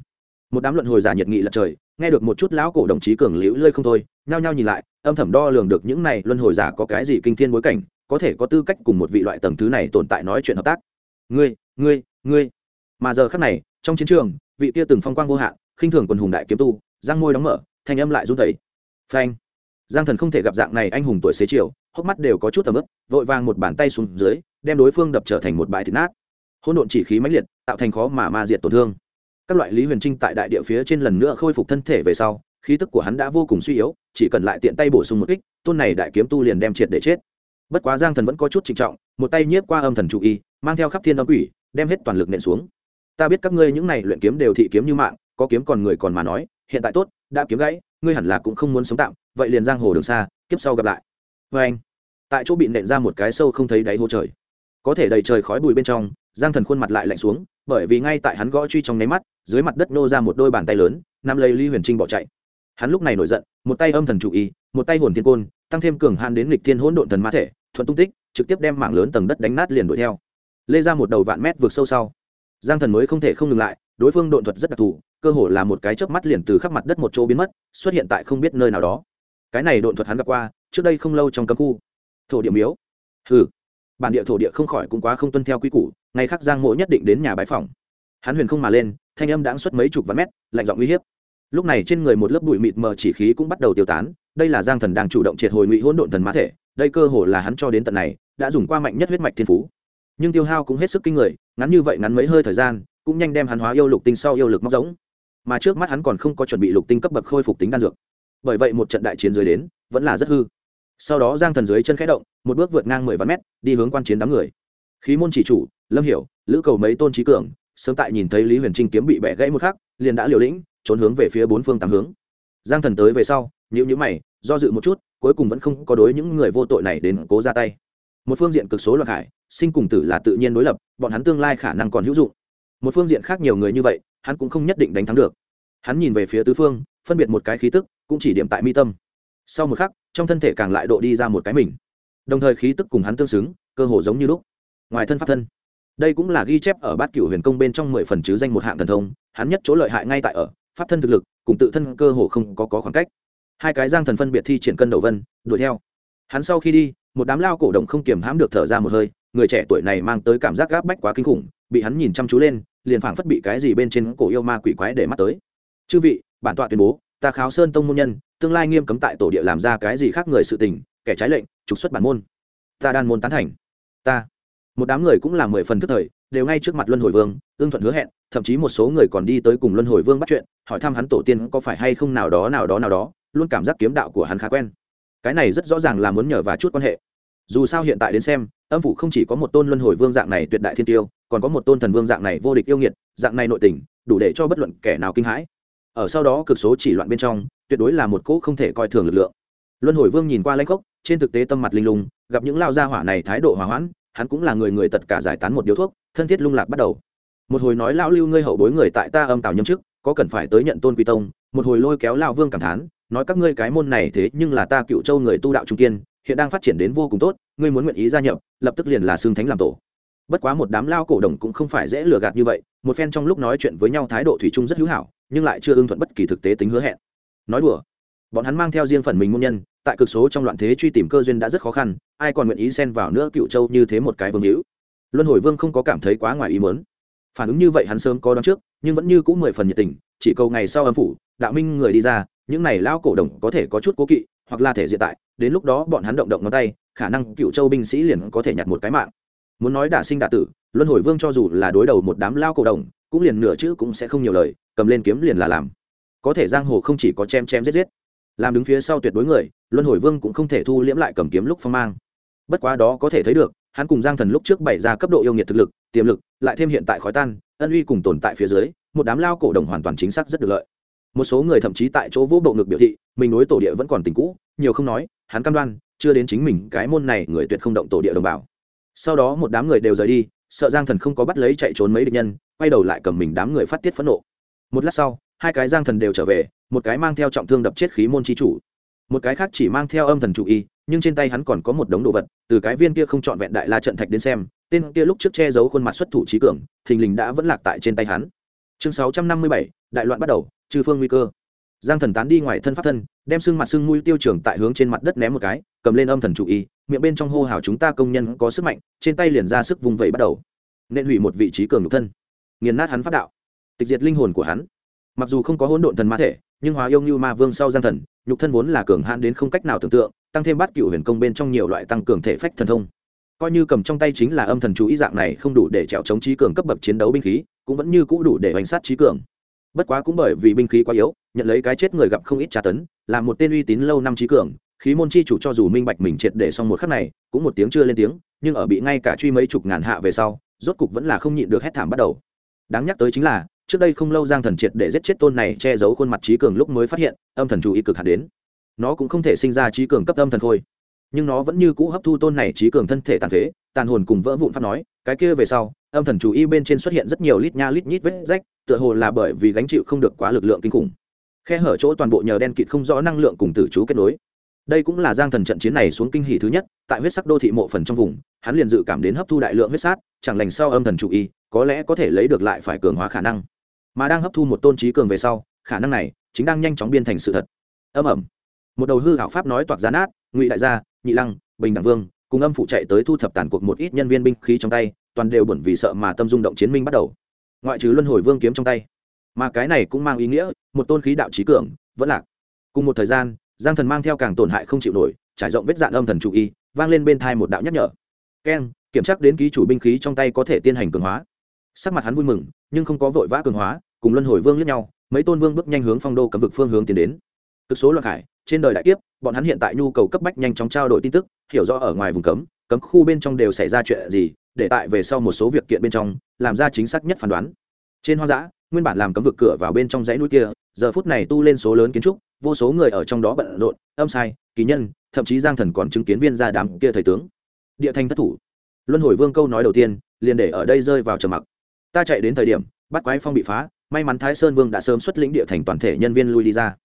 một đám luận hồi giả nhiệt nghị lật trời, nghe được một chút lão cổ đồng chí cường liễu lơi không thôi, nhao nhao nhìn lại, âm thầm đo lường được những này luân hồi giả có cái gì kinh thiên bối cảnh, có thể có tư cách cùng một vị loại tầng thứ này tồn tại nói chuyện hợp tác. Ngươi ngươi ngươi. Mà giờ khắc này, trong chiến trường, vị kia từng phong quang vô hạn, khinh thường quần hùng đại kiếm tu, giang môi đóng mở, thanh âm lại run tẩy phanh. Giang thần không thể gặp dạng này anh hùng tuổi xế chiều, hốc mắt đều có chút tầm ướp vội vàng một bàn tay xuống dưới, đem đối phương đập trở thành một bãi thịt nát. Hỗn độn chỉ khí mãnh liệt, tạo thành khó mà ma diệt tổn thương các loại lý huyền trinh tại đại địa phía trên lần nữa khôi phục thân thể về sau, khí tức của hắn đã vô cùng suy yếu, chỉ cần lại tiện tay bổ sung một kích, tôn này đại kiếm tu liền đem triệt để chết. Bất quá giang thần vẫn có chút trịnh trọng, một tay nhiếp qua âm thần chủ y, mang theo khắp thiên âm quỷ, đem hết toàn lực nện xuống. Ta biết các ngươi những này luyện kiếm đều thị kiếm như mạng, có kiếm còn người còn mà nói, hiện tại tốt, đã kiếm gãy, ngươi hẳn là cũng không muốn sống tạm, vậy liền giang hồ đường xa, kiếp sau gặp lại. Vê anh tại chỗ bị nện ra một cái sâu không thấy đáy hố trời. Có thể đầy trời khói bụi bên trong giang thần khuôn mặt lại lạnh xuống, bởi vì ngay tại hắn gõ truy trong nháy mắt, dưới mặt đất nô ra một đôi bàn tay lớn nằm lấy ly huyền trinh bỏ chạy. Hắn lúc này nổi giận, một tay âm thần chủ y, một tay hồn thiên côn, tăng thêm cường han đến lịch thiên hỗn độn thần ma thể, thuận tung tích, trực tiếp đem mảng lớn tầng đất đánh nát liền đuổi theo. Lê ra một đầu vạn mét vượt sâu sau. Giang thần mới không thể không ngừng lại, đối phương độn thuật rất đặc thù, cơ hồ là một cái chớp mắt liền từ khắp mặt đất một chỗ biến mất, xuất hiện tại không biết nơi nào đó. Cái này độn thuật hắn gặp qua, trước đây không lâu trong cấm khu. Thổ địa miếu. Hừ. Bản địa thổ địa không khỏi cũng quá không tuân theo quy củ ngày khác giang mộ nhất định đến nhà bãi phòng hắn huyền không mà lên, thanh âm đãng xuất mấy chục vạn mét, lạnh giọng uy hiếp. Lúc này trên người một lớp bụi mịt mờ chỉ khí cũng bắt đầu tiêu tán, đây là giang thần đang chủ động triệt hồi ngụy hỗn độn thần mã thể, đây cơ hồ là hắn cho đến tận này, đã dùng qua mạnh nhất huyết mạch thiên phú. Nhưng tiêu hao cũng hết sức kinh người, ngắn như vậy ngắn mấy hơi thời gian, cũng nhanh đem hắn hóa yêu lục tinh sau yêu lực móc giống mà trước mắt hắn còn không có chuẩn bị lục tinh cấp bậc khôi phục tính đan dược. Bởi vậy một trận đại chiến dưới đến, vẫn là rất hư. Sau đó giang thần dưới chân khẽ động, một bước vượt ngang mười vạn mét, đi hướng quan chiến đám người. Khí môn chỉ chủ lâm hiểu, lữ cầu mấy tôn trí cường, sớm tại nhìn thấy lý huyền trinh kiếm bị bẻ gãy một khắc, liền đã liều lĩnh, trốn hướng về phía bốn phương tám hướng. Giang thần tới về sau nhữ nhữ mày, do dự một chút, cuối cùng vẫn không có đối những người vô tội này đến cố ra tay. Một phương diện cực số loạn hải, sinh cùng tử là tự nhiên đối lập, bọn hắn tương lai khả năng còn hữu dụng. Một phương diện khác nhiều người như vậy, hắn cũng không nhất định đánh thắng được. Hắn nhìn về phía tứ phương, phân biệt một cái khí tức, cũng chỉ điểm tại mi tâm. Sau một khắc, trong thân thể càng lại độ đi ra một cái mình. Đồng thời khí tức cùng hắn tương xứng, cơ hồ giống như lúc. Ngoài thân pháp thân đây cũng là ghi chép ở bát cửu huyền công bên trong mười phần chứ danh một hạng thần thông hắn nhất chỗ lợi hại ngay tại ở pháp thân thực lực cùng tự thân cơ hồ không có, có khoảng cách. Hai cái giang thần phân biệt thi triển cân đầu vân đuổi theo. Hắn sau khi đi một đám lao cổ động không kiềm hãm được thở ra một hơi người trẻ tuổi này mang tới cảm giác gáp bách quá kinh khủng bị hắn nhìn chăm chú lên liền phảng phất bị cái gì bên trên cổ yêu ma quỷ quái để mắt tới. Chư vị bản tọa tuyên bố ta kháo sơn tông môn nhân tương lai nghiêm cấm tại tổ địa làm ra cái gì khác người sự tình kẻ trái lệnh trục xuất bản môn. Ta đan môn tán thành. Ta một đám người cũng là mười phần thức thời, đều ngay trước mặt luân hồi vương, ương thuận hứa hẹn, thậm chí một số người còn đi tới cùng luân hồi vương bắt chuyện, hỏi thăm hắn tổ tiên có phải hay không nào đó nào đó nào đó, luôn cảm giác kiếm đạo của hắn khá quen. Cái này rất rõ ràng là muốn nhờ và chút quan hệ. Dù sao hiện tại đến xem, âm phủ không chỉ có một tôn luân hồi vương dạng này tuyệt đại thiên tiêu, còn có một tôn thần vương dạng này vô địch yêu nghiệt, dạng này nội tình, đủ để cho bất luận kẻ nào kinh hãi. Ở sau đó cực số chỉ loạn bên trong, tuyệt đối là một cỗ không thể coi thường lực lượng. Luân hồi vương nhìn qua lãnh khốc, trên thực tế tâm mặt linh lung, gặp những lao gia hỏa này thái độ hòa hoãn hắn cũng là người người tất cả giải tán một điếu thuốc, thân thiết lung lạc bắt đầu. Một hồi nói lão lưu ngươi hậu bối người tại ta âm tào nhâm chức, có cần phải tới nhận tôn quy tông, một hồi lôi kéo lao vương cảm thán, nói các ngươi cái môn này thế nhưng là ta cựu châu người tu đạo trung kiên, hiện đang phát triển đến vô cùng tốt, ngươi muốn nguyện ý gia nhập, lập tức liền là xương thánh làm tổ. Bất quá một đám lao cổ đồng cũng không phải dễ lừa gạt như vậy, một phen trong lúc nói chuyện với nhau thái độ thủy chung rất hữu hảo, nhưng lại chưa ưng thuận bất kỳ thực tế tính hứa hẹn. Nói đùa, bọn hắn mang theo riêng phần mình môn nhân tại cực số trong loạn thế truy tìm cơ duyên đã rất khó khăn, ai còn nguyện ý xen vào nữa cựu châu như thế một cái vương hữu? Luân hồi vương không có cảm thấy quá ngoài ý mớn phản ứng như vậy hắn sớm có đón trước, nhưng vẫn như cũng mười phần nhiệt tình, chỉ cầu ngày sau âm phủ, đạo minh người đi ra, những này lao cổ đồng có thể có chút cố kỵ, hoặc là thể diện tại, đến lúc đó bọn hắn động động ngón tay, khả năng cựu châu binh sĩ liền có thể nhặt một cái mạng. Muốn nói đả sinh đả tử, luân hồi vương cho dù là đối đầu một đám lao cổ đồng, cũng liền nửa chữ cũng sẽ không nhiều lời, cầm lên kiếm liền là làm. Có thể giang hồ không chỉ có chém chém giết giết làm đứng phía sau tuyệt đối người, luân hồi vương cũng không thể thu liễm lại cầm kiếm lúc phong mang. Bất quá đó có thể thấy được, hắn cùng giang thần lúc trước bày ra cấp độ yêu nghiệt thực lực, tiềm lực, lại thêm hiện tại khói tan, ân uy cùng tồn tại phía dưới, một đám lao cổ đồng hoàn toàn chính xác rất được lợi. Một số người thậm chí tại chỗ vỗ bộ ngực biểu thị, mình nối tổ địa vẫn còn tình cũ, nhiều không nói, hắn cam đoan, chưa đến chính mình cái môn này người tuyệt không động tổ địa đồng bào. Sau đó một đám người đều rời đi, sợ giang thần không có bắt lấy chạy trốn mấy địch nhân, quay đầu lại cầm mình đám người phát tiết phẫn nộ. Một lát sau, hai cái giang thần đều trở về một cái mang theo trọng thương đập chết khí môn chi chủ. Một cái khác chỉ mang theo âm thần chủ y, nhưng trên tay hắn còn có một đống đồ vật, từ cái viên kia không trọn vẹn đại la trận thạch đến xem, tên kia lúc trước che giấu khuôn mặt xuất thủ trí cường, thình lình đã vẫn lạc tại trên tay hắn. Chương sáu trăm năm mươi bảy, đại loạn bắt đầu, trừ phương nguy cơ. Giang thần tán đi ngoài thân pháp thân, đem xương mặt xương mũi tiêu trường tại hướng trên mặt đất ném một cái, cầm lên âm thần chủ y, miệng bên trong hô hào chúng ta công nhân có sức mạnh, trên tay liền ra sức vùng vẫy bắt đầu. Nên hủy một vị trí cường nhục thân. Nghiền nát hắn phát đạo. Tịch diệt linh hồn của hắn mặc dù không có hỗn độn thần ma thể, nhưng hóa yêu như ma vương sau gian thần, nhục thân vốn là cường hãn đến không cách nào tưởng tượng, tăng thêm bát cựu huyền công bên trong nhiều loại tăng cường thể phách thần thông. Coi như cầm trong tay chính là âm thần chú ý dạng này không đủ để trèo chống trí cường cấp bậc chiến đấu binh khí, cũng vẫn như cũ đủ để hoành sát trí cường. Bất quá cũng bởi vì binh khí quá yếu, nhận lấy cái chết người gặp không ít tra tấn, là một tên uy tín lâu năm trí cường, khí môn chi chủ cho dù minh bạch mình triệt để xong một khắc này, cũng một tiếng chưa lên tiếng, nhưng ở bị ngay cả truy mấy chục ngàn hạ về sau, rốt cục vẫn là không nhịn được hét thảm bắt đầu. Đáng nhắc tới chính là trước đây không lâu giang thần triệt để giết chết tôn này che giấu khuôn mặt trí cường lúc mới phát hiện, âm thần chú ý cực hạt đến. Nó cũng không thể sinh ra trí cường cấp âm thần thôi. Nhưng nó vẫn như cũ hấp thu tôn này trí cường thân thể tàn phế, tàn hồn cùng vỡ vụn pháp nói, cái kia về sau, âm thần chú ý bên trên xuất hiện rất nhiều lít nha lít nhít vết rách, tựa hồ là bởi vì gánh chịu không được quá lực lượng kinh khủng. Khe hở chỗ toàn bộ nhờ đen kịt không rõ năng lượng cùng tử chú kết nối. Đây cũng là giang thần trận chiến này xuống kinh hỷ thứ nhất, tại huyết sắc đô thị mộ phần trong vùng, hắn liền dự cảm đến hấp thu đại lượng huyết sát, chẳng lành sau âm thần chủ y có lẽ có thể lấy được lại phải cường hóa khả năng mà đang hấp thu một tôn trí cường về sau, khả năng này chính đang nhanh chóng biên thành sự thật. Âm ẩm. Một đầu hư hảo pháp nói toạc giá nát, ngụy đại gia, nhị lăng, bình đẳng vương, cùng âm phụ chạy tới thu thập tàn cuộc một ít nhân viên binh khí trong tay, toàn đều bẩn vì sợ mà tâm dung động chiến minh bắt đầu. Ngoại trừ luân hồi vương kiếm trong tay. Mà cái này cũng mang ý nghĩa, một tôn khí đạo trí cường, vẫn lạc. Cùng một thời gian, giang thần mang theo càng tổn hại không chịu nổi, trải rộng vết dạn âm thần chủ y, vang lên bên thai một đạo nhắc nhở. Keng, kiểm tra đến ký chủ binh khí trong tay có thể tiến hành cường hóa sắc mặt hắn vui mừng, nhưng không có vội vã cường hóa, cùng luân hồi vương lẫn nhau, mấy tôn vương bước nhanh hướng phong đô cấm vực phương hướng tiến đến. Cực số loạn hải, trên đời đại kiếp, bọn hắn hiện tại nhu cầu cấp bách nhanh chóng trao đổi tin tức, hiểu rõ ở ngoài vùng cấm cấm khu bên trong đều xảy ra chuyện gì, để tại về sau một số việc kiện bên trong, làm ra chính xác nhất phán đoán. Trên hoang dã, nguyên bản làm cấm vực cửa vào bên trong dãy núi kia, giờ phút này tu lên số lớn kiến trúc, vô số người ở trong đó bận rộn, âm sai, kỳ nhân, thậm chí giang thần còn chứng kiến viên gia đám kia thầy tướng. Địa thanh thất thủ. Luân hồi vương câu nói đầu tiên, liền để ở đây rơi vào trầm mặc ta chạy đến thời điểm, bắt quái phong bị phá, may mắn thái sơn vương đã sớm xuất lĩnh địa thành toàn thể nhân viên lui đi ra.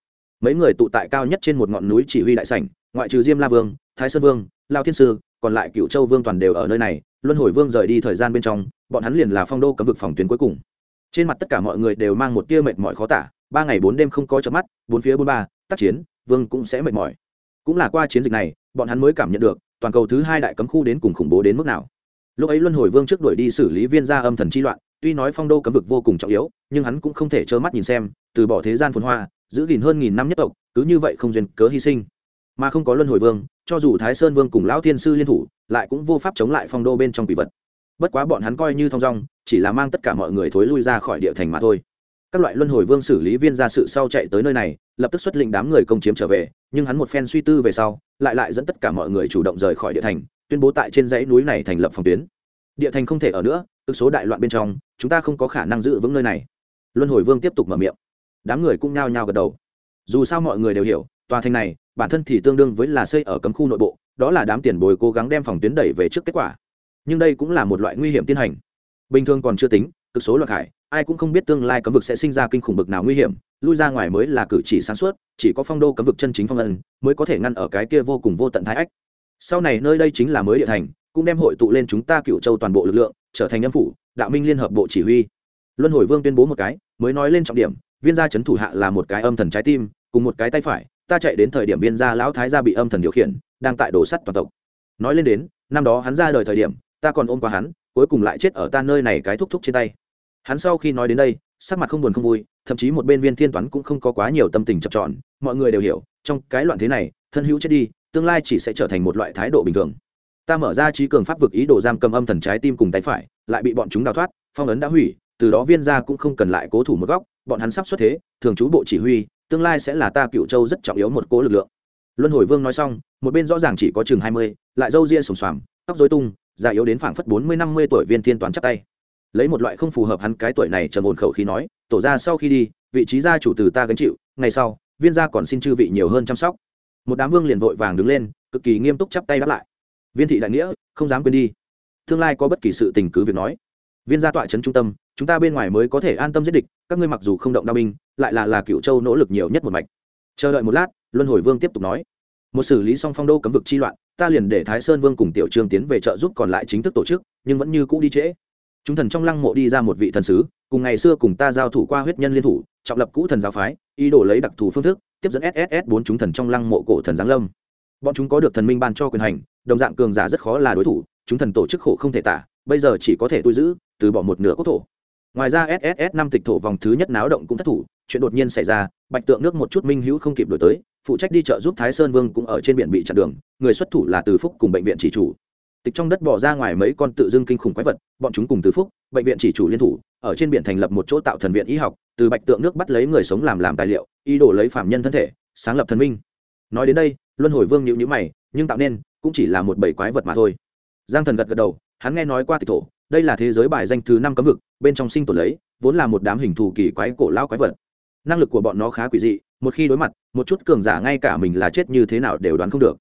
Mấy người tụ tại cao nhất trên một ngọn núi chỉ huy đại sảnh, ngoại trừ diêm la vương, thái sơn vương, lao thiên sư, còn lại cựu châu vương toàn đều ở nơi này, luân hồi vương rời đi thời gian bên trong, bọn hắn liền là phong đô cấm vực phòng tuyến cuối cùng. Trên mặt tất cả mọi người đều mang một tia mệt mỏi khó tả, ba ngày bốn đêm không có chớp mắt, bốn phía bốn ba, tác chiến, vương cũng sẽ mệt mỏi. Cũng là qua chiến dịch này, bọn hắn mới cảm nhận được, toàn cầu thứ hai đại cấm khu đến cùng khủng bố đến mức nào. Lúc ấy luân hồi vương trước đuổi đi xử lý viên gia âm thần chi loạn tuy nói phong đô cấm vực vô cùng trọng yếu, nhưng hắn cũng không thể trơ mắt nhìn xem, từ bỏ thế gian phồn hoa, giữ gìn hơn nghìn năm nhất tộc, cứ như vậy không duyên cớ hy sinh. Mà không có luân hồi vương, cho dù thái sơn vương cùng lão thiên sư liên thủ, lại cũng vô pháp chống lại phong đô bên trong quỷ vật. Bất quá bọn hắn coi như thong dong, chỉ là mang tất cả mọi người thối lui ra khỏi địa thành mà thôi. Các loại luân hồi vương xử lý viên ra sự sau chạy tới nơi này, lập tức xuất lĩnh đám người công chiếm trở về, nhưng hắn một phen suy tư về sau, lại lại dẫn tất cả mọi người chủ động rời khỏi địa thành, tuyên bố tại trên dãy núi này thành lập phòng tuyến. Địa thành không thể ở nữa cực số đại loạn bên trong, chúng ta không có khả năng giữ vững nơi này. Luân hồi vương tiếp tục mở miệng. Đám người cũng nhao nhao gật đầu. Dù sao mọi người đều hiểu, tòa thành này, bản thân thì tương đương với là xây ở cấm khu nội bộ, đó là đám tiền bồi cố gắng đem phòng tuyến đẩy về trước kết quả. Nhưng đây cũng là một loại nguy hiểm tiến hành. Bình thường còn chưa tính, cực số loạt hải, ai cũng không biết tương lai cấm vực sẽ sinh ra kinh khủng bực nào nguy hiểm, lui ra ngoài mới là cử chỉ sáng suốt, chỉ có phong đô cấm vực chân chính phong ân mới có thể ngăn ở cái kia vô cùng vô tận thái ách. Sau này nơi đây chính là mới địa thành, cũng đem hội tụ lên chúng ta cựu châu toàn bộ lực lượng trở thành âm phủ, đạo minh liên hợp bộ chỉ huy. Luân hồi vương tuyên bố một cái, mới nói lên trọng điểm, viên gia chấn thủ hạ là một cái âm thần trái tim, cùng một cái tay phải, ta chạy đến thời điểm viên gia lão thái gia bị âm thần điều khiển, đang tại đổ sắt toàn tộc. Nói lên đến, năm đó hắn ra đời thời điểm, ta còn ôm qua hắn, cuối cùng lại chết ở ta nơi này cái thúc thúc trên tay. Hắn sau khi nói đến đây, sắc mặt không buồn không vui, thậm chí một bên viên thiên toán cũng không có quá nhiều tâm tình chập trọn, mọi người đều hiểu, trong cái loạn thế này, thân hữu chết đi, tương lai chỉ sẽ trở thành một loại thái độ bình thường ta mở ra trí cường pháp vực ý đồ giam cầm âm thần trái tim cùng tay phải, lại bị bọn chúng đào thoát, phong ấn đã hủy, từ đó viên gia cũng không cần lại cố thủ một góc, bọn hắn sắp xuất thế, thường trú bộ chỉ huy, tương lai sẽ là ta cựu châu rất trọng yếu một cố lực lượng. Luân hồi vương nói xong, một bên rõ ràng chỉ có chừng hai mươi, lại râu ria sùng xoàm, tóc dối tung, già yếu đến phảng phất bốn mươi, năm mươi tuổi viên thiên toán chắp tay. Lấy một loại không phù hợp hắn cái tuổi này trầm ổn khẩu khí nói, tổ ra sau khi đi, vị trí gia chủ từ ta gánh chịu, ngày sau, viên gia còn xin chư vị nhiều hơn chăm sóc. Một đám vương liền vội vàng đứng lên, cực kỳ nghiêm túc chắp tay đáp lại viên thị đại nghĩa, không dám quên đi. Tương lai có bất kỳ sự tình cứ việc nói. Viên gia tọa trấn trung tâm, chúng ta bên ngoài mới có thể an tâm giết địch, các ngươi mặc dù không động đao binh, lại là là cựu châu nỗ lực nhiều nhất một mạch. Chờ đợi một lát, luân hồi vương tiếp tục nói. Một xử lý xong phong đô cấm vực chi loạn, ta liền để thái sơn vương cùng tiểu trương tiến về trợ giúp còn lại chính thức tổ chức, nhưng vẫn như cũ đi trễ. Chúng thần trong lăng mộ đi ra một vị thần sứ, cùng ngày xưa cùng ta giao thủ qua huyết nhân liên thủ, trọng lập cũ thần giáo phái, ý đồ lấy đặc thù phương thức, tiếp dẫn sss bốn chúng thần trong lăng mộ cổ thần giáng lâm. Bọn chúng có được thần minh ban cho quyền hành đồng dạng cường giả rất khó là đối thủ, chúng thần tổ chức khổ không thể tả, bây giờ chỉ có thể tôi giữ, từ bỏ một nửa quốc thổ. Ngoài ra sss năm tịch thổ vòng thứ nhất náo động cũng thất thủ, chuyện đột nhiên xảy ra, bạch tượng nước một chút minh hữu không kịp đổi tới, phụ trách đi chợ giúp thái sơn vương cũng ở trên biển bị chặn đường, người xuất thủ là từ phúc cùng bệnh viện chỉ chủ. Tịch trong đất bỏ ra ngoài mấy con tự dưng kinh khủng quái vật, bọn chúng cùng từ phúc, bệnh viện chỉ chủ liên thủ, ở trên biển thành lập một chỗ tạo thần viện y học, từ bạch tượng nước bắt lấy người sống làm làm tài liệu, ý đồ lấy phạm nhân thân thể, sáng lập thần minh. Nói đến đây, luân hồi vương nhịu nhữ mày, nhưng tạo nên cũng chỉ là một bầy quái vật mà thôi. Giang thần gật gật đầu, hắn nghe nói qua tịch thổ, đây là thế giới bài danh thứ năm cấm vực, bên trong sinh tồn lấy, vốn là một đám hình thù kỳ quái cổ lao quái vật. Năng lực của bọn nó khá quỷ dị, một khi đối mặt, một chút cường giả ngay cả mình là chết như thế nào đều đoán không được.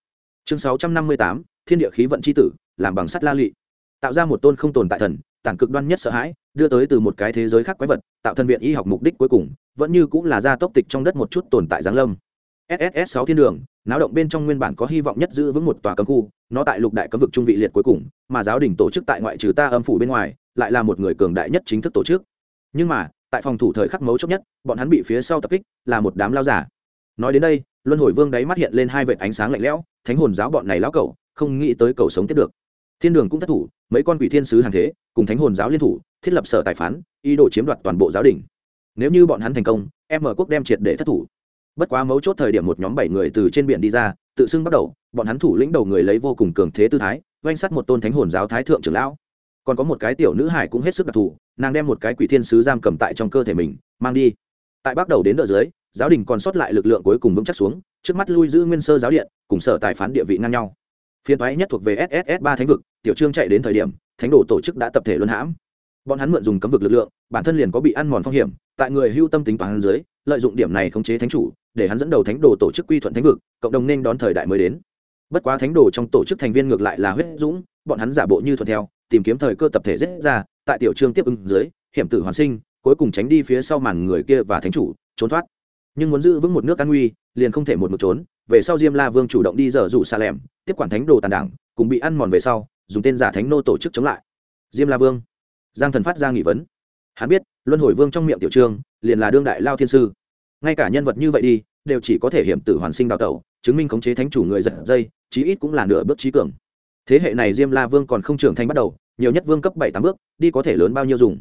Chương sáu trăm năm mươi tám, thiên địa khí vận c h i tử, làm bằng sắt la lị. Tạo ra một tôn không tồn tại thần, tản cực đoan nhất sợ hãi, đưa tới từ một cái thế giới khác quái vật, tạo thân viện y học mục đích cuối cùng, vẫn như cũng là gia tốc tịch trong đất một chút tồn tại giáng lâm sss sáu thiên đường, náo động bên trong nguyên bản có hy vọng nhất giữ vững một tòa cấm khu, nó tại lục đại cấm vực trung vị liệt cuối cùng, mà giáo đình tổ chức tại ngoại trừ ta âm phủ bên ngoài, lại là một người cường đại nhất chính thức tổ chức. Nhưng mà, tại phòng thủ thời khắc mấu chốt nhất, bọn hắn bị phía sau tập kích là một đám lao giả. Nói đến đây, luân hồi vương đáy mắt hiện lên hai vệt ánh sáng lạnh lẽo, thánh hồn giáo bọn này lão cẩu, không nghĩ tới cầu sống tiếp được. Thiên đường cũng thất thủ, mấy con quỷ thiên sứ hàng thế, cùng thánh hồn giáo liên thủ, thiết lập sở tài phán, ý đồ chiếm đoạt toàn bộ giáo đình. Nếu như bọn hắn thành công, em mở quốc đem triệt để thất thủ bất quá mấu chốt thời điểm một nhóm bảy người từ trên biển đi ra, tự xưng bắt đầu, bọn hắn thủ lĩnh đầu người lấy vô cùng cường thế tư thái, oanh sắt một tôn thánh hồn giáo thái thượng trưởng lão. Còn có một cái tiểu nữ hải cũng hết sức đặc thù, nàng đem một cái quỷ thiên sứ giam cầm tại trong cơ thể mình, mang đi. Tại bắt đầu đến đợi dưới, giáo đình còn sót lại lực lượng cuối cùng vững chắc xuống, trước mắt lui giữ nguyên sơ giáo điện, cùng sở tài phán địa vị ngang nhau. Phiên thoái nhất thuộc về sss ba thánh vực, tiểu trương chạy đến thời điểm, thánh đồ tổ chức đã tập thể luân hãm bọn hắn mượn dùng cấm vực lực lượng, bản thân liền có bị ăn mòn phong hiểm, tại người hưu tâm tính toán dưới, lợi dụng điểm này khống chế thánh chủ, để hắn dẫn đầu thánh đồ tổ chức quy thuận thánh vực, cộng đồng nên đón thời đại mới đến. Bất quá thánh đồ trong tổ chức thành viên ngược lại là huyết dũng, bọn hắn giả bộ như thuận theo, tìm kiếm thời cơ tập thể giết ra, tại tiểu trương tiếp ứng dưới, hiểm tử hoàn sinh, cuối cùng tránh đi phía sau màn người kia và thánh chủ, trốn thoát. Nhưng muốn giữ vững một nước an nguy, liền không thể một mực trốn, về sau diêm la vương chủ động đi dở dụ xa lẻm tiếp quản thánh đồ tàn đảng, cùng bị ăn mòn về sau, dùng tên giả thánh nô tổ chức chống lại. Diêm la vương giang thần phát ra nghị vấn. Hắn biết, luân hồi vương trong miệng tiểu trương, liền là đương đại lao thiên sư. Ngay cả nhân vật như vậy đi, đều chỉ có thể hiểm tử hoàn sinh đào tẩu, chứng minh khống chế thánh chủ người giật dây, chí ít cũng là nửa bước trí cường. Thế hệ này diêm la vương còn không trưởng thành bắt đầu, nhiều nhất vương cấp bảy tám bước, đi có thể lớn bao nhiêu dùng.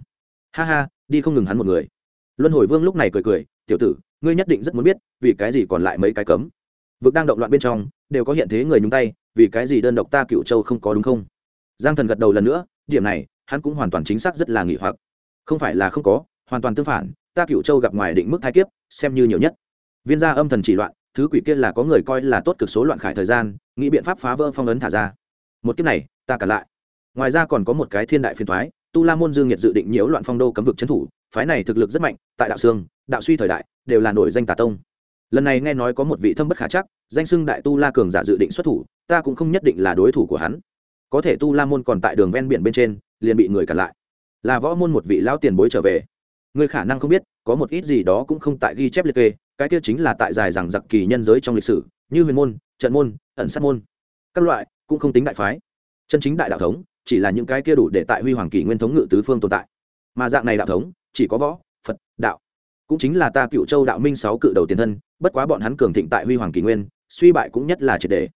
Ha ha, đi không ngừng hắn một người. Luân hồi vương lúc này cười cười, tiểu tử, ngươi nhất định rất muốn biết, vì cái gì còn lại mấy cái cấm? Vực đang động loạn bên trong, đều có hiện thế người nhúng tay, vì cái gì đơn độc ta cựu châu không có đúng không? Giang thần gật đầu lần nữa, điểm này hắn cũng hoàn toàn chính xác rất là nghỉ hoặc. Không phải là không có, hoàn toàn tương phản, ta cựu châu gặp ngoài định mức thai kiếp, xem như nhiều nhất. Viên gia âm thần chỉ loạn, thứ quỷ kia là có người coi là tốt cực số loạn khải thời gian, nghĩ biện pháp phá vỡ phong ấn thả ra. Một kiếp này, ta cả lại. Ngoài ra còn có một cái thiên đại phiên thoái, tu la môn dương nhiệt dự định nhiễu loạn phong đô cấm vực trấn thủ, phái này thực lực rất mạnh, tại đạo sương, đạo suy thời đại, đều là nổi danh tà tông. Lần này nghe nói có một vị thâm bất khả chắc, danh xưng đại tu la cường giả dự định xuất thủ, ta cũng không nhất định là đối thủ của hắn. Có thể tu la môn còn tại đường ven biển bên trên liền bị người cản lại. Là võ môn một vị lão tiền bối trở về. Người khả năng không biết, có một ít gì đó cũng không tại ghi chép liệt kê, cái kia chính là tại dài rằng giặc kỳ nhân giới trong lịch sử, như huyền môn, trận môn, ẩn sát môn. Các loại cũng không tính đại phái. Chân chính đại đạo thống chỉ là những cái kia đủ để tại huy hoàng kỳ nguyên thống ngự tứ phương tồn tại. Mà dạng này đạo thống chỉ có võ, phật, đạo. Cũng chính là ta cựu châu đạo minh sáu cự đầu tiền thân, bất quá bọn hắn cường thịnh tại huy hoàng kỳ nguyên, suy bại cũng nhất là triệt đề.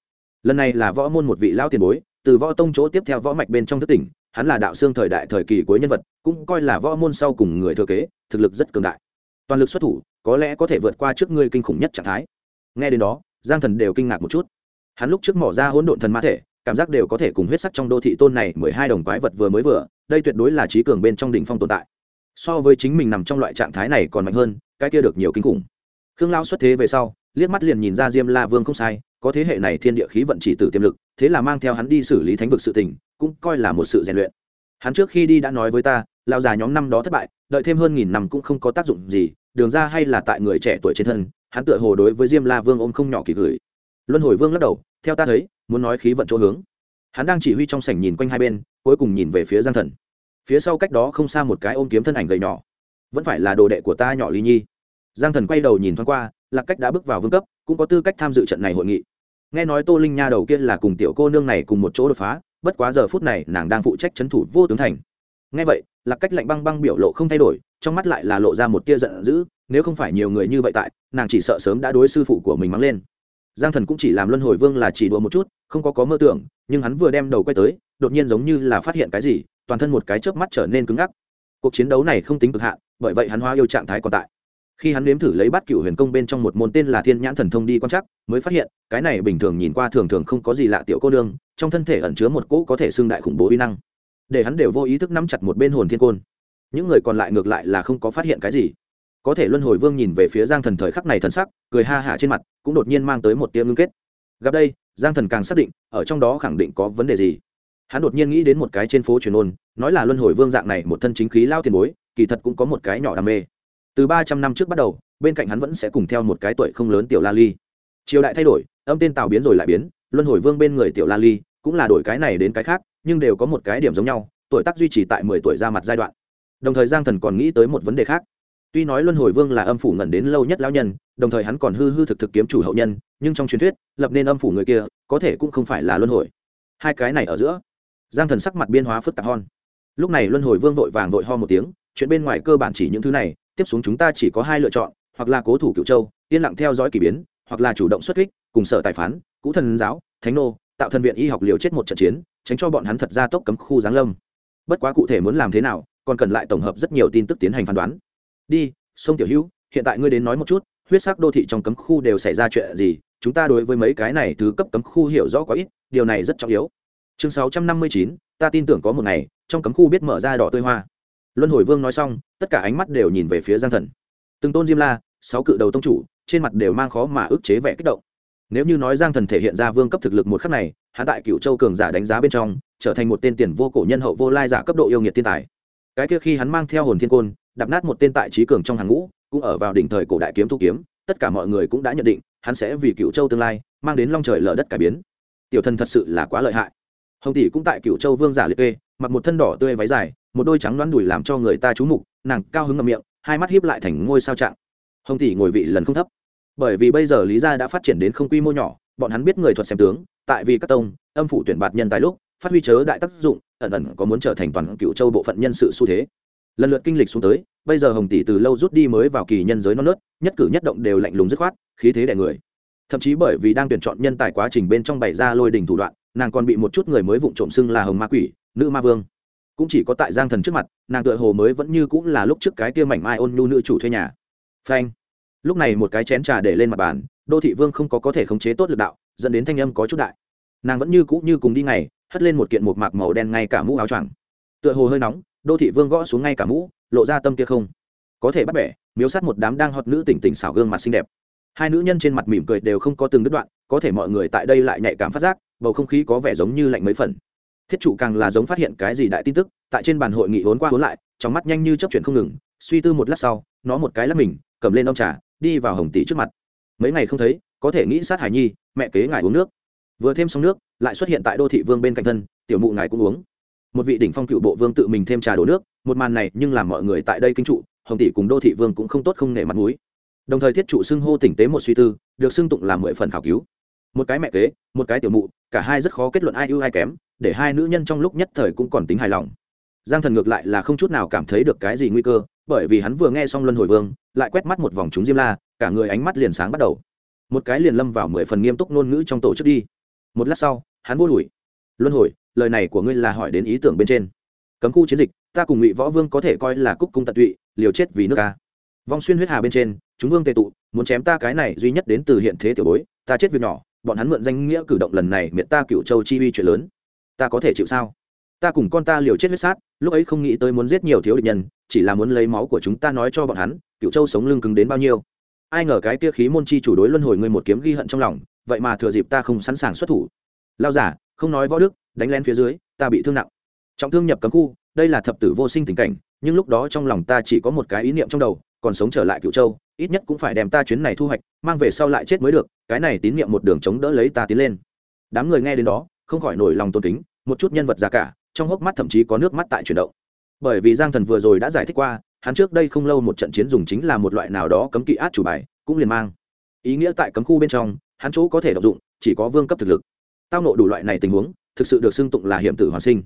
Lần này là võ môn một vị lão tiền bối, từ võ tông chỗ tiếp theo võ mạch bên trong thất tỉnh hắn là đạo xương thời đại thời kỳ cuối nhân vật, cũng coi là võ môn sau cùng người thừa kế, thực lực rất cường đại. Toàn lực xuất thủ, có lẽ có thể vượt qua trước ngươi kinh khủng nhất trạng thái. Nghe đến đó, giang thần đều kinh ngạc một chút. Hắn lúc trước mỏ ra hỗn độn thần ma thể, cảm giác đều có thể cùng huyết sắc trong đô thị tôn này mười hai đồng quái vật vừa mới vừa, đây tuyệt đối là trí cường bên trong đỉnh phong tồn tại. So với chính mình nằm trong loại trạng thái này còn mạnh hơn, cái kia được nhiều kinh khủng. Khương lao xuất thế về sau liếc mắt liền nhìn ra diêm la vương không sai, có thế hệ này thiên địa khí vận chỉ tử tiềm lực, thế là mang theo hắn đi xử lý thánh vực sự tình, cũng coi là một sự rèn luyện. Hắn trước khi đi đã nói với ta lao già nhóm năm đó thất bại, đợi thêm hơn nghìn năm cũng không có tác dụng gì, đường ra hay là tại người trẻ tuổi trên thân, hắn tựa hồ đối với diêm la vương ôm không nhỏ kỳ gửi. Luân hồi vương lắc đầu, theo ta thấy, muốn nói khí vận chỗ hướng. Hắn đang chỉ huy trong sảnh nhìn quanh hai bên, cuối cùng nhìn về phía giang thần. Phía sau cách đó không xa một cái ôm kiếm thân ảnh gầy nhỏ. Vẫn phải là đồ đệ của ta nhỏ ly nhi. Giang thần quay đầu nhìn thoáng qua Lạc cách đã bước vào vương cấp, cũng có tư cách tham dự trận này hội nghị. Nghe nói tô linh nha đầu kia là cùng tiểu cô nương này cùng một chỗ đột phá, bất quá giờ phút này nàng đang phụ trách c h ấ n thủ vô tướng thành. Nghe vậy, Lạc cách lạnh băng băng biểu lộ không thay đổi, trong mắt lại là lộ ra một tia giận dữ, nếu không phải nhiều người như vậy tại, nàng chỉ sợ sớm đã đối sư phụ của mình mắng lên. Giang thần cũng chỉ làm luân hồi vương là chỉ đùa một chút, không có có mơ tưởng, nhưng hắn vừa đem đầu quay tới, đột nhiên giống như là phát hiện cái gì, toàn thân một cái chớp mắt trở nên cứng ngắc. Cuộc chiến đấu này không tính cực hạn, bởi vậy hắn hóa yêu trạng thái còn tại khi hắn nếm thử lấy bát cựu huyền công bên trong một môn tên là thiên nhãn thần thông đi quan chắc mới phát hiện, cái này bình thường nhìn qua thường thường không có gì lạ tiểu cô nương, trong thân thể ẩn chứa một cỗ có thể xưng đại khủng bố uy năng. Để hắn đều vô ý thức nắm chặt một bên hồn thiên côn. Những người còn lại ngược lại là không có phát hiện cái gì. Có thể luân hồi vương nhìn về phía giang thần thời khắc này thần sắc, cười ha hả trên mặt, cũng đột nhiên mang tới một tia ngưng kết. Gặp đây, giang thần càng xác định, ở trong đó khẳng định có vấn đề gì. Hắn đột nhiên nghĩ đến một cái trên phố truyền ôn, nói là luân hồi vương dạng này một thân chính khí lao tiền bối, kỳ thật cũng có một cái nhỏ đam mê từ ba trăm năm trước bắt đầu, bên cạnh hắn vẫn sẽ cùng theo một cái tuổi không lớn tiểu la ly. Triều đại thay đổi, âm tên tào biến rồi lại biến, luân hồi vương bên người tiểu la ly cũng là đổi cái này đến cái khác, nhưng đều có một cái điểm giống nhau, tuổi tác duy trì tại mười tuổi ra mặt giai đoạn. Đồng thời giang thần còn nghĩ tới một vấn đề khác. Tuy nói luân hồi vương là âm phủ ngẩn đến lâu nhất lão nhân, đồng thời hắn còn hư hư thực thực kiếm chủ hậu nhân, nhưng trong truyền thuyết, lập nên âm phủ người kia, có thể cũng không phải là luân hồi. Hai cái này ở giữa, giang thần sắc mặt biên hóa phức tạp hon lúc này luân hồi vương vội vàng vội ho một tiếng, chuyện bên ngoài cơ bản chỉ những thứ này tiếp xuống chúng ta chỉ có hai lựa chọn, hoặc là cố thủ cựu châu, yên lặng theo dõi k ỳ biến, hoặc là chủ động xuất kích, cùng sở tài phán, cũ thần giáo, thánh nô, tạo thần viện y học liều chết một trận chiến, tránh cho bọn hắn thật ra tốc cấm khu giáng lâm. Bất quá cụ thể muốn làm thế nào, còn cần lại tổng hợp rất nhiều tin tức tiến hành phán đoán. Đi, sông tiểu hữu, hiện tại ngươi đến nói một chút, huyết sắc đô thị trong cấm khu đều xảy ra chuyện gì, chúng ta đối với mấy cái này thứ cấp cấm khu hiểu rõ quá ít, điều này rất trọng yếu. Chương sáu trăm năm mươi chín, ta tin tưởng có một ngày, trong cấm khu biết mở ra đỏ tươi hoa luân hồi vương nói xong, tất cả ánh mắt đều nhìn về phía giang thần. Từng tôn diêm la, sáu cự đầu tông chủ, trên mặt đều mang khó mà ức chế vẻ kích động. Nếu như nói giang thần thể hiện ra vương cấp thực lực một khắc này hạ tại cựu châu cường giả đánh giá bên trong, trở thành một tên tiền vô cổ nhân hậu vô lai giả cấp độ yêu nghiệt thiên tài. Cái kia khi hắn mang theo hồn thiên côn, đạp nát một tên tại trí cường trong hàng ngũ, cũng ở vào đỉnh thời cổ đại kiếm thu kiếm, tất cả mọi người cũng đã nhận định, hắn sẽ vì cựu châu tương lai, mang đến long trời lở đất cải biến. Tiểu thần thật sự là quá lợi hại. Hồng tỷ cũng tại cựu châu vương giả liệt kê, mặc một thân đỏ tươi váy dài một đôi trắng đoán đùi làm cho người ta trú mục, nàng cao hứng ngậm miệng, hai mắt hiếp lại thành ngôi sao trạng. Hồng tỷ ngồi vị lần không thấp. Bởi vì bây giờ lý gia đã phát triển đến không quy mô nhỏ, bọn hắn biết người thuật xem tướng, tại vì các tông, âm phủ tuyển bạt nhân tài lúc, phát huy chớ đại tác dụng, ẩn ẩn có muốn trở thành toàn cựu châu bộ phận nhân sự xu thế. Lần lượt kinh lịch xuống tới, bây giờ hồng tỷ từ lâu rút đi mới vào kỳ nhân giới non nớt, nhất cử nhất động đều lạnh lùng dứt khoát, khí thế đẻ người. Thậm chí bởi vì đang tuyển chọn nhân tài quá trình bên trong bày ra lôi đình thủ đoạn, nàng còn bị một chút người mới vụng trộm xưng là hồng ma quỷ, nữ ma vương cũng chỉ có tại giang thần trước mặt, nàng tựa hồ mới vẫn như cũng là lúc trước cái kia mảnh mai ôn nhu nữ chủ thuê nhà. Phanh. Lúc này một cái chén trà để lên mặt bàn, đô thị vương không có có thể khống chế tốt lực đạo, dẫn đến thanh âm có chút đại. Nàng vẫn như cũ như cùng đi ngày, hất lên một kiện một mạc màu đen ngay cả mũ áo choàng. Tựa hồ hơi nóng, đô thị vương gõ xuống ngay cả mũ, lộ ra tâm kia không. Có thể bắt bẻ, miếu sát một đám đang hot nữ tỉnh tỉnh xảo gương mặt xinh đẹp. Hai nữ nhân trên mặt mỉm cười đều không có từng đứt đoạn, có thể mọi người tại đây lại nhạy cảm phát giác, bầu không khí có vẻ giống như lạnh mấy phần thiết trụ càng là giống phát hiện cái gì đại tin tức, tại trên bàn hội nghị vốn qua vốn lại, trong mắt nhanh như chấp chuyển không ngừng, suy tư một lát sau, nó một cái lắp mình, cầm lên ông trà, đi vào hồng tỷ trước mặt. Mấy ngày không thấy, có thể nghĩ sát hải nhi, mẹ kế ngài uống nước. Vừa thêm xong nước, lại xuất hiện tại đô thị vương bên cạnh thân, tiểu mụ ngài cũng uống. Một vị đỉnh phong cựu bộ vương tự mình thêm trà đổ nước, một màn này nhưng làm mọi người tại đây kinh trụ, hồng tỷ cùng đô thị vương cũng không tốt không nể mặt mũi. Đồng thời thiết trụ xưng hô tỉnh tế một suy tư, được xưng tụng làm mười phần khảo cứu. Một cái mẹ kế, một cái tiểu mụ, cả hai rất khó kết luận ai ưu ai kém để hai nữ nhân trong lúc nhất thời cũng còn tính hài lòng. Giang thần ngược lại là không chút nào cảm thấy được cái gì nguy cơ, bởi vì hắn vừa nghe xong luân hồi vương, lại quét mắt một vòng chúng diêm la, cả người ánh mắt liền sáng bắt đầu. Một cái liền lâm vào mười phần nghiêm túc ngôn ngữ trong tổ chức đi. Một lát sau, hắn vô lùi. Luân hồi, lời này của ngươi là hỏi đến ý tưởng bên trên. Cấm khu chiến dịch, ta cùng ngụy võ vương có thể coi là cúc cung tận tụy, liều chết vì nước ta. Vong xuyên huyết hà bên trên, chúng vương tệ tụ, muốn chém ta cái này duy nhất đến từ hiện thế tiểu bối, ta chết việc nhỏ, bọn hắn mượn danh nghĩa cử động lần này miệng ta cựu châu chi uy chuyện lớn ta có thể chịu sao? Ta cùng con ta liều chết huyết sát, lúc ấy không nghĩ tới muốn giết nhiều thiếu địch nhân, chỉ là muốn lấy máu của chúng ta nói cho bọn hắn cựu châu sống lưng cứng đến bao nhiêu. Ai ngờ cái tia khí môn chi chủ đối luân hồi ngươi một kiếm ghi hận trong lòng, vậy mà thừa dịp ta không sẵn sàng xuất thủ. Lao giả, không nói võ đức, đánh lên phía dưới, ta bị thương nặng. Trọng thương nhập cấm khu, đây là thập tử vô sinh tình cảnh, nhưng lúc đó trong lòng ta chỉ có một cái ý niệm trong đầu, còn sống trở lại cựu châu, ít nhất cũng phải đem ta chuyến này thu hoạch, mang về sau lại chết mới được, cái này tín niệm một đường chống đỡ lấy ta tiến lên. Đám người nghe đến đó không khỏi nổi lòng tôn kính, một chút nhân vật già cả, trong hốc mắt thậm chí có nước mắt tại chuyển động. Bởi vì giang thần vừa rồi đã giải thích qua, hắn trước đây không lâu một trận chiến dùng chính là một loại nào đó cấm kỵ át chủ bài, cũng liền mang. Ý nghĩa tại cấm khu bên trong, hắn chỗ có thể đọc dụng, chỉ có vương cấp thực lực. Tao nộ đủ loại này tình huống, thực sự được xưng tụng là hiểm tử hoàn sinh.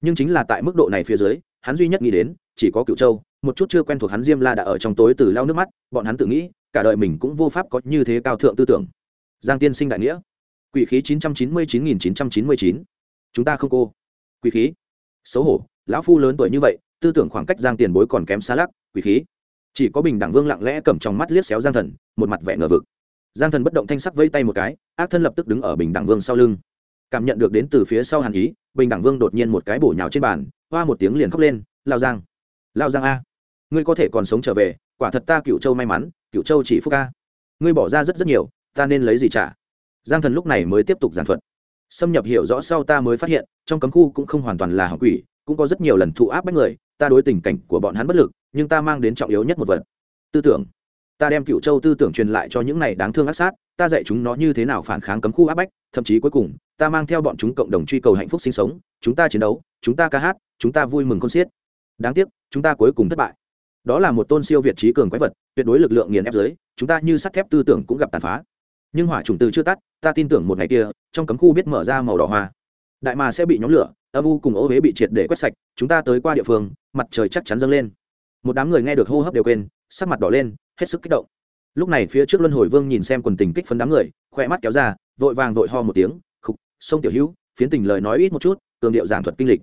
Nhưng chính là tại mức độ này phía dưới, hắn duy nhất nghĩ đến, chỉ có cựu châu, một chút chưa quen thuộc hắn diêm la đã ở trong tối từ lau nước mắt, bọn hắn tự nghĩ, cả đời mình cũng vô pháp có như thế cao thượng tư tưởng. Giang tiên sinh đại nghĩa quỷ khí chín trăm chín mươi chín nghìn chín trăm chín mươi chín. Chúng ta không cô. Quỷ khí. Xấu hổ lão phu lớn tuổi như vậy tư tưởng khoảng cách giang tiền bối còn kém xa lắc quỷ khí. Chỉ có bình đẳng vương lặng lẽ cầm trong mắt liếc xéo giang thần một mặt vẻ ngờ vực. Giang thần bất động thanh sắc vây tay một cái ác thân lập tức đứng ở bình đẳng vương sau lưng. Cảm nhận được đến từ phía sau hàn ý bình đẳng vương đột nhiên một cái bổ nhào trên bàn hoa một tiếng liền khóc lên lao giang! Lao giang a! Ngươi có thể còn sống trở về quả thật ta cựu châu may mắn cựu châu chỉ phúc a, ngươi bỏ ra rất rất nhiều ta nên lấy gì trả? Giang thần lúc này mới tiếp tục giảng thuật. Xâm nhập hiểu rõ sau ta mới phát hiện, trong cấm khu cũng không hoàn toàn là hỏng quỷ, cũng có rất nhiều lần thụ áp bách người, ta đối tình cảnh của bọn hắn bất lực, nhưng ta mang đến trọng yếu nhất một vật. Tư tưởng. Ta đem cựu châu tư tưởng truyền lại cho những này đáng thương ác sát, ta dạy chúng nó như thế nào phản kháng cấm khu áp bách, thậm chí cuối cùng, ta mang theo bọn chúng cộng đồng truy cầu hạnh phúc sinh sống, chúng ta chiến đấu, chúng ta ca hát, chúng ta vui mừng con xiết. Đáng tiếc, chúng ta cuối cùng thất bại. Đó là một tôn siêu việt trí cường quái vật, tuyệt đối lực lượng nghiền ép giới, chúng ta như sắt thép tư tưởng cũng gặp tàn phá nhưng hỏa trùng từ chưa tắt, ta tin tưởng một ngày kia, trong cấm khu biết mở ra màu đỏ hoa. Đại mà sẽ bị nhóm lửa, âm u cùng ô huế bị triệt để quét sạch, chúng ta tới qua địa phương, mặt trời chắc chắn dâng lên. Một đám người nghe được hô hấp đều quên, sắc mặt đỏ lên, hết sức kích động. Lúc này phía trước luân hồi vương nhìn xem quần tình kích phấn đám người khoe mắt kéo ra, vội vàng vội ho một tiếng, khục, sông tiểu hữu, phiến tình lời nói ít một chút, cường điệu giảng thuật kinh lịch.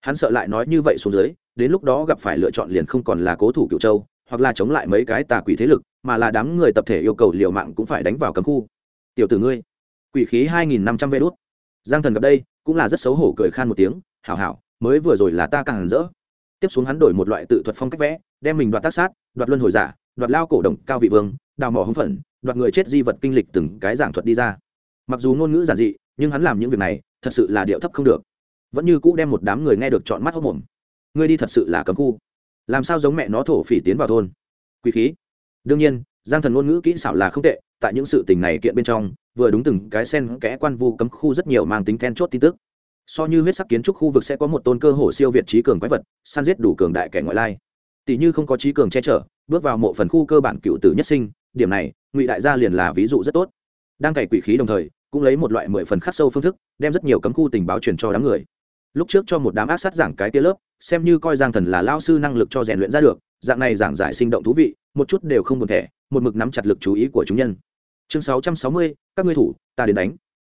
Hắn sợ lại nói như vậy xuống dưới, đến lúc đó gặp phải lựa chọn liền không còn là cố thủ cựu châu, hoặc là chống lại mấy cái tà quỷ thế lực mà là đám người tập thể yêu cầu liều mạng cũng phải đánh vào cấm khu. Tiểu tử ngươi, quỷ khí hai nghìn năm trăm vê đốt giang thần gặp đây, cũng là rất xấu hổ cười khan một tiếng, hảo hảo, mới vừa rồi là ta càng rỡ. Tiếp xuống hắn đổi một loại tự thuật phong cách vẽ, đem mình đoạt tác sát, đoạt luân hồi giả, đoạt lao cổ động cao vị vương, đào mỏ hưng phận đoạt người chết di vật kinh lịch từng cái giảng thuật đi ra. Mặc dù ngôn ngữ giản dị, nhưng hắn làm những việc này, thật sự là điệu thấp không được. Vẫn như cũ đem một đám người nghe được chọn mắt hốc mồm. Ngươi đi thật sự là cấm khu. Làm sao giống mẹ nó thổ phỉ tiến vào thôn? Quý khí đương nhiên, giang thần ngôn ngữ kỹ xảo là không tệ, tại những sự tình này kiện bên trong, vừa đúng từng cái sen kẽ quan vu cấm khu rất nhiều mang tính then chốt tin tức. So như huyết sắc kiến trúc khu vực sẽ có một tôn cơ hồ siêu việt trí cường quái vật, săn giết đủ cường đại kẻ ngoại lai. Tỷ như không có trí cường che chở, bước vào mộ phần khu cơ bản cựu tử nhất sinh, điểm này, ngụy đại gia liền là ví dụ rất tốt. Đang cày quỷ khí đồng thời, cũng lấy một loại mười phần khắc sâu phương thức, đem rất nhiều cấm khu tình báo truyền cho đám người. Lúc trước cho một đám ác sát giảng cái tia lớp, xem như coi giang thần là lao sư năng lực cho rèn luyện ra được, dạng này giảng giải sinh động thú vị một chút đều không buồn thẻ, một mực nắm chặt lực chú ý của chúng nhân. Chương sáu trăm sáu mươi, các ngươi thủ, ta đến đánh.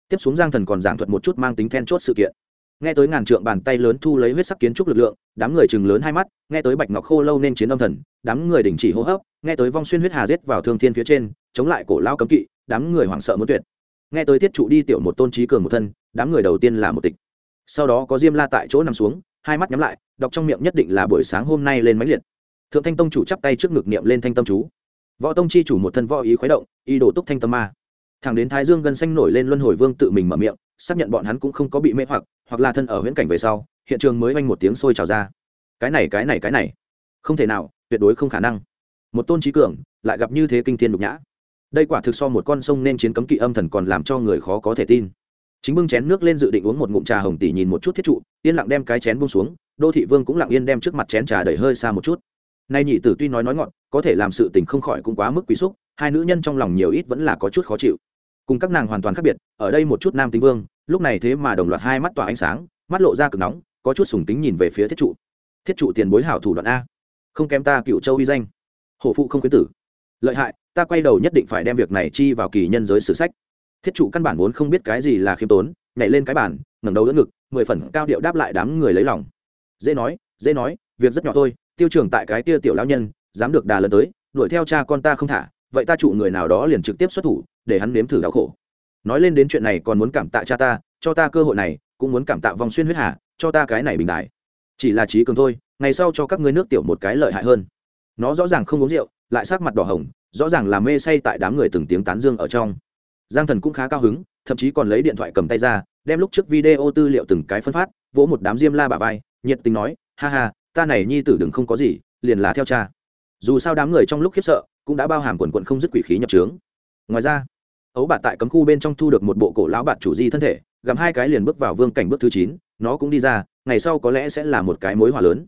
Tiếp xuống giang thần còn giảng thuật một chút mang tính then chốt sự kiện. Nghe tới ngàn trượng bàn tay lớn thu lấy huyết sắc kiến trúc lực lượng, đám người chừng lớn hai mắt, nghe tới bạch ngọc khô lâu nên chiến âm thần, đám người đình chỉ hô hấp, nghe tới vong xuyên huyết hà rết vào thương thiên phía trên, chống lại cổ lao cấm kỵ, đám người hoảng sợ muốn tuyệt. Nghe tới tiết trụ đi tiểu một tôn trí cường một thân, đám người đầu tiên là một tịch. Sau đó có diêm la tại chỗ nằm xuống, hai mắt nhắm lại, đọc trong miệng nhất định là buổi sáng hôm nay lên máy liệt thượng thanh tông chủ chắp tay trước ngực niệm lên thanh tâm chú. Võ tông chi chủ một thân võ ý khuấy động, y đổ túc thanh tâm ma. Thẳng đến thái dương gân xanh nổi lên luân hồi vương tự mình mở miệng, xác nhận bọn hắn cũng không có bị mê hoặc hoặc là thân ở huyễn cảnh về sau, hiện trường mới oanh một tiếng sôi trào ra. Cái này cái này cái này. Không thể nào, tuyệt đối không khả năng. Một tôn trí cường, lại gặp như thế kinh thiên nhục nhã. Đây quả thực so một con sông nên chiến cấm kỵ âm thần còn làm cho người khó có thể tin. Chính bưng chén nước lên dự định uống một ngụm trà hồng tỷ nhìn một chút thiết trụ, yên lặng đem cái chén bung xuống, đô thị vương cũng lặng yên đem trước mặt chén trà đẩy hơi xa một chút nay nhị tử tuy nói nói ngọn có thể làm sự tình không khỏi cũng quá mức quý xúc, hai nữ nhân trong lòng nhiều ít vẫn là có chút khó chịu. Cùng các nàng hoàn toàn khác biệt, ở đây một chút nam tính vương, lúc này thế mà đồng loạt hai mắt tỏa ánh sáng, mắt lộ ra cực nóng, có chút sùng tính nhìn về phía thiết trụ. Thiết trụ tiền bối hảo thủ đoạn a. Không kém ta cựu châu uy danh. Hổ phụ không khuyến tử. Lợi hại, ta quay đầu nhất định phải đem việc này chi vào kỳ nhân giới sử sách. Thiết trụ căn bản vốn không biết cái gì là khiêm tốn, nhảy lên cái bản ngẩng đầu đỡ ngực, mười phần cao điệu đáp lại đám người lấy lòng. Dễ nói dễ nói, việc rất nhỏ thôi tiêu trưởng tại cái tia tiểu lão nhân, dám được đà lần tới, đuổi theo cha con ta không thả, vậy ta trụ người nào đó liền trực tiếp xuất thủ, để hắn nếm thử đau khổ. Nói lên đến chuyện này còn muốn cảm tạ cha ta, cho ta cơ hội này, cũng muốn cảm tạ vòng xuyên huyết hà, cho ta cái này bình đại. Chỉ là trí cường thôi, ngày sau cho các ngươi nước tiểu một cái lợi hại hơn. Nó rõ ràng không uống rượu, lại sắc mặt đỏ hồng, rõ ràng là mê say tại đám người từng tiếng tán dương ở trong. Giang thần cũng khá cao hứng, thậm chí còn lấy điện thoại cầm tay ra, đem lúc trước video tư liệu từng cái phân phát, vỗ một đám diêm la bà vai, nhiệt tình nói, ha ha ta này nhi tử đừng không có gì, liền là theo cha. Dù sao đám người trong lúc khiếp sợ, cũng đã bao hàm quần quận không dứt quỷ khí nhập trướng. Ngoài ra, ấu bạt tại cấm khu bên trong thu được một bộ cổ lão bạt chủ di thân thể, gặm hai cái liền bước vào vương cảnh bước thứ chín, nó cũng đi ra, ngày sau có lẽ sẽ là một cái mối hòa lớn.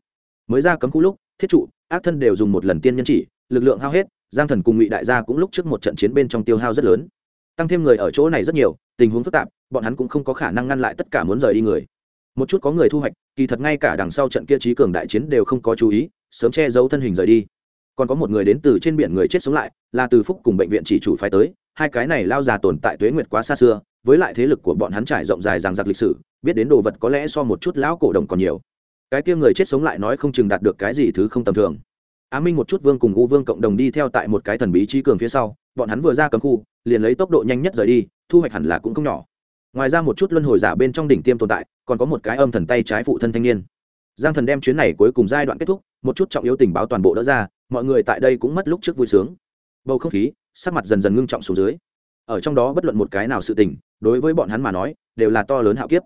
Mới ra cấm khu lúc, thiết trụ, ác thân đều dùng một lần tiên nhân chỉ, lực lượng hao hết, giang thần cùng ngụy đại gia cũng lúc trước một trận chiến bên trong tiêu hao rất lớn. Tăng thêm người ở chỗ này rất nhiều, tình huống phức tạp, bọn hắn cũng không có khả năng ngăn lại tất cả muốn rời đi người một chút có người thu hoạch, kỳ thật ngay cả đằng sau trận kia trí cường đại chiến đều không có chú ý, sớm che giấu thân hình rời đi. Còn có một người đến từ trên biển người chết sống lại, là từ phúc cùng bệnh viện chỉ chủ phái tới, hai cái này lao già tồn tại tuế nguyệt quá xa xưa, với lại thế lực của bọn hắn trải rộng dài ràng giặc lịch sử, biết đến đồ vật có lẽ so một chút lão cổ đồng còn nhiều. Cái kia người chết sống lại nói không chừng đạt được cái gì thứ không tầm thường. Á minh một chút vương cùng u vương cộng đồng đi theo tại một cái thần bí trí cường phía sau, bọn hắn vừa ra cấm khu, liền lấy tốc độ nhanh nhất rời đi, thu hoạch hẳn là cũng không nhỏ ngoài ra một chút luân hồi giả bên trong đỉnh tiêm tồn tại, còn có một cái âm thần tay trái phụ thân thanh niên. Giang thần đem chuyến này cuối cùng giai đoạn kết thúc, một chút trọng yếu tình báo toàn bộ đỡ ra, mọi người tại đây cũng mất lúc trước vui sướng. Bầu không khí, sắc mặt dần dần ngưng trọng xuống dưới. Ở trong đó bất luận một cái nào sự tình, đối với bọn hắn mà nói, đều là to lớn hạo kiếp.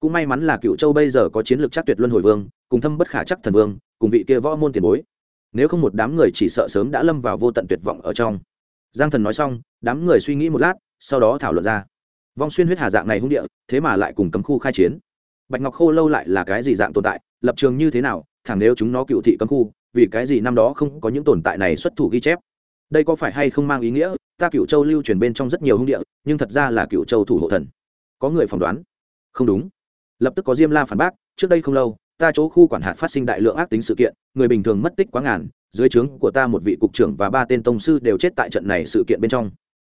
Cũng may mắn là cựu châu bây giờ có chiến lược chắc tuyệt luân hồi vương, cùng thâm bất khả chắc thần vương, cùng vị kia võ môn tiền bối. Nếu không một đám người chỉ sợ sớm đã lâm vào vô tận tuyệt vọng ở trong. Giang thần nói xong, đám người suy nghĩ một lát, sau đó thảo luận ra vong xuyên huyết hà dạng này hung địa, thế mà lại cùng cấm khu khai chiến. Bạch ngọc khô lâu lại là cái gì dạng tồn tại, lập trường như thế nào, thẳng nếu chúng nó cựu thị cấm khu, vì cái gì năm đó không có những tồn tại này xuất thủ ghi chép? Đây có phải hay không mang ý nghĩa, ta cựu châu lưu truyền bên trong rất nhiều hung địa, nhưng thật ra là cựu châu thủ hộ thần. Có người phỏng đoán. Không đúng. Lập tức có diêm la phản bác, trước đây không lâu, ta chỗ khu quản hạt phát sinh đại lượng ác tính sự kiện, người bình thường mất tích quá ngàn, dưới trướng của ta một vị cục trưởng và ba tên tông sư đều chết tại trận này sự kiện bên trong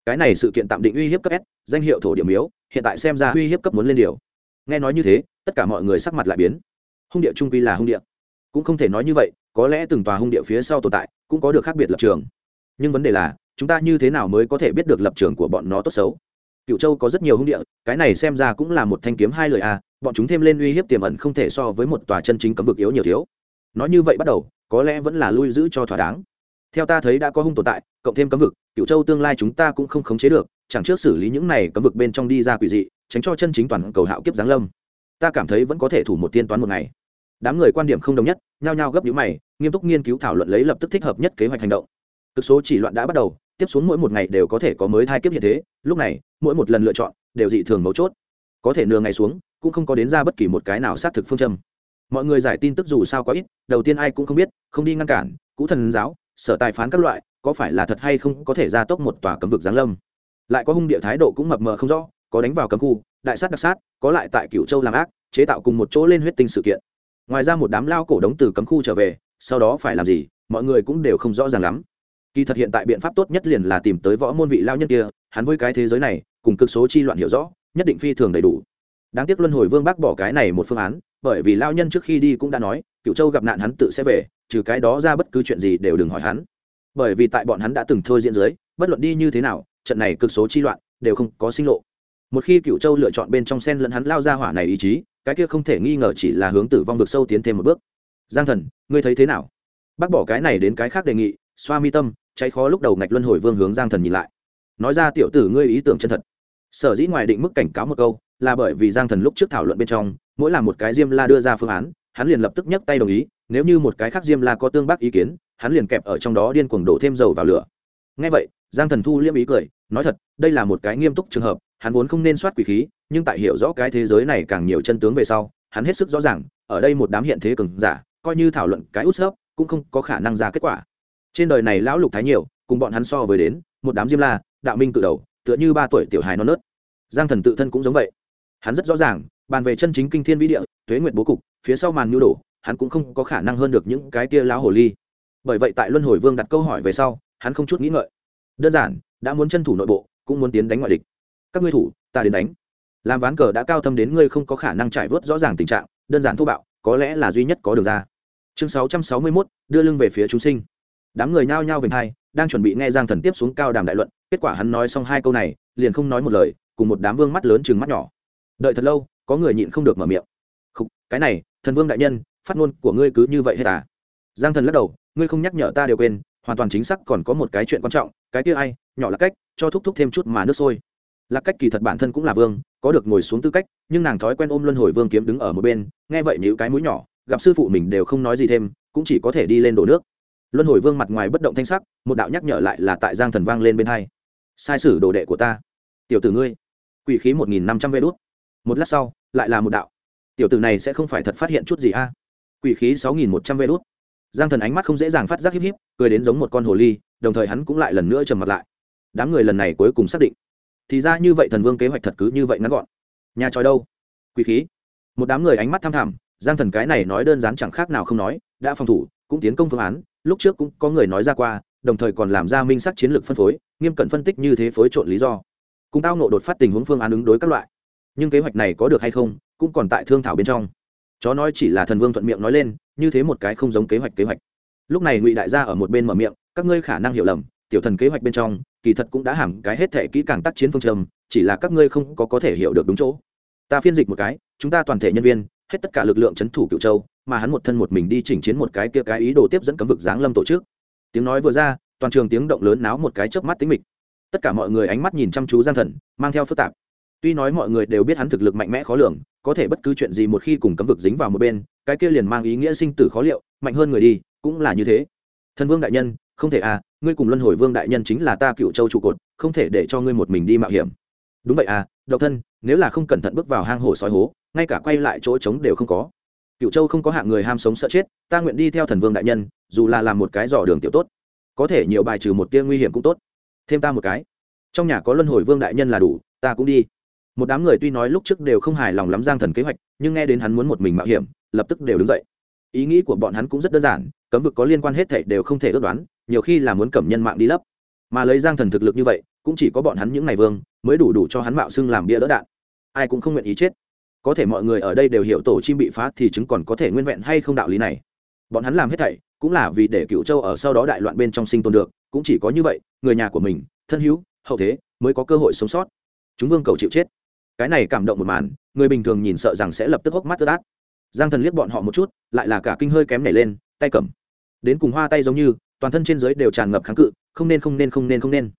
cái này sự kiện tạm định uy hiếp cấp s danh hiệu thổ điểm yếu hiện tại xem ra uy hiếp cấp muốn lên điều. Nghe nói như thế tất cả mọi người sắc mặt lại biến. Hung địa trung quy là hung địa. Cũng không thể nói như vậy có lẽ từng tòa hung địa phía sau tồn tại cũng có được khác biệt lập trường. Nhưng vấn đề là chúng ta như thế nào mới có thể biết được lập trường của bọn nó tốt xấu? Cựu châu có rất nhiều hung địa cái này xem ra cũng là một thanh kiếm hai lời a à, bọn chúng thêm lên uy hiếp tiềm ẩn không thể so với một tòa chân chính cấm vực yếu nhiều thiếu. Nói như vậy bắt đầu có lẽ vẫn là lui giữ cho thỏa đáng theo ta thấy đã có hung tồn tại, cộng thêm cấm vực cựu châu tương lai chúng ta cũng không khống chế được, chẳng trước xử lý những này cấm vực bên trong đi ra quỷ dị, tránh cho chân chính toàn cầu hạo kiếp giáng lâm. Ta cảm thấy vẫn có thể thủ một tiên toán một ngày. Đám người quan điểm không đồng nhất, nhao nhao gấp nhũ mày, nghiêm túc nghiên cứu thảo luận lấy lập tức thích hợp nhất kế hoạch hành động. Cực số chỉ loạn đã bắt đầu, tiếp xuống mỗi một ngày đều có thể có mới thai kiếp hiện thế, lúc này, mỗi một lần lựa chọn đều dị thường mấu chốt. Có thể nửa ngày xuống, cũng không có đến ra bất kỳ một cái nào xác thực phương châm. Mọi người giải tin tức dù sao có ít, đầu tiên ai cũng không biết, không đi ngăn cản, cũ thần giáo sở tài phán các loại, có phải là thật hay không có thể ra tốc một tòa cấm vực giáng lâm? Lại có hung địa thái độ cũng mập mờ không rõ, có đánh vào cấm khu, đại sát đặc sát, có lại tại cựu châu làm ác, chế tạo cùng một chỗ lên huyết tinh sự kiện. Ngoài ra một đám lao cổ đống từ cấm khu trở về, sau đó phải làm gì, mọi người cũng đều không rõ ràng lắm. Kỳ thật hiện tại biện pháp tốt nhất liền là tìm tới võ môn vị lao nhân kia, hắn với cái thế giới này, cùng cực số chi loạn hiểu rõ, nhất định phi thường đầy đủ. Đáng tiếc luân hồi vương bác bỏ cái này một phương án bởi vì lao nhân trước khi đi cũng đã nói cựu châu gặp nạn hắn tự sẽ về, trừ cái đó ra bất cứ chuyện gì đều đừng hỏi hắn. Bởi vì tại bọn hắn đã từng thôi diễn dưới, bất luận đi như thế nào, trận này cực số chi loạn đều không có sinh lộ. Một khi cựu châu lựa chọn bên trong sen lẫn hắn lao ra hỏa này ý chí, cái kia không thể nghi ngờ chỉ là hướng tử vong vực sâu tiến thêm một bước. Giang thần, ngươi thấy thế nào? Bác bỏ cái này đến cái khác đề nghị, xoa mi tâm, cháy khó lúc đầu ngạch luân hồi vương hướng giang thần nhìn lại. Nói ra tiểu tử ngươi ý tưởng chân thật sở dĩ ngoài định mức cảnh cáo một câu, là bởi vì giang thần lúc trước thảo luận bên trong, mỗi là một cái diêm la đưa ra phương án, hắn liền lập tức nhấc tay đồng ý, nếu như một cái khác diêm la có tương bác ý kiến, hắn liền kẹp ở trong đó điên cuồng đổ thêm dầu vào lửa. Ngay vậy, giang thần thu liêm ý cười, nói thật, đây là một cái nghiêm túc trường hợp, hắn vốn không nên soát quỷ khí, nhưng tại hiểu rõ cái thế giới này càng nhiều chân tướng về sau, hắn hết sức rõ ràng, ở đây một đám hiện thế cường giả, coi như thảo luận cái út sớp cũng không có khả năng ra kết quả. Trên đời này lão lục thái nhiều, cùng bọn hắn so với đến, một đám diêm la, đạo minh tự đầu tựa như ba tuổi tiểu hài non nớt. Giang thần tự thân cũng giống vậy. Hắn rất rõ ràng, bàn về chân chính kinh thiên vĩ địa thuế nguyệt bố cục, phía sau màn nhu đổ hắn cũng không có khả năng hơn được những cái tia láo hồ ly. Bởi vậy tại luân hồi vương đặt câu hỏi về sau, hắn không chút nghĩ ngợi. Đơn giản, đã muốn chân thủ nội bộ, cũng muốn tiến đánh ngoại địch. Các ngươi thủ, ta đến đánh. Làm ván cờ đã cao thâm đến ngươi không có khả năng trải vớt rõ ràng tình trạng, đơn giản thô bạo, có lẽ là duy nhất có được ra. Chương sáu trăm sáu mươi mốt, đưa lưng về phía chúng sinh. Đám người nhao nhao về hai, đang chuẩn bị nghe giang thần tiếp xuống cao đàm đại luận kết quả hắn nói xong hai câu này liền không nói một lời cùng một đám vương mắt lớn chừng mắt nhỏ. Đợi thật lâu có người nhịn không được mở miệng. Khúc, cái này thần vương đại nhân phát ngôn của ngươi cứ như vậy hết à? Giang thần lắc đầu ngươi không nhắc nhở ta đều quên hoàn toàn chính xác còn có một cái chuyện quan trọng cái kia ai nhỏ là cách cho thúc thúc thêm chút mà nước sôi. Là cách kỳ thật bản thân cũng là vương có được ngồi xuống tư cách nhưng nàng thói quen ôm luân hồi vương kiếm đứng ở một bên nghe vậy những cái mũi nhỏ gặp sư phụ mình đều không nói gì thêm cũng chỉ có thể đi lên đổ nước. Luân hồi vương mặt ngoài bất động thanh sắc một đạo nhắc nhở lại là tại giang thần vang lên bên hai sai sử đồ đệ của ta. Tiểu tử ngươi, quỷ khí một nghìn năm trăm vê đốt một lát sau, lại là một đạo. Tiểu tử này sẽ không phải thật phát hiện chút gì a. Quỷ khí sáu nghìn một trăm vê đốt giang thần ánh mắt không dễ dàng phát giác híp híp, cười đến giống một con hồ ly, đồng thời hắn cũng lại lần nữa trầm mặt lại. Đám người lần này cuối cùng xác định. Thì ra như vậy thần vương kế hoạch thật cứ như vậy ngắn gọn. Nhà tròi đâu? Quỷ khí. Một đám người ánh mắt tham thảm giang thần cái này nói đơn giản chẳng khác nào không nói, đã phòng thủ, cũng tiến công phương án, lúc trước cũng có người nói ra qua đồng thời còn làm ra minh sắc chiến lược phân phối nghiêm cẩn phân tích như thế phối trộn lý do. Cùng tao nộ đột phát tình huống phương án ứng đối các loại. Nhưng kế hoạch này có được hay không cũng còn tại thương thảo bên trong. Chó nói chỉ là thần vương thuận miệng nói lên như thế một cái không giống kế hoạch kế hoạch. Lúc này ngụy đại gia ở một bên mở miệng các ngươi khả năng hiểu lầm tiểu thần kế hoạch bên trong kỳ thật cũng đã hàm cái hết thể kỹ càng tác chiến phương trầm, chỉ là các ngươi không có có thể hiểu được đúng chỗ. Ta phiên dịch một cái chúng ta toàn thể nhân viên hết tất cả lực lượng c h ấ n thủ cựu châu mà hắn một thân một mình đi chỉnh chiến một cái kia cái ý đồ tiếp dẫn cấm vực giáng lâm tổ chức tiếng nói vừa ra, toàn trường tiếng động lớn náo một cái chớp mắt tính mịch. Tất cả mọi người ánh mắt nhìn chăm chú giang thần, mang theo phức tạp. Tuy nói mọi người đều biết hắn thực lực mạnh mẽ khó lường, có thể bất cứ chuyện gì một khi cùng cấm vực dính vào một bên, cái kia liền mang ý nghĩa sinh tử khó liệu, mạnh hơn người đi, cũng là như thế. Thần vương đại nhân, không thể à ngươi cùng luân hồi vương đại nhân chính là ta cựu châu trụ cột, không thể để cho ngươi một mình đi mạo hiểm. Đúng vậy à độc thân, nếu là không cẩn thận bước vào hang hổ sói hố, ngay cả quay lại chỗ trống đều không có cựu châu không có hạng người ham sống sợ chết, ta nguyện đi theo thần vương đại nhân, dù là làm một cái dò đường tiểu tốt. Có thể nhiều bài trừ một tia nguy hiểm cũng tốt. Thêm ta một cái. Trong nhà có luân hồi vương đại nhân là đủ, ta cũng đi. Một đám người tuy nói lúc trước đều không hài lòng lắm giang thần kế hoạch, nhưng nghe đến hắn muốn một mình mạo hiểm, lập tức đều đứng dậy. Ý nghĩ của bọn hắn cũng rất đơn giản, cấm vực có liên quan hết thảy đều không thể ước đoán, nhiều khi là muốn cầm nhân mạng đi lấp. Mà lấy giang thần thực lực như vậy, cũng chỉ có bọn hắn những ngày vương, mới đủ đủ cho hắn mạo xưng làm bia đỡ đạn. Ai cũng không nguyện ý chết có thể mọi người ở đây đều hiểu tổ chim bị phá thì chứng còn có thể nguyên vẹn hay không đạo lý này. Bọn hắn làm hết thảy, cũng là vì để cựu châu ở sau đó đại loạn bên trong sinh tồn được, cũng chỉ có như vậy, người nhà của mình, thân hữu, hậu thế, mới có cơ hội sống sót. Chúng vương cầu chịu chết. Cái này cảm động một màn, người bình thường nhìn sợ rằng sẽ lập tức hốc mắt tơ át giang thần liếc bọn họ một chút, lại là cả kinh hơi kém nảy lên, tay cầm. Đến cùng hoa tay giống như, toàn thân trên giới đều tràn ngập kháng cự, không nên không nên không nên không nên.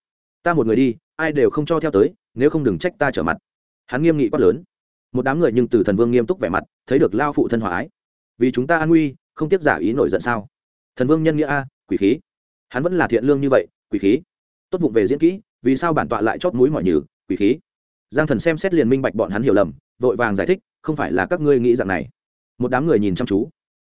Ta một người đi, ai đều không cho theo tới, nếu không đừng trách ta trở mặt. Hắn nghiêm nghị quát lớn một đám người nhưng từ thần vương nghiêm túc vẻ mặt, thấy được lao phụ thân hòa ái. Vì chúng ta an nguy, không tiếc giả ý nổi giận sao? Thần vương nhân nghĩa a, quỷ khí. Hắn vẫn là thiện lương như vậy, quỷ khí. Tốt vụng về diễn kỹ, vì sao bản tọa lại chót mũi mọi nhừ, quỷ khí? Giang thần xem xét liền minh bạch bọn hắn hiểu lầm, vội vàng giải thích, không phải là các ngươi nghĩ rằng này. Một đám người nhìn chăm chú.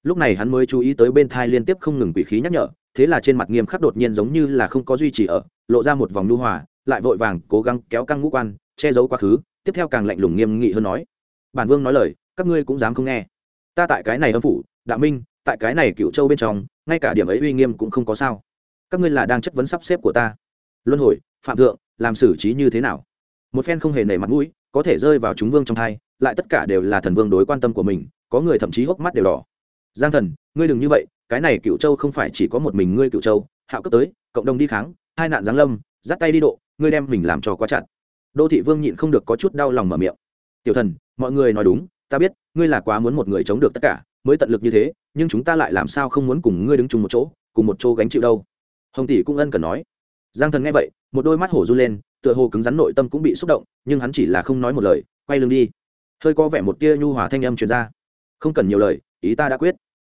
Lúc này hắn mới chú ý tới bên thai liên tiếp không ngừng quỷ khí nhắc nhở, thế là trên mặt nghiêm khắc đột nhiên giống như là không có duy trì ở, lộ ra một vòng nu hòa, lại vội vàng cố gắng kéo căng ngũ quan, che giấu quá khứ tiếp theo càng lạnh lùng nghiêm nghị hơn nói, bản vương nói lời, các ngươi cũng dám không nghe. Ta tại cái này âm phủ đạo minh, tại cái này cựu châu bên trong, ngay cả điểm ấy uy nghiêm cũng không có sao. Các ngươi là đang chất vấn sắp xếp của ta. Luân hồi, phạm thượng, làm xử trí như thế nào? Một phen không hề nể mặt mũi, có thể rơi vào chúng vương trong thai, lại tất cả đều là thần vương đối quan tâm của mình, có người thậm chí hốc mắt đều đỏ. Giang thần, ngươi đừng như vậy, cái này cựu châu không phải chỉ có một mình ngươi cựu châu hạo cấp tới, cộng đồng đi kháng, hai nạn giáng lâm, dắt tay đi độ, ngươi đem mình làm cho quá chặt đô thị vương nhịn không được có chút đau lòng mở miệng. Tiểu thần, mọi người nói đúng, ta biết, ngươi là quá muốn một người chống được tất cả, mới tận lực như thế, nhưng chúng ta lại làm sao không muốn cùng ngươi đứng chung một chỗ, cùng một chỗ gánh chịu đâu? Hồng tỷ cũng ân cần nói. Giang thần nghe vậy, một đôi mắt hổ run lên, tựa hồ cứng rắn nội tâm cũng bị xúc động, nhưng hắn chỉ là không nói một lời, quay lưng đi. Hơi có vẻ một tia nhu hòa thanh âm truyền ra. Không cần nhiều lời, ý ta đã quyết.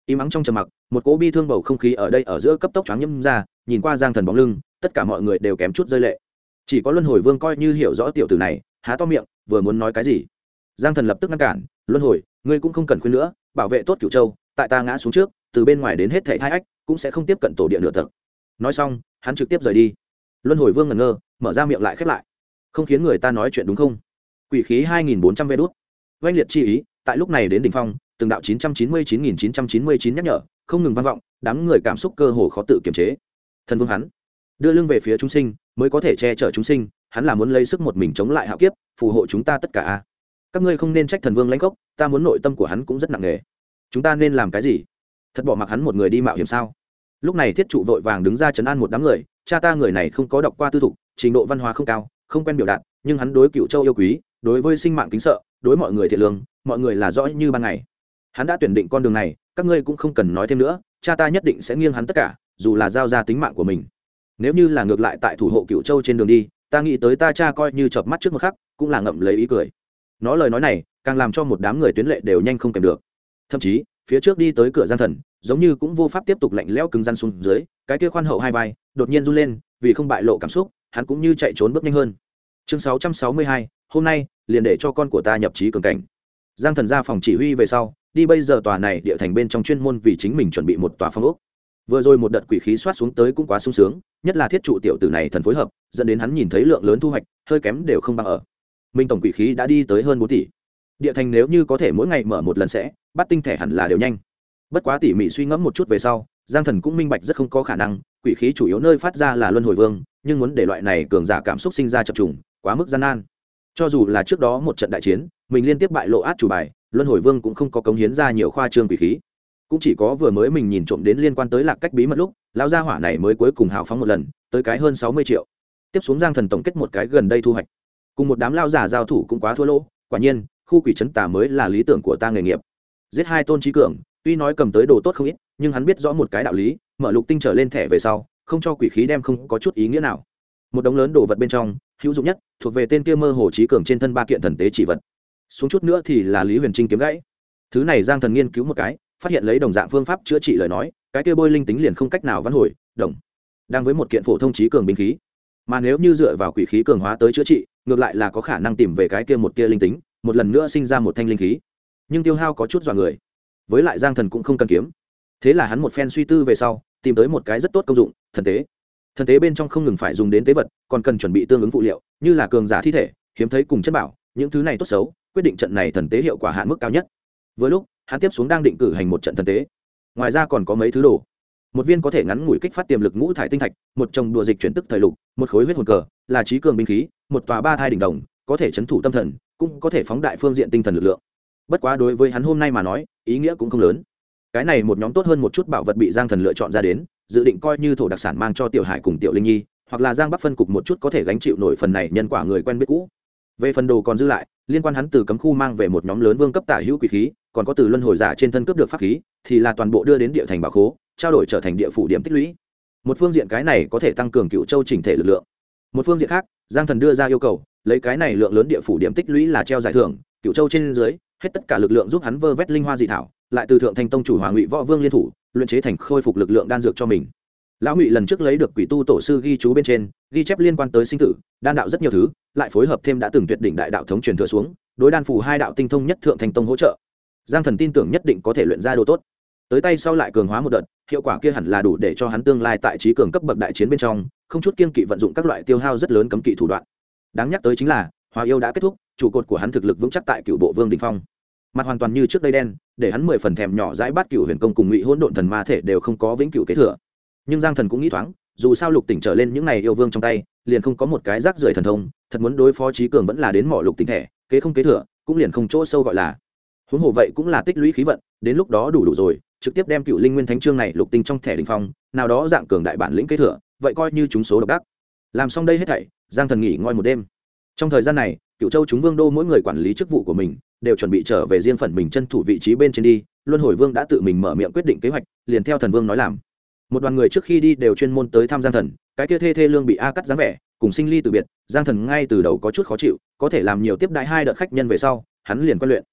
Im mắng trong trầm mặc, một cỗ bi thương bầu không khí ở đây ở giữa cấp tốc choáng nhâm ra, nhìn qua giang thần bóng lưng, tất cả mọi người đều kém chút rơi lệ chỉ có luân hồi vương coi như hiểu rõ tiểu tử này, há to miệng, vừa muốn nói cái gì. Giang thần lập tức ngăn cản, luân hồi, ngươi cũng không cần khuyên nữa, bảo vệ tốt cửu châu, tại ta ngã xuống trước, từ bên ngoài đến hết thảy hai ách, cũng sẽ không tiếp cận tổ địa nửa thật nói xong, hắn trực tiếp rời đi. Luân hồi vương ngẩn ngơ, mở ra miệng lại khép lại. Không khiến người ta nói chuyện đúng không? Quỷ khí hai nghìn bốn trăm vê đốt oanh liệt chi ý, tại lúc này đến đ ỉ n h phong, từng đạo chín trăm chín mươi chín nghìn chín trăm chín mươi chín nhắc nhở, không ngừng vang vọng, đám người cảm xúc cơ hồ khó tự kiềm chế. Thần vương hắn đưa lưng về phía chúng sinh, mới có thể che chở chúng sinh, hắn là muốn lấy sức một mình chống lại hạo kiếp, phù hộ chúng ta tất cả a. Các ngươi không nên trách thần vương lãnh gốc, ta muốn nội tâm của hắn cũng rất nặng nề. Chúng ta nên làm cái gì? Thật bỏ mặc hắn một người đi mạo hiểm sao? Lúc này thiết trụ vội vàng đứng ra chấn an một đám người, cha ta người này không có đọc qua tư thục, trình độ văn hóa không cao, không quen biểu đạt, nhưng hắn đối cựu châu yêu quý, đối với sinh mạng kính sợ, đối mọi người thiện lương, mọi người là rõ như ban ngày. Hắn đã tuyển định con đường này, các ngươi cũng không cần nói thêm nữa, cha ta nhất định sẽ nghiêng hắn tất cả, dù là giao ra tính mạng của mình nếu như là ngược lại tại thủ hộ cựu châu trên đường đi, ta nghĩ tới ta cha coi như chợp mắt trước một khắc, cũng là ngậm lấy ý cười. Nó lời nói này, càng làm cho một đám người tuyến lệ đều nhanh không kèm được. Thậm chí, phía trước đi tới cửa gian thần, giống như cũng vô pháp tiếp tục lạnh lẽo cứng răn xuống dưới, cái kia khoan hậu hai vai, đột nhiên run lên, vì không bại lộ cảm xúc, hắn cũng như chạy trốn bước nhanh hơn. Chương sáu trăm sáu mươi hai, hôm nay, liền để cho con của ta nhập trí cường cảnh. Giang thần ra phòng chỉ huy về sau, đi bây giờ tòa này địa thành bên trong chuyên môn vì chính mình chuẩn bị một tòa phong ốc vừa rồi một đợt quỷ khí soát xuống tới cũng quá sung sướng, nhất là thiết trụ tiểu tử này thần phối hợp, dẫn đến hắn nhìn thấy lượng lớn thu hoạch, hơi kém đều không bằng ở. Minh tổng quỷ khí đã đi tới hơn bốn tỷ. Địa thành nếu như có thể mỗi ngày mở một lần sẽ, bắt tinh thể hẳn là đều nhanh. Bất quá tỉ mỉ suy ngẫm một chút về sau, giang thần cũng minh bạch rất không có khả năng, quỷ khí chủ yếu nơi phát ra là luân hồi vương, nhưng muốn để loại này cường giả cảm xúc sinh ra chập trùng, quá mức gian nan. Cho dù là trước đó một trận đại chiến, mình liên tiếp bại lộ át chủ bài, luân hồi vương cũng không có cống hiến ra nhiều khoa trương quỷ khí cũng chỉ có vừa mới mình nhìn trộm đến liên quan tới lạc cách bí mật lúc, lão gia hỏa này mới cuối cùng hào phóng một lần, tới cái hơn sáu mươi triệu. Tiếp xuống giang thần tổng kết một cái gần đây thu hoạch. Cùng một đám lao giả giao thủ cũng quá thua lỗ, quả nhiên, khu quỷ trấn tà mới là lý tưởng của ta nghề nghiệp. Giết hai tôn trí cường, tuy nói cầm tới đồ tốt không ít, nhưng hắn biết rõ một cái đạo lý, mở lục tinh trở lên thẻ về sau, không cho quỷ khí đem không có chút ý nghĩa nào. Một đống lớn đồ vật bên trong, hữu dụng nhất, thuộc về tên kia mơ hồ trí cường trên thân ba kiện thần tế chỉ vật. Xuống chút nữa thì là lý huyền trinh kiếm gãy. Thứ này giang thần nghiên cứu một cái phát hiện lấy đồng dạng phương pháp chữa trị lời nói, cái kia bôi linh tính liền không cách nào vãn hồi, đồng. Đang với một kiện phổ thông trí cường binh khí. Mà nếu như dựa vào quỷ khí cường hóa tới chữa trị, ngược lại là có khả năng tìm về cái kia một tia linh tính, một lần nữa sinh ra một thanh linh khí. Nhưng tiêu hao có chút dọa người. Với lại giang thần cũng không cần kiếm. Thế là hắn một phen suy tư về sau, tìm tới một cái rất tốt công dụng, thần tế. Thần tế bên trong không ngừng phải dùng đến tế vật, còn cần chuẩn bị tương ứng phụ liệu, như là cường giả thi thể, hiếm thấy cùng chất bảo, những thứ này tốt xấu, quyết định trận này thần tế hiệu quả hạn mức cao nhất. Với lúc hắn tiếp xuống đang định cử hành một trận thần tế. Ngoài ra còn có mấy thứ đồ. Một viên có thể ngắn ngủi kích phát tiềm lực ngũ thải tinh thạch, một chồng đùa dịch chuyển tức thời lục, một khối huyết hồn cờ, là trí cường binh khí, một tòa ba thai đỉnh đồng, có thể chấn thủ tâm thần, cũng có thể phóng đại phương diện tinh thần lực lượng. Bất quá đối với hắn hôm nay mà nói, ý nghĩa cũng không lớn. Cái này một nhóm tốt hơn một chút bảo vật bị giang thần lựa chọn ra đến, dự định coi như thổ đặc sản mang cho tiểu hải cùng tiểu linh nhi, hoặc là giang bắc phân cục một chút có thể gánh chịu nổi phần này nhân quả người quen biết cũ. Về phần đồ còn dư lại liên quan hắn từ cấm khu mang về một nhóm lớn vương cấp tả hữu quỷ khí, còn có từ luân hồi giả trên thân cướp được pháp khí, thì là toàn bộ đưa đến địa thành bảo khố, trao đổi trở thành địa phủ điểm tích lũy. Một phương diện cái này có thể tăng cường cựu châu chỉnh thể lực lượng. Một phương diện khác, giang thần đưa ra yêu cầu, lấy cái này lượng lớn địa phủ điểm tích lũy là treo giải thưởng, cựu châu trên dưới, hết tất cả lực lượng giúp hắn vơ vét linh hoa dị thảo, lại từ thượng thành tông chủ hòa ngụy võ vương liên thủ, luyện chế thành khôi phục lực lượng đan dược cho mình lão ngụy lần trước lấy được quỷ tu tổ sư ghi chú bên trên, ghi chép liên quan tới sinh tử, đan đạo rất nhiều thứ, lại phối hợp thêm đã từng tuyệt đỉnh đại đạo thống truyền thừa xuống, đối đan phù hai đạo tinh thông nhất thượng thành tông hỗ trợ. Giang thần tin tưởng nhất định có thể luyện ra đồ tốt. Tới tay sau lại cường hóa một đợt, hiệu quả kia hẳn là đủ để cho hắn tương lai tại trí cường cấp bậc đại chiến bên trong, không chút kiên kỵ vận dụng các loại tiêu hao rất lớn cấm kỵ thủ đoạn. Đáng nhắc tới chính là, hòa yêu đã kết thúc, trụ cột của hắn thực lực vững chắc tại cựu bộ vương đình phong. Mặt hoàn toàn như trước đây đen, để hắn mười phần thèm nhỏ dãi bát cựu huyền công cùng ngụy hỗn độn thần ma thể đều không có vĩnh cựu kế thừa nhưng giang thần cũng nghĩ thoáng, dù sao lục tỉnh trở lên những này yêu vương trong tay, liền không có một cái rác rưởi thần thông, thật muốn đối phó trí cường vẫn là đến mỏ lục tỉnh thẻ, kế không kế thừa, cũng liền không chỗ sâu gọi là. Huống hồ vậy cũng là tích lũy khí vận, đến lúc đó đủ đủ rồi, trực tiếp đem cựu linh nguyên thánh trương này lục tinh trong thẻ đình phong, nào đó dạng cường đại bản lĩnh kế thừa, vậy coi như chúng số độc đắc. Làm xong đây hết thảy, giang thần nghỉ ngơi một đêm. Trong thời gian này, cựu châu chúng vương đô mỗi người quản lý chức vụ của mình, đều chuẩn bị trở về riêng phần mình chân thủ vị trí bên trên đi, luân hồi vương đã tự mình mở miệng quyết định kế hoạch, liền theo thần vương nói làm một đoàn người trước khi đi đều chuyên môn tới thăm giang thần, cái kia thê thê lương bị a cắt dáng vẻ, cùng sinh ly từ biệt, giang thần ngay từ đầu có chút khó chịu, có thể làm nhiều tiếp đại hai đợt khách nhân về sau, hắn liền quen luyện.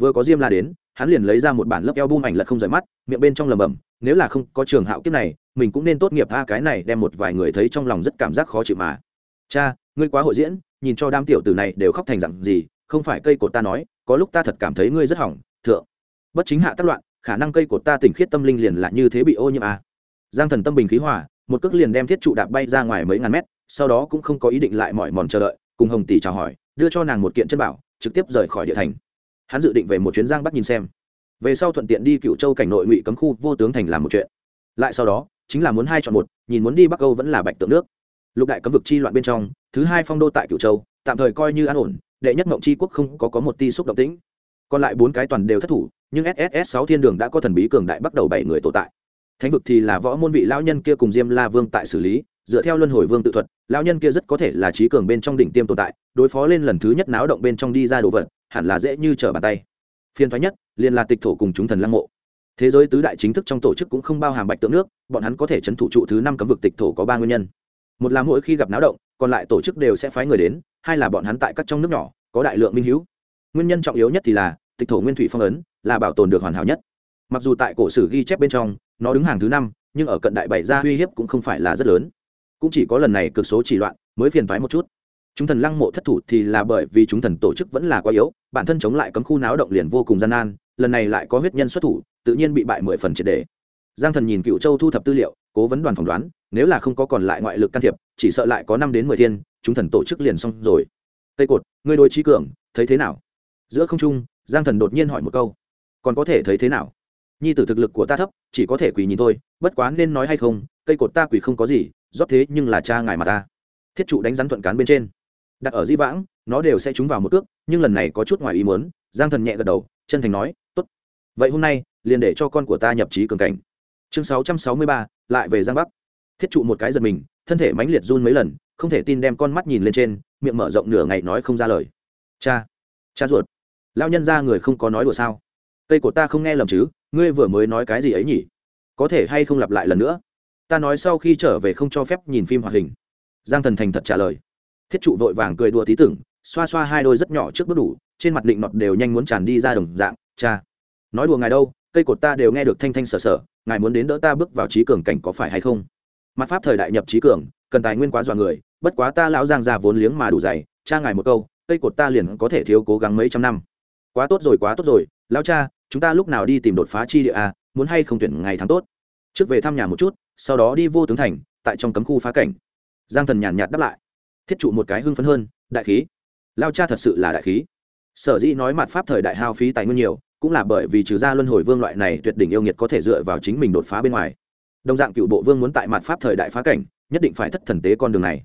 Vừa có diêm la đến, hắn liền lấy ra một bản lớp eo bung ảnh lật không rời mắt, miệng bên trong lầm bầm nếu là không có trường hạo kiếp này, mình cũng nên tốt nghiệp tha cái này đem một vài người thấy trong lòng rất cảm giác khó chịu mà. Cha, ngươi quá hội diễn, nhìn cho đám tiểu tử này đều khóc thành dặn gì, không phải cây cột ta nói, có lúc ta thật cảm thấy ngươi rất hỏng, thượng. Bất chính hạ tác loạn, khả năng cây cột ta tỉnh khiết tâm linh liền là như thế bị ô nhiễm à giang thần tâm bình khí hòa, một cước liền đem thiết trụ đạp bay ra ngoài mấy ngàn mét, sau đó cũng không có ý định lại mỏi mòn chờ đợi, cùng hồng tỷ chào hỏi, đưa cho nàng một kiện chân bảo, trực tiếp rời khỏi địa thành. Hắn dự định về một chuyến giang bắt nhìn xem. Về sau thuận tiện đi cựu châu cảnh nội ngụy cấm khu, vô tướng thành làm một chuyện. Lại sau đó, chính là muốn hai chọn một, nhìn muốn đi bắc âu vẫn là bạch tượng nước. Lục đại cấm vực chi loạn bên trong, thứ hai phong đô tại cựu châu, tạm thời coi như an ổn, đệ nhất mộng chi quốc không có có một ti xúc động tĩnh. Còn lại bốn cái toàn đều thất thủ, nhưng sss sáu thiên đường đã có thần bí cường đại bắt đầu bảy người tồn tại thánh vực thì là võ môn vị lão nhân kia cùng diêm la vương tại xử lý, dựa theo luân hồi vương tự thuật, lão nhân kia rất có thể là trí cường bên trong đỉnh tiêm tồn tại, đối phó lên lần thứ nhất náo động bên trong đi ra đồ vật, hẳn là dễ như trở bàn tay. Phiên thoái nhất liền là tịch thổ cùng chúng thần lăng mộ. Thế giới tứ đại chính thức trong tổ chức cũng không bao hàm bạch tượng nước, bọn hắn có thể chấn thủ trụ thứ năm cấm vực tịch thổ có ba nguyên nhân. Một là mỗi khi gặp náo động, còn lại tổ chức đều sẽ phái người đến, hai là bọn hắn tại các trong nước nhỏ, có đại lượng minh hữu. Nguyên nhân trọng yếu nhất thì là, tịch thổ nguyên thủy phong ấn, là bảo tồn được hoàn hảo nhất. Mặc dù tại cổ sử ghi chép bên trong nó đứng hàng thứ năm, nhưng ở cận đại bảy gia uy hiếp cũng không phải là rất lớn. Cũng chỉ có lần này cực số chỉ loạn mới phiền thoái một chút. Chúng thần lăng mộ thất thủ thì là bởi vì chúng thần tổ chức vẫn là quá yếu, bản thân chống lại cấm khu náo động liền vô cùng gian nan, lần này lại có huyết nhân xuất thủ, tự nhiên bị bại mười phần triệt đề. Giang thần nhìn cựu châu thu thập tư liệu, cố vấn đoàn phỏng đoán, nếu là không có còn lại ngoại lực can thiệp, chỉ sợ lại có năm đến mười thiên, chúng thần tổ chức liền xong rồi. Cây cột, ngươi đôi trí cường, thấy thế nào? Giữa không trung, giang thần đột nhiên hỏi một câu. Còn có thể thấy thế nào? Nhi tử thực lực của ta thấp, chỉ có thể quỳ nhìn thôi, bất quá nên nói hay không, cây cột ta quỳ không có gì, rót thế nhưng là cha ngài mà ta. Thiết trụ đánh rắn thuận cán bên trên. Đặt ở di vãng, nó đều sẽ trúng vào một cước, nhưng lần này có chút ngoài ý muốn, giang thần nhẹ gật đầu, chân thành nói, tốt. Vậy hôm nay, liền để cho con của ta nhập trí cường cảnh. Chương sáu trăm sáu mươi ba, lại về giang bắc. Thiết trụ một cái giật mình, thân thể mãnh liệt run mấy lần, không thể tin đem con mắt nhìn lên trên, miệng mở rộng nửa ngày nói không ra lời. Cha cha ruột. Lao nhân ra người không có nói đùa sao? Cây của ta không nghe lầm chứ, ngươi vừa mới nói cái gì ấy nhỉ? Có thể hay không lặp lại lần nữa? Ta nói sau khi trở về không cho phép nhìn phim hoạt hình. Giang thần thành thật trả lời. Thiết trụ vội vàng cười đùa tí tưởng, xoa xoa hai đôi rất nhỏ trước bước đủ, trên mặt định nọt đều nhanh muốn tràn đi ra đồng dạng, cha, nói đùa ngài đâu, cây cột ta đều nghe được thanh thanh sở sở, ngài muốn đến đỡ ta bước vào trí cường cảnh có phải hay không? Mặt pháp thời đại nhập trí cường, cần tài nguyên quá dọa người, bất quá ta lão giang ra vốn liếng mà đủ dày, cha ngài một câu, cây cột ta liền có thể thiếu cố gắng mấy trăm năm. Quá tốt rồi, quá tốt rồi, lão cha chúng ta lúc nào đi tìm đột phá chi địa a muốn hay không tuyển ngày tháng tốt. Trước về thăm nhà một chút, sau đó đi vô tướng thành, tại trong cấm khu phá cảnh. Giang thần nhàn nhạt đáp lại. Thiết trụ một cái hưng phấn hơn, đại khí. Lao cha thật sự là đại khí. Sở dĩ nói mặt pháp thời đại hao phí tài nguyên nhiều, cũng là bởi vì trừ ra luân hồi vương loại này tuyệt đỉnh yêu nghiệt có thể dựa vào chính mình đột phá bên ngoài. Đồng dạng cựu bộ vương muốn tại mặt pháp thời đại phá cảnh, nhất định phải thất thần tế con đường này.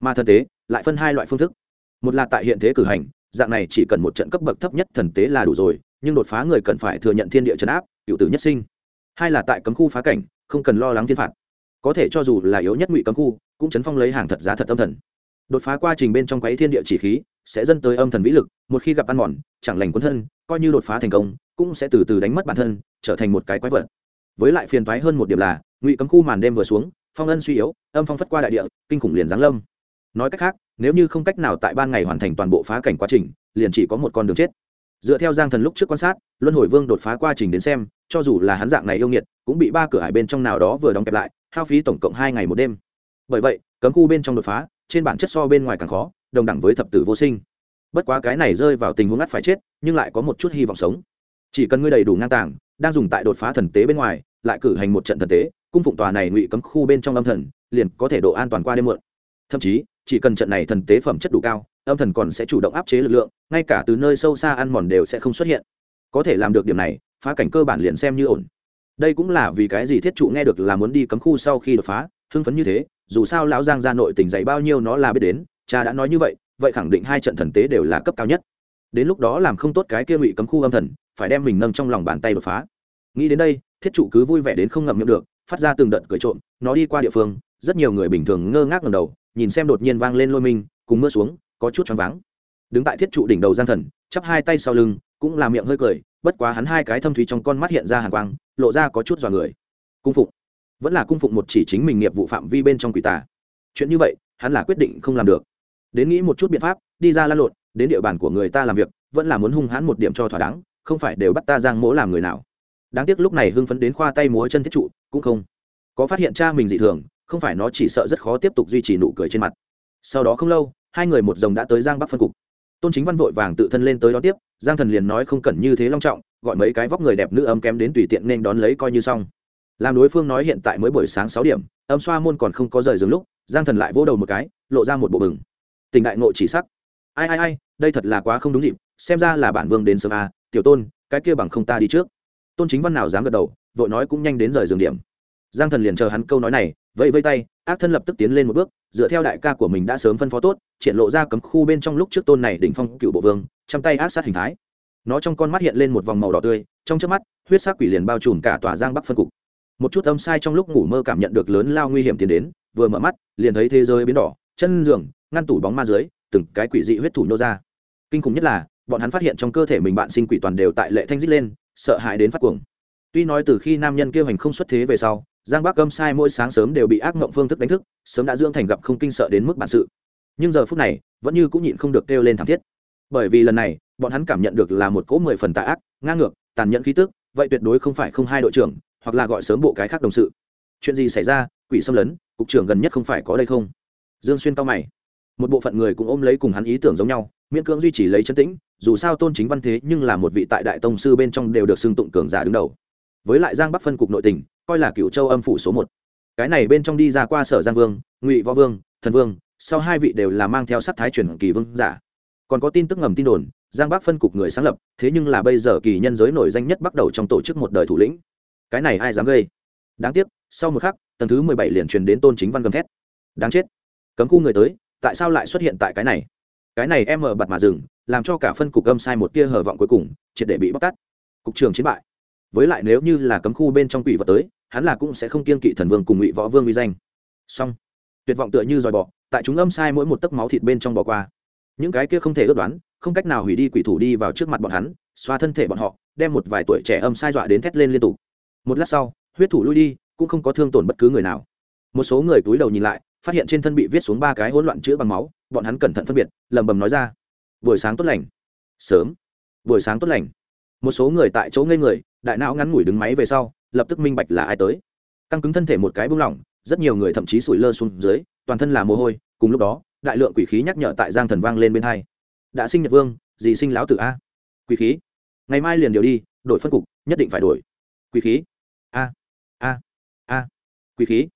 Mà thần tế, lại phân hai loại phương thức. Một là tại hiện thế cử hành, dạng này chỉ cần một trận cấp bậc thấp nhất thần tế là đủ rồi nhưng đột phá người cần phải thừa nhận thiên địa trấn áp, cựu tử nhất sinh. Hai là tại cấm khu phá cảnh, không cần lo lắng thiên phạt. Có thể cho dù là yếu nhất ngụy cấm khu, cũng chấn phong lấy hàng thật giá thật âm thần. Đột phá quá trình bên trong quấy thiên địa chỉ khí, sẽ dân tới âm thần vĩ lực, một khi gặp ăn mòn, chẳng lành quân thân, coi như đột phá thành công, cũng sẽ từ từ đánh mất bản thân, trở thành một cái quái vật. Với lại phiền toái hơn một điểm là, ngụy cấm khu màn đêm vừa xuống, phong ân suy yếu, âm phong phất qua đại địa, kinh khủng liền giáng lâm. Nói cách khác, nếu như không cách nào tại ban ngày hoàn thành toàn bộ phá cảnh quá trình, liền chỉ có một con đường chết dựa theo giang thần lúc trước quan sát, luân hồi vương đột phá quá trình đến xem, cho dù là hắn dạng này yêu nghiệt, cũng bị ba cửa hải bên trong nào đó vừa đóng kẹp lại, hao phí tổng cộng hai ngày một đêm. Bởi vậy, cấm khu bên trong đột phá, trên bản chất so bên ngoài càng khó, đồng đẳng với thập tử vô sinh. Bất quá cái này rơi vào tình huống ngắt phải chết, nhưng lại có một chút hy vọng sống. Chỉ cần ngươi đầy đủ ngang tàng, đang dùng tại đột phá thần tế bên ngoài, lại cử hành một trận thần tế, cung phụng tòa này ngụy cấm khu bên trong âm thần, liền có thể độ an toàn qua đêm muộn. Thậm chí, chỉ cần trận này thần tế phẩm chất đủ cao âm thần còn sẽ chủ động áp chế lực lượng, ngay cả từ nơi sâu xa ăn mòn đều sẽ không xuất hiện. Có thể làm được điểm này, phá cảnh cơ bản liền xem như ổn. Đây cũng là vì cái gì thiết trụ nghe được là muốn đi cấm khu sau khi đột phá, hưng phấn như thế, dù sao lão giang ra nội tình dày bao nhiêu nó là biết đến, cha đã nói như vậy vậy khẳng định hai trận thần tế đều là cấp cao nhất. Đến lúc đó làm không tốt cái kia ngụy cấm khu âm thần, phải đem mình nâng trong lòng bàn tay đột phá. Nghĩ đến đây, thiết trụ cứ vui vẻ đến không ngậm miệng được, phát ra từng đợt cười trộm, nó đi qua địa phương, rất nhiều người bình thường ngơ ngác ngầm đầu, nhìn xem đột nhiên vang lên lôi mình cùng mưa xuống có chút choáng váng. Đứng tại thiết trụ đỉnh đầu giang thần, chắp hai tay sau lưng, cũng là miệng hơi cười, bất quá hắn hai cái thâm thúy trong con mắt hiện ra hàng quang, lộ ra có chút dọa người. Cung phụng. Vẫn là cung phụng một chỉ chính mình nghiệp vụ phạm vi bên trong quỷ tà. Chuyện như vậy, hắn là quyết định không làm được. Đến nghĩ một chút biện pháp, đi ra lan lộn, đến địa bàn của người ta làm việc, vẫn là muốn hung hãn một điểm cho thỏa đáng, không phải đều bắt ta giang mỗ làm người nào. Đáng tiếc lúc này hưng phấn đến khoa tay múa chân thiết trụ, cũng không có phát hiện cha mình dị thường, không phải nó chỉ sợ rất khó tiếp tục duy trì nụ cười trên mặt. Sau đó không lâu hai người một dòng đã tới giang bắc phân cục. Tôn chính văn vội vàng tự thân lên tới đón tiếp giang thần liền nói không cần như thế long trọng gọi mấy cái vóc người đẹp nữ âm kém đến tùy tiện nên đón lấy coi như xong. Làm đối phương nói hiện tại mới buổi sáng sáu điểm âm xoa môn còn không có rời giường lúc giang thần lại vỗ đầu một cái lộ ra một bộ bừng. Tình đại ngộ chỉ sắc. Ai ai ai đây thật là quá không đúng dịp xem ra là bản vương đến sớm à, tiểu tôn cái kia bằng không ta đi trước. Tôn chính văn nào dám gật đầu vội nói cũng nhanh đến rời giường điểm. Giang thần liền chờ hắn câu nói này vẫy vây tay ác thân lập tức tiến lên một bước, dựa theo đại ca của mình đã sớm phân phó tốt, triển lộ ra cấm khu bên trong lúc trước tôn này đỉnh phong cựu bộ vương chăm tay ác sát hình thái. Nó trong con mắt hiện lên một vòng màu đỏ tươi, trong trước mắt, huyết sắc quỷ liền bao trùm cả tòa giang bắc phân cục. Một chút âm sai trong lúc ngủ mơ cảm nhận được lớn lao nguy hiểm tiến đến, vừa mở mắt, liền thấy thế giới biến đỏ, chân giường, ngăn tủ bóng ma dưới, từng cái quỷ dị huyết thủ nô ra. Kinh khủng nhất là, bọn hắn phát hiện trong cơ thể mình bạn sinh quỷ toàn đều tại lệ thanh dích lên, sợ hãi đến phát cuồng. Tuy nói từ khi nam nhân kêu hành không xuất thế về sau giang bắc âm sai mỗi sáng sớm đều bị ác mộng phương thức đánh thức, sớm đã dưỡng thành gặp không kinh sợ đến mức bản sự. Nhưng giờ phút này, vẫn như cũng nhịn không được kêu lên thảm thiết. Bởi vì lần này, bọn hắn cảm nhận được là một cỗ mười phần tạ ác, ngang ngược, tàn nhẫn khí tức, vậy tuyệt đối không phải không hai đội trưởng, hoặc là gọi sớm bộ cái khác đồng sự. Chuyện gì xảy ra, quỷ xâm lấn, cục trưởng gần nhất không phải có đây không? Dương xuyên cao mày. Một bộ phận người cũng ôm lấy cùng hắn ý tưởng giống nhau, miễn cưỡng duy trì lấy chân tĩnh, dù sao tôn chính văn thế nhưng là một vị tại đại tông sư bên trong đều được xưng tụng cường giả đứng đầu. Với lại giang bắc phân cục nội tình coi là cựu châu âm phủ số một. Cái này bên trong đi ra qua sở giang vương, ngụy võ vương, thần vương, sau hai vị đều là mang theo sắc thái chuyển kỳ vương giả. Còn có tin tức ngầm tin đồn, giang bắc phân cục người sáng lập, thế nhưng là bây giờ kỳ nhân giới nổi danh nhất bắt đầu trong tổ chức một đời thủ lĩnh. Cái này ai dám gây? Đáng tiếc, sau một khắc, tầng thứ mười bảy liền truyền đến tôn chính văn gầm thét. Đáng chết. Cấm khu người tới, tại sao lại xuất hiện tại cái này? Cái này em mở bặt mà dừng, làm cho cả phân cục âm sai một tia hờ vọng cuối cùng, triệt để bị bóc tát. Cục trường chiến bại. Với lại nếu như là cấm khu bên trong quỷ vật tới hắn là cũng sẽ không kiên kỵ thần vương cùng ngụy võ vương uy danh. Song, tuyệt vọng tựa như dòi bọ, tại chúng âm sai mỗi một tấc máu thịt bên trong bỏ qua. Những cái kia không thể ước đoán, không cách nào hủy đi quỷ thủ đi vào trước mặt bọn hắn, xoa thân thể bọn họ, đem một vài tuổi trẻ âm sai dọa đến thét lên liên tục. Một lát sau, huyết thủ lui đi, cũng không có thương tổn bất cứ người nào. Một số người cúi đầu nhìn lại, phát hiện trên thân bị viết xuống ba cái hỗn loạn chữa bằng máu, bọn hắn cẩn thận phân biệt, lẩm bẩm nói ra, buổi sáng tốt lành. Sớm. Buổi sáng tốt lành. Một số người tại chỗ ngây người, đại não ngắn ngủi đứng máy về sau lập tức minh bạch là ai tới. Căng cứng thân thể một cái bung lỏng, rất nhiều người thậm chí sủi lơ xuống dưới, toàn thân là mồ hôi, cùng lúc đó, đại lượng quỷ khí nhắc nhở tại giang thần vang lên bên hai. Đã sinh nhật vương, gì sinh lão tử a? Quỷ khí. Ngày mai liền điều đi, đổi phân cục, nhất định phải đổi. Quỷ khí. A a a. Quỷ khí.